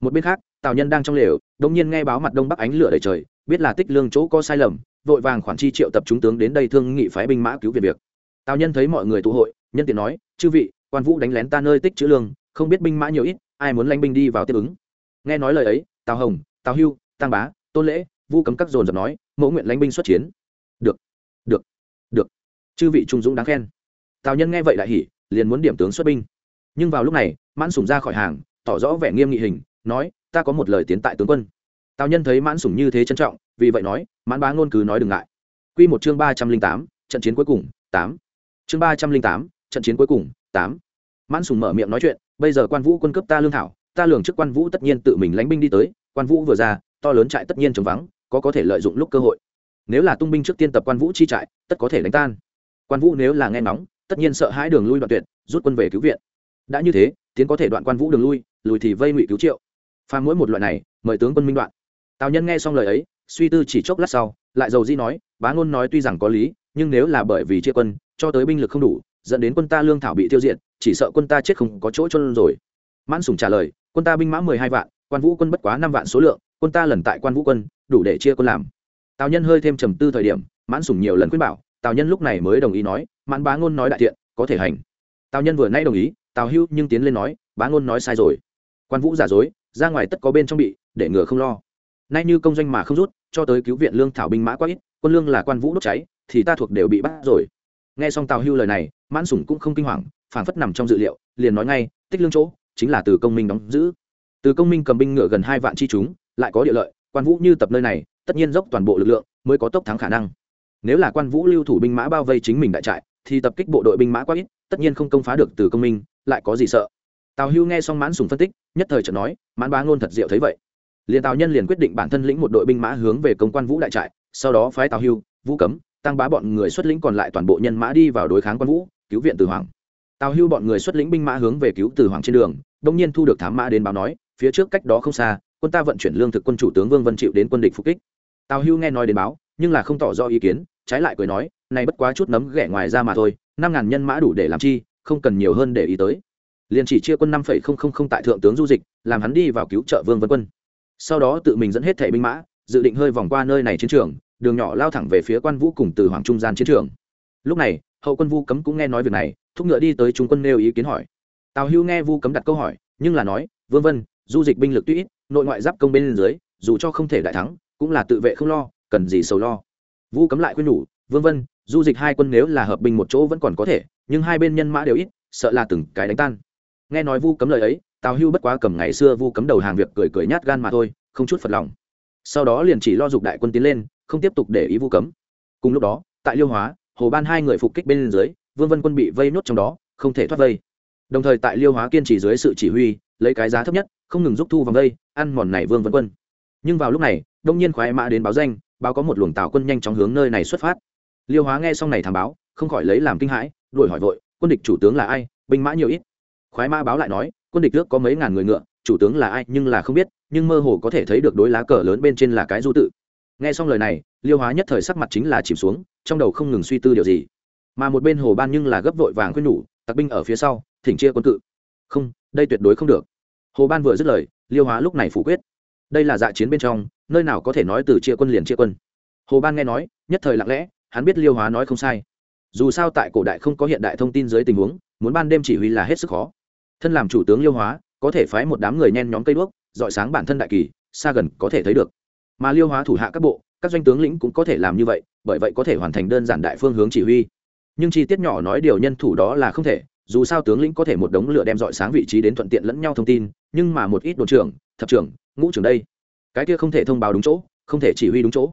một bên khác, tào nhân đang trong lều, đông nhiên nghe báo mặt đông bắc ánh lửa đầy trời, biết là tích lương chỗ có sai lầm, vội vàng khoản chi triệu tập chúng tướng đến đây thương nghị phái binh mã cứu viện việc. tào nhân thấy mọi người tụ hội, nhân tiện nói, chư vị, quan vũ đánh lén ta nơi tích chữ lương, không biết binh mã nhiều ít, ai muốn lanh binh đi vào tiếp ứng? Nghe nói lời ấy, tào hồng, tào hưu tăng bá, tôn lễ, vu cấm các dồn dập nói, mẫu nguyện lãnh binh xuất chiến. Được được được, chư vị trung dũng đáng khen. Tào nhân nghe vậy đại hỉ, liền muốn điểm tướng xuất binh. Nhưng vào lúc này, mãn sủng ra khỏi hàng, tỏ rõ vẻ nghiêm nghị hình nói, ta có một lời tiến tại tướng quân. Tào nhân thấy mãn sủng như thế trân trọng, vì vậy nói, mãn bá ngôn cứ nói đừng ngại. Q một chương ba trăm linh tám, trận chiến cuối cùng, tám. Chương ba trăm linh tám, trận chiến cuối cùng, tám. Mãn sủng mở miệng nói chuyện, bây giờ quan vũ quân cấp ta lương thảo, ta lường trước quan vũ tất nhiên tự mình lánh binh đi tới, quan vũ vừa ra, to lớn trại tất nhiên trống vắng, có có thể lợi dụng lúc cơ hội. Nếu là tung binh trước tiên tập quan vũ chi trại, tất có thể đánh tan. Quan vũ nếu là nghe nóng tất nhiên sợ hãi đường lui đoạn tuyệt, rút quân về cứu viện. Đã như thế, tiến có thể đoạn quan vũ đường lui, lùi thì vây ngụy cứu triệu pha mỗi một loại này, mời tướng quân minh đoạn. Tào nhân nghe xong lời ấy, suy tư chỉ chốc lát sau, lại dầu di nói, bá ngôn nói tuy rằng có lý, nhưng nếu là bởi vì chia quân, cho tới binh lực không đủ, dẫn đến quân ta lương thảo bị tiêu diệt, chỉ sợ quân ta chết không có chỗ chôn rồi. Mãn sủng trả lời, quân ta binh mã mười hai vạn, quan vũ quân bất quá năm vạn số lượng, quân ta lần tại quan vũ quân, đủ để chia quân làm. Tào nhân hơi thêm trầm tư thời điểm, mãn sủng nhiều lần khuyên bảo, tào nhân lúc này mới đồng ý nói, mãn bá ngôn nói đại thiện, có thể hành. Tào nhân vừa nay đồng ý, tào hưu nhưng tiến lên nói, bá ngôn nói sai rồi. Quan vũ giả dối ra ngoài tất có bên trong bị, để ngừa không lo. Nay như công doanh mà không rút, cho tới cứu viện lương thảo binh mã quá ít, quân lương là quan vũ đốt cháy, thì ta thuộc đều bị bắt rồi. Nghe xong tào hưu lời này, mãn sủng cũng không kinh hoàng phản phất nằm trong dự liệu, liền nói ngay, tích lương chỗ, chính là từ công minh đóng giữ. Từ công minh cầm binh ngựa gần hai vạn chi chúng, lại có địa lợi, quan vũ như tập nơi này, tất nhiên dốc toàn bộ lực lượng mới có tốc thắng khả năng. Nếu là quan vũ lưu thủ binh mã bao vây chính mình đại trại, thì tập kích bộ đội binh mã quá ít, tất nhiên không công phá được từ công minh, lại có gì sợ? Tào hưu nghe xong mãn sùng phân tích, nhất thời chợt nói, mãn bá ngôn thật diệu thấy vậy. Liền tào nhân liền quyết định bản thân lĩnh một đội binh mã hướng về công quan vũ đại trại, sau đó phái tào hưu, vũ cấm, tăng bá bọn người xuất lĩnh còn lại toàn bộ nhân mã đi vào đối kháng quan vũ, cứu viện từ hoàng. Tào hưu bọn người xuất lĩnh binh mã hướng về cứu từ hoàng trên đường, đông nhiên thu được thám mã đến báo nói, phía trước cách đó không xa, quân ta vận chuyển lương thực quân chủ tướng vương vân chịu đến quân địch phục kích. Tào hưu nghe nói đến báo, nhưng là không tỏ rõ ý kiến, trái lại cười nói, này bất quá chút nấm ghẻ ngoài ra mà thôi, năm ngàn nhân mã đủ để làm chi, không cần nhiều hơn để ý tới liền chỉ chia quân năm phẩy không không không tại thượng tướng du dịch, làm hắn đi vào cứu trợ vương vân quân. Sau đó tự mình dẫn hết thẻ binh mã, dự định hơi vòng qua nơi này chiến trường, đường nhỏ lao thẳng về phía quan vũ cùng từ hoàng trung gian chiến trường. Lúc này, hậu quân vu cấm cũng nghe nói việc này, thúc ngựa đi tới trung quân nêu ý kiến hỏi. Tào hưu nghe vu cấm đặt câu hỏi, nhưng là nói, vương vân, du dịch binh lực tuy ít, nội ngoại giáp công bên dưới, dù cho không thể đại thắng, cũng là tự vệ không lo, cần gì sầu lo. Vu cấm lại khuyên nhủ, vương vân, du dịch hai quân nếu là hợp binh một chỗ vẫn còn có thể, nhưng hai bên nhân mã đều ít, sợ là từng cái đánh tan nghe nói vu cấm lời ấy, tào hưu bất quá cầm ngày xưa vu cấm đầu hàng việc cười cười nhát gan mà thôi, không chút phật lòng. Sau đó liền chỉ lo dục đại quân tiến lên, không tiếp tục để ý vu cấm. Cùng lúc đó, tại liêu hóa, hồ ban hai người phục kích bên dưới, vương vân quân bị vây nốt trong đó, không thể thoát vây. Đồng thời tại liêu hóa kiên trì dưới sự chỉ huy, lấy cái giá thấp nhất, không ngừng giúp thu vòng vây, ăn mòn này vương vân quân. Nhưng vào lúc này, đông nhiên khoái mã đến báo danh, báo có một luồng tào quân nhanh chóng hướng nơi này xuất phát. Liêu hóa nghe xong này thảm báo, không khỏi lấy làm kinh hãi, đuổi hỏi vội, quân địch chủ tướng là ai? Binh mã nhiều ít khoái mã báo lại nói, quân địch nước có mấy ngàn người ngựa, chủ tướng là ai nhưng là không biết, nhưng mơ hồ có thể thấy được đối lá cờ lớn bên trên là cái du tự. Nghe xong lời này, liêu hóa nhất thời sắc mặt chính là chìm xuống, trong đầu không ngừng suy tư điều gì. Mà một bên hồ ban nhưng là gấp vội vàng khuyên nhủ, tặc binh ở phía sau, thỉnh chia quân cự. Không, đây tuyệt đối không được. Hồ ban vừa dứt lời, liêu hóa lúc này phủ quyết. Đây là dạ chiến bên trong, nơi nào có thể nói từ chia quân liền chia quân. Hồ ban nghe nói, nhất thời lặng lẽ, hắn biết liêu hóa nói không sai. Dù sao tại cổ đại không có hiện đại thông tin dưới tình huống, muốn ban đêm chỉ huy là hết sức khó thân làm chủ tướng liêu hóa, có thể phái một đám người nhen nhóm cây đuốc, dọi sáng bản thân đại kỳ, xa gần có thể thấy được. Mà liêu hóa thủ hạ các bộ, các doanh tướng lĩnh cũng có thể làm như vậy, bởi vậy có thể hoàn thành đơn giản đại phương hướng chỉ huy. Nhưng chi tiết nhỏ nói điều nhân thủ đó là không thể, dù sao tướng lĩnh có thể một đống lửa đem dọi sáng vị trí đến thuận tiện lẫn nhau thông tin, nhưng mà một ít đồn trưởng, thập trưởng, ngũ trưởng đây, cái kia không thể thông báo đúng chỗ, không thể chỉ huy đúng chỗ.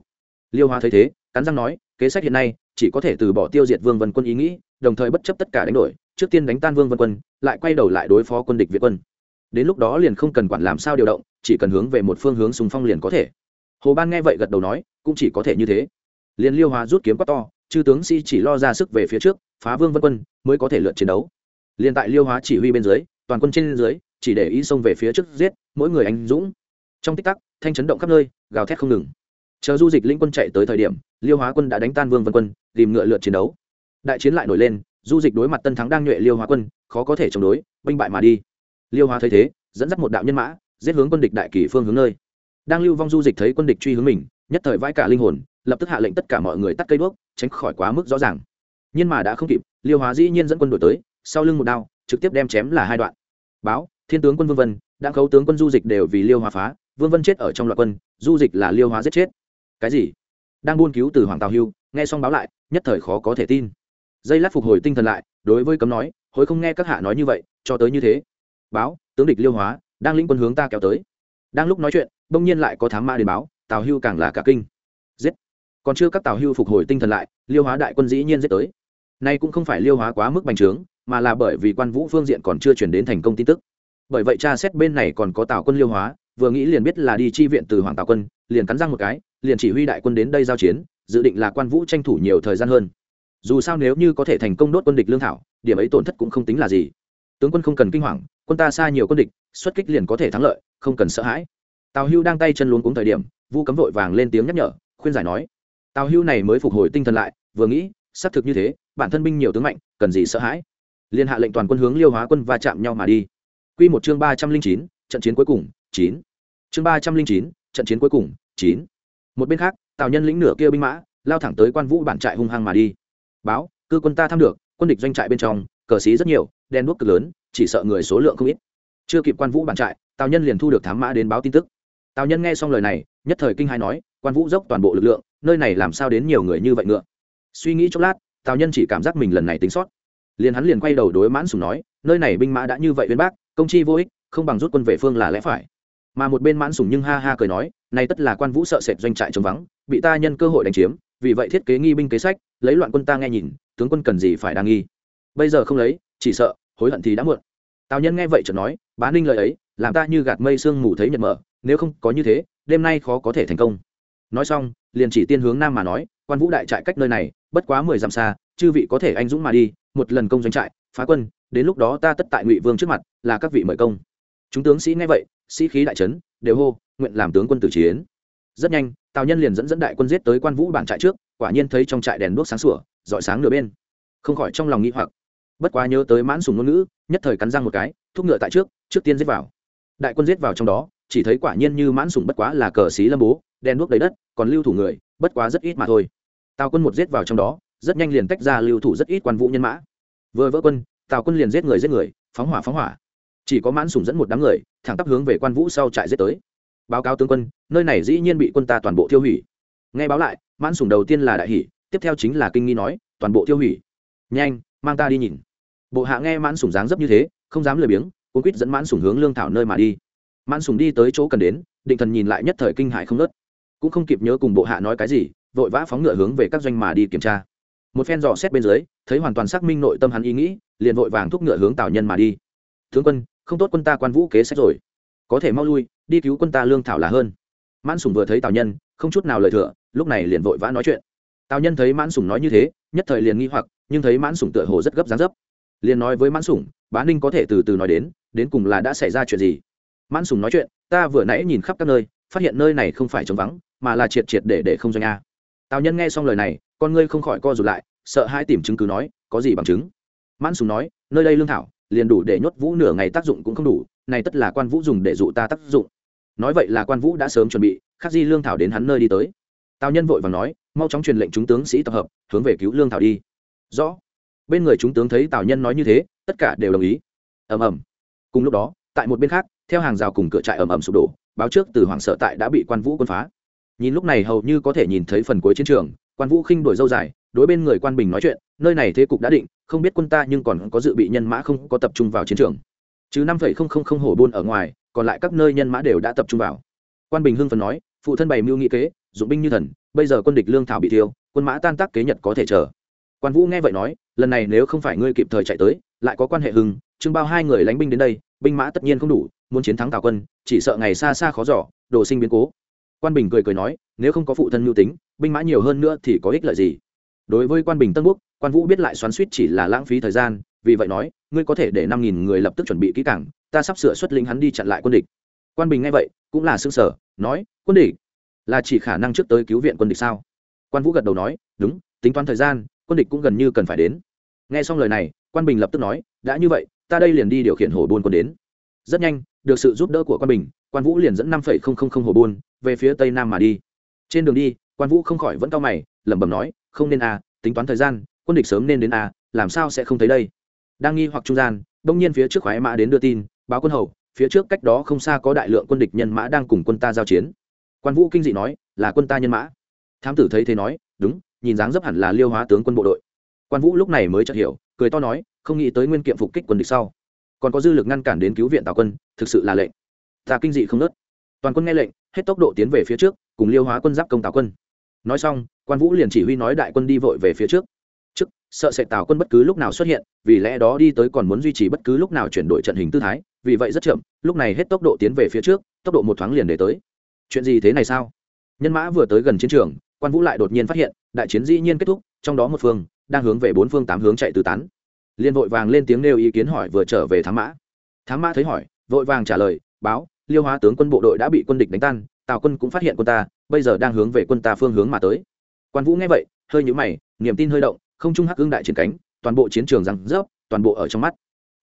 Liêu hóa thấy thế, cắn răng nói, kế sách hiện nay chỉ có thể từ bỏ tiêu diệt vương vân quân ý nghĩ, đồng thời bất chấp tất cả đánh đổi trước tiên đánh tan vương vân quân, lại quay đầu lại đối phó quân địch việt quân. Đến lúc đó liền không cần quản làm sao điều động, chỉ cần hướng về một phương hướng sùng phong liền có thể. Hồ ban nghe vậy gật đầu nói, cũng chỉ có thể như thế. Liền liêu hóa rút kiếm quát to, chư tướng sĩ chỉ lo ra sức về phía trước, phá vương vân quân, mới có thể lượt chiến đấu. Liền tại liêu hóa chỉ huy bên dưới, toàn quân trên dưới, chỉ để ý xông về phía trước giết, mỗi người anh dũng. Trong tích tắc, thanh chấn động khắp nơi, gào thét không ngừng. Chờ du dịch linh quân chạy tới thời điểm, liêu hóa quân đã đánh tan vương vân quân, tìm ngựa lượt chiến đấu. Đại chiến lại nổi lên du dịch đối mặt tân thắng đang nhuệ liêu hóa quân, khó có thể chống đối, binh bại mà đi. Liêu hóa thấy thế, dẫn dắt một đạo nhân mã, giết hướng quân địch đại kỳ phương hướng nơi. Đang lưu vong du dịch thấy quân địch truy hướng mình, nhất thời vãi cả linh hồn, lập tức hạ lệnh tất cả mọi người tắt cây đuốc, tránh khỏi quá mức rõ ràng. Nhưng mà đã không kịp, liêu hóa dĩ nhiên dẫn quân đổi tới, sau lưng một đao, trực tiếp đem chém là hai đoạn. Báo, thiên tướng quân vương vân, đã khấu tướng quân du dịch đều vì liêu hóa phá, vương vân chết ở trong loạt quân, du dịch là liêu hóa giết chết. Cái gì? Đang buôn cứu từ hoàng tào hưu, nghe xong báo lại, nhất thời khó có thể tin dây lát phục hồi tinh thần lại, đối với cấm nói, hối không nghe các hạ nói như vậy, cho tới như thế. Báo, tướng địch liêu hóa, đang lĩnh quân hướng ta kéo tới. Đang lúc nói chuyện, bỗng nhiên lại có thám ma đến báo, tào hưu càng là cả kinh. Giết! Còn chưa các tào hưu phục hồi tinh thần lại, liêu hóa đại quân dĩ nhiên giết tới. Nay cũng không phải liêu hóa quá mức bành trướng, mà là bởi vì quan vũ phương diện còn chưa chuyển đến thành công tin tức. Bởi vậy cha xét bên này còn có tào quân liêu hóa, vừa nghĩ liền biết là đi chi viện từ hoàng tào quân, liền cắn răng một cái, liền chỉ huy đại quân đến đây giao chiến, dự định là quan vũ tranh thủ nhiều thời gian hơn dù sao nếu như có thể thành công đốt quân địch lương thảo, điểm ấy tổn thất cũng không tính là gì. Tướng quân không cần kinh hoàng, quân ta xa nhiều quân địch, xuất kích liền có thể thắng lợi, không cần sợ hãi. Tào hưu đang tay chân luống cuống thời điểm, vu cấm vội vàng lên tiếng nhắc nhở, khuyên giải nói, tào hưu này mới phục hồi tinh thần lại, vừa nghĩ, xác thực như thế, bản thân binh nhiều tướng mạnh, cần gì sợ hãi. Liên hạ lệnh toàn quân hướng liêu hóa quân va chạm nhau mà đi. Q một chương ba trăm linh chín, trận chiến cuối cùng, chín. Chương ba trăm linh chín, trận chiến cuối cùng, chín. Một bên khác, tào nhân lĩnh nửa kia binh mã, lao thẳng tới quan vũ bản trại hung hăng mà đi báo, cư quân ta thăm được, quân địch doanh trại bên trong, cờ xí rất nhiều, đen đuốc cực lớn, chỉ sợ người số lượng không ít. Chưa kịp quan vũ bản trại, tào nhân liền thu được thám mã đến báo tin tức. Tào nhân nghe xong lời này, nhất thời kinh hai nói, quan vũ dốc toàn bộ lực lượng, nơi này làm sao đến nhiều người như vậy ngựa? Suy nghĩ chốc lát, tào nhân chỉ cảm giác mình lần này tính sót. Liền hắn liền quay đầu đối mãn sùng nói, nơi này binh mã đã như vậy bên bác, công chi vô ích, không bằng rút quân về phương là lẽ phải. Mà một bên mãn sùng nhưng ha ha cười nói, này tất là quan vũ sợ sệt doanh trại trống vắng, bị ta nhân cơ hội đánh chiếm, vì vậy thiết kế nghi binh kế sách lấy loạn quân ta nghe nhìn, tướng quân cần gì phải đang nghi. Bây giờ không lấy, chỉ sợ, hối hận thì đã muộn. Tào nhân nghe vậy chợt nói, bá ninh lời ấy, làm ta như gạt mây sương mù thấy nhật mở, nếu không có như thế, đêm nay khó có thể thành công. Nói xong, liền chỉ tiên hướng nam mà nói, quan vũ đại trại cách nơi này, bất quá mười dặm xa, chư vị có thể anh dũng mà đi, một lần công doanh trại, phá quân, đến lúc đó ta tất tại ngụy vương trước mặt, là các vị mời công. Chúng tướng sĩ nghe vậy, sĩ khí đại trấn đều hô, nguyện làm tướng quân tử chiến rất nhanh, tào nhân liền dẫn dẫn đại quân giết tới quan vũ bản trại trước, quả nhiên thấy trong trại đèn đuốc sáng sủa dọi sáng nửa bên. Không khỏi trong lòng nghĩ hoặc. Bất quá nhớ tới mãn sùng ngôn ngữ, nhất thời cắn răng một cái, thúc ngựa tại trước trước tiên giết vào. Đại quân giết vào trong đó, chỉ thấy quả nhiên như mãn sùng bất quá là cờ xí lâm bố, đèn đuốc đầy đất, còn lưu thủ người, bất quá rất ít mà thôi. Tào quân một giết vào trong đó, rất nhanh liền tách ra lưu thủ rất ít quan vũ nhân mã. Vừa vỡ quân, tào quân liền giết người giết người, phóng hỏa phóng hỏa. Chỉ có mãn sùng dẫn một đám người, thẳng tắp hướng về quan vũ sau trại giết tới báo cáo tướng quân, nơi này dĩ nhiên bị quân ta toàn bộ tiêu hủy. Nghe báo lại, mãn sủng đầu tiên là đại hỷ, tiếp theo chính là kinh nghi nói, toàn bộ tiêu hủy. Nhanh, mang ta đi nhìn. Bộ hạ nghe mãn sủng dáng dấp như thế, không dám lười biếng cuốn quýt dẫn mãn sủng hướng lương thảo nơi mà đi. Mãn sủng đi tới chỗ cần đến, định thần nhìn lại nhất thời kinh hại không nớt cũng không kịp nhớ cùng bộ hạ nói cái gì, vội vã phóng ngựa hướng về các doanh mà đi kiểm tra. Một phen dò xét bên dưới, thấy hoàn toàn xác minh nội tâm hắn ý nghĩ, liền vội vàng thúc ngựa hướng tào nhân mà đi. Tướng quân, không tốt quân ta quan vũ kế sách rồi có thể mau lui, đi cứu quân ta lương thảo là hơn. Mãn sủng vừa thấy tào nhân, không chút nào lời thừa, lúc này liền vội vã nói chuyện. Tào nhân thấy mãn sủng nói như thế, nhất thời liền nghi hoặc, nhưng thấy mãn sủng tựa hồ rất gấp dán dấp. Liền nói với mãn sủng bá ninh có thể từ từ nói đến đến cùng là đã xảy ra chuyện gì? Mãn sủng nói chuyện, ta vừa nãy nhìn khắp các nơi, phát hiện nơi này không phải trống vắng, mà là triệt triệt để để không doanh a. Tào nhân nghe xong lời này, con ngươi không khỏi co rụt lại, sợ hai tìm chứng cứ nói, có gì bằng chứng? Mãn sùng nói, nơi đây lương thảo, liền đủ để nhốt vũ nửa ngày tác dụng cũng không đủ này tất là quan vũ dùng để dụ ta tác dụng. Nói vậy là quan vũ đã sớm chuẩn bị, khắc di lương thảo đến hắn nơi đi tới. Tào nhân vội và nói, mau chóng truyền lệnh chúng tướng sĩ tập hợp, hướng về cứu lương thảo đi. Rõ. Bên người chúng tướng thấy tào nhân nói như thế, tất cả đều đồng ý. Ầm ầm. Cùng lúc đó, tại một bên khác, theo hàng rào cùng cửa trại ầm ầm sụp đổ, báo trước từ hoàng sợ tại đã bị quan vũ quân phá. Nhìn lúc này hầu như có thể nhìn thấy phần cuối chiến trường, quan vũ khinh đổi dâu dài, đối bên người quan bình nói chuyện, nơi này thế cục đã định, không biết quân ta nhưng còn có dự bị nhân mã không có tập trung vào chiến trường chứ năm phẩy không không không hổ buôn ở ngoài, còn lại các nơi nhân mã đều đã tập trung vào. Quan bình hưng phần nói, phụ thân bày mưu nghị kế, dụng binh như thần, bây giờ quân địch lương thảo bị thiêu, quân mã tan tác kế nhật có thể chờ. Quan vũ nghe vậy nói, lần này nếu không phải ngươi kịp thời chạy tới, lại có quan hệ hưng chưng bao hai người lánh binh đến đây, binh mã tất nhiên không đủ, muốn chiến thắng tào quân, chỉ sợ ngày xa xa khó giỏ đồ sinh biến cố. Quan bình cười cười nói, nếu không có phụ thân mưu tính, binh mã nhiều hơn nữa thì có ích lợi gì? Đối với quan bình tân quốc, quan vũ biết lại xoắn suýt chỉ là lãng phí thời gian, vì vậy nói ngươi có thể để năm nghìn người lập tức chuẩn bị kỹ cảng ta sắp sửa xuất lính hắn đi chặn lại quân địch. Quan bình nghe vậy, cũng là xương sở nói, quân địch? Là chỉ khả năng trước tới cứu viện quân địch sao? Quan vũ gật đầu nói, đúng, tính toán thời gian, quân địch cũng gần như cần phải đến. Nghe xong lời này, quan bình lập tức nói, đã như vậy, ta đây liền đi điều khiển hồ buôn quân đến. Rất nhanh, được sự giúp đỡ của quan bình, quan vũ liền dẫn năm phẩy không không không hồ buôn về phía tây nam mà đi. Trên đường đi, quan vũ không khỏi vẫn cao mày, lẩm bẩm nói, không nên à tính toán thời gian, quân địch sớm nên đến à làm sao sẽ không thấy đây? Đang nghi hoặc trung gian, đông nhiên phía trước khoái mã đến đưa tin, báo quân hầu, phía trước cách đó không xa có đại lượng quân địch nhân mã đang cùng quân ta giao chiến. Quan vũ kinh dị nói, là quân ta nhân mã. Thám tử thấy thế nói, đúng, nhìn dáng dấp hẳn là liêu hóa tướng quân bộ đội. Quan vũ lúc này mới chợt hiểu, cười to nói, không nghĩ tới nguyên kiệm phục kích quân địch sau. Còn có dư lực ngăn cản đến cứu viện tào quân, thực sự là lệnh. Ta kinh dị không nớt. Toàn quân nghe lệnh, hết tốc độ tiến về phía trước, cùng liêu hóa quân giáp công tào quân. Nói xong, quan vũ liền chỉ huy nói đại quân đi vội về phía trước. trước sợ sẽ tào quân bất cứ lúc nào xuất hiện, vì lẽ đó đi tới còn muốn duy trì bất cứ lúc nào chuyển đổi trận hình tư thái, vì vậy rất chậm, lúc này hết tốc độ tiến về phía trước, tốc độ một thoáng liền để tới. Chuyện gì thế này sao? Nhân mã vừa tới gần chiến trường, quan vũ lại đột nhiên phát hiện, đại chiến dĩ nhiên kết thúc, trong đó một phương đang hướng về bốn phương tám hướng chạy tứ tán. Liên vội vàng lên tiếng nêu ý kiến hỏi vừa trở về thám mã. Thám mã thấy hỏi, vội vàng trả lời, báo, liêu hóa tướng quân bộ đội đã bị quân địch đánh tan, tào quân cũng phát hiện quân ta, bây giờ đang hướng về quân ta phương hướng mà tới. Quan vũ nghe vậy, hơi nhũ mày, niềm tin hơi động không trung hắc ương đại triển cánh, toàn bộ chiến trường răng rớp, toàn bộ ở trong mắt.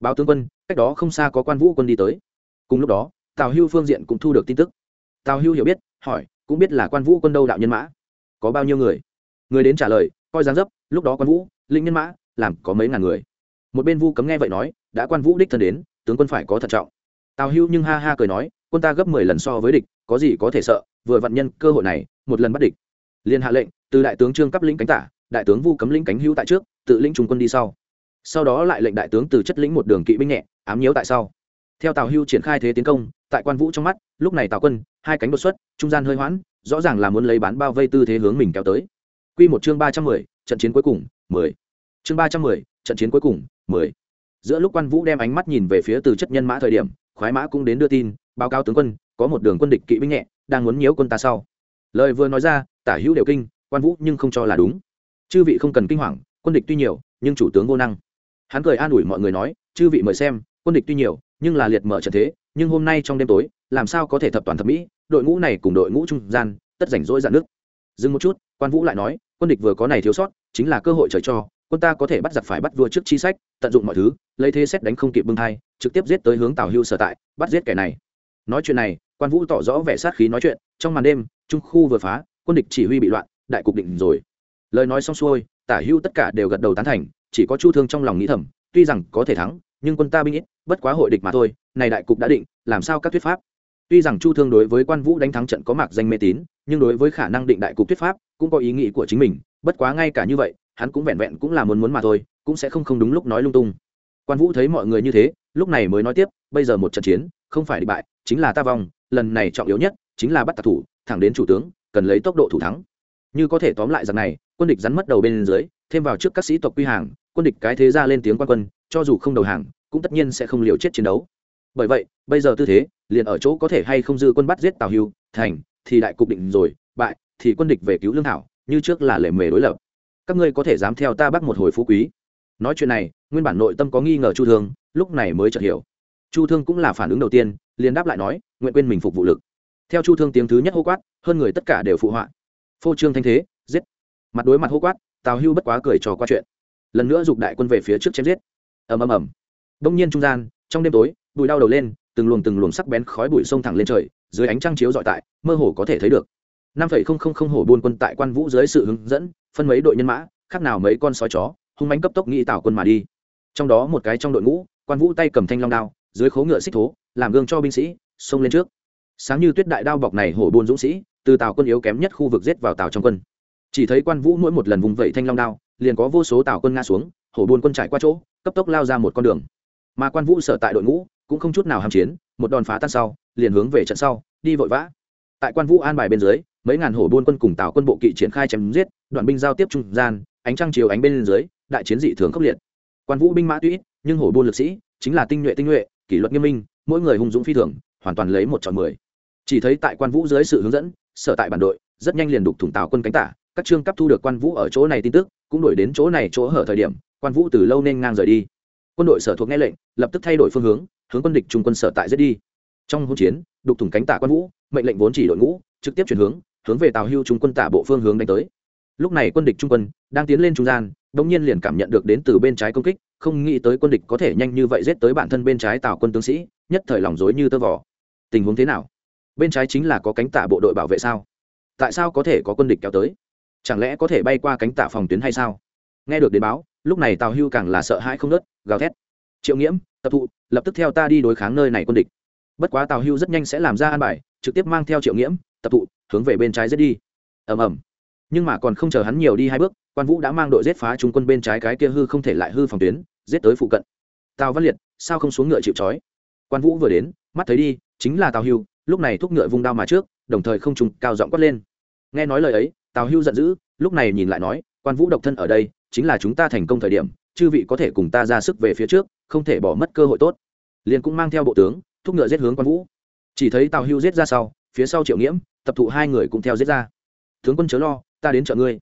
Báo tướng quân, cách đó không xa có quan vũ quân đi tới. Cùng lúc đó, tào hưu phương diện cũng thu được tin tức. Tào hưu hiểu biết, hỏi, cũng biết là quan vũ quân đâu đạo nhân mã? Có bao nhiêu người? Người đến trả lời, coi dáng dấp, lúc đó quan vũ linh nhân mã, làm có mấy ngàn người. Một bên vu cấm nghe vậy nói, đã quan vũ đích thân đến, tướng quân phải có thận trọng. Tào hưu nhưng ha ha cười nói, quân ta gấp mười lần so với địch, có gì có thể sợ, vừa vận nhân cơ hội này, một lần bắt địch. Liên hạ lệnh, từ đại tướng trương cấp lĩnh cánh tả đại tướng vu cấm lĩnh cánh hữu tại trước, tự lĩnh trung quân đi sau. Sau đó lại lệnh đại tướng từ chất lĩnh một đường kỵ binh nhẹ, ám nhiễu tại sau. Theo tào hưu triển khai thế tiến công, tại quan vũ trong mắt, lúc này tào quân, hai cánh đột xuất, trung gian hơi hoãn, rõ ràng là muốn lấy bán bao vây tư thế hướng mình kéo tới. Quy một chương ba trăm mười, trận chiến cuối cùng, mười. Chương ba trăm mười, trận chiến cuối cùng, mười. Giữa lúc quan vũ đem ánh mắt nhìn về phía từ chất nhân mã thời điểm, khoái mã cũng đến đưa tin, báo cáo tướng quân, có một đường quân địch kỵ binh nhẹ, đang muốn nhiễu quân ta sau. Lời vừa nói ra, tả hữu đều kinh, quan vũ nhưng không cho là đúng chư vị không cần kinh hoàng, quân địch tuy nhiều, nhưng chủ tướng vô năng. Hắn cười an ủi mọi người nói, chư vị mời xem, quân địch tuy nhiều, nhưng là liệt mở trận thế, nhưng hôm nay trong đêm tối, làm sao có thể thập toàn thập mỹ, đội ngũ này cùng đội ngũ trung gian, tất rảnh rỗi dạn nước. Dừng một chút, quan vũ lại nói, quân địch vừa có này thiếu sót, chính là cơ hội trời cho, quân ta có thể bắt giặc phải bắt vua trước chi sách, tận dụng mọi thứ, lấy thế xét đánh không kịp bưng thai, trực tiếp giết tới hướng tào hưu sở tại, bắt giết kẻ này. Nói chuyện này, quan vũ tỏ rõ vẻ sát khí nói chuyện, trong màn đêm, trung khu vừa phá, quân địch chỉ huy bị loạn, đại cục định rồi lời nói xong xuôi, tả hưu tất cả đều gật đầu tán thành, chỉ có chu thương trong lòng nghĩ thầm, tuy rằng có thể thắng, nhưng quân ta binh ít, bất quá hội địch mà thôi, này đại cục đã định, làm sao các thuyết pháp? Tuy rằng chu thương đối với quan vũ đánh thắng trận có mạc danh mê tín, nhưng đối với khả năng định đại cục thuyết pháp, cũng có ý nghĩ của chính mình, bất quá ngay cả như vậy, hắn cũng vẹn vẹn cũng là muốn muốn mà thôi, cũng sẽ không không đúng lúc nói lung tung. Quan vũ thấy mọi người như thế, lúc này mới nói tiếp, bây giờ một trận chiến, không phải địch bại, chính là ta vong, lần này trọng yếu nhất chính là bắt tạc thủ, thẳng đến chủ tướng, cần lấy tốc độ thủ thắng. Như có thể tóm lại rằng này quân địch rắn mất đầu bên dưới, thêm vào trước các sĩ tộc quy hàng, quân địch cái thế ra lên tiếng quan quân, cho dù không đầu hàng, cũng tất nhiên sẽ không liều chết chiến đấu. Bởi vậy, bây giờ tư thế, liền ở chỗ có thể hay không dư quân bắt giết tào hưu, thành, thì đại cục định rồi, bại, thì quân địch về cứu lương thảo, như trước là lệ mề đối lập. Các ngươi có thể dám theo ta bắt một hồi phú quý. Nói chuyện này, nguyên bản nội tâm có nghi ngờ chu thương, lúc này mới chợt hiểu. Chu thương cũng là phản ứng đầu tiên, liền đáp lại nói, nguyện quên mình phục vụ lực. Theo chu thương tiếng thứ nhất hô quát, hơn người tất cả đều phụ họa. Phô trương thanh thế, giết mặt đối mặt hô quát, tào hưu bất quá cười trò qua chuyện. Lần nữa giục đại quân về phía trước chém giết. Ầm ầm ầm. Đông nhiên trung gian, trong đêm tối, bụi đau đầu lên, từng luồng từng luồng sắc bén khói bụi sông thẳng lên trời, dưới ánh trăng chiếu dọi tại, mơ hồ có thể thấy được. Năm phẩy không không không hổ buôn quân tại quan vũ dưới sự hướng dẫn, phân mấy đội nhân mã, khác nào mấy con sói chó, hung mánh cấp tốc nghĩ tạo quân mà đi. Trong đó một cái trong đội ngũ, quan vũ tay cầm thanh long đao, dưới khố ngựa xích thố, làm gương cho binh sĩ, xông lên trước. Sáng như tuyết đại đao bọc này hổ buôn dũng sĩ, từ tàu quân yếu kém nhất khu vực giết vào tàu trong quân chỉ thấy quan vũ mỗi một lần vùng vẫy thanh long đao, liền có vô số tào quân ngã xuống, hổ buôn quân trải qua chỗ, cấp tốc lao ra một con đường. Mà quan vũ sở tại đội ngũ, cũng không chút nào hàm chiến, một đòn phá tan sau, liền hướng về trận sau, đi vội vã. Tại quan vũ an bài bên dưới, mấy ngàn hổ buôn quân cùng tào quân bộ kỵ triển khai chém giết đoàn binh giao tiếp trung gian, ánh trăng chiều ánh bên dưới, đại chiến dị thường khốc liệt. Quan vũ binh mã tuy nhưng hổ buôn lực sĩ, chính là tinh nhuệ tinh nhuệ, kỷ luật nghiêm minh, mỗi người hùng dũng phi thường, hoàn toàn lấy một chọn mười. Chỉ thấy tại quan vũ dưới sự hướng dẫn, sở tại bản đội, rất nhanh liền đục thủng tào quân cánh tả các trương cấp thu được quan vũ ở chỗ này tin tức, cũng đổi đến chỗ này chỗ hở thời điểm, quan vũ từ lâu nên ngang rời đi. Quân đội sở thuộc nghe lệnh, lập tức thay đổi phương hướng hướng quân địch trung quân sở tại giết đi. Trong hỗn chiến, đục thủng cánh tả quan vũ, mệnh lệnh vốn chỉ đội ngũ, trực tiếp chuyển hướng hướng về tàu hưu trung quân tả bộ phương hướng đánh tới. Lúc này quân địch trung quân đang tiến lên trung gian, bỗng nhiên liền cảm nhận được đến từ bên trái công kích, không nghĩ tới quân địch có thể nhanh như vậy giết tới bản thân bên trái tào quân tướng sĩ, nhất thời lòng dối như tơ vỏ tình huống thế nào? Bên trái chính là có cánh tả bộ đội bảo vệ sao? Tại sao có thể có quân địch kéo tới? Chẳng lẽ có thể bay qua cánh tả phòng tuyến hay sao? Nghe được đến báo, lúc này tào hưu càng là sợ hãi không nớt, gào thét. Triệu nghiễm, tập thụ, lập tức theo ta đi đối kháng nơi này quân địch. Bất quá tào hưu rất nhanh sẽ làm ra an bài, trực tiếp mang theo triệu nghiễm, tập thụ, hướng về bên trái giết đi. Ầm ầm. Nhưng mà còn không chờ hắn nhiều đi hai bước, quan vũ đã mang đội giết phá trung quân bên trái cái kia hư không thể lại hư phòng tuyến, giết tới phụ cận. Tào văn liệt, sao không xuống ngựa chịu trói? Quan vũ vừa đến, mắt thấy đi, chính là tào hưu, lúc này thúc ngựa vung đao mà trước, đồng thời không trùng cao giọng quát lên. Nghe nói lời ấy tào hưu giận dữ, lúc này nhìn lại nói, quan vũ độc thân ở đây, chính là chúng ta thành công thời điểm, chư vị có thể cùng ta ra sức về phía trước, không thể bỏ mất cơ hội tốt. Liền cũng mang theo bộ tướng, thúc ngựa giết hướng quan vũ. Chỉ thấy tào hưu giết ra sau, phía sau triệu nghiễm, tập thụ hai người cùng theo giết ra. Tướng quân chớ lo, ta đến chợ ngươi.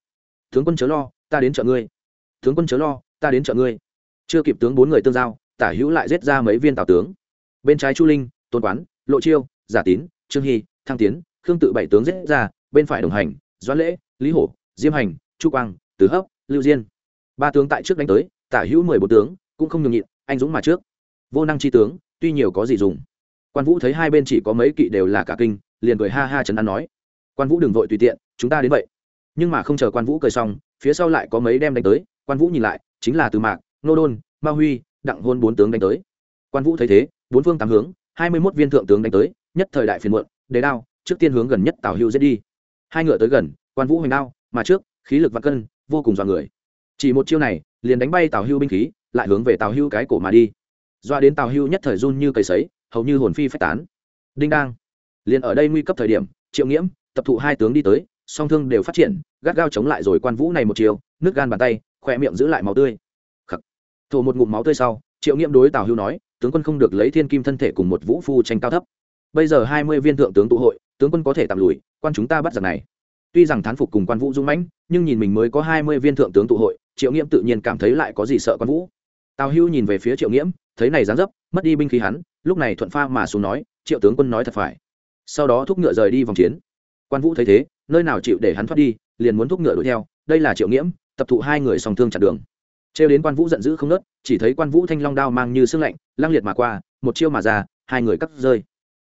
Tướng quân chớ lo, ta đến chợ ngươi. Tướng quân chớ lo, ta đến chợ ngươi. Chưa kịp tướng bốn người tương giao, tả hữu lại giết ra mấy viên tào tướng. Bên trái chu linh, tôn quán, lộ chiêu, giả tín, trương hy, thăng tiến, khương tự bảy tướng giết ra, bên phải đồng hành doãn lễ, lý hổ, diêm hành, chu quang tứ hấp, lưu diên. Ba tướng tại trước đánh tới, tả hữu mười bốn tướng, cũng không nhường nhịn, anh dũng mà trước. Vô năng chi tướng, tuy nhiều có gì dùng. Quan vũ thấy hai bên chỉ có mấy kỵ đều là cả kinh, liền cười ha ha chấn an nói. Quan vũ đừng vội tùy tiện, chúng ta đến vậy. Nhưng mà không chờ quan vũ cười xong, phía sau lại có mấy đem đánh tới, quan vũ nhìn lại, chính là từ mạc, nô đôn, ma huy, đặng hôn bốn tướng đánh tới. Quan vũ thấy thế, bốn phương tám hướng, hai mươi mốt viên thượng tướng đánh tới, nhất thời đại phiền muộn, đề đao, trước tiên hướng gần nhất tào hưu giết đi hai ngựa tới gần, quan vũ hoành đao, mà trước, khí lực và cân, vô cùng dọa người. Chỉ một chiêu này, liền đánh bay tào hưu binh khí, lại hướng về tào hưu cái cổ mà đi. Doa đến tào hưu nhất thời run như cầy sấy, hầu như hồn phi phách tán. Đinh đang, liền ở đây nguy cấp thời điểm, triệu nghiễm, tập thụ hai tướng đi tới, song thương đều phát triển, gắt gao chống lại rồi quan vũ này một chiều nước gan bàn tay khoe miệng giữ lại máu tươi. Khắc. Thổ một ngụm máu tươi sau, triệu nghiễm đối tào hưu nói, tướng quân không được lấy thiên kim thân thể cùng một vũ phu tranh cao thấp. Bây giờ hai mươi viên thượng tướng tụ hội tướng quân có thể tạm lùi, quan chúng ta bắt giặc này. Tuy rằng thán phục cùng quan vũ dũng mãnh, nhưng nhìn mình mới có hai mươi viên thượng tướng tụ hội, triệu nghiễm tự nhiên cảm thấy lại có gì sợ quan vũ. Tào hưu nhìn về phía triệu nghiễm, thấy này dán dấp, mất đi binh khí hắn, lúc này thuận pha mà xuống nói, triệu tướng quân nói thật phải. Sau đó thúc ngựa rời đi vòng chiến. Quan vũ thấy thế, nơi nào chịu để hắn thoát đi, liền muốn thúc ngựa đuổi theo, đây là triệu nghiễm, tập thụ hai người song thương chặn đường. Trêu đến quan vũ giận dữ không nớt chỉ thấy quan vũ thanh long đao mang như sương lạnh lang liệt mà qua, một chiêu mà ra, hai người cắt rơi.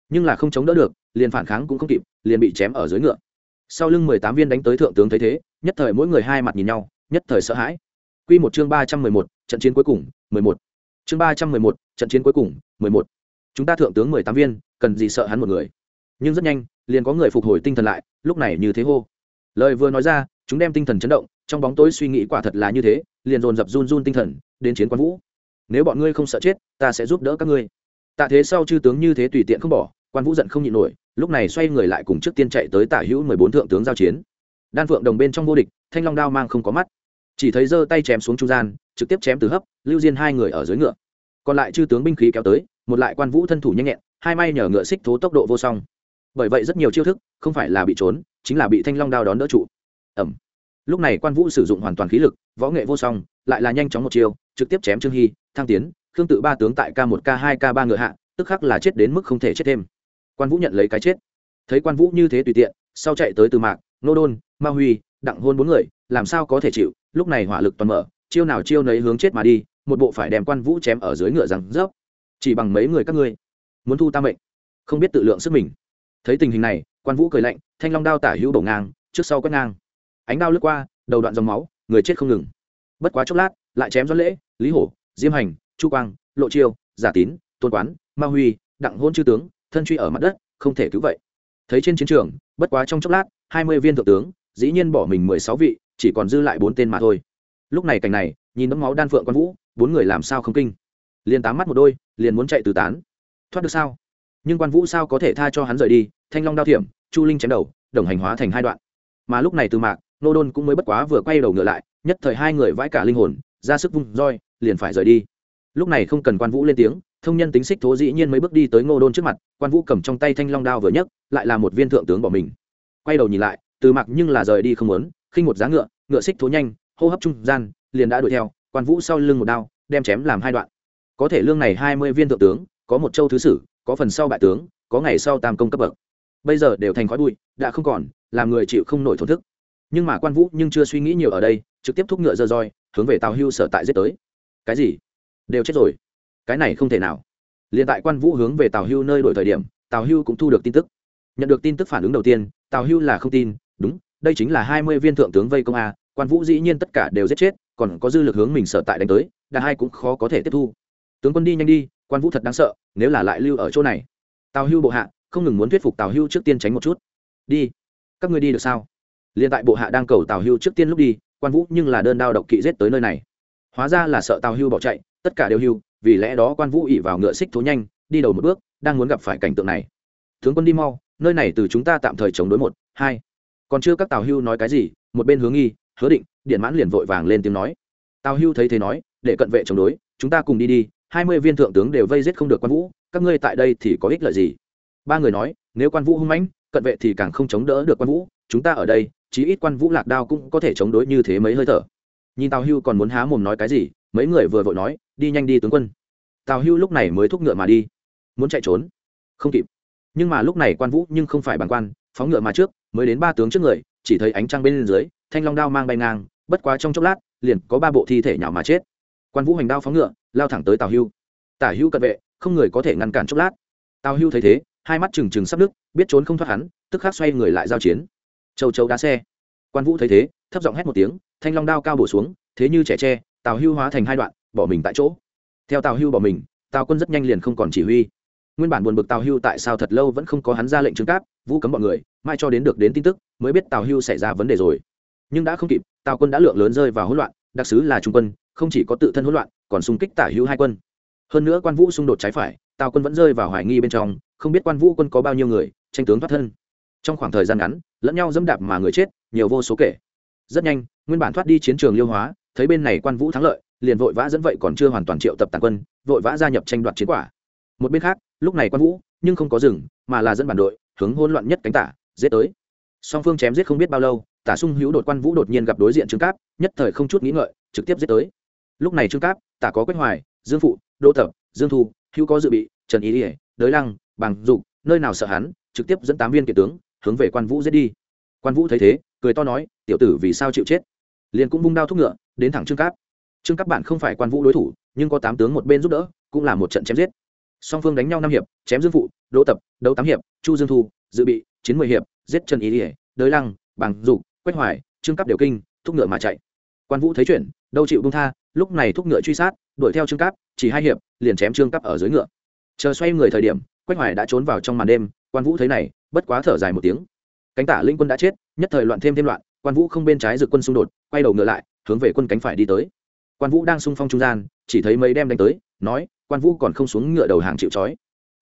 Nhưng là không chống đỡ được liền phản kháng cũng không kịp, liền bị chém ở dưới ngựa. Sau lưng mười tám viên đánh tới thượng tướng thấy thế, nhất thời mỗi người hai mặt nhìn nhau, nhất thời sợ hãi. Q một chương ba trăm mười một, trận chiến cuối cùng, mười một. Chương ba trăm mười một, trận chiến cuối cùng, mười một. Chúng ta thượng tướng mười tám viên, cần gì sợ hắn một người? Nhưng rất nhanh, liền có người phục hồi tinh thần lại, lúc này như thế hô. Lời vừa nói ra, chúng đem tinh thần chấn động, trong bóng tối suy nghĩ quả thật là như thế, liền dồn dập run run tinh thần, đến chiến quan vũ. Nếu bọn ngươi không sợ chết, ta sẽ giúp đỡ các ngươi. Tạ thế sau chư tướng như thế tùy tiện không bỏ quan vũ giận không nhịn nổi lúc này xoay người lại cùng trước tiên chạy tới tả hữu mười bốn thượng tướng giao chiến đan phượng đồng bên trong vô địch thanh long đao mang không có mắt chỉ thấy giơ tay chém xuống trung gian trực tiếp chém từ hấp lưu diên hai người ở dưới ngựa còn lại chư tướng binh khí kéo tới một lại quan vũ thân thủ nhanh nhẹn hai may nhờ ngựa xích thố tốc độ vô song bởi vậy rất nhiều chiêu thức không phải là bị trốn chính là bị thanh long đao đón đỡ trụ ẩm lúc này quan vũ sử dụng hoàn toàn khí lực võ nghệ vô song lại là nhanh chóng một chiêu trực tiếp chém trương hy thăng tiến khương tự ba tướng tại k một k hai k ba ngựa hạ tức khắc là chết đến mức không thể chết thêm quan vũ nhận lấy cái chết. Thấy quan vũ như thế tùy tiện, sau chạy tới từ mạc, nô đôn, ma huy, đặng hôn bốn người, làm sao có thể chịu? Lúc này hỏa lực toàn mở, chiêu nào chiêu nấy hướng chết mà đi, một bộ phải đem quan vũ chém ở dưới ngựa rằng rớp. Chỉ bằng mấy người các ngươi, muốn thu ta mệnh, không biết tự lượng sức mình. Thấy tình hình này, quan vũ cười lạnh, thanh long đao tả hữu đổ ngang, trước sau quét ngang. Ánh đao lướt qua, đầu đoạn dòng máu, người chết không ngừng. Bất quá chốc lát, lại chém do lễ, lý hổ, diêm hành, chu quang, lộ chiêu, giả tín, tôn quán, ma huy, đặng hôn chư tướng thân truy ở mặt đất, không thể cứu vậy. Thấy trên chiến trường, bất quá trong chốc lát, hai mươi viên thượng tướng, dĩ nhiên bỏ mình mười sáu vị, chỉ còn dư lại bốn tên mà thôi. Lúc này cảnh này, nhìn đấm máu đan phượng quan vũ, bốn người làm sao không kinh. Liền tám mắt một đôi, liền muốn chạy từ tán. Thoát được sao? Nhưng quan vũ sao có thể tha cho hắn rời đi, thanh long đao thiểm, chu linh chém đầu, đồng hành hóa thành hai đoạn. Mà lúc này từ mạc, nô đôn cũng mới bất quá vừa quay đầu ngựa lại, nhất thời hai người vãi cả linh hồn, ra sức vung roi, liền phải rời đi. Lúc này không cần quan vũ lên tiếng thông nhân tính xích thố dĩ nhiên mấy bước đi tới ngô đôn trước mặt, quan vũ cầm trong tay thanh long đao vừa nhấc, lại là một viên thượng tướng bỏ mình. Quay đầu nhìn lại, từ mặc nhưng là rời đi không muốn, khinh một giá ngựa ngựa xích thố nhanh, hô hấp trung gian, liền đã đuổi theo, quan vũ sau lưng một đao, đem chém làm hai đoạn. Có thể lương này hai mươi viên thượng tướng, có một châu thứ sử, có phần sau bại tướng, có ngày sau tam công cấp bậc. Bây giờ đều thành khói bụi, đã không còn, làm người chịu không nổi thổn thức. Nhưng mà quan vũ nhưng chưa suy nghĩ nhiều ở đây, trực tiếp thúc ngựa dơ roi, hướng về tào hưu sở tại giết tới. Cái gì? Đều chết rồi cái này không thể nào. Liền tại quan vũ hướng về tào hưu nơi đổi thời điểm, tào hưu cũng thu được tin tức. Nhận được tin tức phản ứng đầu tiên, tào hưu là không tin, đúng, đây chính là hai mươi viên thượng tướng vây công a, quan vũ dĩ nhiên tất cả đều giết chết, còn có dư lực hướng mình sở tại đánh tới đàn hai cũng khó có thể tiếp thu. Tướng quân đi nhanh đi, quan vũ thật đáng sợ, nếu là lại lưu ở chỗ này. Tào hưu bộ hạ, không ngừng muốn thuyết phục tào hưu trước tiên tránh một chút. Đi, các ngươi đi được sao? Liền tại bộ hạ đang cầu tào hưu trước tiên lúc đi, quan vũ nhưng là đơn đao độc kỵ giết tới nơi này. Hóa ra là sợ tào hưu bỏ chạy, tất cả đều hưu vì lẽ đó quan vũ ỉ vào ngựa xích thố nhanh, đi đầu một bước, đang muốn gặp phải cảnh tượng này. Tướng quân đi mau, nơi này từ chúng ta tạm thời chống đối một, hai. Còn chưa các tào hưu nói cái gì, một bên hướng nghi, hứa định, điện mãn liền vội vàng lên tiếng nói. Tào hưu thấy thế nói, để cận vệ chống đối, chúng ta cùng đi đi, hai mươi viên thượng tướng đều vây giết không được quan vũ, các ngươi tại đây thì có ích lợi gì? Ba người nói, nếu quan vũ hung mãnh, cận vệ thì càng không chống đỡ được quan vũ, chúng ta ở đây, chí ít quan vũ lạc đao cũng có thể chống đối như thế mấy hơi thở nhìn tào hưu còn muốn há mồm nói cái gì, mấy người vừa vội nói, đi nhanh đi tướng quân. Tào hưu lúc này mới thúc ngựa mà đi. Muốn chạy trốn? Không kịp. Nhưng mà lúc này quan vũ nhưng không phải bàn quan, phóng ngựa mà trước, mới đến ba tướng trước người, chỉ thấy ánh trăng bên dưới, thanh long đao mang bay ngang, bất quá trong chốc lát, liền có ba bộ thi thể nhỏ mà chết. Quan vũ hành đao phóng ngựa, lao thẳng tới tào hưu. Tả hưu cận vệ, không người có thể ngăn cản chốc lát. Tào hưu thấy thế, hai mắt trừng trừng sắp đứt biết trốn không thoát hắn, tức khắc xoay người lại giao chiến. Châu châu đá xe. Quan vũ thấy thế, thấp giọng hét một tiếng thanh long đao cao bổ xuống, thế như trẻ tre, tào hưu hóa thành hai đoạn, bỏ mình tại chỗ. Theo tào hưu bỏ mình, tào quân rất nhanh liền không còn chỉ huy. Nguyên bản buồn bực tào hưu tại sao thật lâu vẫn không có hắn ra lệnh trừng cáp, vũ cấm bọn người, mai cho đến được đến tin tức, mới biết tào hưu xảy ra vấn đề rồi. Nhưng đã không kịp, tào quân đã lượng lớn rơi vào hỗn loạn, đặc sứ là trung quân, không chỉ có tự thân hỗn loạn, còn xung kích tả hưu hai quân. Hơn nữa quan vũ xung đột trái phải, tào quân vẫn rơi vào hoài nghi bên trong, không biết quan vũ quân có bao nhiêu người, tranh tướng thoát thân. Trong khoảng thời gian ngắn, lẫn nhau dẫm đạp mà người chết, nhiều vô số kể. Rất nhanh nguyên bản thoát đi chiến trường liêu hóa, thấy bên này quan vũ thắng lợi, liền vội vã dẫn vậy còn chưa hoàn toàn triệu tập tàn quân, vội vã gia nhập tranh đoạt chiến quả. Một bên khác, lúc này quan vũ, nhưng không có rừng mà là dẫn bản đội, hướng hỗn loạn nhất cánh tả, giết tới. Song phương chém giết không biết bao lâu, tả sung hữu đột quan vũ đột nhiên gặp đối diện trương cáp, nhất thời không chút nghĩ ngợi, trực tiếp giết tới. Lúc này trương cáp, tả có quách hoài, dương phụ, đỗ tập, dương thu, hữu có dự bị, trần ý ỉa đới lăng, bằng dục, nơi nào sợ hắn, trực tiếp dẫn tám viên kiệt tướng, hướng về quan vũ giết đi. Quan vũ thấy thế, cười to nói, tiểu tử vì sao chịu chết? Liền cũng bung đao thúc ngựa, đến thẳng trương cáp. Trương cáp bạn không phải quan vũ đối thủ, nhưng có tám tướng một bên giúp đỡ, cũng là một trận chém giết. Song phương đánh nhau năm hiệp, chém dương phụ, đỗ tập, đấu tám hiệp, chu dương thu, dự bị, chiến mười hiệp, giết trần ý ỉa đới lăng, bằng dục, quách hoài, trương cáp đều kinh, thúc ngựa mà chạy. Quan vũ thấy chuyện, đâu chịu bung tha, lúc này thúc ngựa truy sát, đuổi theo trương cáp, chỉ hai hiệp, liền chém trương cáp ở dưới ngựa. Chờ xoay người thời điểm, quách hoài đã trốn vào trong màn đêm, quan vũ thấy này, bất quá thở dài một tiếng. Cánh tả linh quân đã chết, nhất thời loạn thêm thêm loạn quan vũ không bên trái dực quân xung đột, quay đầu ngựa lại, hướng về quân cánh phải đi tới. quan vũ đang xung phong trung gian, chỉ thấy mấy đem đánh tới, nói, quan vũ còn không xuống ngựa đầu hàng chịu trói.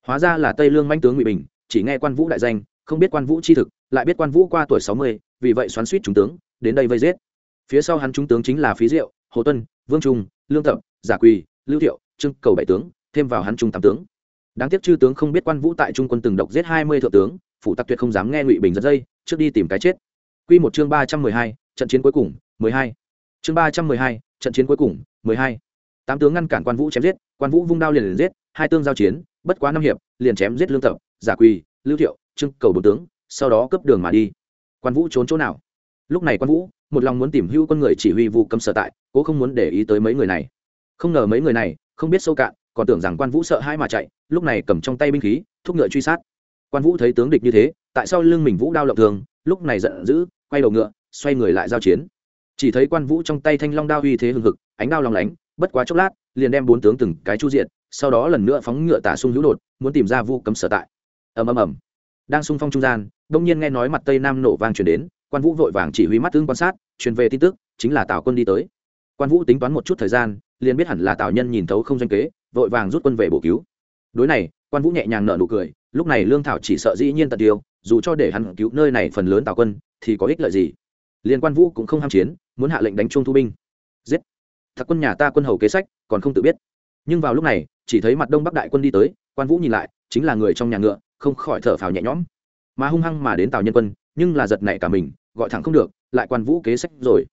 hóa ra là tây lương manh tướng ngụy bình, chỉ nghe quan vũ đại danh, không biết quan vũ chi thực, lại biết quan vũ qua tuổi sáu mươi, vì vậy xoắn suýt trung tướng, đến đây vây giết. phía sau hắn trung tướng chính là phí diệu, hồ tuân, vương trung, lương tập giả quỳ, lưu thiệu, trưng cầu bảy tướng, thêm vào hắn trung tám tướng. đáng tiếc chư tướng không biết quan vũ tại trung quân từng độc giết hai mươi thượng tướng phụ tặc tuyệt không dám nghe ngụy bình giật dây, trước đi tìm cái chết. Quy một chương ba trăm mười hai, trận chiến cuối cùng, mười hai. Chương ba trăm mười hai, trận chiến cuối cùng, mười hai. Tám tướng ngăn cản quan vũ chém giết, quan vũ vung đao liền liền giết, hai tương giao chiến, bất quá năm hiệp, liền chém giết lương tập, giả quỳ, lưu thiệu trương cầu bốn tướng, sau đó cấp đường mà đi. Quan vũ trốn chỗ nào? Lúc này quan vũ, một lòng muốn tìm hưu con người chỉ huy vu cấm sở tại, cố không muốn để ý tới mấy người này. Không ngờ mấy người này, không biết sâu cạn, còn tưởng rằng quan vũ sợ hai mà chạy, lúc này cầm trong tay binh khí, thúc ngựa truy sát. Quan vũ thấy tướng địch như thế, tại sao lưng mình vũ đao lộng thường, lúc này giận dữ quay đầu ngựa, xoay người lại giao chiến. Chỉ thấy quan vũ trong tay thanh long đao uy thế hừng hực, ánh đao lòng lánh, bất quá chốc lát, liền đem bốn tướng từng cái chu diện sau đó lần nữa phóng ngựa tả sung hữu đột, muốn tìm ra vu cấm sở tại. Ầm ầm ầm. Đang xung phong trung gian, đông nhiên nghe nói mặt tây nam nổ vang chuyển đến, quan vũ vội vàng chỉ huy mắt tướng quan sát, truyền về tin tức, chính là tào quân đi tới. Quan vũ tính toán một chút thời gian, liền biết hẳn là tào nhân nhìn thấu không doanh kế, vội vàng rút quân về bổ cứu. Đối này, quan vũ nhẹ nhàng nở nụ cười, lúc này lương thảo chỉ sợ dĩ nhiên tận tiêu, dù cho để hắn cứu nơi này phần lớn tào quân thì có ích lợi gì? Liên quan vũ cũng không ham chiến, muốn hạ lệnh đánh chung thu binh. Giết! Thật quân nhà ta quân hầu kế sách, còn không tự biết. Nhưng vào lúc này, chỉ thấy mặt đông bắc đại quân đi tới, quan vũ nhìn lại, chính là người trong nhà ngựa, không khỏi thở phào nhẹ nhõm. Mà hung hăng mà đến tào nhân quân, nhưng là giật nảy cả mình, gọi thẳng không được, lại quan vũ kế sách rồi.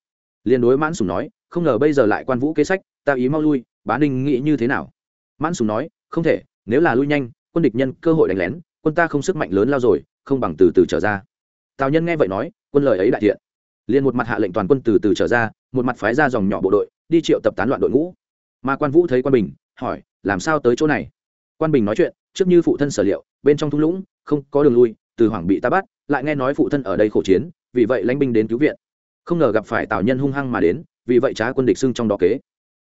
Liền đối mãn sùng nói, không ngờ bây giờ lại quan vũ kế sách, ta ý mau lui, bá ninh nghĩ như thế nào? Mãn sùng nói, không thể, nếu là lui nhanh, quân địch nhân cơ hội đánh lén, quân ta không sức mạnh lớn lao rồi, không bằng từ từ trở ra tào nhân nghe vậy nói, quân lời ấy đại thiện. Liền một mặt hạ lệnh toàn quân từ từ trở ra, một mặt phái ra dòng nhỏ bộ đội, đi triệu tập tán loạn đội ngũ. Mà quan vũ thấy quan bình, hỏi, làm sao tới chỗ này? Quan bình nói chuyện, trước như phụ thân sở liệu, bên trong thung lũng, không có đường lui, từ hoàng bị ta bắt, lại nghe nói phụ thân ở đây khổ chiến, vì vậy lãnh binh đến cứu viện. Không ngờ gặp phải tào nhân hung hăng mà đến, vì vậy trá quân địch xưng trong đó kế.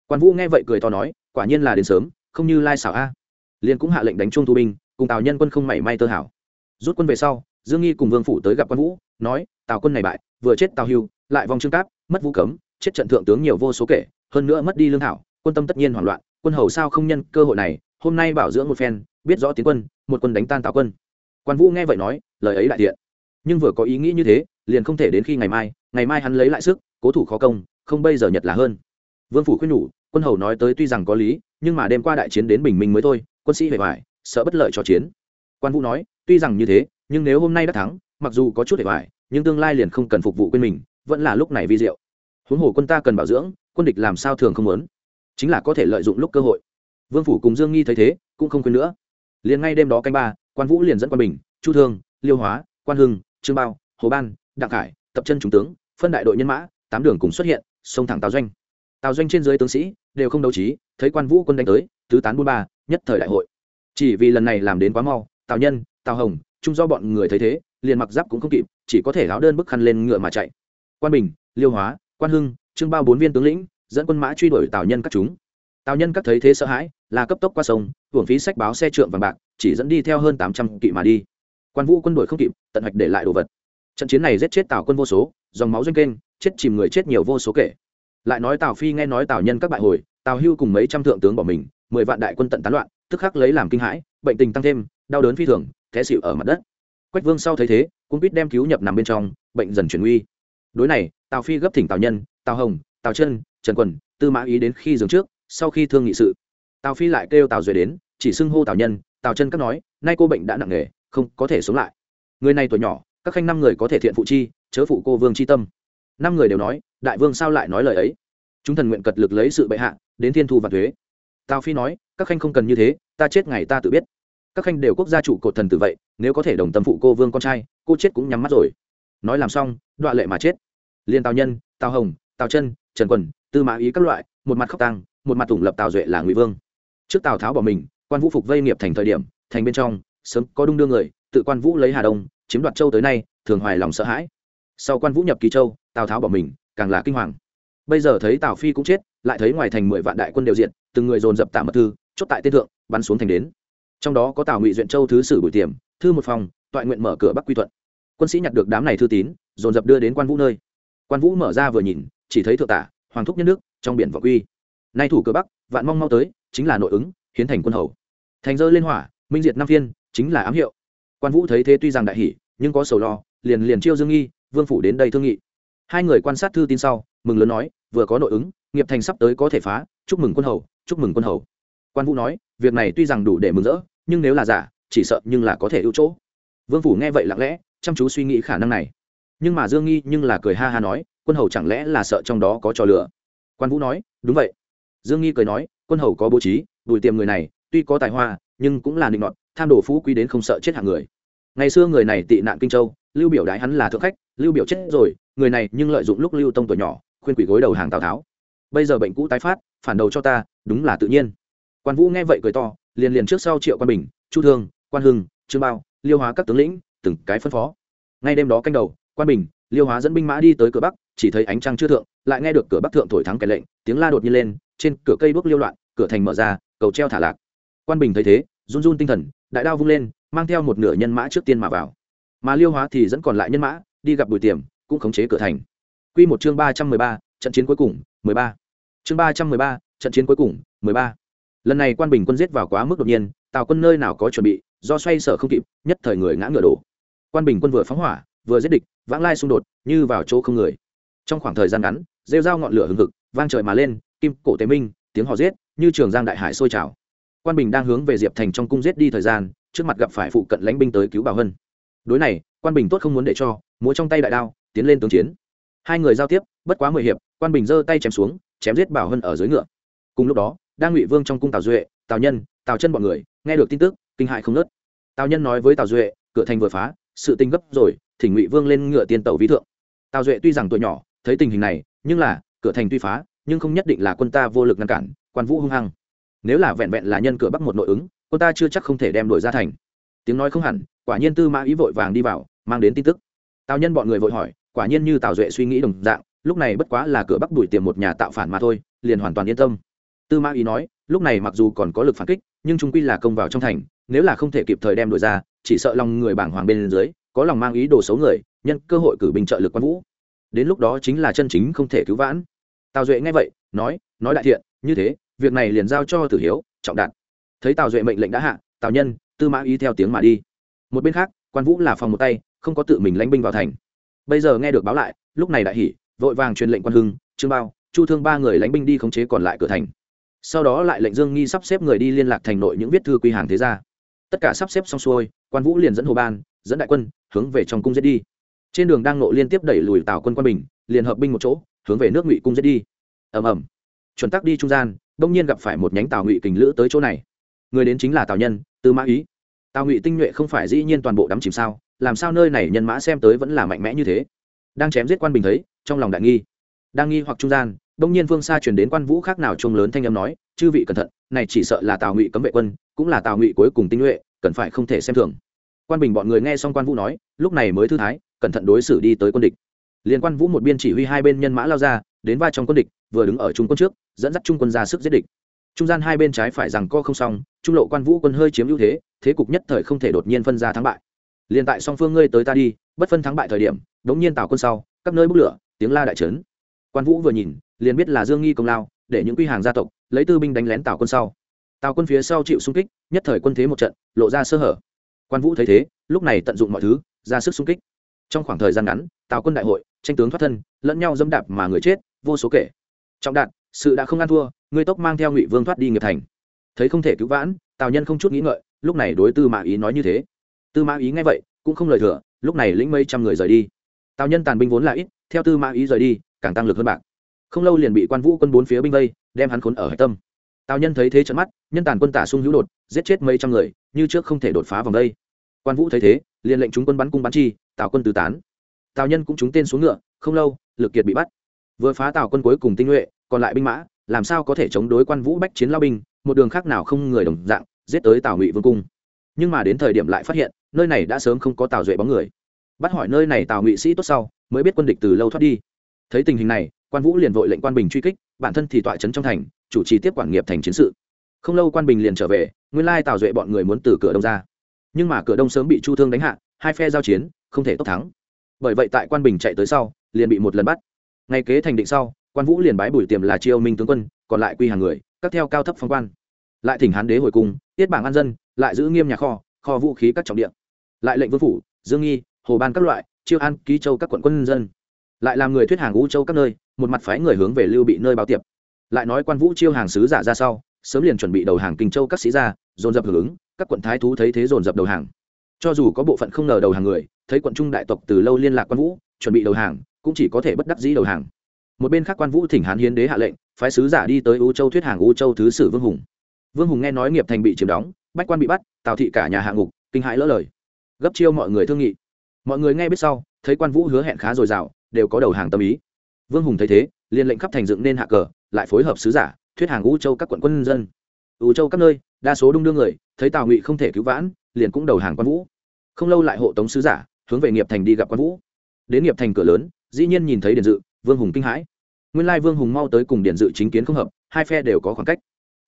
Quan vũ nghe vậy cười to nói, quả nhiên là đến sớm, không như lai xảo a. Liền cũng hạ lệnh đánh chuông thu binh, cùng tào nhân quân không mảy may tơ hảo. Rút quân về sau dương nghi cùng vương phủ tới gặp quan vũ, nói, tào quân này bại, vừa chết tào hưu, lại vòng trương cáp, mất vũ cấm, chết trận thượng tướng nhiều vô số kể, hơn nữa mất đi lương thảo, quân tâm tất nhiên hoảng loạn, quân hầu sao không nhân cơ hội này, hôm nay bảo dưỡng một phen, biết rõ tiến quân, một quân đánh tan tào quân. Quan vũ nghe vậy nói, lời ấy đại thiện nhưng vừa có ý nghĩ như thế, liền không thể đến khi ngày mai ngày mai hắn lấy lại sức, cố thủ khó công, không bây giờ nhật là hơn. Vương phủ khuyên nhủ, quân hầu nói tới tuy rằng có lý, nhưng mà đêm qua đại chiến đến bình minh mới thôi, quân sĩ hề hoài, sợ bất lợi cho chiến. Quan vũ nói, tuy rằng như thế nhưng nếu hôm nay đã thắng, mặc dù có chút để bài nhưng tương lai liền không cần phục vụ quên mình, vẫn là lúc này vi diệu. Huống hồ quân ta cần bảo dưỡng, quân địch làm sao thường không muốn. Chính là có thể lợi dụng lúc cơ hội. Vương phủ cùng dương nghi thấy thế, cũng không quên nữa. Liền ngay đêm đó canh ba, quan vũ liền dẫn quan bình, chu thương, liêu hóa, quan hưng, trương bao, hồ ban, đặng khải, tập chân trung tướng, phân đại đội nhân mã, tám đường cùng xuất hiện, xông thẳng tào doanh. Tào doanh trên dưới tướng sĩ đều không đấu trí, thấy quan vũ quân đánh tới, tứ tán buôn ba, nhất thời đại hội. Chỉ vì lần này làm đến quá mau, tào nhân, tào hồng chung do bọn người thấy thế, liền mặc giáp cũng không kịp, chỉ có thể áo đơn bức khăn lên ngựa mà chạy. Quan bình, liêu hóa, quan hưng, trương bao bốn viên tướng lĩnh, dẫn quân mã truy đuổi tào nhân các chúng. Tào nhân các thấy thế sợ hãi là cấp tốc qua sông, hưởng phí sách báo xe trượng vàng bạc, chỉ dẫn đi theo hơn tám trăm kỵ mà đi. Quan vũ quân đuổi không kịp, tận hoạch để lại đồ vật. Trận chiến này giết chết tào quân vô số, dòng máu doanh kênh, chết chìm người chết nhiều vô số kể. Lại nói tào phi nghe nói tào nhân các bại hồi, tào hưu cùng mấy trăm thượng tướng bỏ mình, mười vạn đại quân tận tán loạn, tức khắc lấy làm kinh hãi, bệnh tình tăng thêm, đau đớn phi thường té xịu ở mặt đất. Quách vương sau thấy thế cũng biết đem cứu nhập nằm bên trong, bệnh dần chuyển nguy. Đối này, tào phi gấp thỉnh tào nhân, tào hồng, tào chân, trần quần, tư mã ý đến khi dừng trước, sau khi thương nghị sự. Tào phi lại kêu tào duệ đến, chỉ xưng hô tào nhân, tào chân các nói, nay cô bệnh đã nặng nề, không có thể sống lại. Người này tuổi nhỏ, các khanh năm người có thể thiện phụ chi, chớ phụ cô vương chi tâm. Năm người đều nói, đại vương sao lại nói lời ấy? Chúng thần nguyện cật lực lấy sự bệ hạ, đến thiên thu và thuế. Tào phi nói, các khanh không cần như thế, ta chết ngày ta tự biết các khanh đều quốc gia trụ cột thần tử vậy, nếu có thể đồng tâm phụ cô vương con trai, cô chết cũng nhắm mắt rồi. Nói làm xong, đọa lệ mà chết. Liên tào nhân, tào hồng, tào chân, trần quần, tư mã ý các loại, một mặt khóc tăng một mặt tủng lập tào duệ là ngụy vương. Trước tào tháo bỏ mình, quan vũ phục vây nghiệp thành thời điểm, thành bên trong, sớm có đung đưa người, tự quan vũ lấy hà đông, chiếm đoạt châu tới nay, thường hoài lòng sợ hãi. Sau quan vũ nhập kỳ châu, tào tháo bỏ mình, càng là kinh hoàng. Bây giờ thấy tào phi cũng chết, lại thấy ngoài thành mười vạn đại quân đều diện, từng người dồn dập tạm mật thư, chốt tại tên thượng, bắn xuống thành đến trong đó có tào ngụy duyện châu thứ sử bùi tiềm, thư một phòng, toại nguyện mở cửa bắc quy thuận. Quân sĩ nhặt được đám này thư tín, dồn dập đưa đến quan vũ nơi. Quan vũ mở ra vừa nhìn, chỉ thấy thượng tả, hoàng thúc nhân nước trong biển vọng quy nay thủ cửa bắc, vạn mong mau tới, chính là nội ứng, hiến thành quân hầu. Thành rơi lên hỏa, minh diệt năm phiên, chính là ám hiệu. Quan vũ thấy thế tuy rằng đại hỷ nhưng có sầu lo, liền liền chiêu dương nghi, vương phủ đến đây thương nghị. Hai người quan sát thư tin sau, mừng lớn nói, vừa có nội ứng, nghiệp thành sắp tới có thể phá, chúc mừng quân hầu, chúc mừng quân hầu. Quan vũ nói, việc này tuy rằng đủ để mừng rỡ nhưng nếu là giả, chỉ sợ nhưng là có thể ưu chỗ. Vương phủ nghe vậy lặng lẽ, chăm chú suy nghĩ khả năng này. Nhưng mà dương nghi nhưng là cười ha ha nói, quân hầu chẳng lẽ là sợ trong đó có trò lửa quan vũ nói, đúng vậy. Dương nghi cười nói, quân hầu có bố trí đùi tiềm người này, tuy có tài hoa, nhưng cũng là định nọt, tham đồ phú quý đến không sợ chết hạng người. Ngày xưa người này tị nạn kinh châu, lưu biểu đái hắn là thượng khách, lưu biểu chết rồi, người này nhưng lợi dụng lúc lưu tông tuổi nhỏ, khuyên quỷ gối đầu hàng tào tháo. Bây giờ bệnh cũ tái phát, phản đầu cho ta, đúng là tự nhiên. Quan vũ nghe vậy cười to liền liền trước sau triệu quan bình, chu thương, quan hưng, trương bao, liêu hóa các tướng lĩnh, từng cái phân phó. Ngay đêm đó canh đầu, quan bình, liêu hóa dẫn binh mã đi tới cửa bắc, chỉ thấy ánh trăng chưa thượng, lại nghe được cửa bắc thượng thổi thắng kẻ lệnh, tiếng la đột nhiên lên, trên cửa cây bước liêu loạn, cửa thành mở ra, cầu treo thả lạc. Quan bình thấy thế, run run tinh thần, đại đao vung lên, mang theo một nửa nhân mã trước tiên mà vào. Mà liêu hóa thì dẫn còn lại nhân mã, đi gặp bùi tiềm, cũng khống chế cửa thành. Quy một chương ba trăm mười ba, trận chiến cuối cùng, mười ba. Chương ba trăm mười ba, trận chiến cuối cùng, mười ba lần này quan bình quân giết vào quá mức đột nhiên, tào quân nơi nào có chuẩn bị, do xoay sở không kịp, nhất thời người ngã ngựa đổ. Quan bình quân vừa phóng hỏa, vừa giết địch, vãng lai xung đột, như vào chỗ không người. Trong khoảng thời gian ngắn, rêu dao ngọn lửa hừng hực, vang trời mà lên, kim, cổ, tế minh, tiếng họ giết, như trường giang đại hải sôi trào. Quan bình đang hướng về diệp thành trong cung giết đi thời gian, trước mặt gặp phải phụ cận lãnh binh tới cứu bảo hân. Đối này, quan bình tốt không muốn để cho, múa trong tay đại đao, tiến lên tướng chiến. Hai người giao tiếp, bất quá mười hiệp, quan bình giơ tay chém xuống, chém giết bảo hân ở dưới ngựa. Cùng lúc đó đang ngụy vương trong cung tào duệ, tào nhân, tào chân bọn người, nghe được tin tức, kinh hại không nớt tào nhân nói với tào duệ, cửa thành vừa phá, sự tình gấp rồi, thỉnh ngụy vương lên ngựa tiên tàu ví thượng. Tào duệ tuy rằng tuổi nhỏ, thấy tình hình này, nhưng là, cửa thành tuy phá, nhưng không nhất định là quân ta vô lực ngăn cản, quan vũ hung hăng. Nếu là vẹn vẹn là nhân cửa bắc một nội ứng, quân ta chưa chắc không thể đem đổi ra thành. Tiếng nói không hẳn, quả nhiên tư mã ý vội vàng đi vào, mang đến tin tức. Tào nhân bọn người vội hỏi, quả nhiên như tào duệ suy nghĩ đồng dạng, lúc này bất quá là cửa bắc đuổi tiềm một nhà tạo phản mà thôi, liền hoàn toàn yên tâm tư mã ý nói, lúc này mặc dù còn có lực phản kích, nhưng chúng quy là công vào trong thành, nếu là không thể kịp thời đem đổi ra, chỉ sợ lòng người bảng hoàng bên dưới, có lòng mang ý đồ xấu người, nhân cơ hội cử binh trợ lực quan vũ. Đến lúc đó chính là chân chính không thể cứu vãn. Tào duệ nghe vậy, nói nói đại thiện, như thế, việc này liền giao cho tử hiếu, trọng đạt. Thấy tào duệ mệnh lệnh đã hạ, tào nhân, tư mã ý theo tiếng mà đi. Một bên khác, quan vũ là phòng một tay, không có tự mình lãnh binh vào thành. Bây giờ nghe được báo lại, lúc này đại hỉ, vội vàng truyền lệnh quan hưng, trương bao, chu thương ba người lãnh binh đi khống chế còn lại cửa thành sau đó lại lệnh dương nghi sắp xếp người đi liên lạc thành nội những viết thư quy hàng thế gia. Tất cả sắp xếp xong xuôi, quan vũ liền dẫn hồ ban, dẫn đại quân, hướng về trong cung giết đi. Trên đường đang nộ liên tiếp đẩy lùi tào quân quan bình, liền hợp binh một chỗ, hướng về nước ngụy cung giết đi. Ầm ầm. Chuẩn tắc đi trung gian, đông nhiên gặp phải một nhánh tào ngụy kình lữ tới chỗ này. Người đến chính là tào nhân, tư mã ý. Tào ngụy tinh nhuệ không phải dĩ nhiên toàn bộ đắm chìm sao, làm sao nơi này nhân mã xem tới vẫn là mạnh mẽ như thế? Đang chém giết quan bình thấy, trong lòng đại nghi. Đang nghi hoặc trung gian đông nhiên phương xa chuyển đến quan vũ khác nào trông lớn thanh âm nói, chư vị cẩn thận, này chỉ sợ là tào ngụy cấm vệ quân, cũng là tào ngụy cuối cùng tinh nhuệ, cần phải không thể xem thường. Quan bình bọn người nghe xong quan vũ nói, lúc này mới thư thái, cẩn thận đối xử đi tới quân địch. Liên quan vũ một biên chỉ huy hai bên nhân mã lao ra, đến va trong quân địch, vừa đứng ở trung quân trước, dẫn dắt trung quân ra sức giết địch. Trung gian hai bên trái phải rằng co không xong, trung lộ quan vũ quân hơi chiếm ưu thế thế cục nhất thời không thể đột nhiên phân ra thắng bại. Liền tại song phương ngươi tới ta đi, bất phân thắng bại thời điểm, đống nhiên tạo quân sau, các nơi bốc lửa, tiếng la đại trấn. Quan vũ vừa nhìn liền biết là dương nghi công lao, để những quy hàng gia tộc lấy tư binh đánh lén tào quân sau. Tào quân phía sau chịu xung kích, nhất thời quân thế một trận, lộ ra sơ hở. Quan vũ thấy thế, lúc này tận dụng mọi thứ, ra sức xung kích. Trong khoảng thời gian ngắn, tào quân đại hội, tranh tướng thoát thân, lẫn nhau dẫm đạp mà người chết, vô số kể. Trọng đạn, sự đã không ăn thua ngươi tốc mang theo ngụy vương thoát đi nghiệp thành. Thấy không thể cứu vãn, tào nhân không chút nghĩ ngợi, lúc này đối tư mã ý nói như thế. Tư mã ý nghe vậy, cũng không lời thừa, lúc này lĩnh mấy trăm người rời đi. Tào nhân tàn binh vốn là ít, theo tư mã ý rời đi, càng tăng lực hơn bạc không lâu liền bị quan vũ quân bốn phía binh vây, đem hắn khốn ở hải tâm. Tào nhân thấy thế trận mắt, nhân tàn quân tả sung hữu đột, giết chết mấy trăm người, như trước không thể đột phá vòng đây. Quan vũ thấy thế, liền lệnh chúng quân bắn cung bắn chi, tào quân tứ tán. Tào nhân cũng trúng tên xuống ngựa, không lâu, lực kiệt bị bắt. Vừa phá tào quân cuối cùng tinh nhuệ, còn lại binh mã, làm sao có thể chống đối quan vũ bách chiến lao binh, một đường khác nào không người đồng dạng, giết tới tào ngụy vương cung. Nhưng mà đến thời điểm lại phát hiện, nơi này đã sớm không có tào duệ bóng người. Bắt hỏi nơi này tào ngụy sĩ tốt sau, mới biết quân địch từ lâu thoát đi. Thấy tình hình này quan vũ liền vội lệnh quan bình truy kích, bản thân thì tọa trấn trong thành, chủ trì tiếp quản nghiệp thành chiến sự. Không lâu quan bình liền trở về, nguyên lai tào duệ bọn người muốn từ cửa đông ra. Nhưng mà cửa đông sớm bị chu thương đánh hạ, hai phe giao chiến, không thể tốc thắng. Bởi vậy tại quan bình chạy tới sau, liền bị một lần bắt. Ngay kế thành định sau, quan vũ liền bái bùi tiềm là triều minh tướng quân, còn lại quy hàng người, các theo cao thấp phong quan. Lại thỉnh hán đế hồi cung, tiết bảng an dân, lại giữ nghiêm nhà kho kho vũ khí các trọng điện lại lệnh vương phủ, dương nghi, hồ ban các loại, chiêu an, ký châu các quận quân dân lại làm người thuyết hàng u châu các nơi, một mặt phái người hướng về lưu bị nơi báo tiệp. Lại nói quan vũ chiêu hàng sứ giả ra sau, sớm liền chuẩn bị đầu hàng kinh châu các sĩ gia dồn dập hưởng ứng, các quận thái thú thấy thế dồn dập đầu hàng. Cho dù có bộ phận không ngờ đầu hàng người, thấy quận trung đại tộc từ lâu liên lạc quan vũ, chuẩn bị đầu hàng, cũng chỉ có thể bất đắc dĩ đầu hàng. Một bên khác quan vũ thỉnh hán hiến đế hạ lệnh, phái sứ giả đi tới u châu thuyết hàng u châu thứ sử vương hùng. Vương hùng nghe nói nghiệp thành bị chiếm đóng, bách quan bị bắt, tào thị cả nhà hạ ngục, kinh hãi lỡ lời. Gấp chiêu mọi người thương nghị. Mọi người nghe biết sau, thấy quan vũ hứa hẹn khá dồi dào đều có đầu hàng tâm ý. Vương hùng thấy thế, liền lệnh khắp thành dựng nên hạ cờ, lại phối hợp sứ giả, thuyết hàng u châu các quận quân dân. U châu các nơi, đa số đông đương người, thấy tào ngụy không thể cứu vãn, liền cũng đầu hàng quan vũ. Không lâu lại hộ tống sứ giả, hướng về nghiệp thành đi gặp quan vũ. Đến nghiệp thành cửa lớn, dĩ nhiên nhìn thấy điền dự, vương hùng kinh hãi. Nguyên lai vương hùng mau tới cùng điền dự chính kiến không hợp, hai phe đều có khoảng cách.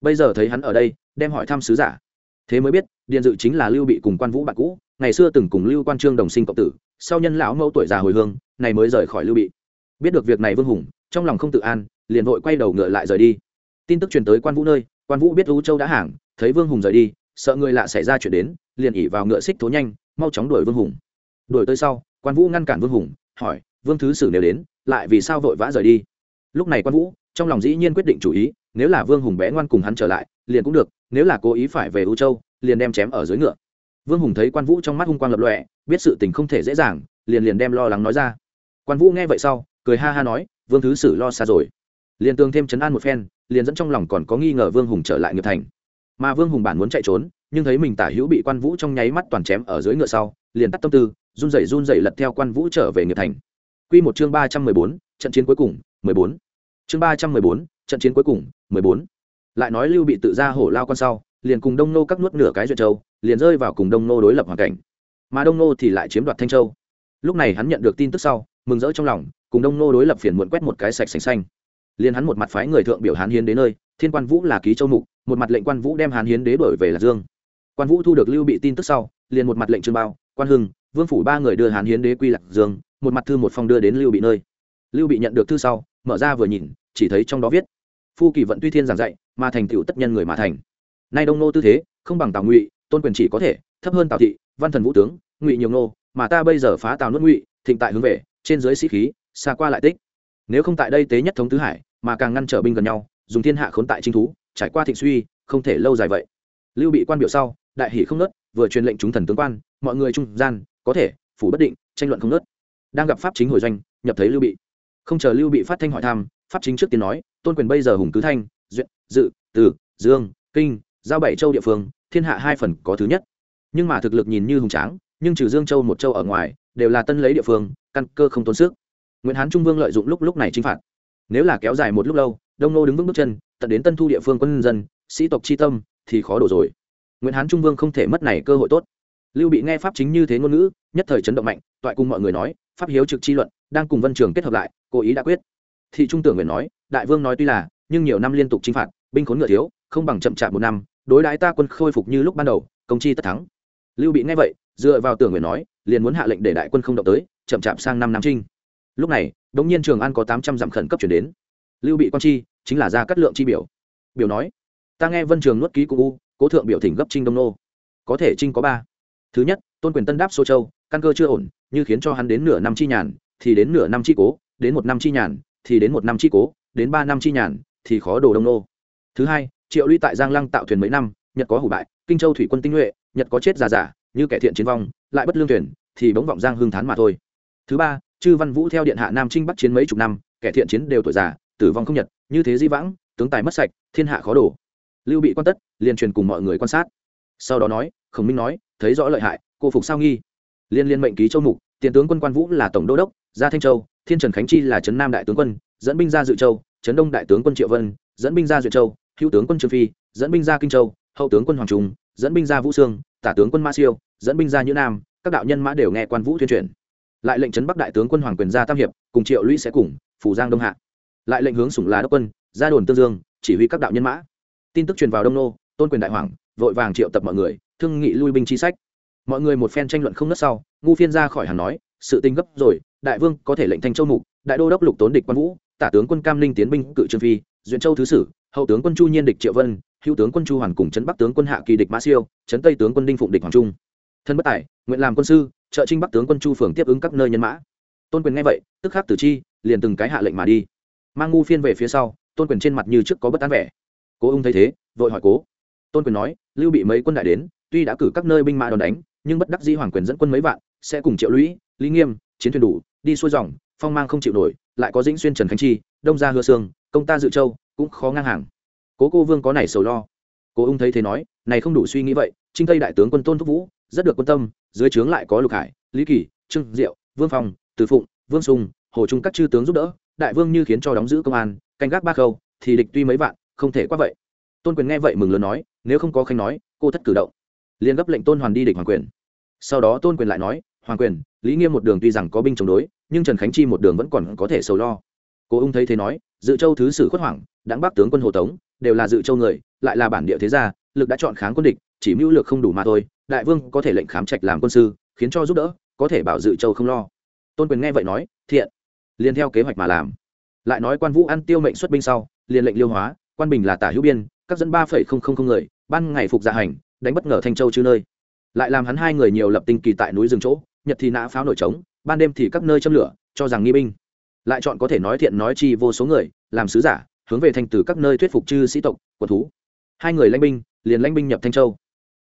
Bây giờ thấy hắn ở đây, đem hỏi thăm sứ giả. Thế mới biết, điền dự chính là lưu bị cùng quan vũ bạn cũ, ngày xưa từng cùng lưu quan trương đồng sinh cộng tử sau nhân lão mẫu tuổi già hồi hương, này mới rời khỏi lưu bị. Biết được việc này vương hùng, trong lòng không tự an, liền vội quay đầu ngựa lại rời đi. Tin tức truyền tới quan vũ nơi, quan vũ biết u châu đã hàng, thấy vương hùng rời đi, sợ người lạ xảy ra chuyện đến, liền ỉ vào ngựa xích thố nhanh, mau chóng đuổi vương hùng. Đuổi tới sau, quan vũ ngăn cản vương hùng, hỏi, vương thứ sử nếu đến, lại vì sao vội vã rời đi? Lúc này quan vũ, trong lòng dĩ nhiên quyết định chủ ý, nếu là vương hùng bé ngoan cùng hắn trở lại, liền cũng được, nếu là cố ý phải về u châu, liền đem chém ở dưới ngựa. Vương hùng thấy quan vũ trong mắt hung quang lập lọe biết sự tình không thể dễ dàng, liền liền đem lo lắng nói ra. Quan vũ nghe vậy sau, cười ha ha nói, vương thứ sử lo xa rồi. Liền tương thêm chấn an một phen, liền dẫn trong lòng còn có nghi ngờ vương hùng trở lại nghiệp thành. Mà vương hùng bản muốn chạy trốn, nhưng thấy mình tả hữu bị quan vũ trong nháy mắt toàn chém ở dưới ngựa sau, liền tắt tâm tư, run rẩy run rẩy lật theo quan vũ trở về nghiệp thành. Quy một chương ba trăm mười bốn, trận chiến cuối cùng, mười bốn. Chương ba trăm mười bốn, trận chiến cuối cùng, mười bốn. Lại nói lưu bị tự ra hổ lao con sau, liền cùng đông nô các nuốt nửa cái duyệt châu, liền rơi vào cùng đông nô đối lập hoàn cảnh mà đông nô thì lại chiếm đoạt thanh châu. Lúc này hắn nhận được tin tức sau, mừng rỡ trong lòng, cùng đông nô đối lập phiền muộn quét một cái sạch sành xanh. Liền hắn một mặt phái người thượng biểu hán hiến đến nơi, thiên quan vũ là ký châu mục, một mặt lệnh quan vũ đem hán hiến đế đổi về lạc dương. Quan vũ thu được lưu bị tin tức sau, liền một mặt lệnh trương bao, quan hưng, vương phủ ba người đưa hán hiến đế quy lạc dương, một mặt thư một phong đưa đến lưu bị nơi. Lưu bị nhận được thư sau, mở ra vừa nhìn, chỉ thấy trong đó viết, phu kỳ vận tuy thiên giảng dạy, mà thành tựu tất nhân người mà thành. Nay đông nô tư thế, không bằng tào ngụy, tôn quyền chỉ có thể, thấp hơn tào thị, văn thần vũ tướng ngụy nhiều nô mà ta bây giờ phá tào nuốt ngụy, thịnh tại hướng về, trên dưới sĩ khí, xa qua lại tích. Nếu không tại đây tế nhất thống tứ hải, mà càng ngăn trở binh gần nhau, dùng thiên hạ khốn tại chính thú, trải qua thịnh suy, không thể lâu dài vậy. Lưu bị quan biểu sau, đại hỷ không nớt, vừa truyền lệnh chúng thần tướng quan, mọi người trung gian, có thể, phủ bất định, tranh luận không nớt. Đang gặp pháp chính hồi doanh, nhập thấy lưu bị. Không chờ lưu bị phát thanh hỏi thăm, pháp chính trước tiên nói, tôn quyền bây giờ hùng cứ thanh duyệt dự, từ, dương, kinh, giao bảy châu địa phương, thiên hạ hai phần có thứ nhất. Nhưng mà thực lực nhìn như hùng tráng nhưng trừ dương châu một châu ở ngoài, đều là tân lấy địa phương, căn cơ không tốn sức. Nguyễn hán trung vương lợi dụng lúc lúc này chinh phạt. Nếu là kéo dài một lúc lâu, đông nô đứng vững bước chân, tận đến tân thu địa phương quân dân, sĩ tộc chi tâm thì khó đổ rồi. Nguyễn hán trung vương không thể mất này cơ hội tốt. Lưu bị nghe pháp chính như thế ngôn ngữ, nhất thời chấn động mạnh, toại cùng mọi người nói, pháp hiếu trực chi luận, đang cùng vân trường kết hợp lại, cố ý đã quyết. Thị trung tưởng nguyện nói, đại vương nói tuy là, nhưng nhiều năm liên tục chinh phạt, binh khốn ngựa thiếu, không bằng chậm chạp một năm, đối đãi ta quân khôi phục như lúc ban đầu, công chi tất thắng. Lưu bị nghe vậy dựa vào tưởng nguyện nói, liền muốn hạ lệnh để đại quân không động tới, chậm chạp sang năm nam trinh lúc này, đống nhiên trường an có tám trăm dặm khẩn cấp chuyển đến. Lưu bị quan chi chính là ra cắt lượng chi biểu. Biểu nói, ta nghe vân trường nuốt ký cụ u, cố thượng biểu thỉnh gấp trinh đông nô. Có thể trinh có ba. Thứ nhất, tôn quyền tân đáp sô châu, căn cơ chưa ổn, như khiến cho hắn đến nửa năm chi nhàn, thì đến nửa năm chi cố, đến một năm chi nhàn, thì đến một năm chi cố, đến ba năm chi nhàn, thì khó đồ đông nô. Thứ hai, triệu ly tại giang lăng tạo thuyền mấy năm, nhật có hủ bại, kinh châu thủy quân tinh nhuệ, nhật có chết già giả như kẻ thiện chiến vong, lại bất lương tuyển, thì bỗng vọng giang hương thán mà thôi. Thứ ba, chư văn vũ theo điện hạ nam trinh bắc chiến mấy chục năm, kẻ thiện chiến đều tuổi già, tử vong không nhật, như thế di vãng, tướng tài mất sạch, thiên hạ khó đổ. Lưu bị quan tất, liền truyền cùng mọi người quan sát. Sau đó nói, khổng minh nói, thấy rõ lợi hại, cô phục sao nghi. Liên liên mệnh ký châu mục, tiền tướng quân quan vũ là tổng đô đốc, gia thanh châu, thiên trần khánh chi là trấn nam đại tướng quân, dẫn binh ra dự châu, trấn đông đại tướng quân triệu vân, dẫn binh ra duyệt châu, hữu tướng quân trương phi, dẫn binh ra kinh châu, hậu tướng quân hoàng trung, dẫn binh ra vũ sương tả tướng quân ma siêu, dẫn binh ra như nam, các đạo nhân mã đều nghe quan vũ tuyên truyền. Lại lệnh trấn bắc đại tướng quân hoàng quyền ra tam hiệp, cùng triệu lũy sẽ cùng phủ giang đông hạ. Lại lệnh hướng sủng là đốc quân, ra đồn tương dương, chỉ huy các đạo nhân mã. Tin tức truyền vào đông nô, tôn quyền đại hoàng, vội vàng triệu tập mọi người, thương nghị lui binh chi sách. Mọi người một phen tranh luận không nớt sau, ngu phiên ra khỏi hàng nói, sự tình gấp rồi, đại vương có thể lệnh thanh châu mục, đại đô đốc lục tốn địch quan vũ, tả tướng quân cam linh tiến binh cự trương phi, duyện châu thứ sử, hậu tướng quân chu nhiên địch triệu vân hữu tướng quân chu hoàn cùng trấn bắc tướng quân hạ kỳ địch mã siêu, trấn tây tướng quân đinh phụng địch hoàng trung. Thân bất tài, nguyện làm quân sư, trợ trinh bắc tướng quân chu phường tiếp ứng các nơi nhân mã. Tôn quyền nghe vậy, tức khắc tử chi, liền từng cái hạ lệnh mà đi. Mang ngu phiên về phía sau, tôn quyền trên mặt như trước có bất an vẻ. Cố ung thấy thế, vội hỏi cố. Tôn quyền nói, lưu bị mấy quân đại đến, tuy đã cử các nơi binh mã đòn đánh, nhưng bất đắc dĩ hoàng quyền dẫn quân mấy vạn, sẽ cùng triệu lũy, lý nghiêm, chiến thuyền đủ, đi xuôi dòng, phong mang không chịu nổi, lại có dĩnh xuyên trần khánh chi, đông gia hứa sương, công ta dự châu, cũng khó ngang hàng cố cô vương có này sầu lo cố ung thấy thế nói này không đủ suy nghĩ vậy trinh tây đại tướng quân tôn thúc vũ rất được quan tâm dưới trướng lại có lục hải lý kỳ trương diệu vương phong từ phụng vương sùng hồ trung các chư tướng giúp đỡ đại vương như khiến cho đóng giữ công an canh gác ba khâu thì địch tuy mấy vạn không thể quá vậy tôn quyền nghe vậy mừng lớn nói nếu không có khanh nói cô thất cử động liền gấp lệnh tôn hoàn đi địch hoàng quyền sau đó tôn quyền lại nói hoàng quyền lý nghiêm một đường tuy rằng có binh chống đối nhưng trần khánh chi một đường vẫn còn có thể sầu lo cố ung thấy thế nói, dự châu thứ sử khuất hoàng đáng bác tướng quân hồ tống, đều là dự châu người, lại là bản địa thế gia, lực đã chọn kháng quân địch, chỉ mưu lược không đủ mà thôi, đại vương có thể lệnh khám trạch làm quân sư, khiến cho giúp đỡ, có thể bảo dự châu không lo. Tôn quyền nghe vậy nói, thiện, liền theo kế hoạch mà làm. Lại nói quan vũ ăn tiêu mệnh xuất binh sau, liền lệnh liêu hóa, quan bình là tả hữu biên, các dân ba phẩy không không không người, ban ngày phục dạ hành, đánh bất ngờ thanh châu chư nơi. Lại làm hắn hai người nhiều lập tinh kỳ tại núi rừng chỗ, nhật thì nã pháo nổi trống, ban đêm thì các nơi châm lửa, cho rằng nghi binh lại chọn có thể nói thiện nói chi vô số người, làm sứ giả, hướng về thành từ các nơi thuyết phục chư sĩ tộc quần thú. Hai người lãnh binh, liền lãnh binh nhập thanh châu.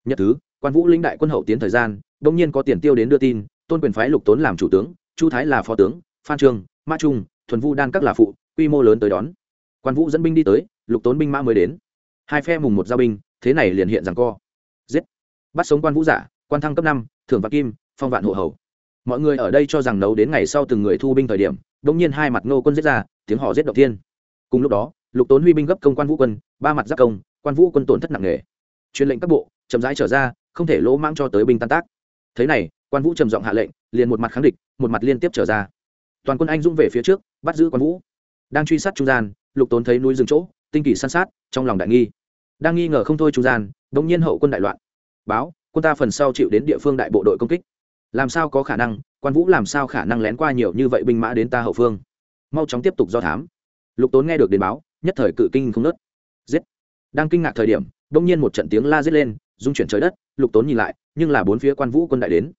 Nhật thứ, quan vũ lĩnh đại quân hậu tiến thời gian, đông nhiên có tiền tiêu đến đưa tin, tôn quyền phái lục tốn làm chủ tướng, chu thái là phó tướng, phan trương mã trung, thuần vu đan các là phụ, quy mô lớn tới đón. Quan vũ dẫn binh đi tới, lục tốn binh mã mới đến. Hai phe mùng một giao binh, thế này liền hiện rằng co. Giết. Bắt sống quan vũ giả, quan thăng cấp năm, thưởng vạn kim, phong vạn hộ hầu mọi người ở đây cho rằng nấu đến ngày sau từng người thu binh thời điểm đông nhiên hai mặt nô quân giết ra, tiếng họ giết động thiên. Cùng lúc đó, lục tốn huy binh gấp công quan vũ quân, ba mặt giáp công, quan vũ quân tổn thất nặng nề. Truyền lệnh các bộ, chậm rãi trở ra, không thể lỗ mang cho tới binh tan tác. Thế này, quan vũ trầm giọng hạ lệnh, liền một mặt kháng địch, một mặt liên tiếp trở ra. Toàn quân anh dũng về phía trước, bắt giữ quan vũ. Đang truy sát trung gian, lục tốn thấy núi rừng chỗ, tinh kỳ săn sát, trong lòng đại nghi. Đang nghi ngờ không thôi trung gian, đống nhiên hậu quân đại loạn. Báo, quân ta phần sau chịu đến địa phương đại bộ đội công kích làm sao có khả năng? Quan vũ làm sao khả năng lén qua nhiều như vậy binh mã đến ta hậu phương? Mau chóng tiếp tục do thám. Lục tốn nghe được đến báo, nhất thời cự kinh không nớt giết! Đang kinh ngạc thời điểm đông nhiên một trận tiếng la giết lên dung chuyển trời đất, lục tốn nhìn lại, nhưng là bốn phía quan vũ quân đại đến.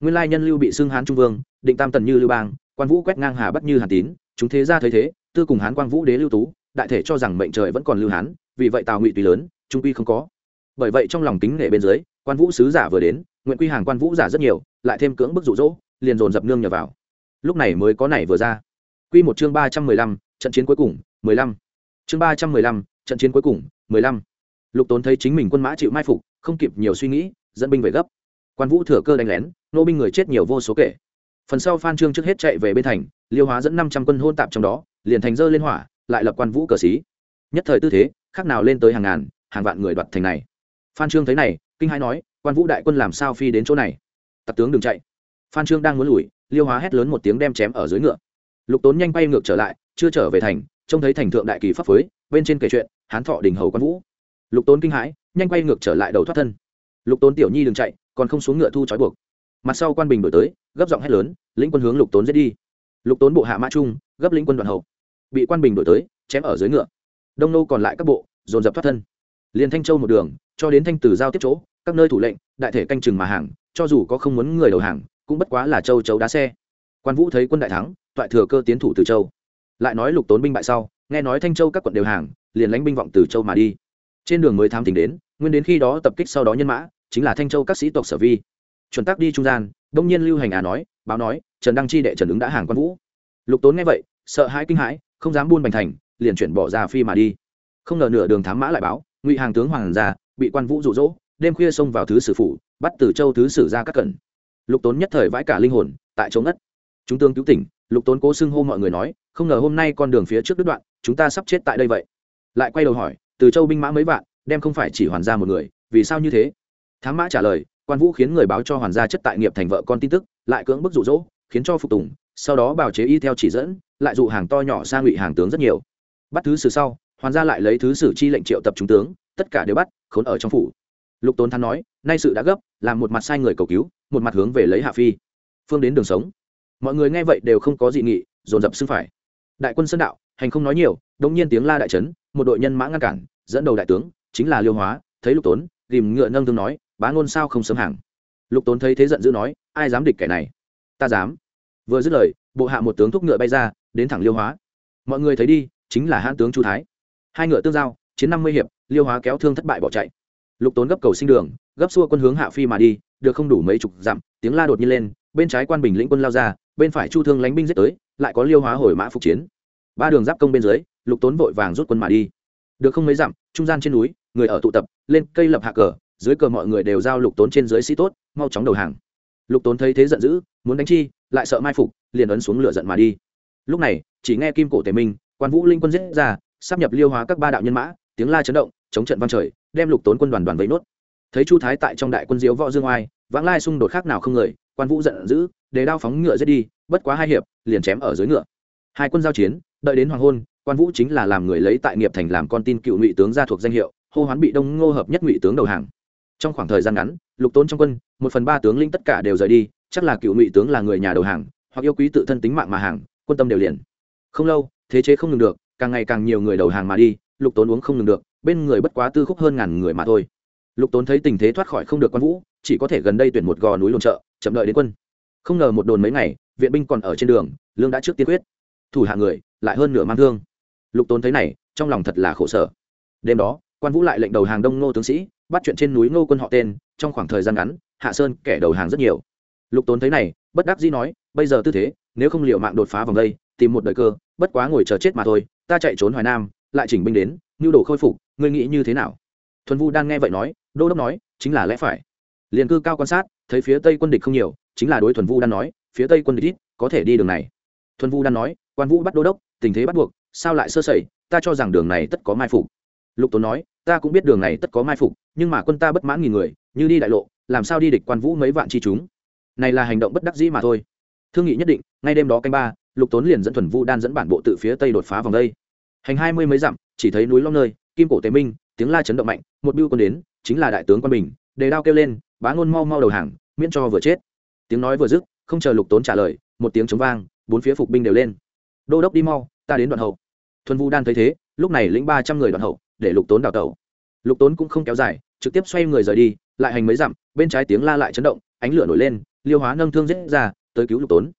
Nguyên lai nhân lưu bị xưng hán trung vương, định tam tần như lưu bang, quan vũ quét ngang hà bắt như hàn tín, chúng thế ra thấy thế, tư cùng hán quang vũ đế lưu tú, đại thể cho rằng mệnh trời vẫn còn lưu hán, vì vậy tào ngụy tùy lớn, trung quy không có. Bởi vậy trong lòng tính nghệ bên dưới, quan vũ sứ giả vừa đến nguyện quy hàng quan vũ giả rất nhiều, lại thêm cưỡng bức rụ rỗ liền dồn dập nương nhờ vào. Lúc này mới có này vừa ra. Quy một chương ba trăm mười lăm, trận chiến cuối cùng, mười lăm. Chương ba trăm mười lăm, trận chiến cuối cùng, mười lăm. Lục tốn thấy chính mình quân mã chịu mai phục, không kịp nhiều suy nghĩ, dẫn binh về gấp. Quan vũ thừa cơ đánh lén, nô binh người chết nhiều vô số kể. Phần sau phan trương trước hết chạy về bên thành, liêu hóa dẫn năm trăm quân hôn tạp trong đó, liền thành dơ lên hỏa, lại lập quan vũ cờ xí. Nhất thời tư thế, khác nào lên tới hàng ngàn, hàng vạn người đoạt thành này. Phan trương thấy này, kinh hãi nói quan vũ đại quân làm sao phi đến chỗ này? Tặc tướng đừng chạy. Phan trương đang muốn lùi, liêu hóa hét lớn một tiếng đem chém ở dưới ngựa. Lục tốn nhanh bay ngược trở lại, chưa trở về thành, trông thấy thành thượng đại kỳ pháp phối, bên trên kể chuyện, hán thọ đình hầu quan vũ. Lục tốn kinh hãi, nhanh bay ngược trở lại đầu thoát thân. Lục tốn tiểu nhi đừng chạy, còn không xuống ngựa thu trói buộc. Mặt sau quan bình đổi tới, gấp giọng hét lớn, lĩnh quân hướng lục tốn giết đi. Lục tốn bộ hạ mã trung, gấp lĩnh quân đoàn hậu. Bị quan bình đổi tới, chém ở dưới ngựa. Đông nô còn lại các bộ, dồn dập thoát thân. Liền thanh châu một đường, cho đến thanh từ giao tiếp chỗ các nơi thủ lệnh, đại thể canh chừng mà hàng, cho dù có không muốn người đầu hàng, cũng bất quá là châu chấu đá xe. Quan vũ thấy quân đại thắng, toại thừa cơ tiến thủ từ châu. Lại nói lục tốn binh bại sau, nghe nói thanh châu các quận đều hàng, liền lánh binh vọng từ châu mà đi. Trên đường mới thám tình đến, nguyên đến khi đó tập kích sau đó nhân mã, chính là thanh châu các sĩ tộc sở vi. Chuẩn tắc đi trung gian, đông nhiên lưu hành à nói, báo nói, trần đăng chi đệ trần ứng đã hàng quan vũ. Lục tốn nghe vậy, sợ hãi kinh hãi, không dám buôn bành thành, liền chuyển bỏ ra phi mà đi. Không ngờ nửa đường thám mã lại báo, ngụy hàng tướng hoàng gia bị quan vũ rụ rỗ đêm khuya xông vào thứ sử phủ, bắt từ châu thứ sử ra các cẩn lục tốn nhất thời vãi cả linh hồn, tại chỗ ngất. Chúng tương cứu tỉnh, lục tốn cố xưng hô mọi người nói, không ngờ hôm nay con đường phía trước đứt đoạn, chúng ta sắp chết tại đây vậy. Lại quay đầu hỏi, từ châu binh mã mấy vạn, đem không phải chỉ hoàn ra một người, vì sao như thế? Thám mã trả lời, quan vũ khiến người báo cho hoàn gia chất tại nghiệp thành vợ con tin tức, lại cưỡng bức rụ rỗ khiến cho phục tùng, sau đó bào chế y theo chỉ dẫn, lại dụ hàng to nhỏ sang ngụy hàng tướng rất nhiều. Bắt thứ sử sau, hoàn gia lại lấy thứ sử chi lệnh triệu tập trung tướng, tất cả đều bắt, khốn ở trong phủ lục tốn thắng nói, nay sự đã gấp, làm một mặt sai người cầu cứu, một mặt hướng về lấy hạ phi. Phương đến đường sống. Mọi người nghe vậy đều không có dị nghị, dồn dập xưng phải. Đại quân sơn đạo, hành không nói nhiều, đông nhiên tiếng la đại trấn một đội nhân mã ngăn cản, dẫn đầu đại tướng, chính là liêu hóa, thấy lục tốn tìm ngựa nâng tương nói, bá ngôn sao không sớm hàng? Lục tốn thấy thế giận dữ nói, ai dám địch kẻ này? Ta dám. Vừa dứt lời, bộ hạ một tướng thúc ngựa bay ra, đến thẳng liêu hóa. Mọi người thấy đi, chính là hãn tướng chu thái. Hai ngựa tương giao, chiến năm mươi hiệp, liêu hóa kéo thương thất bại bỏ chạy lục tốn gấp cầu sinh đường, gấp xua quân hướng hạ phi mà đi, được không đủ mấy chục dặm, tiếng la đột nhiên lên, bên trái quan bình lĩnh quân lao ra, bên phải chu thương lánh binh giết tới, lại có liêu hóa hồi mã phục chiến. Ba đường giáp công bên dưới, lục tốn vội vàng rút quân mà đi. Được không mấy dặm, trung gian trên núi, người ở tụ tập, lên cây lập hạ cờ, dưới cờ mọi người đều giao lục tốn trên dưới sĩ tốt, mau chóng đầu hàng. Lục tốn thấy thế giận dữ, muốn đánh chi, lại sợ mai phục, liền ấn xuống lửa giận mà đi. Lúc này, chỉ nghe kim cổ tề minh, quan vũ linh quân giết ra sắp nhập liêu hóa các ba đạo nhân mã, tiếng la chấn động, chống trận văn trời đem lục tốn quân đoàn đoàn vây nốt. Thấy chu thái tại trong đại quân diếu võ dương oai, vãng lai xung đột khác nào không người, quan vũ giận dữ để đao phóng ngựa giết đi, bất quá hai hiệp, liền chém ở dưới ngựa. Hai quân giao chiến, đợi đến hoàng hôn, quan vũ chính là làm người lấy tại nghiệp thành làm con tin cựu ngụy tướng ra thuộc danh hiệu, hô hoán bị đông ngô hợp nhất ngụy tướng đầu hàng. Trong khoảng thời gian ngắn, lục tốn trong quân, một phần ba tướng lĩnh tất cả đều rời đi, chắc là cựu ngụy tướng là người nhà đầu hàng, hoặc yêu quý tự thân tính mạng mà hàng, quân tâm đều liền. Không lâu, thế chế không ngừng được, càng ngày càng nhiều người đầu hàng mà đi, lục tốn uống không ngừng được bên người bất quá tư khúc hơn ngàn người mà thôi. Lục tốn thấy tình thế thoát khỏi không được quan vũ, chỉ có thể gần đây tuyển một gò núi lồn chợ chậm đợi đến quân. Không ngờ một đồn mấy ngày, viện binh còn ở trên đường, lương đã trước tiên quyết. Thủ hạ người, lại hơn nửa mang thương. Lục tốn thấy này, trong lòng thật là khổ sở. Đêm đó, quan vũ lại lệnh đầu hàng đông ngô tướng sĩ, bắt chuyện trên núi ngô quân họ tên, trong khoảng thời gian ngắn, hạ sơn kẻ đầu hàng rất nhiều. Lục tốn thấy này, bất đắc dĩ nói, bây giờ tư thế, nếu không liệu mạng đột phá vòng đây, tìm một đời cơ, bất quá ngồi chờ chết mà thôi, ta chạy trốn hoài nam, lại chỉnh binh đến nhu đồ khôi phục, ngươi nghĩ như thế nào? Thuần vu đang nghe vậy nói, đô đốc nói, chính là lẽ phải. Liền cư cao quan sát, thấy phía tây quân địch không nhiều, chính là đối thuần vu đang nói, phía tây quân địch ít, có thể đi đường này. Thuần vu đang nói, quan vũ bắt đô đốc, tình thế bắt buộc, sao lại sơ sẩy, ta cho rằng đường này tất có mai phục. Lục tốn nói, ta cũng biết đường này tất có mai phục, nhưng mà quân ta bất mãn nghìn người, như đi đại lộ, làm sao đi địch quan vũ mấy vạn chi chúng? Này là hành động bất đắc dĩ mà thôi. Thương nghị nhất định, ngay đêm đó canh ba, lục tốn liền dẫn thuần vu đan dẫn bản bộ tự phía tây đột phá vòng đây hành hai mươi mấy dặm, chỉ thấy núi long nơi, kim cổ tế minh, tiếng la chấn động mạnh, một biêu quân đến, chính là đại tướng quan bình, đề đao kêu lên, bá ngôn mau mau đầu hàng, miễn cho vừa chết. Tiếng nói vừa dứt, không chờ lục tốn trả lời, một tiếng chống vang, bốn phía phục binh đều lên. Đô đốc đi mau, ta đến đoạn hậu. Thuần vu đan thấy thế, lúc này lĩnh ba trăm người đoạn hậu, để lục tốn đào tẩu. Lục tốn cũng không kéo dài, trực tiếp xoay người rời đi, lại hành mấy dặm, bên trái tiếng la lại chấn động, ánh lửa nổi lên, liêu hóa nâng thương giết ra, tới cứu lục tốn.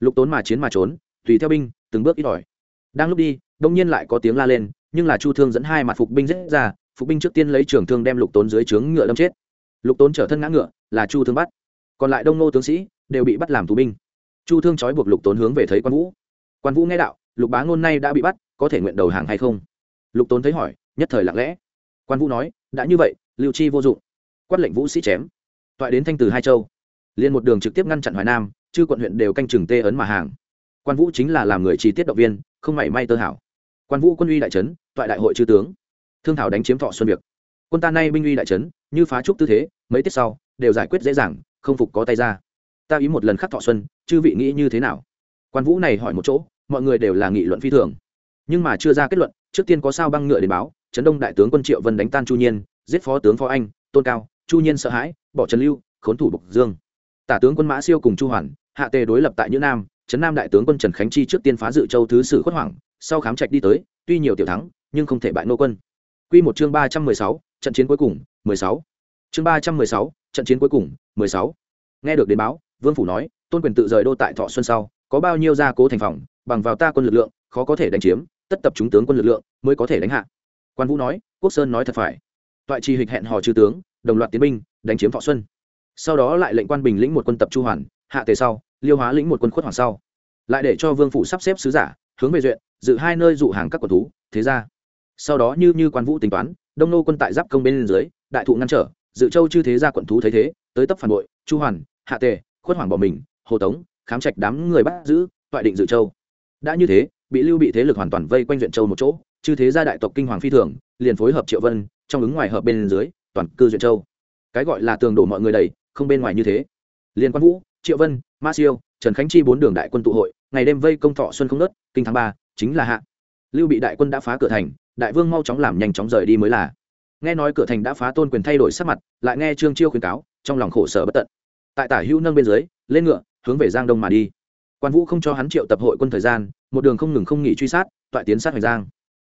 Lục tốn mà chiến mà trốn, tùy theo binh, từng bước ít ỏi. Đang lúc đi đông nhiên lại có tiếng la lên, nhưng là chu thương dẫn hai mặt phục binh rết ra, phục binh trước tiên lấy trường thương đem lục tốn dưới trướng ngựa đâm chết. Lục tốn trở thân ngã ngựa, là chu thương bắt. Còn lại đông nô tướng sĩ đều bị bắt làm tù binh. Chu thương trói buộc lục tốn hướng về thấy quan vũ. Quan vũ nghe đạo, lục bá ngôn nay đã bị bắt, có thể nguyện đầu hàng hay không? Lục tốn thấy hỏi, nhất thời lặng lẽ. Quan vũ nói, đã như vậy, lưu chi vô dụng. Quát lệnh vũ sĩ chém. Toại đến thanh từ hai châu. Liền một đường trực tiếp ngăn chặn hoài nam, chư quận huyện đều canh chừng tê ấn mà hàng. Quan vũ chính là làm người chi tiết động viên, không mảy may tơ hảo quan vũ quân uy đại trấn, toại đại hội chư tướng. Thương thảo đánh chiếm thọ xuân việc. Quân ta nay binh uy đại trấn, như phá trúc tư thế, mấy tiết sau, đều giải quyết dễ dàng, không phục có tay ra. Ta ý một lần khắc thọ xuân, chư vị nghĩ như thế nào? Quan vũ này hỏi một chỗ, mọi người đều là nghị luận phi thường. Nhưng mà chưa ra kết luận, trước tiên có sao băng ngựa đến báo, trấn đông đại tướng quân triệu vân đánh tan chu nhiên, giết phó tướng phó anh, tôn cao, chu nhiên sợ hãi, bỏ trần lưu, khốn thủ bộc dương. Tả tướng quân mã siêu cùng chu hoàn, hạ tề đối lập tại nhữ nam, trấn nam đại tướng quân trần khánh chi trước tiên phá dự châu thứ sử khuất hoảng sau khám trạch đi tới, tuy nhiều tiểu thắng, nhưng không thể bại nô quân. Quy một chương ba trăm mười sáu, trận chiến cuối cùng, mười sáu. Chương ba trăm mười sáu, trận chiến cuối cùng, mười sáu. Nghe được đến báo, vương phủ nói, tôn quyền tự rời đô tại thọ xuân sau, có bao nhiêu gia cố thành phòng, bằng vào ta quân lực lượng, khó có thể đánh chiếm, tất tập chúng tướng quân lực lượng mới có thể đánh hạ. Quan vũ nói, quốc sơn nói thật phải. Toại trì hịch hẹn hò chư tướng, đồng loạt tiến binh, đánh chiếm thọ xuân. Sau đó lại lệnh quan bình lĩnh một quân tập chu hoàn, hạ tề sau, liêu hóa lĩnh một quân khuất hoàng sau. Lại để cho vương phủ sắp xếp sứ giả, hướng về duyện dự hai nơi dụ hàng các quần thú, thế ra. Sau đó như như quan vũ tính toán, đông nô quân tại giáp công bên dưới, đại thụ ngăn trở, dự châu chư thế ra quận thú thấy thế, tới tấp phản bội, chu hoàn, hạ tề, khuất hoàng bỏ mình, hồ tống, khám trạch đám người bắt giữ, toại định dự châu. Đã như thế, bị lưu bị thế lực hoàn toàn vây quanh duyện châu một chỗ, chư thế gia đại tộc kinh hoàng phi thường, liền phối hợp triệu vân, trong ứng ngoài hợp bên dưới, toàn cư duyện châu. Cái gọi là tường đổ mọi người đầy, không bên ngoài như thế. Liên quan vũ, triệu vân, ma siêu, trần khánh chi bốn đường đại quân tụ hội, ngày đêm vây công thọ xuân không nớt, kinh tháng ba chính là hạ. Lưu bị đại quân đã phá cửa thành, đại vương mau chóng làm nhanh chóng rời đi mới là. Nghe nói cửa thành đã phá tôn quyền thay đổi sắc mặt, lại nghe trương chiêu khuyến cáo, trong lòng khổ sở bất tận. Tại tả hữu nâng bên dưới, lên ngựa, hướng về giang đông mà đi. Quan vũ không cho hắn triệu tập hội quân thời gian, một đường không ngừng không nghỉ truy sát, toại tiến sát hoành giang.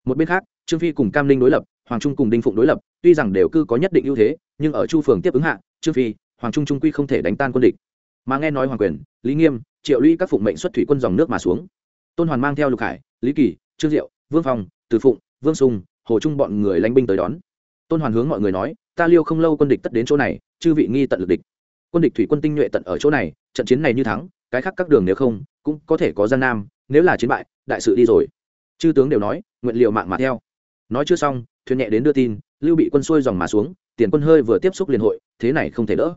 Một bên khác, trương phi cùng cam linh đối lập, hoàng trung cùng đinh phụng đối lập, tuy rằng đều cư có nhất định ưu thế, nhưng ở chu phường tiếp ứng hạ, trương phi, hoàng trung trung quy không thể đánh tan quân địch. Mà nghe nói hoàng quyền, lý nghiêm, triệu lũy các phụng mệnh xuất thủy quân dòng nước mà xuống. Tôn hoàn mang theo lục hải lý kỳ, trương diệu, vương phong, từ phụng, vương sùng, hồ trung bọn người lanh binh tới đón. Tôn hoàn hướng mọi người nói, ta liêu không lâu quân địch tất đến chỗ này, chư vị nghi tận lực địch. Quân địch thủy quân tinh nhuệ tận ở chỗ này, trận chiến này như thắng, cái khác các đường nếu không, cũng có thể có gian nam, nếu là chiến bại, đại sự đi rồi. Chư tướng đều nói, nguyện liệu mạng mà theo. Nói chưa xong, thuyền nhẹ đến đưa tin, lưu bị quân xuôi dòng mà xuống, tiền quân hơi vừa tiếp xúc liền hội, thế này không thể đỡ.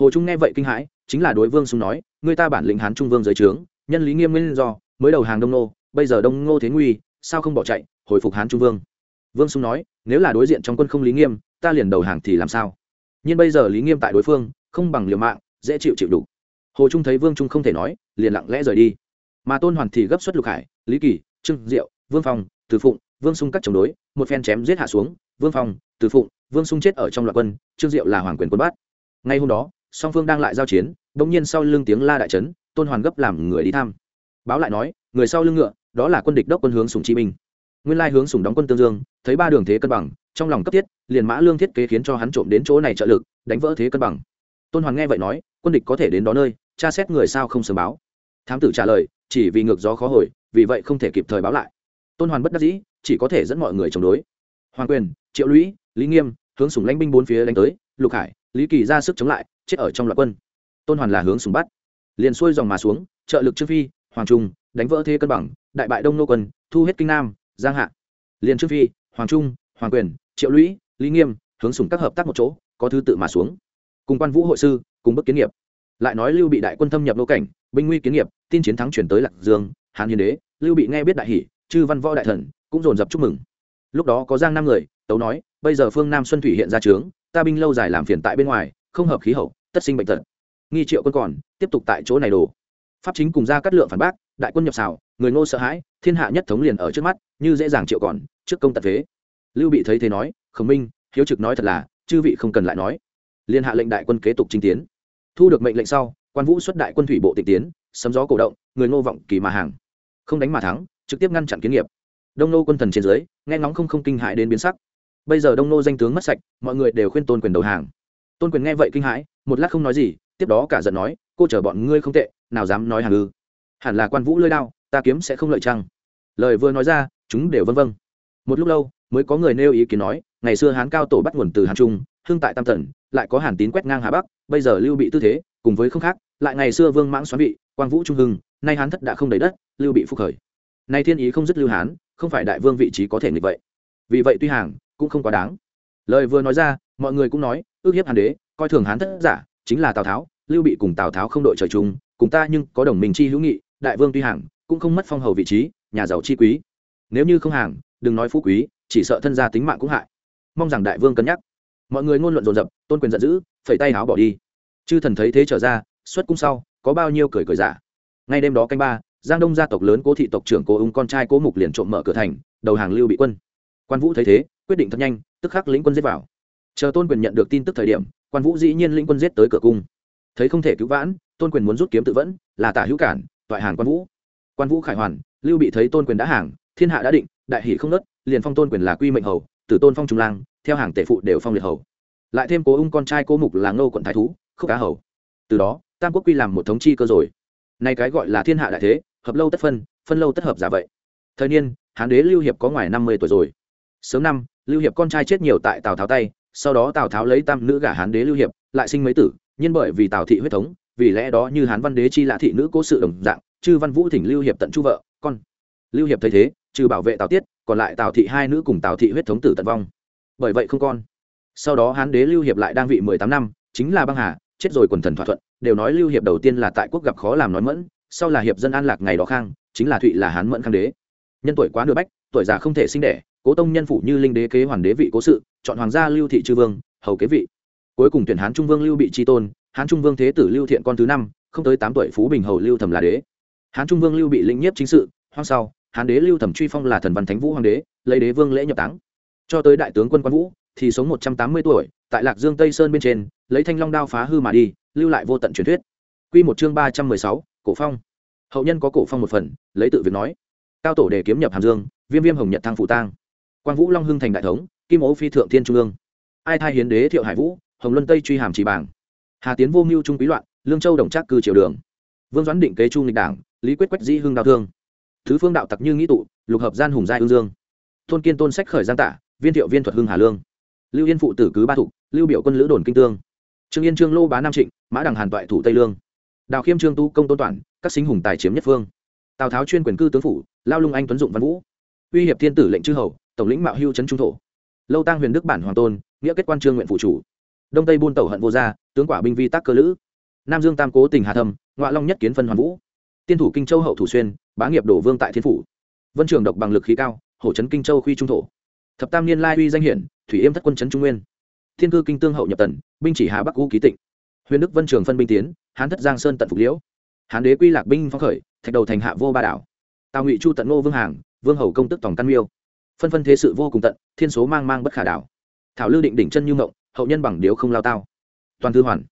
Hồ trung nghe vậy kinh hãi, chính là đối vương sung nói, người ta bản lĩnh hán trung vương dưới trướng, nhân lý nghiêm nguyên do, mới đầu hàng đông nô bây giờ đông ngô thế nguy, sao không bỏ chạy, hồi phục hán trung vương? Vương sung nói, nếu là đối diện trong quân không lý nghiêm, ta liền đầu hàng thì làm sao? Nhưng bây giờ lý nghiêm tại đối phương, không bằng liều mạng, dễ chịu chịu đủ hồ trung thấy vương trung không thể nói, liền lặng lẽ rời đi. Mà tôn hoàn thì gấp xuất lục hải, lý kỳ, trương diệu, vương phong, từ phụng, vương sung cắt chống đối, một phen chém giết hạ xuống, vương phong, từ phụng, vương sung chết ở trong loạt quân, trương diệu là hoàng quyền quân bát. Ngay hôm đó, song phương đang lại giao chiến, bỗng nhiên sau lưng tiếng la đại trấn tôn hoàn gấp làm người đi thăm báo lại nói, người sau lưng ngựa, đó là quân địch đốc quân hướng sùng chi minh nguyên lai hướng sùng đóng quân tương dương, thấy ba đường thế cân bằng, trong lòng cấp thiết, liền mã lương thiết kế khiến cho hắn trộm đến chỗ này trợ lực, đánh vỡ thế cân bằng. Tôn hoàn nghe vậy nói, quân địch có thể đến đó nơi, tra xét người sao không sớm báo. Thám tử trả lời, chỉ vì ngược gió khó hồi, vì vậy không thể kịp thời báo lại. Tôn hoàn bất đắc dĩ, chỉ có thể dẫn mọi người chống đối. Hoàng quyền, triệu lũy, lý nghiêm, hướng sùng lãnh binh bốn phía đánh tới, lục hải, lý kỳ ra sức chống lại, chết ở trong loạt quân. Tôn hoàn là hướng sùng bắt. Liền xuôi dòng mà xuống, trợ lực trương phi hoàng trung, đánh vỡ thế cân bằng, đại bại đông nô quân, thu hết kinh nam, giang hạ. Liền trương phi, hoàng trung, hoàng quyền, triệu lũy, lý nghiêm, hướng sùng các hợp tác một chỗ, có thứ tự mà xuống. Cùng quan vũ hội sư, cùng bức kiến nghiệp. Lại nói lưu bị đại quân thâm nhập nô cảnh, binh nguy kiến nghiệp, tin chiến thắng chuyển tới lạc dương hàn hiến đế, lưu bị nghe biết đại hỷ, chư văn võ đại thần, cũng dồn dập chúc mừng. Lúc đó có giang năm người, tấu nói, bây giờ phương nam xuân thủy hiện ra trướng, ta binh lâu dài làm phiền tại bên ngoài, không hợp khí hậu, tất sinh bệnh tật. Nghi triệu quân còn, tiếp tục tại chỗ này đồ pháp chính cùng ra cắt lượng phản bác, đại quân nhập xào, người ngô sợ hãi, thiên hạ nhất thống liền ở trước mắt, như dễ dàng triệu còn, trước công tật thế lưu bị thấy thế nói, khổng minh, hiếu trực nói thật là, chư vị không cần lại nói. Liên hạ lệnh đại quân kế tục chinh tiến. Thu được mệnh lệnh sau, quan vũ xuất đại quân thủy bộ tịch tiến, sấm gió cổ động, người ngô vọng kỳ mà hàng. Không đánh mà thắng, trực tiếp ngăn chặn kiến nghiệp. Đông nô quân thần trên dưới, nghe ngóng không không kinh hãi đến biến sắc. Bây giờ đông nô danh tướng mất sạch, mọi người đều khuyên tôn quyền đầu hàng. Tôn quyền nghe vậy kinh hãi, một lát không nói gì, tiếp đó cả giận nói, cô chờ bọn ngươi không tệ nào dám nói hàng ư hẳn là quan vũ lơi đao, ta kiếm sẽ không lợi chăng? Lời vừa nói ra, chúng đều vân vân một lúc lâu, mới có người nêu ý kiến nói, ngày xưa hán cao tổ bắt nguồn từ hán trung hương tại tam tần lại có hàn tín quét ngang hà bắc, bây giờ lưu bị tư thế, cùng với không khác, lại ngày xưa vương mãng xoắn vị quang vũ trung hưng, nay hán thất đã không đầy đất, lưu bị phục khởi. Nay thiên ý không dứt lưu hán, không phải đại vương vị trí có thể nghịch vậy. Vì vậy tuy hàng, cũng không quá đáng. Lời vừa nói ra, mọi người cũng nói, ước hiếp hàn đế, coi thường hán thất giả, chính là tào tháo, lưu bị cùng tào tháo không đội trời chung cùng ta nhưng có đồng minh chi hữu nghị, đại vương tuy hàng, cũng không mất phong hầu vị trí, nhà giàu chi quý. Nếu như không hàng, đừng nói phú quý, chỉ sợ thân gia tính mạng cũng hại. Mong rằng đại vương cân nhắc. Mọi người ngôn luận dồn dập, tôn quyền giận dữ, phẩy tay áo bỏ đi. Chư thần thấy thế trở ra, xuất cung sau, có bao nhiêu cười cười giả. Ngay đêm đó canh ba, giang đông gia tộc lớn cố thị tộc trưởng cố ung con trai cố mục liền trộm mở cửa thành, đầu hàng lưu bị quân. Quan vũ thấy thế, quyết định thật nhanh, tức khắc lĩnh quân giết vào. Chờ tôn quyền nhận được tin tức thời điểm, quan vũ dĩ nhiên lĩnh quân giết tới cửa cung. Thấy không thể cứu vãn tôn quyền muốn rút kiếm tự vẫn, là tả hữu cản, toại hàng quan vũ. Quan vũ khải hoàn, lưu bị thấy tôn quyền đã hàng, thiên hạ đã định, đại hỷ không nớt, liền phong tôn quyền là quy mệnh hầu, tử tôn phong trung lang, theo hàng tể phụ đều phong liệt hầu. Lại thêm cố ung con trai cố mục là ngô quận thái thú, khúc cá hầu. Từ đó, tam quốc quy làm một thống chi cơ rồi. Nay cái gọi là thiên hạ đại thế, hợp lâu tất phân phân lâu tất hợp giả vậy. Thời niên, hán đế lưu hiệp có ngoài năm mươi tuổi rồi. Sớm năm, lưu hiệp con trai chết nhiều tại tào tháo tay, sau đó tào tháo lấy tam nữ gả hán đế lưu hiệp, lại sinh mấy tử, nhưng bởi vì tào thị huyết thống vì lẽ đó như hán văn đế chi lạ thị nữ cố sự đồng dạng, chư văn vũ thỉnh lưu hiệp tận chu vợ, con. Lưu hiệp thấy thế, trừ bảo vệ tào tiết, còn lại tào thị hai nữ cùng tào thị huyết thống tử tận vong. Bởi vậy không con. Sau đó hán đế lưu hiệp lại đang vị mười tám năm, chính là băng hà, chết rồi quần thần thỏa thuận, đều nói lưu hiệp đầu tiên là tại quốc gặp khó làm nói mẫn, sau là hiệp dân an lạc ngày đó khang, chính là thụy là hán mẫn khang đế. Nhân tuổi quá nửa bách, tuổi già không thể sinh đẻ, cố tông nhân phủ như linh đế kế hoàn đế vị cố sự, chọn hoàng gia lưu thị chư vương, hầu kế vị. Cuối cùng tuyển hán trung vương lưu bị tri tôn hán trung vương thế tử lưu thiện con thứ năm, không tới tám tuổi phú bình hầu lưu thẩm là đế. Hán trung vương lưu bị lĩnh nhiếp chính sự, hoang sau, hán đế lưu thẩm truy phong là thần văn thánh vũ hoàng đế, lấy đế vương lễ nhập táng. Cho tới đại tướng quân quan vũ, thì sống một trăm tám mươi tuổi, tại lạc dương tây sơn bên trên, lấy thanh long đao phá hư mà đi, lưu lại vô tận truyền thuyết. Quy một chương ba trăm mười sáu, cổ phong. Hậu nhân có cổ phong một phần, lấy tự việc nói. Cao tổ đề kiếm nhập hàm dương, viêm viêm hồng nhật thang phụ tang. Quang vũ long hưng thành đại thống, kim ố phi thượng thiên trung ương. Ai thai hiến đế thiệu hải vũ, hồng luân tây truy hàm chỉ bảng hà tiến vô mưu trung quý loạn, lương châu đồng trác cư triều đường. Vương doãn định kế chu nghịch đảng, lý quyết quách dĩ hưng đào thương. Thứ phương đạo tặc như nghĩ tụ, lục hợp gian hùng giai hương dương. Thôn kiên tôn sách khởi giang tả, viên thiệu viên thuật hưng hà lương. Lưu yên phụ tử cứ ba thục, lưu biểu quân lữ đồn kinh tương. Trương yên trương lô bá nam trịnh, mã đằng hàn toại thủ tây lương. Đào khiêm trương tu công tôn toản, các sinh hùng tài chiếm nhất phương. Tào tháo chuyên quyền cư tướng phủ, lao lung anh tuấn dụng văn vũ. Uy hiệp thiên tử lệnh chư hầu, tổng lĩnh mạo hưu trấn trung thổ. Lâu tăng huyền đức bản hoàng tôn, nghĩa kết quan trương nguyện phụ chủ. Đông tây buôn tẩu hận vô gia tướng quả binh vi tác cơ lữ. Nam dương tam cố tình hà thâm ngoại long nhất kiến phân hoàn vũ. Tiên thủ kinh châu hậu thủ xuyên, bá nghiệp đổ vương tại thiên phủ. Vân trường độc bằng lực khí cao, hổ trấn kinh châu khuy trung thổ. Thập tam niên lai uy danh hiển, thủy yêm thất quân trấn trung nguyên. Thiên cư kinh tương hậu nhập tần, binh chỉ hà bắc u ký tịnh. Huyền đức vân trường phân binh tiến, hán thất giang sơn tận phục liễu. Hán đế quy lạc binh phong khởi, thạch đầu thành hạ vô ba đảo. Tào ngụy chu tận ngô vương hàng, vương hầu công tức tổng căn miêu. Phân phân thế sự vô cùng tận, thiên số mang mang bất khả đảo. Thảo lư định đỉnh chân như mộng, hậu nhân bằng điếu không lao tao toàn thư hoàn.